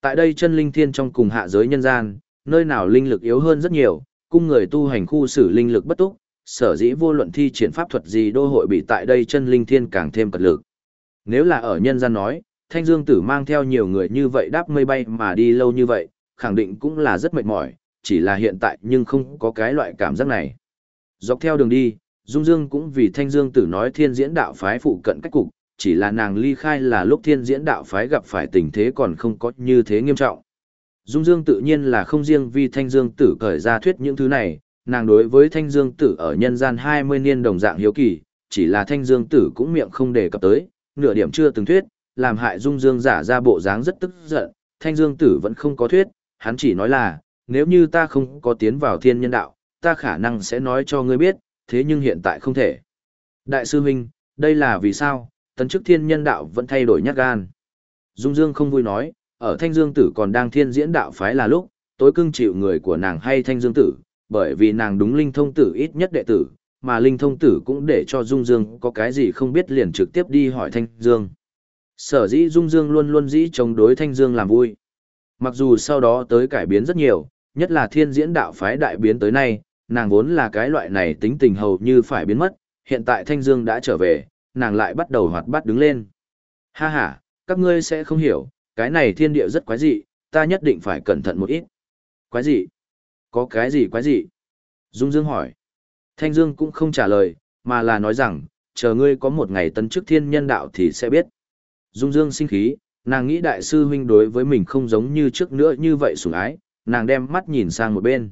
Tại đây chân linh thiên trong cùng hạ giới nhân gian, nơi nào linh lực yếu hơn rất nhiều, cung người tu hành khu xử linh lực bất túc, sở dĩ vô luận thi triển pháp thuật gì đô hội bị tại đây chân linh thiên càng thêm cật lực. Nếu là ở nhân gian nói, Thanh Dương Tử mang theo nhiều người như vậy đáp mây bay mà đi lâu như vậy, khẳng định cũng là rất mệt mỏi, chỉ là hiện tại nhưng không có cái loại cảm giác này. Dọc theo đường đi, Dung Dương cũng vì Thanh Dương Tử nói thiên diễn đạo phái phụ cận cách cục, chỉ là nàng ly khai là lúc thiên diễn đạo phái gặp phải tình thế còn không có như thế nghiêm trọng. Dung Dương tự nhiên là không riêng vì Thanh Dương Tử cởi ra thuyết những thứ này, nàng đối với Thanh Dương Tử ở nhân gian 20 niên đồng dạng hiếu kỳ, chỉ là Thanh Dương Tử cũng miệng không đề cập tới, nửa điểm chưa từng thuyết, làm hại Dung Dương giả ra bộ dáng rất tức giận, Thanh Dương Tử vẫn không có thuyết, hắn chỉ nói là, nếu như ta không có tiến vào thiên nhân đạo, ta khả năng sẽ nói cho ngươi biết, thế nhưng hiện tại không thể. Đại sư huynh, đây là vì sao, tấn chức thiên nhân đạo vẫn thay đổi nhát gan. Dung Dương không vui nói, ở Thanh Dương Tử còn đang thiên diễn đạo phái là lúc, tối cưng chịu người của nàng hay Thanh Dương Tử, bởi vì nàng đúng linh thông tử ít nhất đệ tử, mà linh thông tử cũng để cho Dung Dương có cái gì không biết liền trực tiếp đi hỏi Thanh Dương. Sở dĩ Dung Dương luôn luôn dĩ chống đối Thanh Dương làm vui. Mặc dù sau đó tới cải biến rất nhiều, nhất là thiên diễn đạo phái đại biến tới nay, nàng vốn là cái loại này tính tình hầu như phải biến mất, hiện tại Thanh Dương đã trở về, nàng lại bắt đầu hoạt bát đứng lên. Ha ha, các ngươi sẽ không hiểu, cái này thiên địa rất quái dị, ta nhất định phải cẩn thận một ít. Quái dị? Có cái gì quái dị? Dung Dương hỏi. Thanh Dương cũng không trả lời, mà là nói rằng, chờ ngươi có một ngày tấn chức thiên nhân đạo thì sẽ biết. Dung Dương sinh khí, nàng nghĩ đại sư huynh đối với mình không giống như trước nữa như vậy sủng ái, nàng đem mắt nhìn sang một bên.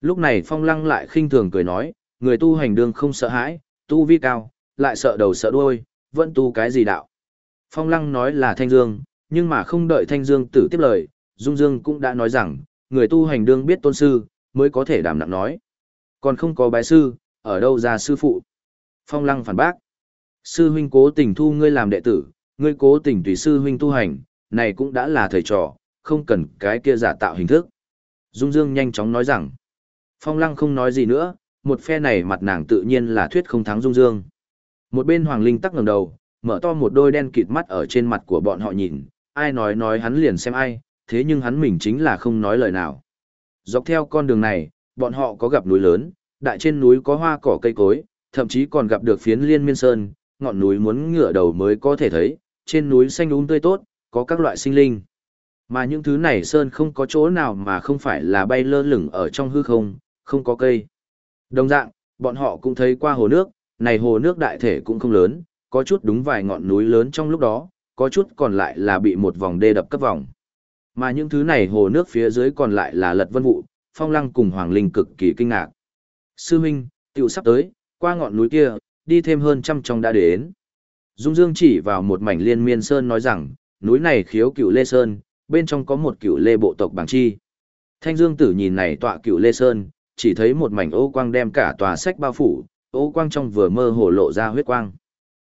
Lúc này Phong Lăng lại khinh thường cười nói, người tu hành đường không sợ hãi, tu vi cao, lại sợ đầu sợ đuôi, vẫn tu cái gì đạo. Phong Lăng nói là Thanh Dương, nhưng mà không đợi Thanh Dương tử tiếp lời, Dung Dương cũng đã nói rằng, người tu hành đương biết tôn sư, mới có thể đảm nặng nói. Còn không có bái sư, ở đâu ra sư phụ? Phong Lăng phản bác. Sư huynh cố tình thu ngươi làm đệ tử, ngươi cố tình tùy sư huynh tu hành, này cũng đã là thầy trò, không cần cái kia giả tạo hình thức. Dung Dương nhanh chóng nói rằng, Phong Lăng không nói gì nữa, một phe này mặt nàng tự nhiên là thuyết không thắng Dung Dương. Một bên Hoàng Linh tắc ngẩng đầu, mở to một đôi đen kịt mắt ở trên mặt của bọn họ nhìn, ai nói nói hắn liền xem ai, thế nhưng hắn mình chính là không nói lời nào. Dọc theo con đường này, bọn họ có gặp núi lớn, đại trên núi có hoa cỏ cây cối, thậm chí còn gặp được phiến liên miên sơn, ngọn núi muốn ngửa đầu mới có thể thấy, trên núi xanh um tươi tốt, có các loại sinh linh. Mà những thứ này sơn không có chỗ nào mà không phải là bay lơ lửng ở trong hư không, không có cây. Đồng dạng, bọn họ cũng thấy qua hồ nước, này hồ nước đại thể cũng không lớn, có chút đúng vài ngọn núi lớn trong lúc đó, có chút còn lại là bị một vòng đê đập cấp vòng. Mà những thứ này hồ nước phía dưới còn lại là lật vân vụ, phong lăng cùng hoàng linh cực kỳ kinh ngạc. Sư huynh, tiểu sắp tới, qua ngọn núi kia, đi thêm hơn trăm trong đã đến. Dung Dương chỉ vào một mảnh liên miên sơn nói rằng, núi này khiếu cựu Lê Sơn, bên trong có một cựu Lê bộ tộc bảng chi. Thanh Dương tử nhìn này tọa cựu Lê Sơn, chỉ thấy một mảnh ô quang đem cả tòa sách bao phủ, ô quang trong vừa mơ hồ lộ ra huyết quang.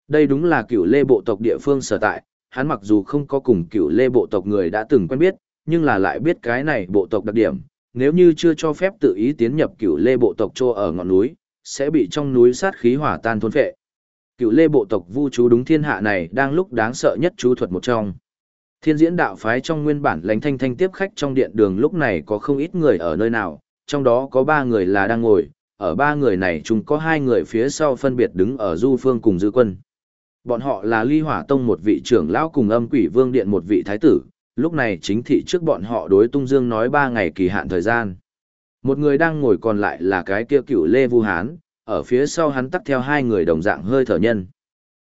Đây đúng là cựu Lê bộ tộc địa phương sở tại, hắn mặc dù không có cùng cựu Lê bộ tộc người đã từng quen biết, nhưng là lại biết cái này bộ tộc đặc điểm, nếu như chưa cho phép tự ý tiến nhập cựu Lê bộ tộc trô ở ngọn núi, sẽ bị trong núi sát khí hỏa tan thôn phệ. Cựu Lê bộ tộc vu chú đúng thiên hạ này đang lúc đáng sợ nhất chú thuật một trong. Thiên diễn đạo phái trong nguyên bản lánh thanh thanh tiếp khách trong điện đường lúc này có không ít người ở nơi nào, trong đó có ba người là đang ngồi, ở ba người này chúng có hai người phía sau phân biệt đứng ở du phương cùng dư quân. Bọn họ là ly hỏa tông một vị trưởng lão cùng âm quỷ vương điện một vị thái tử, lúc này chính thị trước bọn họ đối tung dương nói ba ngày kỳ hạn thời gian. Một người đang ngồi còn lại là cái kia cựu Lê Vu Hán, ở phía sau hắn tắt theo hai người đồng dạng hơi thở nhân.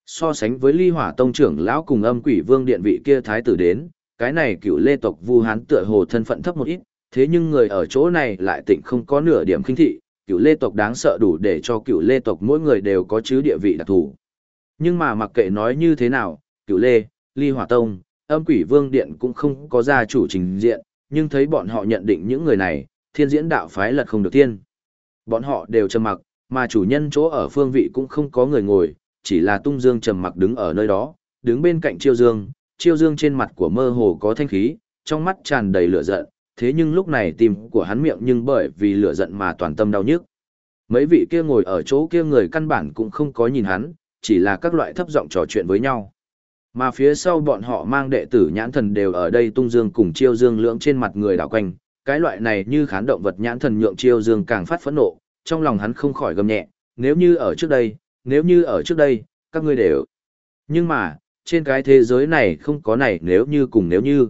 So sánh với ly hỏa tông trưởng lão cùng âm quỷ vương điện vị kia thái tử đến, cái này cựu Lê tộc Vu Hán tựa hồ thân phận thấp một ít, thế nhưng người ở chỗ này lại tịnh không có nửa điểm khinh thị, cựu Lê tộc đáng sợ đủ để cho cựu Lê tộc mỗi người đều có chứ địa vị đặc thù. Nhưng mà mặc kệ nói như thế nào, cựu Lê, ly hỏa tông, âm quỷ vương điện cũng không có gia chủ trình diện, nhưng thấy bọn họ nhận định những người này, thiên diễn đạo phái lật không được tiên. Bọn họ đều trầm mặc, mà chủ nhân chỗ ở phương vị cũng không có người ngồi, chỉ là tung dương trầm mặc đứng ở nơi đó, đứng bên cạnh chiêu dương, chiêu dương trên mặt của mơ hồ có thanh khí, trong mắt tràn đầy lửa giận, thế nhưng lúc này tim của hắn miệng nhưng bởi vì lửa giận mà toàn tâm đau nhức. Mấy vị kia ngồi ở chỗ kia người căn bản cũng không có nhìn hắn, chỉ là các loại thấp giọng trò chuyện với nhau. Mà phía sau bọn họ mang đệ tử nhãn thần đều ở đây tung dương cùng chiêu dương lưỡng trên mặt người đảo quanh, cái loại này như khán động vật nhãn thần nhượng chiêu dương càng phát phẫn nộ, trong lòng hắn không khỏi gầm nhẹ, nếu như ở trước đây, nếu như ở trước đây, các ngươi đều. Nhưng mà, trên cái thế giới này không có này nếu như cùng nếu như.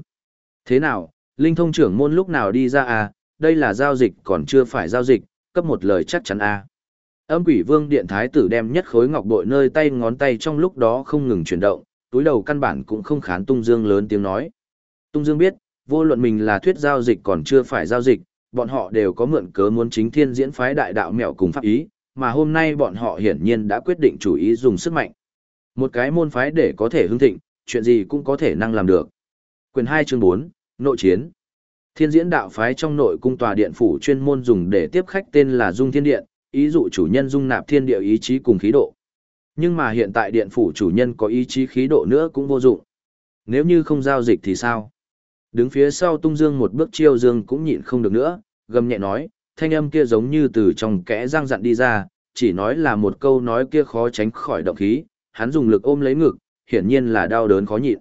Thế nào, linh thông trưởng môn lúc nào đi ra à, đây là giao dịch còn chưa phải giao dịch, cấp một lời chắc chắn à. Âm quỷ vương điện thái tử đem nhất khối ngọc bội nơi tay ngón tay trong lúc đó không ngừng chuyển động, túi đầu căn bản cũng không khán tung dương lớn tiếng nói. Tung dương biết, vô luận mình là thuyết giao dịch còn chưa phải giao dịch, bọn họ đều có mượn cớ muốn chính thiên diễn phái đại đạo mẹo cùng pháp ý, mà hôm nay bọn họ hiển nhiên đã quyết định chủ ý dùng sức mạnh. Một cái môn phái để có thể hưng thịnh, chuyện gì cũng có thể năng làm được. Quyền 2 chương 4, Nội chiến. Thiên diễn đạo phái trong nội cung tòa điện phủ chuyên môn dùng để tiếp khách tên là Dung Thiên Điện, ý dụ chủ nhân dung nạp thiên địa ý chí cùng khí độ. Nhưng mà hiện tại điện phủ chủ nhân có ý chí khí độ nữa cũng vô dụng. Nếu như không giao dịch thì sao? Đứng phía sau tung dương một bước chiêu dương cũng nhịn không được nữa, gầm nhẹ nói, thanh âm kia giống như từ trong kẽ răng dặn đi ra, chỉ nói là một câu nói kia khó tránh khỏi động khí, hắn dùng lực ôm lấy ngực, hiển nhiên là đau đớn khó nhịn.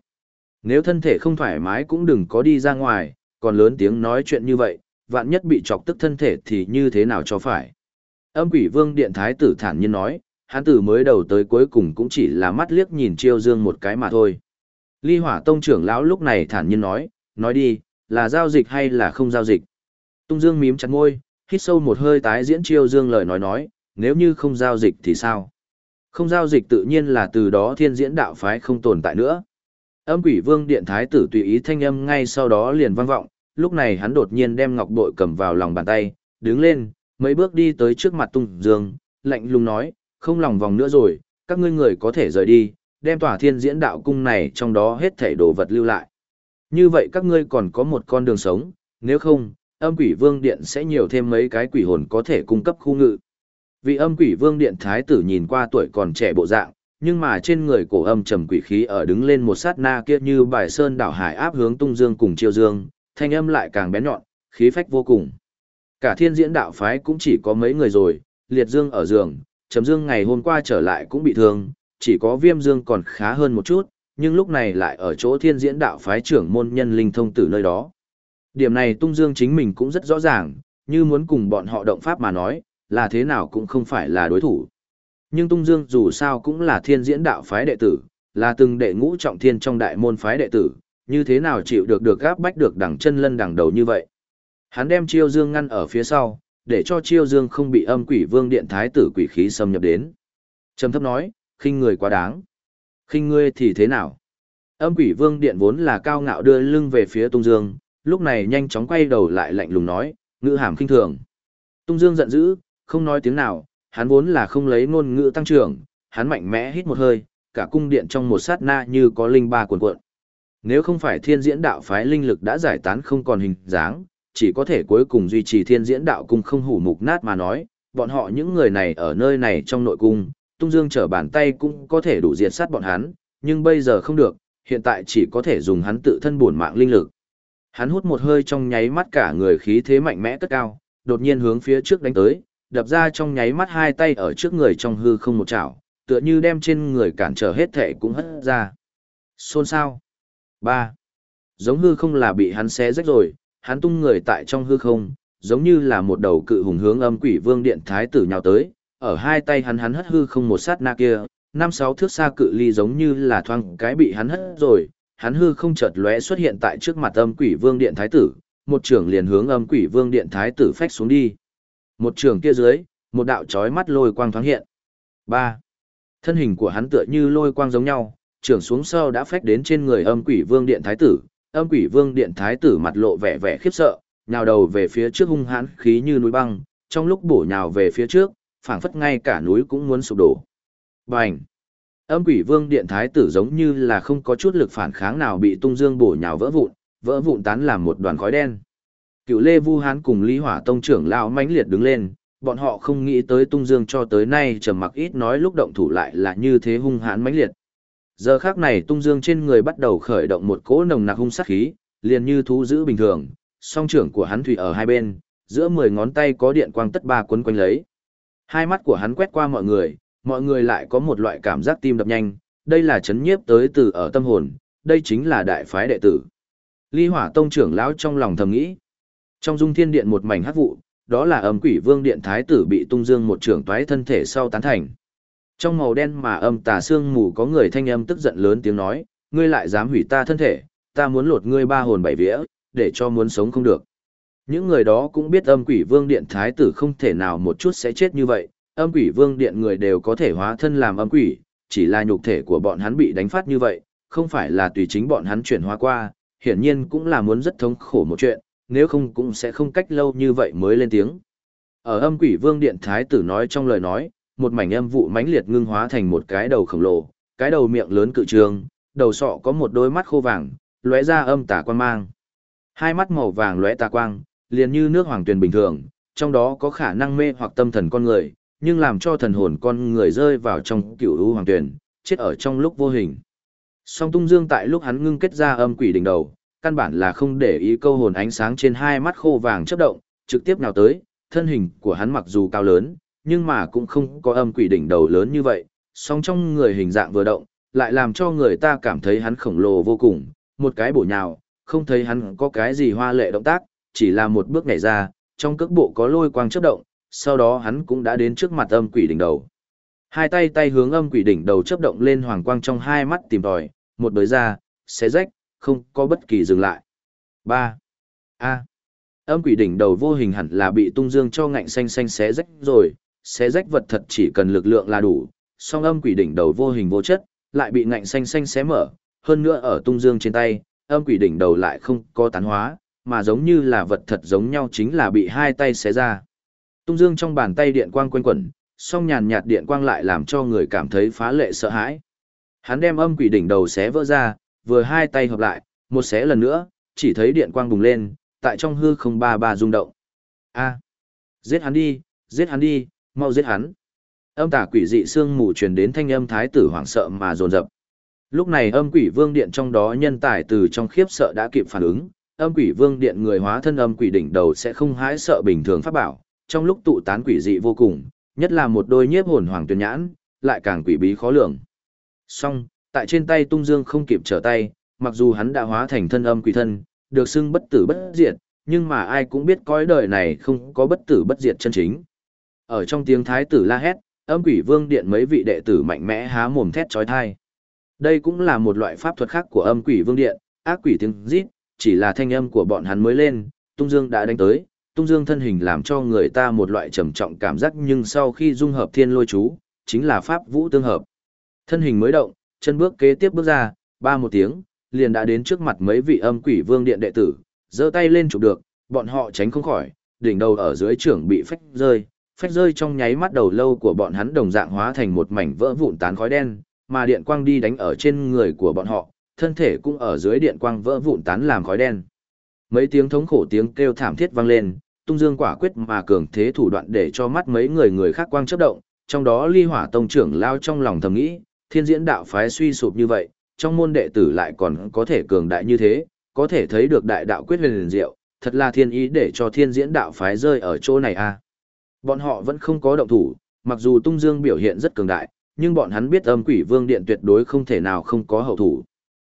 Nếu thân thể không thoải mái cũng đừng có đi ra ngoài, còn lớn tiếng nói chuyện như vậy, vạn nhất bị chọc tức thân thể thì như thế nào cho phải. Âm quỷ vương điện thái tử thản nhiên nói, hắn từ mới đầu tới cuối cùng cũng chỉ là mắt liếc nhìn chiêu dương một cái mà thôi. Ly hỏa tông trưởng lão lúc này thản nhiên nói, nói đi, là giao dịch hay là không giao dịch. Tung dương mím chặt môi, hít sâu một hơi tái diễn chiêu dương lời nói nói, nếu như không giao dịch thì sao? Không giao dịch tự nhiên là từ đó thiên diễn đạo phái không tồn tại nữa. Âm quỷ vương điện thái tử tùy ý thanh âm ngay sau đó liền vang vọng, lúc này hắn đột nhiên đem ngọc bội cầm vào lòng bàn tay, đứng lên, mấy bước đi tới trước mặt tung dương, lạnh lùng nói, không lòng vòng nữa rồi, các ngươi người có thể rời đi, đem tòa thiên diễn đạo cung này trong đó hết thảy đồ vật lưu lại. Như vậy các ngươi còn có một con đường sống, nếu không, âm quỷ vương điện sẽ nhiều thêm mấy cái quỷ hồn có thể cung cấp khu ngự. Vị âm quỷ vương điện thái tử nhìn qua tuổi còn trẻ bộ dạng, nhưng mà trên người cổ âm trầm quỷ khí ở đứng lên một sát na kia như bài sơn đảo hải áp hướng tung dương cùng chiêu dương, thanh âm lại càng bén nhọn, khí phách vô cùng. Cả thiên diễn đạo phái cũng chỉ có mấy người rồi, liệt dương ở giường, trầm dương ngày hôm qua trở lại cũng bị thương, chỉ có viêm dương còn khá hơn một chút, nhưng lúc này lại ở chỗ thiên diễn đạo phái trưởng môn nhân linh thông tử nơi đó. Điểm này tung dương chính mình cũng rất rõ ràng, như muốn cùng bọn họ động pháp mà nói, là thế nào cũng không phải là đối thủ. Nhưng tung dương dù sao cũng là thiên diễn đạo phái đệ tử, là từng đệ ngũ trọng thiên trong đại môn phái đệ tử, như thế nào chịu được được gáp bách được đẳng chân lân đẳng đầu như vậy. Hắn đem chiêu dương ngăn ở phía sau, để cho chiêu dương không bị âm quỷ vương điện thái tử quỷ khí xâm nhập đến. Trầm thấp nói, khinh người quá đáng. khinh ngươi thì thế nào? Âm quỷ vương điện vốn là cao ngạo đưa lưng về phía tung dương, lúc này nhanh chóng quay đầu lại lạnh lùng nói, ngữ hàm khinh thường. Tung dương giận dữ, không nói tiếng nào, hắn vốn là không lấy ngôn ngữ tăng trưởng, hắn mạnh mẽ hít một hơi, cả cung điện trong một sát na như có linh ba cuộn cuộn. Nếu không phải thiên diễn đạo phái linh lực đã giải tán không còn hình dáng, chỉ có thể cuối cùng duy trì thiên diễn đạo cung không hủ mục nát mà nói, bọn họ những người này ở nơi này trong nội cung, tung dương trở bàn tay cũng có thể đủ diệt sát bọn hắn, nhưng bây giờ không được, hiện tại chỉ có thể dùng hắn tự thân bổn mạng linh lực. Hắn hút một hơi trong nháy mắt cả người khí thế mạnh mẽ cất cao, đột nhiên hướng phía trước đánh tới, đập ra trong nháy mắt hai tay ở trước người trong hư không một chảo, tựa như đem trên người cản trở hết thể cũng hất ra. Xôn sao? 3. Giống hư không là bị hắn xé rách rồi, hắn tung người tại trong hư không, giống như là một đầu cự hùng hướng âm quỷ vương điện thái tử nhào tới, ở hai tay hắn hắn hất hư không một sát na kia, năm sáu thước xa cự ly giống như là thoang cái bị hắn hất rồi, hắn hư không chợt lóe xuất hiện tại trước mặt âm quỷ vương điện thái tử, một trưởng liền hướng âm quỷ vương điện thái tử phách xuống đi. Một trường kia dưới, một đạo chói mắt lôi quang thoáng hiện. ba Thân hình của hắn tựa như lôi quang giống nhau, trưởng xuống sau đã phách đến trên người âm quỷ vương điện thái tử, âm quỷ vương điện thái tử mặt lộ vẻ vẻ khiếp sợ, nhào đầu về phía trước hung hãn khí như núi băng, trong lúc bổ nhào về phía trước, phảng phất ngay cả núi cũng muốn sụp đổ. Bành! Âm quỷ vương điện thái tử giống như là không có chút lực phản kháng nào bị tung dương bổ nhào vỡ vụn, vỡ vụn tán làm một đoàn khói đen. Cựu Lê Vu Hán cùng Lý Hỏa Tông trưởng lão mãnh liệt đứng lên, bọn họ không nghĩ tới tung dương cho tới nay trầm mặc ít nói lúc động thủ lại là như thế hung hãn mãnh liệt. Giờ khác này tung dương trên người bắt đầu khởi động một cỗ nồng nặc hung sát khí, liền như thú giữ bình thường, song trưởng của hắn thủy ở hai bên, giữa mười ngón tay có điện quang tất ba quấn quanh lấy. Hai mắt của hắn quét qua mọi người, mọi người lại có một loại cảm giác tim đập nhanh, đây là chấn nhiếp tới từ ở tâm hồn, đây chính là đại phái đệ tử. Ly Hỏa Tông trưởng lão trong lòng thầm nghĩ. Trong Dung Thiên Điện một mảnh hắc vụ, đó là âm quỷ vương điện thái tử bị tung dương một trưởng toái thân thể sau tán thành. Trong màu đen mà âm tà xương mù có người thanh âm tức giận lớn tiếng nói, ngươi lại dám hủy ta thân thể, ta muốn lột ngươi ba hồn bảy vía, để cho muốn sống không được. Những người đó cũng biết âm quỷ vương điện thái tử không thể nào một chút sẽ chết như vậy, âm quỷ vương điện người đều có thể hóa thân làm âm quỷ, chỉ là nhục thể của bọn hắn bị đánh phát như vậy, không phải là tùy chính bọn hắn chuyển hóa qua, hiển nhiên cũng là muốn rất thống khổ một chuyện, nếu không cũng sẽ không cách lâu như vậy mới lên tiếng. Ở âm quỷ vương điện thái tử nói trong lời nói, một mảnh âm vụ mãnh liệt ngưng hóa thành một cái đầu khổng lồ, cái đầu miệng lớn cự trường, đầu sọ có một đôi mắt khô vàng, lóe ra âm tà quan mang. Hai mắt màu vàng lóe tà quang, liền như nước hoàng tuyền bình thường, trong đó có khả năng mê hoặc tâm thần con người, nhưng làm cho thần hồn con người rơi vào trong cựu u hoàng tuyền, chết ở trong lúc vô hình. Song tung dương tại lúc hắn ngưng kết ra âm quỷ đỉnh đầu, căn bản là không để ý câu hồn ánh sáng trên hai mắt khô vàng chớp động, trực tiếp nào tới, thân hình của hắn mặc dù cao lớn, nhưng mà cũng không có âm quỷ đỉnh đầu lớn như vậy, song trong người hình dạng vừa động, lại làm cho người ta cảm thấy hắn khổng lồ vô cùng, một cái bổ nhào, không thấy hắn có cái gì hoa lệ động tác, chỉ là một bước nhảy ra, trong cước bộ có lôi quang chớp động, sau đó hắn cũng đã đến trước mặt âm quỷ đỉnh đầu. Hai tay tay hướng âm quỷ đỉnh đầu chớp động lên hoàng quang trong hai mắt tìm tòi, một đới ra, xé rách, không có bất kỳ dừng lại. 3. A. Âm quỷ đỉnh đầu vô hình hẳn là bị tung dương cho ngạnh xanh xanh xé rách rồi, xé rách vật thật chỉ cần lực lượng là đủ, song âm quỷ đỉnh đầu vô hình vô chất, lại bị ngạnh xanh xanh xé mở, hơn nữa ở tung dương trên tay, âm quỷ đỉnh đầu lại không có tán hóa, mà giống như là vật thật giống nhau chính là bị hai tay xé ra. Tung dương trong bàn tay điện quang quanh quẩn, song nhàn nhạt điện quang lại làm cho người cảm thấy phá lệ sợ hãi. Hắn đem âm quỷ đỉnh đầu xé vỡ ra, vừa hai tay hợp lại, một xé lần nữa, chỉ thấy điện quang bùng lên, tại trong hư không ba ba rung động. A, giết hắn đi, giết hắn đi, mau giết hắn. Âm tà quỷ dị xương mù truyền đến thanh âm thái tử hoảng sợ mà dồn dập. Lúc này âm quỷ vương điện trong đó nhân tài từ trong khiếp sợ đã kịp phản ứng, âm quỷ vương điện người hóa thân âm quỷ đỉnh đầu sẽ không hãi sợ bình thường pháp bảo, trong lúc tụ tán quỷ dị vô cùng, nhất là một đôi nhiếp hồn hoàng tuyên nhãn, lại càng quỷ bí khó lường. Song, tại trên tay tung dương không kịp trở tay, mặc dù hắn đã hóa thành thân âm quỷ thân, được xưng bất tử bất diệt, nhưng mà ai cũng biết cõi đời này không có bất tử bất diệt chân chính. Ở trong tiếng thái tử la hét, âm quỷ vương điện mấy vị đệ tử mạnh mẽ há mồm thét chói tai. Đây cũng là một loại pháp thuật khác của âm quỷ vương điện, ác quỷ tiếng rít, chỉ là thanh âm của bọn hắn mới lên, tung dương đã đánh tới, tung dương thân hình làm cho người ta một loại trầm trọng cảm giác nhưng sau khi dung hợp thiên lôi chú, chính là pháp vũ tương hợp. Thân hình mới động, chân bước kế tiếp bước ra, ba một tiếng, liền đã đến trước mặt mấy vị âm quỷ vương điện đệ tử, giơ tay lên chụp được, bọn họ tránh không khỏi, đỉnh đầu ở dưới trưởng bị phách rơi, phách rơi trong nháy mắt đầu lâu của bọn hắn đồng dạng hóa thành một mảnh vỡ vụn tán khói đen, mà điện quang đi đánh ở trên người của bọn họ, thân thể cũng ở dưới điện quang vỡ vụn tán làm khói đen. Mấy tiếng thống khổ tiếng kêu thảm thiết vang lên, tung dương quả quyết mà cường thế thủ đoạn để cho mắt mấy người người khác quang chớp động, trong đó ly hỏa tông trưởng lao trong lòng thầm nghĩ, thiên diễn đạo phái suy sụp như vậy, trong môn đệ tử lại còn có thể cường đại như thế, có thể thấy được đại đạo quyết huyền diệu, thật là thiên ý để cho thiên diễn đạo phái rơi ở chỗ này a. À. Bọn họ vẫn không có động thủ, mặc dù tung dương biểu hiện rất cường đại, nhưng bọn hắn biết âm quỷ vương điện tuyệt đối không thể nào không có hậu thủ.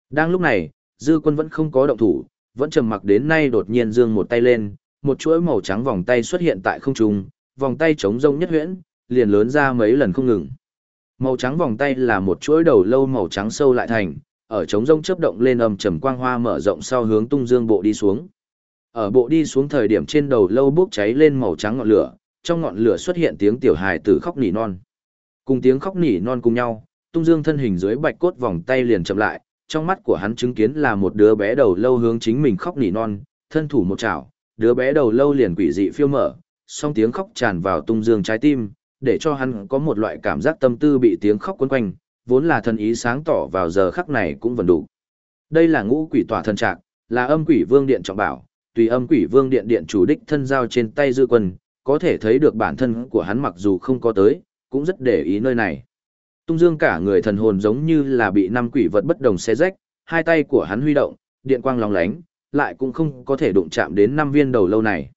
Đang lúc này, Dư quân vẫn không có động thủ, vẫn trầm mặc đến nay đột nhiên dương một tay lên, một chuỗi màu trắng vòng tay xuất hiện tại không trung, vòng tay trống rông nhất huyễn, liền lớn ra mấy lần không ngừng. Màu trắng vòng tay là một chuỗi đầu lâu màu trắng sâu lại thành, ở trống rông chớp động lên âm trầm quang hoa mở rộng sau hướng tung dương bộ đi xuống. Ở bộ đi xuống thời điểm trên đầu lâu bốc cháy lên màu trắng ngọn lửa, trong ngọn lửa xuất hiện tiếng tiểu hài tử khóc nỉ non. Cùng tiếng khóc nỉ non cùng nhau, tung dương thân hình dưới bạch cốt vòng tay liền chậm lại, trong mắt của hắn chứng kiến là một đứa bé đầu lâu hướng chính mình khóc nỉ non, thân thủ một chảo, đứa bé đầu lâu liền quỷ dị phiêu mở, song tiếng khóc tràn vào tung dương trái tim, để cho hắn có một loại cảm giác tâm tư bị tiếng khóc quấn quanh, vốn là thần ý sáng tỏ vào giờ khắc này cũng vẫn đủ. Đây là ngũ quỷ tỏa thần trạc, là âm quỷ vương điện trọng bảo, tùy âm quỷ vương điện điện chủ đích thân giao trên tay dư quân, có thể thấy được bản thân của hắn mặc dù không có tới, cũng rất để ý nơi này. Tung dương cả người thần hồn giống như là bị năm quỷ vật bất đồng xé rách, hai tay của hắn huy động, điện quang lóng lánh, lại cũng không có thể đụng chạm đến năm viên đầu lâu này.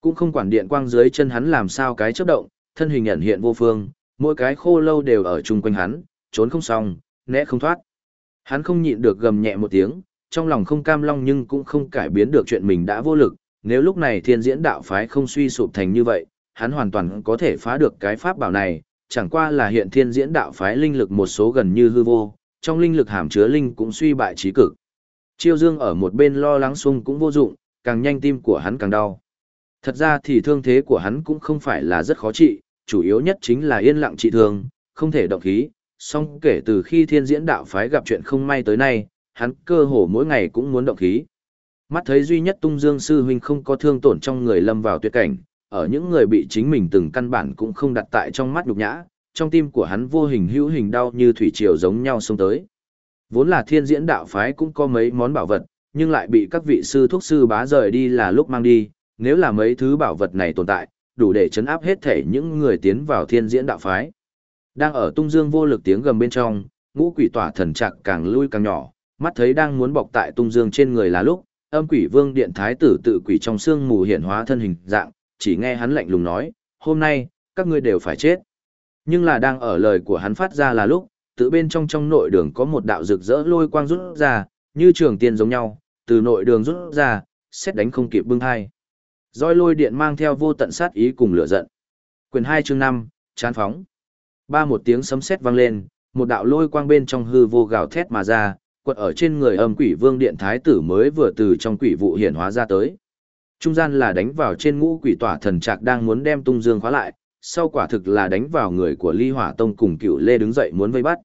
Cũng không quản điện quang dưới chân hắn làm sao cái chớp động, thân hình ẩn hiện vô phương, mỗi cái khô lâu đều ở chung quanh hắn, trốn không xong, né không thoát. Hắn không nhịn được gầm nhẹ một tiếng, trong lòng không cam long nhưng cũng không cải biến được chuyện mình đã vô lực, nếu lúc này thiên diễn đạo phái không suy sụp thành như vậy, hắn hoàn toàn có thể phá được cái pháp bảo này, chẳng qua là hiện thiên diễn đạo phái linh lực một số gần như hư vô, trong linh lực hàm chứa linh cũng suy bại trí cực. Chiêu Dương ở một bên lo lắng xung cũng vô dụng, càng nhanh tim của hắn càng đau. Thật ra thì thương thế của hắn cũng không phải là rất khó trị, chủ yếu nhất chính là yên lặng trị thương, không thể động khí, song kể từ khi thiên diễn đạo phái gặp chuyện không may tới nay, hắn cơ hồ mỗi ngày cũng muốn động khí. Mắt thấy duy nhất tung dương sư huynh không có thương tổn trong người lâm vào tuyệt cảnh, ở những người bị chính mình từng căn bản cũng không đặt tại trong mắt nhục nhã, trong tim của hắn vô hình hữu hình đau như thủy triều giống nhau xông tới. Vốn là thiên diễn đạo phái cũng có mấy món bảo vật, nhưng lại bị các vị sư thuốc sư bá rời đi là lúc mang đi, nếu là mấy thứ bảo vật này tồn tại, đủ để chấn áp hết thể những người tiến vào thiên diễn đạo phái. Đang ở tung dương vô lực tiếng gầm bên trong, ngũ quỷ tỏa thần trạc càng lui càng nhỏ, mắt thấy đang muốn bọc tại tung dương trên người là lúc, âm quỷ vương điện thái tử tự quỷ trong xương mù hiện hóa thân hình dạng, chỉ nghe hắn lạnh lùng nói, hôm nay, các ngươi đều phải chết. Nhưng là đang ở lời của hắn phát ra là lúc, tự bên trong trong nội đường có một đạo rực rỡ lôi quang rút ra, như trường tiên giống nhau, từ nội đường rút ra, xét đánh không kịp bưng hai. Roi lôi điện mang theo vô tận sát ý cùng lửa giận. Quyền 2 chương 5, chán phóng. Ba một tiếng sấm sét vang lên, một đạo lôi quang bên trong hư vô gào thét mà ra, quật ở trên người âm quỷ vương điện thái tử mới vừa từ trong quỷ vụ hiển hóa ra tới. Trung gian là đánh vào trên ngũ quỷ tỏa thần trạc đang muốn đem tung dương khóa lại, sau quả thực là đánh vào người của ly hỏa tông cùng cựu lê đứng dậy muốn vây bắt.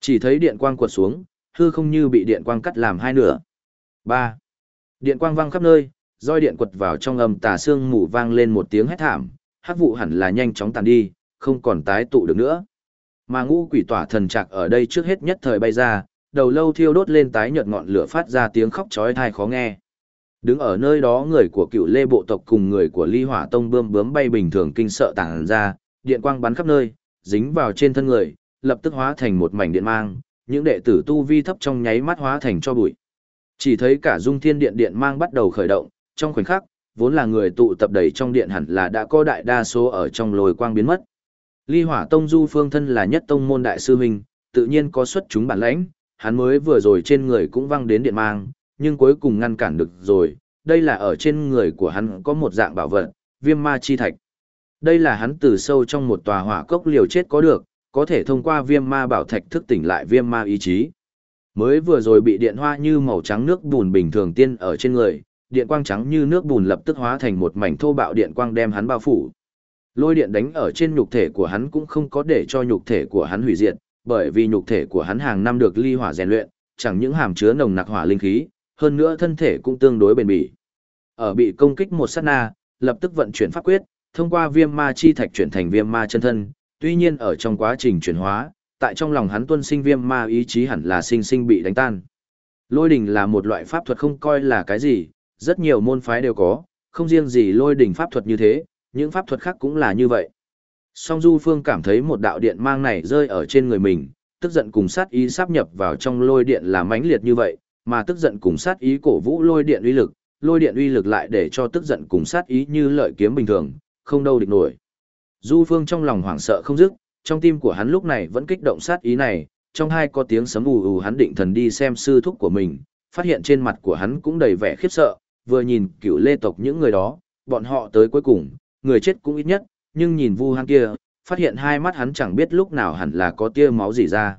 Chỉ thấy điện quang quật xuống, hư không như bị điện quang cắt làm hai nửa. 3. Điện quang vang khắp nơi, roi điện quật vào trong âm tà xương mù vang lên một tiếng hét thảm, hắc vụ hẳn là nhanh chóng tàn đi, không còn tái tụ được nữa. Mà ngũ quỷ tỏa thần trạc ở đây trước hết nhất thời bay ra, đầu lâu thiêu đốt lên tái nhợt ngọn lửa phát ra tiếng khóc chói tai khó nghe. Đứng ở nơi đó người của cựu lê bộ tộc cùng người của ly hỏa tông bươm bướm bay bình thường kinh sợ tàng ra, điện quang bắn khắp nơi, dính vào trên thân người, lập tức hóa thành một mảnh điện mang, những đệ tử tu vi thấp trong nháy mắt hóa thành cho bụi. Chỉ thấy cả dung thiên điện điện mang bắt đầu khởi động, trong khoảnh khắc, vốn là người tụ tập đầy trong điện hẳn là đã có đại đa số ở trong lồi quang biến mất. Ly Hỏa Tông Du Phương thân là nhất tông môn đại sư huynh, tự nhiên có xuất chúng bản lãnh, hắn mới vừa rồi trên người cũng văng đến điện mang, nhưng cuối cùng ngăn cản được rồi, đây là ở trên người của hắn có một dạng bảo vật, viêm ma chi thạch. Đây là hắn từ sâu trong một tòa hỏa cốc liều chết có được, có thể thông qua viêm ma bảo thạch thức tỉnh lại viêm ma ý chí. Mới vừa rồi bị điện hoa như màu trắng nước bùn bình thường tiên ở trên người, điện quang trắng như nước bùn lập tức hóa thành một mảnh thô bạo điện quang đem hắn bao phủ. Lôi điện đánh ở trên nhục thể của hắn cũng không có để cho nhục thể của hắn hủy diệt, bởi vì nhục thể của hắn hàng năm được ly hỏa rèn luyện, chẳng những hàm chứa nồng nặc hỏa linh khí, hơn nữa thân thể cũng tương đối bền bỉ. Ở bị công kích một sát na, lập tức vận chuyển pháp quyết, thông qua viêm ma chi thạch chuyển thành viêm ma chân thân, tuy nhiên ở trong quá trình chuyển hóa, tại trong lòng hắn tuân sinh viêm ma ý chí hẳn là sinh sinh bị đánh tan. Lôi đỉnh là một loại pháp thuật không coi là cái gì, rất nhiều môn phái đều có, không riêng gì lôi đỉnh pháp thuật như thế, những pháp thuật khác cũng là như vậy. Song Du Phương cảm thấy một đạo điện mang này rơi ở trên người mình, tức giận cùng sát ý sáp nhập vào trong lôi điện là mãnh liệt như vậy, mà tức giận cùng sát ý cổ vũ lôi điện uy lực, lôi điện uy lực lại để cho tức giận cùng sát ý như lợi kiếm bình thường, không đâu địch nổi. Du Phương trong lòng hoảng sợ không dứt, trong tim của hắn lúc này vẫn kích động sát ý này, trong hai có tiếng sấm ù ù hắn định thần đi xem sư thúc của mình, phát hiện trên mặt của hắn cũng đầy vẻ khiếp sợ, vừa nhìn cựu lê tộc những người đó, bọn họ tới cuối cùng, người chết cũng ít nhất, nhưng nhìn vu hăng kia, phát hiện hai mắt hắn chẳng biết lúc nào hẳn là có tia máu gì ra.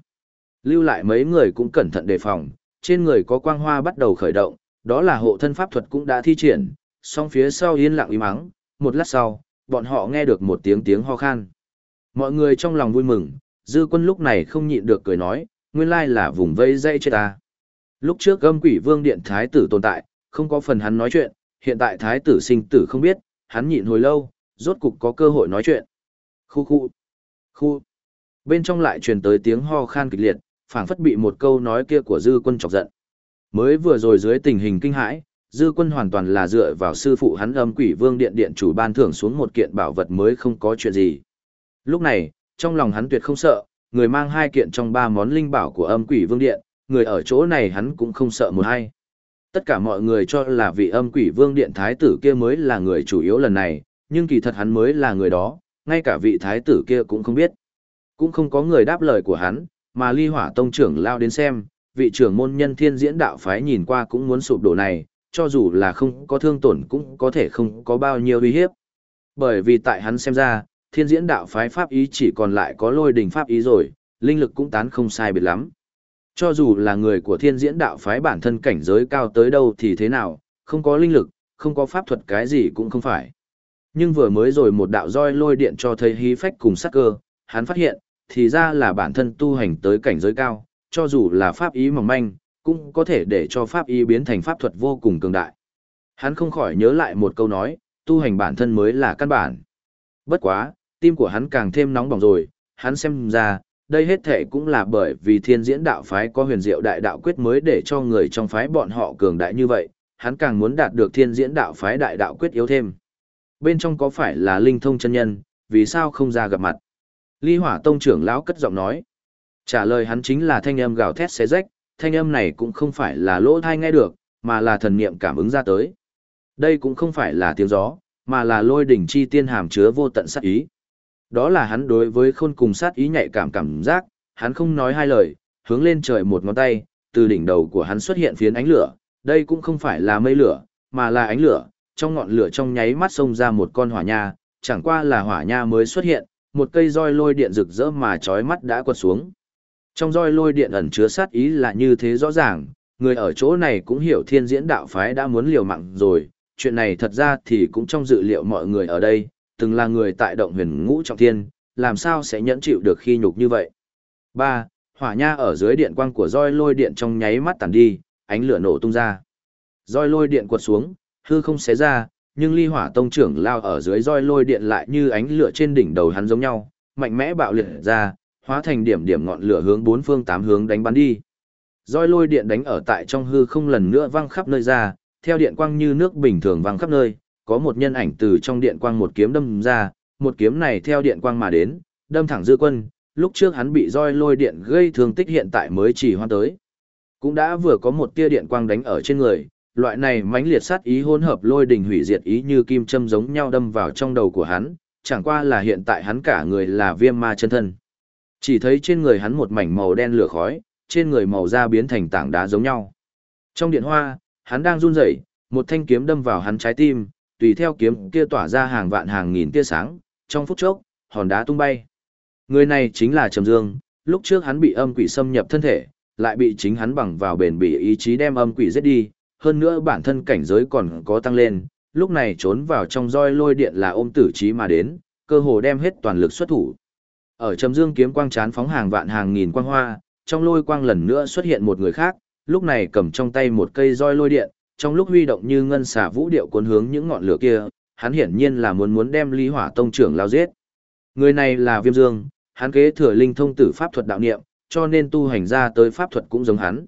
Lưu lại mấy người cũng cẩn thận đề phòng, trên người có quang hoa bắt đầu khởi động, đó là hộ thân pháp thuật cũng đã thi triển, song phía sau yên lặng im mắng, một lát sau, bọn họ nghe được một tiếng tiếng ho khan. Mọi người trong lòng vui mừng, dư quân lúc này không nhịn được cười nói, nguyên lai là vùng vây dây chết ta. Lúc trước âm quỷ vương điện thái tử tồn tại, không có phần hắn nói chuyện, hiện tại thái tử sinh tử không biết, hắn nhịn hồi lâu, rốt cục có cơ hội nói chuyện. Khu khu, khu. Bên trong lại truyền tới tiếng ho khan kịch liệt, phảng phất bị một câu nói kia của dư quân chọc giận. Mới vừa rồi dưới tình hình kinh hãi, dư quân hoàn toàn là dựa vào sư phụ hắn âm quỷ vương điện điện chủ ban thưởng xuống một kiện bảo vật mới không có chuyện gì. Lúc này, trong lòng hắn tuyệt không sợ, người mang hai kiện trong ba món linh bảo của âm quỷ vương điện, người ở chỗ này hắn cũng không sợ một hay. Tất cả mọi người cho là vị âm quỷ vương điện thái tử kia mới là người chủ yếu lần này, nhưng kỳ thật hắn mới là người đó, ngay cả vị thái tử kia cũng không biết. Cũng không có người đáp lời của hắn, mà ly hỏa tông trưởng lao đến xem, vị trưởng môn nhân thiên diễn đạo phái nhìn qua cũng muốn sụp đổ này, cho dù là không có thương tổn cũng có thể không có bao nhiêu uy hiếp. Bởi vì tại hắn xem ra, thiên diễn đạo phái pháp ý chỉ còn lại có lôi đình pháp ý rồi, linh lực cũng tán không sai biệt lắm. Cho dù là người của thiên diễn đạo phái bản thân cảnh giới cao tới đâu thì thế nào, không có linh lực, không có pháp thuật cái gì cũng không phải. Nhưng vừa mới rồi một đạo roi lôi điện cho thấy hí phách cùng sắc cơ, hắn phát hiện, thì ra là bản thân tu hành tới cảnh giới cao, cho dù là pháp ý mỏng manh, cũng có thể để cho pháp ý biến thành pháp thuật vô cùng cường đại. Hắn không khỏi nhớ lại một câu nói, tu hành bản thân mới là căn bản. Bất quá, tim của hắn càng thêm nóng bỏng rồi, hắn xem ra, đây hết thể cũng là bởi vì thiên diễn đạo phái có huyền diệu đại đạo quyết mới để cho người trong phái bọn họ cường đại như vậy, hắn càng muốn đạt được thiên diễn đạo phái đại đạo quyết yếu thêm. Bên trong có phải là linh thông chân nhân, vì sao không ra gặp mặt? Ly hỏa tông trưởng lão cất giọng nói. Trả lời hắn chính là thanh âm gào thét xé rách, thanh âm này cũng không phải là lỗ thai nghe được, mà là thần niệm cảm ứng ra tới. Đây cũng không phải là tiếng gió, mà là lôi đỉnh chi tiên hàm chứa vô tận sát ý. Đó là hắn đối với khôn cùng sát ý nhạy cảm cảm giác, hắn không nói hai lời, hướng lên trời một ngón tay, từ đỉnh đầu của hắn xuất hiện phiến ánh lửa, đây cũng không phải là mây lửa, mà là ánh lửa, trong ngọn lửa trong nháy mắt xông ra một con hỏa nha, chẳng qua là hỏa nha mới xuất hiện, một cây roi lôi điện rực rỡ mà chói mắt đã quật xuống. Trong roi lôi điện ẩn chứa sát ý là như thế rõ ràng, người ở chỗ này cũng hiểu thiên diễn đạo phái đã muốn liều mạng rồi, chuyện này thật ra thì cũng trong dự liệu mọi người ở đây, từng là người tại động huyền ngũ trọng thiên, làm sao sẽ nhẫn chịu được khi nhục như vậy. 3. Hỏa nha ở dưới điện quang của roi lôi điện trong nháy mắt tàn đi, ánh lửa nổ tung ra. Roi lôi điện quật xuống, hư không xé ra, nhưng ly hỏa tông trưởng lao ở dưới roi lôi điện lại như ánh lửa trên đỉnh đầu hắn giống nhau, mạnh mẽ bạo liệt ra, hóa thành điểm điểm ngọn lửa hướng bốn phương tám hướng đánh bắn đi. Roi lôi điện đánh ở tại trong hư không lần nữa văng khắp nơi ra, theo điện quang như nước bình thường văng khắp nơi, có một nhân ảnh từ trong điện quang một kiếm đâm ra, một kiếm này theo điện quang mà đến, đâm thẳng dư quân, lúc trước hắn bị roi lôi điện gây thương tích hiện tại mới chỉ hoan tới. Cũng đã vừa có một tia điện quang đánh ở trên người, loại này mãnh liệt sát ý hỗn hợp lôi đình hủy diệt ý như kim châm giống nhau đâm vào trong đầu của hắn, chẳng qua là hiện tại hắn cả người là viêm ma chân thân. Chỉ thấy trên người hắn một mảnh màu đen lửa khói, trên người màu da biến thành tảng đá giống nhau. Trong điện hoa, hắn đang run rẩy, một thanh kiếm đâm vào hắn trái tim, tùy theo kiếm kia tỏa ra hàng vạn hàng nghìn tia sáng, trong phút chốc, hòn đá tung bay. Người này chính là Trầm Dương, lúc trước hắn bị âm quỷ xâm nhập thân thể, lại bị chính hắn bằng vào bền bỉ ý chí đem âm quỷ giết đi, hơn nữa bản thân cảnh giới còn có tăng lên, lúc này trốn vào trong roi lôi điện là ôm tử trí mà đến, cơ hồ đem hết toàn lực xuất thủ. Ở Trầm Dương kiếm quang chán phóng hàng vạn hàng nghìn quang hoa, trong lôi quang lần nữa xuất hiện một người khác, lúc này cầm trong tay một cây roi lôi điện, trong lúc huy động như ngân xả vũ điệu cuốn hướng những ngọn lửa kia, hắn hiển nhiên là muốn muốn đem Lý Hỏa Tông trưởng lao giết. Người này là Viêm Dương, hắn kế thừa linh thông tử pháp thuật đạo niệm, cho nên tu hành ra tới pháp thuật cũng giống hắn.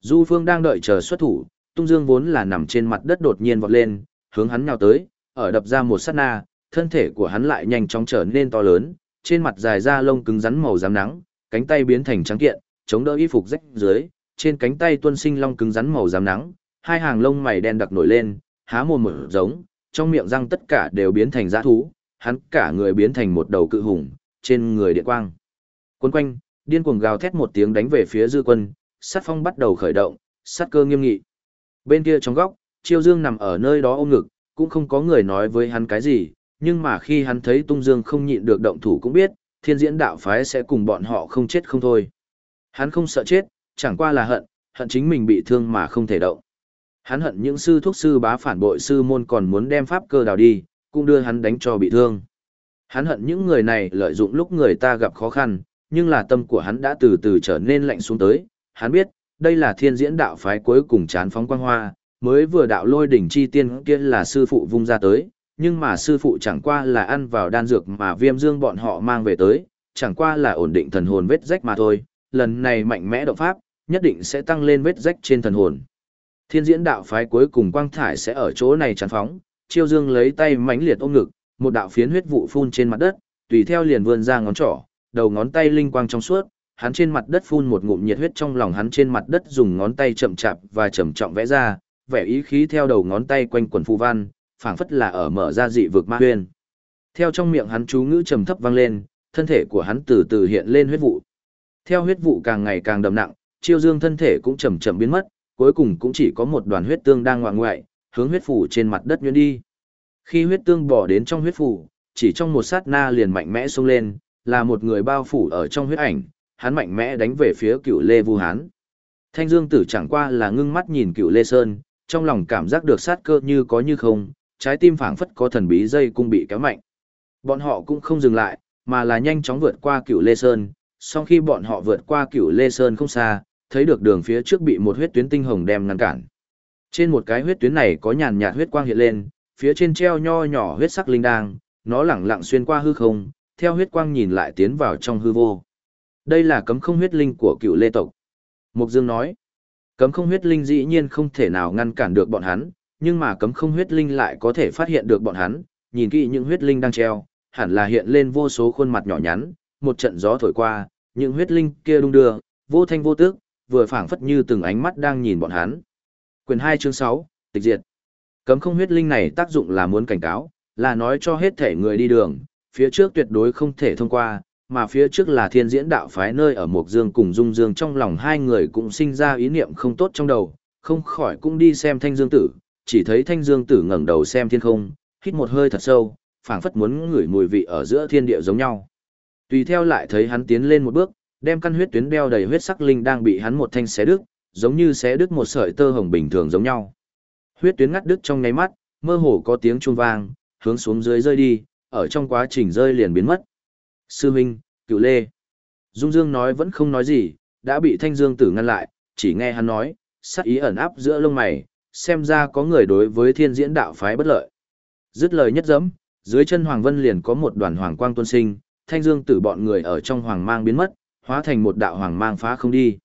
Du Phương đang đợi chờ xuất thủ, Tung Dương vốn là nằm trên mặt đất đột nhiên vọt lên, hướng hắn nhào tới, ở đập ra một sát na, thân thể của hắn lại nhanh chóng trở nên to lớn, trên mặt dài ra lông cứng rắn màu rám nắng, cánh tay biến thành trắng kiện, chống đỡ y phục rách dưới, trên cánh tay tuân sinh long cứng rắn màu rám nắng, hai hàng lông mày đen đặc nổi lên, há mồm mở giống, trong miệng răng tất cả đều biến thành dã thú, hắn cả người biến thành một đầu cự hùng, trên người điện quang. cuốn quanh, điên cuồng gào thét một tiếng đánh về phía dư quân, sát phong bắt đầu khởi động, sát cơ nghiêm nghị. Bên kia trong góc, Chiêu Dương nằm ở nơi đó ôm ngực, cũng không có người nói với hắn cái gì, nhưng mà khi hắn thấy Tung Dương không nhịn được động thủ cũng biết, thiên diễn đạo phái sẽ cùng bọn họ không chết không thôi. Hắn không sợ chết, chẳng qua là hận, hận chính mình bị thương mà không thể động. Hắn hận những sư thuốc sư bá phản bội sư môn còn muốn đem pháp cơ đào đi, cũng đưa hắn đánh cho bị thương. Hắn hận những người này lợi dụng lúc người ta gặp khó khăn, nhưng là tâm của hắn đã từ từ trở nên lạnh xuống tới. Hắn biết, đây là thiên diễn đạo phái cuối cùng chán phóng quang hoa, mới vừa đạo lôi đỉnh chi tiên kia là sư phụ vung ra tới, nhưng mà sư phụ chẳng qua là ăn vào đan dược mà viêm dương bọn họ mang về tới, chẳng qua là ổn định thần hồn vết rách mà thôi, lần này mạnh mẽ động pháp, nhất định sẽ tăng lên vết rách trên thần hồn. Thiên diễn đạo phái cuối cùng quang thải sẽ ở chỗ này chán phóng, chiêu dương lấy tay mãnh liệt ôm ngực, một đạo phiến huyết vụ phun trên mặt đất, tùy theo liền vươn ra ngón trỏ, đầu ngón tay linh quang trong suốt, hắn trên mặt đất phun một ngụm nhiệt huyết trong lòng hắn trên mặt đất dùng ngón tay chậm chạp và chậm trọng vẽ ra, vẻ ý khí theo đầu ngón tay quanh quần phù văn, phảng phất là ở mở ra dị vực ma huyên. Theo trong miệng hắn chú ngữ trầm thấp vang lên, thân thể của hắn từ từ hiện lên huyết vụ. Theo huyết vụ càng ngày càng đậm nặng, Chiêu Dương thân thể cũng chậm chậm biến mất, cuối cùng cũng chỉ có một đoàn huyết tương đang ngoạng ngoại, hướng huyết phủ trên mặt đất nhuyễn đi. Khi huyết tương bỏ đến trong huyết phủ, chỉ trong một sát na liền mạnh mẽ xông lên, là một người bao phủ ở trong huyết ảnh, hắn mạnh mẽ đánh về phía cựu Lê Vu Hán. Thanh Dương Tử chẳng qua là ngưng mắt nhìn cựu Lê Sơn, trong lòng cảm giác được sát cơ như có như không, trái tim phảng phất có thần bí dây cung bị kéo mạnh. Bọn họ cũng không dừng lại, mà là nhanh chóng vượt qua cựu Lê Sơn, sau khi bọn họ vượt qua cựu Lê Sơn không xa, thấy được đường phía trước bị một huyết tuyến tinh hồng đem ngăn cản. Trên một cái huyết tuyến này có nhàn nhạt huyết quang hiện lên, phía trên treo nho nhỏ huyết sắc linh đang, nó lẳng lặng xuyên qua hư không, theo huyết quang nhìn lại tiến vào trong hư vô. Đây là cấm không huyết linh của cựu lê tộc. Mục Dương nói, cấm không huyết linh dĩ nhiên không thể nào ngăn cản được bọn hắn, nhưng mà cấm không huyết linh lại có thể phát hiện được bọn hắn, nhìn kỹ những huyết linh đang treo, hẳn là hiện lên vô số khuôn mặt nhỏ nhắn, một trận gió thổi qua, những huyết linh kia đung đưa, vô thanh vô tức, vừa phảng phất như từng ánh mắt đang nhìn bọn hắn. Quyền 2 chương 6, tịch diệt. Cấm không huyết linh này tác dụng là muốn cảnh cáo, là nói cho hết thể người đi đường, phía trước tuyệt đối không thể thông qua, mà phía trước là thiên diễn đạo phái nơi ở Mộc Dương cùng Dung Dương trong lòng hai người cũng sinh ra ý niệm không tốt trong đầu, không khỏi cũng đi xem Thanh Dương Tử, chỉ thấy Thanh Dương Tử ngẩng đầu xem thiên không, hít một hơi thật sâu, phảng phất muốn ngửi mùi vị ở giữa thiên địa giống nhau. Tùy theo lại thấy hắn tiến lên một bước, đem căn huyết tuyến đeo đầy huyết sắc linh đang bị hắn một thanh xé đứt, giống như xé đứt một sợi tơ hồng bình thường giống nhau. Huyết tuyến ngắt đứt trong nháy mắt, mơ hồ có tiếng chuông vang, hướng xuống dưới rơi đi, ở trong quá trình rơi liền biến mất. Sư huynh, cựu lê. Dung Dương nói vẫn không nói gì, đã bị Thanh Dương Tử ngăn lại, chỉ nghe hắn nói, sắc ý ẩn áp giữa lông mày, xem ra có người đối với thiên diễn đạo phái bất lợi. Dứt lời nhất dẫm, dưới chân Hoàng Vân liền có một đoàn hoàng quang tuôn sinh, Thanh Dương Tử bọn người ở trong hoàng mang biến mất, hóa thành một đạo hoàng mang phá không đi.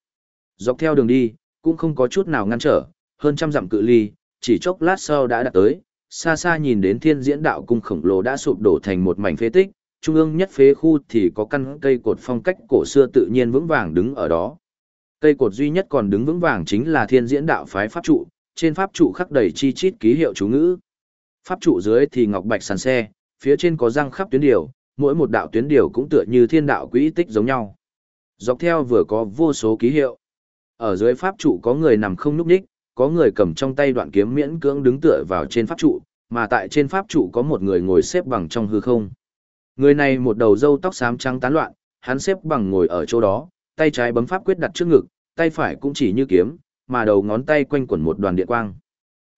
Dọc theo đường đi, cũng không có chút nào ngăn trở, hơn trăm dặm cự ly, chỉ chốc lát sau đã đạt tới, xa xa nhìn đến thiên diễn đạo cung khổng lồ đã sụp đổ thành một mảnh phế tích, trung ương nhất phế khu thì có căn cây cột phong cách cổ xưa tự nhiên vững vàng đứng ở đó. Cây cột duy nhất còn đứng vững vàng chính là thiên diễn đạo phái pháp trụ, trên pháp trụ khắc đầy chi chít ký hiệu chú ngữ. Pháp trụ dưới thì ngọc bạch sàn xe, phía trên có răng khắp tuyến điều, mỗi một đạo tuyến điều cũng tựa như thiên đạo quỹ tích giống nhau. Dọc theo vừa có vô số ký hiệu. Ở dưới pháp trụ có người nằm không nhúc nhích, có người cầm trong tay đoạn kiếm miễn cưỡng đứng tựa vào trên pháp trụ, mà tại trên pháp trụ có một người ngồi xếp bằng trong hư không. Người này một đầu râu tóc xám trắng tán loạn, hắn xếp bằng ngồi ở chỗ đó, tay trái bấm pháp quyết đặt trước ngực, tay phải cũng chỉ như kiếm, mà đầu ngón tay quanh quẩn một đoàn điện quang.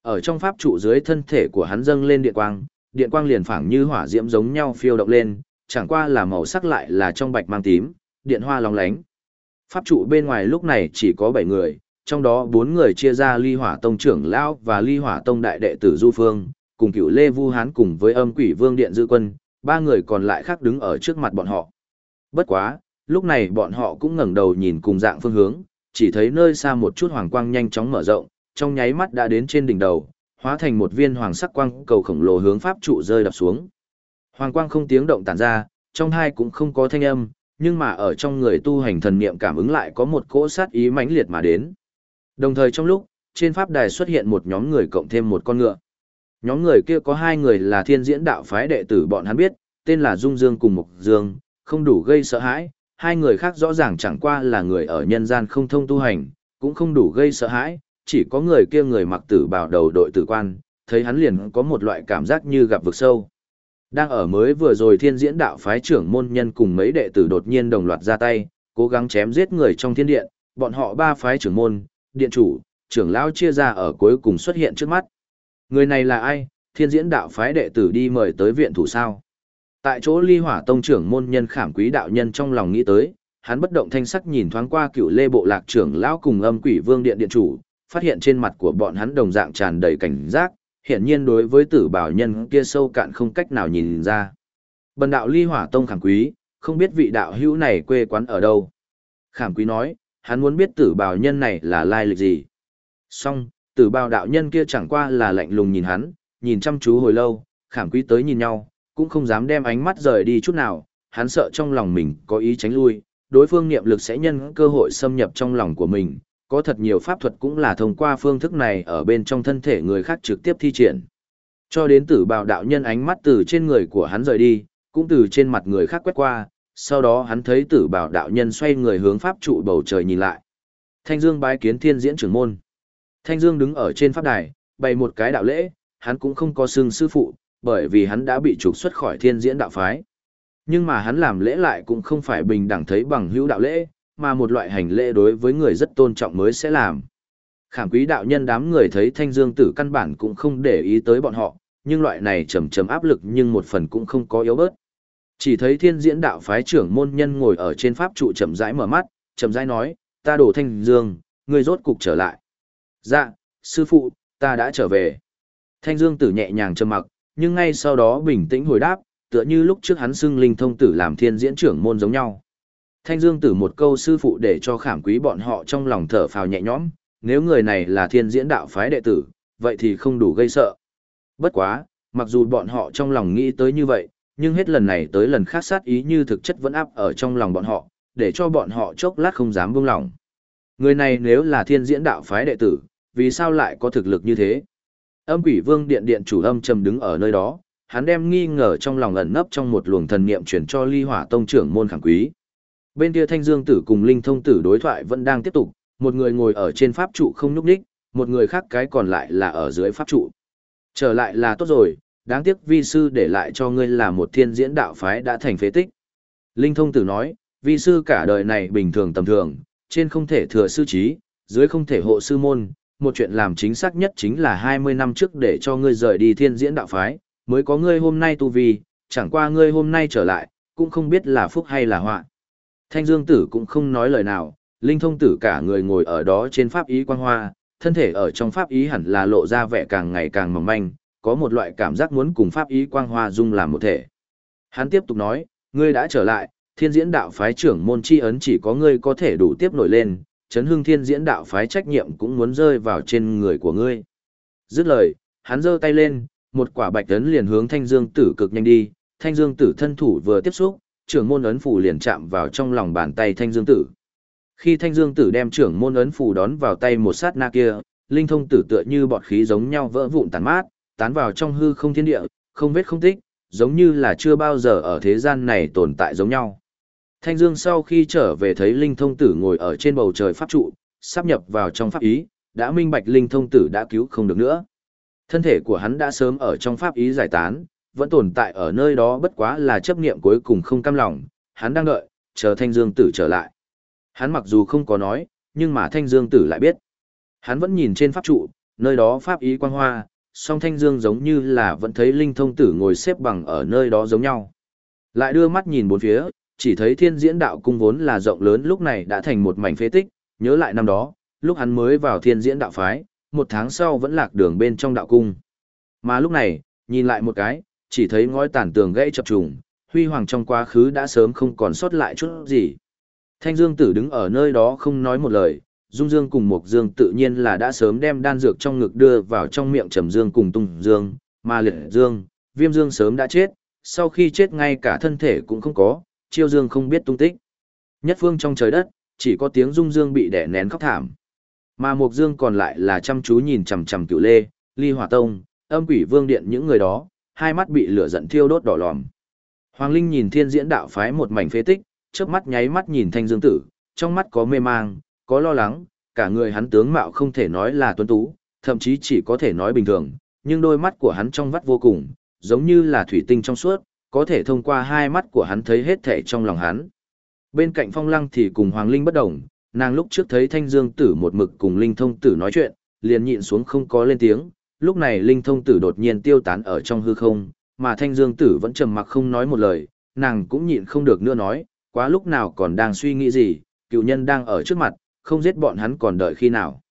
Ở trong pháp trụ dưới thân thể của hắn dâng lên điện quang, điện quang liền phảng như hỏa diễm giống nhau phiêu động lên, chẳng qua là màu sắc lại là trong bạch mang tím, điện hoa lóng lánh. Pháp trụ bên ngoài lúc này chỉ có 7 người, trong đó 4 người chia ra ly hỏa tông trưởng lão và ly hỏa tông đại đệ tử Du Phương, cùng cựu Lê Vu Hán cùng với âm quỷ vương điện dư quân, ba người còn lại khác đứng ở trước mặt bọn họ. Bất quá, lúc này bọn họ cũng ngẩng đầu nhìn cùng dạng phương hướng, chỉ thấy nơi xa một chút hoàng quang nhanh chóng mở rộng, trong nháy mắt đã đến trên đỉnh đầu, hóa thành một viên hoàng sắc quang cầu khổng lồ hướng pháp trụ rơi đập xuống. Hoàng quang không tiếng động tản ra, trong hai cũng không có thanh âm, nhưng mà ở trong người tu hành thần niệm cảm ứng lại có một cỗ sát ý mãnh liệt mà đến. Đồng thời trong lúc, trên pháp đài xuất hiện một nhóm người cộng thêm một con ngựa. Nhóm người kia có hai người là thiên diễn đạo phái đệ tử bọn hắn biết, tên là Dung Dương cùng Mục Dương, không đủ gây sợ hãi, hai người khác rõ ràng chẳng qua là người ở nhân gian không thông tu hành, cũng không đủ gây sợ hãi, chỉ có người kia người mặc tử bào đầu đội tử quan, thấy hắn liền có một loại cảm giác như gặp vực sâu. Đang ở mới vừa rồi thiên diễn đạo phái trưởng môn nhân cùng mấy đệ tử đột nhiên đồng loạt ra tay, cố gắng chém giết người trong thiên điện, bọn họ ba phái trưởng môn, điện chủ, trưởng lão chia ra ở cuối cùng xuất hiện trước mắt. Người này là ai, thiên diễn đạo phái đệ tử đi mời tới viện thủ sao? Tại chỗ ly hỏa tông trưởng môn nhân khảm quý đạo nhân trong lòng nghĩ tới, hắn bất động thanh sắc nhìn thoáng qua cựu lê bộ lạc trưởng lão cùng âm quỷ vương điện điện chủ, phát hiện trên mặt của bọn hắn đồng dạng tràn đầy cảnh giác, hiển nhiên đối với tử bảo nhân kia sâu cạn không cách nào nhìn ra. Bần đạo ly hỏa tông khảm quý, không biết vị đạo hữu này quê quán ở đâu. Khảm quý nói, hắn muốn biết tử bảo nhân này là lai lịch gì. Song, tử bảo đạo nhân kia chẳng qua là lạnh lùng nhìn hắn, nhìn chăm chú hồi lâu, khảm quý tới nhìn nhau, cũng không dám đem ánh mắt rời đi chút nào, hắn sợ trong lòng mình có ý tránh lui, đối phương niệm lực sẽ nhân cơ hội xâm nhập trong lòng của mình, có thật nhiều pháp thuật cũng là thông qua phương thức này ở bên trong thân thể người khác trực tiếp thi triển. Cho đến tử bào đạo nhân ánh mắt từ trên người của hắn rời đi, cũng từ trên mặt người khác quét qua, sau đó hắn thấy tử bào đạo nhân xoay người hướng pháp trụ bầu trời nhìn lại. Thanh Dương bái kiến thiên diễn trưởng môn. Thanh Dương đứng ở trên pháp đài, bày một cái đạo lễ, hắn cũng không có xưng sư phụ, bởi vì hắn đã bị trục xuất khỏi thiên diễn đạo phái. Nhưng mà hắn làm lễ lại cũng không phải bình đẳng thấy bằng hữu đạo lễ, mà một loại hành lễ đối với người rất tôn trọng mới sẽ làm. Khảm quý đạo nhân đám người thấy thanh dương tử căn bản cũng không để ý tới bọn họ, nhưng loại này trầm trầm áp lực nhưng một phần cũng không có yếu bớt. Chỉ thấy thiên diễn đạo phái trưởng môn nhân ngồi ở trên pháp trụ chậm rãi mở mắt, chậm rãi nói, ta đổ thanh dương, ngươi rốt cục trở lại. Dạ, sư phụ, ta đã trở về. Thanh dương tử nhẹ nhàng trầm mặc, nhưng ngay sau đó bình tĩnh hồi đáp, tựa như lúc trước hắn xưng linh thông tử làm thiên diễn trưởng môn giống nhau. Thanh Dương Tử một câu sư phụ để cho khảm quý bọn họ trong lòng thở phào nhẹ nhõm, nếu người này là thiên diễn đạo phái đệ tử, vậy thì không đủ gây sợ. Bất quá, mặc dù bọn họ trong lòng nghĩ tới như vậy, nhưng hết lần này tới lần khác sát ý như thực chất vẫn áp ở trong lòng bọn họ, để cho bọn họ chốc lát không dám buông lòng. Người này nếu là thiên diễn đạo phái đệ tử, vì sao lại có thực lực như thế? Âm quỷ vương điện điện chủ âm trầm đứng ở nơi đó, hắn đem nghi ngờ trong lòng ẩn nấp trong một luồng thần niệm chuyển cho ly hỏa tông trưởng môn khẳng quý. Bên kia thanh dương tử cùng linh thông tử đối thoại vẫn đang tiếp tục, một người ngồi ở trên pháp trụ không nhúc đích, một người khác cái còn lại là ở dưới pháp trụ. Trở lại là tốt rồi, đáng tiếc vi sư để lại cho ngươi là một thiên diễn đạo phái đã thành phế tích. Linh thông tử nói, vi sư cả đời này bình thường tầm thường, trên không thể thừa sư trí, dưới không thể hộ sư môn, một chuyện làm chính xác nhất chính là 20 năm trước để cho ngươi rời đi thiên diễn đạo phái, mới có ngươi hôm nay tu vi, chẳng qua ngươi hôm nay trở lại, cũng không biết là phúc hay là họa. Thanh Dương Tử cũng không nói lời nào, Linh Thông Tử cả người ngồi ở đó trên pháp ý quang hoa, thân thể ở trong pháp ý hẳn là lộ ra vẻ càng ngày càng mỏng manh, có một loại cảm giác muốn cùng pháp ý quang hoa dung làm một thể. Hắn tiếp tục nói, ngươi đã trở lại, thiên diễn đạo phái trưởng môn chi ấn chỉ có ngươi có thể đủ tiếp nổi lên, chấn hưng thiên diễn đạo phái trách nhiệm cũng muốn rơi vào trên người của ngươi. Dứt lời, hắn giơ tay lên, một quả bạch ấn liền hướng thanh dương tử cực nhanh đi, thanh dương tử thân thủ vừa tiếp xúc, trưởng môn ấn phủ liền chạm vào trong lòng bàn tay thanh dương tử. Khi thanh dương tử đem trưởng môn ấn phủ đón vào tay một sát na kia, linh thông tử tựa như bọt khí giống nhau vỡ vụn tàn mát, tán vào trong hư không thiên địa, không vết không tích, giống như là chưa bao giờ ở thế gian này tồn tại giống nhau. Thanh Dương sau khi trở về thấy Linh Thông Tử ngồi ở trên bầu trời pháp trụ, sắp nhập vào trong pháp ý, đã minh bạch Linh Thông Tử đã cứu không được nữa. Thân thể của hắn đã sớm ở trong pháp ý giải tán, vẫn tồn tại ở nơi đó bất quá là chấp niệm cuối cùng không cam lòng, hắn đang đợi, chờ Thanh Dương Tử trở lại. Hắn mặc dù không có nói, nhưng mà Thanh Dương Tử lại biết. Hắn vẫn nhìn trên pháp trụ, nơi đó pháp ý quang hoa, song Thanh Dương giống như là vẫn thấy Linh Thông Tử ngồi xếp bằng ở nơi đó giống nhau. Lại đưa mắt nhìn bốn phía, chỉ thấy thiên diễn đạo cung vốn là rộng lớn lúc này đã thành một mảnh phế tích, nhớ lại năm đó, lúc hắn mới vào thiên diễn đạo phái, một tháng sau vẫn lạc đường bên trong đạo cung. Mà lúc này, nhìn lại một cái, chỉ thấy ngói tàn tường gãy chập trùng, huy hoàng trong quá khứ đã sớm không còn sót lại chút gì. Thanh Dương Tử đứng ở nơi đó không nói một lời, Dung Dương cùng Mộc Dương tự nhiên là đã sớm đem đan dược trong ngực đưa vào trong miệng Trầm Dương cùng Tung Dương, mà Liệt Dương, Viêm Dương sớm đã chết, sau khi chết ngay cả thân thể cũng không có, Chiêu Dương không biết tung tích. Nhất phương trong trời đất, chỉ có tiếng Dung Dương bị đè nén khóc thảm. Mà Mộc Dương còn lại là chăm chú nhìn chằm chằm Cựu Lê, Ly Hỏa Tông, Âm Quỷ Vương Điện những người đó, hai mắt bị lửa giận thiêu đốt đỏ lòm. Hoàng Linh nhìn thiên diễn đạo phái một mảnh phế tích, chớp mắt nháy mắt nhìn thanh dương tử, trong mắt có mê mang, có lo lắng, cả người hắn tướng mạo không thể nói là tuấn tú, thậm chí chỉ có thể nói bình thường, nhưng đôi mắt của hắn trong vắt vô cùng, giống như là thủy tinh trong suốt, có thể thông qua hai mắt của hắn thấy hết thể trong lòng hắn. Bên cạnh phong lăng thì cùng Hoàng Linh bất đồng, nàng lúc trước thấy thanh dương tử một mực cùng Linh thông tử nói chuyện, liền nhịn xuống không có lên tiếng, lúc này Linh thông tử đột nhiên tiêu tán ở trong hư không, mà thanh dương tử vẫn trầm mặc không nói một lời, nàng cũng nhịn không được nữa nói, quá lúc nào còn đang suy nghĩ gì, cựu nhân đang ở trước mặt, không giết bọn hắn còn đợi khi nào.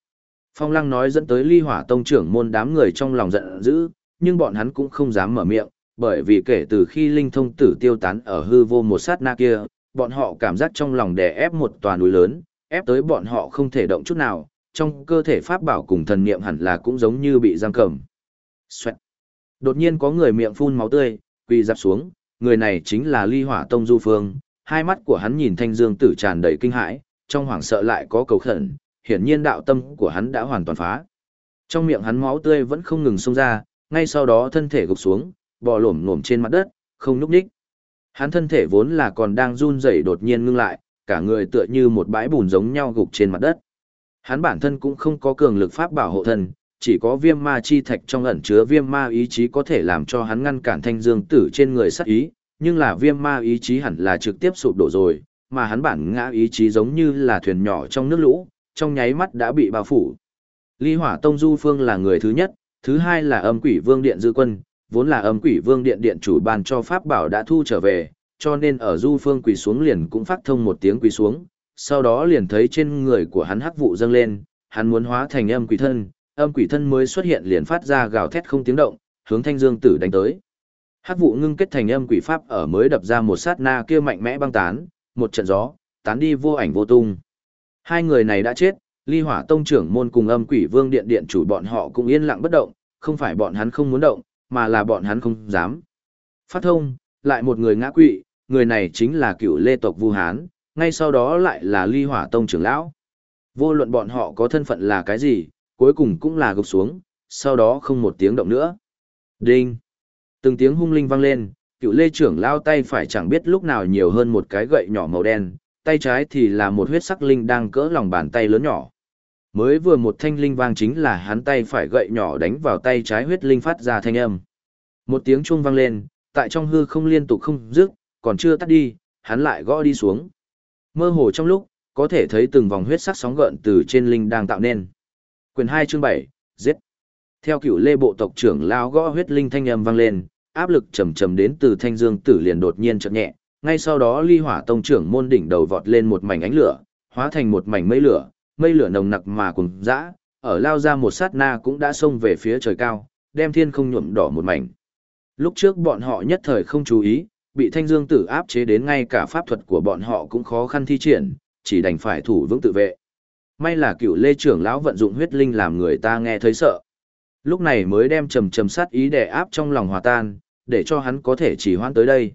Phong lăng nói dẫn tới ly hỏa tông trưởng môn đám người trong lòng giận dữ, nhưng bọn hắn cũng không dám mở miệng, bởi vì kể từ khi linh thông tử tiêu tán ở hư vô một sát na kia, bọn họ cảm giác trong lòng đè ép một tòa núi lớn, ép tới bọn họ không thể động chút nào, trong cơ thể pháp bảo cùng thần niệm hẳn là cũng giống như bị giam cầm. Xoẹt. Đột nhiên có người miệng phun máu tươi, quỳ dạp xuống, người này chính là ly hỏa tông du phương, hai mắt của hắn nhìn thanh dương tử tràn đầy kinh hãi, trong hoảng sợ lại có cầu khẩn, hiển nhiên đạo tâm của hắn đã hoàn toàn phá. Trong miệng hắn máu tươi vẫn không ngừng xông ra, ngay sau đó thân thể gục xuống, bò lổm lổm trên mặt đất, không nhúc nhích. Hắn thân thể vốn là còn đang run rẩy đột nhiên ngưng lại, cả người tựa như một bãi bùn giống nhau gục trên mặt đất. Hắn bản thân cũng không có cường lực pháp bảo hộ thân, chỉ có viêm ma chi thạch trong ẩn chứa viêm ma ý chí có thể làm cho hắn ngăn cản thanh dương tử trên người sát ý, nhưng là viêm ma ý chí hẳn là trực tiếp sụp đổ rồi, mà hắn bản ngã ý chí giống như là thuyền nhỏ trong nước lũ, trong nháy mắt đã bị bao phủ. Ly Hỏa Tông Du Phương là người thứ nhất, thứ hai là âm quỷ vương điện dư quân, vốn là âm quỷ vương điện điện chủ ban cho pháp bảo đã thu trở về, cho nên ở Du Phương quỳ xuống liền cũng phát thông một tiếng quỳ xuống, sau đó liền thấy trên người của hắn hắc vụ dâng lên, hắn muốn hóa thành âm quỷ thân, âm quỷ thân mới xuất hiện liền phát ra gào thét không tiếng động, hướng Thanh Dương Tử đánh tới. Hắc vụ ngưng kết thành âm quỷ pháp ở mới đập ra một sát na kia mạnh mẽ băng tán, một trận gió, tán đi vô ảnh vô tung. Hai người này đã chết, Ly Hỏa Tông trưởng môn cùng âm quỷ vương điện điện chủ bọn họ cũng yên lặng bất động, không phải bọn hắn không muốn động, mà là bọn hắn không dám. Phát thông, lại một người ngã quỵ, người này chính là cựu lê tộc Vu Hán, ngay sau đó lại là Ly Hỏa Tông trưởng lão. Vô luận bọn họ có thân phận là cái gì, cuối cùng cũng là gục xuống, sau đó không một tiếng động nữa. Đinh! Từng tiếng hung linh vang lên, cựu lê trưởng lao tay phải chẳng biết lúc nào nhiều hơn một cái gậy nhỏ màu đen, tay trái thì là một huyết sắc linh đang cỡ lòng bàn tay lớn nhỏ. Mới vừa một thanh linh vang chính là hắn tay phải gậy nhỏ đánh vào tay trái huyết linh phát ra thanh âm. Một tiếng chuông vang lên, tại trong hư không liên tục không dứt, còn chưa tắt đi, hắn lại gõ đi xuống. Mơ hồ trong lúc, có thể thấy từng vòng huyết sắc sóng gợn từ trên linh đang tạo nên. Quyền 2 chương 7, giết. Theo cựu lê bộ tộc trưởng lao gõ huyết linh thanh âm vang lên, áp lực trầm trầm đến từ thanh dương tử liền đột nhiên chợt nhẹ, ngay sau đó ly hỏa tông trưởng môn đỉnh đầu vọt lên một mảnh ánh lửa, hóa thành một mảnh mây lửa, mây lửa nồng nặc mà cùng dã, ở lao ra một sát na cũng đã xông về phía trời cao, đem thiên không nhuộm đỏ một mảnh. Lúc trước bọn họ nhất thời không chú ý, bị thanh dương tử áp chế đến ngay cả pháp thuật của bọn họ cũng khó khăn thi triển, chỉ đành phải thủ vững tự vệ. May là cựu lê trưởng lão vận dụng huyết linh làm người ta nghe thấy sợ. Lúc này mới đem trầm trầm sát ý đè áp trong lòng hòa tan, để cho hắn có thể chỉ hoãn tới đây.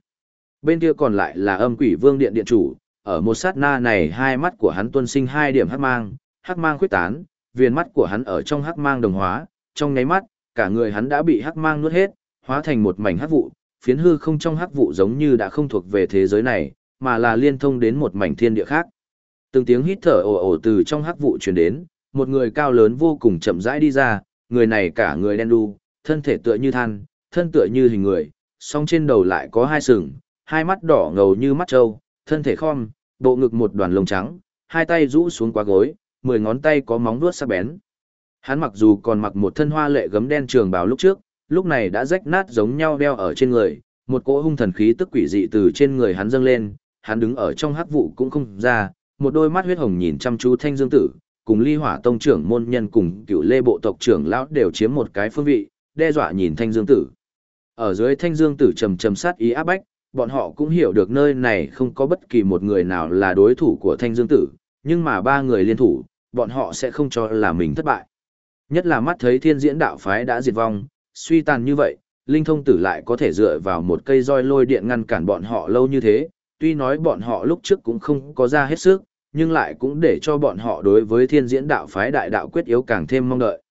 Bên kia còn lại là âm quỷ vương điện điện chủ, ở một sát na này hai mắt của hắn tuân sinh hai điểm hắc mang, hắc mang khuyết tán, viền mắt của hắn ở trong hắc mang đồng hóa, trong nháy mắt, cả người hắn đã bị hắc mang nuốt hết, hóa thành một mảnh hắc vụ, phiến hư không trong hắc vụ giống như đã không thuộc về thế giới này, mà là liên thông đến một mảnh thiên địa khác. Từng tiếng hít thở ồ ồ từ trong hắc vụ truyền đến, một người cao lớn vô cùng chậm rãi đi ra, người này cả người đen đu, thân thể tựa như than, thân tựa như hình người, song trên đầu lại có hai sừng, hai mắt đỏ ngầu như mắt trâu, thân thể khom, bộ ngực một đoàn lông trắng, hai tay rũ xuống qua gối, mười ngón tay có móng vuốt sắc bén. Hắn mặc dù còn mặc một thân hoa lệ gấm đen trường bào lúc trước, lúc này đã rách nát giống nhau đeo ở trên người, một cỗ hung thần khí tức quỷ dị từ trên người hắn dâng lên, hắn đứng ở trong hắc vụ cũng không ra, một đôi mắt huyết hồng nhìn chăm chú Thanh Dương tử, cùng Ly Hỏa tông trưởng môn nhân cùng Cựu Lê bộ tộc trưởng lão đều chiếm một cái phương vị, đe dọa nhìn Thanh Dương tử. Ở dưới Thanh Dương tử trầm trầm sát ý áp bách, bọn họ cũng hiểu được nơi này không có bất kỳ một người nào là đối thủ của Thanh Dương tử, nhưng mà ba người liên thủ, bọn họ sẽ không cho là mình thất bại. Nhất là mắt thấy thiên diễn đạo phái đã diệt vong, suy tàn như vậy, Linh Thông Tử lại có thể dựa vào một cây roi lôi điện ngăn cản bọn họ lâu như thế, tuy nói bọn họ lúc trước cũng không có ra hết sức, nhưng lại cũng để cho bọn họ đối với thiên diễn đạo phái đại đạo quyết yếu càng thêm mong đợi.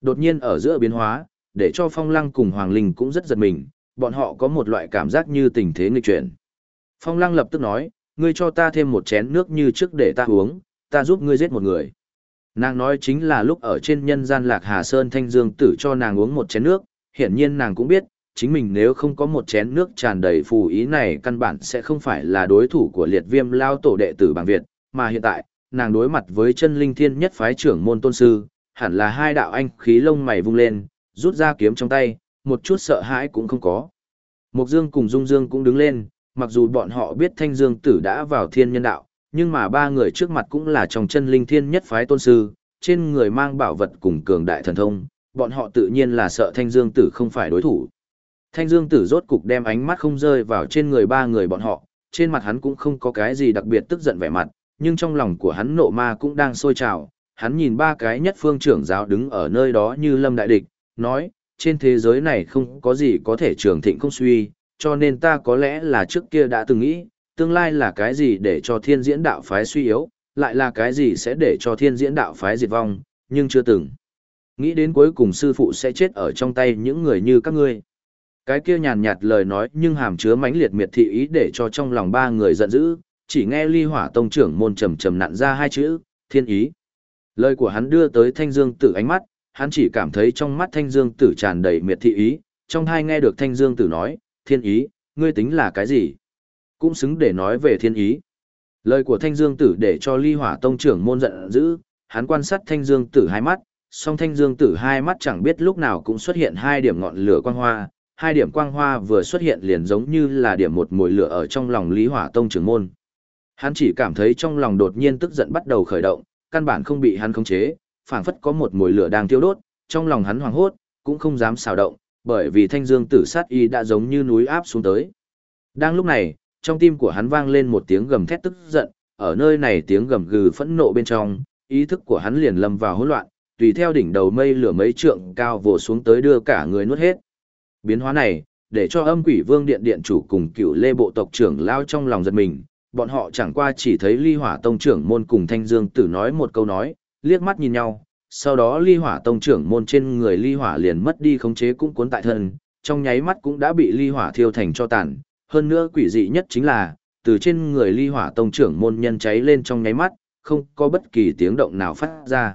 Đột nhiên ở giữa biến hóa, để cho Phong Lăng cùng Hoàng Linh cũng rất giật mình, bọn họ có một loại cảm giác như tình thế nghịch chuyển. Phong Lăng lập tức nói, ngươi cho ta thêm một chén nước như trước để ta uống, ta giúp ngươi giết một người. Nàng nói chính là lúc ở trên nhân gian Lạc Hà Sơn Thanh Dương tử cho nàng uống một chén nước, hiển nhiên nàng cũng biết, chính mình nếu không có một chén nước tràn đầy phù ý này căn bản sẽ không phải là đối thủ của liệt viêm lao tổ đệ tử bằng Việt, mà hiện tại, nàng đối mặt với chân linh thiên nhất phái trưởng môn tôn sư, hẳn là hai đạo anh khí lông mày vung lên, rút ra kiếm trong tay, một chút sợ hãi cũng không có. Mộc Dương cùng Dung Dương cũng đứng lên, mặc dù bọn họ biết Thanh Dương tử đã vào thiên nhân đạo, nhưng mà ba người trước mặt cũng là trong chân linh thiên nhất phái tôn sư, trên người mang bảo vật cùng cường đại thần thông, bọn họ tự nhiên là sợ Thanh Dương tử không phải đối thủ. Thanh Dương tử rốt cục đem ánh mắt không rơi vào trên người ba người bọn họ, trên mặt hắn cũng không có cái gì đặc biệt tức giận vẻ mặt, nhưng trong lòng của hắn nộ ma cũng đang sôi trào. Hắn nhìn ba cái nhất phương trưởng giáo đứng ở nơi đó như lâm đại địch, nói, trên thế giới này không có gì có thể trường thịnh không suy, cho nên ta có lẽ là trước kia đã từng nghĩ, tương lai là cái gì để cho thiên diễn đạo phái suy yếu, lại là cái gì sẽ để cho thiên diễn đạo phái diệt vong, nhưng chưa từng. Nghĩ đến cuối cùng sư phụ sẽ chết ở trong tay những người như các ngươi. Cái kia nhàn nhạt lời nói nhưng hàm chứa mãnh liệt miệt thị ý để cho trong lòng ba người giận dữ, chỉ nghe ly hỏa tông trưởng môn trầm trầm nặn ra hai chữ, thiên ý. Lời của hắn đưa tới thanh dương tử ánh mắt, hắn chỉ cảm thấy trong mắt thanh dương tử tràn đầy miệt thị ý, trong hai nghe được thanh dương tử nói, thiên ý, ngươi tính là cái gì? Cũng xứng để nói về thiên ý. Lời của thanh dương tử để cho ly hỏa tông trưởng môn giận dữ, hắn quan sát thanh dương tử hai mắt, song thanh dương tử hai mắt chẳng biết lúc nào cũng xuất hiện hai điểm ngọn lửa quang hoa, hai điểm quang hoa vừa xuất hiện liền giống như là điểm một mùi lửa ở trong lòng Lý Hỏa Tông trưởng môn. Hắn chỉ cảm thấy trong lòng đột nhiên tức giận bắt đầu khởi động, căn bản không bị hắn khống chế, phảng phất có một mùi lửa đang thiêu đốt, trong lòng hắn hoảng hốt, cũng không dám xào động, bởi vì thanh dương tử sát y đã giống như núi áp xuống tới. Đang lúc này, trong tim của hắn vang lên một tiếng gầm thét tức giận, ở nơi này tiếng gầm gừ phẫn nộ bên trong, ý thức của hắn liền lâm vào hỗn loạn, tùy theo đỉnh đầu mây lửa mấy trượng cao vồ xuống tới đưa cả người nuốt hết. Biến hóa này, để cho âm quỷ vương điện điện chủ cùng cựu lê bộ tộc trưởng lao trong lòng giật mình, bọn họ chẳng qua chỉ thấy ly hỏa tông trưởng môn cùng thanh dương tử nói một câu nói, liếc mắt nhìn nhau, sau đó ly hỏa tông trưởng môn trên người ly hỏa liền mất đi khống chế cũng cuốn tại thân, trong nháy mắt cũng đã bị ly hỏa thiêu thành cho tàn, hơn nữa quỷ dị nhất chính là, từ trên người ly hỏa tông trưởng môn nhân cháy lên trong nháy mắt, không có bất kỳ tiếng động nào phát ra.